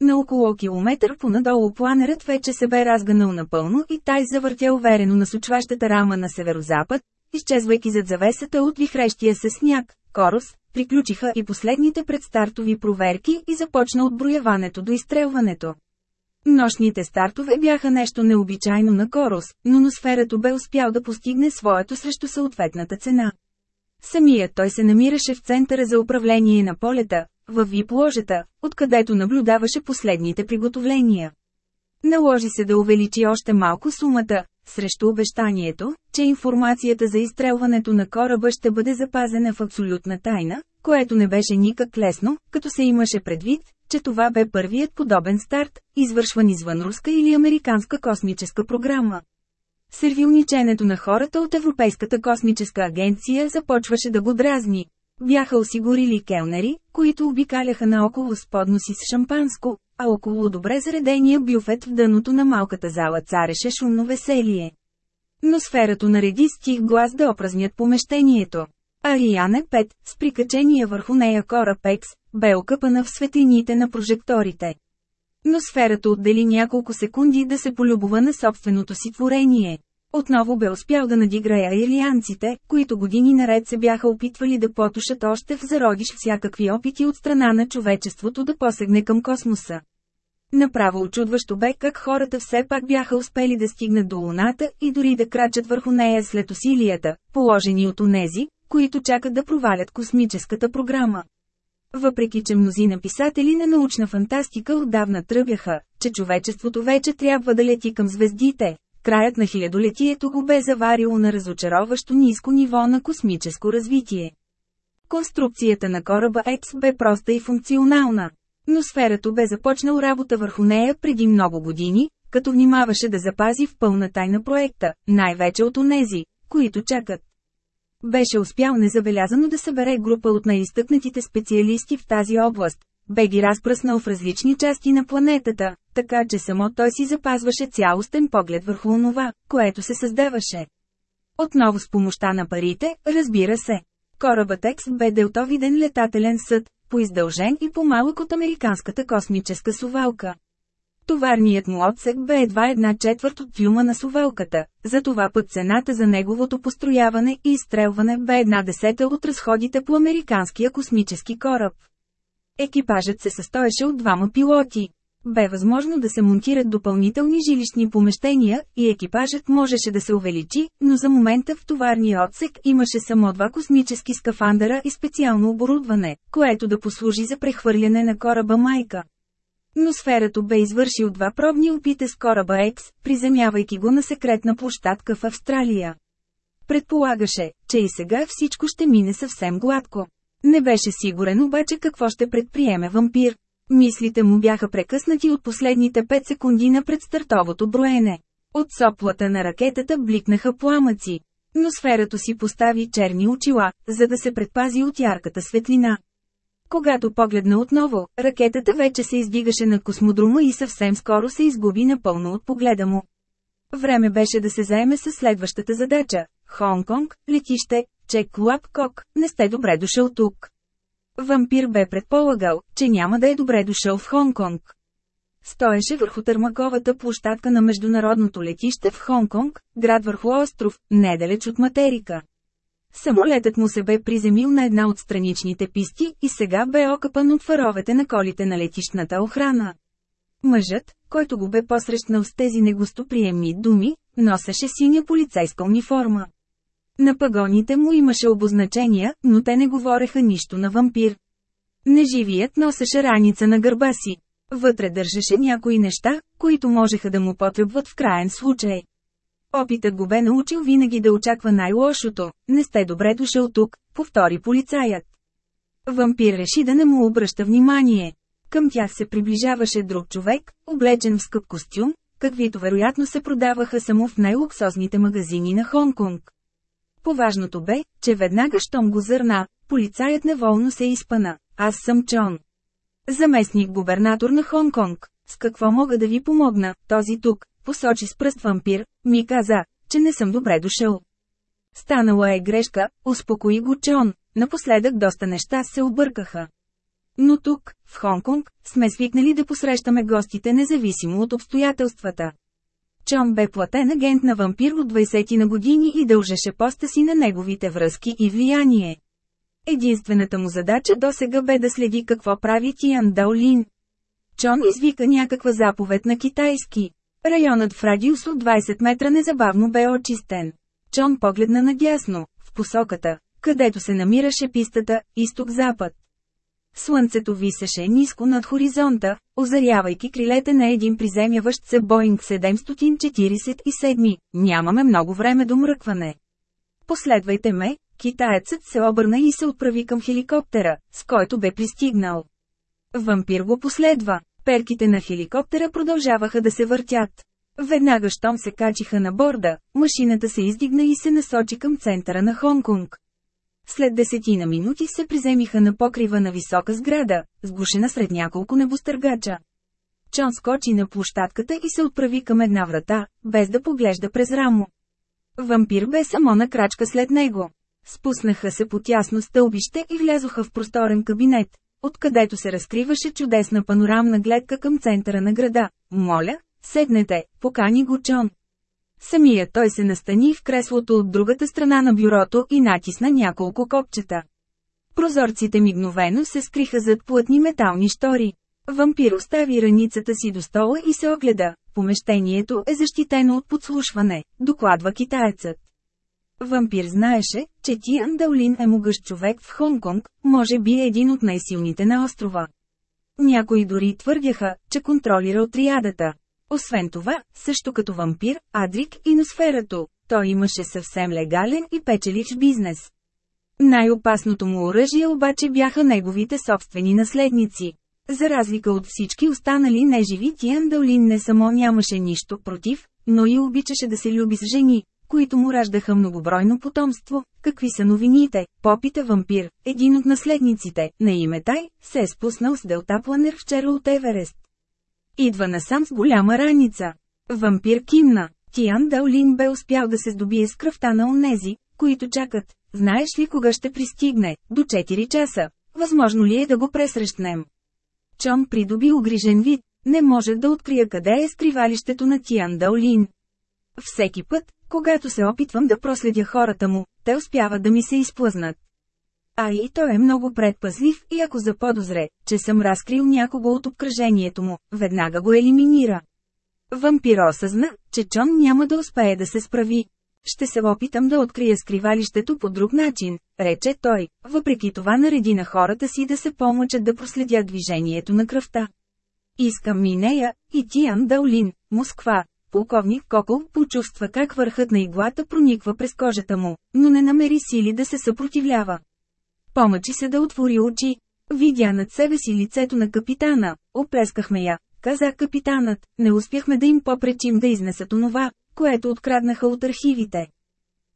На около километър понадолу планерът вече се бе разгънал напълно и тай завъртя уверено на сочващата рама на северозапад, изчезвайки зад завесата от вихрещия се сняг, корос, приключиха и последните предстартови проверки и започна отброяването до изстрелването. Нощните стартове бяха нещо необичайно на Корос, но носферато бе успял да постигне своето срещу съответната цена. Самият той се намираше в центъра за управление на полета, в вип-ложета, откъдето наблюдаваше последните приготовления. Наложи се да увеличи още малко сумата, срещу обещанието, че информацията за изстрелването на кораба ще бъде запазена в абсолютна тайна, което не беше никак лесно, като се имаше предвид, че това бе първият подобен старт, извършван извън руска или американска космическа програма. Сервилниченето на хората от Европейската космическа агенция започваше да го дразни. Бяха осигурили келнери, които обикаляха наоколо с подноси с шампанско, а около добре заредения бюфет в дъното на малката зала цареше шумно веселие. Но сферато нареди с тих глас да опразнят помещението. Ариане 5, с прикачения върху нея кораб Екс, бе окъпана в светлините на прожекторите. Но сферата отдели няколко секунди да се полюбува на собственото си творение. Отново бе успял да надиграя ирлианците, които години наред се бяха опитвали да потушат още в зародиш всякакви опити от страна на човечеството да посегне към космоса. Направо очудващо бе как хората все пак бяха успели да стигнат до Луната и дори да крачат върху нея след усилията, положени от онези, които чакат да провалят космическата програма. Въпреки че мнозина писатели на научна фантастика отдавна тръбяха, че човечеството вече трябва да лети към звездите, краят на хилядолетието го бе заварило на разочароващо ниско ниво на космическо развитие. Конструкцията на кораба X бе проста и функционална. Но сферата бе започнал работа върху нея преди много години, като внимаваше да запази в пълна тайна проекта, най-вече от онези, които чакат. Беше успял незабелязано да събере група от най-изтъкнатите специалисти в тази област. Бе ги разпръснал в различни части на планетата, така че само той си запазваше цялостен поглед върху онова, което се създаваше. Отново с помощта на парите, разбира се. Корабът Екс бе делтовиден летателен съд, поиздължен и по-малък от американската космическа сувалка. Товарният му отсек бе едва една четвърт от филма на сувалката, затова път цената за неговото построяване и изстрелване бе една десета от разходите по американския космически кораб. Екипажът се състоеше от двама пилоти. Бе възможно да се монтират допълнителни жилищни помещения и екипажът можеше да се увеличи, но за момента в товарния отсек имаше само два космически скафандъра и специално оборудване, което да послужи за прехвърляне на кораба Майка. Но сферато бе извършил два пробни опита с кораба X, приземявайки го на секретна площадка в Австралия. Предполагаше, че и сега всичко ще мине съвсем гладко. Не беше сигурен обаче какво ще предприеме вампир. Мислите му бяха прекъснати от последните 5 секунди на предстартовото броене. От соплата на ракетата бликнаха пламъци. Но сферато си постави черни очила, за да се предпази от ярката светлина. Когато погледна отново, ракетата вече се издигаше на космодрума и съвсем скоро се изгуби напълно от погледа му. Време беше да се заеме с следващата задача. Хонконг, летище, Чек Кок, не сте добре дошъл тук. Вампир бе предполагал, че няма да е добре дошъл в Хонконг. Стоеше върху търмаковата площадка на международното летище в Хонконг, град върху остров, недалеч от материка. Самолетът му се бе приземил на една от страничните писти и сега бе окъпан от фаровете на колите на летищната охрана. Мъжът, който го бе посрещнал с тези негостоприемни думи, носеше синя полицейска униформа. На пагоните му имаше обозначения, но те не говореха нищо на вампир. Неживият носеше раница на гърба си. Вътре държеше някои неща, които можеха да му потребват в краен случай. Опитът го бе научил винаги да очаква най-лошото. Не сте добре дошъл тук, повтори полицаят. Вампир реши да не му обръща внимание. Към тях се приближаваше друг човек, облечен в скъп костюм, каквито вероятно се продаваха само в най-луксозните магазини на Хонконг. Поважното бе, че веднага щом го зърна, полицаят неволно се изпана. Аз съм Чон. Заместник губернатор на Хонконг. С какво мога да ви помогна, този тук, посочи с пръст вампир, ми каза, че не съм добре дошъл. Станала е грешка, успокои го Чон, напоследък доста неща се объркаха. Но тук, в Хонконг, сме свикнали да посрещаме гостите независимо от обстоятелствата. Чон бе платен агент на вампир от 20 на години и дължеше поста си на неговите връзки и влияние. Единствената му задача досега бе да следи какво прави Тиан Даолин. Чон извика някаква заповед на китайски. Районът в радиус от 20 метра незабавно бе очистен. Чон погледна надясно, в посоката, където се намираше пистата, изток-запад. Слънцето висеше ниско над хоризонта, озарявайки крилете на един приземяващ се Боинг 747. Нямаме много време до мръкване. Последвайте ме, китаецът се обърна и се отправи към хеликоптера, с който бе пристигнал. Вампир го последва. Перките на хеликоптера продължаваха да се въртят. Веднага щом се качиха на борда, машината се издигна и се насочи към центъра на Хонконг. След десетина минути се приземиха на покрива на висока сграда, сгушена сред няколко небостъргача. Чон скочи на площадката и се отправи към една врата, без да поглежда през рамо. Вампир бе само на крачка след него. Спуснаха се по тясно стълбище и влязоха в просторен кабинет, откъдето се разкриваше чудесна панорамна гледка към центъра на града. Моля, седнете, покани го Чон. Самия той се настани в креслото от другата страна на бюрото и натисна няколко копчета. Прозорците мигновено се скриха зад плътни метални штори. Вампир остави раницата си до стола и се огледа. Помещението е защитено от подслушване, докладва китаецът. Вампир знаеше, че Тиан Даулин е могъщ човек в Хонконг, може би е един от най-силните на острова. Някои дори твърдяха, че контролира отриадата. Освен това, също като вампир, Адрик и Носферато, той имаше съвсем легален и печеливш бизнес. Най-опасното му оръжие обаче бяха неговите собствени наследници. За разлика от всички останали неживи Тиан Даулин не само нямаше нищо против, но и обичаше да се люби с жени, които му раждаха многобройно потомство. Какви са новините? Попита вампир, един от наследниците, на име Тай, се е спуснал с делтапланер вчера от Еверест. Идва насам с голяма раница. Вампир кимна. Тиан Даулин бе успял да се здобие с кръвта на онези, които чакат. Знаеш ли кога ще пристигне? До 4 часа. Възможно ли е да го пресрещнем? Чон придоби огрижен вид. Не може да открия къде е скривалището на Тиан Даулин. Всеки път, когато се опитвам да проследя хората му, те успяват да ми се изплъзнат. А и той е много предпазлив и ако заподозре, че съм разкрил някого от обкръжението му, веднага го елиминира. Вампир осъзна, че Чон няма да успее да се справи. Ще се опитам да открия скривалището по друг начин, рече той, въпреки това нареди на хората си да се помъчат да проследят движението на кръвта. Искам Минея, и Тиан Даулин, Москва. Полковник Кокол почувства как върхът на иглата прониква през кожата му, но не намери сили да се съпротивлява. Помъчи се да отвори очи. Видя над себе си лицето на капитана. Оплескахме я, каза капитанът. Не успяхме да им попречим да изнесат онова, което откраднаха от архивите.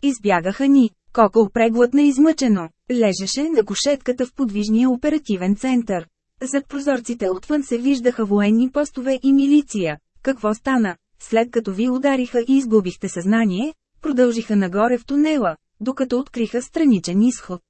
Избягаха ни. Кокол преглътна измъчено. Лежеше на кошетката в подвижния оперативен център. Зад прозорците отвън се виждаха военни постове и милиция. Какво стана? След като ви удариха и изгубихте съзнание, продължиха нагоре в тунела, докато откриха страничен изход.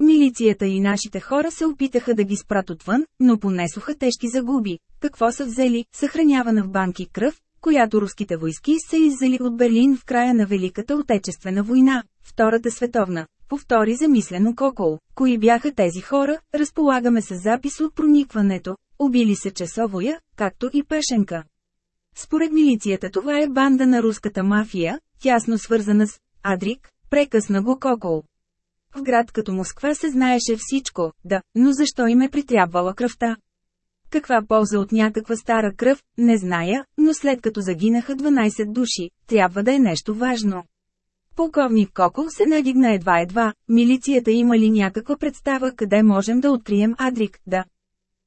Милицията и нашите хора се опитаха да ги спрат отвън, но понесоха тежки загуби. Какво са взели, съхранявана в банки кръв, която руските войски са иззели от Берлин в края на Великата Отечествена война, Втората световна. Повтори замислено Кокол. Кои бяха тези хора, разполагаме с запис от проникването, убили се часовоя, както и Пешенка. Според милицията това е банда на руската мафия, тясно свързана с Адрик, прекъсна го Кокол. В град като Москва се знаеше всичко, да, но защо им е притрябвала кръвта? Каква полза от някаква стара кръв, не зная, но след като загинаха 12 души, трябва да е нещо важно. Полковник Кокол се надигна едва-едва, милицията има ли някаква представа къде можем да открием Адрик, да.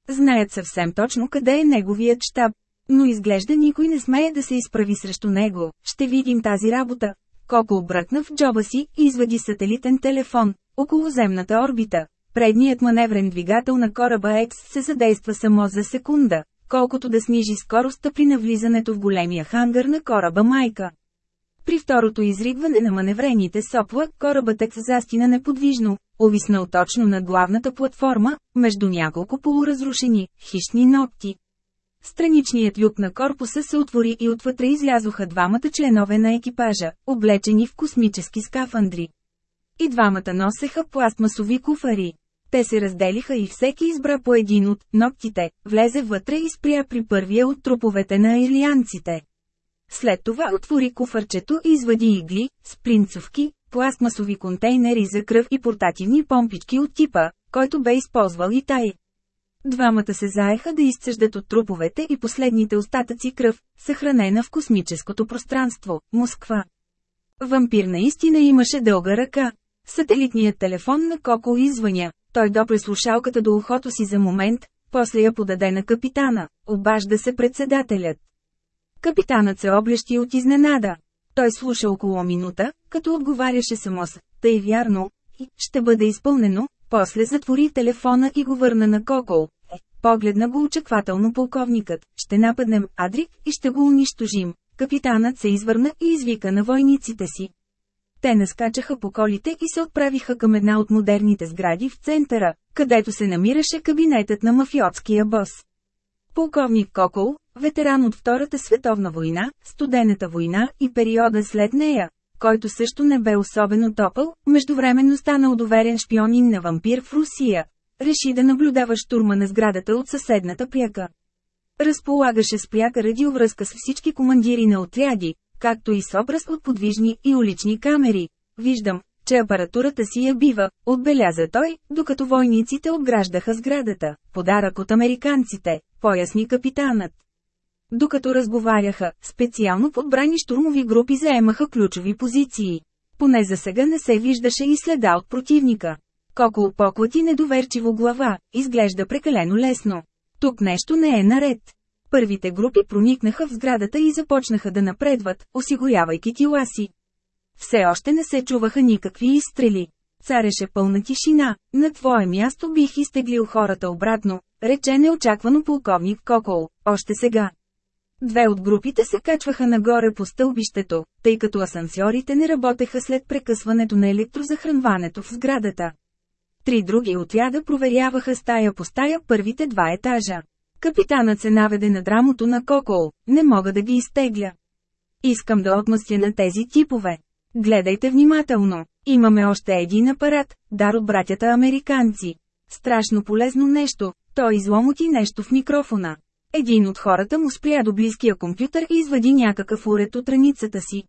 Знаят съвсем точно къде е неговият щаб. Но изглежда никой не смее да се изправи срещу него, ще видим тази работа, Коко бръкна в джоба си и извади сателитен телефон, около земната орбита. Предният маневрен двигател на кораба X се задейства само за секунда, колкото да снижи скоростта при навлизането в големия хангар на кораба Майка. При второто изригване на маневрените сопла, корабът X застина неподвижно, овиснал точно над главната платформа, между няколко полуразрушени, хищни ногти. Страничният люк на корпуса се отвори и отвътре излязоха двамата членове на екипажа, облечени в космически скафандри. И двамата носеха пластмасови куфари. Те се разделиха и всеки избра по един от ногтите, влезе вътре и спря при първия от труповете на илианците. След това отвори куфарчето и извади игли, спринцовки, пластмасови контейнери за кръв и портативни помпички от типа, който бе използвал и тай. Двамата се заеха да изцеждат от труповете и последните остатъци кръв, съхранена в космическото пространство, Москва. Вампир наистина имаше дълга ръка. Сателитният телефон на Коко извъня. Той допре слушалката до ухото си за момент, после я подаде на капитана. Обажда се председателят. Капитанът се облещи от изненада. Той слуша около минута, като отговаряше само с «Тъй вярно» и «Ще бъде изпълнено», после затвори телефона и го върна на Кокол. Погледна го очаквателно полковникът. Ще нападнем Адрик и ще го унищожим. Капитанът се извърна и извика на войниците си. Те наскачаха по колите и се отправиха към една от модерните сгради в центъра, където се намираше кабинетът на мафиотския бос. Полковник Кокол, ветеран от Втората световна война, Студената война и периода след нея, който също не бе особено топъл, междувременно стана удоверен шпионин на вампир в Русия. Реши да наблюдава штурма на сградата от съседната пяка. Разполагаше с пряка радиовръзка с всички командири на отряди, както и с образ от подвижни и улични камери. Виждам, че апаратурата си я бива, отбеляза той, докато войниците обграждаха сградата. Подарък от американците, поясни капитанът. Докато разговаряха, специално подбрани штурмови групи заемаха ключови позиции. Поне за сега не се виждаше и следа от противника. Кокол поклати недоверчиво глава, изглежда прекалено лесно. Тук нещо не е наред. Първите групи проникнаха в сградата и започнаха да напредват, осигурявайки тила си. Все още не се чуваха никакви изстрели. Цареше пълна тишина, на твое място бих изтеглил хората обратно, рече неочаквано полковник Кокол, още сега. Две от групите се качваха нагоре по стълбището, тъй като асансьорите не работеха след прекъсването на електрозахранването в сградата. Три други отряда проверяваха стая по стая първите два етажа. Капитанът се наведе на драмото на Кокол, не мога да ги изтегля. Искам да отмъстя на тези типове. Гледайте внимателно. Имаме още един апарат, дар от братята американци. Страшно полезно нещо, той изломоти нещо в микрофона. Един от хората му спря до близкия компютър и извади някакъв уред от раницата си.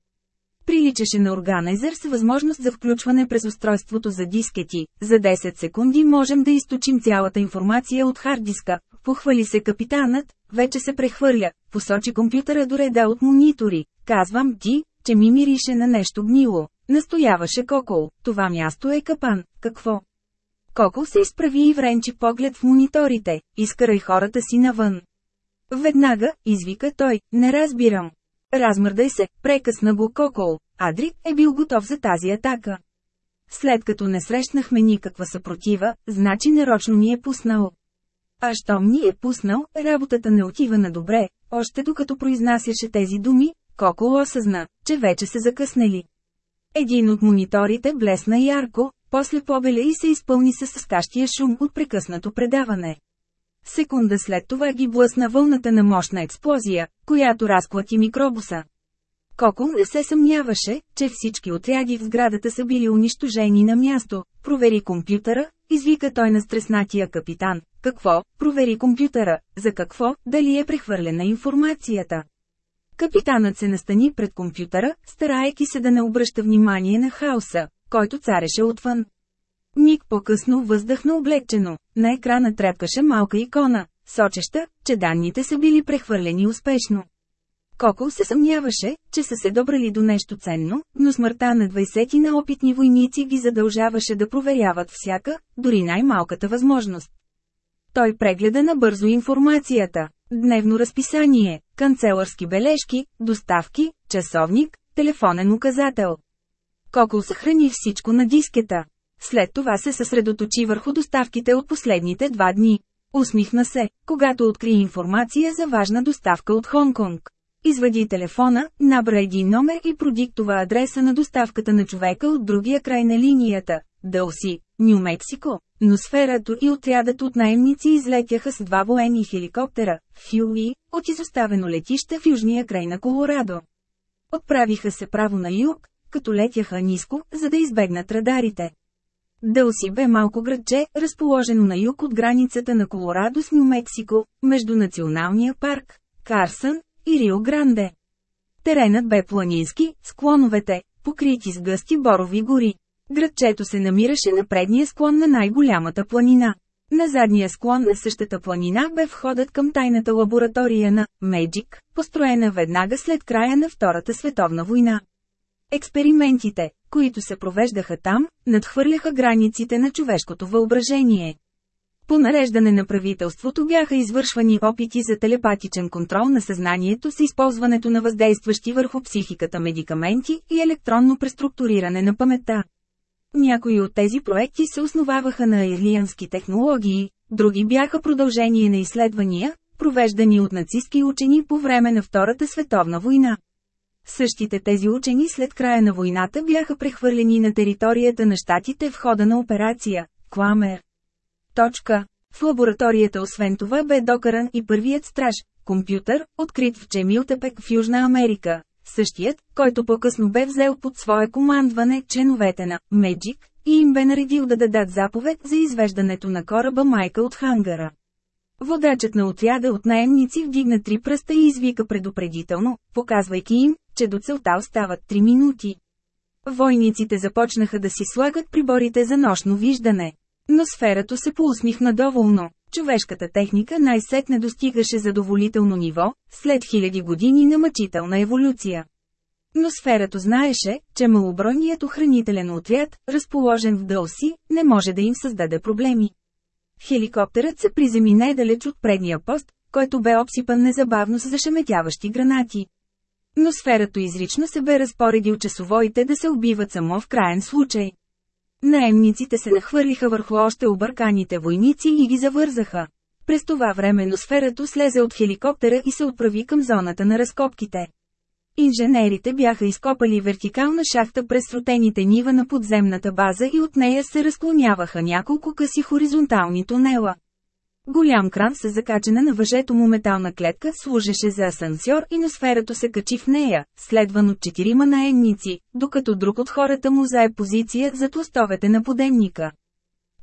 Приличаше на органайзер с възможност за включване през устройството за дискети. За 10 секунди можем да източим цялата информация от хардиска. Похвали се капитанът, вече се прехвърля, посочи компютъра до реда от монитори. Казвам ти, че ми мирише на нещо гнило. Настояваше Кокол, това място е капан, какво? Кокол се изправи и вренчи поглед в мониторите, изкарай хората си навън. Веднага, извика той, не разбирам. Размърдай се, прекъсна го Кокол. Адрик е бил готов за тази атака. След като не срещнахме никаква съпротива, значи нарочно ни е пуснал. А щом ни е пуснал, работата не отива на добре, още докато произнасяше тези думи, Кокол осъзна, че вече се закъснели. Един от мониторите блесна ярко, после побеля и се изпълни с съскащия шум от прекъснато предаване. Секунда след това ги блъсна вълната на мощна експлозия, която разклати микробуса. Кокол не се съмняваше, че всички отряди в сградата са били унищожени на място. Провери компютъра, извика той на стреснатия капитан. Какво? Провери компютъра. За какво? Дали е прехвърлена информацията? Капитанът се настани пред компютъра, стараейки се да не обръща внимание на хаоса, който цареше отвън. Миг по-късно въздъхна облегчено, на екрана трепкаше малка икона, сочеща, че данните са били прехвърлени успешно. Кокол се съмняваше, че са се добрали до нещо ценно, но смъртта на 20 на опитни войници ги задължаваше да проверяват всяка, дори най-малката възможност. Той прегледа набързо информацията. Дневно разписание, канцеларски бележки, доставки, часовник, телефонен указател. Кокол съхрани всичко на дискета. След това се съсредоточи върху доставките от последните два дни. Усмихна се, когато откри информация за важна доставка от Хонконг. Извади телефона, набра един номер и продиктова адреса на доставката на човека от другия край на линията – Дълси, Нью Мексико. Но сферато и отрядът от наемници излетяха с два военни хеликоптера – Хюи, от изоставено летище в южния край на Колорадо. Отправиха се право на юг, като летяха ниско, за да избегнат радарите. Дълси бе малко градче, разположено на юг от границата на Колорадо с Нью-Мексико, между Националния парк, Карсън и Рио Гранде. Теренът бе планински, склоновете, покрити с гъсти борови гори. Градчето се намираше на предния склон на най-голямата планина. На задния склон на същата планина бе входът към тайната лаборатория на Меджик, построена веднага след края на Втората световна война. Експериментите, които се провеждаха там, надхвърляха границите на човешкото въображение. По нареждане на правителството бяха извършвани опити за телепатичен контрол на съзнанието с използването на въздействащи върху психиката медикаменти и електронно преструктуриране на паметта. Някои от тези проекти се основаваха на ирлиански технологии, други бяха продължение на изследвания, провеждани от нацистски учени по време на Втората световна война. Същите тези учени след края на войната бяха прехвърлени на територията на щатите в хода на операция «Кламер». Точка. В лабораторията освен това бе докаран и първият страж, компютър, открит в Чемилтепек в Южна Америка. Същият, който по-късно бе взел под свое командване членовете на Меджик и им бе наредил да дадат заповед за извеждането на кораба Майка от хангара. Водачът на отряда от наемници вдигна три пръста и извика предупредително, показвайки им, че до целта остават три минути. Войниците започнаха да си слагат приборите за нощно виждане. Но сферато се поусмихна доволно. Човешката техника най-сетне достигаше задоволително ниво, след хиляди години на мъчителна еволюция. Но сферато знаеше, че малобройният охранителен отряд, разположен в Дълси, не може да им създаде проблеми. Хеликоптерът се приземи недалеч от предния пост, който бе обсипан незабавно с зашеметяващи гранати. Но сферато изрично се бе разпоредил часовоите да се убиват само в крайен случай. Наемниците се нахвърлиха върху още обърканите войници и ги завързаха. През това време носферато слезе от хеликоптера и се отправи към зоната на разкопките. Инженерите бяха изкопали вертикална шахта през срутените нива на подземната база и от нея се разклоняваха няколко къси хоризонтални тунела. Голям кран с закачена на въжето му метална клетка служеше за асансьор и на сферато се качи в нея, следван от четирима наемници, докато друг от хората му зае позиция за тластовете на подемника.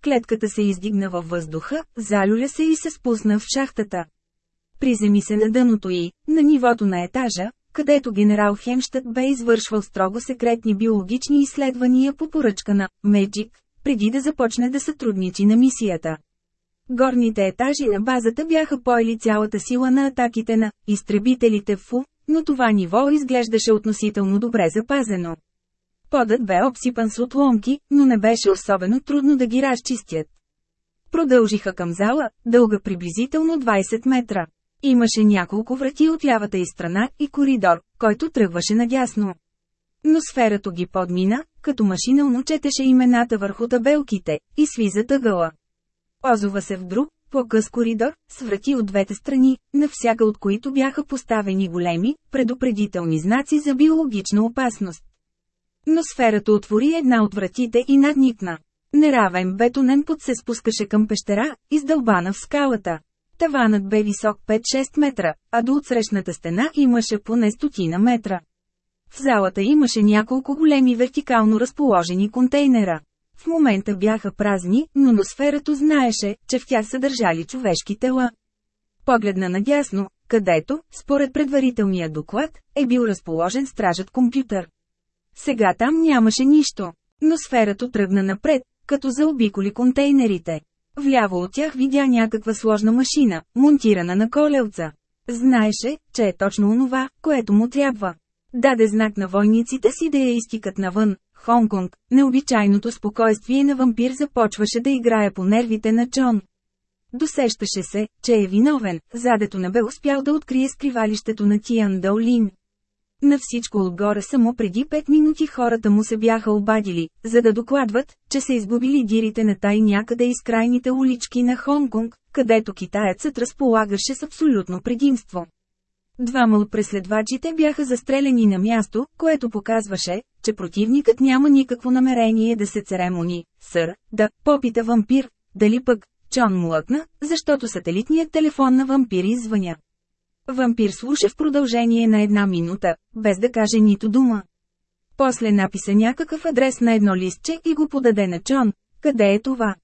Клетката се издигна във въздуха, залюля се и се спусна в шахтата. Приземи се на дъното и, на нивото на етажа, където генерал Хемштадт бе извършвал строго секретни биологични изследвания по поръчка на Меджик, преди да започне да сътрудничи на мисията. Горните етажи на базата бяха поели цялата сила на атаките на изтребителите ФУ, но това ниво изглеждаше относително добре запазено. Подът бе обсипан с отломки, но не беше особено трудно да ги разчистят. Продължиха към зала, дълга приблизително 20 метра. Имаше няколко врати от лявата и страна и коридор, който тръгваше надясно. Но сферато ги подмина, като машинално четеше имената върху табелките, и сви за тъгъла. Озова се в друг, по-къс коридор, с врати от двете страни, на всяка от които бяха поставени големи, предупредителни знаци за биологична опасност. Но сферата отвори една от вратите и надникна. Неравен бетонен път се спускаше към пещера, издълбана в скалата. Таванът бе висок 5-6 метра, а до отсрещната стена имаше поне стотина метра. В залата имаше няколко големи вертикално разположени контейнера. В момента бяха празни, но носферато знаеше, че в тях са държали човешки тела. Погледна надясно, където, според предварителния доклад, е бил разположен стражът компютър. Сега там нямаше нищо, но сферато тръгна напред, като заобиколи контейнерите. Вляво от тях видя някаква сложна машина, монтирана на колелца. Знаеше, че е точно онова, което му трябва. Даде знак на войниците си да я изтикат навън. Хонконг, необичайното спокойствие на вампир започваше да играе по нервите на Джон. Досещаше се, че е виновен, задето не бе успял да открие скривалището на Тиан Даолин. На всичко отгоре само преди 5 минути хората му се бяха обадили, за да докладват, че са изгубили дирите на тай някъде из крайните улички на Хонконг, където китаецът разполагаше с абсолютно предимство. Двама от преследвачите бяха застрелени на място, което показваше, че противникът няма никакво намерение да се церемони. Сър, да, попита вампир, дали пък, Чон млъкна, защото сателитният телефон на вампир извъня. Вампир слуша в продължение на една минута, без да каже нито дума. После написа някакъв адрес на едно листче и го подаде на Чон. Къде е това?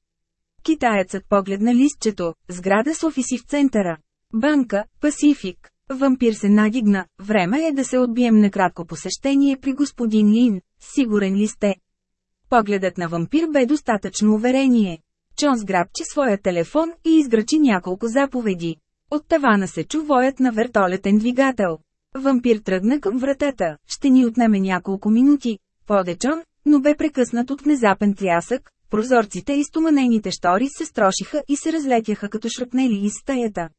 Китаецът погледна листчето, сграда с офиси в центъра. Банка, Пасифик. Вампир се надигна, време е да се отбием на кратко посещение при господин Лин, сигурен ли сте? Погледът на вампир бе достатъчно уверение. Чон сграбчи своя телефон и изграчи няколко заповеди. От тавана се чу воят на вертолетен двигател. Вампир тръгна към вратата, ще ни отнеме няколко минути. Подечон, но бе прекъснат от внезапен трясък, прозорците и стоманените штори се строшиха и се разлетяха като шрапнели из стаята.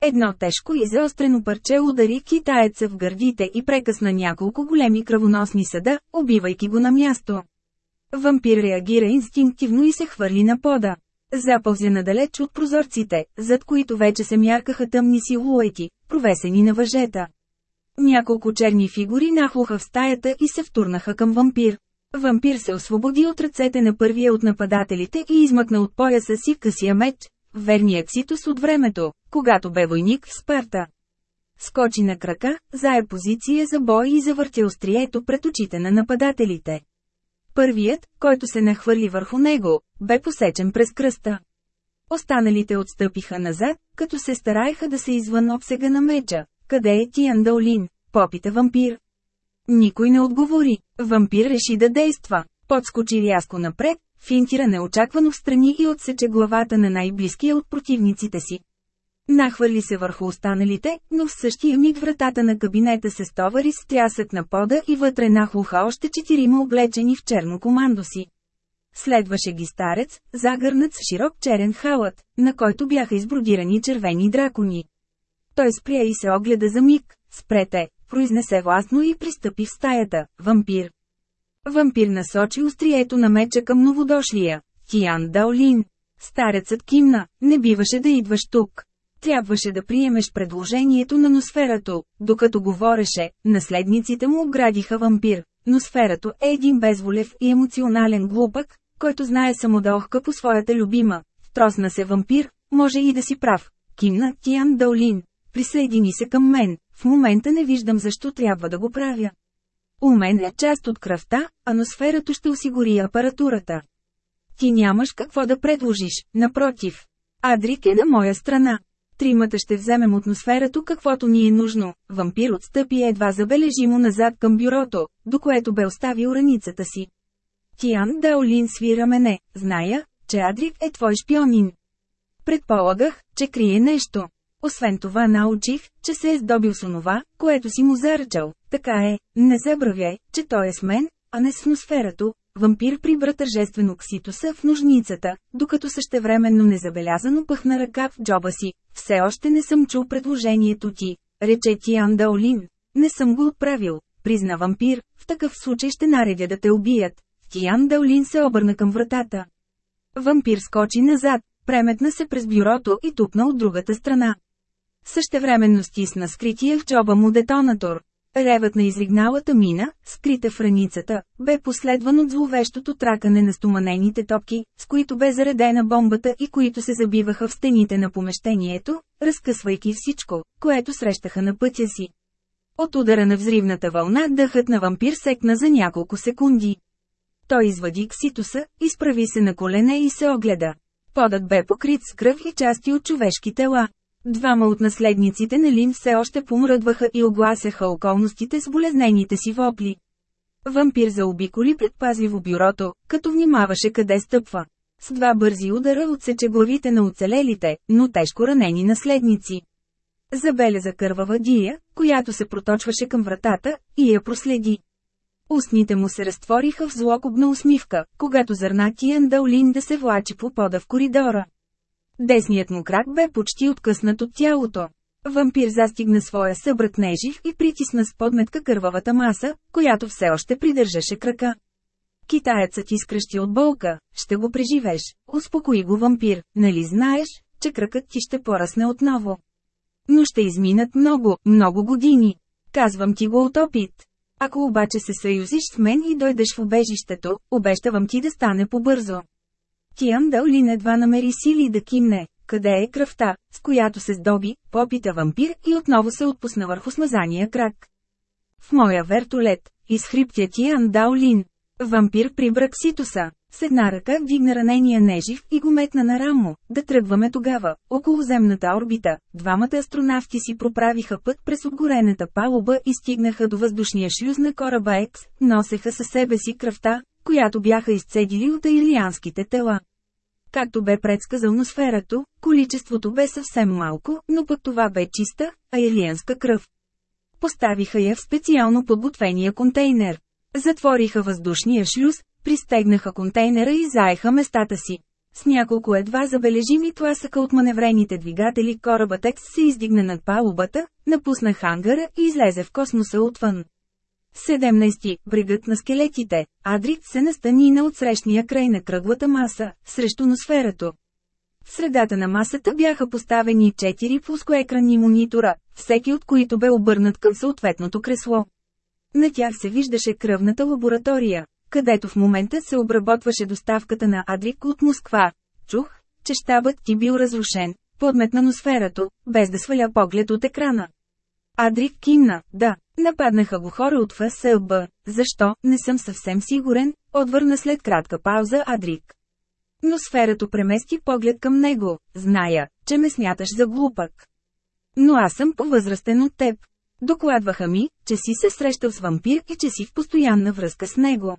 Едно тежко и заострено парче удари китаеца в гърдите и прекъсна няколко големи кръвоносни съда, убивайки го на място. Вампир реагира инстинктивно и се хвърли на пода. Запълзе надалеч от прозорците, зад които вече се мяркаха тъмни силуети, провесени на въжета. Няколко черни фигури нахлуха в стаята и се втурнаха към вампир. Вампир се освободи от ръцете на първия от нападателите и измъкна от пояса си късия меч, верния кситос от времето, когато бе войник в Спарта. Скочи на крака, зае позиция за бой и завъртя острието пред очите на нападателите. Първият, който се нахвърли върху него, бе посечен през кръста. Останалите отстъпиха назад, като се стараеха да се извън обсега на меча. Къде е Тиан Даолин? Попита вампир. Никой не отговори. Вампир реши да действа. Подскочи рязко напред, финтира неочаквано в страни и отсече главата на най-близкия от противниците си. Нахвърли се върху останалите, но в същия миг вратата на кабинета се стовари с трясък на пода и вътре нахлуха още четирима облечени в черно командо си. Следваше ги старец, загърнат с широк черен халат, на който бяха избродирани червени дракони. Той спря и се огледа за миг. Спрете, произнесе властно и пристъпи в стаята. Вампир. Вампир насочи острието на меча към новодошлия. Тиан Даолин. Старецът кимна, не биваше да идваш тук. Трябваше да приемеш предложението на носферато. Докато говореше, наследниците му оградиха вампир. Носферато е един безволев и емоционален глупък, който знае само да охка по своята любима. Тросна се вампир, може и да си прав. Кимна Тиан Даолин. Присъедини се към мен, в момента не виждам защо трябва да го правя. У мен е част от кръвта, а носферато ще осигури апаратурата. Ти нямаш какво да предложиш, напротив. Адрик е на моя страна. Тримата ще вземем атмосферато каквото ни е нужно. Вампир отстъпи едва забележимо назад към бюрото, до което бе оставил раницата си. Тиан Даолин свира мене, зная, че Адрик е твой шпионин. Предполагах, че крие нещо. Освен това научих, че се е здобил с онова, което си му заръчал. Така е, не забравяй, че той е с мен, а не с атмосферато. Вампир прибра тържествено кситоса в ножницата, докато същевременно незабелязано пъхна ръка в джоба си. Все още не съм чул предложението ти, рече Тиан Даолин. Не съм го отправил, призна вампир, в такъв случай ще наредя да те убият. Тиан Даолин се обърна към вратата. Вампир скочи назад, преметна се през бюрото и тупна от другата страна. Същевременно стисна скрития в джоба му детонатор. Ревът на изригналата мина, скрита в раницата, бе последван от зловещото тракане на стоманените топки, с които бе заредена бомбата и които се забиваха в стените на помещението, разкъсвайки всичко, което срещаха на пътя си. От удара на взривната вълна дъхът на вампир секна за няколко секунди. Той извади кситуса, изправи се на колене и се огледа. Подът бе покрит с кръв и части от човешки тела. Двама от наследниците на Лин все още помръдваха и огласяха околностите с болезнените си вопли. Вампир заобиколи предпазливо бюрото, като внимаваше къде стъпва. С два бързи удара отсече главите на оцелелите, но тежко ранени наследници. Забеляза кървава дия, която се проточваше към вратата, и я проследи. Устните му се разтвориха в злокобна усмивка, когато зърнатият Даулин да се влачи по пода в коридора. Десният му крак бе почти откъснат от тялото. Вампир застигна своя събрат нежив и притисна с подметка кървавата маса, която все още придържаше крака. Китаецът изкръщи от болка, ще го преживеш, успокои го вампир, нали знаеш, че кракът ти ще порасне отново. Но ще изминат много, много години. Казвам ти го от опит. Ако обаче се съюзиш с мен и дойдеш в убежището, обещавам ти да стане побързо. Тиан Даулин едва намери сили да кимне. Къде е кръвта, с която се здоби, попита вампир и отново се отпусна върху смазания крак. В моя вертолет, изхриптя Тиан Даулин. Вампир прибра кситуса. С една ръка вдигна ранения нежив и го метна на рамо. Да тръгваме тогава, около земната орбита. Двамата астронавти си проправиха път през отгорената палуба и стигнаха до въздушния шлюз на кораба Екс, носеха със себе си кръвта, която бяха изцедили от аилианските тела. Както бе предсказал носферато, количеството бе съвсем малко, но пък това бе чиста, аилианска кръв. Поставиха я в специално подготвения контейнер. Затвориха въздушния шлюз, пристегнаха контейнера и заеха местата си. С няколко едва забележими тласъка от маневрените двигатели корабът Екс се издигна над палубата, напусна хангара и излезе в космоса отвън. 17. Брегът на скелетите. Адрит се настани на отсрещния край на кръглата маса, срещу носферато. В средата на масата бяха поставени четири плоскоекранни монитора, всеки от които бе обърнат към съответното кресло. На тях се виждаше кръвната лаборатория. Където в момента се обработваше доставката на Адрик от Москва. Чух, че щабът ти бил разрушен, подметна носферато, без да сваля поглед от екрана. Адрик кимна, да, нападнаха го хора от ФСБ, защо, не съм съвсем сигурен, отвърна след кратка пауза Адрик. Но сферато премести поглед към него, зная, че ме смяташ за глупък. Но аз съм по-възрастен от теб. Докладваха ми, че си се срещал с вампир и че си в постоянна връзка с него.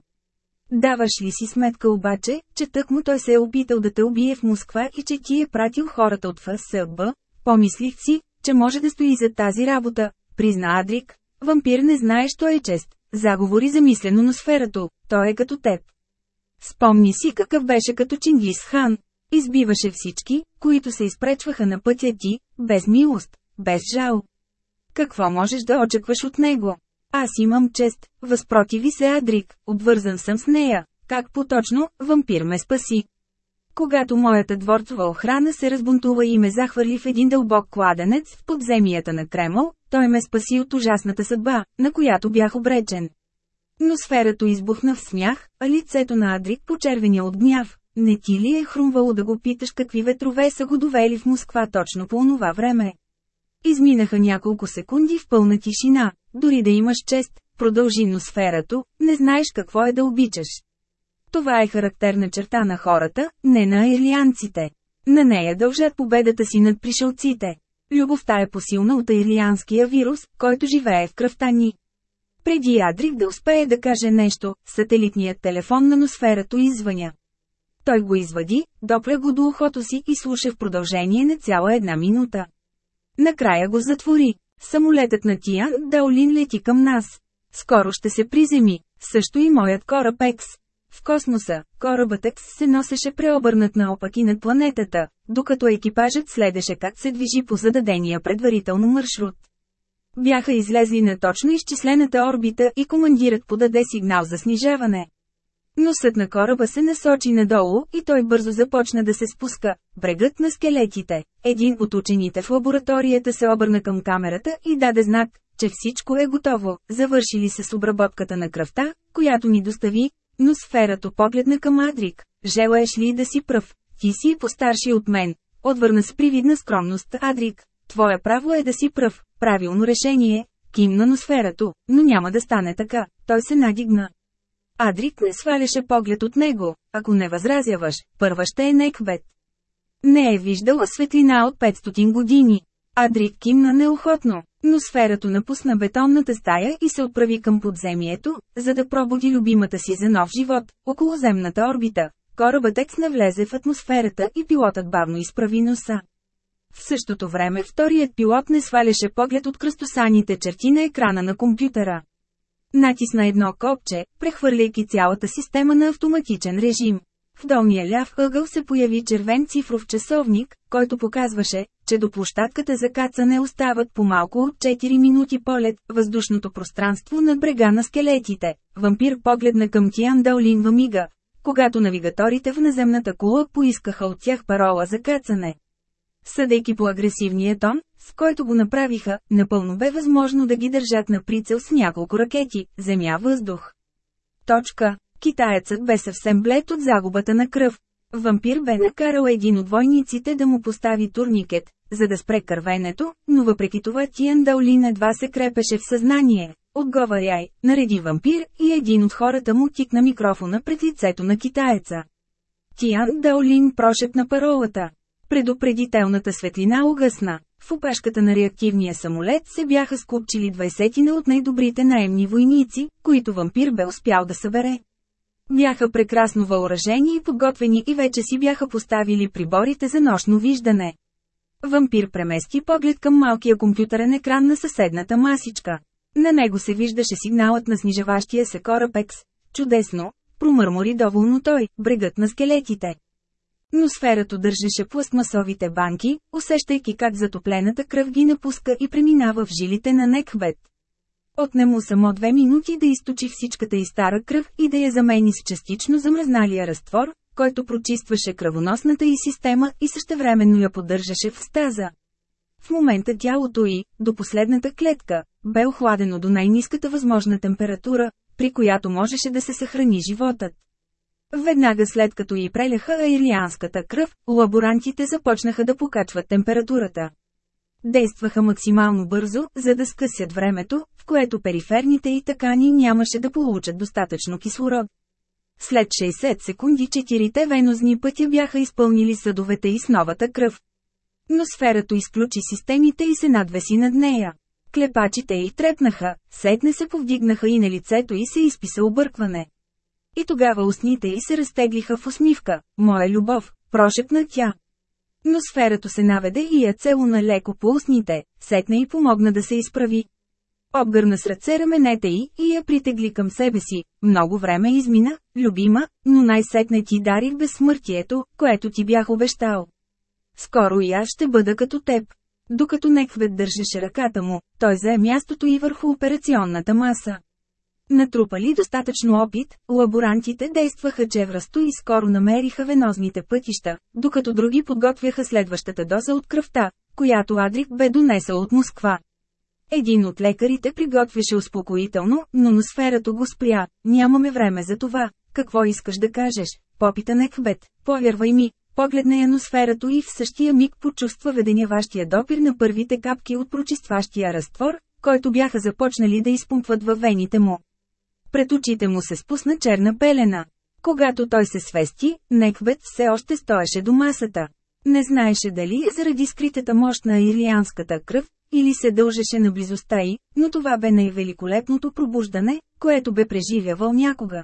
Даваш ли си сметка обаче, че тъкмо той се е опитал да те убие в Москва и че ти е пратил хората от ФСБ? Помислих си, че може да стои за тази работа, призна Адрик. Вампир не знае, що е чест. Заговори замислено на сферато, той е като теб. Спомни си какъв беше като Чингис хан. Избиваше всички, които се изпречваха на пътя ти, без милост, без жал. Какво можеш да очакваш от него? Аз имам чест, възпротиви се Адрик, обвързан съм с нея. Как поточно, вампир ме спаси. Когато моята дворцова охрана се разбунтува и ме захвърли в един дълбок кладенец в подземията на Кремъл, той ме спаси от ужасната съдба, на която бях обречен. Но сферато избухна в смях, а лицето на Адрик почервения от гняв. Не ти ли е хрумвало да го питаш какви ветрове са го довели в Москва точно по онова време? Изминаха няколко секунди в пълна тишина, дори да имаш чест, продължи носферато, не знаеш какво е да обичаш. Това е характерна черта на хората, не на ирлианците. На нея дължат победата си над пришелците. Любовта е посилна от ирлианския вирус, който живее в кръвта ни. Преди Адрик да успее да каже нещо, сателитният телефон на носферато извъня. Той го извади, допля го до ухото си и слуша в продължение на цяла една минута. Накрая го затвори. Самолетът на Тиан Даолин лети към нас. Скоро ще се приземи, също и моят кораб Екс. В космоса, корабът Екс се носеше преобърнат наопаки над планетата, докато екипажът следеше как се движи по зададения предварително маршрут. Бяха излезли на точно изчислената орбита и командирът подаде сигнал за снижаване. Носът на кораба се насочи надолу и той бързо започна да се спуска. Брегът на скелетите. Един от учените в лабораторията се обърна към камерата и даде знак, че всичко е готово. Завършили се с обработката на кръвта, която ни достави, но сферато погледна към Адрик. Желаеш ли да си пръв? Ти си постарши от мен. Отвърна с привидна скромност Адрик. Твоя право е да си пръв. Правилно решение. Кимна на сферато, но няма да стане така. Той се надигна. Адрик не сваляше поглед от него, ако не възразяваш, първа ще е Некбет. Не е виждала светлина от 500 години. Адрик кимна неохотно, но сферато напусна бетонната стая и се отправи към подземието, за да пробуди любимата си за нов живот, около земната орбита. Корабът Екс навлезе в атмосферата и пилотът бавно изправи носа. В същото време вторият пилот не сваляше поглед от кръстосаните черти на екрана на компютъра. Натисна едно копче, прехвърляйки цялата система на автоматичен режим. В долния ляв ъгъл се появи червен цифров часовник, който показваше, че до площадката за кацане остават по-малко от 4 минути полет, въздушното пространство над брега на скелетите. Вампир погледна към Тиан Даолин въмига, когато навигаторите в наземната кула поискаха от тях парола за кацане. Съдейки по агресивния тон, с който го направиха, напълно бе възможно да ги държат на прицел с няколко ракети, земя-въздух. Точка. Китаецът бе съвсем блед от загубата на кръв. Вампир бе накарал един от войниците да му постави турникет, за да спре кървенето, но въпреки това Тиан Даолин едва се крепеше в съзнание. Отговаряй, нареди вампир и един от хората му тикна микрофона пред лицето на китаеца. Тиан Даолин прошепна паролата. Предупредителната светлина угасна. В опашката на реактивния самолет се бяха скупчили 20 от най-добрите наемни войници, които вампир бе успял да събере. Бяха прекрасно въоръжени и подготвени и вече си бяха поставили приборите за нощно виждане. Вампир премести поглед към малкия компютърен екран на съседната масичка. На него се виждаше сигналът на снижаващия се корабекс. Чудесно, промърмори доволно той, брегът на скелетите. Но сферато държеше пластмасовите банки, усещайки как затоплената кръв ги напуска и преминава в жилите на Некбет. Отне му само две минути да източи всичката и стара кръв и да я замени с частично замръзналия разтвор, който прочистваше кръвоносната й система и същевременно я поддържаше в стаза. В момента тялото й, до последната клетка, бе охладено до най-низката възможна температура, при която можеше да се съхрани животът. Веднага след като и преляха аирлианската кръв, лаборантите започнаха да покачват температурата. Действаха максимално бързо, за да скъсят времето, в което периферните и такани нямаше да получат достатъчно кислород. След 60 секунди четирите венозни пътя бяха изпълнили съдовете и с новата кръв. Но сферато изключи системите и се надвеси над нея. Клепачите й трепнаха, сетне се повдигнаха и на лицето й се изписа объркване. И тогава устните й се разтеглиха в усмивка. Моя любов, прошепна тя. Но сферато се наведе и я целуна леко по устните, сетне и помогна да се изправи. Обгърна с ръце раменете й и я притегли към себе си. Много време измина, любима, но най-сетне ти дарих безсмъртието, което ти бях обещал. Скоро и аз ще бъда като теб. Докато Неквет държеше ръката му, той зае мястото и върху операционната маса. Натрупали достатъчно опит, лаборантите действаха чевръсто и скоро намериха венозните пътища, докато други подготвяха следващата доза от кръвта, която Адрик бе донесъл от Москва. Един от лекарите приготвяше успокоително, но носферата го спря. Нямаме време за това. Какво искаш да кажеш? Попита Некбет. Повярвай ми. Погледна яносферато и в същия миг почувства веденяващия допир на първите капки от прочистващия разтвор, който бяха започнали да изпумпват във вените му. Пред очите му се спусна черна пелена. Когато той се свести, Некбет все още стоеше до масата. Не знаеше дали е заради скритата мощ на ирлианската кръв, или се дължеше на близостта й, но това бе най-великолепното пробуждане, което бе преживявал някога.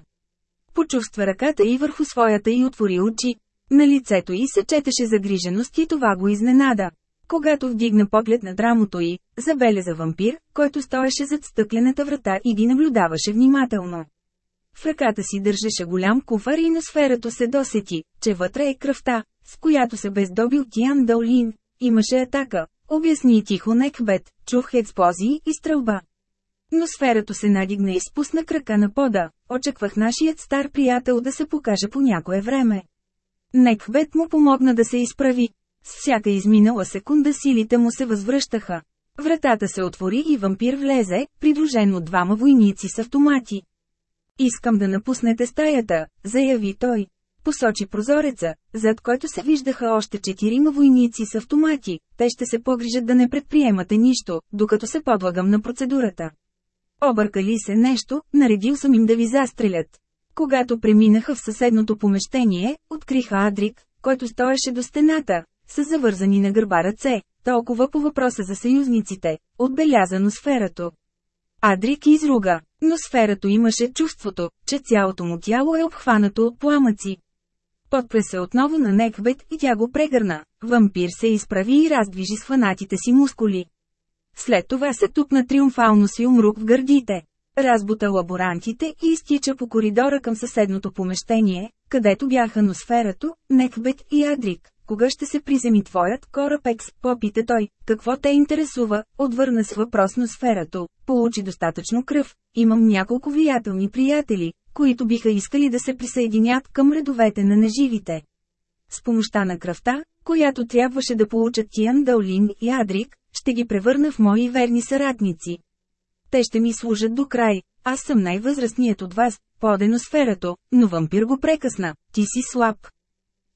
Почувства ръката и върху своята и отвори очи. На лицето й се четеше загриженост и това го изненада. Когато вдигна поглед над рамото й, забеляза вампир, който стоеше зад стъклената врата и ги наблюдаваше внимателно. В ръката си държеше голям куфар и на сферата се досети, че вътре е кръвта, с която се бездобил Тиан Даолин. Имаше атака, обясни тихо Некбет, чух експлозии и стрелба. Но сферата се надигна и спусна крака на пода, очаквах нашият стар приятел да се покаже по някое време. Некбет му помогна да се изправи. С всяка изминала секунда силите му се възвръщаха. Вратата се отвори и вампир влезе, придружен от двама войници с автомати. Искам да напуснете стаята, заяви той. Посочи прозореца, зад който се виждаха още четирима войници с автомати, те ще се погрижат да не предприемате нищо, докато се подлагам на процедурата. Объркали се нещо, наредил съм им да ви застрелят. Когато преминаха в съседното помещение, откриха Адрик, който стоеше до стената, с завързани на гърба ръце, толкова по въпроса за съюзниците, отбелязано сферато. Адрик изруга, но сферато имаше чувството, че цялото му тяло е обхванато от пламъци. Подпре се отново на Некбет и тя го прегърна. Вампир се изправи и раздвижи схванатите си мускули. След това се тупна триумфално си умрук в гърдите. Разбута лаборантите и изтича по коридора към съседното помещение, където бяха носферато, Некбет и Адрик. Кога ще се приземи твоят корапекс, попита той, какво те интересува, отвърна с въпрос на сферато, получи достатъчно кръв, имам няколко влиятелни приятели, които биха искали да се присъединят към редовете на неживите. С помощта на кръвта, която трябваше да получат Тиан Даулин и Адрик, ще ги превърна в мои верни съратници. Те ще ми служат до край, аз съм най-възрастният от вас, подено сферато, но вампир го прекъсна, ти си слаб.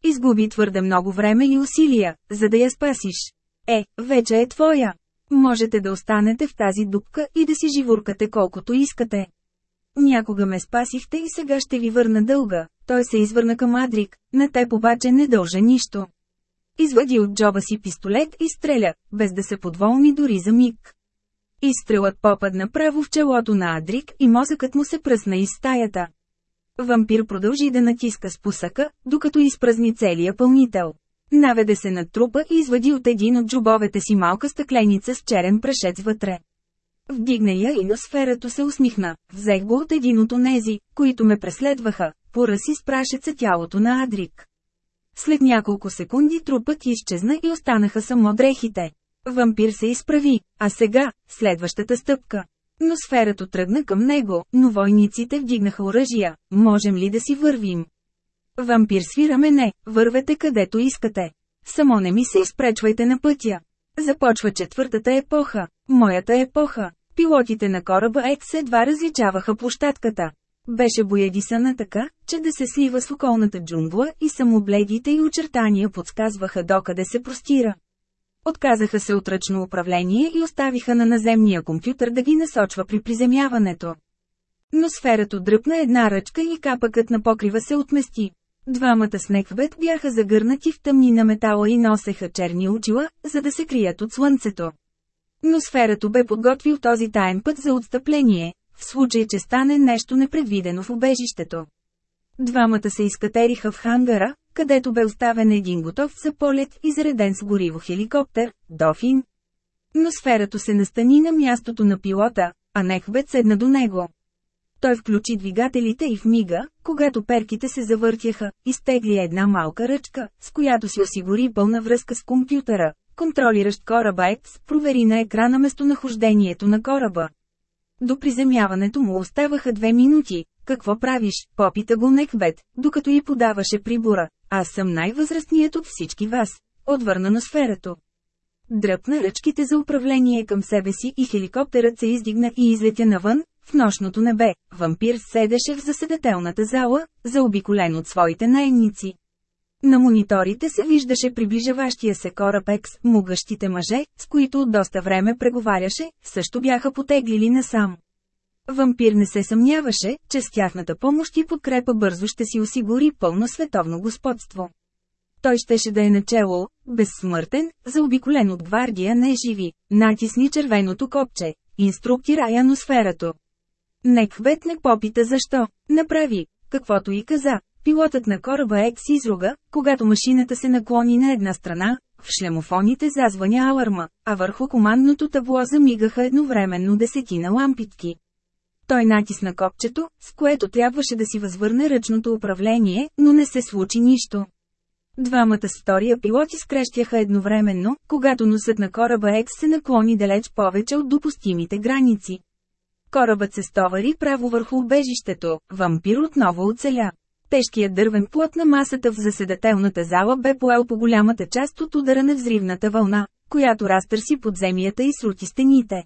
Изгуби твърде много време и усилия, за да я спасиш. Е, вече е твоя. Можете да останете в тази дупка и да си живуркате колкото искате. Някога ме спасихте и сега ще ви върна дълга. Той се извърна към Адрик, на теб обаче не дължа нищо. Извади от джоба си пистолет и стреля, без да се подволни дори за миг. Изстрелът попадна право в челото на Адрик и мозъкът му се пръсна из стаята. Вампир продължи да натиска спусъка, докато изпразни целия пълнител. Наведе се над трупа и извади от един от джобовете си малка стъкленица с черен прашец вътре. Вдигна я и на сферато се усмихна. Взех го от един от онези, които ме преследваха, поръси с прашеца тялото на Адрик. След няколко секунди трупът изчезна и останаха само дрехите. Вампир се изправи, а сега, следващата стъпка. Но сферато тръгна към него, но войниците вдигнаха оръжия. Можем ли да си вървим? Вампир свира мене, вървете където искате. Само не ми се изпречвайте на пътя. Започва четвъртата епоха, моята епоха. Пилотите на кораба X едва различаваха площадката. Беше боядисана така, че да се слива с околната джунгла и самобледите и очертания подсказваха докъде се простира. Отказаха се от ръчно управление и оставиха на наземния компютър да ги насочва при приземяването. Но сферата дръпна една ръчка и капъкът на покрива се отмести. Двамата с Неквет бяха загърнати в тъмни на метала и носеха черни очила, за да се крият от слънцето. Но сферата бе подготвил този таен път за отстъпление, в случай, че стане нещо непредвидено в убежището. Двамата се изкатериха в хангара, където бе оставен един готов за полет и зареден с гориво хеликоптер, Дофин. Но сферата се настани на мястото на пилота, а Нехбет седна до него. Той включи двигателите и в мига, когато перките се завъртяха, изтегли една малка ръчка, с която си осигури пълна връзка с компютъра, контролиращ кораба X, провери на екрана местонахождението на кораба. До приземяването му оставаха две минути. Какво правиш? Попита го Некбет, докато й подаваше прибора. Аз съм най-възрастният от всички вас. Отвърна на сферато. Дръпна ръчките за управление към себе си и хеликоптерът се издигна и излетя навън, в нощното небе. Вампир седеше в заседателната зала, заобиколен от своите наемници. На мониторите се виждаше приближаващия се кораб Екс, могъщите мъже, с които от доста време преговаряше, също бяха потеглили насам. Вампир не се съмняваше, че с тяхната помощ и подкрепа бързо ще си осигури пълно световно господство. Той щеше да е начело, безсмъртен, заобиколен от гвардия не живи, натисни червеното копче, инструктира яносферато. Неквет не попита защо, направи, каквото и каза, Пилотът на кораба Екс изруга, когато машината се наклони на една страна, в шлемофоните зазвъня аларма, а върху командното табло замигаха едновременно десетина лампитки. Той натисна копчето, с което трябваше да си възвърне ръчното управление, но не се случи нищо. Двамата втория пилоти скрещяха едновременно, когато носът на кораба Екс се наклони далеч повече от допустимите граници. Корабът се стовари право върху убежището, вампир отново оцеля. Тежкият дървен плът на масата в заседателната зала бе поел по голямата част от удара на взривната вълна, която разтърси подземията и срути стените.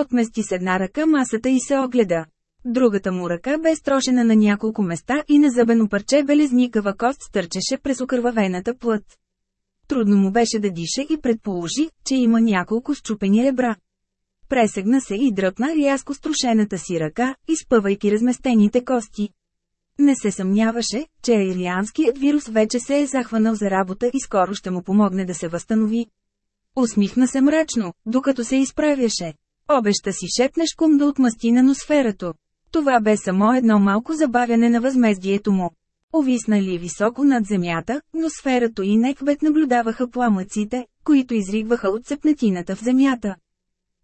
Отмести с една ръка масата и се огледа. Другата му ръка бе строшена на няколко места и на зъбено парче белезникава кост стърчеше през окървавената плът. Трудно му беше да диша и предположи, че има няколко щупени ребра. Пресегна се и дръпна рязко струшената си ръка, изпъвайки разместените кости. Не се съмняваше, че аирианският вирус вече се е захванал за работа и скоро ще му помогне да се възстанови. Усмихна се мрачно, докато се изправяше. Обеща си шепнеш кум да отмъсти на носферато. Това бе само едно малко забавяне на възмездието му. Овиснали високо над земята, но сферато и Некбет наблюдаваха пламъците, които изригваха от цепнатината в земята.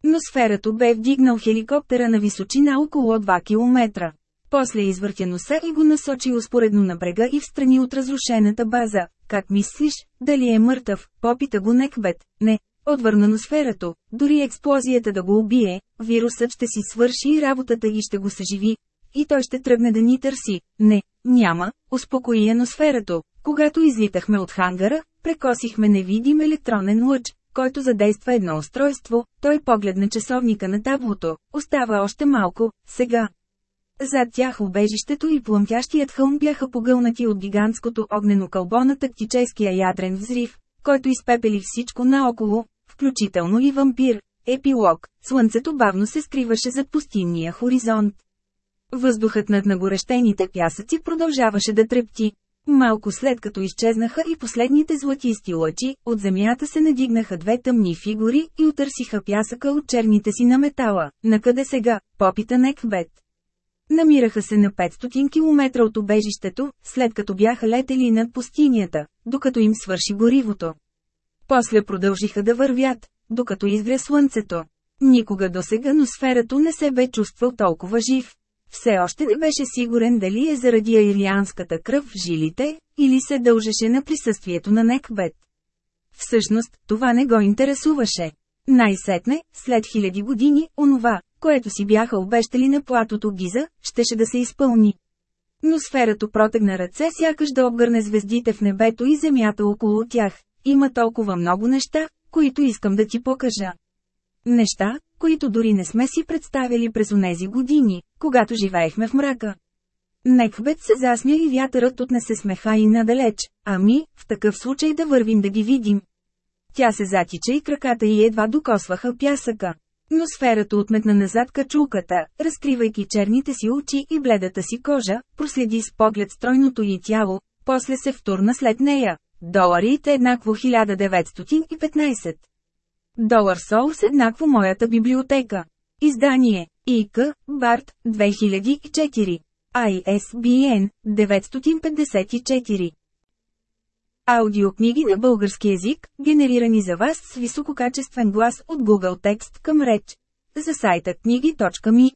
Но сферато бе вдигнал хеликоптера на височина около 2 км. После извъртя носа и го насочи успоредно на брега и встрани от разрушената база. Как мислиш, дали е мъртъв? Попита го Некбет. Не, отвърна носферато. Дори експлозията да го убие, вирусът ще си свърши работата и ще го съживи. И той ще тръгне да ни търси. Не, няма, успокои еносферато. Когато излитахме от хангара, прекосихме невидим електронен лъч, който задейства едно устройство, той погледна часовника на таблото. Остава още малко, сега. Зад тях убежището и плъмтящият хълм бяха погълнати от гигантското огнено кълбо на тактическия ядрен взрив, който изпепели всичко наоколо, включително и вампир. Епилог. Слънцето бавно се скриваше зад пустинния хоризонт. Въздухът над нагорещените пясъци продължаваше да трепти. Малко след като изчезнаха и последните златисти лъчи, от земята се надигнаха две тъмни фигури и утърсиха пясъка от черните си на метала. Накъде сега? Попита Некбет. Намираха се на 500 км от обежището, след като бяха летели над пустинята, докато им свърши горивото. После продължиха да вървят, докато изгря слънцето. Никога досега сферато не се бе чувствал толкова жив. Все още не беше сигурен дали е заради аирианската кръв в жилите, или се дължеше на присъствието на Некбет. Всъщност, това не го интересуваше. Най-сетне, след хиляди години, онова, което си бяха обещали на платото Гиза, щеше да се изпълни. Но сферата протегна ръце сякаш да обгърне звездите в небето и земята около тях. Има толкова много неща, които искам да ти покажа. Неща, които дори не сме си представили през онези години, когато живеехме в мрака. Неквбет се засмя и вятърът отнесе смеха и надалеч, ами, в такъв случай да вървим да ги видим. Тя се затича и краката й едва докосваха пясъка. Но сферата отметна назад качулката, разкривайки черните си очи и бледата си кожа, проследи с поглед стройното й тяло, после се втурна след нея. Доларите еднакво 1915. Долар Соус еднакво моята библиотека. Издание. ИК, Барт, 2004. ISBN 954. Аудиокниги на български язик, генерирани за вас с висококачествен глас от Google Текст към реч. За сайта книги.ми